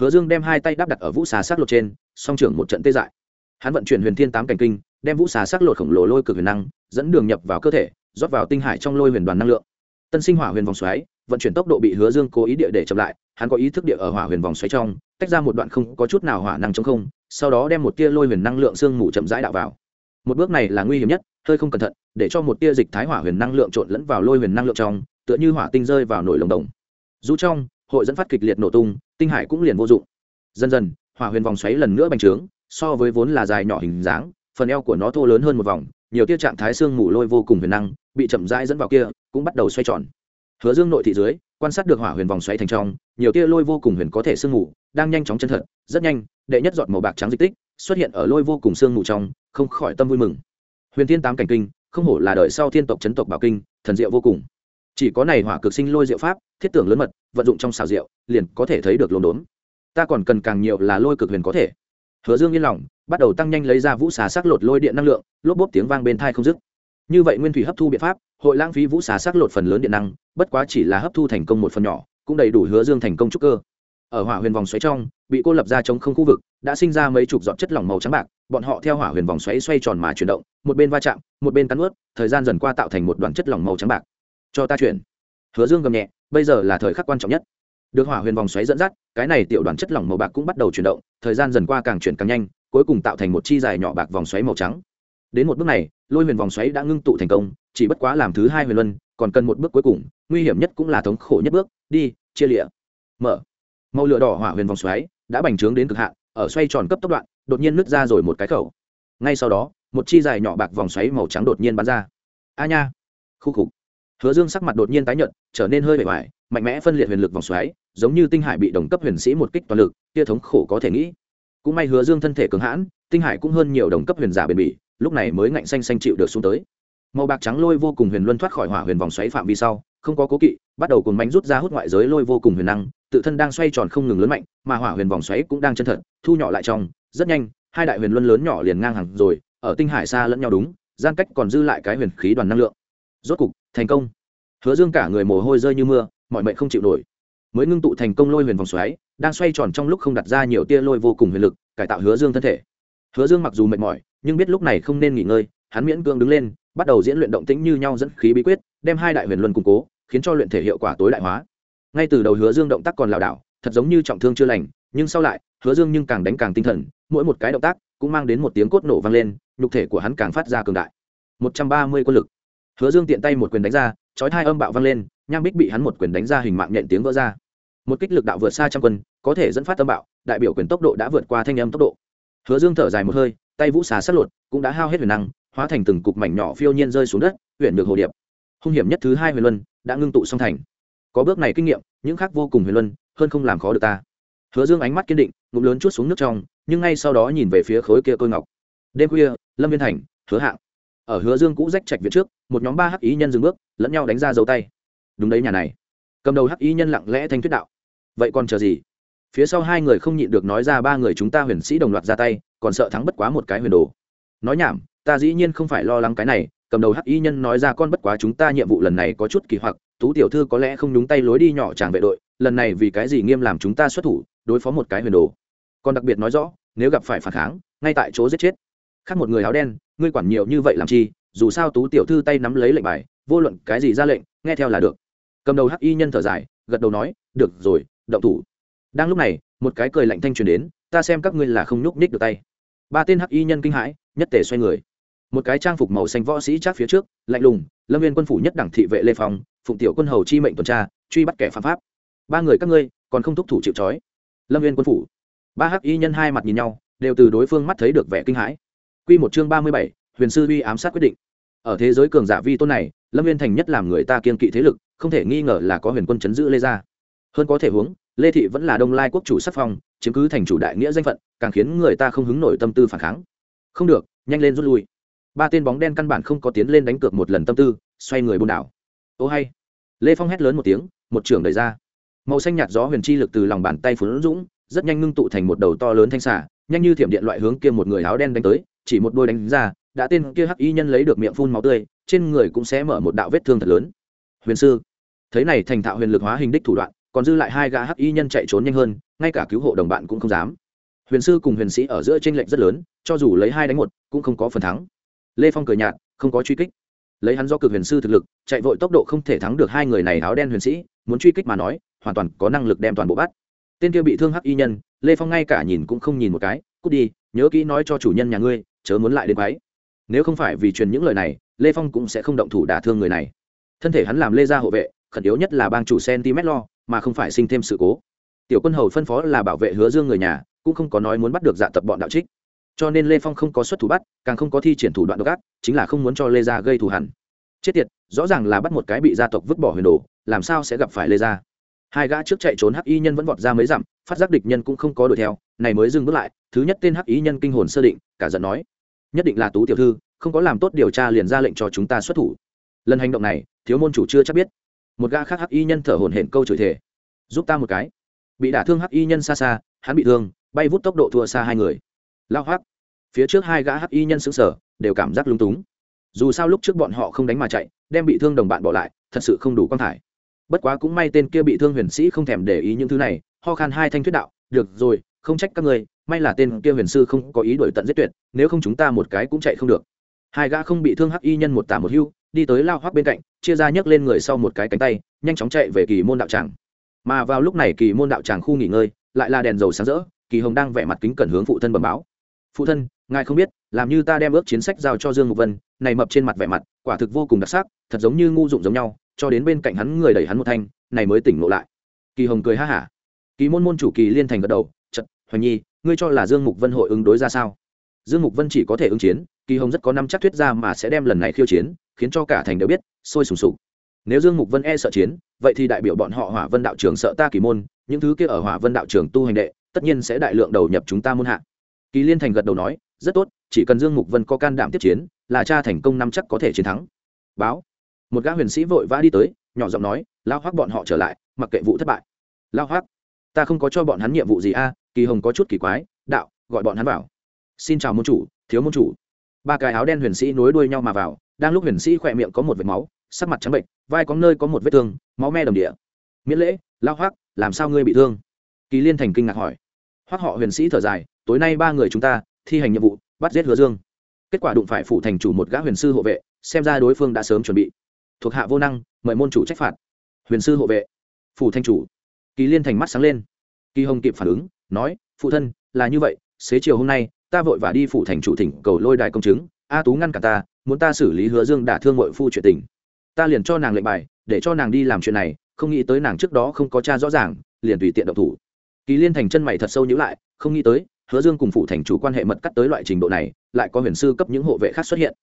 Hứa dương đem hai tay đắp đặt ở vũ xà sát lột trên, song trưởng một trận tê dại hắn vận chuyển huyền thiên tám cảnh kinh, đem vũ xà sắc lột khổng lồ lôi cực huyền năng, dẫn đường nhập vào cơ thể, rót vào tinh hải trong lôi huyền đoàn năng lượng. Tân sinh hỏa huyền vòng xoáy, vận chuyển tốc độ bị hứa dương cố ý địa để chậm lại, hắn có ý thức địa ở hỏa huyền vòng xoáy trong, tách ra một đoạn không có chút nào hỏa năng trong không, sau đó đem một tia lôi huyền năng lượng sương mù chậm rãi đạo vào. Một bước này là nguy hiểm nhất, hơi không cẩn thận, để cho một tia dịch thái hỏa huyền năng lượng trộn lẫn vào lôi huyền năng lượng trong, tựa như hỏa tinh rơi vào nồi lồng đồng. Dù trong, hội dẫn phát kịch liệt nổ tung, tinh hải cũng liền vô dụng. Dần dần, hỏa huyền vòng xoáy lần nữa bành trướng so với vốn là dài nhỏ hình dáng, phần eo của nó thô lớn hơn một vòng, nhiều tia trạng thái xương mù lôi vô cùng huyền năng, bị chậm rãi dẫn vào kia, cũng bắt đầu xoay tròn. Hứa dương nội thị dưới, quan sát được hỏa huyền vòng xoáy thành trong, nhiều tia lôi vô cùng huyền có thể sương mù, đang nhanh chóng chân thật, rất nhanh, đệ nhất giọt màu bạc trắng dịch tích xuất hiện ở lôi vô cùng sương mù trong, không khỏi tâm vui mừng. Huyền thiên tám cảnh kinh, không hổ là đời sau thiên tộc chấn tộc bảo kinh, thần diệu vô cùng. Chỉ có này hỏa cực sinh lôi diệu pháp, thiết tưởng lớn mật, vận dụng trong xào diệu, liền có thể thấy được lồn đốn. Ta còn cần càng nhiều là lôi cực huyền có thể hứa dương yên lòng, bắt đầu tăng nhanh lấy ra vũ xà sắc lột lôi điện năng lượng, lốp bốp tiếng vang bên thai không dứt. Như vậy nguyên thủy hấp thu biện pháp, hội lãng phí vũ xà sắc lột phần lớn điện năng, bất quá chỉ là hấp thu thành công một phần nhỏ, cũng đầy đủ hứa dương thành công trúc cơ. Ở hỏa huyền vòng xoáy trong, bị cô lập ra chống không khu vực, đã sinh ra mấy chục giọt chất lỏng màu trắng bạc, bọn họ theo hỏa huyền vòng xoáy xoay tròn mà chuyển động, một bên va chạm, một bên cắn ướt thời gian dần qua tạo thành một đoàn chất lỏng màu trắng bạc. Cho ta chuyển. Hứa dương gầm nhẹ, bây giờ là thời khắc quan trọng nhất được hỏa huyền vòng xoáy dẫn dắt, cái này tiểu đoàn chất lỏng màu bạc cũng bắt đầu chuyển động, thời gian dần qua càng chuyển càng nhanh, cuối cùng tạo thành một chi dài nhỏ bạc vòng xoáy màu trắng. Đến một bước này, lôi huyền vòng xoáy đã ngưng tụ thành công, chỉ bất quá làm thứ hai huyền luân, còn cần một bước cuối cùng, nguy hiểm nhất cũng là thống khổ nhất bước, đi, chia lịa, mở. Màu lửa đỏ hỏa huyền vòng xoáy đã bành trướng đến cực hạn, ở xoay tròn cấp tốc đoạn, đột nhiên nứt ra rồi một cái khẩu. Ngay sau đó, một chi dài nhỏ bạc vòng xoáy màu trắng đột nhiên bắn ra. A nha. Khu khục hứa dương sắc mặt đột nhiên tái nhợt, trở nên hơi bề ngoài, mạnh mẽ phân liệt huyền lực vòng xoáy, giống như tinh hải bị đồng cấp huyền sĩ một kích toàn lực, kia thống khổ có thể nghĩ. Cũng may hứa dương thân thể cường hãn, tinh hải cũng hơn nhiều đồng cấp huyền giả bền bỉ, lúc này mới ngạnh xanh xanh chịu được xuống tới. Màu bạc trắng lôi vô cùng huyền luân thoát khỏi hỏa huyền vòng xoáy phạm vi sau, không có cố kỵ, bắt đầu cùng bánh rút ra hút ngoại giới lôi vô cùng huyền năng, tự thân đang xoay tròn không ngừng lớn mạnh, mà hỏa huyền vòng xoáy cũng đang chân thật, thu nhỏ lại trong, rất nhanh, hai đại huyền luân lớn nhỏ liền ngang hàng rồi, ở tinh hải xa lẫn nhau đúng, gian cách còn dư lại cái huyền khí đoàn năng lượng rốt cục, thành công. Hứa dương cả người mồ hôi rơi như mưa, mọi mệnh không chịu nổi. Mới ngưng tụ thành công lôi huyền vòng xoáy, đang xoay tròn trong lúc không đặt ra nhiều tia lôi vô cùng huyền lực, cải tạo hứa dương thân thể. Hứa dương mặc dù mệt mỏi, nhưng biết lúc này không nên nghỉ ngơi, hắn miễn cưỡng đứng lên, bắt đầu diễn luyện động tĩnh như nhau dẫn khí bí quyết, đem hai đại huyền luân củng cố, khiến cho luyện thể hiệu quả tối đại hóa. Ngay từ đầu hứa dương động tác còn lảo đảo, thật giống như trọng thương chưa lành, nhưng sau lại, hứa dương nhưng càng đánh càng tinh thần, mỗi một cái động tác cũng mang đến một tiếng cốt nổ vang lên, nhục thể của hắn càng phát ra cường đại. Một trăm ba mươi quân lực hứa dương tiện tay một quyền đánh ra, chói hai âm bạo vang lên, nham bích bị hắn một quyền đánh ra hình mạng nhện tiếng vỡ ra. Một kích lực đạo vượt xa trăm quân, có thể dẫn phát âm bạo, đại biểu quyền tốc độ đã vượt qua thanh âm tốc độ. Hứa dương thở dài một hơi, tay vũ xà sát lột, cũng đã hao hết huyền năng, hóa thành từng cục mảnh nhỏ phiêu nhiên rơi xuống đất huyện được hồ điệp. Hung hiểm nhất thứ hai huyền luân, đã ngưng tụ song thành. Có bước này kinh nghiệm, những khác vô cùng huyền luân, hơn không làm khó được ta. Hứa dương ánh mắt kiên định, ngụm lớn chút xuống nước trong, nhưng ngay sau đó nhìn về phía khối kia tôi ngọc. Đêm khuya, lâm viên thành, hứa hạng ở hứa dương cũ rách trạch viện trước, một nhóm ba hắc ý nhân dừng bước, lẫn nhau đánh ra dấu tay. Đúng đấy nhà này. Cầm đầu hắc ý nhân lặng lẽ thanh thuyết đạo. Vậy còn chờ gì? Phía sau hai người không nhịn được nói ra ba người chúng ta huyền sĩ đồng loạt ra tay, còn sợ thắng bất quá một cái huyền đồ. Nói nhảm, ta dĩ nhiên không phải lo lắng cái này, cầm đầu hắc y nhân nói ra con bất quá chúng ta nhiệm vụ lần này có chút kỳ hoặc, tú tiểu thư có lẽ không nhúng tay lối đi nhỏ chàng vệ đội, lần này vì cái gì nghiêm làm chúng ta xuất thủ, đối phó một cái huyền đồ. Còn đặc biệt nói rõ, nếu gặp phải phản kháng, ngay tại chỗ giết chết khác một người áo đen, ngươi quản nhiều như vậy làm chi, dù sao tú tiểu thư tay nắm lấy lệnh bài, vô luận cái gì ra lệnh, nghe theo là được. Cầm đầu hắc y nhân thở dài, gật đầu nói, được rồi, động thủ. Đang lúc này, một cái cười lạnh thanh truyền đến, ta xem các ngươi là không nhúc nhích được tay. Ba tên hắc y nhân kinh hãi, nhất tề xoay người. Một cái trang phục màu xanh võ sĩ trác phía trước, lạnh lùng, lâm viên quân phủ nhất đẳng thị vệ lê phong, phụng tiểu quân hầu chi mệnh tuần tra, truy bắt kẻ phạm pháp. Ba người các ngươi, còn không thúc thủ chịu trói. Lâm viên quân phủ. Ba hắc y nhân hai mặt nhìn nhau, đều từ đối phương mắt thấy được vẻ kinh hãi. Quy một chương ba mươi bảy huyền sư uy ám sát quyết định. Ở thế giới cường giả vi tôn này lâm viên thành nhất làm người ta kiên kỵ thế lực không thể nghi ngờ là có huyền quân chấn giữ lê gia. Hơn có thể huống lê thị vẫn là đông lai quốc chủ sắc phong chiếm cứ thành chủ đại nghĩa danh phận càng khiến người ta không hứng nổi tâm tư phản kháng. Không được nhanh lên rút lui. Ba tên bóng đen căn bản không có tiến lên đánh cược một lần tâm tư xoay người buôn đảo. Ô hay. Lê phong hét lớn một tiếng một trưởng đẩy ra. Màu xanh nhạt gió huyền chi lực từ lòng bàn tay phun dũng rất nhanh ngưng tụ thành một đầu to lớn thanh xà, nhanh như thiểm điện loại hướng kia một người áo đen đánh tới chỉ một đôi đánh ra, đã tên kia hắc y nhân lấy được miệng phun máu tươi, trên người cũng sẽ mở một đạo vết thương thật lớn. Huyền sư, thấy này thành thạo huyền lực hóa hình đích thủ đoạn, còn dư lại hai gã hắc y nhân chạy trốn nhanh hơn, ngay cả cứu hộ đồng bạn cũng không dám. Huyền sư cùng huyền sĩ ở giữa tranh lệch rất lớn, cho dù lấy hai đánh một, cũng không có phần thắng. Lê phong cười nhạt, không có truy kích. Lấy hắn do cực huyền sư thực lực, chạy vội tốc độ không thể thắng được hai người này áo đen huyền sĩ, muốn truy kích mà nói, hoàn toàn có năng lực đem toàn bộ bắt. Tên kia bị thương hắc y nhân, lê phong ngay cả nhìn cũng không nhìn một cái, cút đi nhớ kỹ nói cho chủ nhân nhà ngươi, chớ muốn lại đến quái nếu không phải vì truyền những lời này, lê phong cũng sẽ không động thủ đả thương người này. Thân thể hắn làm lê gia hộ vệ, khẩn yếu nhất là bang chủ centimet lo, mà không phải sinh thêm sự cố. Tiểu quân hầu phân phó là bảo vệ hứa dương người nhà, cũng không có nói muốn bắt được dạ tập bọn đạo trích. Cho nên lê phong không có xuất thủ bắt, càng không có thi triển thủ đoạn độc ác, chính là không muốn cho lê gia gây thù hẳn chết tiệt, rõ ràng là bắt một cái bị gia tộc vứt bỏ huyền đồ, làm sao sẽ gặp phải lê gia? Hai gã trước chạy trốn hắc y nhân vẫn vọt ra mấy dặm, phát giác địch nhân cũng không có đuổi theo, này mới dừng bước lại, thứ nhất tên hắc y nhân kinh hồn sơ định, cả giận nói, nhất định là tú tiểu thư, không có làm tốt điều tra liền ra lệnh cho chúng ta xuất thủ. Lần hành động này, thiếu môn chủ chưa chắc biết. Một gã khác hắc y nhân thở hổn hển câu chửi thể giúp ta một cái. Bị đả thương hắc y nhân xa xa, hắn bị thương, bay vút tốc độ thua xa hai người. Lao hoác phía trước hai gã hắc y nhân xứng sở đều cảm giác lúng túng. Dù sao lúc trước bọn họ không đánh mà chạy, đem bị thương đồng bạn bỏ lại, thật sự không đủ quan thải bất quá cũng may tên kia bị thương huyền sĩ không thèm để ý những thứ này, ho khan hai thanh thuyết đạo, được rồi, không trách các người may là tên kia huyền sư không có ý đổi tận giết tuyệt, nếu không chúng ta một cái cũng chạy không được. Hai gã không bị thương hắc y nhân một tả một hưu, đi tới lao hoác bên cạnh, chia ra nhấc lên người sau một cái cánh tay, nhanh chóng chạy về kỳ môn đạo tràng. Mà vào lúc này kỳ môn đạo tràng khu nghỉ ngơi, lại là đèn dầu sáng rỡ, kỳ hồng đang vẻ mặt kính cẩn hướng phụ thân bẩm báo. Phụ thân, ngài không biết, làm như ta đem ước chiến sách giao cho dương mục vân, này mập trên mặt vẻ mặt, quả thực vô cùng đặc sắc, thật giống như ngu dụng giống nhau cho đến bên cạnh hắn người đẩy hắn một thanh, này mới tỉnh ngộ lại. Kỳ hồng cười ha hả. Kỳ môn môn chủ kỳ liên thành gật đầu chật hoài nhi, ngươi cho là dương mục vân hội ứng đối ra sao? Dương mục vân chỉ có thể ứng chiến, kỳ hồng rất có năm chắc thuyết ra mà sẽ đem lần này khiêu chiến, khiến cho cả thành đều biết, sôi sùng sục. Nếu dương mục vân e sợ chiến, vậy thì đại biểu bọn họ hỏa vân đạo trường sợ ta kỳ môn, những thứ kia ở hỏa vân đạo trường tu hành đệ, tất nhiên sẽ đại lượng đầu nhập chúng ta môn hạ. Kỳ liên thành gật đầu nói, rất tốt, chỉ cần dương mục vân có can đảm tiếp chiến, là cha thành công năm chắc có thể chiến thắng. Báo một gã huyền sĩ vội vã đi tới, nhỏ giọng nói, lao hoác bọn họ trở lại, mặc kệ vụ thất bại. Lao hoác ta không có cho bọn hắn nhiệm vụ gì a, kỳ hồng có chút kỳ quái, đạo, gọi bọn hắn vào. Xin chào môn chủ, thiếu môn chủ. Ba cái áo đen huyền sĩ nối đuôi nhau mà vào, đang lúc huyền sĩ khỏe miệng có một vệt máu, sắc mặt trắng bệnh, vai có nơi có một vết thương, máu me đầm địa. Miễn lễ, lao hoác làm sao ngươi bị thương? Kỳ liên thành kinh ngạc hỏi. Hoác họ huyền sĩ thở dài, tối nay ba người chúng ta thi hành nhiệm vụ, bắt giết hứa dương. Kết quả đụng phải phủ thành chủ một gã huyền sư hộ vệ, xem ra đối phương đã sớm chuẩn bị thuộc hạ vô năng, mời môn chủ trách phạt. Huyền sư hộ vệ, phủ thanh chủ. Kỳ liên thành mắt sáng lên. Kỳ hồng kịp phản ứng, nói, phụ thân, là như vậy, xế chiều hôm nay, ta vội vã đi phủ thành chủ thỉnh cầu lôi đài công chứng, a tú ngăn cả ta, muốn ta xử lý hứa dương đả thương mội phu chuyện tình. Ta liền cho nàng lệnh bài, để cho nàng đi làm chuyện này, không nghĩ tới nàng trước đó không có cha rõ ràng, liền tùy tiện động thủ. Kỳ liên thành chân mày thật sâu nhữ lại, không nghĩ tới, hứa dương cùng phủ thành chủ quan hệ mật cắt tới loại trình độ này, lại có huyền sư cấp những hộ vệ khác xuất hiện.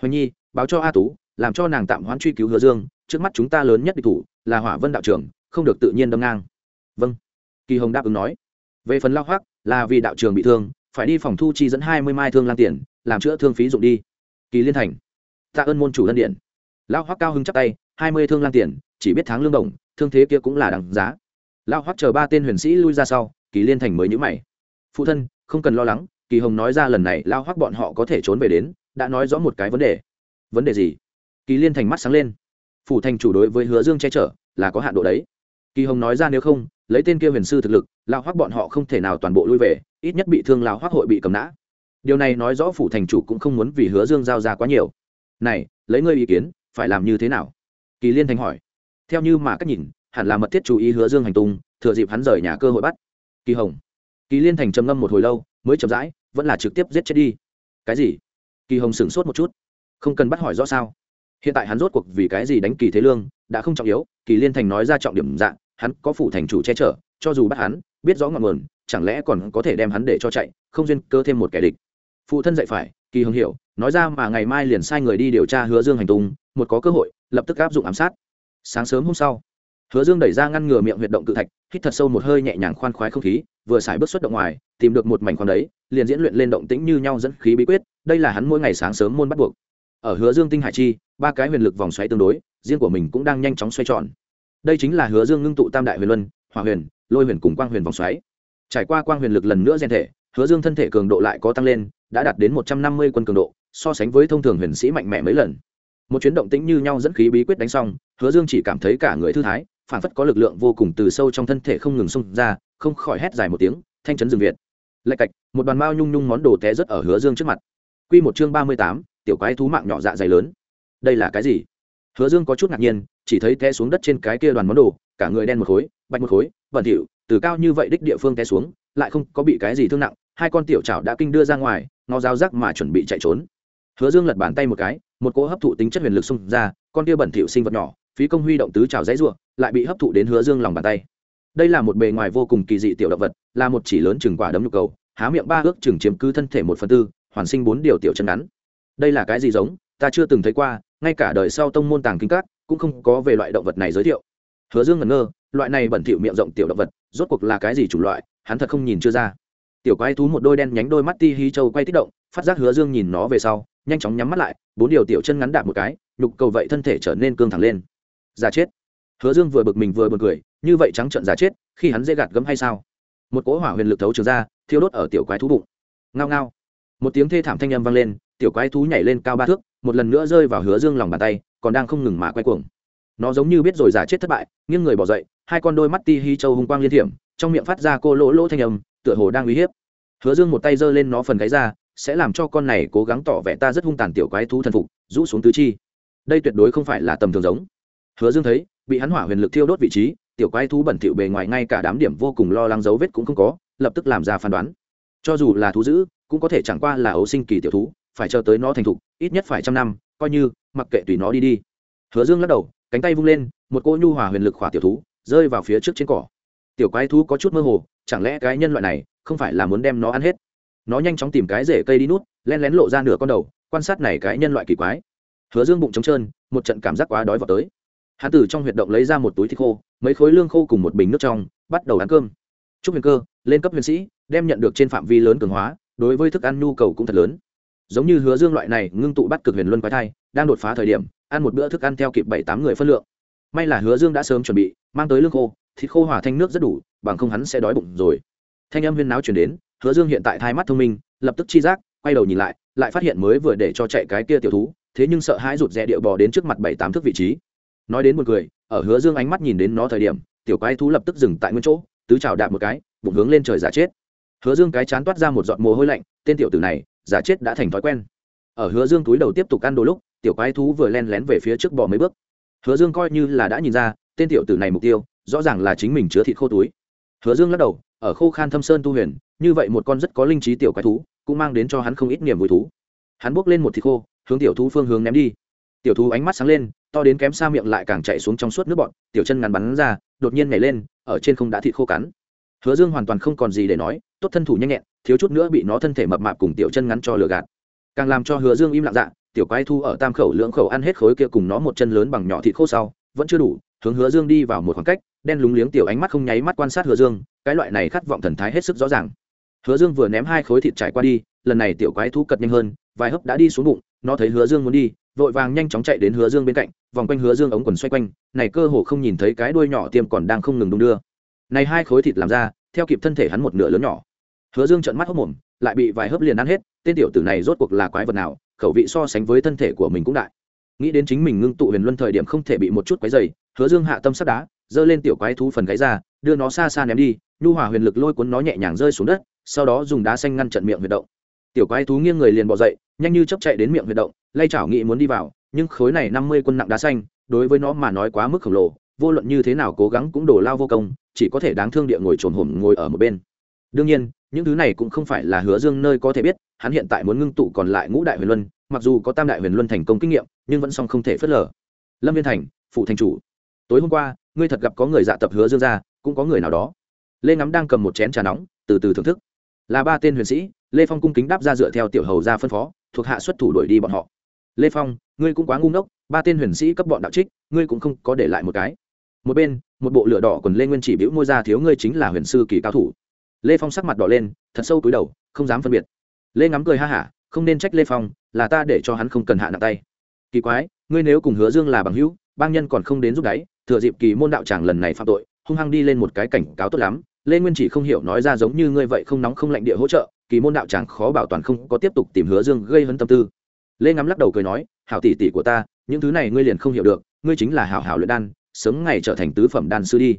Hoành nhi, báo cho a tú làm cho nàng tạm hoãn truy cứu hứa dương, trước mắt chúng ta lớn nhất địch thủ là hỏa vân đạo trưởng, không được tự nhiên đâm ngang. Vâng. Kỳ hồng đáp ứng nói. Về phần lao hoác là vì đạo trường bị thương, phải đi phòng thu chi dẫn hai mươi mai thương lan tiền, làm chữa thương phí dụng đi. Kỳ liên thành. Tạ ơn môn chủ lân điện lao hoác cao hứng chắc tay, hai mươi thương lan tiền, chỉ biết tháng lương đồng, thương thế kia cũng là đằng giá. Lao hoác chờ ba tên huyền sĩ lui ra sau, kỳ liên thành mới nhữ mày. Phụ thân, không cần lo lắng, kỳ hồng nói ra lần này lao hoác bọn họ có thể trốn về đến, đã nói rõ một cái vấn đề. Vấn đề gì? Kỳ liên thành mắt sáng lên. Phủ thành chủ đối với hứa dương che chở là có hạn độ đấy. Kỳ hồng nói ra nếu không, lấy tên kia huyền sư thực lực lao hoác bọn họ không thể nào toàn bộ lui về, ít nhất bị thương lao hoác hội bị cầm nã. Điều này nói rõ phủ thành chủ cũng không muốn vì hứa dương giao ra quá nhiều. Này, lấy ngươi ý kiến, phải làm như thế nào? Kỳ liên thành hỏi. Theo như mà cách nhìn, hẳn là mật thiết chú ý hứa dương hành tung, thừa dịp hắn rời nhà cơ hội bắt. Kỳ hồng. Kỳ liên thành trầm ngâm một hồi lâu, mới chậm rãi, vẫn là trực tiếp giết chết đi. Cái gì? Kỳ hồng sửng sốt một chút. Không cần bắt hỏi rõ sao? Hiện tại hắn rốt cuộc vì cái gì đánh kỳ thế lương, đã không trọng yếu, kỳ liên thành nói ra trọng điểm dạng, hắn có phủ thành chủ che chở, cho dù bắt hắn, biết rõ ngọn nguồn, chẳng lẽ còn có thể đem hắn để cho chạy, không duyên cơ thêm một kẻ địch. Phụ thân dạy phải, kỳ hưng hiểu, nói ra mà ngày mai liền sai người đi điều tra hứa dương hành tung, một có cơ hội, lập tức áp dụng ám sát. Sáng sớm hôm sau, hứa dương đẩy ra ngăn ngừa miệng huyệt động cự thạch, hít thật sâu một hơi nhẹ nhàng khoan khoái không khí, vừa xài bước xuất động ngoài, tìm được một mảnh khoan đấy, liền diễn luyện lên động tĩnh như nhau dẫn khí bí quyết, đây là hắn mỗi ngày sáng sớm môn bắt buộc ở hứa dương tinh hải chi, ba cái huyền lực vòng xoáy tương đối, riêng của mình cũng đang nhanh chóng xoay tròn. Đây chính là hứa dương ngưng tụ tam đại huyền luân, hỏa huyền, lôi huyền cùng quang huyền vòng xoáy. Trải qua quang huyền lực lần nữa rèn thể, hứa dương thân thể cường độ lại có tăng lên, đã đạt đến một trăm năm mươi quân cường độ, so sánh với thông thường huyền sĩ mạnh mẽ mấy lần. Một chuyến động tĩnh như nhau dẫn khí bí quyết đánh xong, hứa dương chỉ cảm thấy cả người thư thái, phản phất có lực lượng vô cùng từ sâu trong thân thể không ngừng xông ra, không khỏi hét dài một tiếng, thanh chấn rừng việt! Lạch cạch, một đoàn mao nhung nhung món đồ té rất ở hứa dương trước mặt. Q một chương ba mươi tám tiểu quái thú mạng nhỏ dạ dày lớn. Đây là cái gì? Hứa dương có chút ngạc nhiên, chỉ thấy té xuống đất trên cái kia đoàn món đồ, cả người đen một khối, bạch một khối, bẩn thỉu, từ cao như vậy đích địa phương té xuống, lại không có bị cái gì thương nặng, hai con tiểu chảo đã kinh đưa ra ngoài ngó dao rắc mà chuẩn bị chạy trốn. Hứa dương lật bàn tay một cái, một cỗ hấp thụ tính chất huyền lực xung ra, con kia bẩn thỉu sinh vật nhỏ, phí công huy động tứ chảo dãy ruộng, lại bị hấp thụ đến hứa dương lòng bàn tay. Đây là một bề ngoài vô cùng kỳ dị tiểu động vật, là một chỉ lớn chừng quả đấm nhu cầu, há miệng ba ước chừng chiếm cứ thân thể một phần tư, hoàn sinh bốn điều tiểu chân ngắn đây là cái gì giống, ta chưa từng thấy qua, ngay cả đời sau tông môn tàng kinh các, cũng không có về loại động vật này giới thiệu. Hứa dương ngẩn ngơ, loại này bẩn thỉu miệng rộng tiểu động vật, rốt cuộc là cái gì chủng loại, hắn thật không nhìn chưa ra. Tiểu quái thú một đôi đen nhánh đôi mắt ti hí châu quay tích động, phát giác hứa dương nhìn nó về sau, nhanh chóng nhắm mắt lại, bốn điều tiểu chân ngắn đạp một cái, nhục cầu vậy thân thể trở nên cương thẳng lên. Giả chết. Hứa dương vừa bực mình vừa bực cười, như vậy trắng trợn giả chết, khi hắn dễ gạt gấm hay sao? Một cỗ hỏa huyền lực thấu trường ra, thiêu đốt ở tiểu quái thú bụng. Ngao ngao. Một tiếng thê thảm thanh âm vang lên tiểu quái thú nhảy lên cao ba thước, một lần nữa rơi vào hứa dương lòng bàn tay, còn đang không ngừng mà quay cuồng. Nó giống như biết rồi giả chết thất bại, nghiêng người bỏ dậy, hai con đôi mắt ti hi châu hung quang liên thiểm, trong miệng phát ra cô lỗ lỗ thanh âm, tựa hồ đang uy hiếp. Hứa dương một tay giơ lên nó phần gáy ra, sẽ làm cho con này cố gắng tỏ vẻ ta rất hung tàn tiểu quái thú thần phục, rũ xuống tứ chi. Đây tuyệt đối không phải là tầm thường giống. Hứa dương thấy, bị hắn hỏa huyền lực thiêu đốt vị trí, tiểu quái thú bẩn thỉu bề ngoài ngay cả đám điểm vô cùng lo lắng dấu vết cũng không có, lập tức làm ra phán đoán. Cho dù là thú dữ, cũng có thể chẳng qua là ấu sinh kỳ tiểu thú phải chờ tới nó thành thục, ít nhất phải trăm năm, coi như, mặc kệ tùy nó đi đi. Hứa dương lắc đầu, cánh tay vung lên, một cô nhu hòa huyền lực khỏa tiểu thú, rơi vào phía trước trên cỏ. Tiểu quái thú có chút mơ hồ, chẳng lẽ cái nhân loại này không phải là muốn đem nó ăn hết? Nó nhanh chóng tìm cái rễ cây đi nút, len lén lộ ra nửa con đầu, quan sát này cái nhân loại kỳ quái. Hứa dương bụng trống trơn, một trận cảm giác quá đói vào tới. Hắn từ trong huyệt động lấy ra một túi thịt khô, mấy khối lương khô cùng một bình nước trong, bắt đầu ăn cơm. Chúc huyền cơ, lên cấp huyền sĩ, đem nhận được trên phạm vi lớn cường hóa, đối với thức ăn nhu cầu cũng thật lớn giống như hứa dương loại này ngưng tụ bắt cực huyền luân quái thai, đang đột phá thời điểm, ăn một bữa thức ăn theo kịp bảy tám người phân lượng. May là hứa dương đã sớm chuẩn bị, mang tới lương khô, thịt khô hòa thanh nước rất đủ, bằng không hắn sẽ đói bụng rồi. Thanh âm huyên náo chuyển đến, hứa dương hiện tại thai mắt thông minh, lập tức chi giác, quay đầu nhìn lại lại phát hiện mới vừa để cho chạy cái kia tiểu thú, thế nhưng sợ hãi rụt rè điệu bò đến trước mặt bảy tám thước vị trí. Nói đến một người ở hứa dương ánh mắt nhìn đến nó thời điểm, tiểu quái thú lập tức dừng tại nguyên chỗ, tứ trào đạp một cái, bụng hướng lên trời giả chết. Hứa dương cái chán toát ra một giọt mồ hôi lạnh, tên tiểu tử này giả chết đã thành thói quen. Ở hứa dương túi đầu tiếp tục ăn đồ lúc, tiểu quái thú vừa len lén về phía trước bò mấy bước. Hứa dương coi như là đã nhìn ra, tên tiểu tử này mục tiêu, rõ ràng là chính mình chứa thịt khô túi. Hứa dương lắc đầu, ở khô khan thâm sơn tu huyền, như vậy một con rất có linh trí tiểu quái thú, cũng mang đến cho hắn không ít niềm vui thú. Hắn bước lên một thịt khô, hướng tiểu thú phương hướng ném đi. Tiểu thú ánh mắt sáng lên, to đến kém xa miệng lại càng chạy xuống trong suốt nước bọn tiểu chân ngắn bắn ra, đột nhiên nhảy lên, ở trên không đã thịt khô cắn hứa dương hoàn toàn không còn gì để nói, tốt thân thủ nhanh nhẹn, thiếu chút nữa bị nó thân thể mập mạp cùng tiểu chân ngắn cho lừa gạt. Càng làm cho hứa dương im lặng dạ tiểu quái thu ở tam khẩu lưỡng khẩu ăn hết khối kia cùng nó một chân lớn bằng nhỏ thịt khô sau, vẫn chưa đủ, hướng hứa dương đi vào một khoảng cách, đen lúng liếng tiểu ánh mắt không nháy mắt quan sát hứa dương, cái loại này khát vọng thần thái hết sức rõ ràng. Hứa dương vừa ném hai khối thịt trải qua đi, lần này tiểu quái thú cật nhanh hơn, vài hớp đã đi xuống bụng, nó thấy hứa dương muốn đi, vội vàng nhanh chóng chạy đến hứa dương bên cạnh, vòng quanh hứa dương ống quần xoay quanh, này cơ hồ không nhìn thấy cái đuôi nhỏ tiêm còn đang không ngừng đung đưa này hai khối thịt làm ra, theo kịp thân thể hắn một nửa lớn nhỏ. Hứa dương trợn mắt hốc mồm, lại bị vài hớp liền ăn hết, tên tiểu tử này rốt cuộc là quái vật nào, khẩu vị so sánh với thân thể của mình cũng đại. Nghĩ đến chính mình ngưng tụ huyền luân thời điểm không thể bị một chút quái dày hứa dương hạ tâm sắt đá, giơ lên tiểu quái thú phần gáy ra, đưa nó xa xa ném đi, nhu hòa huyền lực lôi cuốn nó nhẹ nhàng rơi xuống đất, sau đó dùng đá xanh ngăn chặn miệng huyệt động. Tiểu quái thú nghiêng người liền bỏ dậy, nhanh như chấp chạy đến miệng huyệt động, lay chảo nghị muốn đi vào, nhưng khối này năm mươi quân nặng đá xanh, đối với nó mà nói quá mức khổng lồ, vô luận như thế nào cố gắng cũng đổ lao vô công chỉ có thể đáng thương địa ngồi trồn hổm ngồi ở một bên. Đương nhiên, những thứ này cũng không phải là hứa dương nơi có thể biết, hắn hiện tại muốn ngưng tụ còn lại ngũ đại huyền luân, mặc dù có tam đại huyền luân thành công kinh nghiệm, nhưng vẫn song không thể phớt lờ. Lâm viên thành, phụ thành chủ. Tối hôm qua, ngươi thật gặp có người dạ tập hứa dương ra, cũng có người nào đó. Lê ngắm đang cầm một chén trà nóng, từ từ thưởng thức. Là ba tên huyền sĩ, lê phong cung kính đáp ra dựa theo tiểu hầu ra phân phó, thuộc hạ xuất thủ đuổi đi bọn họ. Lê phong, ngươi cũng quá ngu ngốc, ba tên huyền sĩ cấp bọn đạo trích, ngươi cũng không có để lại một cái một bên, một bộ lửa đỏ quần lê nguyên chỉ biểu môi ra thiếu ngươi chính là huyền sư kỳ cao thủ. Lê phong sắc mặt đỏ lên, thật sâu túi đầu, không dám phân biệt. Lê ngắm cười ha hả, không nên trách lê phong, là ta để cho hắn không cần hạ nặng tay. Kỳ quái, ngươi nếu cùng hứa dương là bằng hữu, bang nhân còn không đến giúp đáy, thừa dịp kỳ môn đạo tràng lần này phạm tội, hung hăng đi lên một cái cảnh cáo tốt lắm. Lê nguyên chỉ không hiểu nói ra giống như ngươi vậy không nóng không lạnh địa hỗ trợ, kỳ môn đạo tràng khó bảo toàn không có tiếp tục tìm hứa dương gây hấn tâm tư. Lê ngắm lắc đầu cười nói, hảo tỷ tỷ của ta, những thứ này ngươi liền không hiểu được, ngươi chính là hảo hảo luyện đan sớm ngày trở thành tứ phẩm đan sư đi.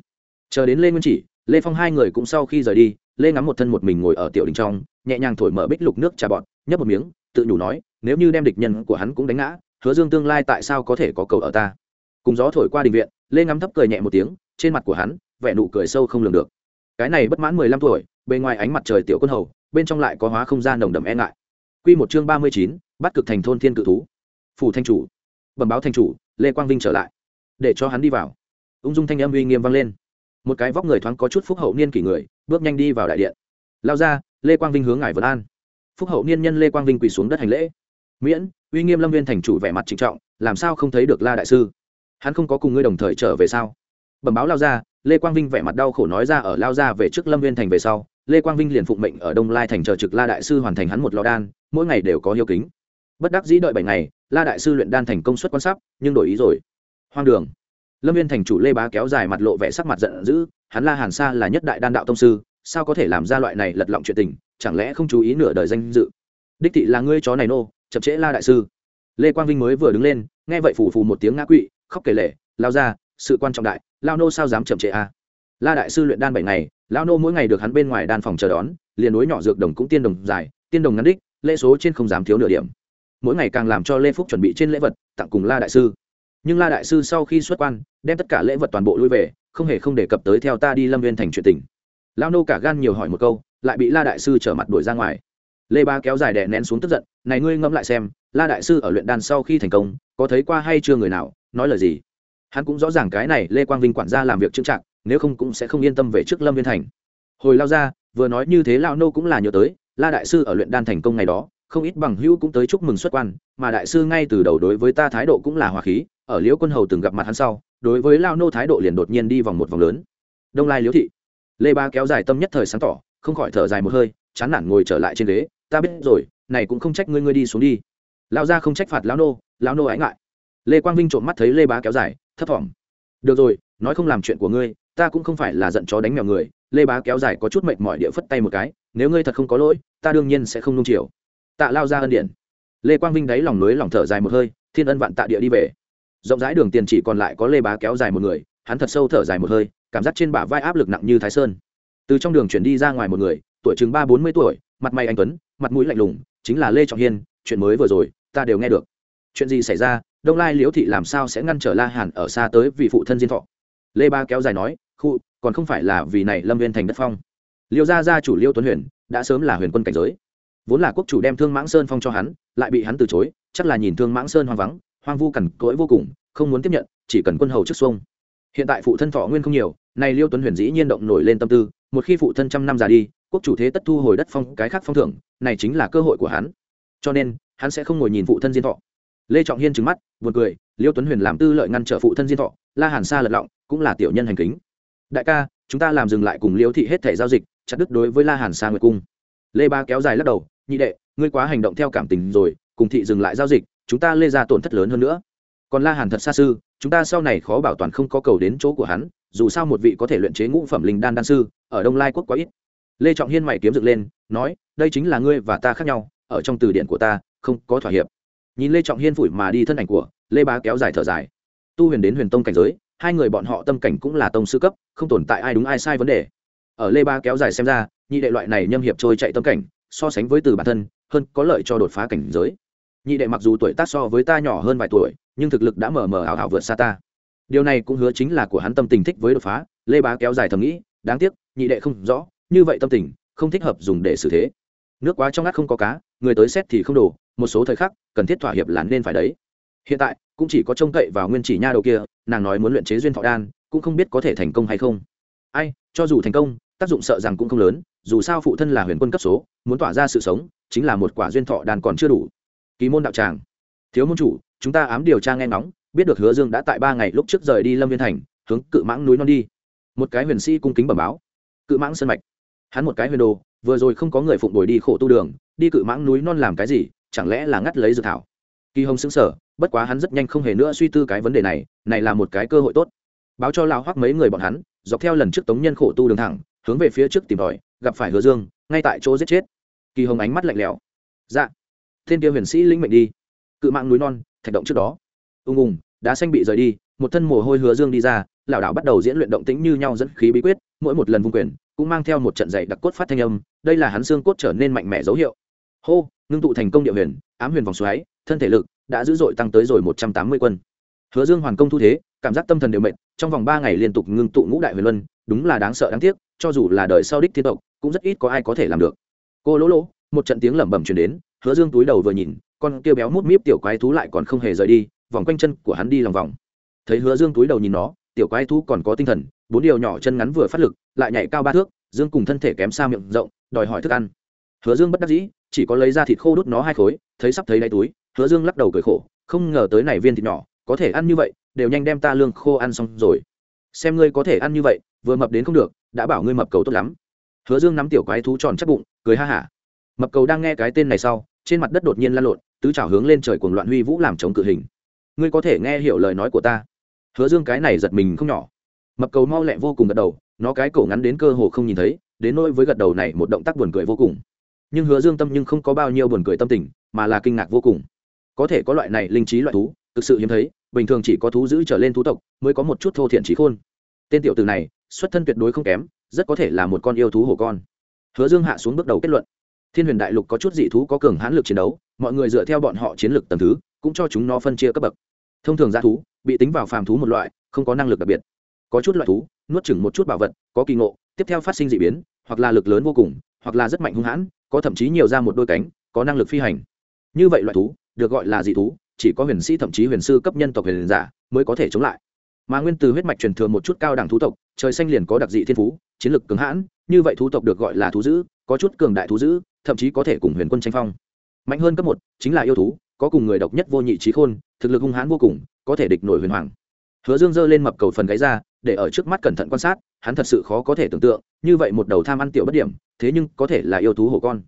Chờ đến lê nguyên chỉ, lê phong hai người cũng sau khi rời đi, lê ngắm một thân một mình ngồi ở tiểu đình trong, nhẹ nhàng thổi mở bích lục nước trà bọt, nhấp một miếng, tự nhủ nói, nếu như đem địch nhân của hắn cũng đánh ngã, hứa dương tương lai tại sao có thể có cầu ở ta? Cùng gió thổi qua đình viện, lê ngắm thấp cười nhẹ một tiếng, trên mặt của hắn, vẻ nụ cười sâu không lường được. Cái này bất mãn mười lăm tuổi, bề ngoài ánh mặt trời tiểu quân hầu, bên trong lại có hóa không gian nồng đậm e ngại. Quy một chương ba mươi chín, bắt cực thành thôn thiên cự thú. Phủ thanh chủ. Bẩm báo thanh chủ, lê quang vinh trở lại để cho hắn đi vào. Ung dung thanh âm uy nghiêm vang lên. Một cái vóc người thoáng có chút phúc hậu niên kỷ người, bước nhanh đi vào đại điện. Lao ra, lê quang vinh hướng ngài vân an. Phúc hậu niên nhân lê quang vinh quỳ xuống đất hành lễ. Miễn, uy nghiêm lâm viên thành chủ vẻ mặt trịnh trọng, làm sao không thấy được la đại sư? Hắn không có cùng ngươi đồng thời trở về sao? Bẩm báo lao ra, lê quang vinh vẻ mặt đau khổ nói ra ở lao ra về trước lâm viên thành về sau, lê quang vinh liền phụng mệnh ở đông lai thành chờ trực la đại sư hoàn thành hắn một lò đan, mỗi ngày đều có hiếu kính. Bất đắc dĩ đợi bảy ngày, la đại sư luyện đan thành công suất quan sắp, nhưng đổi ý rồi hoang đường. Lâm viên thành chủ lê bá kéo dài mặt lộ vẻ sắc mặt giận dữ, hắn la hàn sa là nhất đại đan đạo tông sư, sao có thể làm ra loại này lật lọng chuyện tình, chẳng lẽ không chú ý nửa đời danh dự? Đích thị là ngươi chó này nô, chậm trễ la đại sư. Lê quang vinh mới vừa đứng lên, nghe vậy phù phù một tiếng ngã quỵ, khóc kể lể, lao ra, sự quan trọng đại, lao nô sao dám chậm trễ a? À? la đại sư luyện đan bảy ngày, lao nô mỗi ngày được hắn bên ngoài đan phòng chờ đón, liền núi nhỏ dược đồng cũng tiên đồng dài, tiên đồng ngắn đích, lễ số trên không dám thiếu nửa điểm. Mỗi ngày càng làm cho lê phúc chuẩn bị trên lễ vật, tặng cùng la đại sư nhưng la đại sư sau khi xuất quan, đem tất cả lễ vật toàn bộ lui về, không hề không đề cập tới theo ta đi lâm viên thành chuyện tình. Lao nô cả gan nhiều hỏi một câu, lại bị la đại sư trở mặt đuổi ra ngoài. Lê ba kéo dài đè nén xuống tức giận, này ngươi ngẫm lại xem, la đại sư ở luyện đan sau khi thành công, có thấy qua hay chưa người nào, nói lời gì? Hắn cũng rõ ràng cái này lê quang vinh quản gia làm việc trưng trạng nếu không cũng sẽ không yên tâm về trước lâm viên thành. Hồi lao ra, vừa nói như thế lao nô cũng là nhớ tới, la đại sư ở luyện đan thành công ngày đó không ít bằng hữu cũng tới chúc mừng xuất quan, mà đại sư ngay từ đầu đối với ta thái độ cũng là hòa khí, ở liễu quân hầu từng gặp mặt hắn sau, đối với lao nô thái độ liền đột nhiên đi vòng một vòng lớn. Đông lai liễu thị. Lê ba kéo dài tâm nhất thời sáng tỏ, không khỏi thở dài một hơi, chán nản ngồi trở lại trên ghế, ta biết rồi, này cũng không trách ngươi ngươi đi xuống đi. Lão gia không trách phạt lão nô lão nô ái ngại. Lê quang vinh trộm mắt thấy lê bá kéo dài, thấp thỏm. Được rồi, nói không làm chuyện của ngươi, ta cũng không phải là giận chó đánh mèo người. Lê bá kéo dài có chút mệt mỏi địa phất tay một cái, nếu ngươi thật không có lỗi, ta đương nhiên sẽ không nung chiều tạ lao ra ân điện lê quang vinh đáy lòng núi lòng thở dài một hơi, thiên ân vạn tạ địa đi về. Rộng rãi đường tiền chỉ còn lại có lê bá kéo dài một người, hắn thật sâu thở dài một hơi, cảm giác trên bả vai áp lực nặng như thái sơn. Từ trong đường chuyển đi ra ngoài một người, tuổi chừng ba bốn mươi tuổi, mặt mày anh tuấn, mặt mũi lạnh lùng, chính là lê trọng hiên, chuyện mới vừa rồi, ta đều nghe được. Chuyện gì xảy ra, đông lai liễu thị làm sao sẽ ngăn trở la hàn ở xa tới vì phụ thân diên thọ? Lê ba kéo dài nói, khu, còn không phải là vì này lâm viên thành đất phong. Liêu gia gia chủ liêu tuấn huyền, đã sớm là huyền quân cảnh giới vốn là quốc chủ đem thương mãng sơn phong cho hắn, lại bị hắn từ chối, chắc là nhìn thương mãng sơn hoang vắng, hoang vu cằn cỗi vô cùng, không muốn tiếp nhận, chỉ cần quân hầu trước xuông. Hiện tại phụ thân thọ nguyên không nhiều này liêu tuấn huyền dĩ nhiên động nổi lên tâm tư, một khi phụ thân trăm năm già đi, quốc chủ thế tất thu hồi đất phong, cái khác phong thưởng, này chính là cơ hội của hắn. Cho nên, hắn sẽ không ngồi nhìn phụ thân diên thọ. Lê trọng hiên trừng mắt, buồn cười, liêu tuấn huyền làm tư lợi ngăn trở phụ thân diên thọ, la hàn sa lật lọng, cũng là tiểu nhân hành kính. Đại ca, chúng ta làm dừng lại cùng liêu thị hết thể giao dịch, chặt đứt đối với la hàn sa nguyệt cung lê ba kéo dài lắc đầu, nhị đệ, ngươi quá hành động theo cảm tình rồi, cùng thị dừng lại giao dịch, chúng ta lê ra tổn thất lớn hơn nữa. Còn la hàn thật xa sư, chúng ta sau này khó bảo toàn không có cầu đến chỗ của hắn, dù sao một vị có thể luyện chế ngũ phẩm linh đan đan sư, ở đông lai quốc quá ít. Lê trọng hiên mày kiếm dựng lên, nói, đây chính là ngươi và ta khác nhau, ở trong từ điển của ta, không có thỏa hiệp. Nhìn lê trọng hiên phủi mà đi thân ảnh của lê bá kéo dài thở dài. Tu huyền đến huyền tông cảnh giới, hai người bọn họ tâm cảnh cũng là tông sư cấp, không tồn tại ai đúng ai sai vấn đề. Ở lê ba kéo dài xem ra nhị đệ loại này nhâm hiệp trôi chạy tâm cảnh, so sánh với từ bản thân, hơn có lợi cho đột phá cảnh giới. Nhị đệ mặc dù tuổi tác so với ta nhỏ hơn vài tuổi, nhưng thực lực đã mờ mờ ảo ảo vượt xa ta. Điều này cũng hứa chính là của hắn tâm tình thích với đột phá, lê bá kéo dài thầm nghĩ, đáng tiếc, nhị đệ không rõ, như vậy tâm tình, không thích hợp dùng để xử thế. Nước quá trong ngắt không có cá, người tới xét thì không đủ, một số thời khắc, cần thiết thỏa hiệp là nên phải đấy. Hiện tại, cũng chỉ có trông cậy vào nguyên chỉ nha đầu kia, nàng nói muốn luyện chế duyên thọ đan, cũng không biết có thể thành công hay không. Ai, cho dù thành công, tác dụng sợ rằng cũng không lớn dù sao phụ thân là huyền quân cấp số, muốn tỏa ra sự sống, chính là một quả duyên thọ đan còn chưa đủ. Ký môn đạo tràng. Thiếu môn chủ, chúng ta ám điều tra nghe ngóng, biết được hứa dương đã tại ba ngày lúc trước rời đi lâm viên thành, hướng cự mãng núi non đi. Một cái huyền sĩ cung kính bẩm báo. Cự mãng sân mạch. Hắn một cái huyền đồ, vừa rồi không có người phụng đổi đi khổ tu đường, đi cự mãng núi non làm cái gì, chẳng lẽ là ngắt lấy dược thảo? Kỳ hồng xứng sở bất quá hắn rất nhanh không hề nữa suy tư cái vấn đề này này là một cái cơ hội tốt. Báo cho lao hoắc mấy người bọn hắn, dọc theo lần trước tống nhân khổ tu đường thẳng, hướng về phía trước tìm tòi gặp phải hứa dương, ngay tại chỗ giết chết. Kỳ hồng ánh mắt lạnh lẽo. Dạ. Thiên kia huyền sĩ linh mệnh đi. Cự mạng núi non, thạch động trước đó. Ung ung, đá xanh bị rời đi, một thân mồ hôi hứa dương đi ra lão đạo bắt đầu diễn luyện động tĩnh như nhau dẫn khí bí quyết, mỗi một lần vung quyền, cũng mang theo một trận dày đặc cốt phát thanh âm, đây là hắn xương cốt trở nên mạnh mẽ dấu hiệu. Hô, ngưng tụ thành công địa huyền, ám huyền vòng xoáy, thân thể lực đã dữ dội tăng tới rồi một trăm tám mươi quân. Hứa dương hoàn công thu thế, cảm giác tâm thần đều mệt, trong vòng ba ngày liên tục ngưng tụ ngũ đại huyền luân, đúng là đáng sợ đáng tiếc, cho dù là đời sau đích thiên tộc cũng rất ít có ai có thể làm được. Cô lỗ lỗ, một trận tiếng lẩm bẩm truyền đến, hứa dương túi đầu vừa nhìn, con kia béo mút míp tiểu quái thú lại còn không hề rời đi, vòng quanh chân của hắn đi lòng vòng. Thấy hứa dương túi đầu nhìn nó, tiểu quái thú còn có tinh thần, bốn điều nhỏ chân ngắn vừa phát lực, lại nhảy cao ba thước, dương cùng thân thể kém xa miệng rộng, đòi hỏi thức ăn. Hứa dương bất đắc dĩ, chỉ có lấy ra thịt khô đút nó hai khối, thấy sắp thấy đáy túi, hứa dương lắc đầu cười khổ, không ngờ tới này viên thịt nhỏ, có thể ăn như vậy, đều nhanh đem ta lương khô ăn xong rồi. Xem ngươi có thể ăn như vậy, vừa mập đến không được, đã bảo ngươi mập cầu tốt lắm hứa dương nắm tiểu quái thú tròn chắc bụng, cười ha hả. Mập cầu đang nghe cái tên này sau, trên mặt đất đột nhiên lăn lộn, tứ chảo hướng lên trời cuồng loạn huy vũ làm chống cự hình. Ngươi có thể nghe hiểu lời nói của ta. Hứa dương cái này giật mình không nhỏ. Mập cầu mau lẹ vô cùng gật đầu, nó cái cổ ngắn đến cơ hồ không nhìn thấy, đến nỗi với gật đầu này một động tác buồn cười vô cùng. Nhưng hứa dương tâm nhưng không có bao nhiêu buồn cười tâm tình, mà là kinh ngạc vô cùng. Có thể có loại này linh trí loại thú, thực sự hiếm thấy, bình thường chỉ có thú giữ trở lên thú tộc, mới có một chút thô thiện trí khôn. Tên tiểu từ này, xuất thân tuyệt đối không kém rất có thể là một con yêu thú hổ con. Hứa dương hạ xuống bước đầu kết luận. Thiên huyền đại lục có chút dị thú có cường hãn lực chiến đấu, mọi người dựa theo bọn họ chiến lược tầm thứ, cũng cho chúng nó phân chia cấp bậc. Thông thường g thú, bị tính vào phàm thú một loại, không có năng lực đặc biệt. Có chút loại thú, nuốt chừng một chút bảo vật, có kỳ ngộ, tiếp theo phát sinh d ị biến, hoặc là lực lớn vô cùng, hoặc là rất mạnh hung hãn, có thậm chí nhiều ra một đôi cánh, có năng lực phi hành. Như vậy loại thú, được gọi là dị thú, chỉ có huyền sĩ thậm chí huyền sư cấp nhân tộc huyền giả mới có thể chống lại mà nguyên từ huyết mạch truyền thừa một chút cao đẳng thú tộc, trời xanh liền có đặc dị thiên phú, chiến lược cứng hãn, như vậy thú tộc được gọi là thú dữ, có chút cường đại thú dữ, thậm chí có thể cùng huyền quân tranh phong. Mạnh hơn cấp một, chính là yêu thú, có cùng người độc nhất vô nhị trí khôn, thực lực hung hãn vô cùng, có thể địch nổi huyền hoàng. Hứa dương giơ lên mập cầu phần gáy ra, để ở trước mắt cẩn thận quan sát, hắn thật sự khó có thể tưởng tượng, như vậy một đầu tham ăn tiểu bất điểm, thế nhưng có thể là yêu thú hổ con.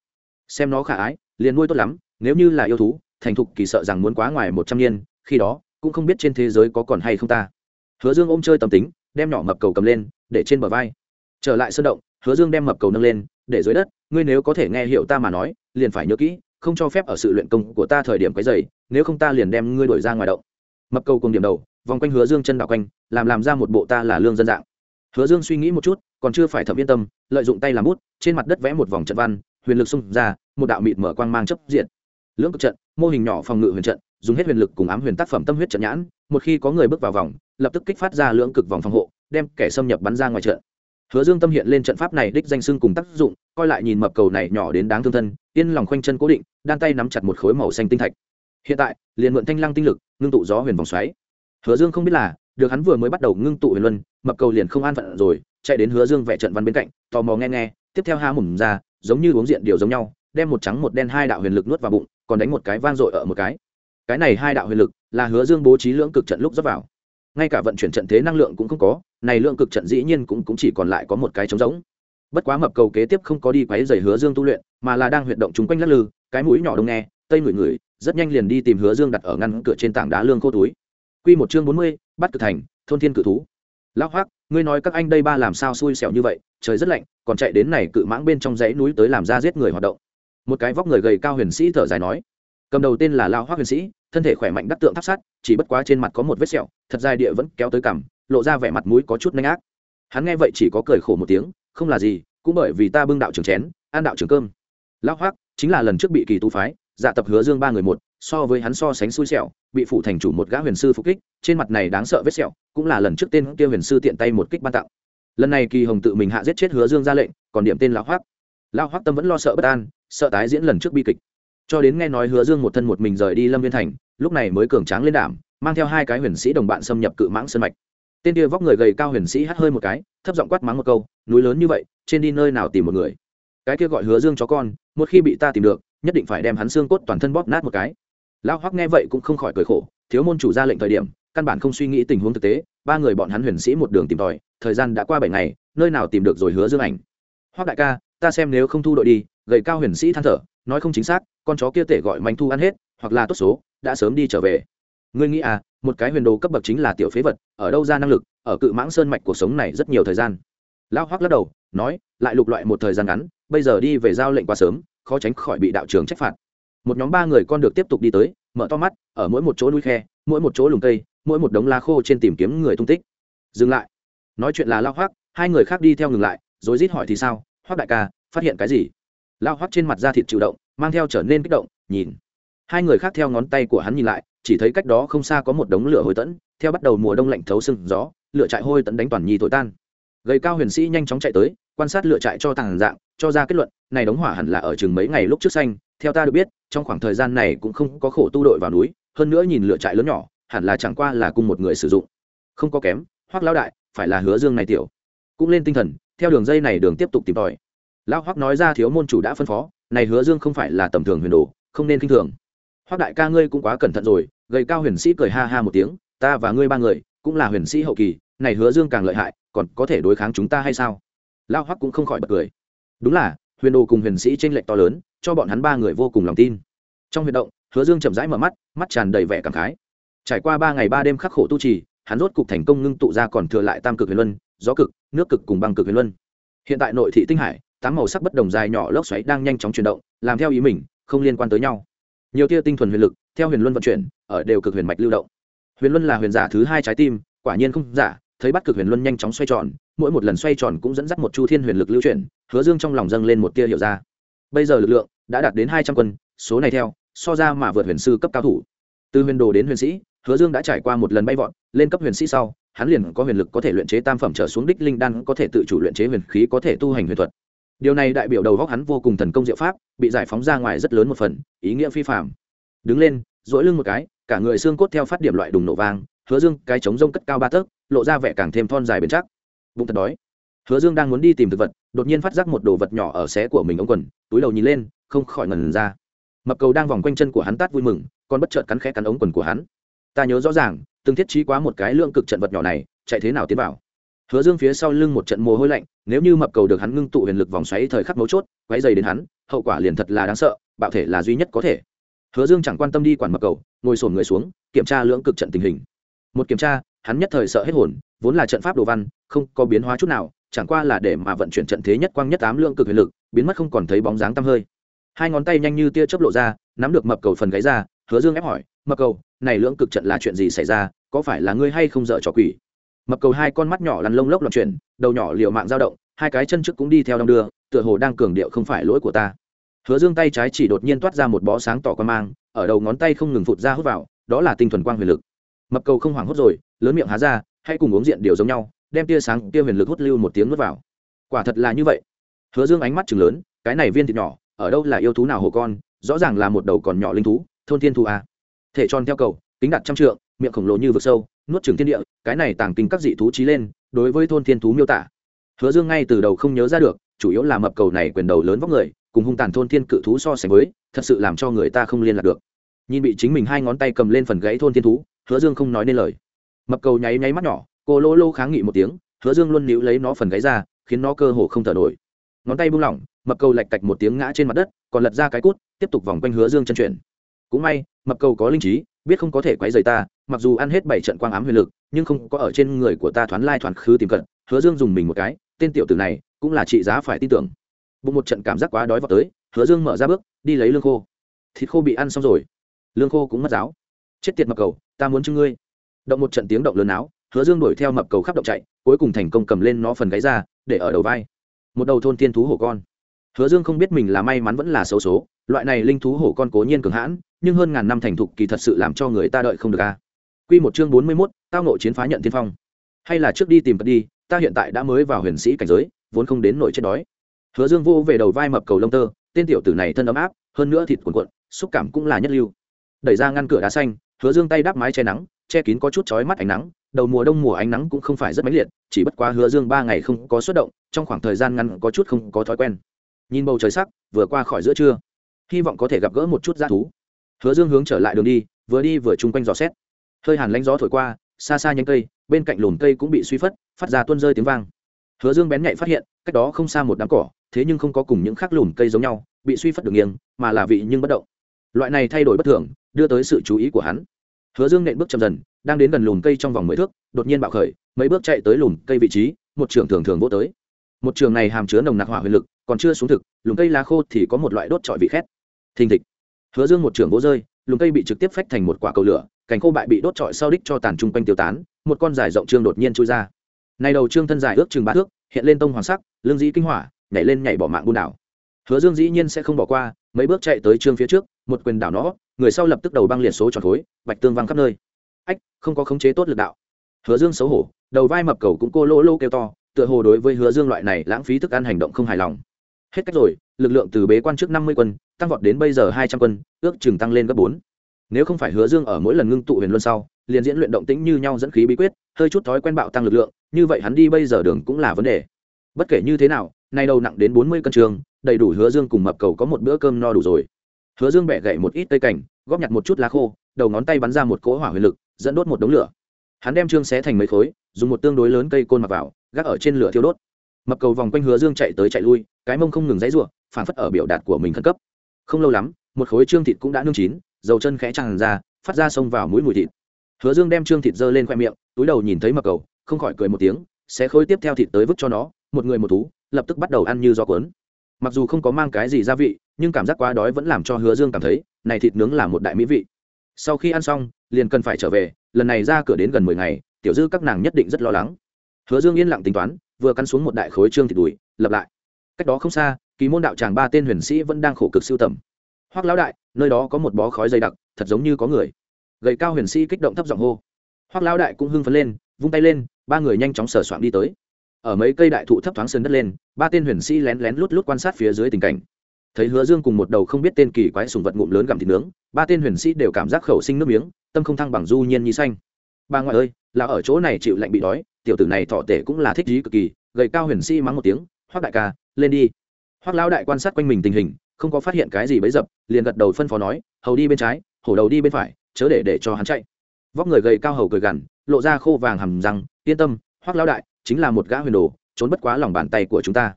Xem nó khả ái, liền nuôi tốt lắm, nếu như là yêu thú, thành thục kỳ sợ rằng muốn quá ngoài một trăm niên, khi đó, cũng không biết trên thế giới có còn hay không ta hứa dương ôm chơi tầm tính, đem nhỏ mập cầu cầm lên, để trên bờ vai. Trở lại sơn động, hứa dương đem mập cầu nâng lên, để dưới đất, ngươi nếu có thể nghe hiệu ta mà nói, liền phải nhớ kỹ, không cho phép ở sự luyện công của ta thời điểm cái dày nếu không ta liền đem ngươi đổi ra ngoài động. Mập cầu cùng điểm đầu, vòng quanh hứa dương chân đảo quanh, làm làm ra một bộ ta là lương dân dạng. Hứa dương suy nghĩ một chút, còn chưa phải thẩm yên tâm, lợi dụng tay làm bút, trên mặt đất vẽ một vòng trận văn, huyền lực xung ra, một đạo mịt mở quang mang chấp diện. Lưỡng cực trận, mô hình nhỏ phòng ngự huyền trận dùng hết huyền lực cùng ám huyền tác phẩm tâm huyết trận nhãn, một khi có người bước vào vòng, lập tức kích phát ra lưỡng cực vòng phòng hộ, đem kẻ xâm nhập bắn ra ngoài trận. Hứa dương tâm hiện lên trận pháp này đích danh xưng cùng tác dụng, coi lại nhìn mập cầu này nhỏ đến đáng thương thân, yên lòng khoanh chân cố định, đan tay nắm chặt một khối màu xanh tinh thạch. Hiện tại, liền mượn thanh lăng tinh lực, ngưng tụ gió huyền vòng xoáy. Hứa dương không biết là, được hắn vừa mới bắt đầu ngưng tụ huyền luân, mập cầu liền không an phận rồi, chạy đến hứa dương vẽ trận văn bên cạnh, tò mò nghe nghe, tiếp theo ha mùm ra, giống như uống diện điều giống nhau, đem một trắng một đen hai đạo huyền lực nuốt vào bụng, còn đánh một cái vang dội ở một cái cái này hai đạo huyền lực là hứa dương bố trí lưỡng cực trận lúc dốc vào. Ngay cả vận chuyển trận thế năng lượng cũng không có này lượng cực trận dĩ nhiên cũng, cũng chỉ còn lại có một cái trống rỗng. Bất quá mập cầu kế tiếp không có đi quấy dày hứa dương tu luyện mà là đang huyệt động chung quanh lắc lư cái mũi nhỏ đông nghe tây ngửi ngửi rất nhanh liền đi tìm hứa dương đặt ở ngăn cửa trên tảng đá lương khô túi. Q một chương bốn mươi bắt cực thành thôn thiên cự thú. Lão hoác ngươi nói các anh đây ba làm sao xui xẻo như vậy trời rất lạnh còn chạy đến này cự mãng bên trong dãy núi tới làm ra giết người hoạt động. Một cái vóc người gầy cao huyền sĩ thở dài nói cầm đầu tên là lao hoác huyền sĩ, thân thể khỏe mạnh đắc tượng tháp sát, chỉ bất quá trên mặt có một vết sẹo, thật dài địa vẫn kéo tới cằm, lộ ra vẻ mặt mũi có chút nanh ác. Hắn nghe vậy chỉ có cười khổ một tiếng, không là gì, cũng bởi vì ta bưng đạo trường chén, ăn đạo trường cơm. Lao hoác chính là lần trước bị kỳ tu phái dạ tập hứa dương ba người một, so với hắn so sánh xui xẻo, bị phụ thành chủ một gã huyền sư phục kích, trên mặt này đáng sợ vết sẹo, cũng là lần trước tên kia huyền sư tiện tay một kích ban tặng. Lần này kỳ hồng tự mình hạ giết chết hứa dương ra lệnh, còn điểm tên lão hoác. Lão hoác tâm vẫn lo sợ bất an, sợ tái diễn lần trước bi kịch cho đến nghe nói hứa dương một thân một mình rời đi lâm viên thành, lúc này mới cường tráng lên đảm mang theo hai cái huyền sĩ đồng bạn xâm nhập cự mãng sân mạch. Tên kia vóc người gầy cao huyền sĩ hắt hơi một cái, thấp giọng quát mắng một câu, núi lớn như vậy, trên đi nơi nào tìm một người? Cái kia gọi hứa dương chó con, một khi bị ta tìm được, nhất định phải đem hắn xương cốt toàn thân bóp nát một cái. Lão hoắc nghe vậy cũng không khỏi cười khổ, thiếu môn chủ ra lệnh thời điểm, căn bản không suy nghĩ tình huống thực tế, ba người bọn hắn huyền sĩ một đường tìm tòi, thời gian đã qua bảy ngày, nơi nào tìm được rồi hứa dương ảnh. Hoắc đại ca, ta xem nếu không thu đội đi, gầy cao huyền sĩ than thở nói không chính xác, con chó kia tể gọi manh thu ăn hết, hoặc là tốt số, đã sớm đi trở về. Ngươi nghĩ à một cái huyền đồ cấp bậc chính là tiểu phế vật, ở đâu ra năng lực, ở cự mãng sơn mạch cuộc sống này rất nhiều thời gian. Lão hoắc lắc đầu, nói, lại lục loại một thời gian ngắn, bây giờ đi về giao lệnh quá sớm, khó tránh khỏi bị đạo trường trách phạt. Một nhóm ba người con được tiếp tục đi tới, mở to mắt, ở mỗi một chỗ núi khe, mỗi một chỗ lùng cây, mỗi một đống lá khô trên tìm kiếm người tung tích. Dừng lại. Nói chuyện là lao hoác hai người khác đi theo ngừng lại, rồi rít hỏi thì sao hoác đại ca, phát hiện cái gì? Lao hoắt trên mặt da thịt chịu động, mang theo trở nên kích động, nhìn. Hai người khác theo ngón tay của hắn nhìn lại, chỉ thấy cách đó không xa có một đống lửa hồi tẫn, theo bắt đầu mùa đông lạnh thấu sưng gió, lửa trại hôi tẫn đánh toàn nhi thổi tan. Gầy cao huyền sĩ nhanh chóng chạy tới, quan sát lửa trại cho tàng dạng, cho ra kết luận, này đống hỏa hẳn là ở chừng mấy ngày lúc trước xanh, theo ta được biết, trong khoảng thời gian này cũng không có khổ tu đội vào núi, hơn nữa nhìn lửa trại lớn nhỏ, hẳn là chẳng qua là cùng một người sử dụng. Không có kém, hoắc lão đại, phải là hứa dương này tiểu. Cũng lên tinh thần, theo đường dây này đường tiếp tục tìm tòi lão hoắc nói ra thiếu môn chủ đã phân phó, này hứa dương không phải là tầm thường huyền đồ, không nên kinh thường. Hoắc đại ca ngươi cũng quá cẩn thận rồi, gầy cao huyền sĩ cười ha ha một tiếng, ta và ngươi ba người, cũng là huyền sĩ hậu kỳ, này hứa dương càng lợi hại, còn có thể đối kháng chúng ta hay sao? Lão hoắc cũng không khỏi bật cười. Đúng là, huyền đồ cùng huyền sĩ trên lệch to lớn, cho bọn hắn ba người vô cùng lòng tin. Trong huyệt động, hứa dương chậm rãi mở mắt mắt tràn đầy vẻ cảm khái. Trải qua ba ngày ba đêm khắc khổ tu trì, hắn rốt cục thành công ngưng tụ ra còn thừa lại tam cực huyền luân, gió cực, nước cực cùng băng cực huyền luân. Hiện tại nội thị tinh hải tám màu sắc bất đồng dài nhỏ lốc xoáy đang nhanh chóng chuyển động, làm theo ý mình, không liên quan tới nhau. Nhiều tia tinh thuần huyền lực, theo huyền luân vận chuyển, ở đều cực huyền mạch lưu động. Huyền luân là huyền giả thứ hai trái tim, quả nhiên không giả, thấy bắt cực huyền luân nhanh chóng xoay tròn, mỗi một lần xoay tròn cũng dẫn dắt một chu thiên huyền lực lưu chuyển, hứa dương trong lòng dâng lên một tia hiểu ra. Bây giờ lực lượng đã đạt đến hai trăm quân, số này theo, so ra mà vượt huyền sư cấp cao thủ. Từ huyền đồ đến huyền sĩ, hứa dương đã trải qua một lần bay vọt, lên cấp huyền sĩ sau, hắn liền có huyền lực có thể luyện chế tam phẩm trở xuống đích linh đan, có thể tự chủ luyện chế huyền khí, có thể tu hành huyền thuật điều này đại biểu đầu góc hắn vô cùng thần công diệu pháp, bị giải phóng ra ngoài rất lớn một phần, ý nghĩa phi phạm đứng lên dỗi lưng một cái, cả người xương cốt theo phát điểm loại đùng nổ vang, hứa dương cái trống rông cất cao ba tấc, lộ ra vẻ càng thêm thon dài bền chắc. Bụng thật đói. Hứa dương đang muốn đi tìm thực vật, đột nhiên phát giác một đồ vật nhỏ ở xé của mình ống quần, túi đầu nhìn lên, không khỏi ngần ra. Mập cầu đang vòng quanh chân của hắn tát vui mừng còn bất chợt cắn khẽ cắn ống quần của hắn. Ta nhớ rõ ràng, từng thiết trí quá một cái lượng cực trận vật nhỏ này, chạy thế nào tiến vào? Hứa dương phía sau lưng một trận mồ hôi lạnh, nếu như mập cầu được hắn ngưng tụ huyền lực vòng xoáy thời khắc mấu chốt, quấy dày đến hắn, hậu quả liền thật là đáng sợ, bạo thể là duy nhất có thể. Hứa dương chẳng quan tâm đi quản mập cầu, ngồi sổn người xuống, kiểm tra lưỡng cực trận tình hình. Một kiểm tra, hắn nhất thời sợ hết hồn, vốn là trận pháp đồ văn, không có biến hóa chút nào, chẳng qua là để mà vận chuyển trận thế nhất quang nhất tám lượng cực huyền lực, biến mất không còn thấy bóng dáng tăm hơi. Hai ngón tay nhanh như tia chớp lộ ra, nắm được mập cầu phần gáy ra, hứa dương ép hỏi, mập cầu, này lưỡng cực trận là chuyện gì xảy ra? Có phải là ngươi hay không dở trò quỷ? Mập cầu hai con mắt nhỏ lăn lông lốc loạn chuyển, đầu nhỏ liệu mạng dao động, hai cái chân trước cũng đi theo đong đưa, tựa hồ đang cường điệu không phải lỗi của ta. Hứa dương tay trái chỉ đột nhiên toát ra một bó sáng tỏ quan mang, ở đầu ngón tay không ngừng phụt ra hút vào, đó là tinh thuần quang huyền lực. Mập cầu không hoảng hốt rồi, lớn miệng há ra, hay cùng uống diện điều giống nhau, đem tia sáng, tia huyền lực hút lưu một tiếng nuốt vào. Quả thật là như vậy. Hứa dương ánh mắt chừng lớn, cái này viên thịt nhỏ, ở đâu là yêu thú nào hồ con, rõ ràng là một đầu còn nhỏ linh thú, thôn thiên thú à. thể tròn theo cầu tính đặt trăm trượng, miệng khổng lồ như vực sâu, nuốt trừng thiên địa, cái này tàng kinh các dị thú trí lên, đối với thôn thiên thú miêu tả. Hứa dương ngay từ đầu không nhớ ra được, chủ yếu là mập cầu này quyền đầu lớn vóc người, cùng hung tàn thôn thiên cự thú so sánh với, thật sự làm cho người ta không liên lạc được. Nhìn bị chính mình hai ngón tay cầm lên phần gãy thôn thiên thú, hứa dương không nói nên lời. Mập cầu nháy nháy mắt nhỏ, cô lô lô kháng nghị một tiếng, hứa dương luôn níu lấy nó phần gáy ra, khiến nó cơ hồ không thở nổi. Ngón tay buông lỏng, mập cầu lạch cạch một tiếng ngã trên mặt đất, còn lật ra cái cút, tiếp tục vòng quanh hứa dương chân chuyển. Cũng may, mập cầu có linh trí biết không có thể quấy rầy ta, mặc dù ăn hết bảy trận quang ám huyền lực, nhưng không có ở trên người của ta thoáng lai thoáng khứ tìm cận, hứa dương dùng mình một cái, tên tiểu tử này cũng là trị giá phải tin tưởng. Bụng một trận cảm giác quá đói vào tới, hứa dương mở ra bước, đi lấy lương khô. Thịt khô bị ăn xong rồi. Lương khô cũng mất giáo. Chết tiệt mập cầu, ta muốn chưng ngươi. Động một trận tiếng động lớn áo hứa dương đuổi theo mập cầu khắp động chạy, cuối cùng thành công cầm lên nó phần gáy ra, để ở đầu vai. Một đầu thôn tiên thú hổ con. Hứa dương không biết mình là may mắn vẫn là xấu số, loại này linh thú hổ con cố nhiên cường hãn nhưng hơn ngàn năm thành thục kỳ thật sự làm cho người ta đợi không được a Quy một chương bốn mươi 41, tao nội chiến phá nhận tiên phong. Hay là trước đi tìm cất đi, ta hiện tại đã mới vào huyền sĩ cảnh giới, vốn không đến nội chết đói. Hứa Dương vô về đầu vai mập cầu lông tơ, tên tiểu tử này thân ấm áp, hơn nữa thịt cuộn cuộn, xúc cảm cũng là nhất lưu. Đẩy ra ngăn cửa đá xanh, Hứa Dương tay đắp mái che nắng, che kín có chút chói mắt ánh nắng, đầu mùa đông mùa ánh nắng cũng không phải rất mãnh liệt, chỉ bất quá Hứa Dương ba ngày không có xuất động, trong khoảng thời gian ngắn có chút không có thói quen. Nhìn bầu trời sắc, vừa qua khỏi giữa trưa, hy vọng có thể gặp gỡ một chút dã thú. Hứa Dương hướng trở lại đường đi, vừa đi vừa chung quanh dò xét. Hơi hàn lánh gió thổi qua xa xa nhánh cây bên cạnh lùm cây cũng bị suy phất phát ra tuôn rơi tiếng vang. Hứa dương bén nhạy phát hiện cách đó không xa một đám cỏ thế nhưng không có cùng những khác lùm cây giống nhau bị suy phất được nghiêng mà là vị nhưng bất động. Loại này thay đổi bất thường đưa tới sự chú ý của hắn. Hứa dương nện bước chậm dần đang đến gần lùm cây trong vòng mười thước đột nhiên bạo khởi mấy bước chạy tới lùm cây vị trí một trường thường thường vô tới. Một trường này hàm chứa nồng nặc hỏa huyền lực còn chưa xuống thực lùm cây lá khô thì có một loại đốt trọi vị khét. Thình thịch hứa dương một trường gỗ rơi, lùm cây bị trực tiếp phách thành một quả cầu lửa, cành khô bại bị đốt trọi sau đích cho tàn trung quanh tiêu tán, một con dài rộng trương đột nhiên chui ra. Này đầu trương thân dài ước chừng ba thước, hiện lên tông hoàng sắc lương dĩ kinh hỏa, nhảy lên nhảy bỏ mạng buôn đảo. Hứa dương dĩ nhiên sẽ không bỏ qua, mấy bước chạy tới trương phía trước, một quyền đảo nó, người sau lập tức đầu băng liệt số tròn khối, bạch tương văng khắp nơi. Ách, không có khống chế tốt lực đạo. Hứa dương xấu hổ, đầu vai mập cầu cũng cô lỗ lô kêu to, tựa hồ đối với hứa dương loại này lãng phí thức ăn hành động không hài lòng hết cách rồi, lực lượng từ bế quan trước năm mươi quân, tăng vọt đến bây giờ hai trăm quân, ước chừng tăng lên gấp bốn. Nếu không phải hứa dương ở mỗi lần ngưng tụ huyền luân sau, liền diễn luyện động tĩnh như nhau dẫn khí bí quyết, hơi chút thói quen bạo tăng lực lượng, như vậy hắn đi bây giờ đường cũng là vấn đề. Bất kể như thế nào, nay đầu nặng đến bốn mươi cân trường, đầy đủ hứa dương cùng mập cầu có một bữa cơm no đủ rồi. Hứa dương bẻ gậy một ít cây cảnh, góp nhặt một chút lá khô, đầu ngón tay bắn ra một cỗ hỏa huyền lực, dẫn đốt một đống lửa. Hắn đem trương xé thành mấy khối, dùng một tương đối lớn cây côn mặc vào, gác ở trên lửa thiêu đốt mập cầu vòng quanh hứa dương chạy tới chạy lui, cái mông không ngừng dãy ruộng phản phất ở biểu đạt của mình khẩn cấp. Không lâu lắm, một khối trương thịt cũng đã nương chín, dầu chân khẽ tràn ra, phát ra xông vào mũi mùi thịt. Hứa dương đem trương thịt dơ lên khoe miệng, túi đầu nhìn thấy mập cầu, không khỏi cười một tiếng sẽ khối tiếp theo thịt tới vứt cho nó, một người một thú, lập tức bắt đầu ăn như gió cuốn. Mặc dù không có mang cái gì gia vị, nhưng cảm giác quá đói vẫn làm cho hứa dương cảm thấy, này thịt nướng là một đại mỹ vị. Sau khi ăn xong, liền cần phải trở về, lần này ra cửa đến gần mười ngày, tiểu dư các nàng nhất định rất lo lắng. Hứa dương yên lặng tính toán vừa cắn xuống một đại khối trương thịt đùi, lập lại. Cách đó không xa, kỳ môn đạo tràng ba tên huyền sĩ vẫn đang khổ cực siêu tầm. Hoắc lão đại, nơi đó có một bó khói dày đặc, thật giống như có người. Gầy cao huyền sĩ kích động thấp giọng hô. Hoắc lão đại cũng hưng phấn lên, vung tay lên, ba người nhanh chóng sờ soạn đi tới. Ở mấy cây đại thụ thấp thoáng sơn đất lên, ba tên huyền sĩ lén lén lút lút quan sát phía dưới tình cảnh. Thấy hứa dương cùng một đầu không biết tên kỳ quái sùng vật ngụm lớn gặm thịt nướng, ba tên huyền sĩ đều cảm giác khẩu sinh nước miếng, tâm không thăng bằng du nhiên như xanh ba ngoại ơi là ở chỗ này chịu lạnh bị đói, tiểu tử này thọ tể cũng là thích trí cực kỳ, gầy cao huyền sĩ mắng một tiếng hoác đại ca, lên đi. Hoác lão đại quan sát quanh mình tình hình, không có phát hiện cái gì bấy dập, liền gật đầu phân phó nói, hầu đi bên trái, hổ đầu đi bên phải, chớ để để cho hắn chạy. Vóc người gầy cao hầu cười gằn, lộ ra khô vàng hầm răng, yên tâm hoác lão đại, chính là một gã huyền đồ, trốn bất quá lòng bàn tay của chúng ta.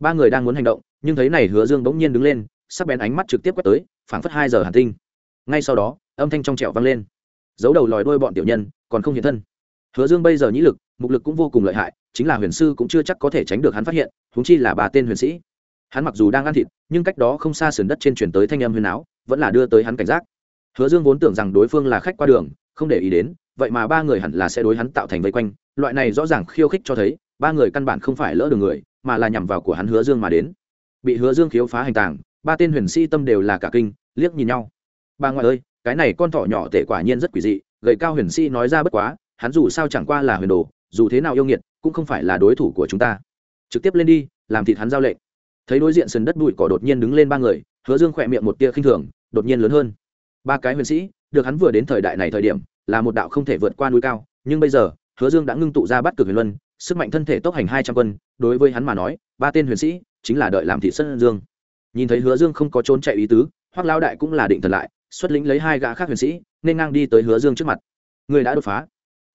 Ba người đang muốn hành động, nhưng thấy này hứa dương bỗng nhiên đứng lên, sắc bén ánh mắt trực tiếp quét tới, phảng phất hai giờ hàn tinh. Ngay sau đó, âm thanh trong trẹo vang lên. Giấu đầu lòi đuôi bọn tiểu nhân còn không hiện thân. Hứa dương bây giờ nhĩ lực, mục lực cũng vô cùng lợi hại, chính là huyền sư cũng chưa chắc có thể tránh được hắn phát hiện húng chi là ba tên huyền sĩ. Hắn mặc dù đang ăn thịt, nhưng cách đó không xa sườn đất trên chuyển tới thanh âm huyền áo, vẫn là đưa tới hắn cảnh giác. Hứa dương vốn tưởng rằng đối phương là khách qua đường, không để ý đến, vậy mà ba người hẳn là sẽ đối hắn tạo thành vây quanh, loại này rõ ràng khiêu khích cho thấy, ba người căn bản không phải lỡ đường người, mà là nhằm vào của hắn hứa dương mà đến. Bị hứa dương khiếu phá hành tàng, ba tên huyền sĩ tâm đều là cả kinh, liếc nhìn nhau. Ba ngoại ơi, cái này con thỏ nhỏ tệ quả nhiên rất quỷ dị gầy cao huyền sĩ nói ra bất quá, hắn dù sao chẳng qua là huyền đồ, dù thế nào yêu nghiệt, cũng không phải là đối thủ của chúng ta. Trực tiếp lên đi, làm thịt hắn giao lệnh. Thấy đối diện sườn đất bụi cỏ đột nhiên đứng lên ba người, hứa dương khỏe miệng một tia khinh thường, đột nhiên lớn hơn. Ba cái huyền sĩ, được hắn vừa đến thời đại này thời điểm, là một đạo không thể vượt qua núi cao, nhưng bây giờ, hứa dương đã ngưng tụ ra bắt cực huyền luân, sức mạnh thân thể tốc hành hai trăm quân, đối với hắn mà nói, ba tên huyền sĩ chính là đợi làm thị sân dương. Nhìn thấy hứa dương không có trốn chạy ý tứ hoác lao đại cũng là định thần lại xuất lĩnh lấy hai gã khác huyền sĩ, nên ngang đi tới hứa dương trước mặt. Người đã đột phá.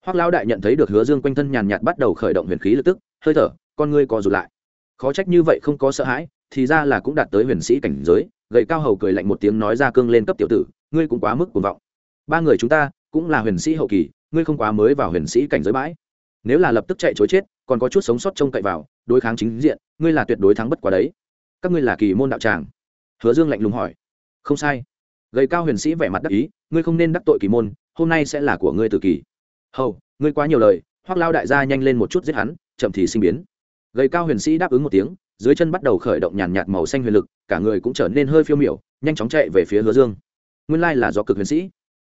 Hoắc lao đại nhận thấy được hứa dương quanh thân nhàn nhạt bắt đầu khởi động huyền khí lập tức, hơi thở, con ngươi co rụt lại. Khó trách như vậy không có sợ hãi, thì ra là cũng đạt tới huyền sĩ cảnh giới gậy cao hầu cười lạnh một tiếng nói ra cương lên cấp tiểu tử, ngươi cũng quá mức cuồng vọng. Ba người chúng ta cũng là huyền sĩ hậu kỳ, ngươi không quá mới vào huyền sĩ cảnh giới bãi. Nếu là lập tức chạy chối chết, còn có chút sống sót trông cậy vào, đối kháng chính diện, ngươi là tuyệt đối thắng bất quá đấy. Các ngươi là kỳ môn đạo tràng. Hứa dương lạnh lùng hỏi. Không sai gầy cao huyền sĩ vẻ mặt đắc ý, ngươi không nên đắc tội kỳ môn, hôm nay sẽ là của ngươi tự kỳ. Hầu, ngươi quá nhiều lời. Hoắc lao đại gia nhanh lên một chút giết hắn, chậm thì sinh biến. Gầy cao huyền sĩ đáp ứng một tiếng, dưới chân bắt đầu khởi động nhàn nhạt màu xanh huyền lực, cả người cũng trở nên hơi phiêu miểu, nhanh chóng chạy về phía hứa dương. Nguyên lai là do cực huyền sĩ.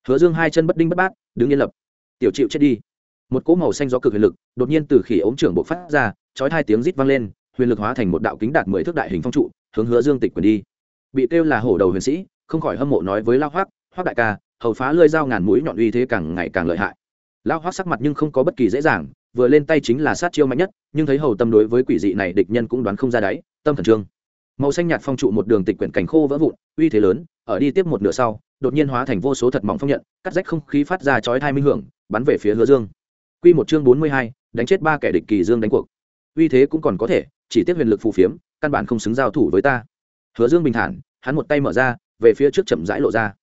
Hứa dương hai chân bất đinh bất bát, đứng yên lập. Tiểu chịu chết đi. Một cỗ màu xanh gió cực huyền lực đột nhiên từ khỉ ống trưởng bộ phát ra, chói hai tiếng rít vang lên, huyền lực hóa thành một đạo kính đạt mười thước đại hình phong trụ, hướng hứa dương tịch quyền đi. Bị kêu là hổ đầu huyền sĩ không khỏi hâm mộ nói với lao hoác hoác đại ca hầu phá lơi dao ngàn mũi nhọn uy thế càng ngày càng lợi hại lao hoác sắc mặt nhưng không có bất kỳ dễ dàng vừa lên tay chính là sát chiêu mạnh nhất nhưng thấy hầu tâm đối với quỷ dị này địch nhân cũng đoán không ra đáy tâm thần trương màu xanh nhạt phong trụ một đường tịch quyển cảnh khô vỡ vụn uy thế lớn ở đi tiếp một nửa sau đột nhiên hóa thành vô số thật mỏng phong nhận cắt rách không khí phát ra chói thai minh hưởng bắn về phía hứa dương Quy một chương 42, đánh chết ba kẻ địch kỳ dương đánh cuộc. Uy thế cũng còn có thể, chỉ tiếc huyền lực phù phiếm, căn bản không xứng giao thủ với ta. Hứa Dương bình thản, hắn một tay mở ra, về phía trước chậm rãi lộ ra.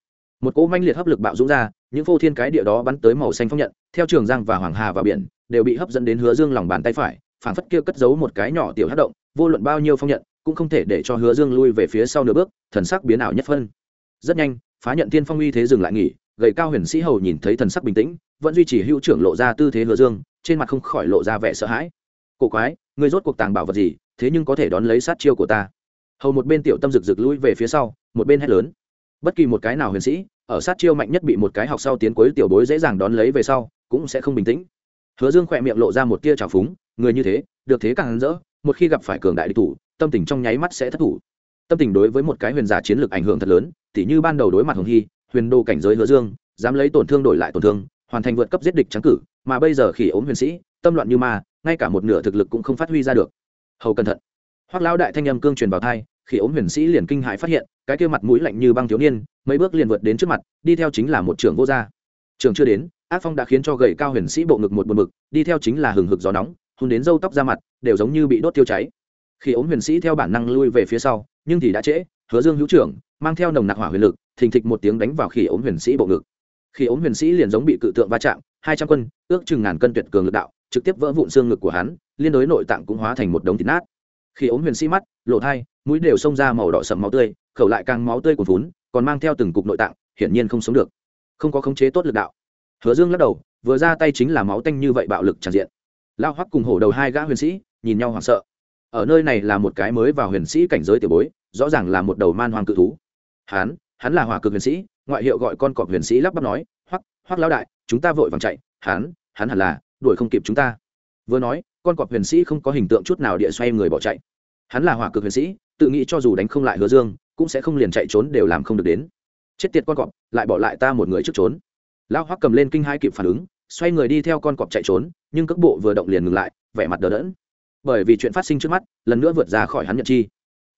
Một cỗ manh liệt hấp lực bạo dũng ra, những phô thiên cái địa đó bắn tới màu xanh phong nhận, theo trường giang và hoàng hà và biển, đều bị hấp dẫn đến Hứa Dương lòng bàn tay phải, phảng phất kia cất giấu một cái nhỏ tiểu hấp động, vô luận bao nhiêu phong nhận, cũng không thể để cho Hứa Dương lui về phía sau nửa bước, thần sắc biến ảo nhất phân. Rất nhanh, phá nhận tiên phong uy thế dừng lại nghỉ, gầy cao huyền sĩ hầu nhìn thấy thần sắc bình tĩnh, vẫn duy trì hữu trưởng lộ ra tư thế hứa dương trên mặt không khỏi lộ ra vẻ sợ hãi cổ quái người rốt cuộc tàng bảo vật gì thế nhưng có thể đón lấy sát chiêu của ta hầu một bên tiểu tâm rực rực lui về phía sau một bên hét lớn. Bất kỳ một cái nào huyền sĩ, ở sát chiêu mạnh nhất bị một cái học sau tiến cuối tiểu bối dễ dàng đón lấy về sau, cũng sẽ không bình tĩnh. Hứa dương khỏe miệng lộ ra một tia trào phúng, người như thế, được thế càng rỡ, một khi gặp phải cường đại địch thủ, tâm tình trong nháy mắt sẽ thất thủ. Tâm tình đối với một cái huyền giả chiến lược ảnh hưởng thật lớn, tỉ như ban đầu đối mặt hồng hy, huyền đô cảnh giới hứa dương, dám lấy tổn thương đổi lại tổn thương, hoàn thành vượt cấp giết địch trắng cử, mà bây giờ khi ốm huyền sĩ, tâm loạn như ma, ngay cả một nửa thực lực cũng không phát huy ra được. Hầu cẩn thận. Hoác lão đại thanh âm cương truyền vào thai khi ốm huyền sĩ liền kinh hãi phát hiện, cái kia mặt mũi lạnh như băng thiếu niên, mấy bước liền vượt đến trước mặt, đi theo chính là một trưởng vô gia. Trường chưa đến, ác phong đã khiến cho gầy cao huyền sĩ bộ ngực một buồn mực đi theo chính là hừng hực gió nóng hôn đến râu tóc ra mặt, đều giống như bị đốt tiêu cháy. Khi ốm huyền sĩ theo bản năng lui về phía sau, nhưng thì đã trễ, hứa dương hữu trưởng, mang theo nồng nặc hỏa huyền lực, thình thịch một tiếng đánh vào khi ốm huyền sĩ bộ ngực. Khi ốm huyền sĩ liền giống bị cự tượng va chạm, hai trăm quân, ước chừng ngàn cân tuyệt cường lực đạo, trực tiếp vỡ vụn xương ngực của hắn, liên đối nội tạng cũng hóa thành một đống thịt nát khi ốm huyền sĩ mắt lộ thai, mũi đều xông ra màu đỏ sầm máu tươi, khẩu lại càng máu tươi cuồn vốn còn mang theo từng cục nội tạng, hiển nhiên không sống được. Không có khống chế tốt lực đạo. Hứa dương lắc đầu, vừa ra tay chính là máu tanh như vậy bạo lực tràn diện. Lao hoắc cùng hổ đầu hai gã huyền sĩ, nhìn nhau hoảng sợ. Ở nơi này là một cái mới vào huyền sĩ cảnh giới tiểu bối, rõ ràng là một đầu man hoàng cự thú. Hắn hắn là hỏa cực huyền sĩ, ngoại hiệu gọi con cọp huyền sĩ lắp bắp nói, hoắc hoắc lão đại, chúng ta vội vàng chạy. Hắn hắn hẳn là đuổi không kịp chúng ta vừa nói, con cọp huyền sĩ không có hình tượng chút nào địa xoay người bỏ chạy. Hắn là hỏa cực huyền sĩ, tự nghĩ cho dù đánh không lại hứa dương, cũng sẽ không liền chạy trốn đều làm không được đến. Chết tiệt con cọp lại bỏ lại ta một người trước trốn. Lão hoắc cầm lên kinh hai kịp phản ứng, xoay người đi theo con cọp chạy trốn, nhưng cước bộ vừa động liền ngừng lại, vẻ mặt đờ đẫn. Bởi vì chuyện phát sinh trước mắt, lần nữa vượt ra khỏi hắn nhận chi.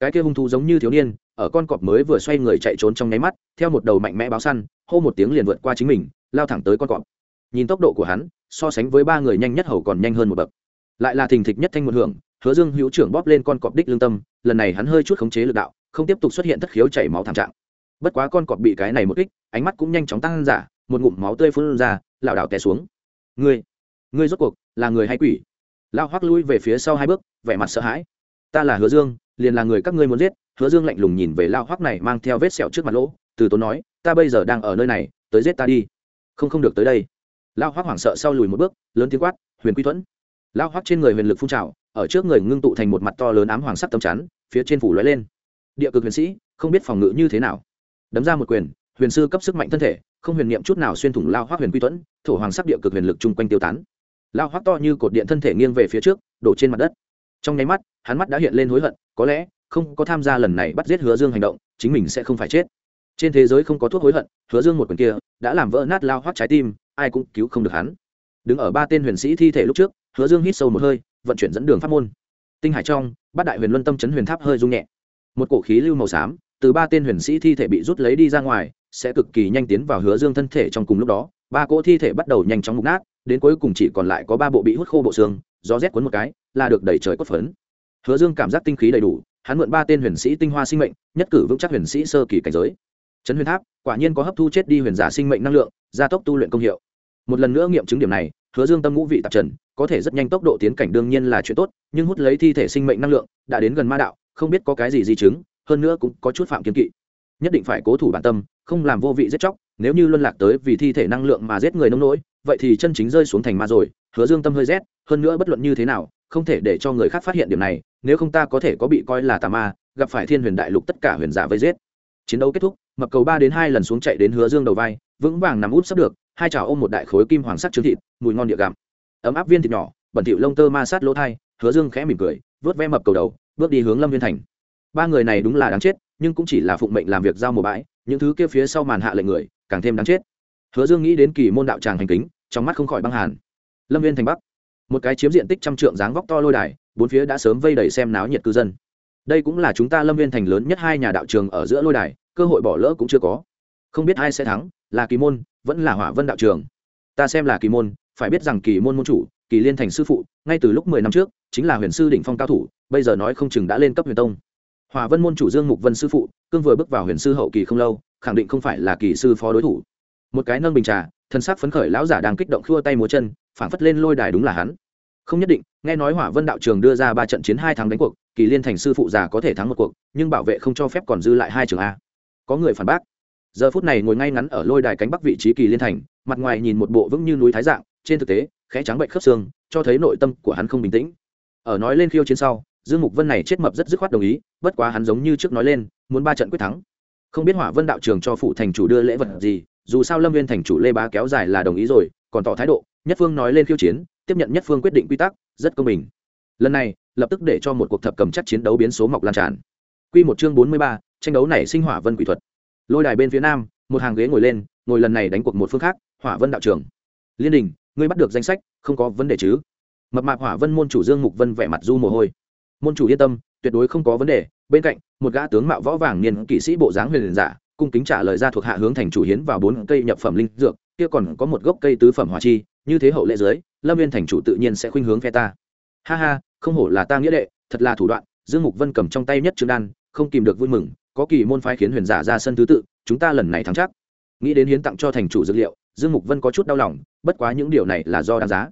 Cái kia hung thú giống như thiếu niên, ở con cọp mới vừa xoay người chạy trốn trong nháy mắt, theo một đầu mạnh mẽ báo săn, hô một tiếng liền vượt qua chính mình, lao thẳng tới con cọp nhìn tốc độ của hắn, so sánh với ba người nhanh nhất hầu còn nhanh hơn một bậc. Lại là thình thịch nhất thanh một hưởng, hứa dương hữu trưởng bóp lên con cọp đích lương tâm, lần này hắn hơi chút khống chế lực đạo, không tiếp tục xuất hiện thất khiếu chảy máu thảm trạng. Bất quá con cọp bị cái này một kích, ánh mắt cũng nhanh chóng tăng giả, một ngụm máu tươi phun ra, lảo đảo té xuống. Ngươi ngươi rốt cuộc là người hay quỷ? Lao hoắc lui về phía sau hai bước, vẻ mặt sợ hãi. Ta là hứa dương, liền là người các ngươi muốn giết. Hứa dương lạnh lùng nhìn về lao hoắc này mang theo vết sẹo trước mặt lỗ, từ tốn nói, ta bây giờ đang ở nơi này, tới giết ta đi. Không không được tới đây lao hoắc hoảng sợ sau lùi một bước, lớn tiếng quát, huyền quy thuẫn. Lao hoắc trên người huyền lực phun trào, ở trước người ngưng tụ thành một mặt to lớn ám hoàng sắc tấm chắn, phía trên phủ lóe lên. Địa cực huyền sĩ, không biết phòng ngự như thế nào. Đấm ra một quyền, huyền sư cấp sức mạnh thân thể, không huyền niệm chút nào xuyên thủng lao hoắc huyền quy thuẫn, thổ hoàng sắc địa cực huyền lực chung quanh tiêu tán. Lao hoắc to như cột điện thân thể nghiêng về phía trước, đổ trên mặt đất. Trong nháy mắt, hắn mắt đã hiện lên hối hận, có lẽ không có tham gia lần này bắt giết hứa dương hành động, chính mình sẽ không phải chết. Trên thế giới không có thuốc hối hận, hứa dương một quyền kia đã làm vỡ nát lao hoắc trái tim ai cũng cứu không được hắn. Đứng ở ba tên huyền sĩ thi thể lúc trước, hứa dương hít sâu một hơi, vận chuyển dẫn đường pháp môn. Tinh hải trong, bát đại huyền luân tâm chấn huyền tháp hơi rung nhẹ. Một cổ khí lưu màu xám, từ ba tên huyền sĩ thi thể bị rút lấy đi ra ngoài, sẽ cực kỳ nhanh tiến vào hứa dương thân thể trong cùng lúc đó, ba cỗ thi thể bắt đầu nhanh chóng mục nát, đến cuối cùng chỉ còn lại có ba bộ bị hút khô bộ xương, gió rét cuốn một cái, là được đẩy trời cốt phấn. Hứa dương cảm giác tinh khí đầy đủ, hắn mượn ba tên huyền sĩ tinh hoa sinh mệnh, nhất cử vững chắc huyền sĩ sơ kỳ cảnh giới. Trấn huyền tháp quả nhiên có hấp thu chết đi huyền giả sinh mệnh năng lượng, gia tốc tu luyện công hiệu. Một lần nữa nghiệm chứng điểm này, hứa dương tâm ngũ vị tạp trần, có thể rất nhanh tốc độ tiến cảnh đương nhiên là chuyện tốt, nhưng hút lấy thi thể sinh mệnh năng lượng, đã đến gần ma đạo, không biết có cái gì di chứng, hơn nữa cũng có chút phạm kiến kỵ. Nhất định phải cố thủ bản tâm, không làm vô vị giết chóc, nếu như luân lạc tới vì thi thể năng lượng mà giết người nông nỗi, vậy thì chân chính rơi xuống thành ma rồi, hứa dương tâm hơi rét, hơn nữa bất luận như thế nào, không thể để cho người khác phát hiện điểm này, nếu không ta có thể có bị coi là tà ma, gặp phải thiên huyền đại lục tất cả huyền giả vây giết. Chiến đấu kết thúc mập cầu ba đến hai lần xuống chạy đến hứa dương đầu vai, vững vàng nằm út sắp được, hai chảo ôm một đại khối kim hoàng sắt trứng thịt, mùi ngon địa gặm. Ấm áp viên thịt nhỏ, bẩn thịu lông tơ ma sát lỗ thai, hứa dương khẽ mỉm cười, vớt ve mập cầu đầu, bước đi hướng lâm viên thành. Ba người này đúng là đáng chết, nhưng cũng chỉ là phụng mệnh làm việc giao mùa bãi, những thứ kia phía sau màn hạ lệnh người, càng thêm đáng chết. Hứa dương nghĩ đến kỳ môn đạo tràng hành kính, trong mắt không khỏi băng hàn. Lâm viên thành bắc, một cái chiếm diện tích trăm trượng dáng vóc to lôi đài, bốn phía đã sớm vây đầy xem náo nhiệt cư dân. Đây cũng là chúng ta lâm viên thành lớn nhất hai nhà đạo trường ở giữa lôi đài cơ hội bỏ lỡ cũng chưa có. Không biết ai sẽ thắng, là kỳ môn, vẫn là hỏa vân đạo trường. Ta xem là kỳ môn, phải biết rằng kỳ môn môn chủ, kỳ liên thành sư phụ, ngay từ lúc mười năm trước, chính là huyền sư đỉnh phong cao thủ, bây giờ nói không chừng đã lên cấp huyền tông. Hòa vân môn chủ dương mục vân sư phụ, cương vừa bước vào huyền sư hậu kỳ không lâu, khẳng định không phải là kỳ sư phó đối thủ. Một cái nâng bình trà, thân xác phấn khởi lão giả đang kích động khua tay múa chân, phảng phất lên lôi đài đúng là hắn. Không nhất định, nghe nói hỏa vân đạo trường đưa ra ba trận chiến hai tháng đánh cuộc, kỳ liên thành sư phụ già có thể thắng một cuộc, nhưng bảo vệ không cho phép còn dư lại hai trường a có người phản bác. Giờ phút này ngồi ngay ngắn ở lôi đài cánh bắc vị trí kỳ liên thành mặt ngoài nhìn một bộ vững như núi thái dạng trên thực tế khẽ trắng bệnh khớp xương cho thấy nội tâm của hắn không bình tĩnh. Ở nói lên khiêu chiến sau dương mục vân này chết mập rất dứt khoát đồng ý bất quá hắn giống như trước nói lên muốn ba trận quyết thắng. Không biết hỏa vân đạo trường cho phụ thành chủ đưa lễ vật gì dù sao lâm viên thành chủ lê bá kéo dài là đồng ý rồi còn tỏ thái độ nhất phương nói lên khiêu chiến tiếp nhận nhất phương quyết định quy tắc rất công bình. Lần này lập tức để cho một cuộc thập cầm chắc chiến đấu biến số mọc lan tràn. Quy một chương bốn mươi ba, tranh đấu này sinh hỏa vân quỷ thuật. Lôi đài bên phía nam, một hàng ghế ngồi lên, ngồi lần này đánh cuộc một phương khác, hỏa vân đạo trưởng. Liên đình, ngươi bắt được danh sách, không có vấn đề chứ? Mập mạc hỏa vân môn chủ dương mục vân vẻ mặt du mồ hôi. Môn chủ yên tâm, tuyệt đối không có vấn đề. Bên cạnh, một gã tướng mạo võ vàng niên kỵ sĩ bộ dáng huyền giả, cung kính trả lời ra thuộc hạ hướng thành chủ hiến vào bốn cây nhập phẩm linh dược, kia còn có một gốc cây tứ phẩm hỏa chi, như thế hậu lệ dưới, lâm viên thành chủ tự nhiên sẽ khuynh hướng phe ta. Ha ha, không hổ là ta nghĩa đệ, thật là thủ đoạn. Dương mục vân cầm trong tay nhất trương đan, không kìm được vui mừng có kỳ môn phái khiến huyền giả ra sân thứ tự, chúng ta lần này thắng chắc. Nghĩ đến hiến tặng cho thành chủ dược liệu, dương mục vân có chút đau lòng, bất quá những điều này là do đáng giá.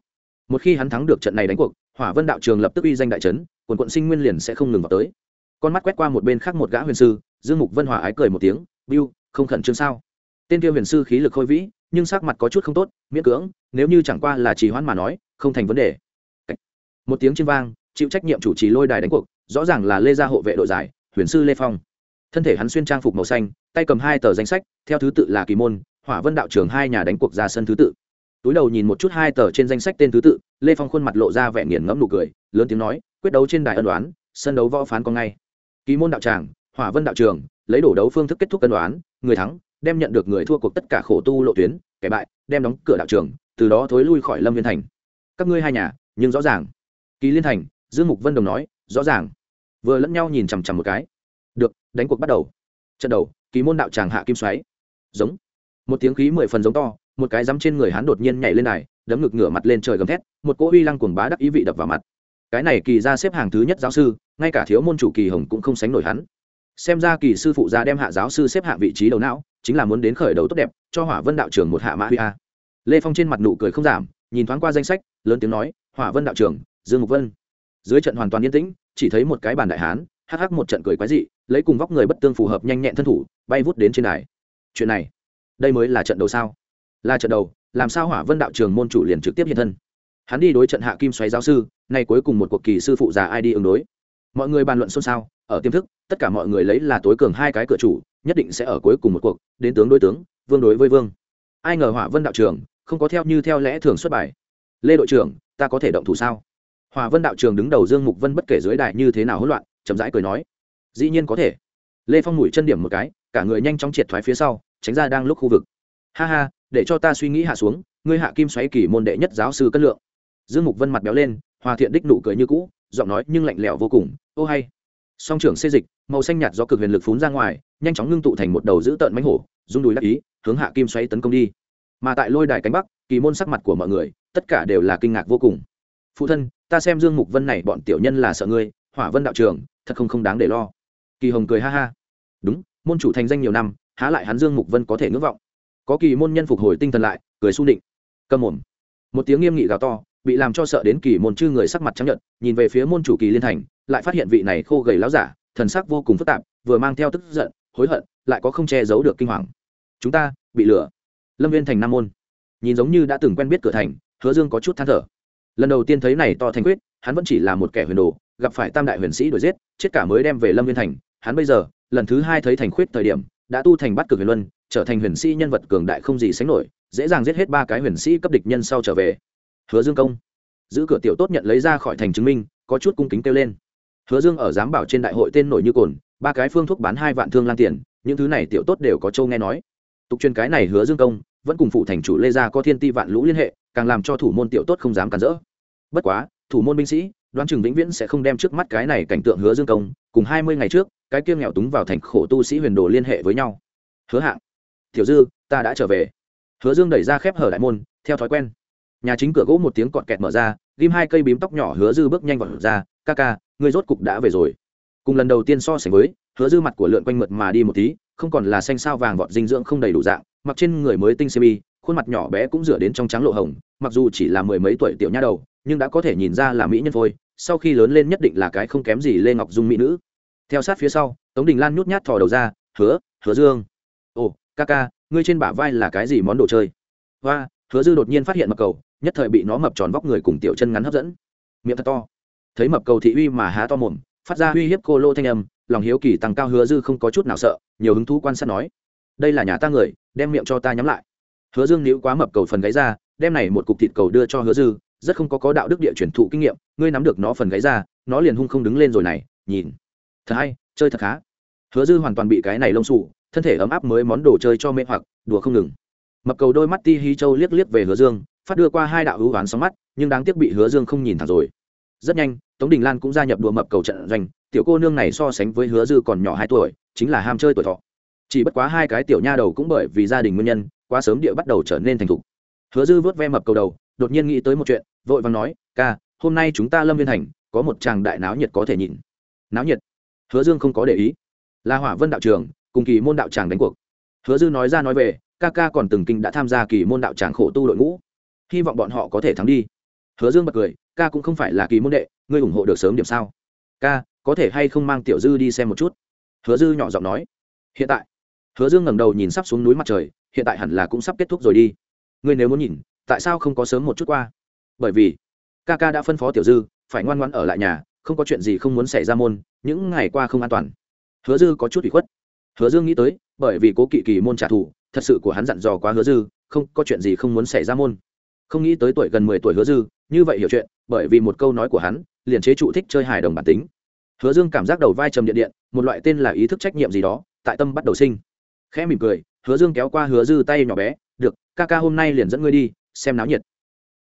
Một khi hắn thắng được trận này đánh cuộc, hỏa vân đạo trường lập tức uy danh đại trấn, quần quận sinh nguyên liền sẽ không ngừng vào tới. Con mắt quét qua một bên khác một gã huyền sư, dương mục vân hòa ái cười một tiếng, biu, không khẩn trương sao? Tên kia huyền sư khí lực khôi vĩ, nhưng sắc mặt có chút không tốt, miễn cưỡng, nếu như chẳng qua là trì hoãn mà nói, không thành vấn đề. Một tiếng trên vang, chịu trách nhiệm chủ trì lôi đài đánh cuộc, rõ ràng là lê gia hộ vệ đội giải, huyền sư lê phong thân thể hắn xuyên trang phục màu xanh, tay cầm hai tờ danh sách, theo thứ tự là kỳ môn, hỏa vân đạo trường hai nhà đánh cuộc ra sân thứ tự. Túi đầu nhìn một chút hai tờ trên danh sách tên thứ tự, lê phong khuôn mặt lộ ra vẻ nghiền ngẫm nụ cười, lớn tiếng nói, quyết đấu trên đài ân đoán sân đấu võ phán có ngay. Kỳ môn đạo tràng, hỏa vân đạo trường, lấy đổ đấu phương thức kết thúc cân đoán người thắng, đem nhận được người thua cuộc tất cả khổ tu lộ tuyến, kẻ bại, đem đóng cửa đạo trường, từ đó thối lui khỏi lâm viên thành. Các ngươi hai nhà, nhưng rõ ràng. Kỳ liên thành, dương mục vân đồng nói, rõ ràng. Vừa lẫn nhau nhìn chằm chằm một cái đánh cuộc bắt đầu. Trận đầu, kỳ môn đạo tràng hạ kim xoáy. Giống. Một tiếng khí mười phần giống to, một cái dám trên người hắn đột nhiên nhảy lên này đấm ngực ngửa mặt lên trời gầm thét, một cỗ uy lăng cuồng bá đắc ý vị đập vào mặt. Cái này kỳ ra xếp hàng thứ nhất giáo sư, ngay cả thiếu môn chủ kỳ hồng cũng không sánh nổi hắn. Xem ra kỳ sư phụ gia đem hạ giáo sư xếp hạng vị trí đầu não, chính là muốn đến khởi đầu tốt đẹp, cho hỏa vân đạo trường một hạ mã huy a. Lê phong trên mặt nụ cười không giảm, nhìn thoáng qua danh sách, lớn tiếng nói, hỏa vân đạo trường dương mục vân. Dưới trận hoàn toàn yên tĩnh, chỉ thấy một cái bàn đại hán, hắc hắc một trận cười quái dị lấy cùng vóc người bất tương phù hợp nhanh nhẹn thân thủ, bay vút đến trên đài. Chuyện này, đây mới là trận đầu sao? Là trận đầu, làm sao hỏa vân đạo trường môn chủ liền trực tiếp hiện thân? Hắn đi đối trận hạ kim xoáy giáo sư, nay cuối cùng một cuộc kỳ sư phụ già ai đi ứng đối. Mọi người bàn luận xôn xao, ở tiềm thức, tất cả mọi người lấy là tối cường hai cái cửa chủ, nhất định sẽ ở cuối cùng một cuộc, đến tướng đối tướng, vương đối với vương. Ai ngờ hỏa vân đạo trường không có theo như theo lẽ thường xuất bài. Lê đội trưởng, ta có thể động thủ sao? Hỏa vân đạo trường đứng đầu dương mục vân bất kể dưới đài như thế nào hỗn loạn, chậm rãi cười nói dĩ nhiên có thể. Lê phong mũi chân điểm một cái, cả người nhanh chóng triệt thoái phía sau, tránh ra đang lúc khu vực. Ha ha, để cho ta suy nghĩ hạ xuống, ngươi hạ kim xoáy kỳ môn đệ nhất giáo sư cân lượng. Dương mục vân mặt béo lên, hòa thiện đích nụ cười như cũ, giọng nói nhưng lạnh lẽo vô cùng, ô hay. Song trưởng xê dịch, màu xanh nhạt do cực huyền lực phún ra ngoài, nhanh chóng ngưng tụ thành một đầu dữ tợn mánh hổ, rung đùi đắc ý, hướng hạ kim xoáy tấn công đi. Mà tại lôi đài cánh bắc, kỳ môn sắc mặt của mọi người, tất cả đều là kinh ngạc vô cùng. Phụ thân, ta xem dương mục vân này bọn tiểu nhân là sợ ngươi, hỏa vân đạo trường thật không không đáng để lo kỳ hồng cười ha ha. Đúng, môn chủ thành danh nhiều năm, há lại hắn dương mục vân có thể ngưỡng vọng. Có kỳ môn nhân phục hồi tinh thần lại, cười su định cầm mồm. Một tiếng nghiêm nghị gào to, bị làm cho sợ đến kỳ môn chư người sắc mặt trắng nhận nhìn về phía môn chủ kỳ liên thành, lại phát hiện vị này khô gầy láo giả, thần sắc vô cùng phức tạp, vừa mang theo tức giận, hối hận, lại có không che giấu được kinh hoàng. Chúng ta, bị lừa. Lâm viên thành nam môn. Nhìn giống như đã từng quen biết cửa thành, hứa dương có chút than thở. Lần đầu tiên thấy này to thành quyết, hắn vẫn chỉ là một kẻ huyền đồ, gặp phải tam đại huyền sĩ đuổi giết, chết cả mới đem về lâm viên thành hắn bây giờ, lần thứ hai thấy thành khuyết thời điểm, đã tu thành bắt cực huyền luân, trở thành huyền sĩ nhân vật cường đại không gì sánh nổi, dễ dàng giết hết ba cái huyền sĩ cấp địch nhân sau trở về. Hứa dương công. Giữ cửa tiểu tốt nhận lấy ra khỏi thành chứng minh, có chút cung kính kêu lên. Hứa dương ở giám bảo trên đại hội tên nổi như cồn, ba cái phương thuốc bán hai vạn thương lan tiền, những thứ này tiểu tốt đều có châu nghe nói. Tục truyền cái này hứa dương công, vẫn cùng phụ thành chủ lê gia có thiên ti vạn lũ liên hệ, càng làm cho thủ môn tiểu tốt không dám cản rỡ. Bất quá, thủ môn binh sĩ, đoán chừng vĩnh viễn sẽ không đem trước mắt cái này cảnh tượng hứa dương công, cùng hai mươi ngày trước cái kia nghèo túng vào thành khổ tu sĩ huyền đồ liên hệ với nhau. Hứa hạng, tiểu dư, ta đã trở về. Hứa dương đẩy ra khép hở đại môn, theo thói quen. Nhà chính cửa gỗ một tiếng cọt kẹt mở ra, ghim hai cây bím tóc nhỏ hứa dư bước nhanh vào ra, ca ca người rốt cục đã về rồi. Cùng lần đầu tiên so sánh với, hứa dư mặt của lượn quanh mượt mà đi một tí, không còn là xanh sao vàng vọt dinh dưỡng không đầy đủ dạng, mặc trên người mới tinh semi, khuôn mặt nhỏ bé cũng rửa đến trong trắng lộ hồng, mặc dù chỉ là mười mấy tuổi tiểu nha đầu, nhưng đã có thể nhìn ra là mỹ nhân phôi, sau khi lớn lên nhất định là cái không kém gì lê ngọc dung mỹ nữ theo sát phía sau, tống đình lan nhút nhát thò đầu ra, hứa hứa dương. Ồ, ca ca, ngươi trên bả vai là cái gì món đồ chơi? Và hứa dư đột nhiên phát hiện mập cầu, nhất thời bị nó mập tròn vóc người cùng tiểu chân ngắn hấp dẫn. Miệng thật to. Thấy mập cầu thị uy mà há to mồm, phát ra uy hiếp cô lô thanh âm, lòng hiếu kỳ tăng cao hứa dư không có chút nào sợ, nhiều hứng thú quan sát nói, đây là nhà ta người, đem miệng cho ta nhắm lại. Hứa dương níu quá mập cầu phần gáy ra, đem này một cục thịt cầu đưa cho hứa dư rất không có có đạo đức địa truyền thụ kinh nghiệm, ngươi nắm được nó phần gáy ra, nó liền hung không đứng lên rồi này, nhìn thật hay, chơi thật khá. Hứa dư hoàn toàn bị cái này lông sụ thân thể ấm áp mới món đồ chơi cho mê hoặc, đùa không ngừng. Mập cầu đôi mắt ti hí châu liếc liếc về hứa dương, phát đưa qua hai đạo hữu oán sóng mắt, nhưng đáng tiếc bị hứa dương không nhìn thẳng rồi. Rất nhanh, tống đình lan cũng gia nhập đùa mập cầu trận doanh, tiểu cô nương này so sánh với hứa dư còn nhỏ hai tuổi, chính là ham chơi tuổi thọ. Chỉ bất quá hai cái tiểu nha đầu cũng bởi vì gia đình nguyên nhân, quá sớm địa bắt đầu trở nên thành thục. Hứa dư vớt ve mập cầu đầu, đột nhiên nghĩ tới một chuyện, vội vàng nói, ca, hôm nay chúng ta lâm viên thành, có một chàng đại náo nhiệt có thể nhìn. Náo nhiệt? Hứa dương không có để ý. Là hỏa vân đạo trường cùng kỳ môn đạo tràng đánh cuộc. Hứa dư nói ra nói về, ca ca còn từng kinh đã tham gia kỳ môn đạo tràng khổ tu đội ngũ. Hy vọng bọn họ có thể thắng đi. Hứa dương bật cười, ca cũng không phải là kỳ môn đệ, ngươi ủng hộ được sớm điểm sao? Ca, có thể hay không mang tiểu dư đi xem một chút? Hứa dư nhỏ giọng nói. Hiện tại. Hứa dương ngẩng đầu nhìn sắp xuống núi mặt trời, hiện tại hẳn là cũng sắp kết thúc rồi đi. Ngươi nếu muốn nhìn, tại sao không có sớm một chút qua? Bởi vì, ca ca đã phân phó tiểu dư, phải ngoan ngoãn ở lại nhà không có chuyện gì không muốn xảy ra môn, những ngày qua không an toàn. Hứa dư có chút bị khuất. Hứa dương nghĩ tới, bởi vì cố kỵ kỳ môn trả thù, thật sự của hắn dặn dò quá hứa dư, không, có chuyện gì không muốn xảy ra môn. Không nghĩ tới tuổi gần mười tuổi hứa dư, như vậy hiểu chuyện, bởi vì một câu nói của hắn, liền chế trụ thích chơi hài đồng bản tính. Hứa dương cảm giác đầu vai trầm điện điện, một loại tên là ý thức trách nhiệm gì đó, tại tâm bắt đầu sinh. Khẽ mỉm cười, hứa dương kéo qua hứa dư tay nhỏ bé, được, ca ca hôm nay liền dẫn ngươi đi, xem náo nhiệt.